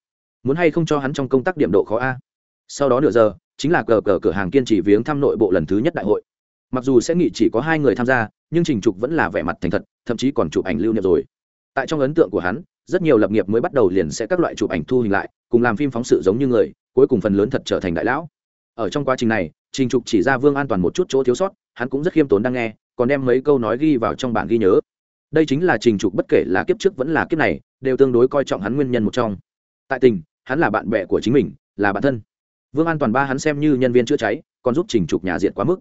S1: Muốn hay không cho hắn trong công tác điểm độ khó a? Sau đó nửa giờ, chính là cờ cờ cửa hàng kiên trì viếng thăm nội bộ lần thứ nhất đại hội. Mặc dù sẽ nghị chỉ có hai người tham gia, nhưng trình trục vẫn là vẻ mặt thành thật, thậm chí còn chụp ảnh lưu niệm rồi. Tại trong ấn tượng của hắn rất nhiều lập nghiệp mới bắt đầu liền sẽ các loại chụp ảnh thu hình lại, cùng làm phim phóng sự giống như người, cuối cùng phần lớn thật trở thành đại lão. Ở trong quá trình này, trình trục chỉ ra vương an toàn một chút chỗ thiếu sót, hắn cũng rất khiêm tốn đang nghe, còn đem mấy câu nói ghi vào trong bản ghi nhớ. Đây chính là trình trục bất kể là kiếp trước vẫn là kiếp này, đều tương đối coi trọng hắn nguyên nhân một trong. Tại tình, hắn là bạn bè của chính mình, là bạn thân. Vương an toàn ba hắn xem như nhân viên chữa cháy, còn giúp trình trục nhà diện quá mức.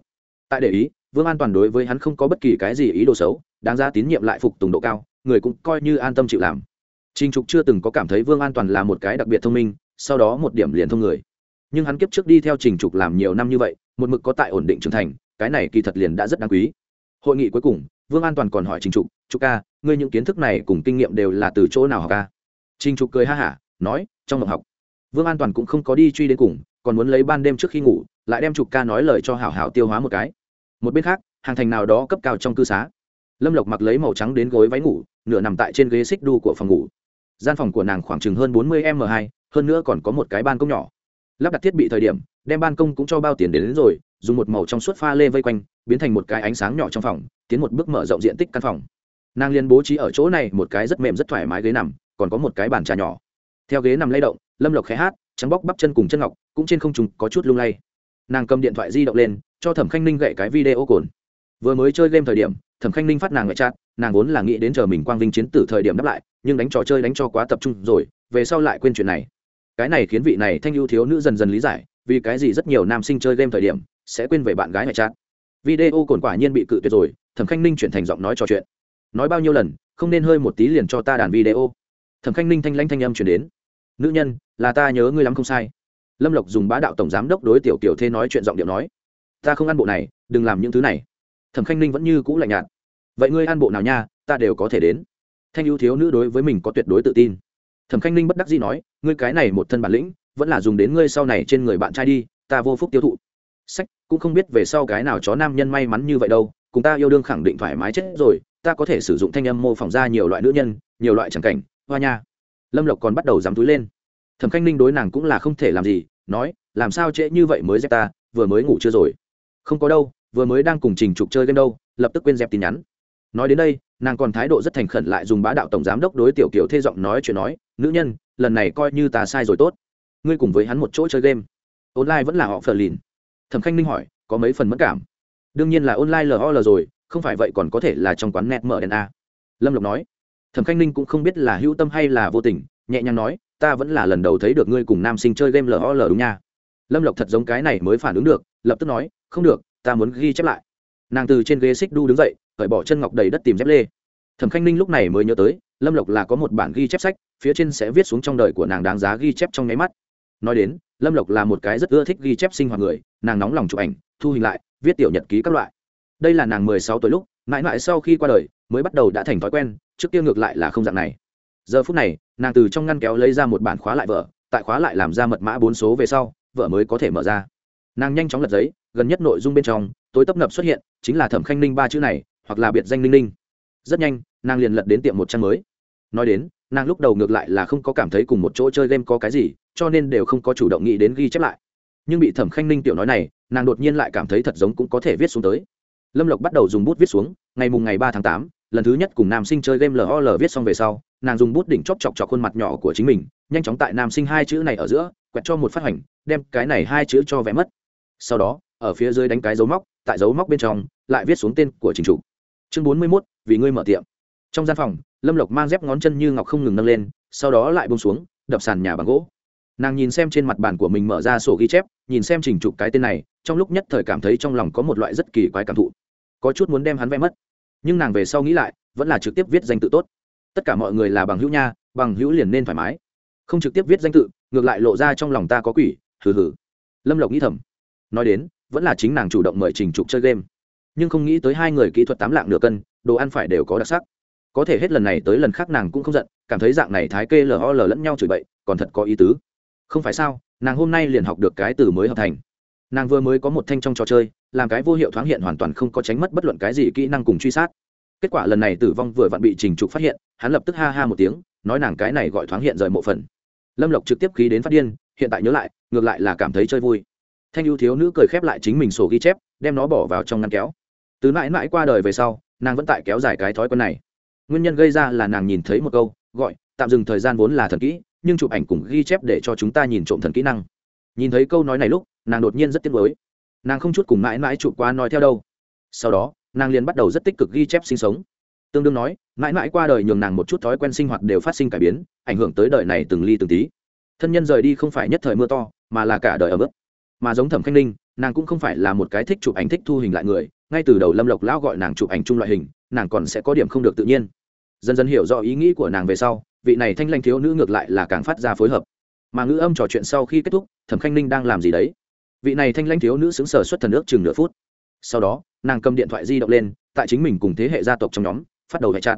S1: Tại để ý, vương an toàn đối với hắn không có bất kỳ cái gì ý đồ xấu, đáng ra tín nhiệm lại phục tùng độ cao, người cũng coi như an tâm chịu làm trình trục chưa từng có cảm thấy vương an toàn là một cái đặc biệt thông minh, sau đó một điểm liền thông người. Nhưng hắn kiếp trước đi theo trình trục làm nhiều năm như vậy, một mực có tại ổn định trưởng thành, cái này kỳ thật liền đã rất đáng quý. Hội nghị cuối cùng, vương an toàn còn hỏi trình trục trục ca, ngươi những kiến thức này cùng kinh nghiệm đều là từ chỗ nào học ca? Trình trục cười ha hả, nói, trong mộng học. Vương an toàn cũng không có đi truy đến cùng, còn muốn lấy ban đêm trước khi ngủ, lại đem trục ca nói lời cho hảo hảo tiêu hóa một cái. Một bên khác, hàng thành nào đó cấp cao trong cư xá. Lâm lộc mặc lấy màu trắng đến gối váy ngủ, nửa nằm tại trên ghế xích đu của phòng ngủ gian phòng của nàng khoảng chừng hơn bốn mươi m hai hơn nữa còn có một cái ban công nhỏ. Lắp đặt thiết bị thời điểm đem ban công cũng cho bao tiền đến, đến rồi dùng một màu trong suốt pha lê vây quanh biến thành một cái ánh sáng nhỏ trong phòng tiến một bước mở rộng diện tích căn phòng. Nàng liền bố trí ở chỗ này một cái rất mềm rất thoải mái ghế nằm còn có một cái bàn trà nhỏ. Theo ghế nằm lay động lâm lộc khẽ hát trắng bóc bắp chân cùng chân ngọc cũng trên không trùng có chút lung lay. Nàng cầm điện thoại di động lên cho thẩm khanh ninh gậy cái video cồn. Vừa mới chơi game thời điểm thẩm khanh ninh phát nàng ngoại trát nàng vốn là nghĩ đến chờ mình quang vinh chiến tử thời điểm đáp lại, nhưng đánh trò chơi đánh cho quá tập trung rồi, về sau lại quên chuyện này. Cái này khiến vị này thanh ưu thiếu nữ dần dần lý giải, vì cái gì rất nhiều nam sinh chơi game thời điểm sẽ quên về bạn gái ngoại trát video cồn quả nhiên bị cự tuyệt rồi, thẩm khanh ninh chuyển thành giọng nói trò chuyện. Nói bao nhiêu lần, không nên hơi một tí liền cho ta đàn video. Thẩm khanh ninh thanh lanh thanh âm chuyển đến. Nữ nhân, là ta nhớ ngươi lắm không sai. Lâm lộc dùng bá đạo tổng giám đốc đối tiểu kiểu thê nói chuyện giọng điệu nói. Ta không ăn bộ này, đừng làm những thứ này. Thẩm khanh ninh vẫn như cũ lạnh nhạt vậy ngươi ăn bộ nào nha, ta đều có thể đến. Thanh ưu thiếu nữ đối với mình có tuyệt đối tự tin. Thẩm khanh ninh bất đắc dĩ nói, ngươi cái này một thân bản lĩnh, vẫn là dùng đến ngươi sau này trên người bạn trai đi, ta vô phúc tiêu thụ. Sách, cũng không biết về sau cái nào chó nam nhân may mắn như vậy đâu, cùng ta yêu đương khẳng định thoải mái chết rồi, ta có thể sử dụng thanh âm mô phỏng ra nhiều loại nữ nhân, nhiều loại tràng cảnh, hoa nha. Lâm lộc còn bắt đầu dám túi lên. Thẩm khanh ninh đối nàng cũng là không thể làm gì, nói, làm sao trễ như vậy mới dép ta, vừa mới ngủ chưa rồi. Không có đâu, vừa mới đang cùng trình trục chơi game đâu, lập tức quên dẹp tin nhắn nói đến đây, nàng còn thái độ rất thành khẩn lại dùng bá đạo tổng giám đốc đối tiểu kiểu thê giọng nói chuyện nói, nữ nhân, lần này coi như ta sai rồi tốt. Ngươi cùng với hắn một chỗ chơi game. Online vẫn là họ phờ lìn. Thẩm khanh ninh hỏi, có mấy phần mất cảm? Đương nhiên là online lol rồi, không phải vậy còn có thể là trong quán net mở đèn a. Lâm lộc nói. Thẩm khanh ninh cũng không biết là hữu tâm hay là vô tình, nhẹ nhàng nói, ta vẫn là lần đầu thấy được ngươi cùng nam sinh chơi game lol đúng nha. Lâm lộc thật giống cái này mới phản ứng được, lập tức nói, không được, ta muốn ghi chép lại. Nàng từ trên ghế xích đu đứng dậy cởi bỏ chân ngọc đầy đất tìm dép lê. Thẩm khanh ninh lúc này mới nhớ tới, lâm lộc là có một bản ghi chép sách, phía trên sẽ viết xuống trong đời của nàng đáng giá ghi chép trong nháy mắt. Nói đến, lâm lộc là một cái rất ưa thích ghi chép sinh hoạt người, nàng nóng lòng chụp ảnh, thu hình lại, viết tiểu nhật ký các loại. Đây là nàng mười sáu tuổi lúc, mãi mãi sau khi qua đời, mới bắt đầu đã thành thói quen, trước kia ngược lại là không dạng này. Giờ phút này, nàng từ trong ngăn kéo lấy ra một bản khóa lại vợ tại khóa lại làm ra mật mã bốn số về sau vợ mới có thể mở ra. Nàng nhanh chóng lật giấy, gần nhất nội dung bên trong, tối tấp nập xuất hiện, chính là thẩm khanh ninh ba chữ này hoặc là biệt danh ninh ninh. Rất nhanh, nàng liền lật đến tiệm một trang mới. Nói đến, nàng lúc đầu ngược lại là không có cảm thấy cùng một chỗ chơi game có cái gì, cho nên đều không có chủ động nghĩ đến ghi chép lại. Nhưng bị thẩm khanh ninh tiểu nói này, nàng đột nhiên lại cảm thấy thật giống cũng có thể viết xuống tới. Lâm lộc bắt đầu dùng bút viết xuống, ngày mùng ngày ba tháng tám, lần thứ nhất cùng nam sinh chơi game lol viết xong về sau, nàng dùng bút đỉnh chóp chọc chọc khuôn mặt nhỏ của chính mình, nhanh chóng tại nam sinh hai chữ này ở giữa, quẹt cho một phát hành đem cái này hai chữ cho vẽ mất. Sau đó, ở phía dưới đánh cái dấu móc, tại dấu móc bên trong, lại viết xuống tên của chính chủ chương bốn mươi mốt, vì ngươi mở tiệm. Trong gian phòng, lâm lộc mang dép ngón chân như ngọc không ngừng nâng lên, sau đó lại bông xuống, đập sàn nhà bằng gỗ. Nàng nhìn xem trên mặt bàn của mình mở ra sổ ghi chép, nhìn xem trình trục cái tên này, trong lúc nhất thời cảm thấy trong lòng có một loại rất kỳ quái cảm thụ. Có chút muốn đem hắn vẽ mất. Nhưng nàng về sau nghĩ lại, vẫn là trực tiếp viết danh tự tốt. Tất cả mọi người là bằng hữu nha, bằng hữu liền nên thoải mái. Không trực tiếp viết danh tự, ngược lại lộ ra trong lòng ta có quỷ, hừ hừ. Lâm lộc nghĩ thầm. Nói đến, vẫn là chính nàng chủ động mời trình trục chơi game nhưng không nghĩ tới hai người kỹ thuật tám lạng nửa cân, đồ ăn phải đều có đặc sắc. Có thể hết lần này tới lần khác nàng cũng không giận, cảm thấy dạng này thái kê lờ lờ lẫn nhau chửi bậy, còn thật có ý tứ. Không phải sao, nàng hôm nay liền học được cái từ mới hợp thành. Nàng vừa mới có một thanh trong trò chơi, làm cái vô hiệu thoáng hiện hoàn toàn không có tránh mất bất luận cái gì kỹ năng cùng truy sát. Kết quả lần này tử vong vừa vặn bị trình trục phát hiện, hắn lập tức ha ha một tiếng, nói nàng cái này gọi thoáng hiện rời mộ phần. Lâm lộc trực tiếp khí đến phát điên, hiện tại nhớ lại, ngược lại là cảm thấy chơi vui. Thanh ưu thiếu nữ cười khép lại chính mình sổ ghi chép, đem nó bỏ vào trong ngăn kéo từ mãi mãi qua đời về sau, nàng vẫn tại kéo dài cái thói quen này. Nguyên nhân gây ra là nàng nhìn thấy một câu, gọi, tạm dừng thời gian vốn là thần kỹ, nhưng chụp ảnh cùng ghi chép để cho chúng ta nhìn trộm thần kỹ năng. Nhìn thấy câu nói này lúc, nàng đột nhiên rất tiếc nuối. Nàng không chút cùng mãi mãi chụp qua nói theo đâu. Sau đó, nàng liền bắt đầu rất tích cực ghi chép sinh sống. Tương đương nói, mãi mãi qua đời nhường nàng một chút thói quen sinh hoạt đều phát sinh cải biến, ảnh hưởng tới đời này từng ly từng tí. Thân nhân rời đi không phải nhất thời mưa to, mà là cả đời ở bước mà giống thẩm khanh ninh, nàng cũng không phải là một cái thích chụp ảnh, thích thu hình lại người ngay từ đầu lâm lộc lão gọi nàng chụp ảnh chung loại hình, nàng còn sẽ có điểm không được tự nhiên. Dần dần hiểu rõ ý nghĩ của nàng về sau, vị này thanh lanh thiếu nữ ngược lại là càng phát ra phối hợp. Mà ngữ âm trò chuyện sau khi kết thúc, thẩm khanh ninh đang làm gì đấy? Vị này thanh lanh thiếu nữ xứng sở xuất thần ước chừng nửa phút. Sau đó, nàng cầm điện thoại di động lên, tại chính mình cùng thế hệ gia tộc trong nhóm, phát đầu hệ chặt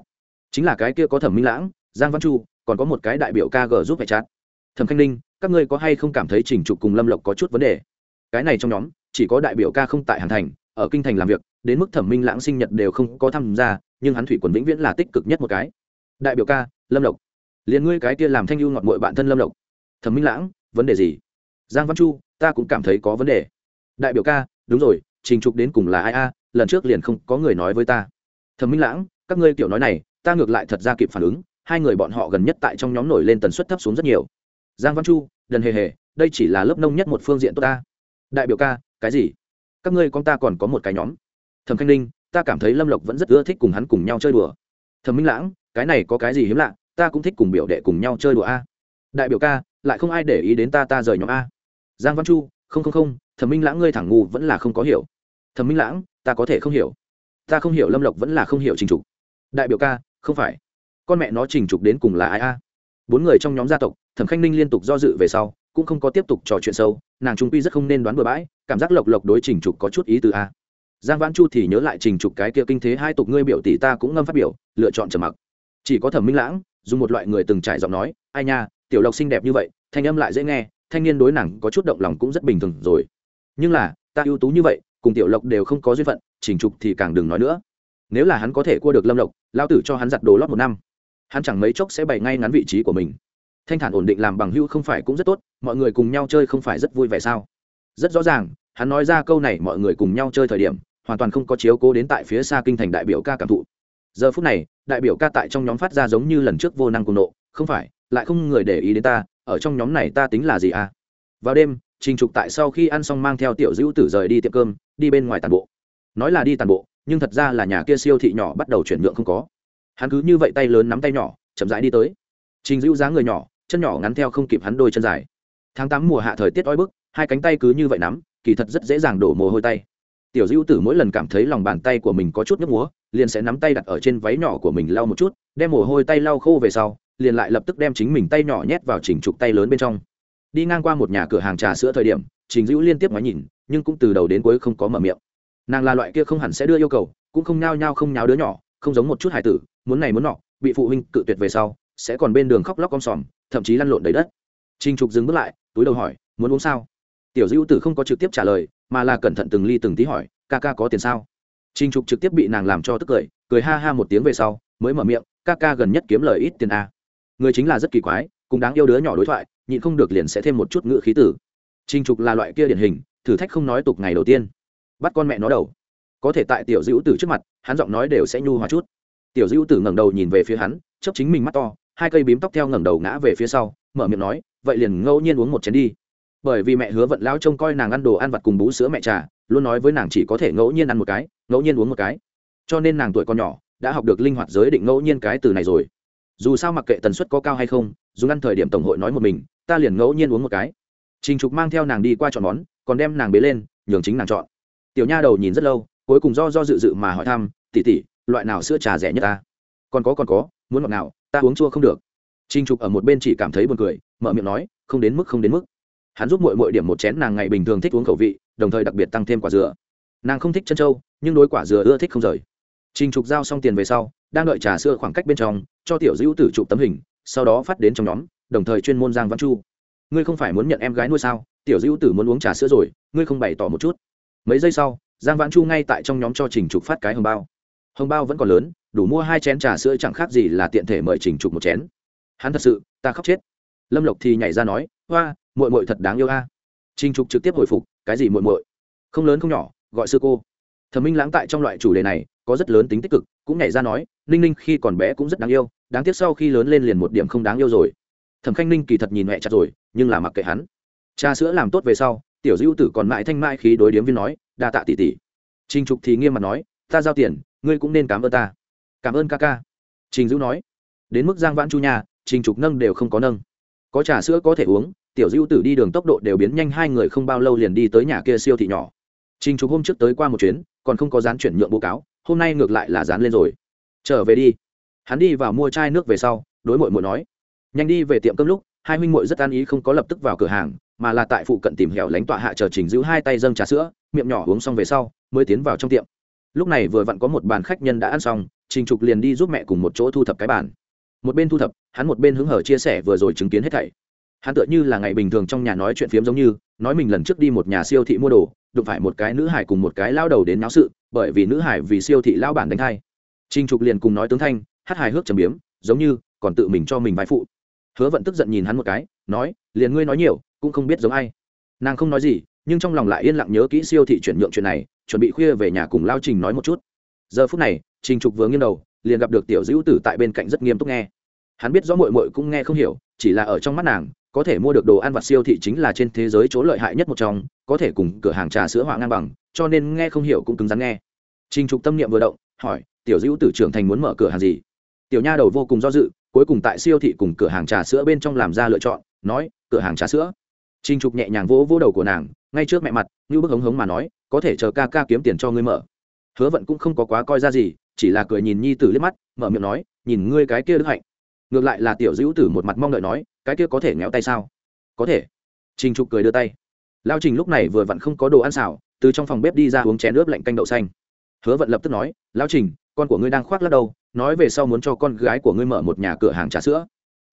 S1: chính là cái kia có thẩm minh lãng, giang văn chu, còn có một cái đại biểu kg giúp hệ chặt thẩm khanh ninh, các ngươi có hay không cảm thấy trình trục cùng lâm lộc có chút vấn đề? Cái này trong nhóm, chỉ có đại biểu ca không tại hàn thành ở kinh thành làm việc, đến mức thẩm minh lãng sinh nhật đều không có tham gia, nhưng hắn thủy quần vĩnh viễn là tích cực nhất một cái. Đại biểu ca, lâm lộc. Liền ngươi cái kia làm thanh lưu ngọt mội bạn thân lâm lộc. Thẩm minh lãng, vấn đề gì? Giang văn chu, ta cũng cảm thấy có vấn đề. Đại biểu ca, đúng rồi, trình trục đến cùng là ai a? Lần trước liền không có người nói với ta. Thẩm minh lãng, các ngươi kiểu nói này, ta ngược lại thật ra kịp phản ứng, hai người bọn họ gần nhất tại trong nhóm nổi lên tần suất thấp xuống rất nhiều. Giang văn chu, đần hề hề, đây chỉ là lớp nông nhất một phương diện tốt ta. Đại biểu ca, cái gì? Các ngươi con ta còn có một cái nhóm. Thẩm khanh ninh, ta cảm thấy lâm lộc vẫn rất ưa thích cùng hắn cùng nhau chơi đùa. Thẩm minh lãng, cái này có cái gì hiếm lạ, ta cũng thích cùng biểu đệ cùng nhau chơi đùa a. Đại biểu ca, lại không ai để ý đến ta ta rời nhóm a. Giang văn chu, không không không, thẩm minh lãng ngươi thẳng ngu vẫn là không có hiểu. Thẩm minh lãng, ta có thể không hiểu. Ta không hiểu lâm lộc vẫn là không hiểu trình trục. Đại biểu ca, không phải. Con mẹ nó trình trục đến cùng là ai a? Bốn người trong nhóm gia tộc, thẩm khanh ninh liên tục do dự về sau cũng không có tiếp tục trò chuyện sâu, nàng trung quy rất không nên đoán bừa bãi, cảm giác lộc lộc đối trình trục có chút ý từ a. Giang vãn chu thì nhớ lại trình trục cái kia kinh thế hai tục ngươi biểu tỷ ta cũng ngâm phát biểu, lựa chọn trầm mặc. Chỉ có thẩm minh lãng, dùng một loại người từng trải giọng nói, ai nha, tiểu lộc xinh đẹp như vậy, thanh âm lại dễ nghe, thanh niên đối nàng có chút động lòng cũng rất bình thường rồi. Nhưng là, ta ưu tú như vậy, cùng tiểu lộc đều không có duyên phận, trình trục thì càng đừng nói nữa. Nếu là hắn có thể cua được lâm lộc, lao tử cho hắn giặt đồ lót một năm. Hắn chẳng mấy chốc sẽ bày ngay ngắn vị trí của mình thanh thản ổn định làm bằng hữu không phải cũng rất tốt, mọi người cùng nhau chơi không phải rất vui vẻ sao? Rất rõ ràng, hắn nói ra câu này mọi người cùng nhau chơi thời điểm, hoàn toàn không có chiếu cố đến tại phía xa kinh thành đại biểu ca cảm thụ. Giờ phút này, đại biểu ca tại trong nhóm phát ra giống như lần trước vô năng cùng nộ, không phải, lại không người để ý đến ta, ở trong nhóm này ta tính là gì à? Vào đêm, trình trục tại sau khi ăn xong mang theo tiểu dữ tử rời đi tiệm cơm, đi bên ngoài tàn bộ. Nói là đi tàn bộ, nhưng thật ra là nhà kia siêu thị nhỏ bắt đầu chuyển nhượng không có. Hắn cứ như vậy tay lớn nắm tay nhỏ, chậm rãi đi tới. Trình dữ giá người nhỏ chân nhỏ ngắn theo không kịp hắn đôi chân dài. Tháng tám mùa hạ thời tiết oi bức, hai cánh tay cứ như vậy nắm, kỳ thật rất dễ dàng đổ mồ hôi tay. Tiểu dữ tử mỗi lần cảm thấy lòng bàn tay của mình có chút nước múa, liền sẽ nắm tay đặt ở trên váy nhỏ của mình lau một chút, đem mồ hôi tay lau khô về sau, liền lại lập tức đem chính mình tay nhỏ nhét vào chỉnh trục tay lớn bên trong. Đi ngang qua một nhà cửa hàng trà sữa thời điểm, trình dữ liên tiếp ngoái nhìn, nhưng cũng từ đầu đến cuối không có mở miệng. Nàng là loại kia không hẳn sẽ đưa yêu cầu, cũng không nhao nhao không nháo đứa nhỏ, không giống một chút hải tử, muốn này muốn nọ, bị phụ huynh cự tuyệt về sau, sẽ còn bên đường khóc lóc om sòm thậm chí lăn lộn đầy đất. Trình trục dừng bước lại, túi đầu hỏi, muốn uống sao? Tiểu dữ tử không có trực tiếp trả lời, mà là cẩn thận từng ly từng tí hỏi, ca ca có tiền sao? Trình trục trực tiếp bị nàng làm cho tức cười cười ha ha một tiếng về sau, mới mở miệng, ca ca gần nhất kiếm lời ít tiền a người chính là rất kỳ quái cũng đáng yêu đứa nhỏ đối thoại, nhịn không được liền sẽ thêm một chút ngữ khí tử. Trình trục là loại kia điển hình, thử thách không nói tục ngày đầu tiên. Bắt con mẹ nó đầu. Có thể tại tiểu dữ tử trước mặt, hắn giọng nói đều sẽ nhu hòa chút. Tiểu dữ tử ngẩng đầu nhìn về phía hắn chấp chính mình mắt to hai cây bím tóc theo ngẩng đầu ngã về phía sau, mở miệng nói, vậy liền ngẫu nhiên uống một chén đi. Bởi vì mẹ hứa vận lão trông coi nàng ăn đồ ăn vặt cùng bú sữa mẹ trà, luôn nói với nàng chỉ có thể ngẫu nhiên ăn một cái, ngẫu nhiên uống một cái. Cho nên nàng tuổi còn nhỏ, đã học được linh hoạt giới định ngẫu nhiên cái từ này rồi. Dù sao mặc kệ tần suất có cao hay không, dùng ăn thời điểm tổng hội nói một mình, ta liền ngẫu nhiên uống một cái. Trình trục mang theo nàng đi qua chọn món, còn đem nàng bế lên, nhường chính nàng chọn. Tiểu nha đầu nhìn rất lâu, cuối cùng do do dự dự mà hỏi thăm tỉ tỉ loại nào sữa trà rẻ nhất ta? Còn có còn có, muốn ngọt nào? Ta uống chua không được. Trình trục ở một bên chỉ cảm thấy buồn cười, mở miệng nói, không đến mức, không đến mức. Hắn giúp mội mội điểm một chén nàng ngày bình thường thích uống khẩu vị, đồng thời đặc biệt tăng thêm quả dừa. Nàng không thích chân trâu, nhưng đối quả dừa ưa thích không rời. Trình trục giao xong tiền về sau, đang đợi trà sữa khoảng cách bên trong, cho tiểu dữ tử chụp tấm hình, sau đó phát đến trong nhóm, đồng thời chuyên môn giang văn chu. Ngươi không phải muốn nhận em gái nuôi sao? Tiểu dữ tử muốn uống trà sữa rồi, ngươi không bày tỏ một chút. Mấy giây sau, giang vãn chu ngay tại trong nhóm cho trình trục phát cái hồng bao. Hồng bao vẫn còn lớn đủ mua hai chén trà sữa chẳng khác gì là tiện thể mời trình trục một chén. Hắn thật sự, ta khóc chết. Lâm lộc thì nhảy ra nói, hoa, muội muội thật đáng yêu a. Trình trục trực tiếp hồi phục, cái gì muội muội? Không lớn không nhỏ, gọi sư cô. Thẩm minh lãng tại trong loại chủ đề này, có rất lớn tính tích cực, cũng nhảy ra nói, ninh ninh khi còn bé cũng rất đáng yêu, đáng tiếc sau khi lớn lên liền một điểm không đáng yêu rồi. Thẩm khanh ninh kỳ thật nhìn mẹ chặt rồi, nhưng là mặc kệ hắn. Trà sữa làm tốt về sau, tiểu dữ tử còn mãi thanh mãi khí đối điếm viên nói, đa tạ tỷ tỷ. Trình trục thì nghiêm mặt nói, ta giao tiền, ngươi cũng nên cảm ơn ta cảm ơn ca ca. Trình dữ nói. Đến mức giang vãn chu nhà, trình trục nâng đều không có nâng. Có trà sữa có thể uống, tiểu dữ tử đi đường tốc độ đều biến nhanh, hai người không bao lâu liền đi tới nhà kia siêu thị nhỏ. Trình trục hôm trước tới qua một chuyến, còn không có dán chuyển nhượng bố cáo, hôm nay ngược lại là dán lên rồi. Trở về đi. Hắn đi vào mua chai nước về sau, đối mội mội nói. Nhanh đi về tiệm cơm lúc, hai huynh muội rất an ý không có lập tức vào cửa hàng, mà là tại phụ cận tìm hẻo lánh tọa hạ chờ trình giữ hai tay dâng trà sữa, miệng nhỏ uống xong về sau, mới tiến vào trong tiệm. Lúc này vừa vặn có một bàn khách nhân đã ăn xong trình trục liền đi giúp mẹ cùng một chỗ thu thập cái bàn. Một bên thu thập, hắn một bên hứng hở chia sẻ vừa rồi chứng kiến hết thảy. Hắn tựa như là ngày bình thường trong nhà nói chuyện phiếm giống như, nói mình lần trước đi một nhà siêu thị mua đồ, đụng phải một cái nữ hải cùng một cái lao đầu đến náo sự, bởi vì nữ hải vì siêu thị lao bản đánh thai. Trình trục liền cùng nói tướng thanh, hát hài hước trầm biếm, giống như còn tự mình cho mình vai phụ. Hứa vận tức giận nhìn hắn một cái, nói, liền ngươi nói nhiều, cũng không biết giống ai. Nàng không nói gì, nhưng trong lòng lại yên lặng nhớ kỹ siêu thị chuyển nhượng chuyện này, chuẩn bị khuya về nhà cùng lao trình nói một chút. Giờ phút này trình trục vừa nghiêng đầu liền gặp được tiểu dữ tử tại bên cạnh rất nghiêm túc nghe. Hắn biết rõ mội mội cũng nghe không hiểu chỉ là ở trong mắt nàng có thể mua được đồ ăn vặt siêu thị chính là trên thế giới chỗ lợi hại nhất một trong có thể cùng cửa hàng trà sữa họa ngang bằng cho nên nghe không hiểu cũng cứng rắn nghe. Trình trục tâm niệm vừa động hỏi tiểu dữ tử trưởng thành muốn mở cửa hàng gì? Tiểu nha đầu vô cùng do dự cuối cùng tại siêu thị cùng cửa hàng trà sữa bên trong làm ra lựa chọn nói cửa hàng trà sữa. Trình Trục nhẹ nhàng vỗ vỗ đầu của nàng, ngay trước mẹ mặt, như bức hống hống mà nói, có thể chờ ca ca kiếm tiền cho ngươi mở. Hứa Vận cũng không có quá coi ra gì, chỉ là cười nhìn nhi tử liếc mắt, mở miệng nói, nhìn ngươi cái kia đức hạnh. Ngược lại là tiểu dữ tử một mặt mong đợi nói, cái kia có thể ngéo tay sao? Có thể. Trình Trục cười đưa tay. Lao Trình lúc này vừa vặn không có đồ ăn xào, từ trong phòng bếp đi ra uống chén nước lạnh canh đậu xanh. Hứa Vận lập tức nói, Lão Trình, con của ngươi đang khoác lắc đầu, nói về sau muốn cho con gái của ngươi mở một nhà cửa hàng trà sữa.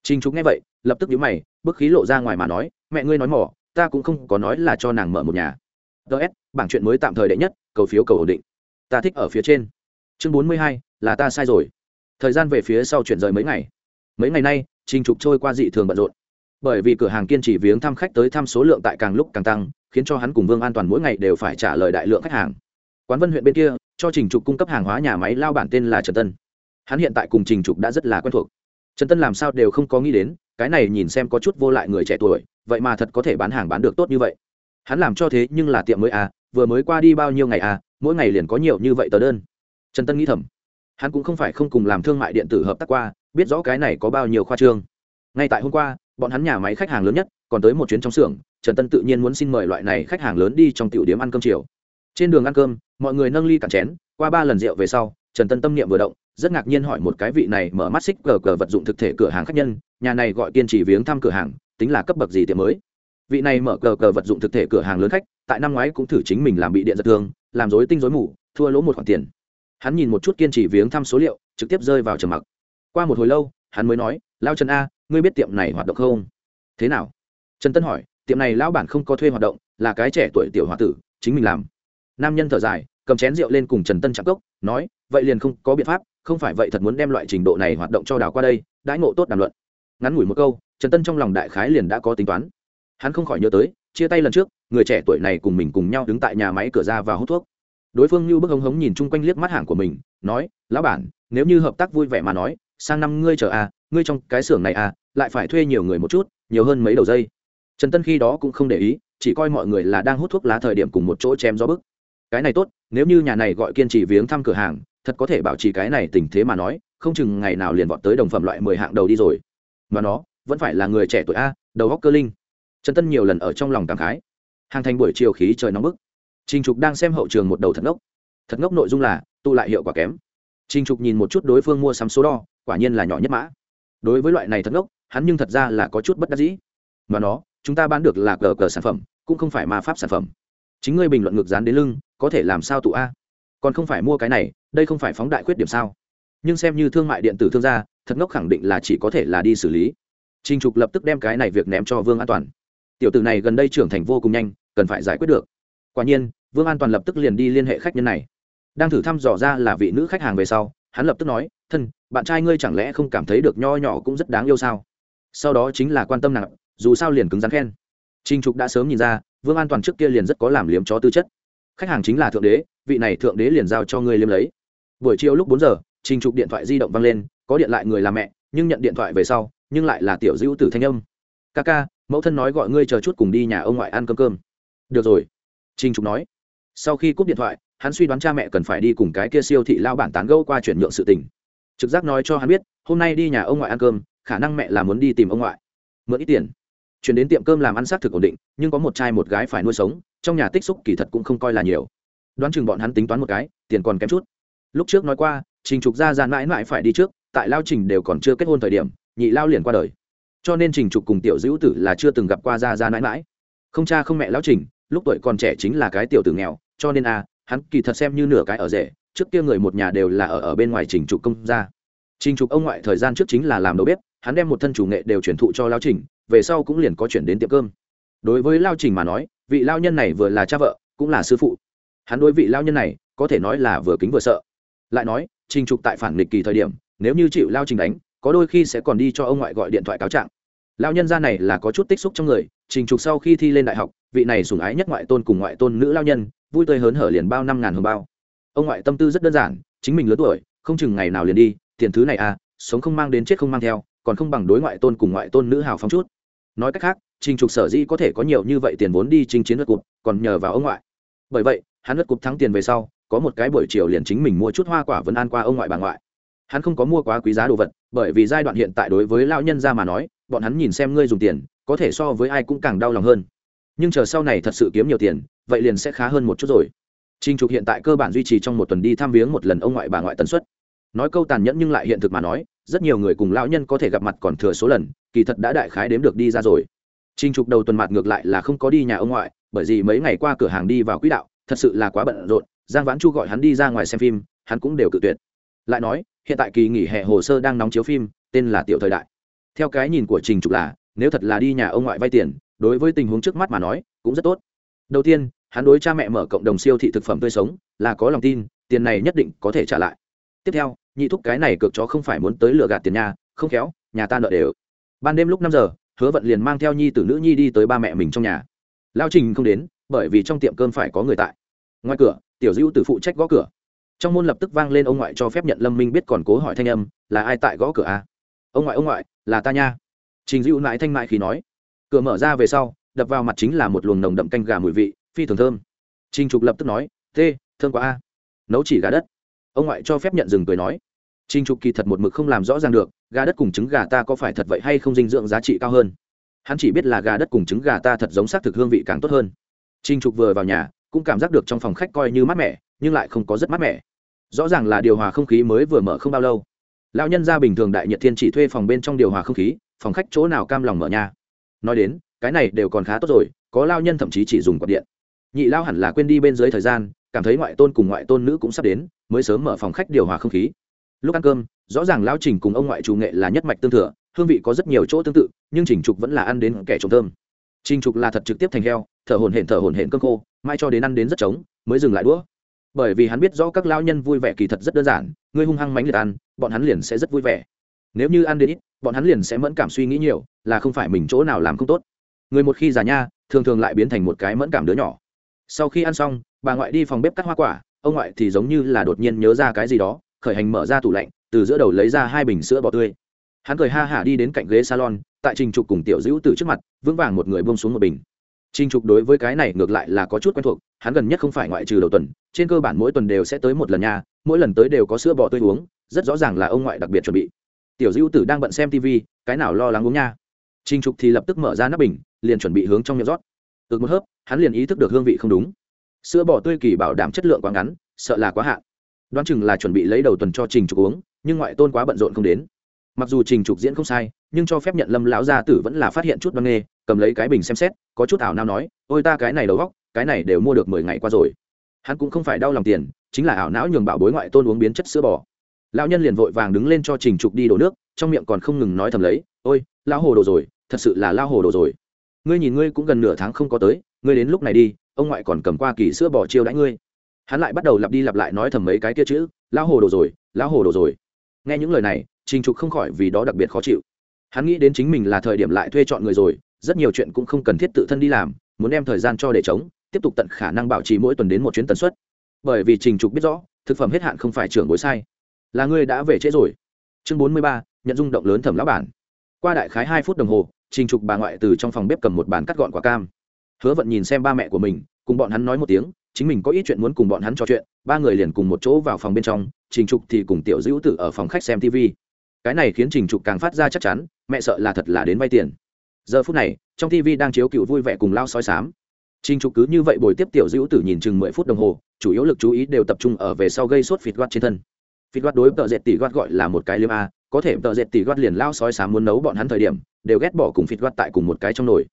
S1: Trình Trục nghe vậy, lập tức nhíu mày, bức khí lộ ra ngoài mà nói, mẹ ngươi nói mỏ, ta cũng không có nói là cho nàng mở một nhà ts bảng chuyện mới tạm thời đệ nhất cầu phiếu cầu ổn định ta thích ở phía trên chương bốn mươi hai, là ta sai rồi. Thời gian về phía sau chuyển rời mấy ngày. Mấy ngày nay, trình trục trôi qua dị thường bận rộn. Bởi vì cửa hàng kiên trì viếng thăm khách tới thăm số lượng tại càng lúc càng tăng, khiến cho hắn cùng vương an toàn mỗi ngày đều phải trả lời đại lượng khách hàng. Quán vân huyện bên kia, cho trình trục cung cấp hàng hóa nhà máy lao bản tên là trần tân. Hắn hiện tại cùng trình trục đã rất là quen thuộc. Trần tân làm sao đều không có nghĩ đến, cái này nhìn xem có chút vô lại người trẻ tuổi, vậy mà thật có thể bán hàng bán được tốt như vậy. Hắn làm cho thế nhưng là tiệm mới à vừa mới qua đi bao nhiêu ngày à mỗi ngày liền có nhiều như vậy tờ đơn trần tân nghĩ thầm. Hắn cũng không phải không cùng làm thương mại điện tử hợp tác qua, biết rõ cái này có bao nhiêu khoa trương. Ngay tại hôm qua, bọn hắn nhà máy khách hàng lớn nhất, còn tới một chuyến trong xưởng, trần tân tự nhiên muốn xin mời loại này khách hàng lớn đi trong tiểu điếm ăn cơm chiều. Trên đường ăn cơm, mọi người nâng ly cạn chén, qua ba lần rượu về sau, trần tân tâm niệm vừa động, rất ngạc nhiên hỏi một cái vị này mở mắt xích cờ cờ vật dụng thực thể cửa hàng khách nhân, nhà này gọi kiên trì viếng thăm cửa hàng, tính là cấp bậc gì tiệm mới? Vị này mở cờ cờ vật dụng thực thể cửa hàng lớn khách, tại năm ngoái cũng thử chính mình làm bị điện giật thương, làm dối tinh dối mù, thua lỗ một khoản tiền hắn nhìn một chút kiên trì viếng thăm số liệu, trực tiếp rơi vào trầm mặc. Qua một hồi lâu, hắn mới nói, lao trần a, ngươi biết tiệm này hoạt động không? Thế nào? Trần tân hỏi, tiệm này lão bản không có thuê hoạt động, là cái trẻ tuổi tiểu h o a tử, chính mình làm. Nam nhân thở dài, cầm chén rượu lên cùng trần tân chạm cốc, nói, vậy liền không có biện pháp, không phải vậy thật muốn đem loại trình độ này hoạt động cho đào qua đây, đãi ngộ tốt đàm luận. Ngắn ngủi một câu, trần tân trong lòng đại khái liền đã có tính toán. Hắn không khỏi nhớ tới, chia tay lần trước, người trẻ tuổi này cùng mình cùng nhau đứng tại nhà máy cửa ra và hút thuốc đối phương như bức hống hống nhìn chung quanh liếc mắt hàng của mình, nói, lão bản, nếu như hợp tác vui vẻ mà nói, sang năm ngươi chờ à ngươi trong cái xưởng này à lại phải thuê nhiều người một chút, nhiều hơn mấy đầu dây. Trần tân khi đó cũng không để ý, chỉ coi mọi người là đang hút thuốc lá thời điểm cùng một chỗ chém gió bức. Cái này tốt, nếu như nhà này gọi kiên trì viếng thăm cửa hàng, thật có thể bảo trì cái này tình thế mà nói, không chừng ngày nào liền vọt tới đồng phẩm loại mười hạng đầu đi rồi. Mà nó, vẫn phải là người trẻ tuổi a, đầu góc cơ linh. Trần tân nhiều lần ở trong lòng cảm khái. Hàng thành buổi chiều khí trời nóng bức trình trục đang xem hậu trường một đầu thật ngốc. Thật ngốc nội dung là tu lại hiệu quả kém. Trình trục nhìn một chút đối phương mua sắm số đo quả nhiên là nhỏ nhất mã. Đối với loại này thật ngốc hắn nhưng thật ra là có chút bất đắc dĩ. Mà nó chúng ta bán được là cờ cờ sản phẩm cũng không phải ma pháp sản phẩm. Chính ngươi bình luận ngược dán đến lưng có thể làm sao tụ a? Còn không phải mua cái này đây không phải phóng đại khuyết điểm sao? Nhưng xem như thương mại điện tử thương gia thật ngốc khẳng định là chỉ có thể là đi xử lý. Trình Trục lập tức đem cái này việc ném cho Vương An Toàn. Tiểu tử này gần đây trưởng thành vô cùng nhanh, cần phải giải quyết được. Quả nhiên, Vương An Toàn lập tức liền đi liên hệ khách nhân này. Đang thử thăm dò ra là vị nữ khách hàng về sau, hắn lập tức nói, "Thân, bạn trai ngươi chẳng lẽ không cảm thấy được nho nhỏ cũng rất đáng yêu sao?" Sau đó chính là quan tâm nặng, dù sao liền cứng rắn khen. Trình Trục đã sớm nhìn ra, Vương An Toàn trước kia liền rất có làm liếm chó tư chất. Khách hàng chính là thượng đế, vị này thượng đế liền giao cho ngươi liếm lấy. Buổi chiều lúc bốn giờ, Trình Trục điện thoại di động vang lên, có điện lại người là mẹ, nhưng nhận điện thoại về sau, nhưng lại là tiểu dữ tử thanh âm ca ca mẫu thân nói gọi ngươi chờ chút cùng đi nhà ông ngoại ăn cơm cơm được rồi trinh trục nói sau khi cúp điện thoại, hắn suy đoán cha mẹ cần phải đi cùng cái kia siêu thị lao bản tán gẫu qua chuyển nhượng sự tình. Trực giác nói cho hắn biết, hôm nay đi nhà ông ngoại ăn cơm, khả năng mẹ là muốn đi tìm ông ngoại. Mượn ít tiền. Chuyển đến tiệm cơm làm ăn xác thực ổn định, nhưng có một trai một gái phải nuôi sống, trong nhà tích xúc kỳ thật cũng không coi là nhiều. Đoán chừng bọn hắn tính toán một cái, tiền còn kém chút. Lúc trước nói qua, trình trục ra ra mãi mãi phải đi trước, tại lao trình đều còn chưa kết hôn thời điểm, nhị lao liền qua đời. Cho nên trình trục cùng tiểu dữ tử là chưa từng gặp qua ra ra mãi mãi. Không cha không mẹ lao trình, lúc tuổi còn trẻ chính là cái tiểu tử nghèo cho nên a, hắn kỳ thật xem như nửa cái ở rể, trước kia người một nhà đều là ở ở bên ngoài trình trục công gia. Trình trục ông ngoại thời gian trước chính là làm đầu bếp, hắn đem một thân chủ nghệ đều chuyển thụ cho lao trình, về sau cũng liền có chuyển đến tiệm cơm. Đối với lao trình mà nói, vị lao nhân này vừa là cha vợ, cũng là sư phụ. Hắn đối vị lao nhân này, có thể nói là vừa kính vừa sợ. Lại nói, trình trục tại phản nghịch kỳ thời điểm, nếu như chịu lao trình đánh, có đôi khi sẽ còn đi cho ông ngoại gọi điện thoại cáo trạng. Lao nhân gia này là có chút tích xúc trong người trình trục sau khi thi lên đại học, vị này sủng ái nhất ngoại tôn cùng ngoại tôn nữ lao nhân, vui tươi hớn hở liền bao năm ngàn hồng bao. Ông ngoại tâm tư rất đơn giản, chính mình lớn tuổi, không chừng ngày nào liền đi, tiền thứ này à sống không mang đến chết không mang theo, còn không bằng đối ngoại tôn cùng ngoại tôn nữ hào phóng chút. Nói cách khác, trình trục sở dĩ có thể có nhiều như vậy tiền vốn đi chinh chiến đất cục, còn nhờ vào ông ngoại. Bởi vậy, hắn đất cục thắng tiền về sau, có một cái buổi chiều liền chính mình mua chút hoa quả vẫn an qua ông ngoại bà ngoại hắn không có mua quá quý giá đồ vật bởi vì giai đoạn hiện tại đối với lão nhân ra mà nói bọn hắn nhìn xem ngươi dùng tiền có thể so với ai cũng càng đau lòng hơn nhưng chờ sau này thật sự kiếm nhiều tiền vậy liền sẽ khá hơn một chút rồi Trình Trục hiện tại cơ bản duy trì trong một tuần đi thăm viếng một lần ông ngoại bà ngoại tần suất. Nói câu tàn nhẫn nhưng lại hiện thực mà nói, rất nhiều người cùng lão nhân có thể gặp mặt còn thừa số lần, kỳ thật đã đại khái đếm được đi ra rồi. Trình Trục đầu tuần mặt ngược lại là không có đi nhà ông ngoại, bởi vì mấy ngày qua cửa hàng đi vào quỹ đạo, thật sự là quá bận rộn, Giang Vãn Chu gọi hắn đi ra ngoài xem phim, hắn cũng đều cự tuyệt. Lại nói, hiện tại kỳ nghỉ hè hồ sơ đang nóng chiếu phim, tên là Tiểu thời đại. Theo cái nhìn của Trình Trục là, nếu thật là đi nhà ông ngoại vay tiền, đối với tình huống trước mắt mà nói, cũng rất tốt. Đầu tiên, hắn đối cha mẹ mở cộng đồng siêu thị thực phẩm tươi sống là có lòng tin tiền này nhất định có thể trả lại. Tiếp theo nhị thúc cái này cược chó không phải muốn tới lừa gạt tiền nhà không khéo nhà ta nợ đều. Ban đêm lúc năm giờ hứa vận liền mang theo nhi tử nữ nhi đi tới ba mẹ mình trong nhà. Lao trình không đến bởi vì trong tiệm cơm phải có người tại. Ngoài cửa tiểu dữ từ phụ trách gõ cửa trong môn lập tức vang lên ông ngoại cho phép nhận lâm minh biết còn cố hỏi thanh âm là ai tại gõ cửa a à? ông ngoại ông ngoại là ta nha trình dữ mãi thanh mại khi nói cửa mở ra về sau đập vào mặt chính là một luồng nồng đậm canh gà mùi vị phi thường thơm Trình Trục lập tức nói, "Tê, thơm quá a." Nấu chỉ gà đất. Ông ngoại cho phép nhận dừng cười nói. Trình Trục kỳ thật một mực không làm rõ ràng được, gà đất cùng trứng gà ta có phải thật vậy hay không dinh dưỡng giá trị cao hơn. Hắn chỉ biết là gà đất cùng trứng gà ta thật giống xác thực hương vị càng tốt hơn. Trình Trục vừa vào nhà, cũng cảm giác được trong phòng khách coi như mát mẻ, nhưng lại không có rất mát mẻ. Rõ ràng là điều hòa không khí mới vừa mở không bao lâu. Lão nhân gia bình thường đại nhật thiên chỉ thuê phòng bên trong điều hòa không khí, phòng khách chỗ nào cam lòng mở nhà. Nói đến, cái này đều còn khá tốt rồi, có lao nhân thậm chí chỉ dùng quạt điện nhị lao hẳn là quên đi bên dưới thời gian cảm thấy ngoại tôn cùng ngoại tôn nữ cũng sắp đến mới sớm mở phòng khách điều hòa không khí lúc ăn cơm rõ ràng lao trình cùng ông ngoại chủ nghệ là nhất mạch tương thừa hương vị có rất nhiều chỗ tương tự nhưng trình trục vẫn là ăn đến kẻ trống thơm trình trục là thật trực tiếp thành heo thở hồn hển thở hồn hển cơm khô mai cho đến ăn đến rất trống mới dừng lại đũa bởi vì hắn biết rõ các lao nhân vui vẻ kỳ thật rất đơn giản, ngươi hung hăng mánh liệt ăn, bọn hắn liền sẽ rất vui vẻ. Nếu như ăn đến ít, bọn hắn liền sẽ mẫn cảm suy nghĩ nhiều, là không phải mình chỗ nào làm không tốt. Người một khi già nha, thường thường lại biến thành một cái mẫn cảm đứa nhỏ. Sau khi ăn xong, bà ngoại đi phòng bếp cắt hoa quả, ông ngoại thì giống như là đột nhiên nhớ ra cái gì đó, khởi hành mở ra tủ lạnh, từ giữa đầu lấy ra hai bình sữa bò tươi. Hắn cười ha hả đi đến cạnh ghế salon, tại trình trục cùng tiểu dữ từ trước mặt, vững vàng một người buông xuống một bình trình trục đối với cái này ngược lại là có chút quen thuộc hắn gần nhất không phải ngoại trừ đầu tuần trên cơ bản mỗi tuần đều sẽ tới một lần nha mỗi lần tới đều có sữa bò tươi uống rất rõ ràng là ông ngoại đặc biệt chuẩn bị. Tiểu Dữu tử đang bận xem tv cái nào lo lắng uống nha? Trình trục thì lập tức mở ra nắp bình liền chuẩn bị hướng trong miệng rót. Ực một hớp hắn liền ý thức được hương vị không đúng. Sữa bò tươi kỳ bảo đảm chất lượng quá ngắn sợ là quá hạn. Đoán chừng là chuẩn bị lấy đầu tuần cho trình trục uống nhưng ngoại tôn quá bận rộn không đến. Mặc dù trình trục diễn không sai nhưng cho phép nhận lâm lão gia tử vẫn là phát hiện chút băng nghề, cầm lấy cái bình xem xét, có chút ảo nao nói, ôi ta cái này đầu góc, cái này đều mua được mười ngày qua rồi. Hắn cũng không phải đau lòng tiền, chính là ảo não nhường bảo bối ngoại tôn uống biến chất sữa bò. Lão nhân liền vội vàng đứng lên cho trình trục đi đổ nước, trong miệng còn không ngừng nói thầm lấy, ôi lao hồ đồ rồi, thật sự là lao hồ đồ rồi. Ngươi nhìn ngươi cũng gần nửa tháng không có tới, ngươi đến lúc này đi, ông ngoại còn cầm qua kỳ sữa bò chiêu đãi ngươi. Hắn lại bắt đầu lặp đi lặp lại nói thầm mấy cái kia chữ lao hồ đồ rồi lao hồ đồ rồi. Nghe những lời này, trình trục không khỏi vì đó đặc biệt khó chịu. Hắn nghĩ đến chính mình là thời điểm lại thuê chọn người rồi rất nhiều chuyện cũng không cần thiết tự thân đi làm, muốn đem thời gian cho để chống tiếp tục tận khả năng bảo trì mỗi tuần đến một chuyến tần suất. Bởi vì trình trục biết rõ, thực phẩm hết hạn không phải trưởng bối sai. Là ngươi đã về trễ rồi. Chương bốn mươi ba, nhận dung động lớn thẩm lão bản. Qua đại khái hai phút đồng hồ, trình trục bà ngoại từ trong phòng bếp cầm một bàn cắt gọn quả cam. Hứa vận nhìn xem ba mẹ của mình, cùng bọn hắn nói một tiếng, chính mình có ít chuyện muốn cùng bọn hắn trò chuyện, ba người liền cùng một chỗ vào phòng bên trong, trình trục thì cùng tiểu dữ tử ở phòng khách xem tv cái này khiến trình trục càng phát ra chắc chắn, mẹ sợ là thật là đến vay tiền giờ phút này, trong tv đang chiếu cựu vui vẻ cùng lao soi sám trình trục cứ như vậy bồi tiếp tiểu dữ tử nhìn chừng mười phút đồng hồ, chủ yếu lực chú ý đều tập trung ở về sau gây sốt phịt Gót trên thân. Phịt Gót đối tợ dệt tỷ Gót gọi là một cái liêm a, có thể tợ dệt tỷ Gót liền lao soi sám muốn nấu bọn hắn thời điểm, đều ghét bỏ cùng phịt Gót tại cùng một cái trong nồi.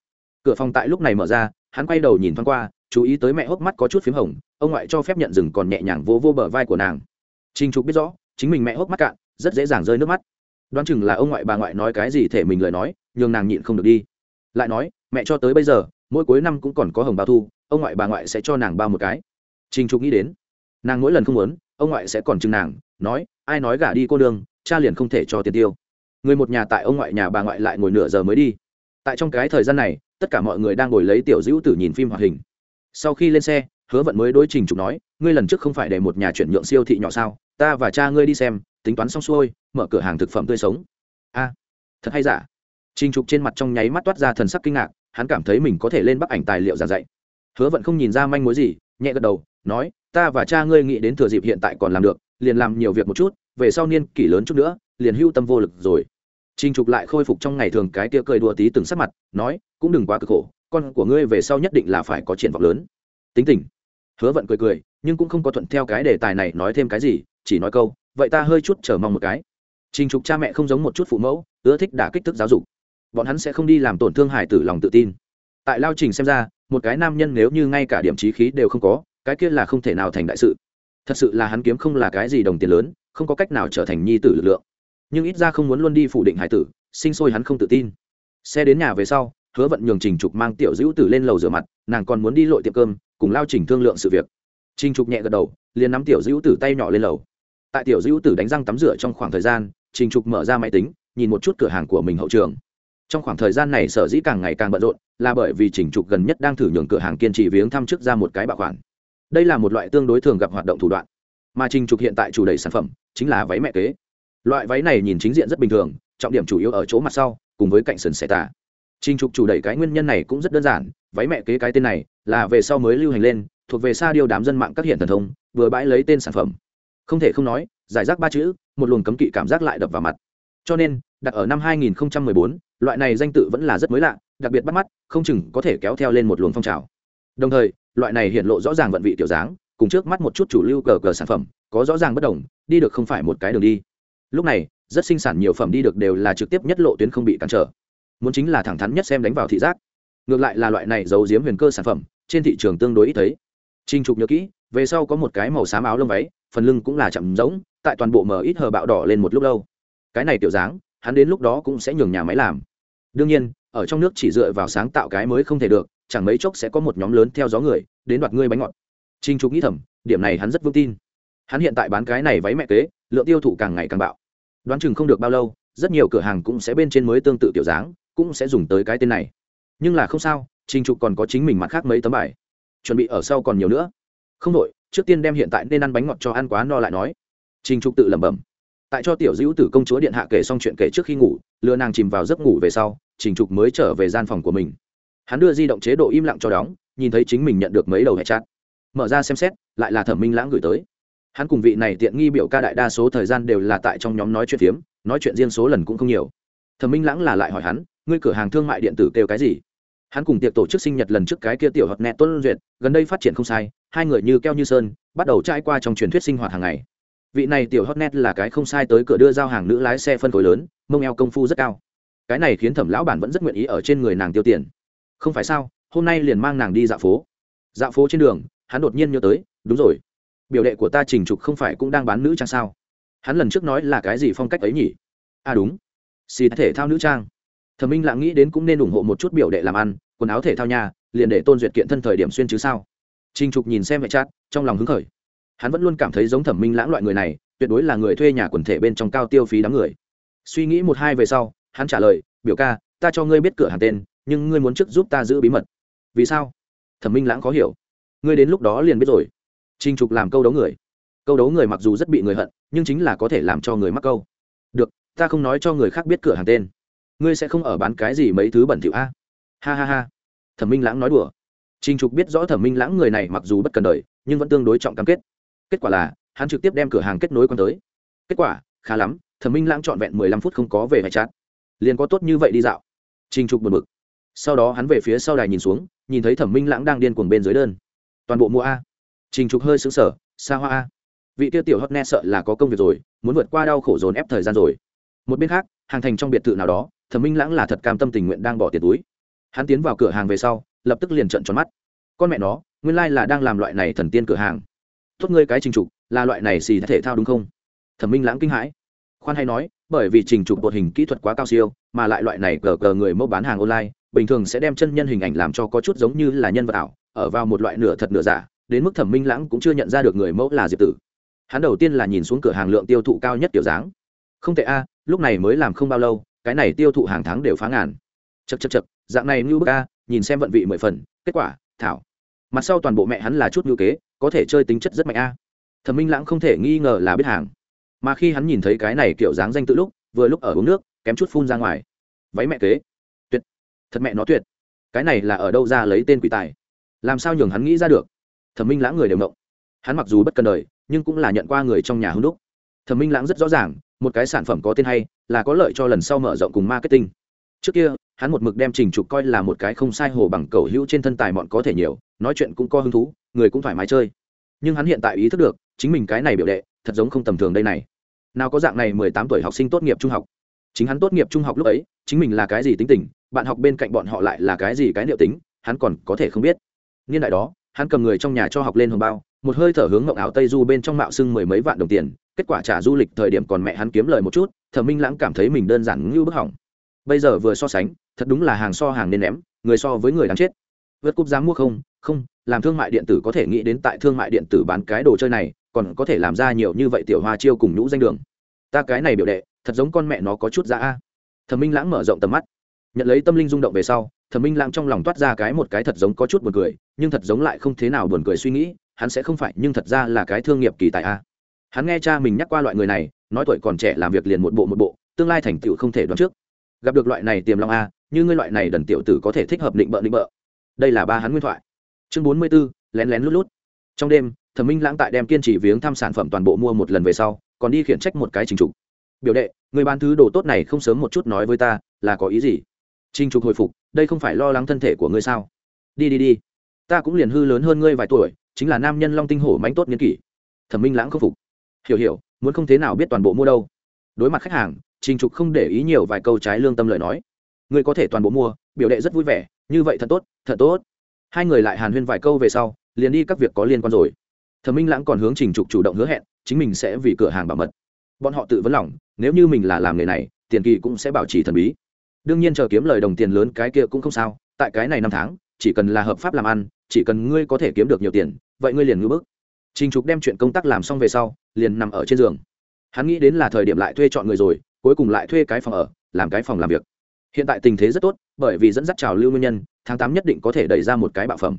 S1: Cửa phòng tại lúc này mở ra, hắn quay đầu nhìn thoáng qua, chú ý tới mẹ hốc mắt có chút p h í m hồng, ông ngoại cho phép nhận dừng còn nhẹ nhàng vô vô bờ vai của nàng. Trinh trục biết rõ, chính mình mẹ hốc mắt cạn, rất dễ dàng rơi nước mắt. Đoán chừng là ông ngoại bà ngoại nói cái gì thể mình lời nói nhường nàng nhịn không được đi. Lại nói, mẹ cho tới bây giờ, mỗi cuối năm cũng còn có hồng bao thu, ông ngoại bà ngoại sẽ cho nàng bao một cái. Trình trục nghĩ đến, nàng mỗi lần không muốn, ông ngoại sẽ còn chừng nàng, nói, ai nói gả đi cô đường cha liền không thể cho tiền tiêu. Người một nhà tại ông ngoại nhà bà ngoại lại ngồi nửa giờ mới đi. Tại trong cái thời gian này, tất cả mọi người đang ngồi lấy tiểu dữ tử nhìn phim hoạt hình. Sau khi lên xe, hứa vận mới đối trình trục nói, ngươi lần trước không phải để một nhà chuyển nhượng siêu thị nhỏ sao? Ta và cha ngươi đi xem, tính toán xong xuôi, mở cửa hàng thực phẩm tươi sống. A, thật hay giả? Trình trục trên mặt trong nháy mắt toát ra thần sắc kinh ngạc hắn cảm thấy mình có thể lên bắc ảnh tài liệu giảng dạy hứa vận không nhìn ra manh mối gì nhẹ gật đầu nói ta và cha ngươi nghĩ đến thừa dịp hiện tại còn làm được liền làm nhiều việc một chút về sau niên kỷ lớn chút nữa liền hưu tâm vô lực rồi Trình Trục lại khôi phục trong ngày thường cái tia cười đùa tí từng sắc mặt, nói, cũng đừng quá cực khổ, con của ngươi về sau nhất định là phải có triển vọng lớn. Tính tình. Hứa Vận cười cười, nhưng cũng không có thuận theo cái đề tài này nói thêm cái gì, chỉ nói câu, vậy ta hơi chút chờ mong một cái. Trình Trục cha mẹ không giống một chút phụ mẫu, ưa thích đả kích thức giáo dục. Bọn hắn sẽ không đi làm tổn thương hải tử lòng tự tin. Tại Lao Trình xem ra, một cái nam nhân nếu như ngay cả điểm trí khí đều không có, cái kia là không thể nào thành đại sự. Thật sự là hắn kiếm không là cái gì đồng tiền lớn, không có cách nào trở thành nhi tử lực lượng. Nhưng ít ra không muốn luôn đi phủ định hải tử sinh sôi hắn không tự tin. Xe đến nhà về sau hứa vận nhường trình trục mang tiểu dữ tử lên lầu rửa mặt nàng còn muốn đi lội tiệm cơm cùng lao trình thương lượng sự việc. Trình trục nhẹ gật đầu liền nắm tiểu dữ tử tay nhỏ lên lầu. Tại tiểu dữ tử đánh răng tắm rửa trong khoảng thời gian trình trục mở ra máy tính nhìn một chút cửa hàng của mình hậu trường trong khoảng thời gian này sở dĩ càng ngày càng bận rộn là bởi vì trình trục gần nhất đang thử nhường cửa hàng kiên trì viếng thăm trước ra một cái bảo khoản đây là một loại tương đối thường gặp hoạt động thủ đoạn mà trình trục hiện tại chủ đẩy sản phẩm chính là váy mẹ kế loại váy này nhìn chính diện rất bình thường trọng điểm chủ yếu ở chỗ mặt sau cùng với cạnh sườn xe tà Trình Trục chủ đẩy cái nguyên nhân này cũng rất đơn giản, váy mẹ kế cái tên này là về sau mới lưu hành lên, thuộc về xa điều đám dân mạng các hiện thần thông, vừa bãi lấy tên sản phẩm. Không thể không nói, giải rác ba chữ, một luồng cấm kỵ cảm giác lại đập vào mặt. Cho nên, đặt ở năm 2014, loại này danh tự vẫn là rất mới lạ, đặc biệt bắt mắt, không chừng có thể kéo theo lên một luồng phong trào. Đồng thời, loại này hiện lộ rõ ràng vận vị tiểu dáng, cùng trước mắt một chút chủ lưu cờ cờ sản phẩm, có rõ ràng bất đồng, đi được không phải một cái đường đi. Lúc này rất sinh sản nhiều phẩm đi được đều là trực tiếp nhất lộ tuyến không bị cản trở. Muốn chính là thẳng thắn nhất xem đánh vào thị giác. Ngược lại là loại này giấu giếm huyền cơ sản phẩm trên thị trường tương đối ít thấy. Trinh trục nhớ kỹ về sau có một cái màu xám áo lông váy phần lưng cũng là chậm rỗng tại toàn bộ mờ ít hờ bạo đỏ lên một lúc lâu. Cái này tiểu dáng hắn đến lúc đó cũng sẽ nhường nhà máy làm đương nhiên, ở trong nước chỉ dựa vào sáng tạo cái mới không thể được, chẳng mấy chốc sẽ có một nhóm lớn theo gió người, đến đoạt ngươi bánh ngọt. Trinh trục nghĩ thầm, điểm này hắn rất vững tin. Hắn hiện tại bán cái này váy mẹ kế, lượng tiêu thụ càng ngày càng bạo. Đoán chừng không được bao lâu, rất nhiều cửa hàng cũng sẽ bên trên mới tương tự tiểu dáng, cũng sẽ dùng tới cái tên này. Nhưng là không sao, trình trục còn có chính mình mặt khác mấy tấm bài. Chuẩn bị ở sau còn nhiều nữa. Không đội trước tiên đem hiện tại nên ăn bánh ngọt cho ăn quá no lại nói. Trình trục tự lẩm bẩm tại cho tiểu dữ tử công chúa điện hạ kể xong chuyện kể trước khi ngủ, lừa nàng chìm vào giấc ngủ về sau, trình trục mới trở về gian phòng của mình. Hắn đưa di động chế độ im lặng cho đóng, nhìn thấy chính mình nhận được mấy đầu hẹ chát mở ra xem xét, lại là thẩm minh lãng gửi tới. Hắn cùng vị này tiện nghi biểu ca đại đa số thời gian đều là tại trong nhóm nói chuyện phiếm, nói chuyện riêng số lần cũng không nhiều. Thẩm minh lãng là lại hỏi hắn, ngươi cửa hàng thương mại điện tử kêu cái gì? Hắn cùng tiệc tổ chức sinh nhật lần trước cái kia tiểu hợp nẹ tuân duyệt, gần đây phát triển không sai, hai người như keo như sơn, bắt đầu trải qua trong truyền thuyết sinh hoạt hàng ngày vị này tiểu hotnet là cái không sai tới cửa đưa giao hàng nữ lái xe phân khối lớn, mông eo công phu rất cao. Cái này khiến thẩm lão bản vẫn rất nguyện ý ở trên người nàng tiêu tiền. Không phải sao, hôm nay liền mang nàng đi dạo phố. Dạo phố trên đường, hắn đột nhiên nhớ tới, đúng rồi. Biểu đệ của ta trình trục không phải cũng đang bán nữ trang sao? Hắn lần trước nói là cái gì phong cách ấy nhỉ? À đúng. Xì thể thao nữ trang. Thẩm minh lạng nghĩ đến cũng nên ủng hộ một chút biểu đệ làm ăn, quần áo thể thao nhà, liền để tôn duyệt kiện thân thời điểm xuyên chứ sao? Trình trục nhìn xem mẹ chat, trong lòng hứng khởi hắn vẫn luôn cảm thấy giống thẩm minh lãng loại người này tuyệt đối là người thuê nhà quần thể bên trong cao tiêu phí đám người suy nghĩ một hai về sau hắn trả lời biểu ca ta cho ngươi biết cửa hàng tên nhưng ngươi muốn trước giúp ta giữ bí mật vì sao thẩm minh lãng khó hiểu ngươi đến lúc đó liền biết rồi Trình Trục làm câu đấu người. Câu đấu người mặc dù rất bị người hận, nhưng chính là có thể làm cho người mắc câu. Được, ta không nói cho người khác biết cửa hàng tên. Ngươi sẽ không ở bán cái gì mấy thứ bẩn thỉu a? Ha ha ha. Thẩm Minh Lãng nói đùa. Trình Trục biết rõ Thẩm Minh Lãng người này mặc dù bất cần đời, nhưng vẫn tương đối trọng cam kết. Kết quả là, hắn trực tiếp đem cửa hàng kết nối quan tới. Kết quả, khá lắm, Thẩm Minh Lãng trọn vẹn mười lăm phút không có về hải chát Liền có tốt như vậy đi dạo. Trình Trục buồn bực. Sau đó hắn về phía sau đài nhìn xuống, nhìn thấy Thẩm Minh Lãng đang điên cuồng bên dưới đơn. Toàn bộ mua a trình trục hơi xứng sở xa hoa a, vị tiêu tiểu hotnet sợ là có công việc rồi muốn vượt qua đau khổ dồn ép thời gian rồi một bên khác hàng thành trong biệt thự nào đó thẩm minh lãng là thật cam tâm tình nguyện đang bỏ tiền túi hắn tiến vào cửa hàng về sau lập tức liền trận tròn mắt con mẹ nó nguyên lai là đang làm loại này thần tiên cửa hàng tốt ngươi cái trình trục, là loại này xì thể thao đúng không? Thẩm minh lãng kinh hãi. Khoan hay nói, bởi vì trình trục bột hình kỹ thuật quá cao siêu, mà lại loại này cờ cờ người mẫu bán hàng online, bình thường sẽ đem chân nhân hình ảnh làm cho có chút giống như là nhân vật ảo, ở vào một loại nửa thật nửa giả, đến mức thẩm minh lãng cũng chưa nhận ra được người mẫu là diệp tử. Hắn đầu tiên là nhìn xuống cửa hàng lượng tiêu thụ cao nhất kiểu dáng. Không tệ a, lúc này mới làm không bao lâu, cái này tiêu thụ hàng tháng đều phá ngàn. Chật chật chật dạng này như bức a, nhìn xem vận vị mười phần, kết quả, thảo mặt sau toàn bộ mẹ hắn là chút ngữ kế, có thể chơi tính chất rất mạnh a. Thẩm minh lãng không thể nghi ngờ là biết hàng. Mà khi hắn nhìn thấy cái này kiểu dáng danh tự lúc, vừa lúc ở uống nước, kém chút phun ra ngoài. Váy mẹ kế. Tuyệt. Thật mẹ nó tuyệt. Cái này là ở đâu ra lấy tên quỷ tài? Làm sao nhường hắn nghĩ ra được? Thẩm minh lãng người đều động hắn mặc dù bất cần đời, nhưng cũng là nhận qua người trong nhà hưng đúc. Thẩm minh lãng rất rõ ràng, một cái sản phẩm có tên hay, là có lợi cho lần sau mở rộng cùng marketing. Trước kia hắn một mực đem trình trục coi là một cái không sai hồ bằng cầu hữu trên thân tài mọn có thể nhiều, nói chuyện cũng có hứng thú, người cũng thoải mái chơi. Nhưng hắn hiện tại ý thức được, chính mình cái này biểu đệ, thật giống không tầm thường đây này. Nào có dạng này mười tám tuổi học sinh tốt nghiệp trung học. Chính hắn tốt nghiệp trung học lúc ấy, chính mình là cái gì tính tình, bạn học bên cạnh bọn họ lại là cái gì cái liệu tính, hắn còn có thể không biết. Niên đại đó, hắn cầm người trong nhà cho học lên hồng bao, một hơi thở hướng ngộng áo tây du bên trong mạo xưng mười mấy vạn đồng tiền, kết quả trả du lịch thời điểm còn mẹ hắn kiếm lời một chút thờ minh lãng cảm thấy mình đơn giản như bức hỏng. Bây giờ vừa so sánh thật đúng là hàng so hàng nên ném, người so với người đáng chết. Vượt cúp dám mua không không, làm thương mại điện tử có thể nghĩ đến tại thương mại điện tử bán cái đồ chơi này, còn có thể làm ra nhiều như vậy tiểu hoa chiêu cùng nhũ danh đường. Ta cái này biểu đệ, thật giống con mẹ nó có chút ra a. Thẩm minh lãng mở rộng tầm mắt. Nhận lấy tâm linh rung động về sau, thẩm minh lãng trong lòng toát ra cái một cái thật giống có chút buồn cười, nhưng thật giống lại không thế nào buồn cười suy nghĩ, hắn sẽ không phải, nhưng thật ra là cái thương nghiệp kỳ tài a. Hắn nghe cha mình nhắc qua loại người này, nói tuổi còn trẻ làm việc liền một bộ một bộ, tương lai thành tựu không thể đoán trước gặp được loại này tiềm long a, như ngươi loại này đần tiểu tử có thể thích hợp định bợ định bợ. Đây là ba hắn nguyên thoại. Chương bốn mươi b ố lén lén lút lút. Trong đêm, thẩm minh lãng tại đem kiên trì viếng thăm sản phẩm toàn bộ mua một lần về sau, còn đi khiển trách một cái trình trục. Biểu đệ, người bán thứ đồ tốt này không sớm một chút nói với ta, là có ý gì? Trình trục hồi phục, đây không phải lo lắng thân thể của ngươi sao? Đi đi đi. Ta cũng liền hư lớn hơn ngươi vài tuổi, chính là nam nhân long tinh hổ mánh tốt nghiên kỷ. Thẩm minh lãng không phục. Hiểu hiểu. Muốn không thế nào biết toàn bộ mua đâu đối mặt khách hàng, trình trục không để ý nhiều vài câu trái lương tâm lời nói. Ngươi có thể toàn bộ mua, biểu đệ rất vui vẻ, như vậy thật tốt thật tốt. Hai người lại hàn huyên vài câu về sau, liền đi các việc có liên quan rồi. Thẩm minh lãng còn hướng trình trục chủ động hứa hẹn, chính mình sẽ vì cửa hàng bảo mật. Bọn họ tự vấn lòng, nếu như mình là làm nghề này, tiền kỳ cũng sẽ bảo trì thần bí. Đương nhiên chờ kiếm lời đồng tiền lớn cái kia cũng không sao, tại cái này năm tháng, chỉ cần là hợp pháp làm ăn, chỉ cần ngươi có thể kiếm được nhiều tiền, vậy ngươi liền ngưỡng bức. Trình trục đem chuyện công tác làm xong về sau, liền nằm ở trên giường hắn nghĩ đến là thời điểm lại thuê chọn người rồi, cuối cùng lại thuê cái phòng ở, làm cái phòng làm việc. Hiện tại tình thế rất tốt, bởi vì dẫn dắt trào lưu nguyên nhân, tháng tám nhất định có thể đẩy ra một cái bạo phẩm.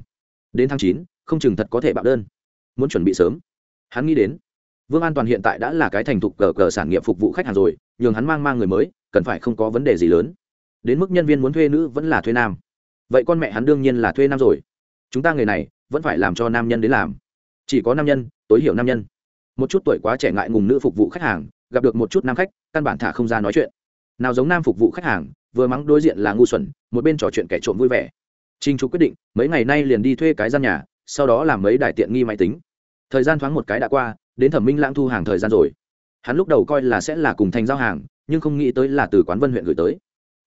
S1: Đến tháng chín, không chừng thật có thể bạo đơn. Muốn chuẩn bị sớm. Hắn nghĩ đến, vương an toàn hiện tại đã là cái thành thục cờ cờ sản nghiệp phục vụ khách hàng rồi, nhường hắn mang mang người mới, cần phải không có vấn đề gì lớn. Đến mức nhân viên muốn thuê nữ vẫn là thuê nam. Vậy con mẹ hắn đương nhiên là thuê nam rồi. Chúng ta người này, vẫn phải làm cho nam nhân đến làm. Chỉ có nam nhân, tối hiểu nam nhân một chút tuổi quá trẻ ngại ngùng nữ phục vụ khách hàng, gặp được một chút nam khách, căn bản thả không ra nói chuyện. Nào giống nam phục vụ khách hàng, vừa mắng đối diện là ngu xuẩn, một bên trò chuyện kẻ trộm vui vẻ. Trinh chú quyết định, mấy ngày nay liền đi thuê cái gian nhà, sau đó làm mấy đại tiện nghi máy tính. Thời gian thoáng một cái đã qua, đến thẩm minh lãng thu hàng thời gian rồi. Hắn lúc đầu coi là sẽ là cùng thành giao hàng, nhưng không nghĩ tới là từ quán vân huyện gửi tới.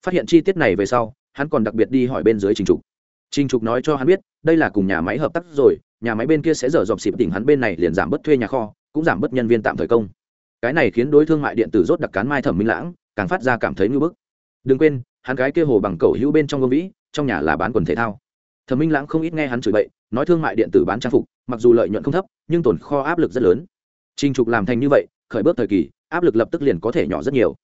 S1: Phát hiện chi tiết này về sau, hắn còn đặc biệt đi hỏi bên dưới trình trục. Trình trục nói cho hắn biết, đây là cùng nhà máy hợp tác rồi, nhà máy bên kia sẽ dở dọc xịp tỉnh hắn bên này liền giảm bớt thuê nhà kho cũng giảm bớt nhân viên tạm thời công. Cái này khiến đối thương mại điện tử rốt đặc cán mai thẩm minh lãng, càng phát ra cảm thấy ngưỡng bức. Đừng quên, hắn gái kia hồ bằng cầu hữu bên trong công vĩ, trong nhà là bán quần thể thao. Thẩm minh lãng không ít nghe hắn chửi bậy, nói thương mại điện tử bán trang phục, mặc dù lợi nhuận không thấp, nhưng tồn kho áp lực rất lớn. Trình trục làm thành như vậy, khởi bước thời kỳ, áp lực lập tức liền có thể nhỏ rất nhiều.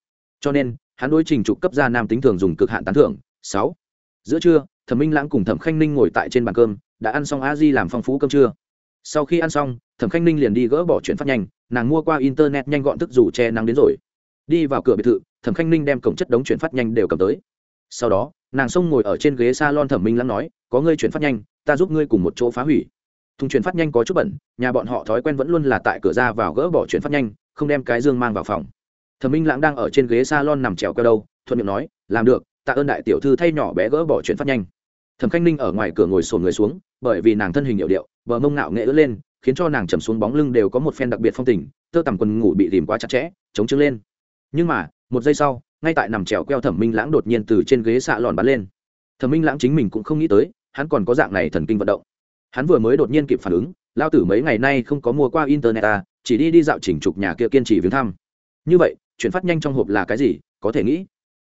S1: Cho nên, hắn đối trình trục cấp ra nam tính thường dùng cực hạn tán thưởng. Sáu. Giữa trưa, thẩm minh lãng cùng thẩm khanh ninh ngồi tại trên bàn cơm, đã ăn xong a di làm phong phú cơm trưa. Sau khi ăn xong thẩm khanh ninh liền đi gỡ bỏ chuyển phát nhanh, nàng mua qua internet nhanh gọn thức dù che nắng đến rồi. đi vào cửa biệt thự, thẩm khanh ninh đem cổng chất đống chuyển phát nhanh đều cầm tới. sau đó, nàng xông ngồi ở trên ghế s a lon thẩm minh lãng nói, có ngươi chuyển phát nhanh, ta giúp ngươi cùng một chỗ phá hủy. thùng chuyển phát nhanh có chút bẩn, nhà bọn họ thói quen vẫn luôn là tại cửa ra vào gỡ bỏ chuyển phát nhanh, không đem cái dương mang vào phòng. thẩm minh lãng đang ở trên ghế s a lon nằm trèo keo đâu, thuận miệng nói, làm được, tạ ơn đại tiểu thư thay nhỏ bé gỡ bỏ chuyển phát nhanh. thẩm khanh ninh ở ngoài cửa ngồi sồn người xuống, bởi vì nàng thân hình hiệu điệu vợ mông nạo nghệ ướt lên khiến cho nàng chầm xuống bóng lưng đều có một phen đặc biệt phong tình, tơ tằm quần ngủ bị tìm quá chặt chẽ, chống chứng lên. Nhưng mà, một giây sau, ngay tại nằm trèo queo thẩm minh lãng đột nhiên từ trên ghế xạ lòn bắn lên. Thẩm minh lãng chính mình cũng không nghĩ tới, hắn còn có dạng này thần kinh vận động. Hắn vừa mới đột nhiên kịp phản ứng, lao tử mấy ngày nay không có mua qua internet à chỉ đi đi dạo chỉnh trục nhà kia kiên trì viếng thăm. Như vậy, chuyển phát nhanh trong hộp là cái gì, có thể nghĩ.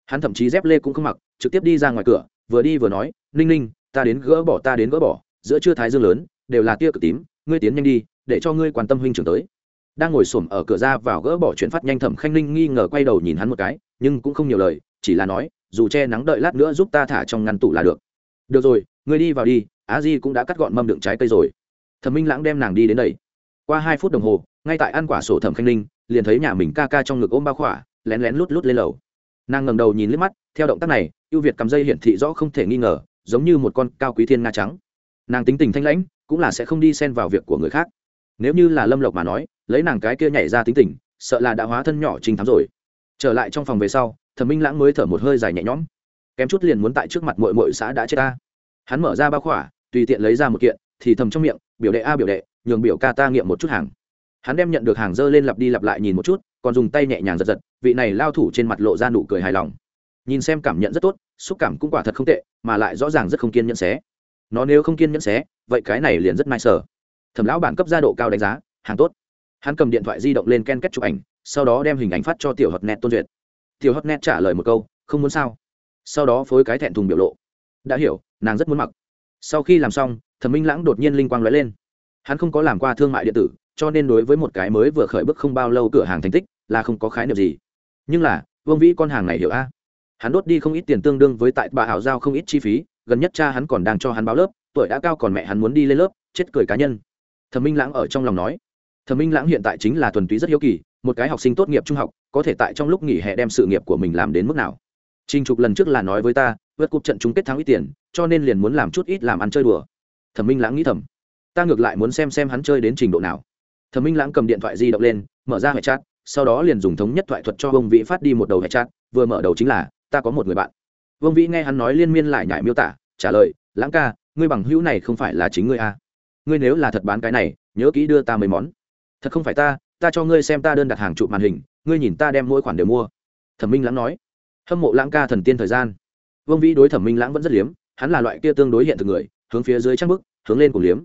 S1: Hắn thậm chí dép lê cũng không mặc, trực tiếp đi ra ngoài cửa, vừa đi vừa nói, ninh ninh, ta đến gỡ bỏ, ta đến gỡ bỏ, giữa trưa thái dương lớn, đều là tia cực tím ngươi tiến nhanh đi, để cho ngươi quan tâm huynh trưởng tới. Đang ngồi xổm ở cửa ra vào gỡ bỏ chuyện phát nhanh thẩm khanh ninh nghi ngờ quay đầu nhìn hắn một cái, nhưng cũng không nhiều lời, chỉ là nói, dù che nắng đợi lát nữa giúp ta thả trong ngăn tủ là được. Được rồi, ngươi đi vào đi, á di cũng đã cắt gọn mâm đựng trái cây rồi. Thẩm minh lãng đem nàng đi đến đây. Qua hai phút đồng hồ, ngay tại ăn quả sổ thẩm khanh ninh, liền thấy nhà mình ca ca trong ngực ôm bao khỏa lén lén lút lút lên lầu. Nàng ngầm đầu nhìn liếc mắt, theo động tác này, ưu việt cầm dây hiển thị rõ không thể nghi ngờ, giống như một con cao quý thiên nga trắng nàng tính tình thanh lãnh, cũng là sẽ không đi xen vào việc của người khác. Nếu như là lâm lộc mà nói, lấy nàng cái kia nhảy ra tính tình, sợ là đã hóa thân nhỏ trình thắm rồi. Trở lại trong phòng về sau, thẩm minh lãng mới thở một hơi dài nhẹ nhõm. Kém chút liền muốn tại trước mặt mội mội xã đã chết ta. Hắn mở ra bao khỏa, tùy tiện lấy ra một kiện, thì thầm trong miệng, biểu đệ a, biểu đệ, nhường biểu ca ta nghiệm một chút hàng. Hắn đem nhận được hàng dơ lên lặp đi lặp lại nhìn một chút, còn dùng tay nhẹ nhàng giật giật, vị này lao thủ trên mặt lộ ra nụ cười hài lòng. Nhìn xem cảm nhận rất tốt, xúc cảm cũng quả thật không tệ, mà lại rõ ràng rất không kiên nhẫn xé nó nếu không kiên nhẫn xé, vậy cái này liền rất mai sở. Thẩm lão bản cấp gia độ cao đánh giá, hàng tốt. Hắn cầm điện thoại di động lên ken kết chụp ảnh, sau đó đem hình ảnh phát cho tiểu hợp net tôn duyệt. Tiểu hợp net trả lời một câu, không muốn sao? Sau đó phối cái thẹn thùng biểu lộ. Đã hiểu, nàng rất muốn mặc. Sau khi làm xong, thẩm minh lãng đột nhiên linh quang lóe lên. Hắn không có làm qua thương mại điện tử, cho nên đối với một cái mới vừa khởi bước không bao lâu cửa hàng thành tích, là không có khái niệm gì. Nhưng là, vương vĩ con hàng này hiểu a. Hắn đốt đi không ít tiền tương đương với tại bà hảo giao không ít chi phí gần nhất cha hắn còn đang cho hắn báo lớp tuổi đã cao còn mẹ hắn muốn đi lên lớp chết cười cá nhân thẩm minh lãng ở trong lòng nói thẩm minh lãng hiện tại chính là thuần túy rất hiếu kỳ một cái học sinh tốt nghiệp trung học có thể tại trong lúc nghỉ hè đem sự nghiệp của mình làm đến mức nào Trình Trục lần trước là nói với ta, vượt cúp trận chung kết thắng ít tiền, cho nên liền muốn làm chút ít làm ăn chơi đùa. Thẩm Minh Lãng nghĩ thầm, ta ngược lại muốn xem xem hắn chơi đến trình độ nào. Thẩm Minh Lãng cầm điện thoại di động lên, mở ra hệ chat, sau đó liền dùng thống nhất thoại thuật cho ông Vĩ phát đi một đầu hệ chat, vừa mở đầu chính là, ta có một người bạn. Vương Vĩ nghe hắn nói liên miên lại nhải miêu tả, trả lời, Lãng ca, ngươi bằng hữu này không phải là chính ngươi à? Ngươi nếu là thật bán cái này, nhớ kỹ đưa ta mấy món. Thật không phải ta, ta cho ngươi xem ta đơn đặt hàng chụp màn hình, ngươi nhìn ta đem mỗi khoản đều mua. Thẩm Minh Lãng nói hâm mộ lãng ca thần tiên thời gian vương vĩ đối thẩm minh lãng vẫn rất liếm hắn là loại kia tương đối hiện thực người hướng phía dưới chắc bức hướng lên cùng liếm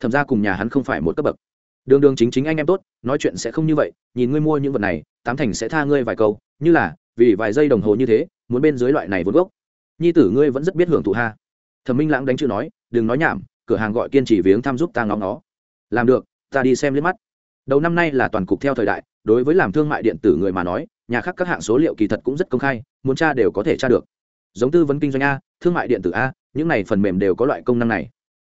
S1: thẩm ra cùng nhà hắn không phải một cấp bậc đường đường chính chính anh em tốt nói chuyện sẽ không như vậy nhìn ngươi mua những vật này tám thành sẽ tha ngươi vài câu như là vì vài giây đồng hồ như thế muốn bên dưới loại này vốn gốc nhi tử ngươi vẫn rất biết hưởng thụ ha. Thẩm minh lãng đánh chữ nói, đừng nói nhảm, cửa hàng gọi kiên trì viếng thăm giúp ta ngóng nó làm được, ta đi xem liếc mắt. Đầu năm nay là toàn cục theo thời đại, đối với làm thương mại điện tử người mà nói, nhà khác các hạng số liệu kỳ thật cũng rất công khai, muốn tra đều có thể tra được. Giống tư vấn kinh doanh a, thương mại điện tử a, những này phần mềm đều có loại công năng này.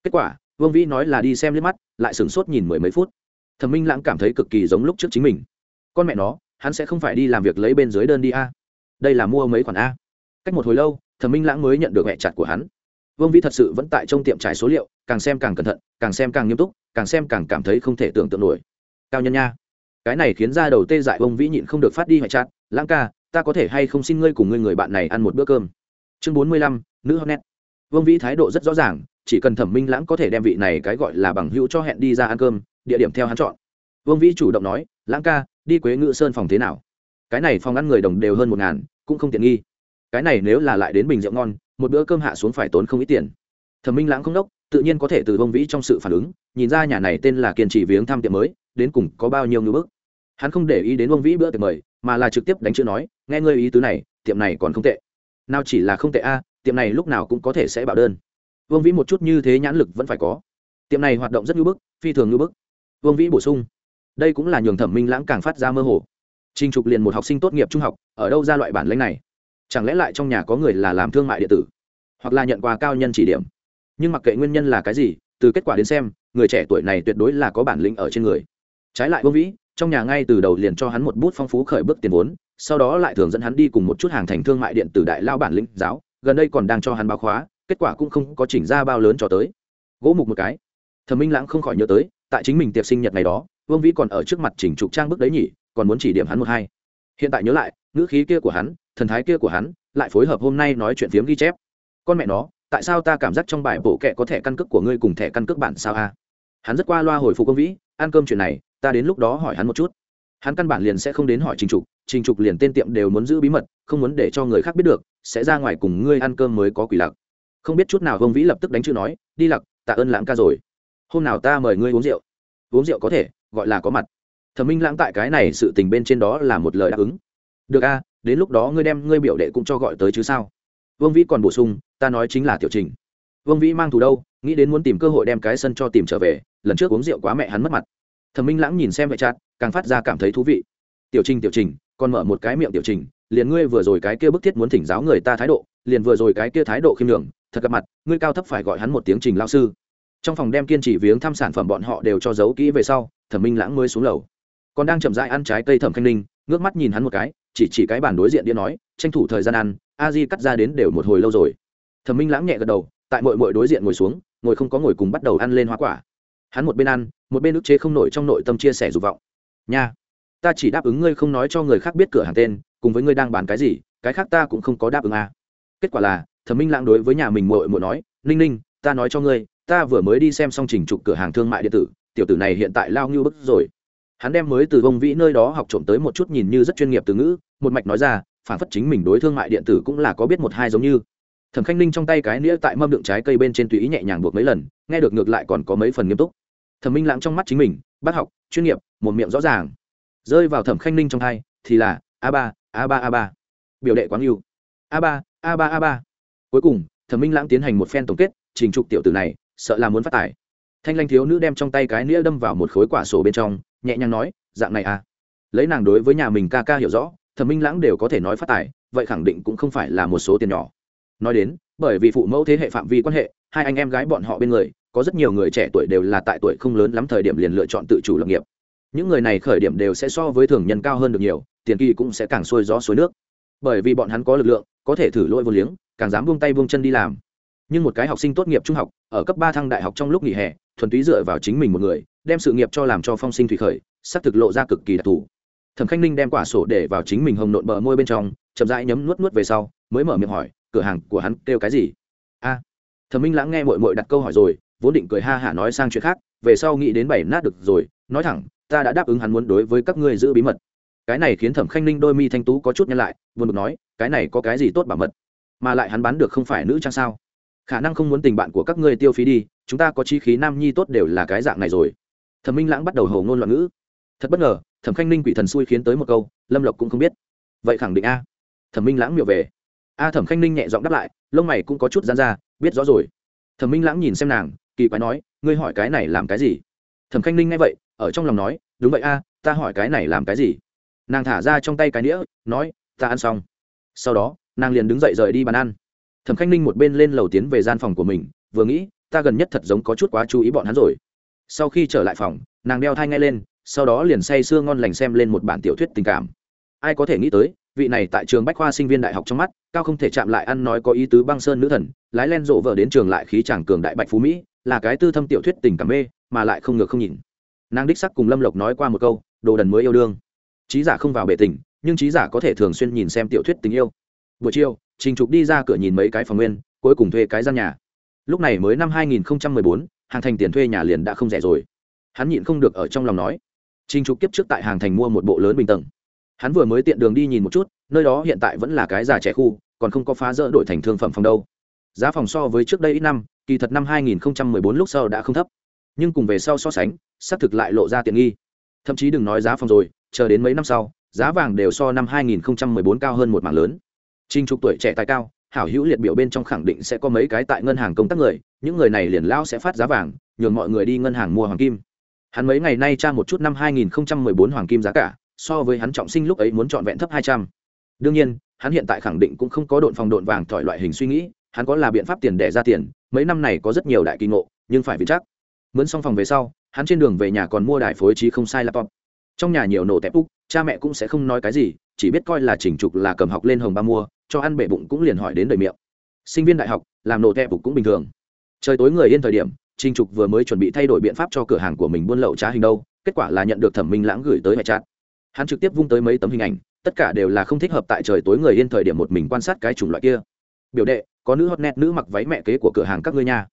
S1: Kết quả, vương vĩ nói là đi xem liếc mắt, lại sửng sốt nhìn mười mấy phút. Thẩm minh lãng cảm thấy cực kỳ giống lúc trước chính mình. Con mẹ nó, hắn sẽ không phải đi làm việc lấy bên dưới đơn đi a. Đây là mua mấy khoản a cách một hồi lâu, thẩm minh lãng mới nhận được mẹ chặt của hắn. Vương vĩ thật sự vẫn tại trong tiệm trải số liệu, càng xem càng cẩn thận, càng xem càng nghiêm túc, càng xem càng cảm thấy không thể tưởng tượng nổi. Cao nhân nha, cái này khiến ra đầu tê dại ông vĩ nhịn không được phát đi hoại chát lãng ca, ta có thể hay không xin ngươi cùng ngươi người bạn này ăn một bữa cơm? Chương bốn mươi lăm, nữ hornet vương vĩ thái độ rất rõ ràng, chỉ cần thẩm minh lãng có thể đem vị này cái gọi là bằng hữu cho hẹn đi ra ăn cơm, địa điểm theo hắn chọn. Vương vĩ chủ động nói, lãng ca, đi quế ngự sơn phòng thế nào? Cái này phòng ăn người đồng đều hơn một ngàn, cũng không tiện nghi cái này nếu là lại đến bình rượu ngon một bữa cơm hạ xuống phải tốn không ít tiền. Thẩm minh lãng không đốc tự nhiên có thể từ vương vĩ trong sự phản ứng nhìn ra nhà này tên là kiên trì viếng thăm tiệm mới đến cùng có bao nhiêu ngưỡng bức. Hắn không để ý đến vương vĩ bữa tiệc mời mà là trực tiếp đánh chữ nói nghe ngươi ý tứ này tiệm này còn không tệ. Nào chỉ là không tệ a à, tiệm này lúc nào cũng có thể sẽ bảo đơn. Vương vĩ một chút như thế nhãn lực vẫn phải có. Tiệm này hoạt động rất ngưỡng bức phi thường ngưỡng bức. Vương vĩ bổ sung đây cũng là nhường thẩm minh lãng càng phát ra mơ hồ. Trình Trục liền một học sinh tốt nghiệp trung học, ở đâu ra loại bản lĩnh này? Chẳng lẽ lại trong nhà có người là làm thương mại điện tử, hoặc là nhận quà cao nhân chỉ điểm? Nhưng mặc kệ nguyên nhân là cái gì, từ kết quả đến xem, người trẻ tuổi này tuyệt đối là có bản lĩnh ở trên người. Trái lại vương vĩ trong nhà ngay từ đầu liền cho hắn một bút phong phú khởi bước tiền vốn sau đó lại thường dẫn hắn đi cùng một chút hàng thành thương mại điện tử đại lao bản lĩnh giáo gần đây còn đang cho hắn báo khóa kết quả cũng không có chỉnh ra bao lớn cho tới. Gỗ mục một cái. Thẩm minh lãng không khỏi nhớ tới tại chính mình tiệc sinh nhật ngày đó vương vĩ còn ở trước mặt chỉnh trục trang bức đấy nhỉ còn muốn chỉ điểm hắn một hai. Hiện tại nhớ lại ngữ khí kia của hắn thần thái kia của hắn lại phối hợp hôm nay nói chuyện phiếm ghi chép. Con mẹ nó, tại sao ta cảm giác trong bài bộ kệ có thẻ căn cước của ngươi cùng thẻ căn cước bản sao a? Hắn rất qua loa hồi phục công vĩ, ăn cơm chuyện này, ta đến lúc đó hỏi hắn một chút. Hắn căn bản liền sẽ không đến hỏi trình trục trình trục liền tên tiệm đều muốn giữ bí mật, không muốn để cho người khác biết được, sẽ ra ngoài cùng ngươi ăn cơm mới có quỷ lặc không biết chút nào hông vĩ lập tức đánh chữ nói, đi lặc tạ ơn lãng ca rồi. Hôm nào ta mời ngươi uống rượu. Uống rượu có thể, gọi là có mặt. Thẩm minh lãng tại cái này sự tình bên trên đó là một lời đáp ứng. Được a đến lúc đó ngươi đem ngươi biểu đệ cũng cho gọi tới chứ sao? Vương vĩ còn bổ sung, ta nói chính là tiểu trình. Vương vĩ mang thù đâu, nghĩ đến muốn tìm cơ hội đem cái sân cho tìm trở về, lần trước uống rượu quá mẹ hắn mất mặt. Thẩm minh lãng nhìn xem vệ chặt, càng phát ra cảm thấy thú vị. Tiểu trình tiểu trình, còn mở một cái miệng tiểu trình, liền ngươi vừa rồi cái kia bức thiết muốn thỉnh giáo người ta thái độ, liền vừa rồi cái kia thái độ khiêm đường thật gặp mặt, ngươi cao thấp phải gọi hắn một tiếng trình lao sư. Trong phòng đem kiên trì viếng thăm sản phẩm bọn họ đều cho giấu kỹ về sau, thẩm minh lãng mới xuống lầu. Còn đang chậm dại ăn trái cây thẩm khanh ninh, ngước mắt nhìn hắn một cái chỉ chỉ cái bàn đối diện đĩa nói, tranh thủ thời gian ăn, a di cắt ra đến đều một hồi lâu rồi. Thẩm minh lãng nhẹ gật đầu, tại mội mội đối diện ngồi xuống, ngồi không có ngồi cùng bắt đầu ăn lên hoa quả. Hắn một bên ăn, một bên ức chế không nổi trong nội tâm chia sẻ dục vọng. Nha, ta chỉ đáp ứng ngươi không nói cho người khác biết cửa hàng tên, cùng với ngươi đang bán cái gì, cái khác ta cũng không có đáp ứng à. kết quả là, thẩm minh lãng đối với nhà mình mội mội nói, ninh ninh, ta nói cho ngươi, ta vừa mới đi xem xong trình trục cửa hàng thương mại điện tử, tiểu tử này hiện tại lao ngưu bức rồi hắn đem mới từ vông vĩ nơi đó học trộm tới một chút nhìn như rất chuyên nghiệp từ ngữ, một mạch nói ra, phản phất chính mình đối thương mại điện tử cũng là có biết một hai giống như. Thẩm khanh ninh trong tay cái nĩa tại mâm đựng trái cây bên trên tùy ý nhẹ nhàng buộc mấy lần, nghe được ngược lại còn có mấy phần nghiêm túc. Thẩm minh lãng trong mắt chính mình, bác học, chuyên nghiệp, một miệng rõ ràng. Rơi vào thẩm khanh ninh trong hai thì là, a ba a ba a ba. Biểu đệ quán yêu. A ba a ba a ba. Cuối cùng, thẩm minh lãng tiến hành một phen tổng kết, trình trục tiểu tử này, sợ là muốn phát tài. Thanh lanh thiếu nữ đem trong tay cái nĩa đâm vào một khối quả sổ bên trong nhẹ nhàng nói, dạng này à? Lấy nàng đối với nhà mình ca ca hiểu rõ, thẩm minh lãng đều có thể nói phát tài, vậy khẳng định cũng không phải là một số tiền nhỏ. Nói đến, bởi vì phụ mẫu thế hệ phạm vi quan hệ, hai anh em gái bọn họ bên người, có rất nhiều người trẻ tuổi đều là tại tuổi không lớn lắm thời điểm liền lựa chọn tự chủ lập nghiệp. Những người này khởi điểm đều sẽ so với thường nhân cao hơn được nhiều, tiền kỳ cũng sẽ càng xuôi gió suối nước. Bởi vì bọn hắn có lực lượng, có thể thử lỗi vô liếng, càng dám buông tay buông chân đi làm. Nhưng một cái học sinh tốt nghiệp trung học, ở cấp ba thăng đại học trong lúc nghỉ hè, thuần túy dựa vào chính mình một người đem sự nghiệp cho làm cho phong sinh thủy khởi sắc thực lộ ra cực kỳ đặc thù. Thẩm khanh ninh đem quả sổ để vào chính mình hồng nộn bờ môi bên trong, chậm rãi nhấm nuốt nuốt về sau, mới mở miệng hỏi, cửa hàng của hắn kêu cái gì? A. Thẩm minh lãng nghe mội mội đặt câu hỏi rồi, vốn định cười ha hả nói sang chuyện khác, về sau nghĩ đến bảy nát được rồi, nói thẳng, ta đã đáp ứng hắn muốn đối với các ngươi giữ bí mật. Cái này khiến thẩm khanh ninh đôi mi thanh tú có chút nhân lại, buồn bực nói, cái này có cái gì tốt bảo mật? Mà lại hắn bán được không phải nữ trang sao? Khả năng không muốn tình bạn của các ngươi tiêu phí đi, chúng ta có chi khí nam nhi tốt đều là cái dạng này rồi thẩm minh lãng bắt đầu hầu ngôn loạn ngữ. Thật bất ngờ, thẩm khanh ninh quỷ thần xui khiến tới một câu, lâm lộc cũng không biết. Vậy khẳng định a. Thẩm minh lãng miệu về. A thẩm khanh ninh nhẹ giọng đáp lại, lông mày cũng có chút gian ra, biết rõ rồi. Thẩm minh lãng nhìn xem nàng, kỳ quái nói, ngươi hỏi cái này làm cái gì? Thẩm khanh ninh nghe vậy, ở trong lòng nói, đúng vậy a, ta hỏi cái này làm cái gì? Nàng thả ra trong tay cái nĩa, nói, ta ăn xong. Sau đó, nàng liền đứng dậy rời đi bàn ăn. Thẩm khanh ninh một bên lên lầu tiến về gian phòng của mình, vừa nghĩ, ta gần nhất thật giống có chút quá chú ý bọn hắn rồi sau khi trở lại phòng nàng đeo thai ngay lên sau đó liền say sưa ngon lành xem lên một bản tiểu thuyết tình cảm. Ai có thể nghĩ tới vị này tại trường bách khoa sinh viên đại học trong mắt cao không thể chạm lại ăn nói có ý tứ băng sơn nữ thần lái len rộ vợ đến trường lại khí chàng cường đại bạch phú mỹ là cái tư thâm tiểu thuyết tình cảm mê mà lại không ngược không nhìn nàng đích sắc cùng lâm lộc nói qua một câu đồ đần mới yêu đương. Trí giả không vào bể tình nhưng trí giả có thể thường xuyên nhìn xem tiểu thuyết tình yêu. Buổi chiều trình trục đi ra cửa nhìn mấy cái phòng nguyên cuối cùng thuê cái gian nhà. Lúc này mới năm 2014, hàng thành tiền thuê nhà liền đã không rẻ rồi. Hắn nhịn không được ở trong lòng nói, trình trục kiếp trước tại hàng thành mua một bộ lớn bình tầng. Hắn vừa mới tiện đường đi nhìn một chút, nơi đó hiện tại vẫn là cái già trẻ khu, còn không có phá rỡ đổi thành thương phẩm phòng đâu. Giá phòng so với trước đây ít năm, kỳ thật năm 2014 lúc sau đã không thấp. Nhưng cùng về sau so sánh, xác thực lại lộ ra tiện nghi. Thậm chí đừng nói giá phòng rồi, chờ đến mấy năm sau, giá vàng đều so năm 2014 cao hơn một mảng lớn. Trình trục tuổi trẻ tài cao hảo hữu liệt biểu bên trong khẳng định sẽ có mấy cái tại ngân hàng công tác người, những người này liền lao sẽ phát giá vàng, nhường mọi người đi ngân hàng mua hoàng kim. Hắn mấy ngày nay tra một chút năm 2014 hoàng kim giá cả, so với hắn trọng sinh lúc ấy muốn chọn vẹn thấp 200. đương nhiên, hắn hiện tại khẳng định cũng không có độn phòng độn vàng thỏi loại hình suy nghĩ, hắn có là biện pháp tiền để ra tiền, mấy năm này có rất nhiều đại kỳ ngộ, nhưng phải vì chắc. Mướn xong phòng về sau, hắn trên đường về nhà còn mua đài phối trí không sai laptop. Trong nhà nhiều nổ tép úc, cha mẹ cũng sẽ không nói cái gì, chỉ biết coi là chỉnh trục là cầm học lên hồng ba mua cho ăn bể bụng cũng liền hỏi đến đời miệng. Sinh viên đại học, làm nổ tẹp bụng cũng bình thường. Trời tối người yên thời điểm, trình trục vừa mới chuẩn bị thay đổi biện pháp cho cửa hàng của mình buôn lậu trá hình đâu, kết quả là nhận được thẩm minh lãng gửi tới hệ chát. Hắn trực tiếp vung tới mấy tấm hình ảnh, tất cả đều là không thích hợp tại trời tối người yên thời điểm một mình quan sát cái chủng loại kia. Biểu đệ, có nữ hot net nữ mặc váy mẹ kế của cửa hàng các ngươi nha.